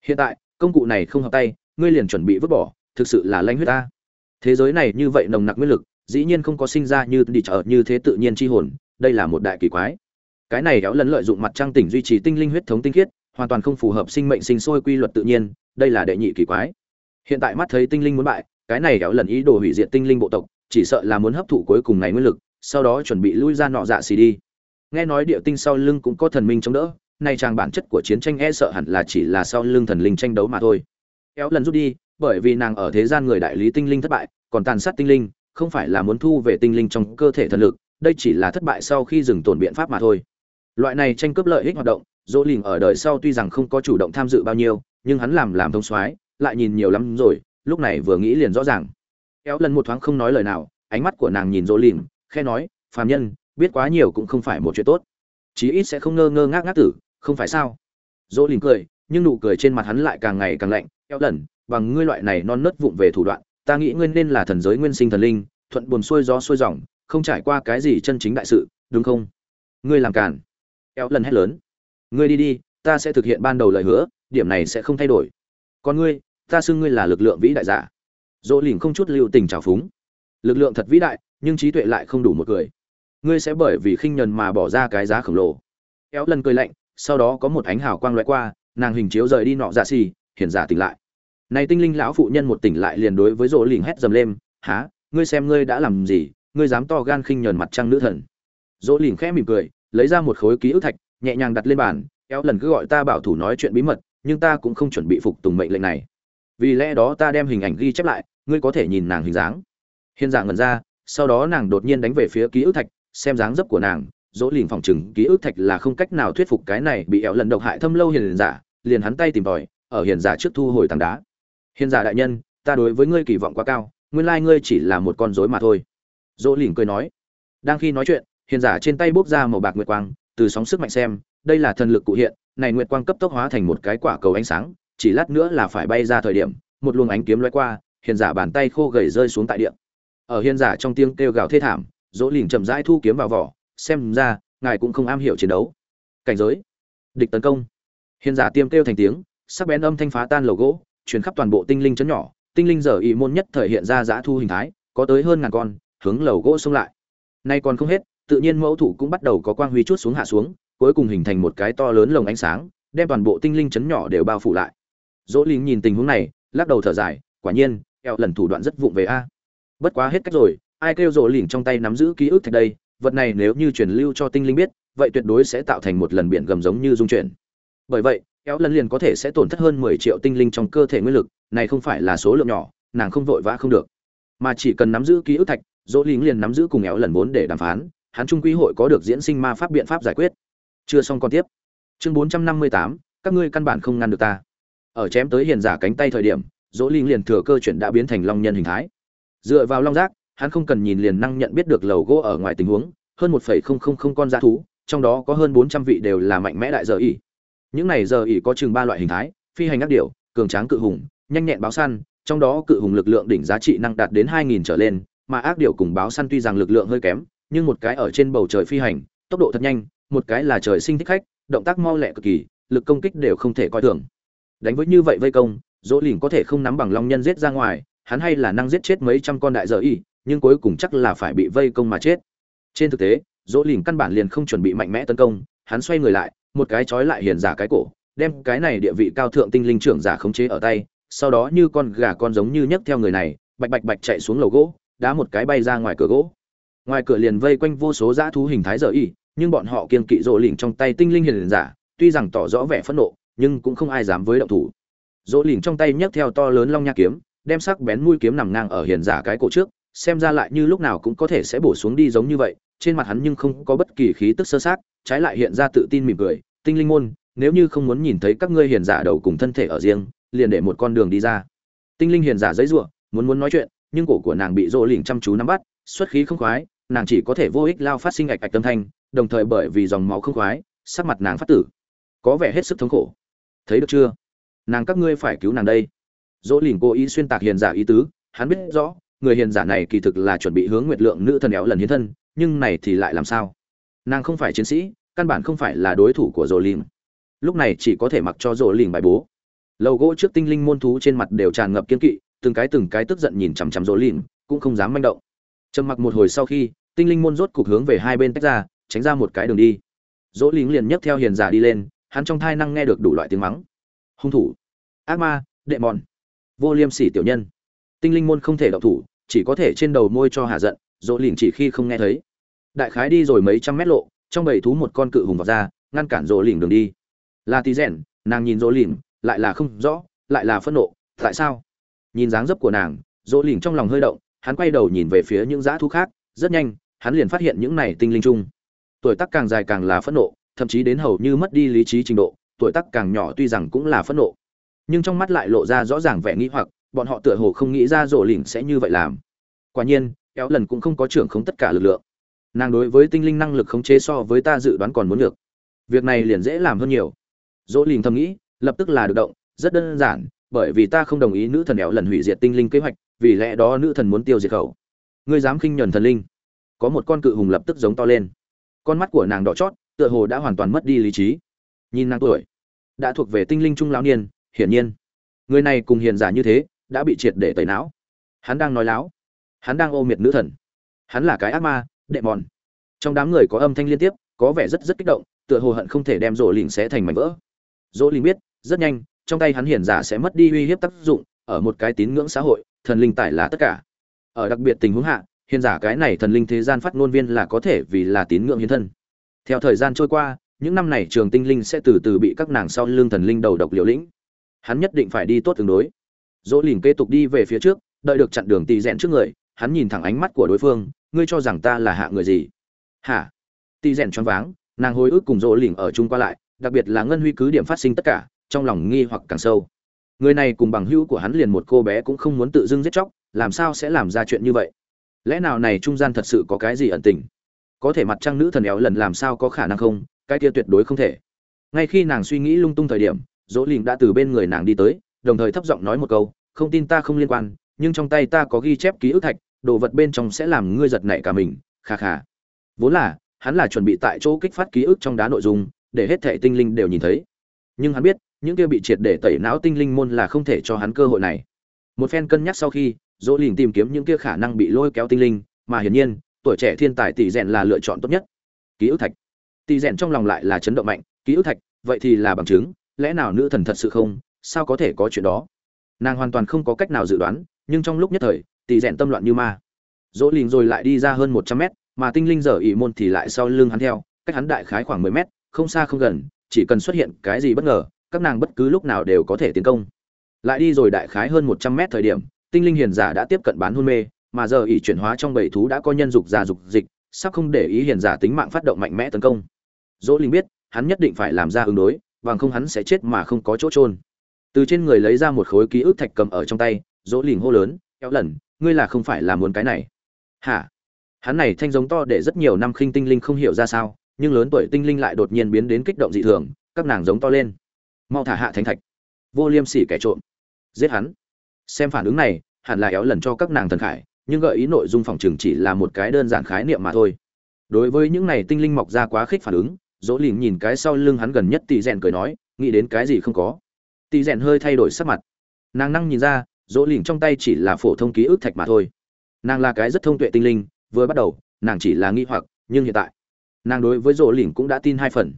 Hiện tại, công cụ này không hợp tay, ngươi liền chuẩn bị vứt bỏ, thực sự là lanh huyết ta. Thế giới này như vậy nồng nặc nguyên lực, dĩ nhiên không có sinh ra như đi trở như thế tự nhiên chi hồn, đây là một đại kỳ quái. Cái này éo lần lợi dụng mặt trăng tỉnh duy trì tinh linh huyết thống tinh khiết hoàn toàn không phù hợp sinh mệnh sinh sôi quy luật tự nhiên, đây là đệ nhị kỳ quái. Hiện tại mắt thấy tinh linh muốn bại, cái này kéo lần ý đồ hủy diệt tinh linh bộ tộc, chỉ sợ là muốn hấp thụ cuối cùng này nguyên lực, sau đó chuẩn bị lui ra nọ dạ xì đi. Nghe nói địa tinh sau lưng cũng có thần minh chống đỡ nay trang bản chất của chiến tranh e sợ hẳn là chỉ là sau lưng thần linh tranh đấu mà thôi. Kéo lần rút đi, bởi vì nàng ở thế gian người đại lý tinh linh thất bại, còn tàn sát tinh linh, không phải là muốn thu về tinh linh trong cơ thể thần lực, đây chỉ là thất bại sau khi dừng tổn biện pháp mà thôi. Loại này tranh cướp lợi ích hoạt động dỗ lìn ở đời sau tuy rằng không có chủ động tham dự bao nhiêu, nhưng hắn làm làm thông soái, lại nhìn nhiều lắm rồi, lúc này vừa nghĩ liền rõ ràng. Kéo lần một thoáng không nói lời nào, ánh mắt của nàng nhìn dỗ lìn khe nói, phàm nhân, biết quá nhiều cũng không phải một chuyện tốt. Chí ít sẽ không ngơ ngơ ngác ngác tử, không phải sao? Dỗ lìn cười, nhưng nụ cười trên mặt hắn lại càng ngày càng lạnh, kéo lần, bằng ngươi loại này non nớt vụng về thủ đoạn, ta nghĩ ngươi nên là thần giới nguyên sinh thần linh, thuận buồn xuôi gió xuôi dòng, không trải qua cái gì chân chính đại sự, đúng không? Ngươi làm càn. kéo lần hét lớn ngươi đi đi, ta sẽ thực hiện ban đầu lời hứa, điểm này sẽ không thay đổi. Còn ngươi, ta xưng ngươi là lực lượng vĩ đại giả. Dỗ lìn không chút lưu tình trào phúng. Lực lượng thật vĩ đại, nhưng trí tuệ lại không đủ một người. Ngươi sẽ bởi vì khinh nhần mà bỏ ra cái giá khổng lồ. Kéo lần cười lạnh, sau đó có một ánh hào quang loại qua, nàng hình chiếu rời đi nọ dạ xì, hiển giả tỉnh lại. Này tinh linh lão phụ nhân một tỉnh lại liền đối với rỗ lìn hét dầm lên há ngươi xem ngươi đã làm gì? Ngươi dám to gan khinh nhờn mặt trăng nữ thần. Dỗ lìn khẽ mỉm cười, lấy ra một khối ký ức thạch nhẹ nhàng đặt lên bàn, kéo lần cứ gọi ta bảo thủ nói chuyện bí mật, nhưng ta cũng không chuẩn bị phục tùng mệnh lệnh này. Vì lẽ đó ta đem hình ảnh ghi chép lại, ngươi có thể nhìn nàng hình dáng. Hiền dạng ngẩn ra, sau đó nàng đột nhiên đánh về phía ký ức thạch, xem dáng dấp của nàng, dỗ lìn phòng chừng ký ức thạch là không cách nào thuyết phục cái này bị éo lần độc hại thâm lâu hiền giả dạ, liền hắn tay tìm tòi, ở hiền giả dạ trước thu hồi tảng đá. Hiền giả dạ đại nhân, ta đối với ngươi kỳ vọng quá cao, nguyên lai ngươi chỉ là một con rối mà thôi. Dỗ lìn cười nói. Đang khi nói chuyện hiền giả trên tay bốc ra màu bạc nguyệt quang từ sóng sức mạnh xem, đây là thần lực cụ hiện, này nguyệt quang cấp tốc hóa thành một cái quả cầu ánh sáng, chỉ lát nữa là phải bay ra thời điểm, một luồng ánh kiếm lóe qua, hiền giả bàn tay khô gầy rơi xuống tại địa. Ở hiền giả trong tiếng kêu gào thê thảm, dỗ Lĩnh chậm rãi thu kiếm vào vỏ, xem ra, ngài cũng không am hiểu chiến đấu. Cảnh giới. Địch tấn công. Hiền giả tiêm kêu thành tiếng, sắc bén âm thanh phá tan lầu gỗ, truyền khắp toàn bộ tinh linh chấn nhỏ, tinh linh giờ ý môn nhất thời hiện ra dã thu hình thái, có tới hơn ngàn con, hướng lầu gỗ xông lại. Nay còn không hết tự nhiên mẫu thủ cũng bắt đầu có quang huy chút xuống hạ xuống, cuối cùng hình thành một cái to lớn lồng ánh sáng, đem toàn bộ tinh linh chấn nhỏ đều bao phủ lại. Dỗ linh nhìn tình huống này, lắc đầu thở dài, quả nhiên eo lần thủ đoạn rất vụng về a. Bất quá hết cách rồi, ai kêu Dỗ Linh trong tay nắm giữ ký ức thạch đây, vật này nếu như truyền lưu cho tinh linh biết, vậy tuyệt đối sẽ tạo thành một lần biển gầm giống như dung chuyển. Bởi vậy kéo lần liền có thể sẽ tổn thất hơn mười triệu tinh linh trong cơ thể nguyên lực, này không phải là số lượng nhỏ, nàng không vội vã không được. Mà chỉ cần nắm giữ ký ức thạch, dỗ lính liền nắm giữ cùng éo lần vốn để đàm phán hắn trung quy hội có được diễn sinh ma pháp biện pháp giải quyết. Chưa xong còn tiếp. Chương bốn trăm năm mươi tám, các ngươi căn bản không ngăn được ta. Ở chém tới hiền giả cánh tay thời điểm, dỗ linh liền thừa cơ chuyển đã biến thành long nhân hình thái. Dựa vào long giác, hắn không cần nhìn liền năng nhận biết được lầu gỗ ở ngoài tình huống, hơn một phẩy không không không con dã thú, trong đó có hơn bốn trăm vị đều là mạnh mẽ đại giờ ỉ những này giờ ỉ có chừng ba loại hình thái, phi hành ác điểu, cường tráng cự hùng, nhanh nhẹn báo săn, trong đó cự hùng lực lượng đỉnh giá trị năng đạt đến hai nghìn trở lên, mà ác điểu cùng báo săn tuy rằng lực lượng hơi kém nhưng một cái ở trên bầu trời phi hành, tốc độ thật nhanh, một cái là trời sinh thích khách, động tác mau lẹ cực kỳ, lực công kích đều không thể coi thường. Đánh với như vậy vây công, dỗ lìn có thể không nắm bằng long nhân giết ra ngoài, hắn hay là năng giết chết mấy trăm con đại giờ y, nhưng cuối cùng chắc là phải bị vây công mà chết. Trên thực tế, dỗ lìn căn bản liền không chuẩn bị mạnh mẽ tấn công, hắn xoay người lại, một cái trói lại hiền giả cái cổ, đem cái này địa vị cao thượng tinh linh trưởng giả khống chế ở tay, sau đó như con gà con giống như nhấc theo người này, bạch bạch bạch chạy xuống lầu gỗ, đá một cái bay ra ngoài cửa gỗ ngoài cửa liền vây quanh vô số dã thú hình thái giờ y, nhưng bọn họ kiên kỵ rộ lỉnh trong tay tinh linh hiền giả, tuy rằng tỏ rõ vẻ phẫn nộ, nhưng cũng không ai dám với động thủ. Rộ lỉnh trong tay nhấc theo to lớn long nha kiếm, đem sắc bén mũi kiếm nằm ngang ở hiền giả cái cổ trước, xem ra lại như lúc nào cũng có thể sẽ bổ xuống đi giống như vậy, trên mặt hắn nhưng không có bất kỳ khí tức sơ sát, trái lại hiện ra tự tin mỉm cười, tinh linh môn, nếu như không muốn nhìn thấy các ngươi hiền giả đầu cùng thân thể ở riêng, liền để một con đường đi ra. Tinh linh hiền giả giấy ruộng muốn muốn nói chuyện, nhưng cổ của nàng bị rộ lỉnh chăm chú nắm bắt, xuất khí không khoái nàng chỉ có thể vô ích lao phát sinh ạch ạch tâm thanh, đồng thời bởi vì dòng máu không khoái, sắc mặt nàng phát tử. Có vẻ hết sức thống khổ. Thấy được chưa? Nàng các ngươi phải cứu nàng đây. Dỗ lìn cố ý xuyên tạc hiền giả ý tứ, hắn biết rõ, người hiền giả này kỳ thực là chuẩn bị hướng nguyệt lượng nữ thần éo lần hiến thân, nhưng này thì lại làm sao? Nàng không phải chiến sĩ, căn bản không phải là đối thủ của dỗ lìn. Lúc này chỉ có thể mặc cho dỗ lìn bài bố. Lầu gỗ trước tinh linh môn thú trên mặt đều tràn ngập kiên kỵ, từng cái từng cái tức giận nhìn chằm chằm dỗ lìn, cũng không dám manh động. Trầm mặc một hồi sau khi tinh linh môn rốt cục hướng về hai bên tách ra tránh ra một cái đường đi. Dỗ lính liền nhấc theo hiền giả đi lên hắn trong thai năng nghe được đủ loại tiếng mắng. Hung thủ. Ác ma đệ mòn vô liêm sỉ tiểu nhân. Tinh linh môn không thể đọc thủ chỉ có thể trên đầu môi cho hạ giận dỗ lính chỉ khi không nghe thấy. Đại khái đi rồi mấy trăm mét lộ trong bầy thú một con cự hùng vào ra ngăn cản dỗ lính đường đi. Là tí rèn nàng nhìn dỗ lính, lại là không rõ lại là phẫn nộ tại sao? Nhìn dáng dấp của nàng dỗ lính trong lòng hơi động hắn quay đầu nhìn về phía những dã thú khác rất nhanh hắn liền phát hiện những này tinh linh chung. Tuổi tác càng dài càng là phẫn nộ, thậm chí đến hầu như mất đi lý trí trình độ, tuổi tác càng nhỏ tuy rằng cũng là phẫn nộ. Nhưng trong mắt lại lộ ra rõ ràng vẻ nghĩ hoặc, bọn họ tựa hồ không nghĩ ra rộ lỉnh sẽ như vậy làm. Quả nhiên, kéo lần cũng không có trưởng khống tất cả lực lượng. Nàng đối với tinh linh năng lực khống chế so với ta dự đoán còn muốn được. Việc này liền dễ làm hơn nhiều. Dỗ lìn thầm nghĩ, lập tức là được động, rất đơn giản, bởi vì ta không đồng ý nữ thần éo lần hủy diệt tinh linh kế hoạch, vì lẽ đó nữ thần muốn tiêu diệt khẩu. Ngươi dám khinh nhuần thần linh có một con cự hùng lập tức giống to lên. Con mắt của nàng đỏ chót, tựa hồ đã hoàn toàn mất đi lý trí. Nhìn nàng tuổi, đã thuộc về tinh linh trung lão niên, hiển nhiên, người này cùng hiền giả như thế, đã bị triệt để tẩy não. Hắn đang nói láo, hắn đang ô miệt nữ thần. Hắn là cái ác ma đệ mòn trong đám người có âm thanh liên tiếp, có vẻ rất rất kích động, tựa hồ hận không thể đem rỗ lìn sẽ thành mảnh vỡ. Rỗ lìn biết, rất nhanh, trong tay hắn hiền giả sẽ mất đi uy hiếp tác dụng, ở một cái tín ngưỡng xã hội, thần linh tài là tất cả. Ở đặc biệt tình huống hạ Hiện giả cái này thần linh thế gian phát ngôn viên là có thể vì là tín ngưỡng hiến thân. Theo thời gian trôi qua, những năm này trường tinh linh sẽ từ từ bị các nàng sau lưng thần linh đầu độc liều lĩnh. Hắn nhất định phải đi tốt tương đối. Dỗ lìn kế tục đi về phía trước, đợi được chặn đường tì rẽn trước người, hắn nhìn thẳng ánh mắt của đối phương, ngươi cho rằng ta là hạ người gì? Hả? Tì rẽn choáng váng, nàng hồi ức cùng dỗ lìn ở chung qua lại, đặc biệt là ngân huy cứ điểm phát sinh tất cả, trong lòng nghi hoặc càng sâu. Người này cùng bằng hữu của hắn liền một cô bé cũng không muốn tự dưng giết chóc, làm sao sẽ làm ra chuyện như vậy? Lẽ nào này trung gian thật sự có cái gì ẩn tình? Có thể mặt trăng nữ thần éo lần làm sao có khả năng không? Cái kia tuyệt đối không thể. Ngay khi nàng suy nghĩ lung tung thời điểm, dỗ lìn đã từ bên người nàng đi tới, đồng thời thấp giọng nói một câu, không tin ta không liên quan, nhưng trong tay ta có ghi chép ký ức thạch, đồ vật bên trong sẽ làm ngươi giật nảy cả mình, kha kha. Vốn là, hắn là chuẩn bị tại chỗ kích phát ký ức trong đá nội dung, để hết thệ tinh linh đều nhìn thấy. Nhưng hắn biết, những kia bị triệt để tẩy não tinh linh môn là không thể cho hắn cơ hội này. Một phen cân nhắc sau khi dỗ lìn tìm kiếm những kia khả năng bị lôi kéo tinh linh, mà hiển nhiên, tuổi trẻ thiên tài tỷ rèn là lựa chọn tốt nhất. Ký ức thạch. Tỷ rèn trong lòng lại là chấn động mạnh, ký ức thạch, vậy thì là bằng chứng, lẽ nào nữ thần thật sự không? Sao có thể có chuyện đó? Nàng hoàn toàn không có cách nào dự đoán, nhưng trong lúc nhất thời, tỷ rèn tâm loạn như ma. Dỗ lìn rồi lại đi ra hơn một trăm mét, mà tinh linh giờ ỉ môn thì lại sau lưng hắn theo, cách hắn đại khái khoảng mười mét, không xa không gần, chỉ cần xuất hiện cái gì bất ngờ, các nàng bất cứ lúc nào đều có thể tiến công. Lại đi rồi đại khái hơn một trăm mét thời điểm tinh linh hiền giả đã tiếp cận bán hôn mê, mà giờ ỉ chuyển hóa trong bảy thú đã có nhân dục già dục dịch, sắp không để ý hiền giả tính mạng phát động mạnh mẽ tấn công. Dỗ linh biết, hắn nhất định phải làm ra ứng đối, bằng không hắn sẽ chết mà không có chỗ trôn từ trên người lấy ra một khối ký ức thạch cầm ở trong tay, dỗ linh hô lớn, kéo lần, ngươi là không phải là muốn cái này. Hả? Hắn này thanh giống to để rất nhiều năm khinh tinh linh không hiểu ra sao, nhưng lớn tuổi tinh linh lại đột nhiên biến đến kích động dị thường, các nàng giống to lên. Mau thả hạ thánh thạch. Vô liêm sỉ kẻ trộm. Giết hắn xem phản ứng này, hẳn là éo lần cho các nàng thần khải, nhưng gợi ý nội dung phòng trường chỉ là một cái đơn giản khái niệm mà thôi. Đối với những này tinh linh mọc ra quá khích phản ứng, dỗ lìn nhìn cái sau lưng hắn gần nhất tỷ rèn cười nói, nghĩ đến cái gì không có. Tỷ rèn hơi thay đổi sắc mặt. Nàng năng nhìn ra, dỗ lìn trong tay chỉ là phổ thông ký ức thạch mà thôi. Nàng là cái rất thông tuệ tinh linh, vừa bắt đầu, nàng chỉ là nghi hoặc, nhưng hiện tại, nàng đối với dỗ lỉnh cũng đã tin hai phần.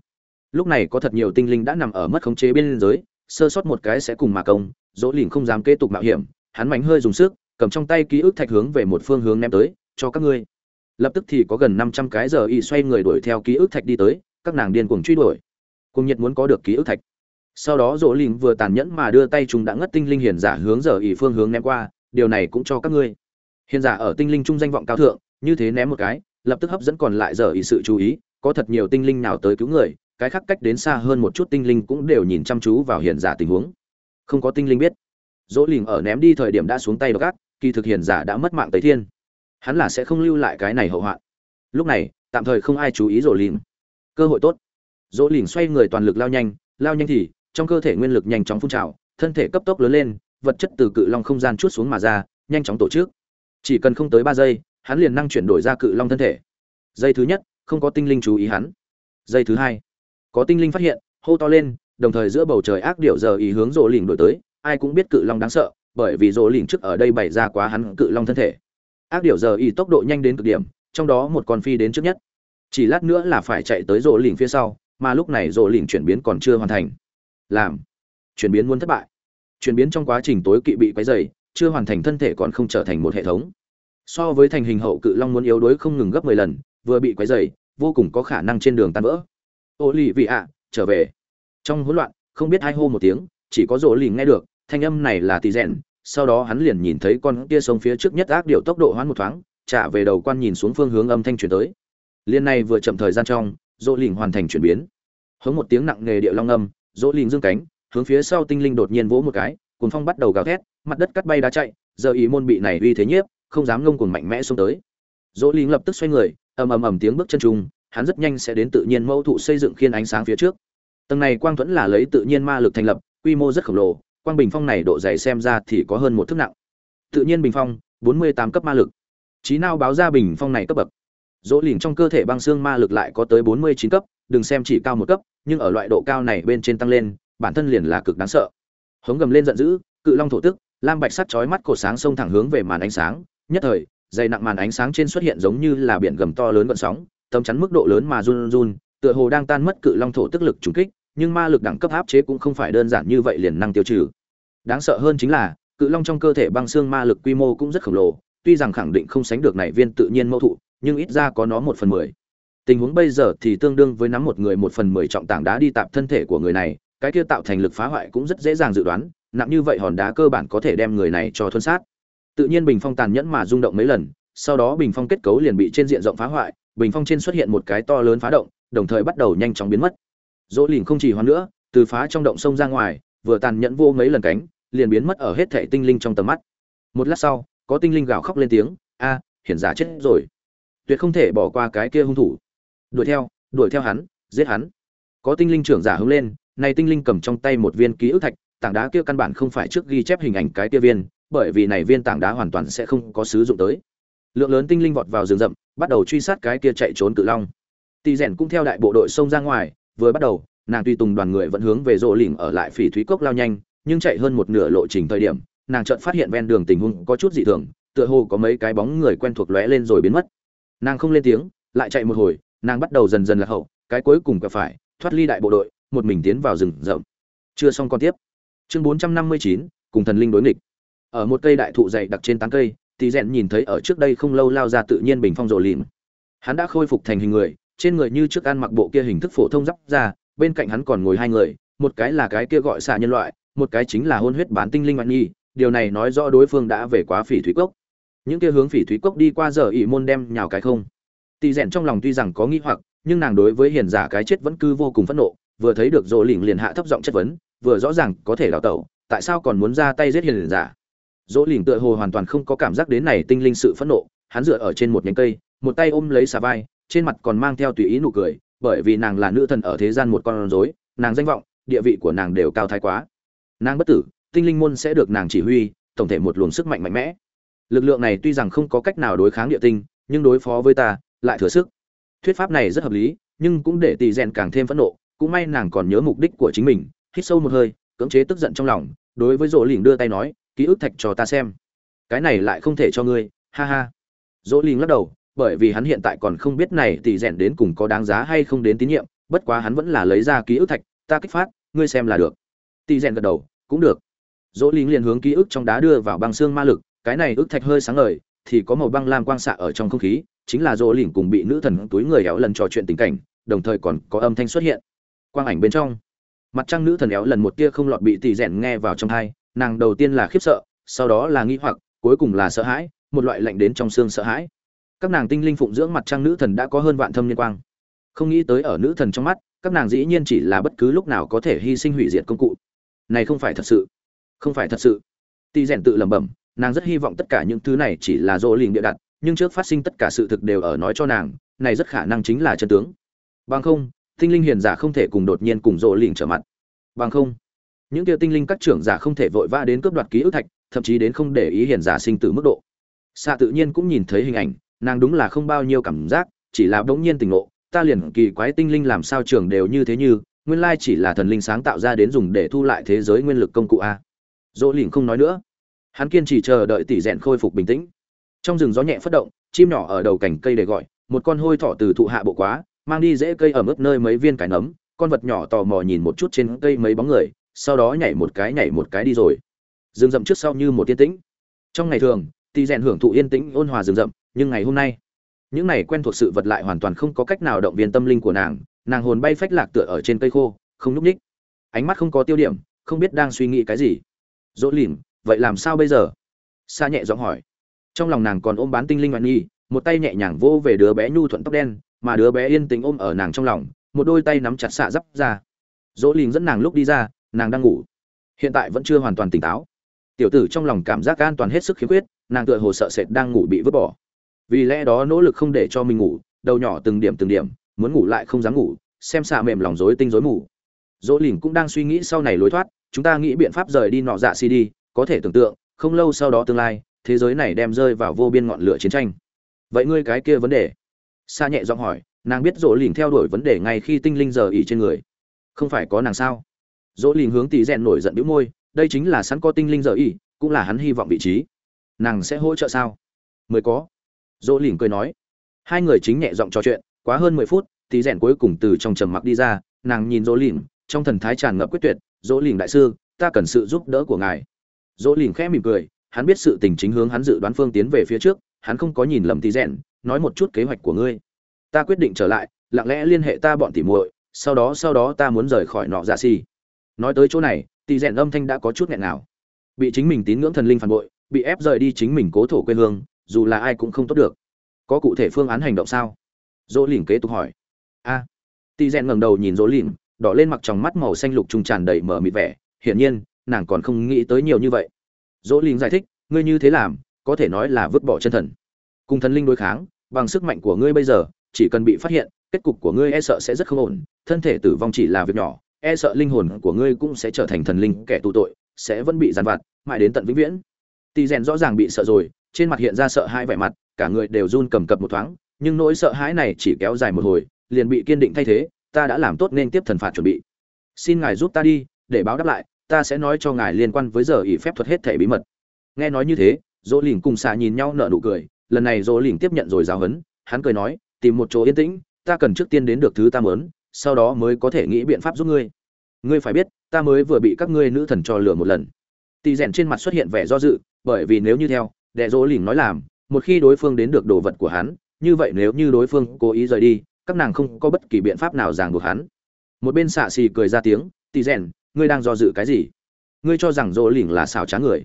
Lúc này có thật nhiều tinh linh đã nằm ở mất khống chế bên giới, sơ sót một cái sẽ cùng mà công dỗ lìn không dám kế tục mạo hiểm, hắn mánh hơi dùng sức, cầm trong tay ký ức thạch hướng về một phương hướng ném tới, cho các ngươi. Lập tức thì có gần năm trăm cái giờ y xoay người đuổi theo ký ức thạch đi tới, các nàng điên cuồng truy đuổi. Cùng nhiệt muốn có được ký ức thạch. Sau đó dỗ lìn vừa tàn nhẫn mà đưa tay chúng đã ngất tinh linh hiền giả hướng giờ y phương hướng ném qua, điều này cũng cho các ngươi. Hiền giả ở tinh linh trung danh vọng cao thượng, như thế ném một cái, lập tức hấp dẫn còn lại giờ y sự chú ý, có thật nhiều tinh linh nào tới cứu người, cái khác cách đến xa hơn một chút tinh linh cũng đều nhìn chăm chú vào hiền giả tình huống không có tinh linh biết. Dỗ lình ở ném đi thời điểm đã xuống tay đ gác kỳ thực hiền giả đã mất mạng tây thiên. Hắn là sẽ không lưu lại cái này hậu hoạn. Lúc này, tạm thời không ai chú ý dỗ lình. Cơ hội tốt. Dỗ lình xoay người toàn lực lao nhanh lao nhanh thì, trong cơ thể nguyên lực nhanh chóng phun trào, thân thể cấp tốc lớn lên, vật chất từ cự long không gian chút xuống mà ra, nhanh chóng tổ chức. Chỉ cần không tới ba giây, hắn liền năng chuyển đổi ra cự long thân thể. Giây thứ nhất, không có tinh linh chú ý hắn. Giây thứ hai, có tinh linh phát hiện, hô to lên đồng thời giữa bầu trời ác điệu giờ ý hướng rồ lỉnh đổi tới, ai cũng biết cự long đáng sợ, bởi vì rồ lỉnh trước ở đây bày ra quá hắn cự long thân thể. Ác điệu giờ ý tốc độ nhanh đến cực điểm, trong đó một con phi đến trước nhất. Chỉ lát nữa là phải chạy tới rồ lỉnh phía sau, mà lúc này rồ lỉnh chuyển biến còn chưa hoàn thành. Làm. Chuyển biến muốn thất bại. Chuyển biến trong quá trình tối kỵ bị quấy dày chưa hoàn thành thân thể còn không trở thành một hệ thống. So với thành hình hậu cự long muốn yếu đuối không ngừng gấp mười lần, vừa bị quấy dày vô cùng có khả năng trên đường tan vỡ. Ô lì vị ạ, trở về trong hỗn loạn, không biết hai hô một tiếng, chỉ có rỗ lìn nghe được, thanh âm này là tì rèn. Sau đó hắn liền nhìn thấy con kia sông phía trước nhất ác điều tốc độ hoãn một thoáng, trả về đầu quan nhìn xuống phương hướng âm thanh chuyển tới. Liên này vừa chậm thời gian trong, rỗ lìn hoàn thành chuyển biến. Hướng một tiếng nặng nghề địa long âm, rỗ lìn dương cánh, hướng phía sau tinh linh đột nhiên vỗ một cái cuốn phong bắt đầu gào thét, mặt đất cắt bay đá chạy, giờ ý môn bị này uy thế nhiếp, không dám ngông cuồng mạnh mẽ xuống tới. Dỗ linh lập tức xoay người, ầm ầm ầm tiếng bước chân trung hắn rất nhanh sẽ đến tự nhiên mẫu thụ xây dựng khiên ánh sáng phía trước tầng này quang thuẫn là lấy tự nhiên ma lực thành lập, quy mô rất khổng lồ, quang bình phong này độ dày xem ra thì có hơn một thước nặng. Tự nhiên bình phong, bốn mươi tám cấp ma lực. Trí nào báo ra bình phong này cấp bậc. Dỗ lỉnh trong cơ thể băng xương ma lực lại có tới bốn mươi chín cấp, đừng xem chỉ cao một cấp, nhưng ở loại độ cao này bên trên tăng lên, bản thân liền là cực đáng sợ. Hống gầm lên giận dữ, cự long thổ tức, lam bạch sắt chói mắt cổ sáng sông thẳng hướng về màn ánh sáng. Nhất thời, dày nặng màn ánh sáng trên xuất hiện giống như là biển gầm to lớn gợn sóng, tấm chắn mức độ lớn mà run run tựa hồ đang tan mất cự long thổ tức lực trùng kích, nhưng ma lực đẳng cấp áp chế cũng không phải đơn giản như vậy liền năng tiêu trừ. Đáng sợ hơn chính là, cự long trong cơ thể băng xương ma lực quy mô cũng rất khổng lồ, tuy rằng khẳng định không sánh được này viên tự nhiên mẫu thụ, nhưng ít ra có nó một phần mười. Tình huống bây giờ thì tương đương với nắm một người một phần mười trọng tảng đá đi tạp thân thể của người này, cái kia tạo thành lực phá hoại cũng rất dễ dàng dự đoán, nặng như vậy hòn đá cơ bản có thể đem người này cho thuân sát. Tự nhiên bình phong tàn nhẫn mà rung động mấy lần, sau đó bình phong kết cấu liền bị trên diện rộng phá hoại, bình phong trên xuất hiện một cái to lớn phá động đồng thời bắt đầu nhanh chóng biến mất. Dỗ lìn không chỉ hoán nữa, từ phá trong động sông ra ngoài, vừa tàn nhẫn vô mấy lần cánh, liền biến mất ở hết thệ tinh linh trong tầm mắt. Một lát sau, có tinh linh gào khóc lên tiếng, a, hiển giả chết rồi. Tuyệt không thể bỏ qua cái kia hung thủ. Đuổi theo đuổi theo hắn, giết hắn. Có tinh linh trưởng giả hướng lên này tinh linh cầm trong tay một viên ký ức thạch, tảng đá kia căn bản không phải trước ghi chép hình ảnh cái kia viên, bởi vì này viên tảng đá hoàn toàn sẽ không có sử dụng tới. Lượng lớn tinh linh vọt vào rừng rậm, bắt đầu truy sát cái kia chạy trốn cự long. Tỷ rèn cũng theo đại bộ đội xông ra ngoài, vừa bắt đầu, nàng tùy tùng đoàn người vẫn hướng về rộ lỉnh ở lại phỉ thúy cốc lao nhanh, nhưng chạy hơn một nửa lộ trình thời điểm, nàng chợt phát hiện ven đường tình huống có chút dị thường, tựa hồ có mấy cái bóng người quen thuộc lóe lên rồi biến mất. Nàng không lên tiếng, lại chạy một hồi, nàng bắt đầu dần dần lạc hậu, cái cuối cùng cả phải, thoát ly đại bộ đội, một mình tiến vào rừng rậm. Chưa xong con tiếp. Chương bốn trăm năm mươi chín, cùng thần linh đối nghịch. Ở một cây đại thụ dày đặc trên tán cây Tỷ rèn nhìn thấy ở trước đây không lâu lao ra tự nhiên bình phong rộ lìm hắn đã khôi phục thành hình người trên người như trước ăn mặc bộ kia hình thức phổ thông giáp ra bên cạnh hắn còn ngồi hai người, một cái là cái kia gọi xạ nhân loại, một cái chính là hôn huyết bán tinh linh ngoại nhi, điều này nói rõ đối phương đã về quá phỉ thúy cốc. Những kia hướng phỉ thúy cốc đi qua giờ ỷ môn đem nhào cái không. Tỳ rèn trong lòng tuy rằng có nghi hoặc, nhưng nàng đối với hiền giả cái chết vẫn cứ vô cùng phẫn nộ, vừa thấy được Dỗ lỉnh liền hạ thấp giọng chất vấn, vừa rõ ràng có thể đào tẩu, tại sao còn muốn ra tay giết hiền giả? Dỗ lỉnh tựa hồ hoàn toàn không có cảm giác đến này tinh linh sự phẫn nộ, hắn dựa ở trên một nhánh cây, một tay ôm lấy xà vai trên mặt còn mang theo tùy ý nụ cười, bởi vì nàng là nữ thần ở thế gian một con rối, nàng danh vọng, địa vị của nàng đều cao thái quá. Nàng bất tử, tinh linh môn sẽ được nàng chỉ huy, tổng thể một luồng sức mạnh mạnh mẽ. Lực lượng này tuy rằng không có cách nào đối kháng địa tinh, nhưng đối phó với ta, lại thừa sức. Thuyết pháp này rất hợp lý, nhưng cũng để tỷ rèn càng thêm phẫn nộ, cũng may nàng còn nhớ mục đích của chính mình, hít sâu một hơi, cưỡng chế tức giận trong lòng, đối với rỗ lỉnh đưa tay nói, ký ức thạch cho ta xem. Cái này lại không thể cho ngươi, ha ha. Dỗ lỉnh lắc đầu bởi vì hắn hiện tại còn không biết này tỷ rèn đến cùng có đáng giá hay không đến tín nhiệm, bất quá hắn vẫn là lấy ra ký ức thạch, ta kích phát, ngươi xem là được. Tỷ rèn gật đầu, cũng được. Dỗ lính liền hướng ký ức trong đá đưa vào băng xương ma lực, cái này ức thạch hơi sáng ngời, thì có màu băng lam quang xạ ở trong không khí, chính là dỗ lính cùng bị nữ thần túi người éo lần trò chuyện tình cảnh, đồng thời còn có âm thanh xuất hiện. Quang ảnh bên trong, mặt trăng nữ thần éo lần một tia không lọt bị tỷ rèn nghe vào trong thai nàng đầu tiên là khiếp sợ, sau đó là nghi hoặc, cuối cùng là sợ hãi, một loại lạnh đến trong xương sợ hãi các nàng tinh linh phụng dưỡng mặt trăng nữ thần đã có hơn vạn thâm liên quang. Không nghĩ tới ở nữ thần trong mắt, các nàng dĩ nhiên chỉ là bất cứ lúc nào có thể hy sinh hủy diệt công cụ. Này không phải thật sự. Không phải thật sự. Tỷ rèn tự lẩm bẩm, nàng rất hy vọng tất cả những thứ này chỉ là dỗ lình địa đặt, nhưng trước phát sinh tất cả sự thực đều ở nói cho nàng, này rất khả năng chính là chân tướng. Bằng không, tinh linh hiền giả không thể cùng đột nhiên cùng dỗ lình trở mặt. Bằng không, những kia tinh linh các trưởng giả không thể vội vã đến cướp đoạt ký ức thạch, thậm chí đến không để ý hiền giả sinh tử mức độ. Xạ tự nhiên cũng nhìn thấy hình ảnh nàng đúng là không bao nhiêu cảm giác, chỉ là bỗng nhiên tình ngộ, ta liền kỳ quái tinh linh làm sao trường đều như thế như, nguyên lai chỉ là thần linh sáng tạo ra đến dùng để thu lại thế giới nguyên lực công cụ a. Dỗ lỉnh không nói nữa. Hắn kiên trì chờ đợi tỷ rèn khôi phục bình tĩnh. Trong rừng gió nhẹ phất động, chim nhỏ ở đầu cành cây để gọi, một con hôi thỏ từ thụ hạ bộ quá, mang đi dễ cây ở mức nơi mấy viên cải nấm, con vật nhỏ tò mò nhìn một chút trên cây mấy bóng người, sau đó nhảy một cái nhảy một cái đi rồi. Rừng rậm trước sau như một yên tĩnh. Trong ngày thường, tỷ rèn hưởng thụ yên tĩnh ôn hòa rừng rậm nhưng ngày hôm nay, những này quen thuộc sự vật lại hoàn toàn không có cách nào động viên tâm linh của nàng. Nàng hồn bay phách lạc tựa ở trên cây khô, không nhúc ních ánh mắt không có tiêu điểm, không biết đang suy nghĩ cái gì. Dỗ lìm vậy làm sao bây giờ? Xa nhẹ giọng hỏi. Trong lòng nàng còn ôm bán tinh linh ngoạn nghi một tay nhẹ nhàng vô về đứa bé nhu thuận tóc đen, mà đứa bé yên tình ôm ở nàng trong lòng, một đôi tay nắm chặt xạ dắp ra. Dỗ lìm dẫn nàng lúc đi ra, nàng đang ngủ. Hiện tại vẫn chưa hoàn toàn tỉnh táo. Tiểu tử trong lòng cảm giác an toàn hết sức khiếm khuyết, nàng tựa hồ sợ sệt đang ngủ bị vứt bỏ vì lẽ đó nỗ lực không để cho mình ngủ, đầu nhỏ từng điểm từng điểm, muốn ngủ lại không dám ngủ, xem xạ mềm lòng rối tinh rối mù. Dỗ lìn cũng đang suy nghĩ sau này lối thoát, chúng ta nghĩ biện pháp rời đi nọ dạ si đi, có thể tưởng tượng, không lâu sau đó tương lai, thế giới này đem rơi vào vô biên ngọn lửa chiến tranh. Vậy ngươi cái kia vấn đề? Xa nhẹ giọng hỏi, nàng biết dỗ lìn theo đuổi vấn đề ngay khi tinh linh giờ ỉ trên người. Không phải có nàng sao? Dỗ lìn hướng tỷ rèn nổi giận bĩu môi, đây chính là sẵn có tinh linh giờ ỉ cũng là hắn hy vọng vị trí. Nàng sẽ hỗ trợ sao? Mới có dỗ lỉnh cười nói. Hai người chính nhẹ giọng trò chuyện, quá hơn mười phút, tí rèn cuối cùng từ trong trầm mặc đi ra, nàng nhìn dỗ lỉnh trong thần thái tràn ngập quyết tuyệt, dỗ lỉnh đại sư, ta cần sự giúp đỡ của ngài. Dỗ lỉnh khẽ mỉm cười, hắn biết sự tình chính hướng hắn dự đoán phương tiến về phía trước, hắn không có nhìn lầm tí rèn, nói một chút kế hoạch của ngươi. Ta quyết định trở lại, lặng lẽ liên hệ ta bọn tỉ muội, sau đó sau đó ta muốn rời khỏi nọ dạ giả si nói tới chỗ này tỷ rèn âm thanh đã có chút nghẹn nào bị chính mình tín ngưỡng thần linh phản bội, bị ép rời đi chính mình cố thổ quê hương dù là ai cũng không tốt được. Có cụ thể phương án hành động sao? Dỗ lỉnh kế tục hỏi. A. À. tỷ rèn ngẩng đầu nhìn dỗ lỉnh đỏ lên mặc trong mắt màu xanh lục trung tràn đầy mở mịt vẻ. Hiển nhiên, nàng còn không nghĩ tới nhiều như vậy. Dỗ lỉnh giải thích, ngươi như thế làm, có thể nói là vứt bỏ chân thần. Cùng thần linh đối kháng, bằng sức mạnh của ngươi bây giờ, chỉ cần bị phát hiện, kết cục của ngươi e sợ sẽ rất không ổn. Thân thể tử vong chỉ là việc nhỏ e sợ linh hồn của ngươi cũng sẽ trở thành thần linh kẻ tù tội, sẽ vẫn bị giàn vặt, mãi đến tận vĩnh viễn. Tỳ rèn rõ ràng bị sợ rồi trên mặt hiện ra sợ hãi vẻ mặt, cả người đều run cầm cập một thoáng, nhưng nỗi sợ hãi này chỉ kéo dài một hồi, liền bị kiên định thay thế, ta đã làm tốt nên tiếp thần phạt chuẩn bị. Xin ngài giúp ta đi, để báo đáp lại, ta sẽ nói cho ngài liên quan với giờ ỷ phép thuật hết thể bí mật. Nghe nói như thế, dỗ lỉnh cùng xạ nhìn nhau nở nụ cười, lần này dỗ lỉnh tiếp nhận rồi giáo huấn, hắn cười nói, tìm một chỗ yên tĩnh, ta cần trước tiên đến được thứ ta muốn, sau đó mới có thể nghĩ biện pháp giúp ngươi. Ngươi phải biết, ta mới vừa bị các ngươi nữ thần cho lừa một lần. Tỳ rèn trên mặt xuất hiện vẻ do dự, bởi vì nếu như theo đệ dỗ lỉnh nói làm, một khi đối phương đến được đồ vật của hắn, như vậy nếu như đối phương cố ý rời đi, các nàng không có bất kỳ biện pháp nào ràng buộc hắn. Một bên xạ xì cười ra tiếng, tì rèn, ngươi đang do dự cái gì? Ngươi cho rằng dỗ lỉnh là xảo trá người.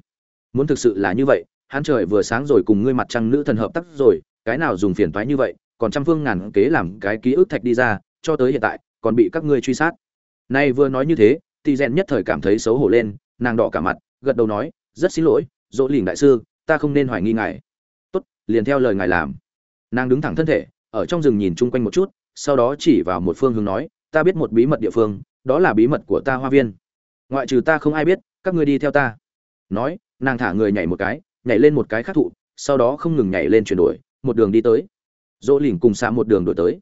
Muốn thực sự là như vậy, hắn trời vừa sáng rồi cùng ngươi mặt trăng nữ thần hợp tác rồi, cái nào dùng phiền toái như vậy, còn trăm phương ngàn kế làm cái ký ức thạch đi ra, cho tới hiện tại, còn bị các ngươi truy sát. Nay vừa nói như thế, tì rèn nhất thời cảm thấy xấu hổ lên, nàng đỏ cả mặt, gật đầu nói, rất xin lỗi dỗ lỉnh đại sư ta không nên hoài nghi ngài. Tốt, liền theo lời ngài làm. Nàng đứng thẳng thân thể, ở trong rừng nhìn chung quanh một chút, sau đó chỉ vào một phương hướng nói, ta biết một bí mật địa phương, đó là bí mật của ta hoa viên. Ngoại trừ ta không ai biết, các ngươi đi theo ta. Nói, nàng thả người nhảy một cái, nhảy lên một cái khác thụ, sau đó không ngừng nhảy lên chuyển đổi, một đường đi tới. Dỗ lỉnh cùng xa một đường đổi tới.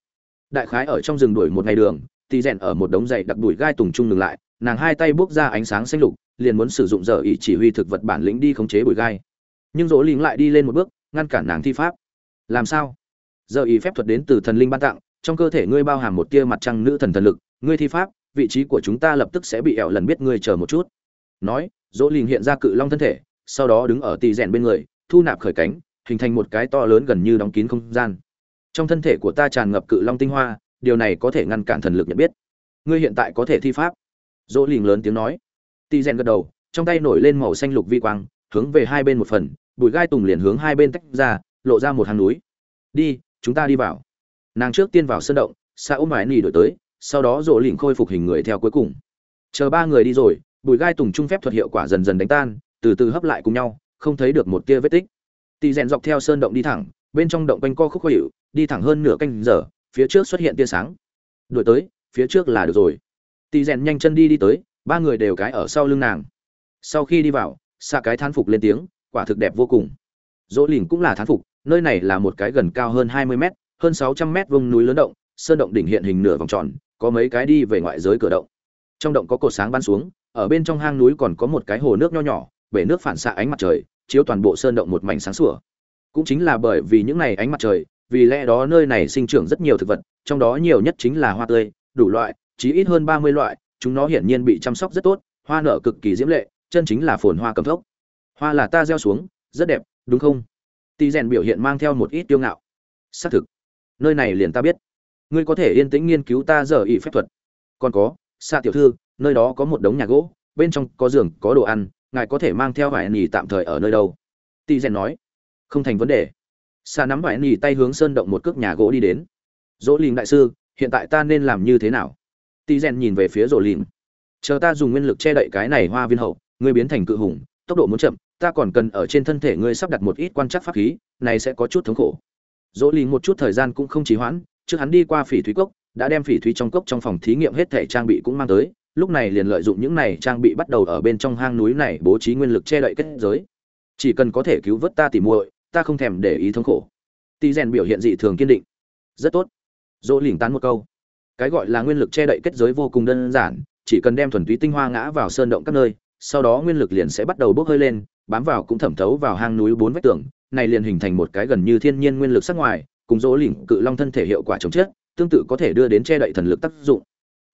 Đại khái ở trong rừng đuổi một ngày đường tì rèn ở một đống dày đặc đuổi gai tùng trung ngừng lại, nàng hai tay bước ra ánh sáng xanh lục, liền muốn sử dụng giờ ý chỉ huy thực vật bản lĩnh đi khống chế bụi gai nhưng dỗ lính lại đi lên một bước, ngăn cản nàng thi pháp. Làm sao? Giờ ý phép thuật đến từ thần linh ban tặng, trong cơ thể ngươi bao hàm một tia mặt trăng nữ thần thần lực, ngươi thi pháp, vị trí của chúng ta lập tức sẽ bị ẻo lần biết ngươi chờ một chút. Nói, dỗ lính hiện ra cự long thân thể, sau đó đứng ở tì rèn bên người, thu nạp khởi cánh, hình thành một cái to lớn gần như đóng kín không gian. Trong thân thể của ta tràn ngập cự long tinh hoa, điều này có thể ngăn cản thần lực nhận biết. Ngươi hiện tại có thể thi pháp. Dỗ lình lớn tiếng nói. Tì rèn gật đầu, trong tay nổi lên màu xanh lục vi quang, hướng về hai bên một phần bụi gai tùng liền hướng hai bên tách ra, lộ ra một hàng núi. Đi, chúng ta đi vào. Nàng trước tiên vào sân động xa ôm mãi nỉ đổi tới, sau đó rộ lỉnh khôi phục hình người theo cuối cùng. Chờ ba người đi rồi. Bụi gai tùng trung phép thuật hiệu quả dần dần đánh tan, từ từ hấp lại cùng nhau, không thấy được một tia vết tích. Tì rèn dọc theo sơn động đi thẳng, bên trong động quanh co khúc khó hiệu đi thẳng hơn nửa canh giờ, phía trước xuất hiện tia sáng. Đổi tới, phía trước là được rồi. Tì rèn nhanh chân đi đi tới, ba người đều cái ở sau lưng nàng. Sau khi đi vào xa cái thán phục lên tiếng quả thực đẹp vô cùng. Dỗ lìn cũng là thán phục, nơi này là một cái gần cao hơn hai mươi mét, hơn sáu trăm mét vùng núi lớn động, sơn động đỉnh hiện hình nửa vòng tròn, có mấy cái đi về ngoại giới cửa động. Trong động có cột sáng bắn xuống, ở bên trong hang núi còn có một cái hồ nước nho nhỏ, bể nước phản xạ ánh mặt trời, chiếu toàn bộ sơn động một mảnh sáng sủa. Cũng chính là bởi vì những này ánh mặt trời, vì lẽ đó nơi này sinh trưởng rất nhiều thực vật, trong đó nhiều nhất chính là hoa tươi, đủ loại, chí ít hơn ba mươi loại, chúng nó hiển nhiên bị chăm sóc rất tốt, hoa nở cực kỳ diễm lệ, chân chính là phồn hoa cầm thốc hoa là ta gieo xuống, rất đẹp, đúng không? Tỳ rèn biểu hiện mang theo một ít tiêu ngạo. Xác thực. Nơi này liền ta biết. Ngươi có thể yên tĩnh nghiên cứu ta giờ ý phép thuật. Còn có xa tiểu thư, nơi đó có một đống nhà gỗ, bên trong có giường, có đồ ăn, ngài có thể mang theo vải nỉ tạm thời ở nơi đâu? Tỳ rèn nói. Không thành vấn đề. Xa nắm vải nỉ tay hướng sơn động một cước nhà gỗ đi đến. Dỗ lìm đại sư, hiện tại ta nên làm như thế nào? Tỳ rèn nhìn về phía dỗ lìm. Chờ ta dùng nguyên lực che đậy cái này hoa viên hậu, ngươi biến thành cự hùng, tốc độ muốn chậm ta còn cần ở trên thân thể ngươi sắp đặt một ít quan trắc pháp khí, này sẽ có chút thống khổ. Dỗ lìn một chút thời gian cũng không trì hoãn, trước hắn đi qua phỉ thúy cốc, đã đem phỉ thúy trong cốc trong phòng thí nghiệm hết thể trang bị cũng mang tới, lúc này liền lợi dụng những này trang bị bắt đầu ở bên trong hang núi này bố trí nguyên lực che đậy kết giới. Chỉ cần có thể cứu vớt ta tỉ muội, ta không thèm để ý thống khổ. Tỳ rèn biểu hiện dị thường kiên định. Rất tốt. Dỗ lìn tán một câu. Cái gọi là nguyên lực che đậy kết giới vô cùng đơn giản, chỉ cần đem thuần túy tinh hoa ngã vào sơn động các nơi, sau đó nguyên lực liền sẽ bắt đầu bốc hơi lên bám vào cũng thẩm thấu vào hang núi bốn vách tường, này liền hình thành một cái gần như thiên nhiên nguyên lực sắc ngoài, cùng dỗ lỉnh cự long thân thể hiệu quả chống chết tương tự có thể đưa đến che đậy thần lực tác dụng.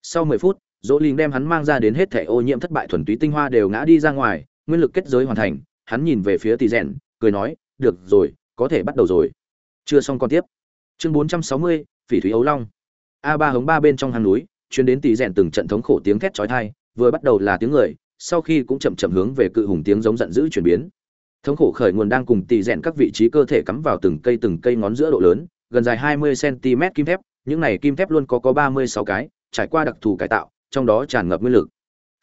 Sau mười phút, dỗ lỉnh đem hắn mang ra đến hết thể ô nhiễm thất bại thuần túy tinh hoa đều ngã đi ra ngoài, nguyên lực kết giới hoàn thành, hắn nhìn về phía tỷ rèn, cười nói, được rồi, có thể bắt đầu rồi. Chưa xong còn tiếp. Chương bốn trăm sáu mươi, phỉ thúy ấu long. A ba hống ba bên trong hang núi chuyến đến tỷ rèn từng trận thống khổ tiếng thét chói tai, vừa bắt đầu là tiếng người sau khi cũng chậm chậm hướng về cự hùng tiếng giống giận dữ chuyển biến. Thống khổ khởi nguồn đang cùng tỷ rèn các vị trí cơ thể cắm vào từng cây từng cây ngón giữa độ lớn, gần dài 20 cm kim thép, những này kim thép luôn có có 36 cái, trải qua đặc thù cải tạo, trong đó tràn ngập nguyên lực.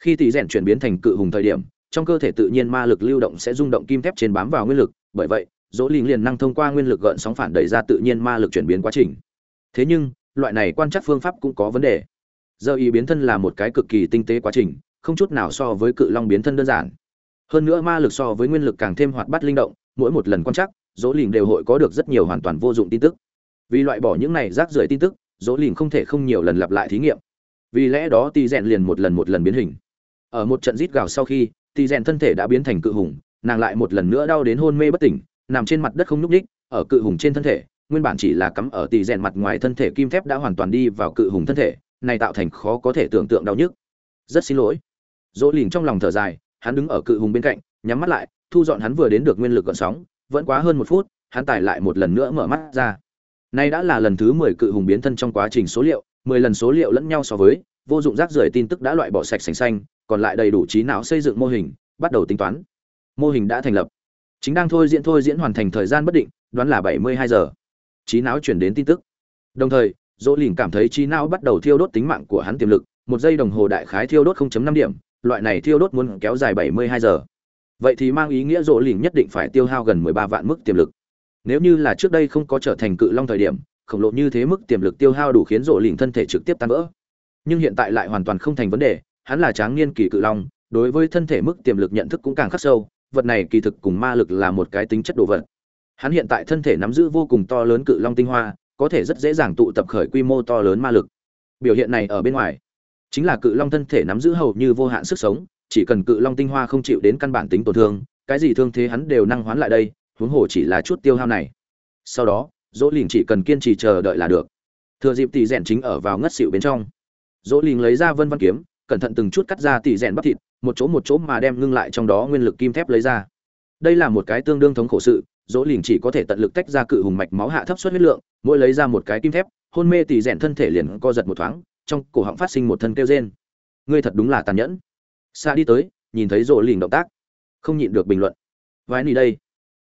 Khi tỷ rèn chuyển biến thành cự hùng thời điểm, trong cơ thể tự nhiên ma lực lưu động sẽ rung động kim thép trên bám vào nguyên lực, bởi vậy, dỗ linh liền năng thông qua nguyên lực gợn sóng phản đẩy ra tự nhiên ma lực chuyển biến quá trình. Thế nhưng, loại này quan trắc phương pháp cũng có vấn đề. Giờ ý biến thân là một cái cực kỳ tinh tế quá trình không chút nào so với cự long biến thân đơn giản. Hơn nữa ma lực so với nguyên lực càng thêm hoạt bát linh động, mỗi một lần quan chắc dỗ lìn đều hội có được rất nhiều hoàn toàn vô dụng tin tức. Vì loại bỏ những này rác rưởi tin tức, dỗ lìn không thể không nhiều lần lặp lại thí nghiệm. Vì lẽ đó tì rèn liền một lần một lần biến hình. Ở một trận rít gào sau khi tì rèn thân thể đã biến thành cự hùng, nàng lại một lần nữa đau đến hôn mê bất tỉnh, nằm trên mặt đất không nhúc ních ở cự hùng trên thân thể, nguyên bản chỉ là cắm ở tì rèn mặt ngoài thân thể kim thép đã hoàn toàn đi vào cự hùng thân thể, này tạo thành khó có thể tưởng tượng đau nhức. Rất xin lỗi dỗ lìn trong lòng thở dài, hắn đứng ở cự hùng bên cạnh, nhắm mắt lại, thu dọn hắn vừa đến được nguyên lực gọn sóng, vẫn quá hơn một phút, hắn tải lại một lần nữa mở mắt ra. Nay đã là lần thứ mười cự hùng biến thân trong quá trình số liệu, mười lần số liệu lẫn nhau so với, vô dụng rác rưởi tin tức đã loại bỏ sạch sành xanh, còn lại đầy đủ trí não xây dựng mô hình, bắt đầu tính toán. Mô hình đã thành lập. Chính đang thôi diễn thôi diễn hoàn thành thời gian bất định, đoán là bảy mươi hai giờ. Trí não chuyển đến tin tức. Đồng thời, dỗ lìn cảm thấy trí não bắt đầu thiêu đốt tính mạng của hắn tiềm lực, một giây đồng hồ đại khái thiêu đốt 0.5 điểm loại này thiêu đốt muốn kéo dài 72 giờ. Vậy thì mang ý nghĩa rỗ lỉnh nhất định phải tiêu hao gần 13 vạn mức tiềm lực. Nếu như là trước đây không có trở thành cự long thời điểm, khổng lồ như thế mức tiềm lực tiêu hao đủ khiến rỗ lỉnh thân thể trực tiếp tan vỡ. Nhưng hiện tại lại hoàn toàn không thành vấn đề, hắn là tráng niên kỳ cự long, đối với thân thể mức tiềm lực nhận thức cũng càng khắc sâu, vật này kỳ thực cùng ma lực là một cái tính chất đồ vật. Hắn hiện tại thân thể nắm giữ vô cùng to lớn cự long tinh hoa, có thể rất dễ dàng tụ tập khởi quy mô to lớn ma lực. Biểu hiện này ở bên ngoài chính là cự long thân thể nắm giữ hầu như vô hạn sức sống, chỉ cần cự long tinh hoa không chịu đến căn bản tính tổn thương, cái gì thương thế hắn đều năng hoán lại đây, huống hồ chỉ là chút tiêu hao này. Sau đó, dỗ lìn chỉ cần kiên trì chờ đợi là được. Thừa dịp tỷ rèn chính ở vào ngất xỉu bên trong. Dỗ lìn lấy ra vân văn kiếm, cẩn thận từng chút cắt ra tỷ rèn bắp thịt, một chỗ một chỗ mà đem ngưng lại trong đó nguyên lực kim thép lấy ra. Đây là một cái tương đương thống khổ sự, dỗ lìn chỉ có thể tận lực tách ra cự hùng mạch máu hạ thấp suất huyết lượng, mỗi lấy ra một cái kim thép, hôn mê tỷ rèn thân thể liền co giật một thoáng trong cổ họng phát sinh một thân kêu rên. Ngươi thật đúng là tàn nhẫn. Xa đi tới, nhìn thấy dỗ lìn động tác. Không nhịn được bình luận. Vái nỉ đây.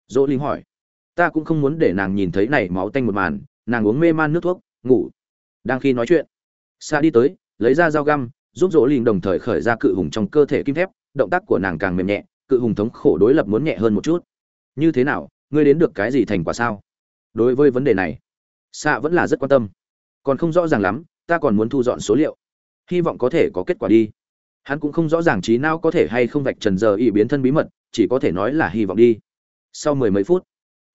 Dỗ lìn hỏi. Ta cũng không muốn để nàng nhìn thấy này máu tanh một màn, nàng uống mê man nước thuốc, ngủ. Đang khi nói chuyện xa đi tới, lấy ra dao găm, giúp dỗ lìn đồng thời khởi ra cự hùng trong cơ thể kim thép, động tác của nàng càng mềm nhẹ, cự hùng thống khổ đối lập muốn nhẹ hơn một chút. Như thế nào, ngươi đến được cái gì thành quả sao? Đối với vấn đề này xạ vẫn là rất quan tâm. Còn không rõ ràng lắm ta còn muốn thu dọn số liệu. Hy vọng có thể có kết quả đi. Hắn cũng không rõ ràng trí não có thể hay không vạch trần giờ ý biến thân bí mật, chỉ có thể nói là hy vọng đi. Sau mười mấy phút,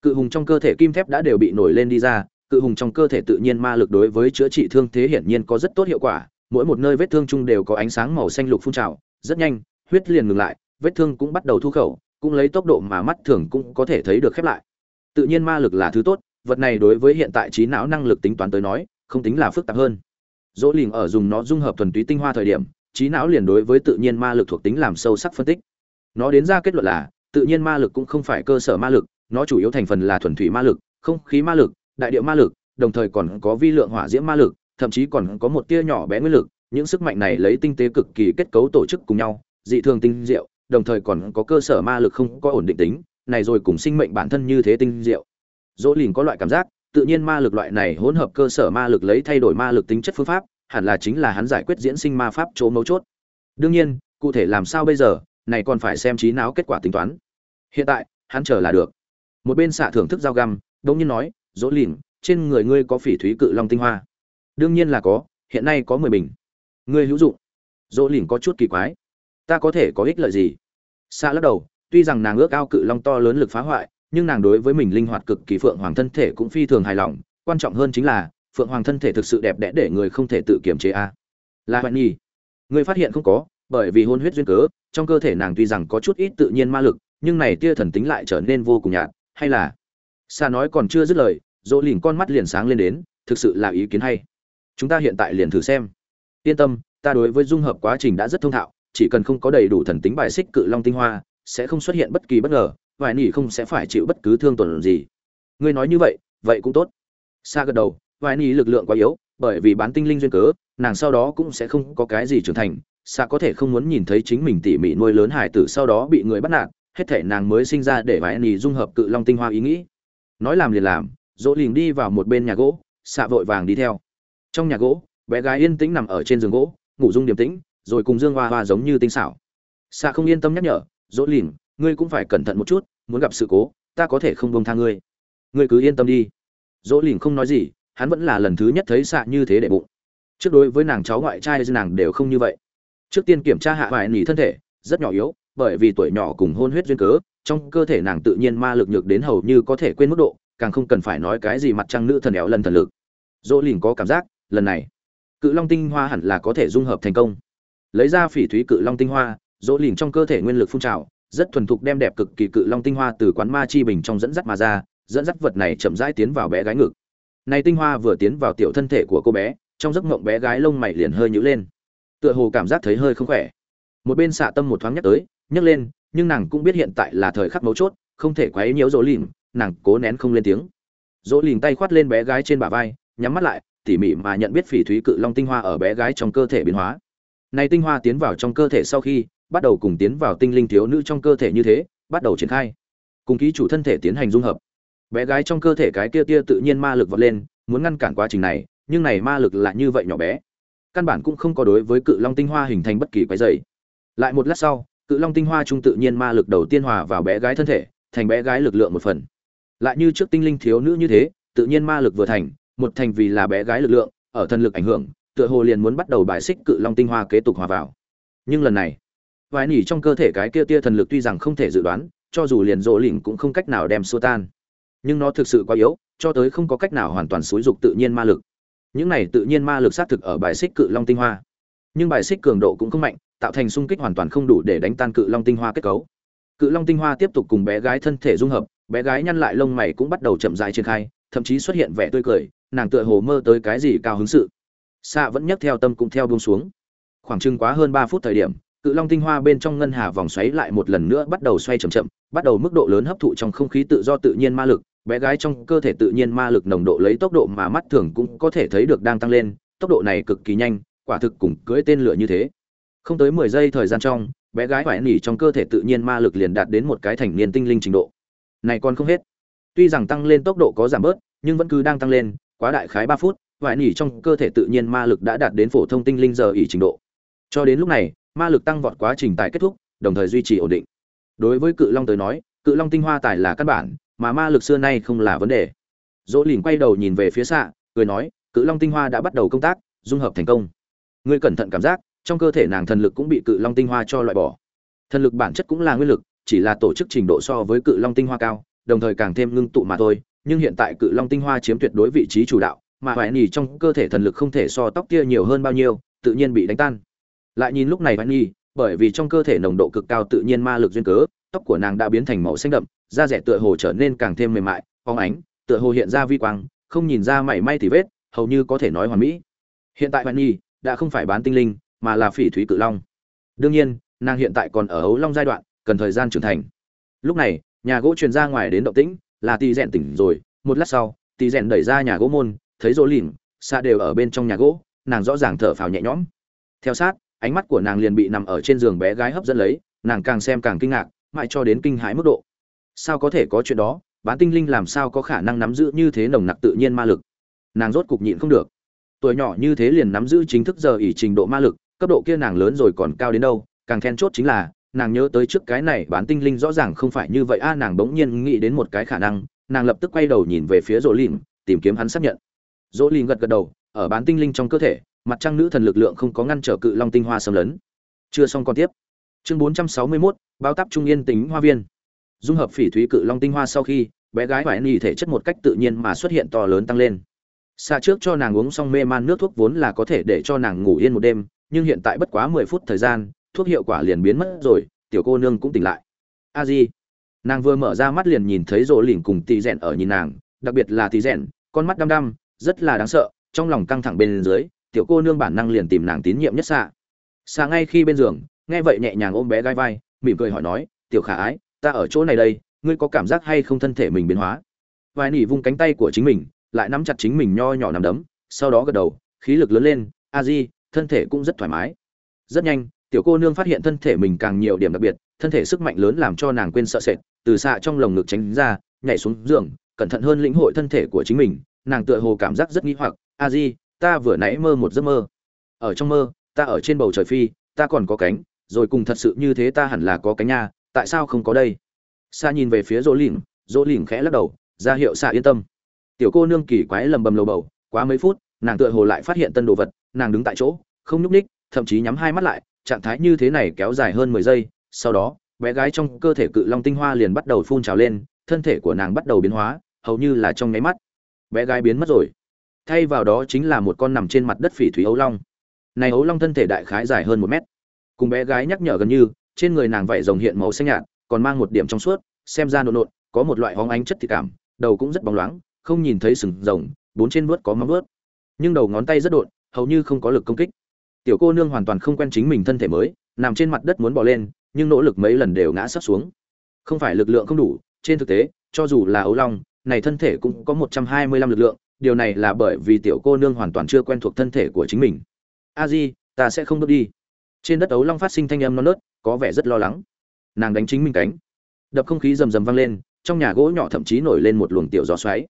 cự hùng trong cơ thể kim thép đã đều bị nổi lên đi ra, cự hùng trong cơ thể tự nhiên ma lực đối với chữa trị thương thế hiển nhiên có rất tốt hiệu quả, mỗi một nơi vết thương chung đều có ánh sáng màu xanh lục phun trào, rất nhanh, huyết liền ngừng lại, vết thương cũng bắt đầu thu khẩu, cũng lấy tốc độ mà mắt thường cũng có thể thấy được khép lại. Tự nhiên ma lực là thứ tốt, vật này đối với hiện tại trí não năng lực tính toán tới nói, không tính là phức tạp hơn dỗ lìn ở dùng nó dung hợp thuần túy tinh hoa thời điểm, trí não liền đối với tự nhiên ma lực thuộc tính làm sâu sắc phân tích. Nó đến ra kết luận là, tự nhiên ma lực cũng không phải cơ sở ma lực, nó chủ yếu thành phần là thuần thủy ma lực, không khí ma lực, đại địa ma lực, đồng thời còn có vi lượng hỏa diễm ma lực, thậm chí còn có một tia nhỏ bé nguyên lực, những sức mạnh này lấy tinh tế cực kỳ kết cấu tổ chức cùng nhau, dị thường tinh diệu, đồng thời còn có cơ sở ma lực không có ổn định tính, này rồi cùng sinh mệnh bản thân như thế tinh diệu. Dỗ lìn có loại cảm giác tự nhiên ma lực loại này hỗn hợp cơ sở ma lực lấy thay đổi ma lực tính chất phương pháp, hẳn là chính là hắn giải quyết diễn sinh ma pháp chỗ mấu chốt. Đương nhiên, cụ thể làm sao bây giờ, này còn phải xem trí não kết quả tính toán. Hiện tại, hắn chờ là được. Một bên xạ thưởng thức dao găm, đống nhiên nói, dỗ lìn trên người ngươi có phỉ thúy cự long tinh hoa. Đương nhiên là có, hiện nay có mười bình. Ngươi hữu dụng. Dỗ lìn có chút kỳ quái. Ta có thể có ích lợi gì? Xạ lắc đầu, tuy rằng nàng ước ao cự long to lớn lực phá hoại nhưng nàng đối với mình linh hoạt cực kỳ phượng hoàng thân thể cũng phi thường hài lòng, quan trọng hơn chính là, phượng hoàng thân thể thực sự đẹp đẽ để người không thể tự kiềm chế a. À. là hoạn nhi. Người phát hiện không có, bởi vì hôn huyết duyên cớ, trong cơ thể nàng tuy rằng có chút ít tự nhiên ma lực, nhưng này tia thần tính lại trở nên vô cùng nhạt, hay là? Xa nói còn chưa dứt lời, dỗ lìn con mắt liền sáng lên đến, thực sự là ý kiến hay. Chúng ta hiện tại liền thử xem. Yên tâm, ta đối với dung hợp quá trình đã rất thông thạo, chỉ cần không có đầy đủ thần tính bài xích cự long tinh hoa, sẽ không xuất hiện bất kỳ bất ngờ vài nỉ không sẽ phải chịu bất cứ thương tổn gì. Ngươi nói như vậy vậy cũng tốt. Xa gật đầu, vài nỉ lực lượng quá yếu, bởi vì bán tinh linh duyên cớ, nàng sau đó cũng sẽ không có cái gì trưởng thành. Xa có thể không muốn nhìn thấy chính mình tỉ mỉ nuôi lớn hải tử sau đó bị người bắt nạt, hết thể nàng mới sinh ra để vài nỉ dung hợp cự long tinh hoa ý nghĩ. Nói làm liền làm, dỗ liền đi vào một bên nhà gỗ xạ vội vàng đi theo. Trong nhà gỗ, bé gái yên tĩnh nằm ở trên giường gỗ, ngủ dung điềm tĩnh, rồi cùng dương hoa hoa giống như tinh xảo. Xạ không yên tâm nhắc nhở, dỗ lìn ngươi cũng phải cẩn thận một chút muốn gặp sự cố, ta có thể không bông tha ngươi. Ngươi cứ yên tâm đi. Dỗ lìn không nói gì, hắn vẫn là lần thứ nhất thấy xạ như thế để bụng. Trước đối với nàng cháu ngoại trai nàng đều không như vậy. Trước tiên kiểm tra hạ vải nỉ thân thể, rất nhỏ yếu, bởi vì tuổi nhỏ cùng hôn huyết duyên cớ, trong cơ thể nàng tự nhiên ma lực nhược đến hầu như có thể quên mức độ, càng không cần phải nói cái gì mặt trăng nữ thần éo lần thần lực. Dỗ lìn có cảm giác, lần này, cự long tinh hoa hẳn là có thể dung hợp thành công. Lấy ra phỉ thúy cự long tinh hoa, dỗ lìn trong cơ thể nguyên lực phun trào rất thuần thục đem đẹp cực kỳ cự long tinh hoa từ quán ma chi bình trong dẫn dắt mà ra, dẫn dắt vật này chậm rãi tiến vào bé gái ngực. Này tinh hoa vừa tiến vào tiểu thân thể của cô bé, trong giấc mộng bé gái lông mày liền hơi nhữ lên. Tựa hồ cảm giác thấy hơi không khỏe. Một bên xạ tâm một thoáng nhắc tới, nhấc lên, nhưng nàng cũng biết hiện tại là thời khắc mấu chốt, không thể quấy nhiễu dỗ lìn, nàng cố nén không lên tiếng. Dỗ lìn tay khoát lên bé gái trên bả vai, nhắm mắt lại, tỉ mỉ mà nhận biết phỉ thúy cự long tinh hoa ở bé gái trong cơ thể biến hóa. Này tinh hoa tiến vào trong cơ thể sau khi bắt đầu cùng tiến vào tinh linh thiếu nữ trong cơ thể như thế, bắt đầu triển khai. Cùng ký chủ thân thể tiến hành dung hợp. Bé gái trong cơ thể cái kia tia tự nhiên ma lực vọt lên, muốn ngăn cản quá trình này, nhưng này ma lực lại như vậy nhỏ bé. Căn bản cũng không có đối với cự long tinh hoa hình thành bất kỳ quái dày lại một lát sau, cự long tinh hoa trung tự nhiên ma lực đầu tiên hòa vào bé gái thân thể, thành bé gái lực lượng một phần. Lại như trước tinh linh thiếu nữ như thế, tự nhiên ma lực vừa thành, một thành vì là bé gái lực lượng, ở thần lực ảnh hưởng, tựa hồ liền muốn bắt đầu bài xích cự long tinh hoa kế tục hòa vào. Nhưng lần này vài nỉ trong cơ thể cái kia tia thần lực tuy rằng không thể dự đoán, cho dù liền rộ lỉnh cũng không cách nào đem xua tan. Nhưng nó thực sự quá yếu, cho tới không có cách nào hoàn toàn xúi dục tự nhiên ma lực. Những này tự nhiên ma lực xác thực ở bài xích cự long tinh hoa. Nhưng bài xích cường độ cũng không mạnh, tạo thành xung kích hoàn toàn không đủ để đánh tan cự long tinh hoa kết cấu. Cự long tinh hoa tiếp tục cùng bé gái thân thể dung hợp, bé gái nhăn lại lông mày cũng bắt đầu chậm dài triển khai, thậm chí xuất hiện vẻ tươi cười, nàng tựa hồ mơ tới cái gì cao hứng sự. Xạ vẫn nhấc theo tâm cũng theo buông xuống. Khoảng chừng quá hơn ba phút thời điểm cự long tinh hoa bên trong ngân hà vòng xoáy lại một lần nữa bắt đầu xoay chậm chậm, bắt đầu mức độ lớn hấp thụ trong không khí tự do tự nhiên ma lực. Bé gái trong cơ thể tự nhiên ma lực nồng độ lấy tốc độ mà mắt thường cũng có thể thấy được đang tăng lên, tốc độ này cực kỳ nhanh, quả thực cùng cưỡi tên lửa như thế. Không tới mười giây thời gian trong, bé gái phải nỉ trong cơ thể tự nhiên ma lực liền đạt đến một cái thành niên tinh linh trình độ. Này còn không hết. Tuy rằng tăng lên tốc độ có giảm bớt, nhưng vẫn cứ đang tăng lên, quá đại khái ba phút vải nỉ trong cơ thể tự nhiên ma lực đã đạt đến phổ thông tinh linh giờ ỉ trình độ. Cho đến lúc này ma lực tăng vọt quá trình tài kết thúc, đồng thời duy trì ổn định. Đối với cự long tới nói, cự long tinh hoa tài là căn bản, mà ma lực xưa nay không là vấn đề. Dỗ lìn quay đầu nhìn về phía xạ cười nói, cự long tinh hoa đã bắt đầu công tác, dung hợp thành công. Ngươi cẩn thận cảm giác, trong cơ thể nàng thần lực cũng bị cự long tinh hoa cho loại bỏ. Thần lực bản chất cũng là nguyên lực, chỉ là tổ chức trình độ so với cự long tinh hoa cao, đồng thời càng thêm ngưng tụ mà thôi, nhưng hiện tại cự long tinh hoa chiếm tuyệt đối vị trí chủ đạo, mà hoài nỉ trong cơ thể thần lực không thể so tóc kia nhiều hơn bao nhiêu, tự nhiên bị đánh tan lại nhìn lúc này hoài Nhi, bởi vì trong cơ thể nồng độ cực cao tự nhiên ma lực duyên cớ tóc của nàng đã biến thành màu xanh đậm da rẻ tựa hồ trở nên càng thêm mềm mại phóng ánh tựa hồ hiện ra vi quang không nhìn ra mảy may thì vết hầu như có thể nói hoàn mỹ. Hiện tại hoài Nhi đã không phải bán tinh linh mà là phỉ thúy cự long. Đương nhiên nàng hiện tại còn ở ấu long giai đoạn cần thời gian trưởng thành. Lúc này nhà gỗ truyền ra ngoài đến động tĩnh là tì rèn tỉnh rồi. Một lát sau tì rèn đẩy ra nhà gỗ môn thấy rỗ lìm xa đều ở bên trong nhà gỗ nàng rõ ràng thở phào nhẹ nhõm. Theo sát ánh mắt của nàng liền bị nằm ở trên giường bé gái hấp dẫn lấy, nàng càng xem càng kinh ngạc, mãi cho đến kinh hãi mức độ. Sao có thể có chuyện đó, bán tinh linh làm sao có khả năng nắm giữ như thế nồng nặc tự nhiên ma lực? Nàng rốt cục nhịn không được. Tuổi nhỏ như thế liền nắm giữ chính thức giờ ỉ trình độ ma lực, cấp độ kia nàng lớn rồi còn cao đến đâu, càng then chốt chính là, nàng nhớ tới trước cái này bán tinh linh rõ ràng không phải như vậy a, nàng bỗng nhiên nghĩ đến một cái khả năng, nàng lập tức quay đầu nhìn về phía rỗ lìn tìm kiếm hắn xác nhận. Rỗ lìn gật gật đầu, ở bán tinh linh trong cơ thể mặt trăng nữ thần lực lượng không có ngăn trở cự long tinh hoa xâm lấn. Chưa xong còn tiếp. Chương 461, báo táp trung yên tính hoa viên. Dung hợp phỉ thúy cự long tinh hoa sau khi bé gái phải nhì thể chất một cách tự nhiên mà xuất hiện to lớn tăng lên. Xa trước cho nàng uống xong mê man nước thuốc vốn là có thể để cho nàng ngủ yên một đêm nhưng hiện tại bất quá mười phút thời gian thuốc hiệu quả liền biến mất rồi tiểu cô nương cũng tỉnh lại. A di. Nàng vừa mở ra mắt liền nhìn thấy rỗ lỉnh cùng tì rèn ở nhìn nàng đặc biệt là tì rèn con mắt đăm đăm rất là đáng sợ trong lòng căng thẳng bên dưới tiểu cô nương bản năng liền tìm nàng tín nhiệm nhất xạ. Xạ ngay khi bên giường, nghe vậy nhẹ nhàng ôm bé gai vai, mỉm cười hỏi nói, tiểu khả ái, ta ở chỗ này đây, ngươi có cảm giác hay không thân thể mình biến hóa? Vài nỉ vung cánh tay của chính mình, lại nắm chặt chính mình nho nhỏ nằm đấm, sau đó gật đầu, khí lực lớn lên, a di, thân thể cũng rất thoải mái. Rất nhanh, tiểu cô nương phát hiện thân thể mình càng nhiều điểm đặc biệt, thân thể sức mạnh lớn làm cho nàng quên sợ sệt, từ xạ trong lồng ngực tránh ra, nhảy xuống giường, cẩn thận hơn lĩnh hội thân thể của chính mình, nàng tựa hồ cảm giác rất nghi hoặc, a di ta vừa nãy mơ một giấc mơ. Ở trong mơ, ta ở trên bầu trời phi, ta còn có cánh, rồi cùng thật sự như thế ta hẳn là có cánh nha, tại sao không có đây? Xa nhìn về phía dỗ lỉnh dỗ lỉnh khẽ lắc đầu, ra hiệu xạ yên tâm. Tiểu cô nương kỳ quái lầm bầm lầu bầu, quá mấy phút, nàng tựa hồ lại phát hiện tân đồ vật, nàng đứng tại chỗ, không nhúc ních thậm chí nhắm hai mắt lại, trạng thái như thế này kéo dài hơn mười giây, sau đó, bé gái trong cơ thể cự long tinh hoa liền bắt đầu phun trào lên, thân thể của nàng bắt đầu biến hóa, hầu như là trong nháy mắt. Bé gái biến mất rồi thay vào đó chính là một con nằm trên mặt đất phỉ thúy ấu long. Này ấu long thân thể đại khái dài hơn một mét. Cùng bé gái nhắc nhở gần như, trên người nàng vảy rồng hiện màu xanh nhạt, còn mang một điểm trong suốt, xem ra nộn nộn, có một loại hóng ánh chất thịt cảm, đầu cũng rất bóng loáng, không nhìn thấy sừng rồng, bốn trên vớt có móng vớt nhưng đầu ngón tay rất đột hầu như không có lực công kích. Tiểu cô nương hoàn toàn không quen chính mình thân thể mới, nằm trên mặt đất muốn bỏ lên, nhưng nỗ lực mấy lần đều ngã sắp xuống. Không phải lực lượng không đủ, trên thực tế, cho dù là ấu long, này thân thể cũng có một trăm hai mươi lăm lực lượng điều này là bởi vì tiểu cô nương hoàn toàn chưa quen thuộc thân thể của chính mình. A di, ta sẽ không bước đi. Trên đất ấu long phát sinh thanh âm non nớt, có vẻ rất lo lắng. Nàng đánh chính mình cánh. Đập không khí rầm rầm vang lên, trong nhà gỗ nhỏ thậm chí nổi lên một luồng tiểu gió xoáy.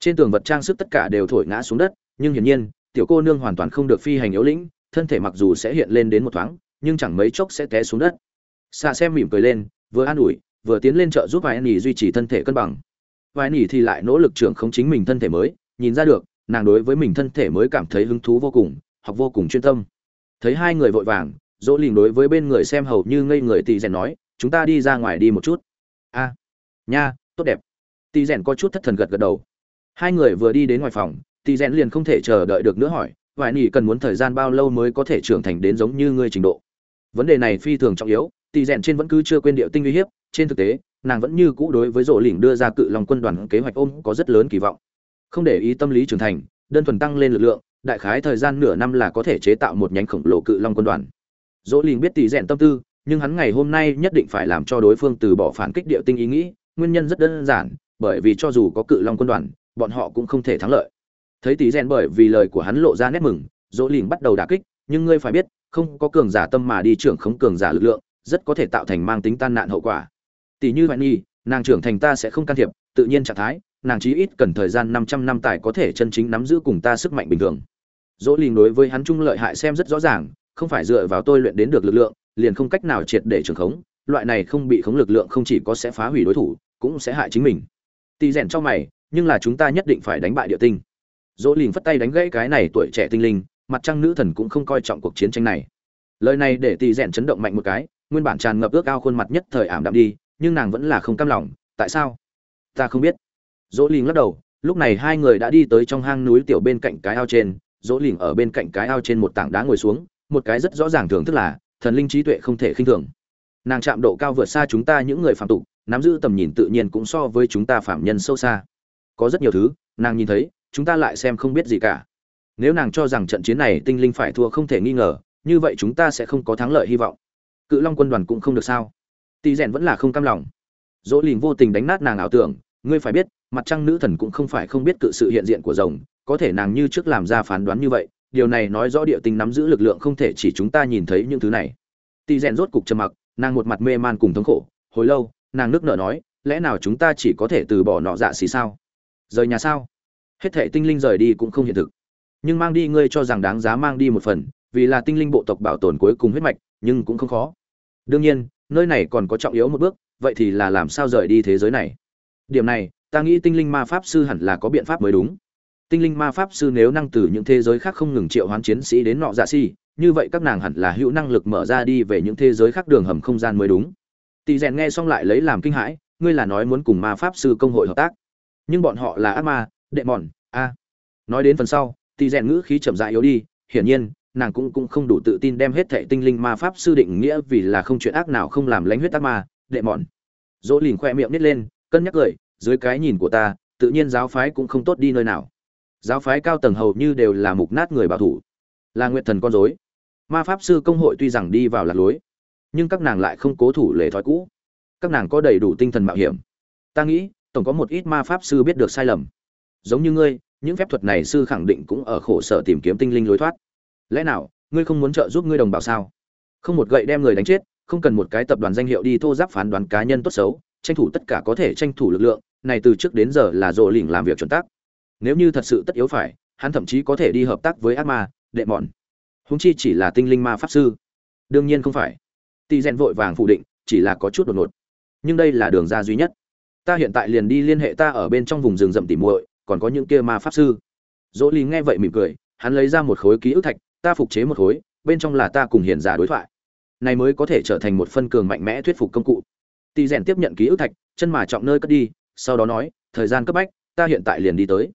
Trên tường vật trang sức tất cả đều thổi ngã xuống đất, nhưng hiển nhiên, tiểu cô nương hoàn toàn không được phi hành yếu lĩnh, thân thể mặc dù sẽ hiện lên đến một thoáng, nhưng chẳng mấy chốc sẽ té xuống đất. Xa xem mỉm cười lên, vừa an ủi, vừa tiến lên trợ giúp vài nỉ duy trì thân thể cân bằng. Vài nỉ thì lại nỗ lực trưởng không chính mình thân thể mới nhìn ra được, nàng đối với mình thân thể mới cảm thấy hứng thú vô cùng, học vô cùng chuyên tâm. Thấy hai người vội vàng, dỗ lìn đối với bên người xem hầu như ngây người tỳ rèn nói, chúng ta đi ra ngoài đi một chút. A, nha, tốt đẹp. Tỳ rèn có chút thất thần gật gật đầu. Hai người vừa đi đến ngoài phòng tỳ rèn liền không thể chờ đợi được nữa hỏi vài nỉ cần muốn thời gian bao lâu mới có thể trưởng thành đến giống như ngươi trình độ? Vấn đề này phi thường trọng yếu tỳ rèn trên vẫn cứ chưa quên điệu tinh uy hiếp, trên thực tế, nàng vẫn như cũ đối với rộ lỉnh đưa ra cự lòng quân đoàn kế hoạch ôm có rất lớn kỳ vọng không để ý tâm lý trưởng thành đơn thuần tăng lên lực lượng đại khái thời gian nửa năm là có thể chế tạo một nhánh khổng lồ cự long quân đoàn. Dỗ Linh biết tỷ rèn tâm tư nhưng hắn ngày hôm nay nhất định phải làm cho đối phương từ bỏ phản kích địa tinh ý nghĩ nguyên nhân rất đơn giản bởi vì cho dù có cự long quân đoàn bọn họ cũng không thể thắng lợi. Thấy tỷ rèn bởi vì lời của hắn lộ ra nét mừng dỗ Linh bắt đầu đả kích nhưng ngươi phải biết không có cường giả tâm mà đi trưởng khống cường giả lực lượng rất có thể tạo thành mang tính tan nạn hậu quả. Tỷ như vậy nhi, nàng trưởng thành ta sẽ không can thiệp tự nhiên trạng thái nàng chí ít cần thời gian 500 năm tài có thể chân chính nắm giữ cùng ta sức mạnh bình thường. Dỗ Lìn đối với hắn trung lợi hại xem rất rõ ràng, không phải dựa vào tôi luyện đến được lực lượng, liền không cách nào triệt để trường khống, loại này không bị khống lực lượng không chỉ có sẽ phá hủy đối thủ, cũng sẽ hại chính mình. Tỷ rèn cho mày, nhưng là chúng ta nhất định phải đánh bại địa tinh. Dỗ Lìn phất tay đánh gãy cái này tuổi trẻ tinh linh, mặt trăng nữ thần cũng không coi trọng cuộc chiến tranh này. Lời này để tỷ rèn chấn động mạnh một cái, nguyên bản tràn ngập ước ao khuôn mặt nhất thời ảm đạm đi, nhưng nàng vẫn là không cam lòng, tại sao? Ta không biết dỗ lìn lắc đầu, lúc này hai người đã đi tới trong hang núi tiểu bên cạnh cái ao trên. Dỗ lìn ở bên cạnh cái ao trên một tảng đá ngồi xuống, một cái rất rõ ràng thường thức là, thần linh trí tuệ không thể khinh thường. Nàng chạm độ cao vượt xa chúng ta những người phạm tục, nắm giữ tầm nhìn tự nhiên cũng so với chúng ta phạm nhân sâu xa. Có rất nhiều thứ, nàng nhìn thấy, chúng ta lại xem không biết gì cả. Nếu nàng cho rằng trận chiến này tinh linh phải thua không thể nghi ngờ, như vậy chúng ta sẽ không có thắng lợi hy vọng. Cự long quân đoàn cũng không được sao? Tỳ rèn vẫn là không cam lòng. Dỗ lìn vô tình đánh nát nàng ảo tưởng, ngươi phải biết mặt trăng nữ thần cũng không phải không biết cự sự hiện diện của rồng, có thể nàng như trước làm ra phán đoán như vậy, điều này nói rõ địa tinh nắm giữ lực lượng không thể chỉ chúng ta nhìn thấy những thứ này. Tỳ rèn rốt cục trầm mặc, nàng một mặt mê man cùng thống khổ, hồi lâu, nàng nước nở nói, lẽ nào chúng ta chỉ có thể từ bỏ nọ dạ xì sao? Rời nhà sao? Hết thệ tinh linh rời đi cũng không hiện thực. Nhưng mang đi ngươi cho rằng đáng giá mang đi một phần, vì là tinh linh bộ tộc bảo tồn cuối cùng huyết mạch, nhưng cũng không khó. Đương nhiên, nơi này còn có trọng yếu một bước, vậy thì là làm sao rời đi thế giới này? Điểm này ta nghĩ tinh linh ma pháp sư hẳn là có biện pháp mới đúng. Tinh linh ma pháp sư nếu năng từ những thế giới khác không ngừng triệu hoán chiến sĩ đến nọ dạ si, như vậy các nàng hẳn là hữu năng lực mở ra đi về những thế giới khác đường hầm không gian mới đúng. Tỷ rèn nghe xong lại lấy làm kinh hãi, ngươi là nói muốn cùng ma pháp sư công hội hợp tác. Nhưng bọn họ là ác ma đệ mòn a. Nói đến phần sau, tỷ rèn ngữ khí chậm dại yếu đi, hiển nhiên, nàng cũng cũng không đủ tự tin đem hết thệ tinh linh ma pháp sư định nghĩa vì là không chuyện ác nào không làm lánh huyết ác ma đệ mòn dỗ lìn khoe miệng nít lên, cân nhắc cười dưới cái nhìn của ta, tự nhiên giáo phái cũng không tốt đi nơi nào. Giáo phái cao tầng hầu như đều là mục nát người bảo thủ. Là nguyện thần con dối ma pháp sư công hội tuy rằng đi vào lạc lối, nhưng các nàng lại không cố thủ lề thói cũ. Các nàng có đầy đủ tinh thần mạo hiểm. Ta nghĩ, tổng có một ít ma pháp sư biết được sai lầm. Giống như ngươi, những phép thuật này sư khẳng định cũng ở khổ sở tìm kiếm tinh linh lối thoát. Lẽ nào, ngươi không muốn trợ giúp ngươi đồng bào sao? Không một gậy đem người đánh chết, không cần một cái tập đoàn danh hiệu đi thô giáp phán đoán cá nhân tốt xấu, tranh thủ tất cả có thể tranh thủ lực lượng này từ trước đến giờ là rộ lỉnh làm việc chuẩn tắc nếu như thật sự tất yếu phải, hắn thậm chí có thể đi hợp tác với ác ma, đệ mòn húng chi chỉ là tinh linh ma pháp sư. Đương nhiên không phải. Tỷ rèn vội vàng phủ định, chỉ là có chút đột ngột. Nhưng đây là đường ra duy nhất. Ta hiện tại liền đi liên hệ ta ở bên trong vùng rừng rậm tỉ muội, còn có những kia ma pháp sư. Dỗ ly nghe vậy mỉm cười, hắn lấy ra một khối ký ức thạch, ta phục chế một khối, bên trong là ta cùng hiền giả đối thoại. Này mới có thể trở thành một phân cường mạnh mẽ thuyết phục công cụ. Tỷ rèn tiếp nhận ký ức thạch, chân mà trọng nơi cất đi sau đó nói thời gian cấp bách ta hiện tại liền đi tới.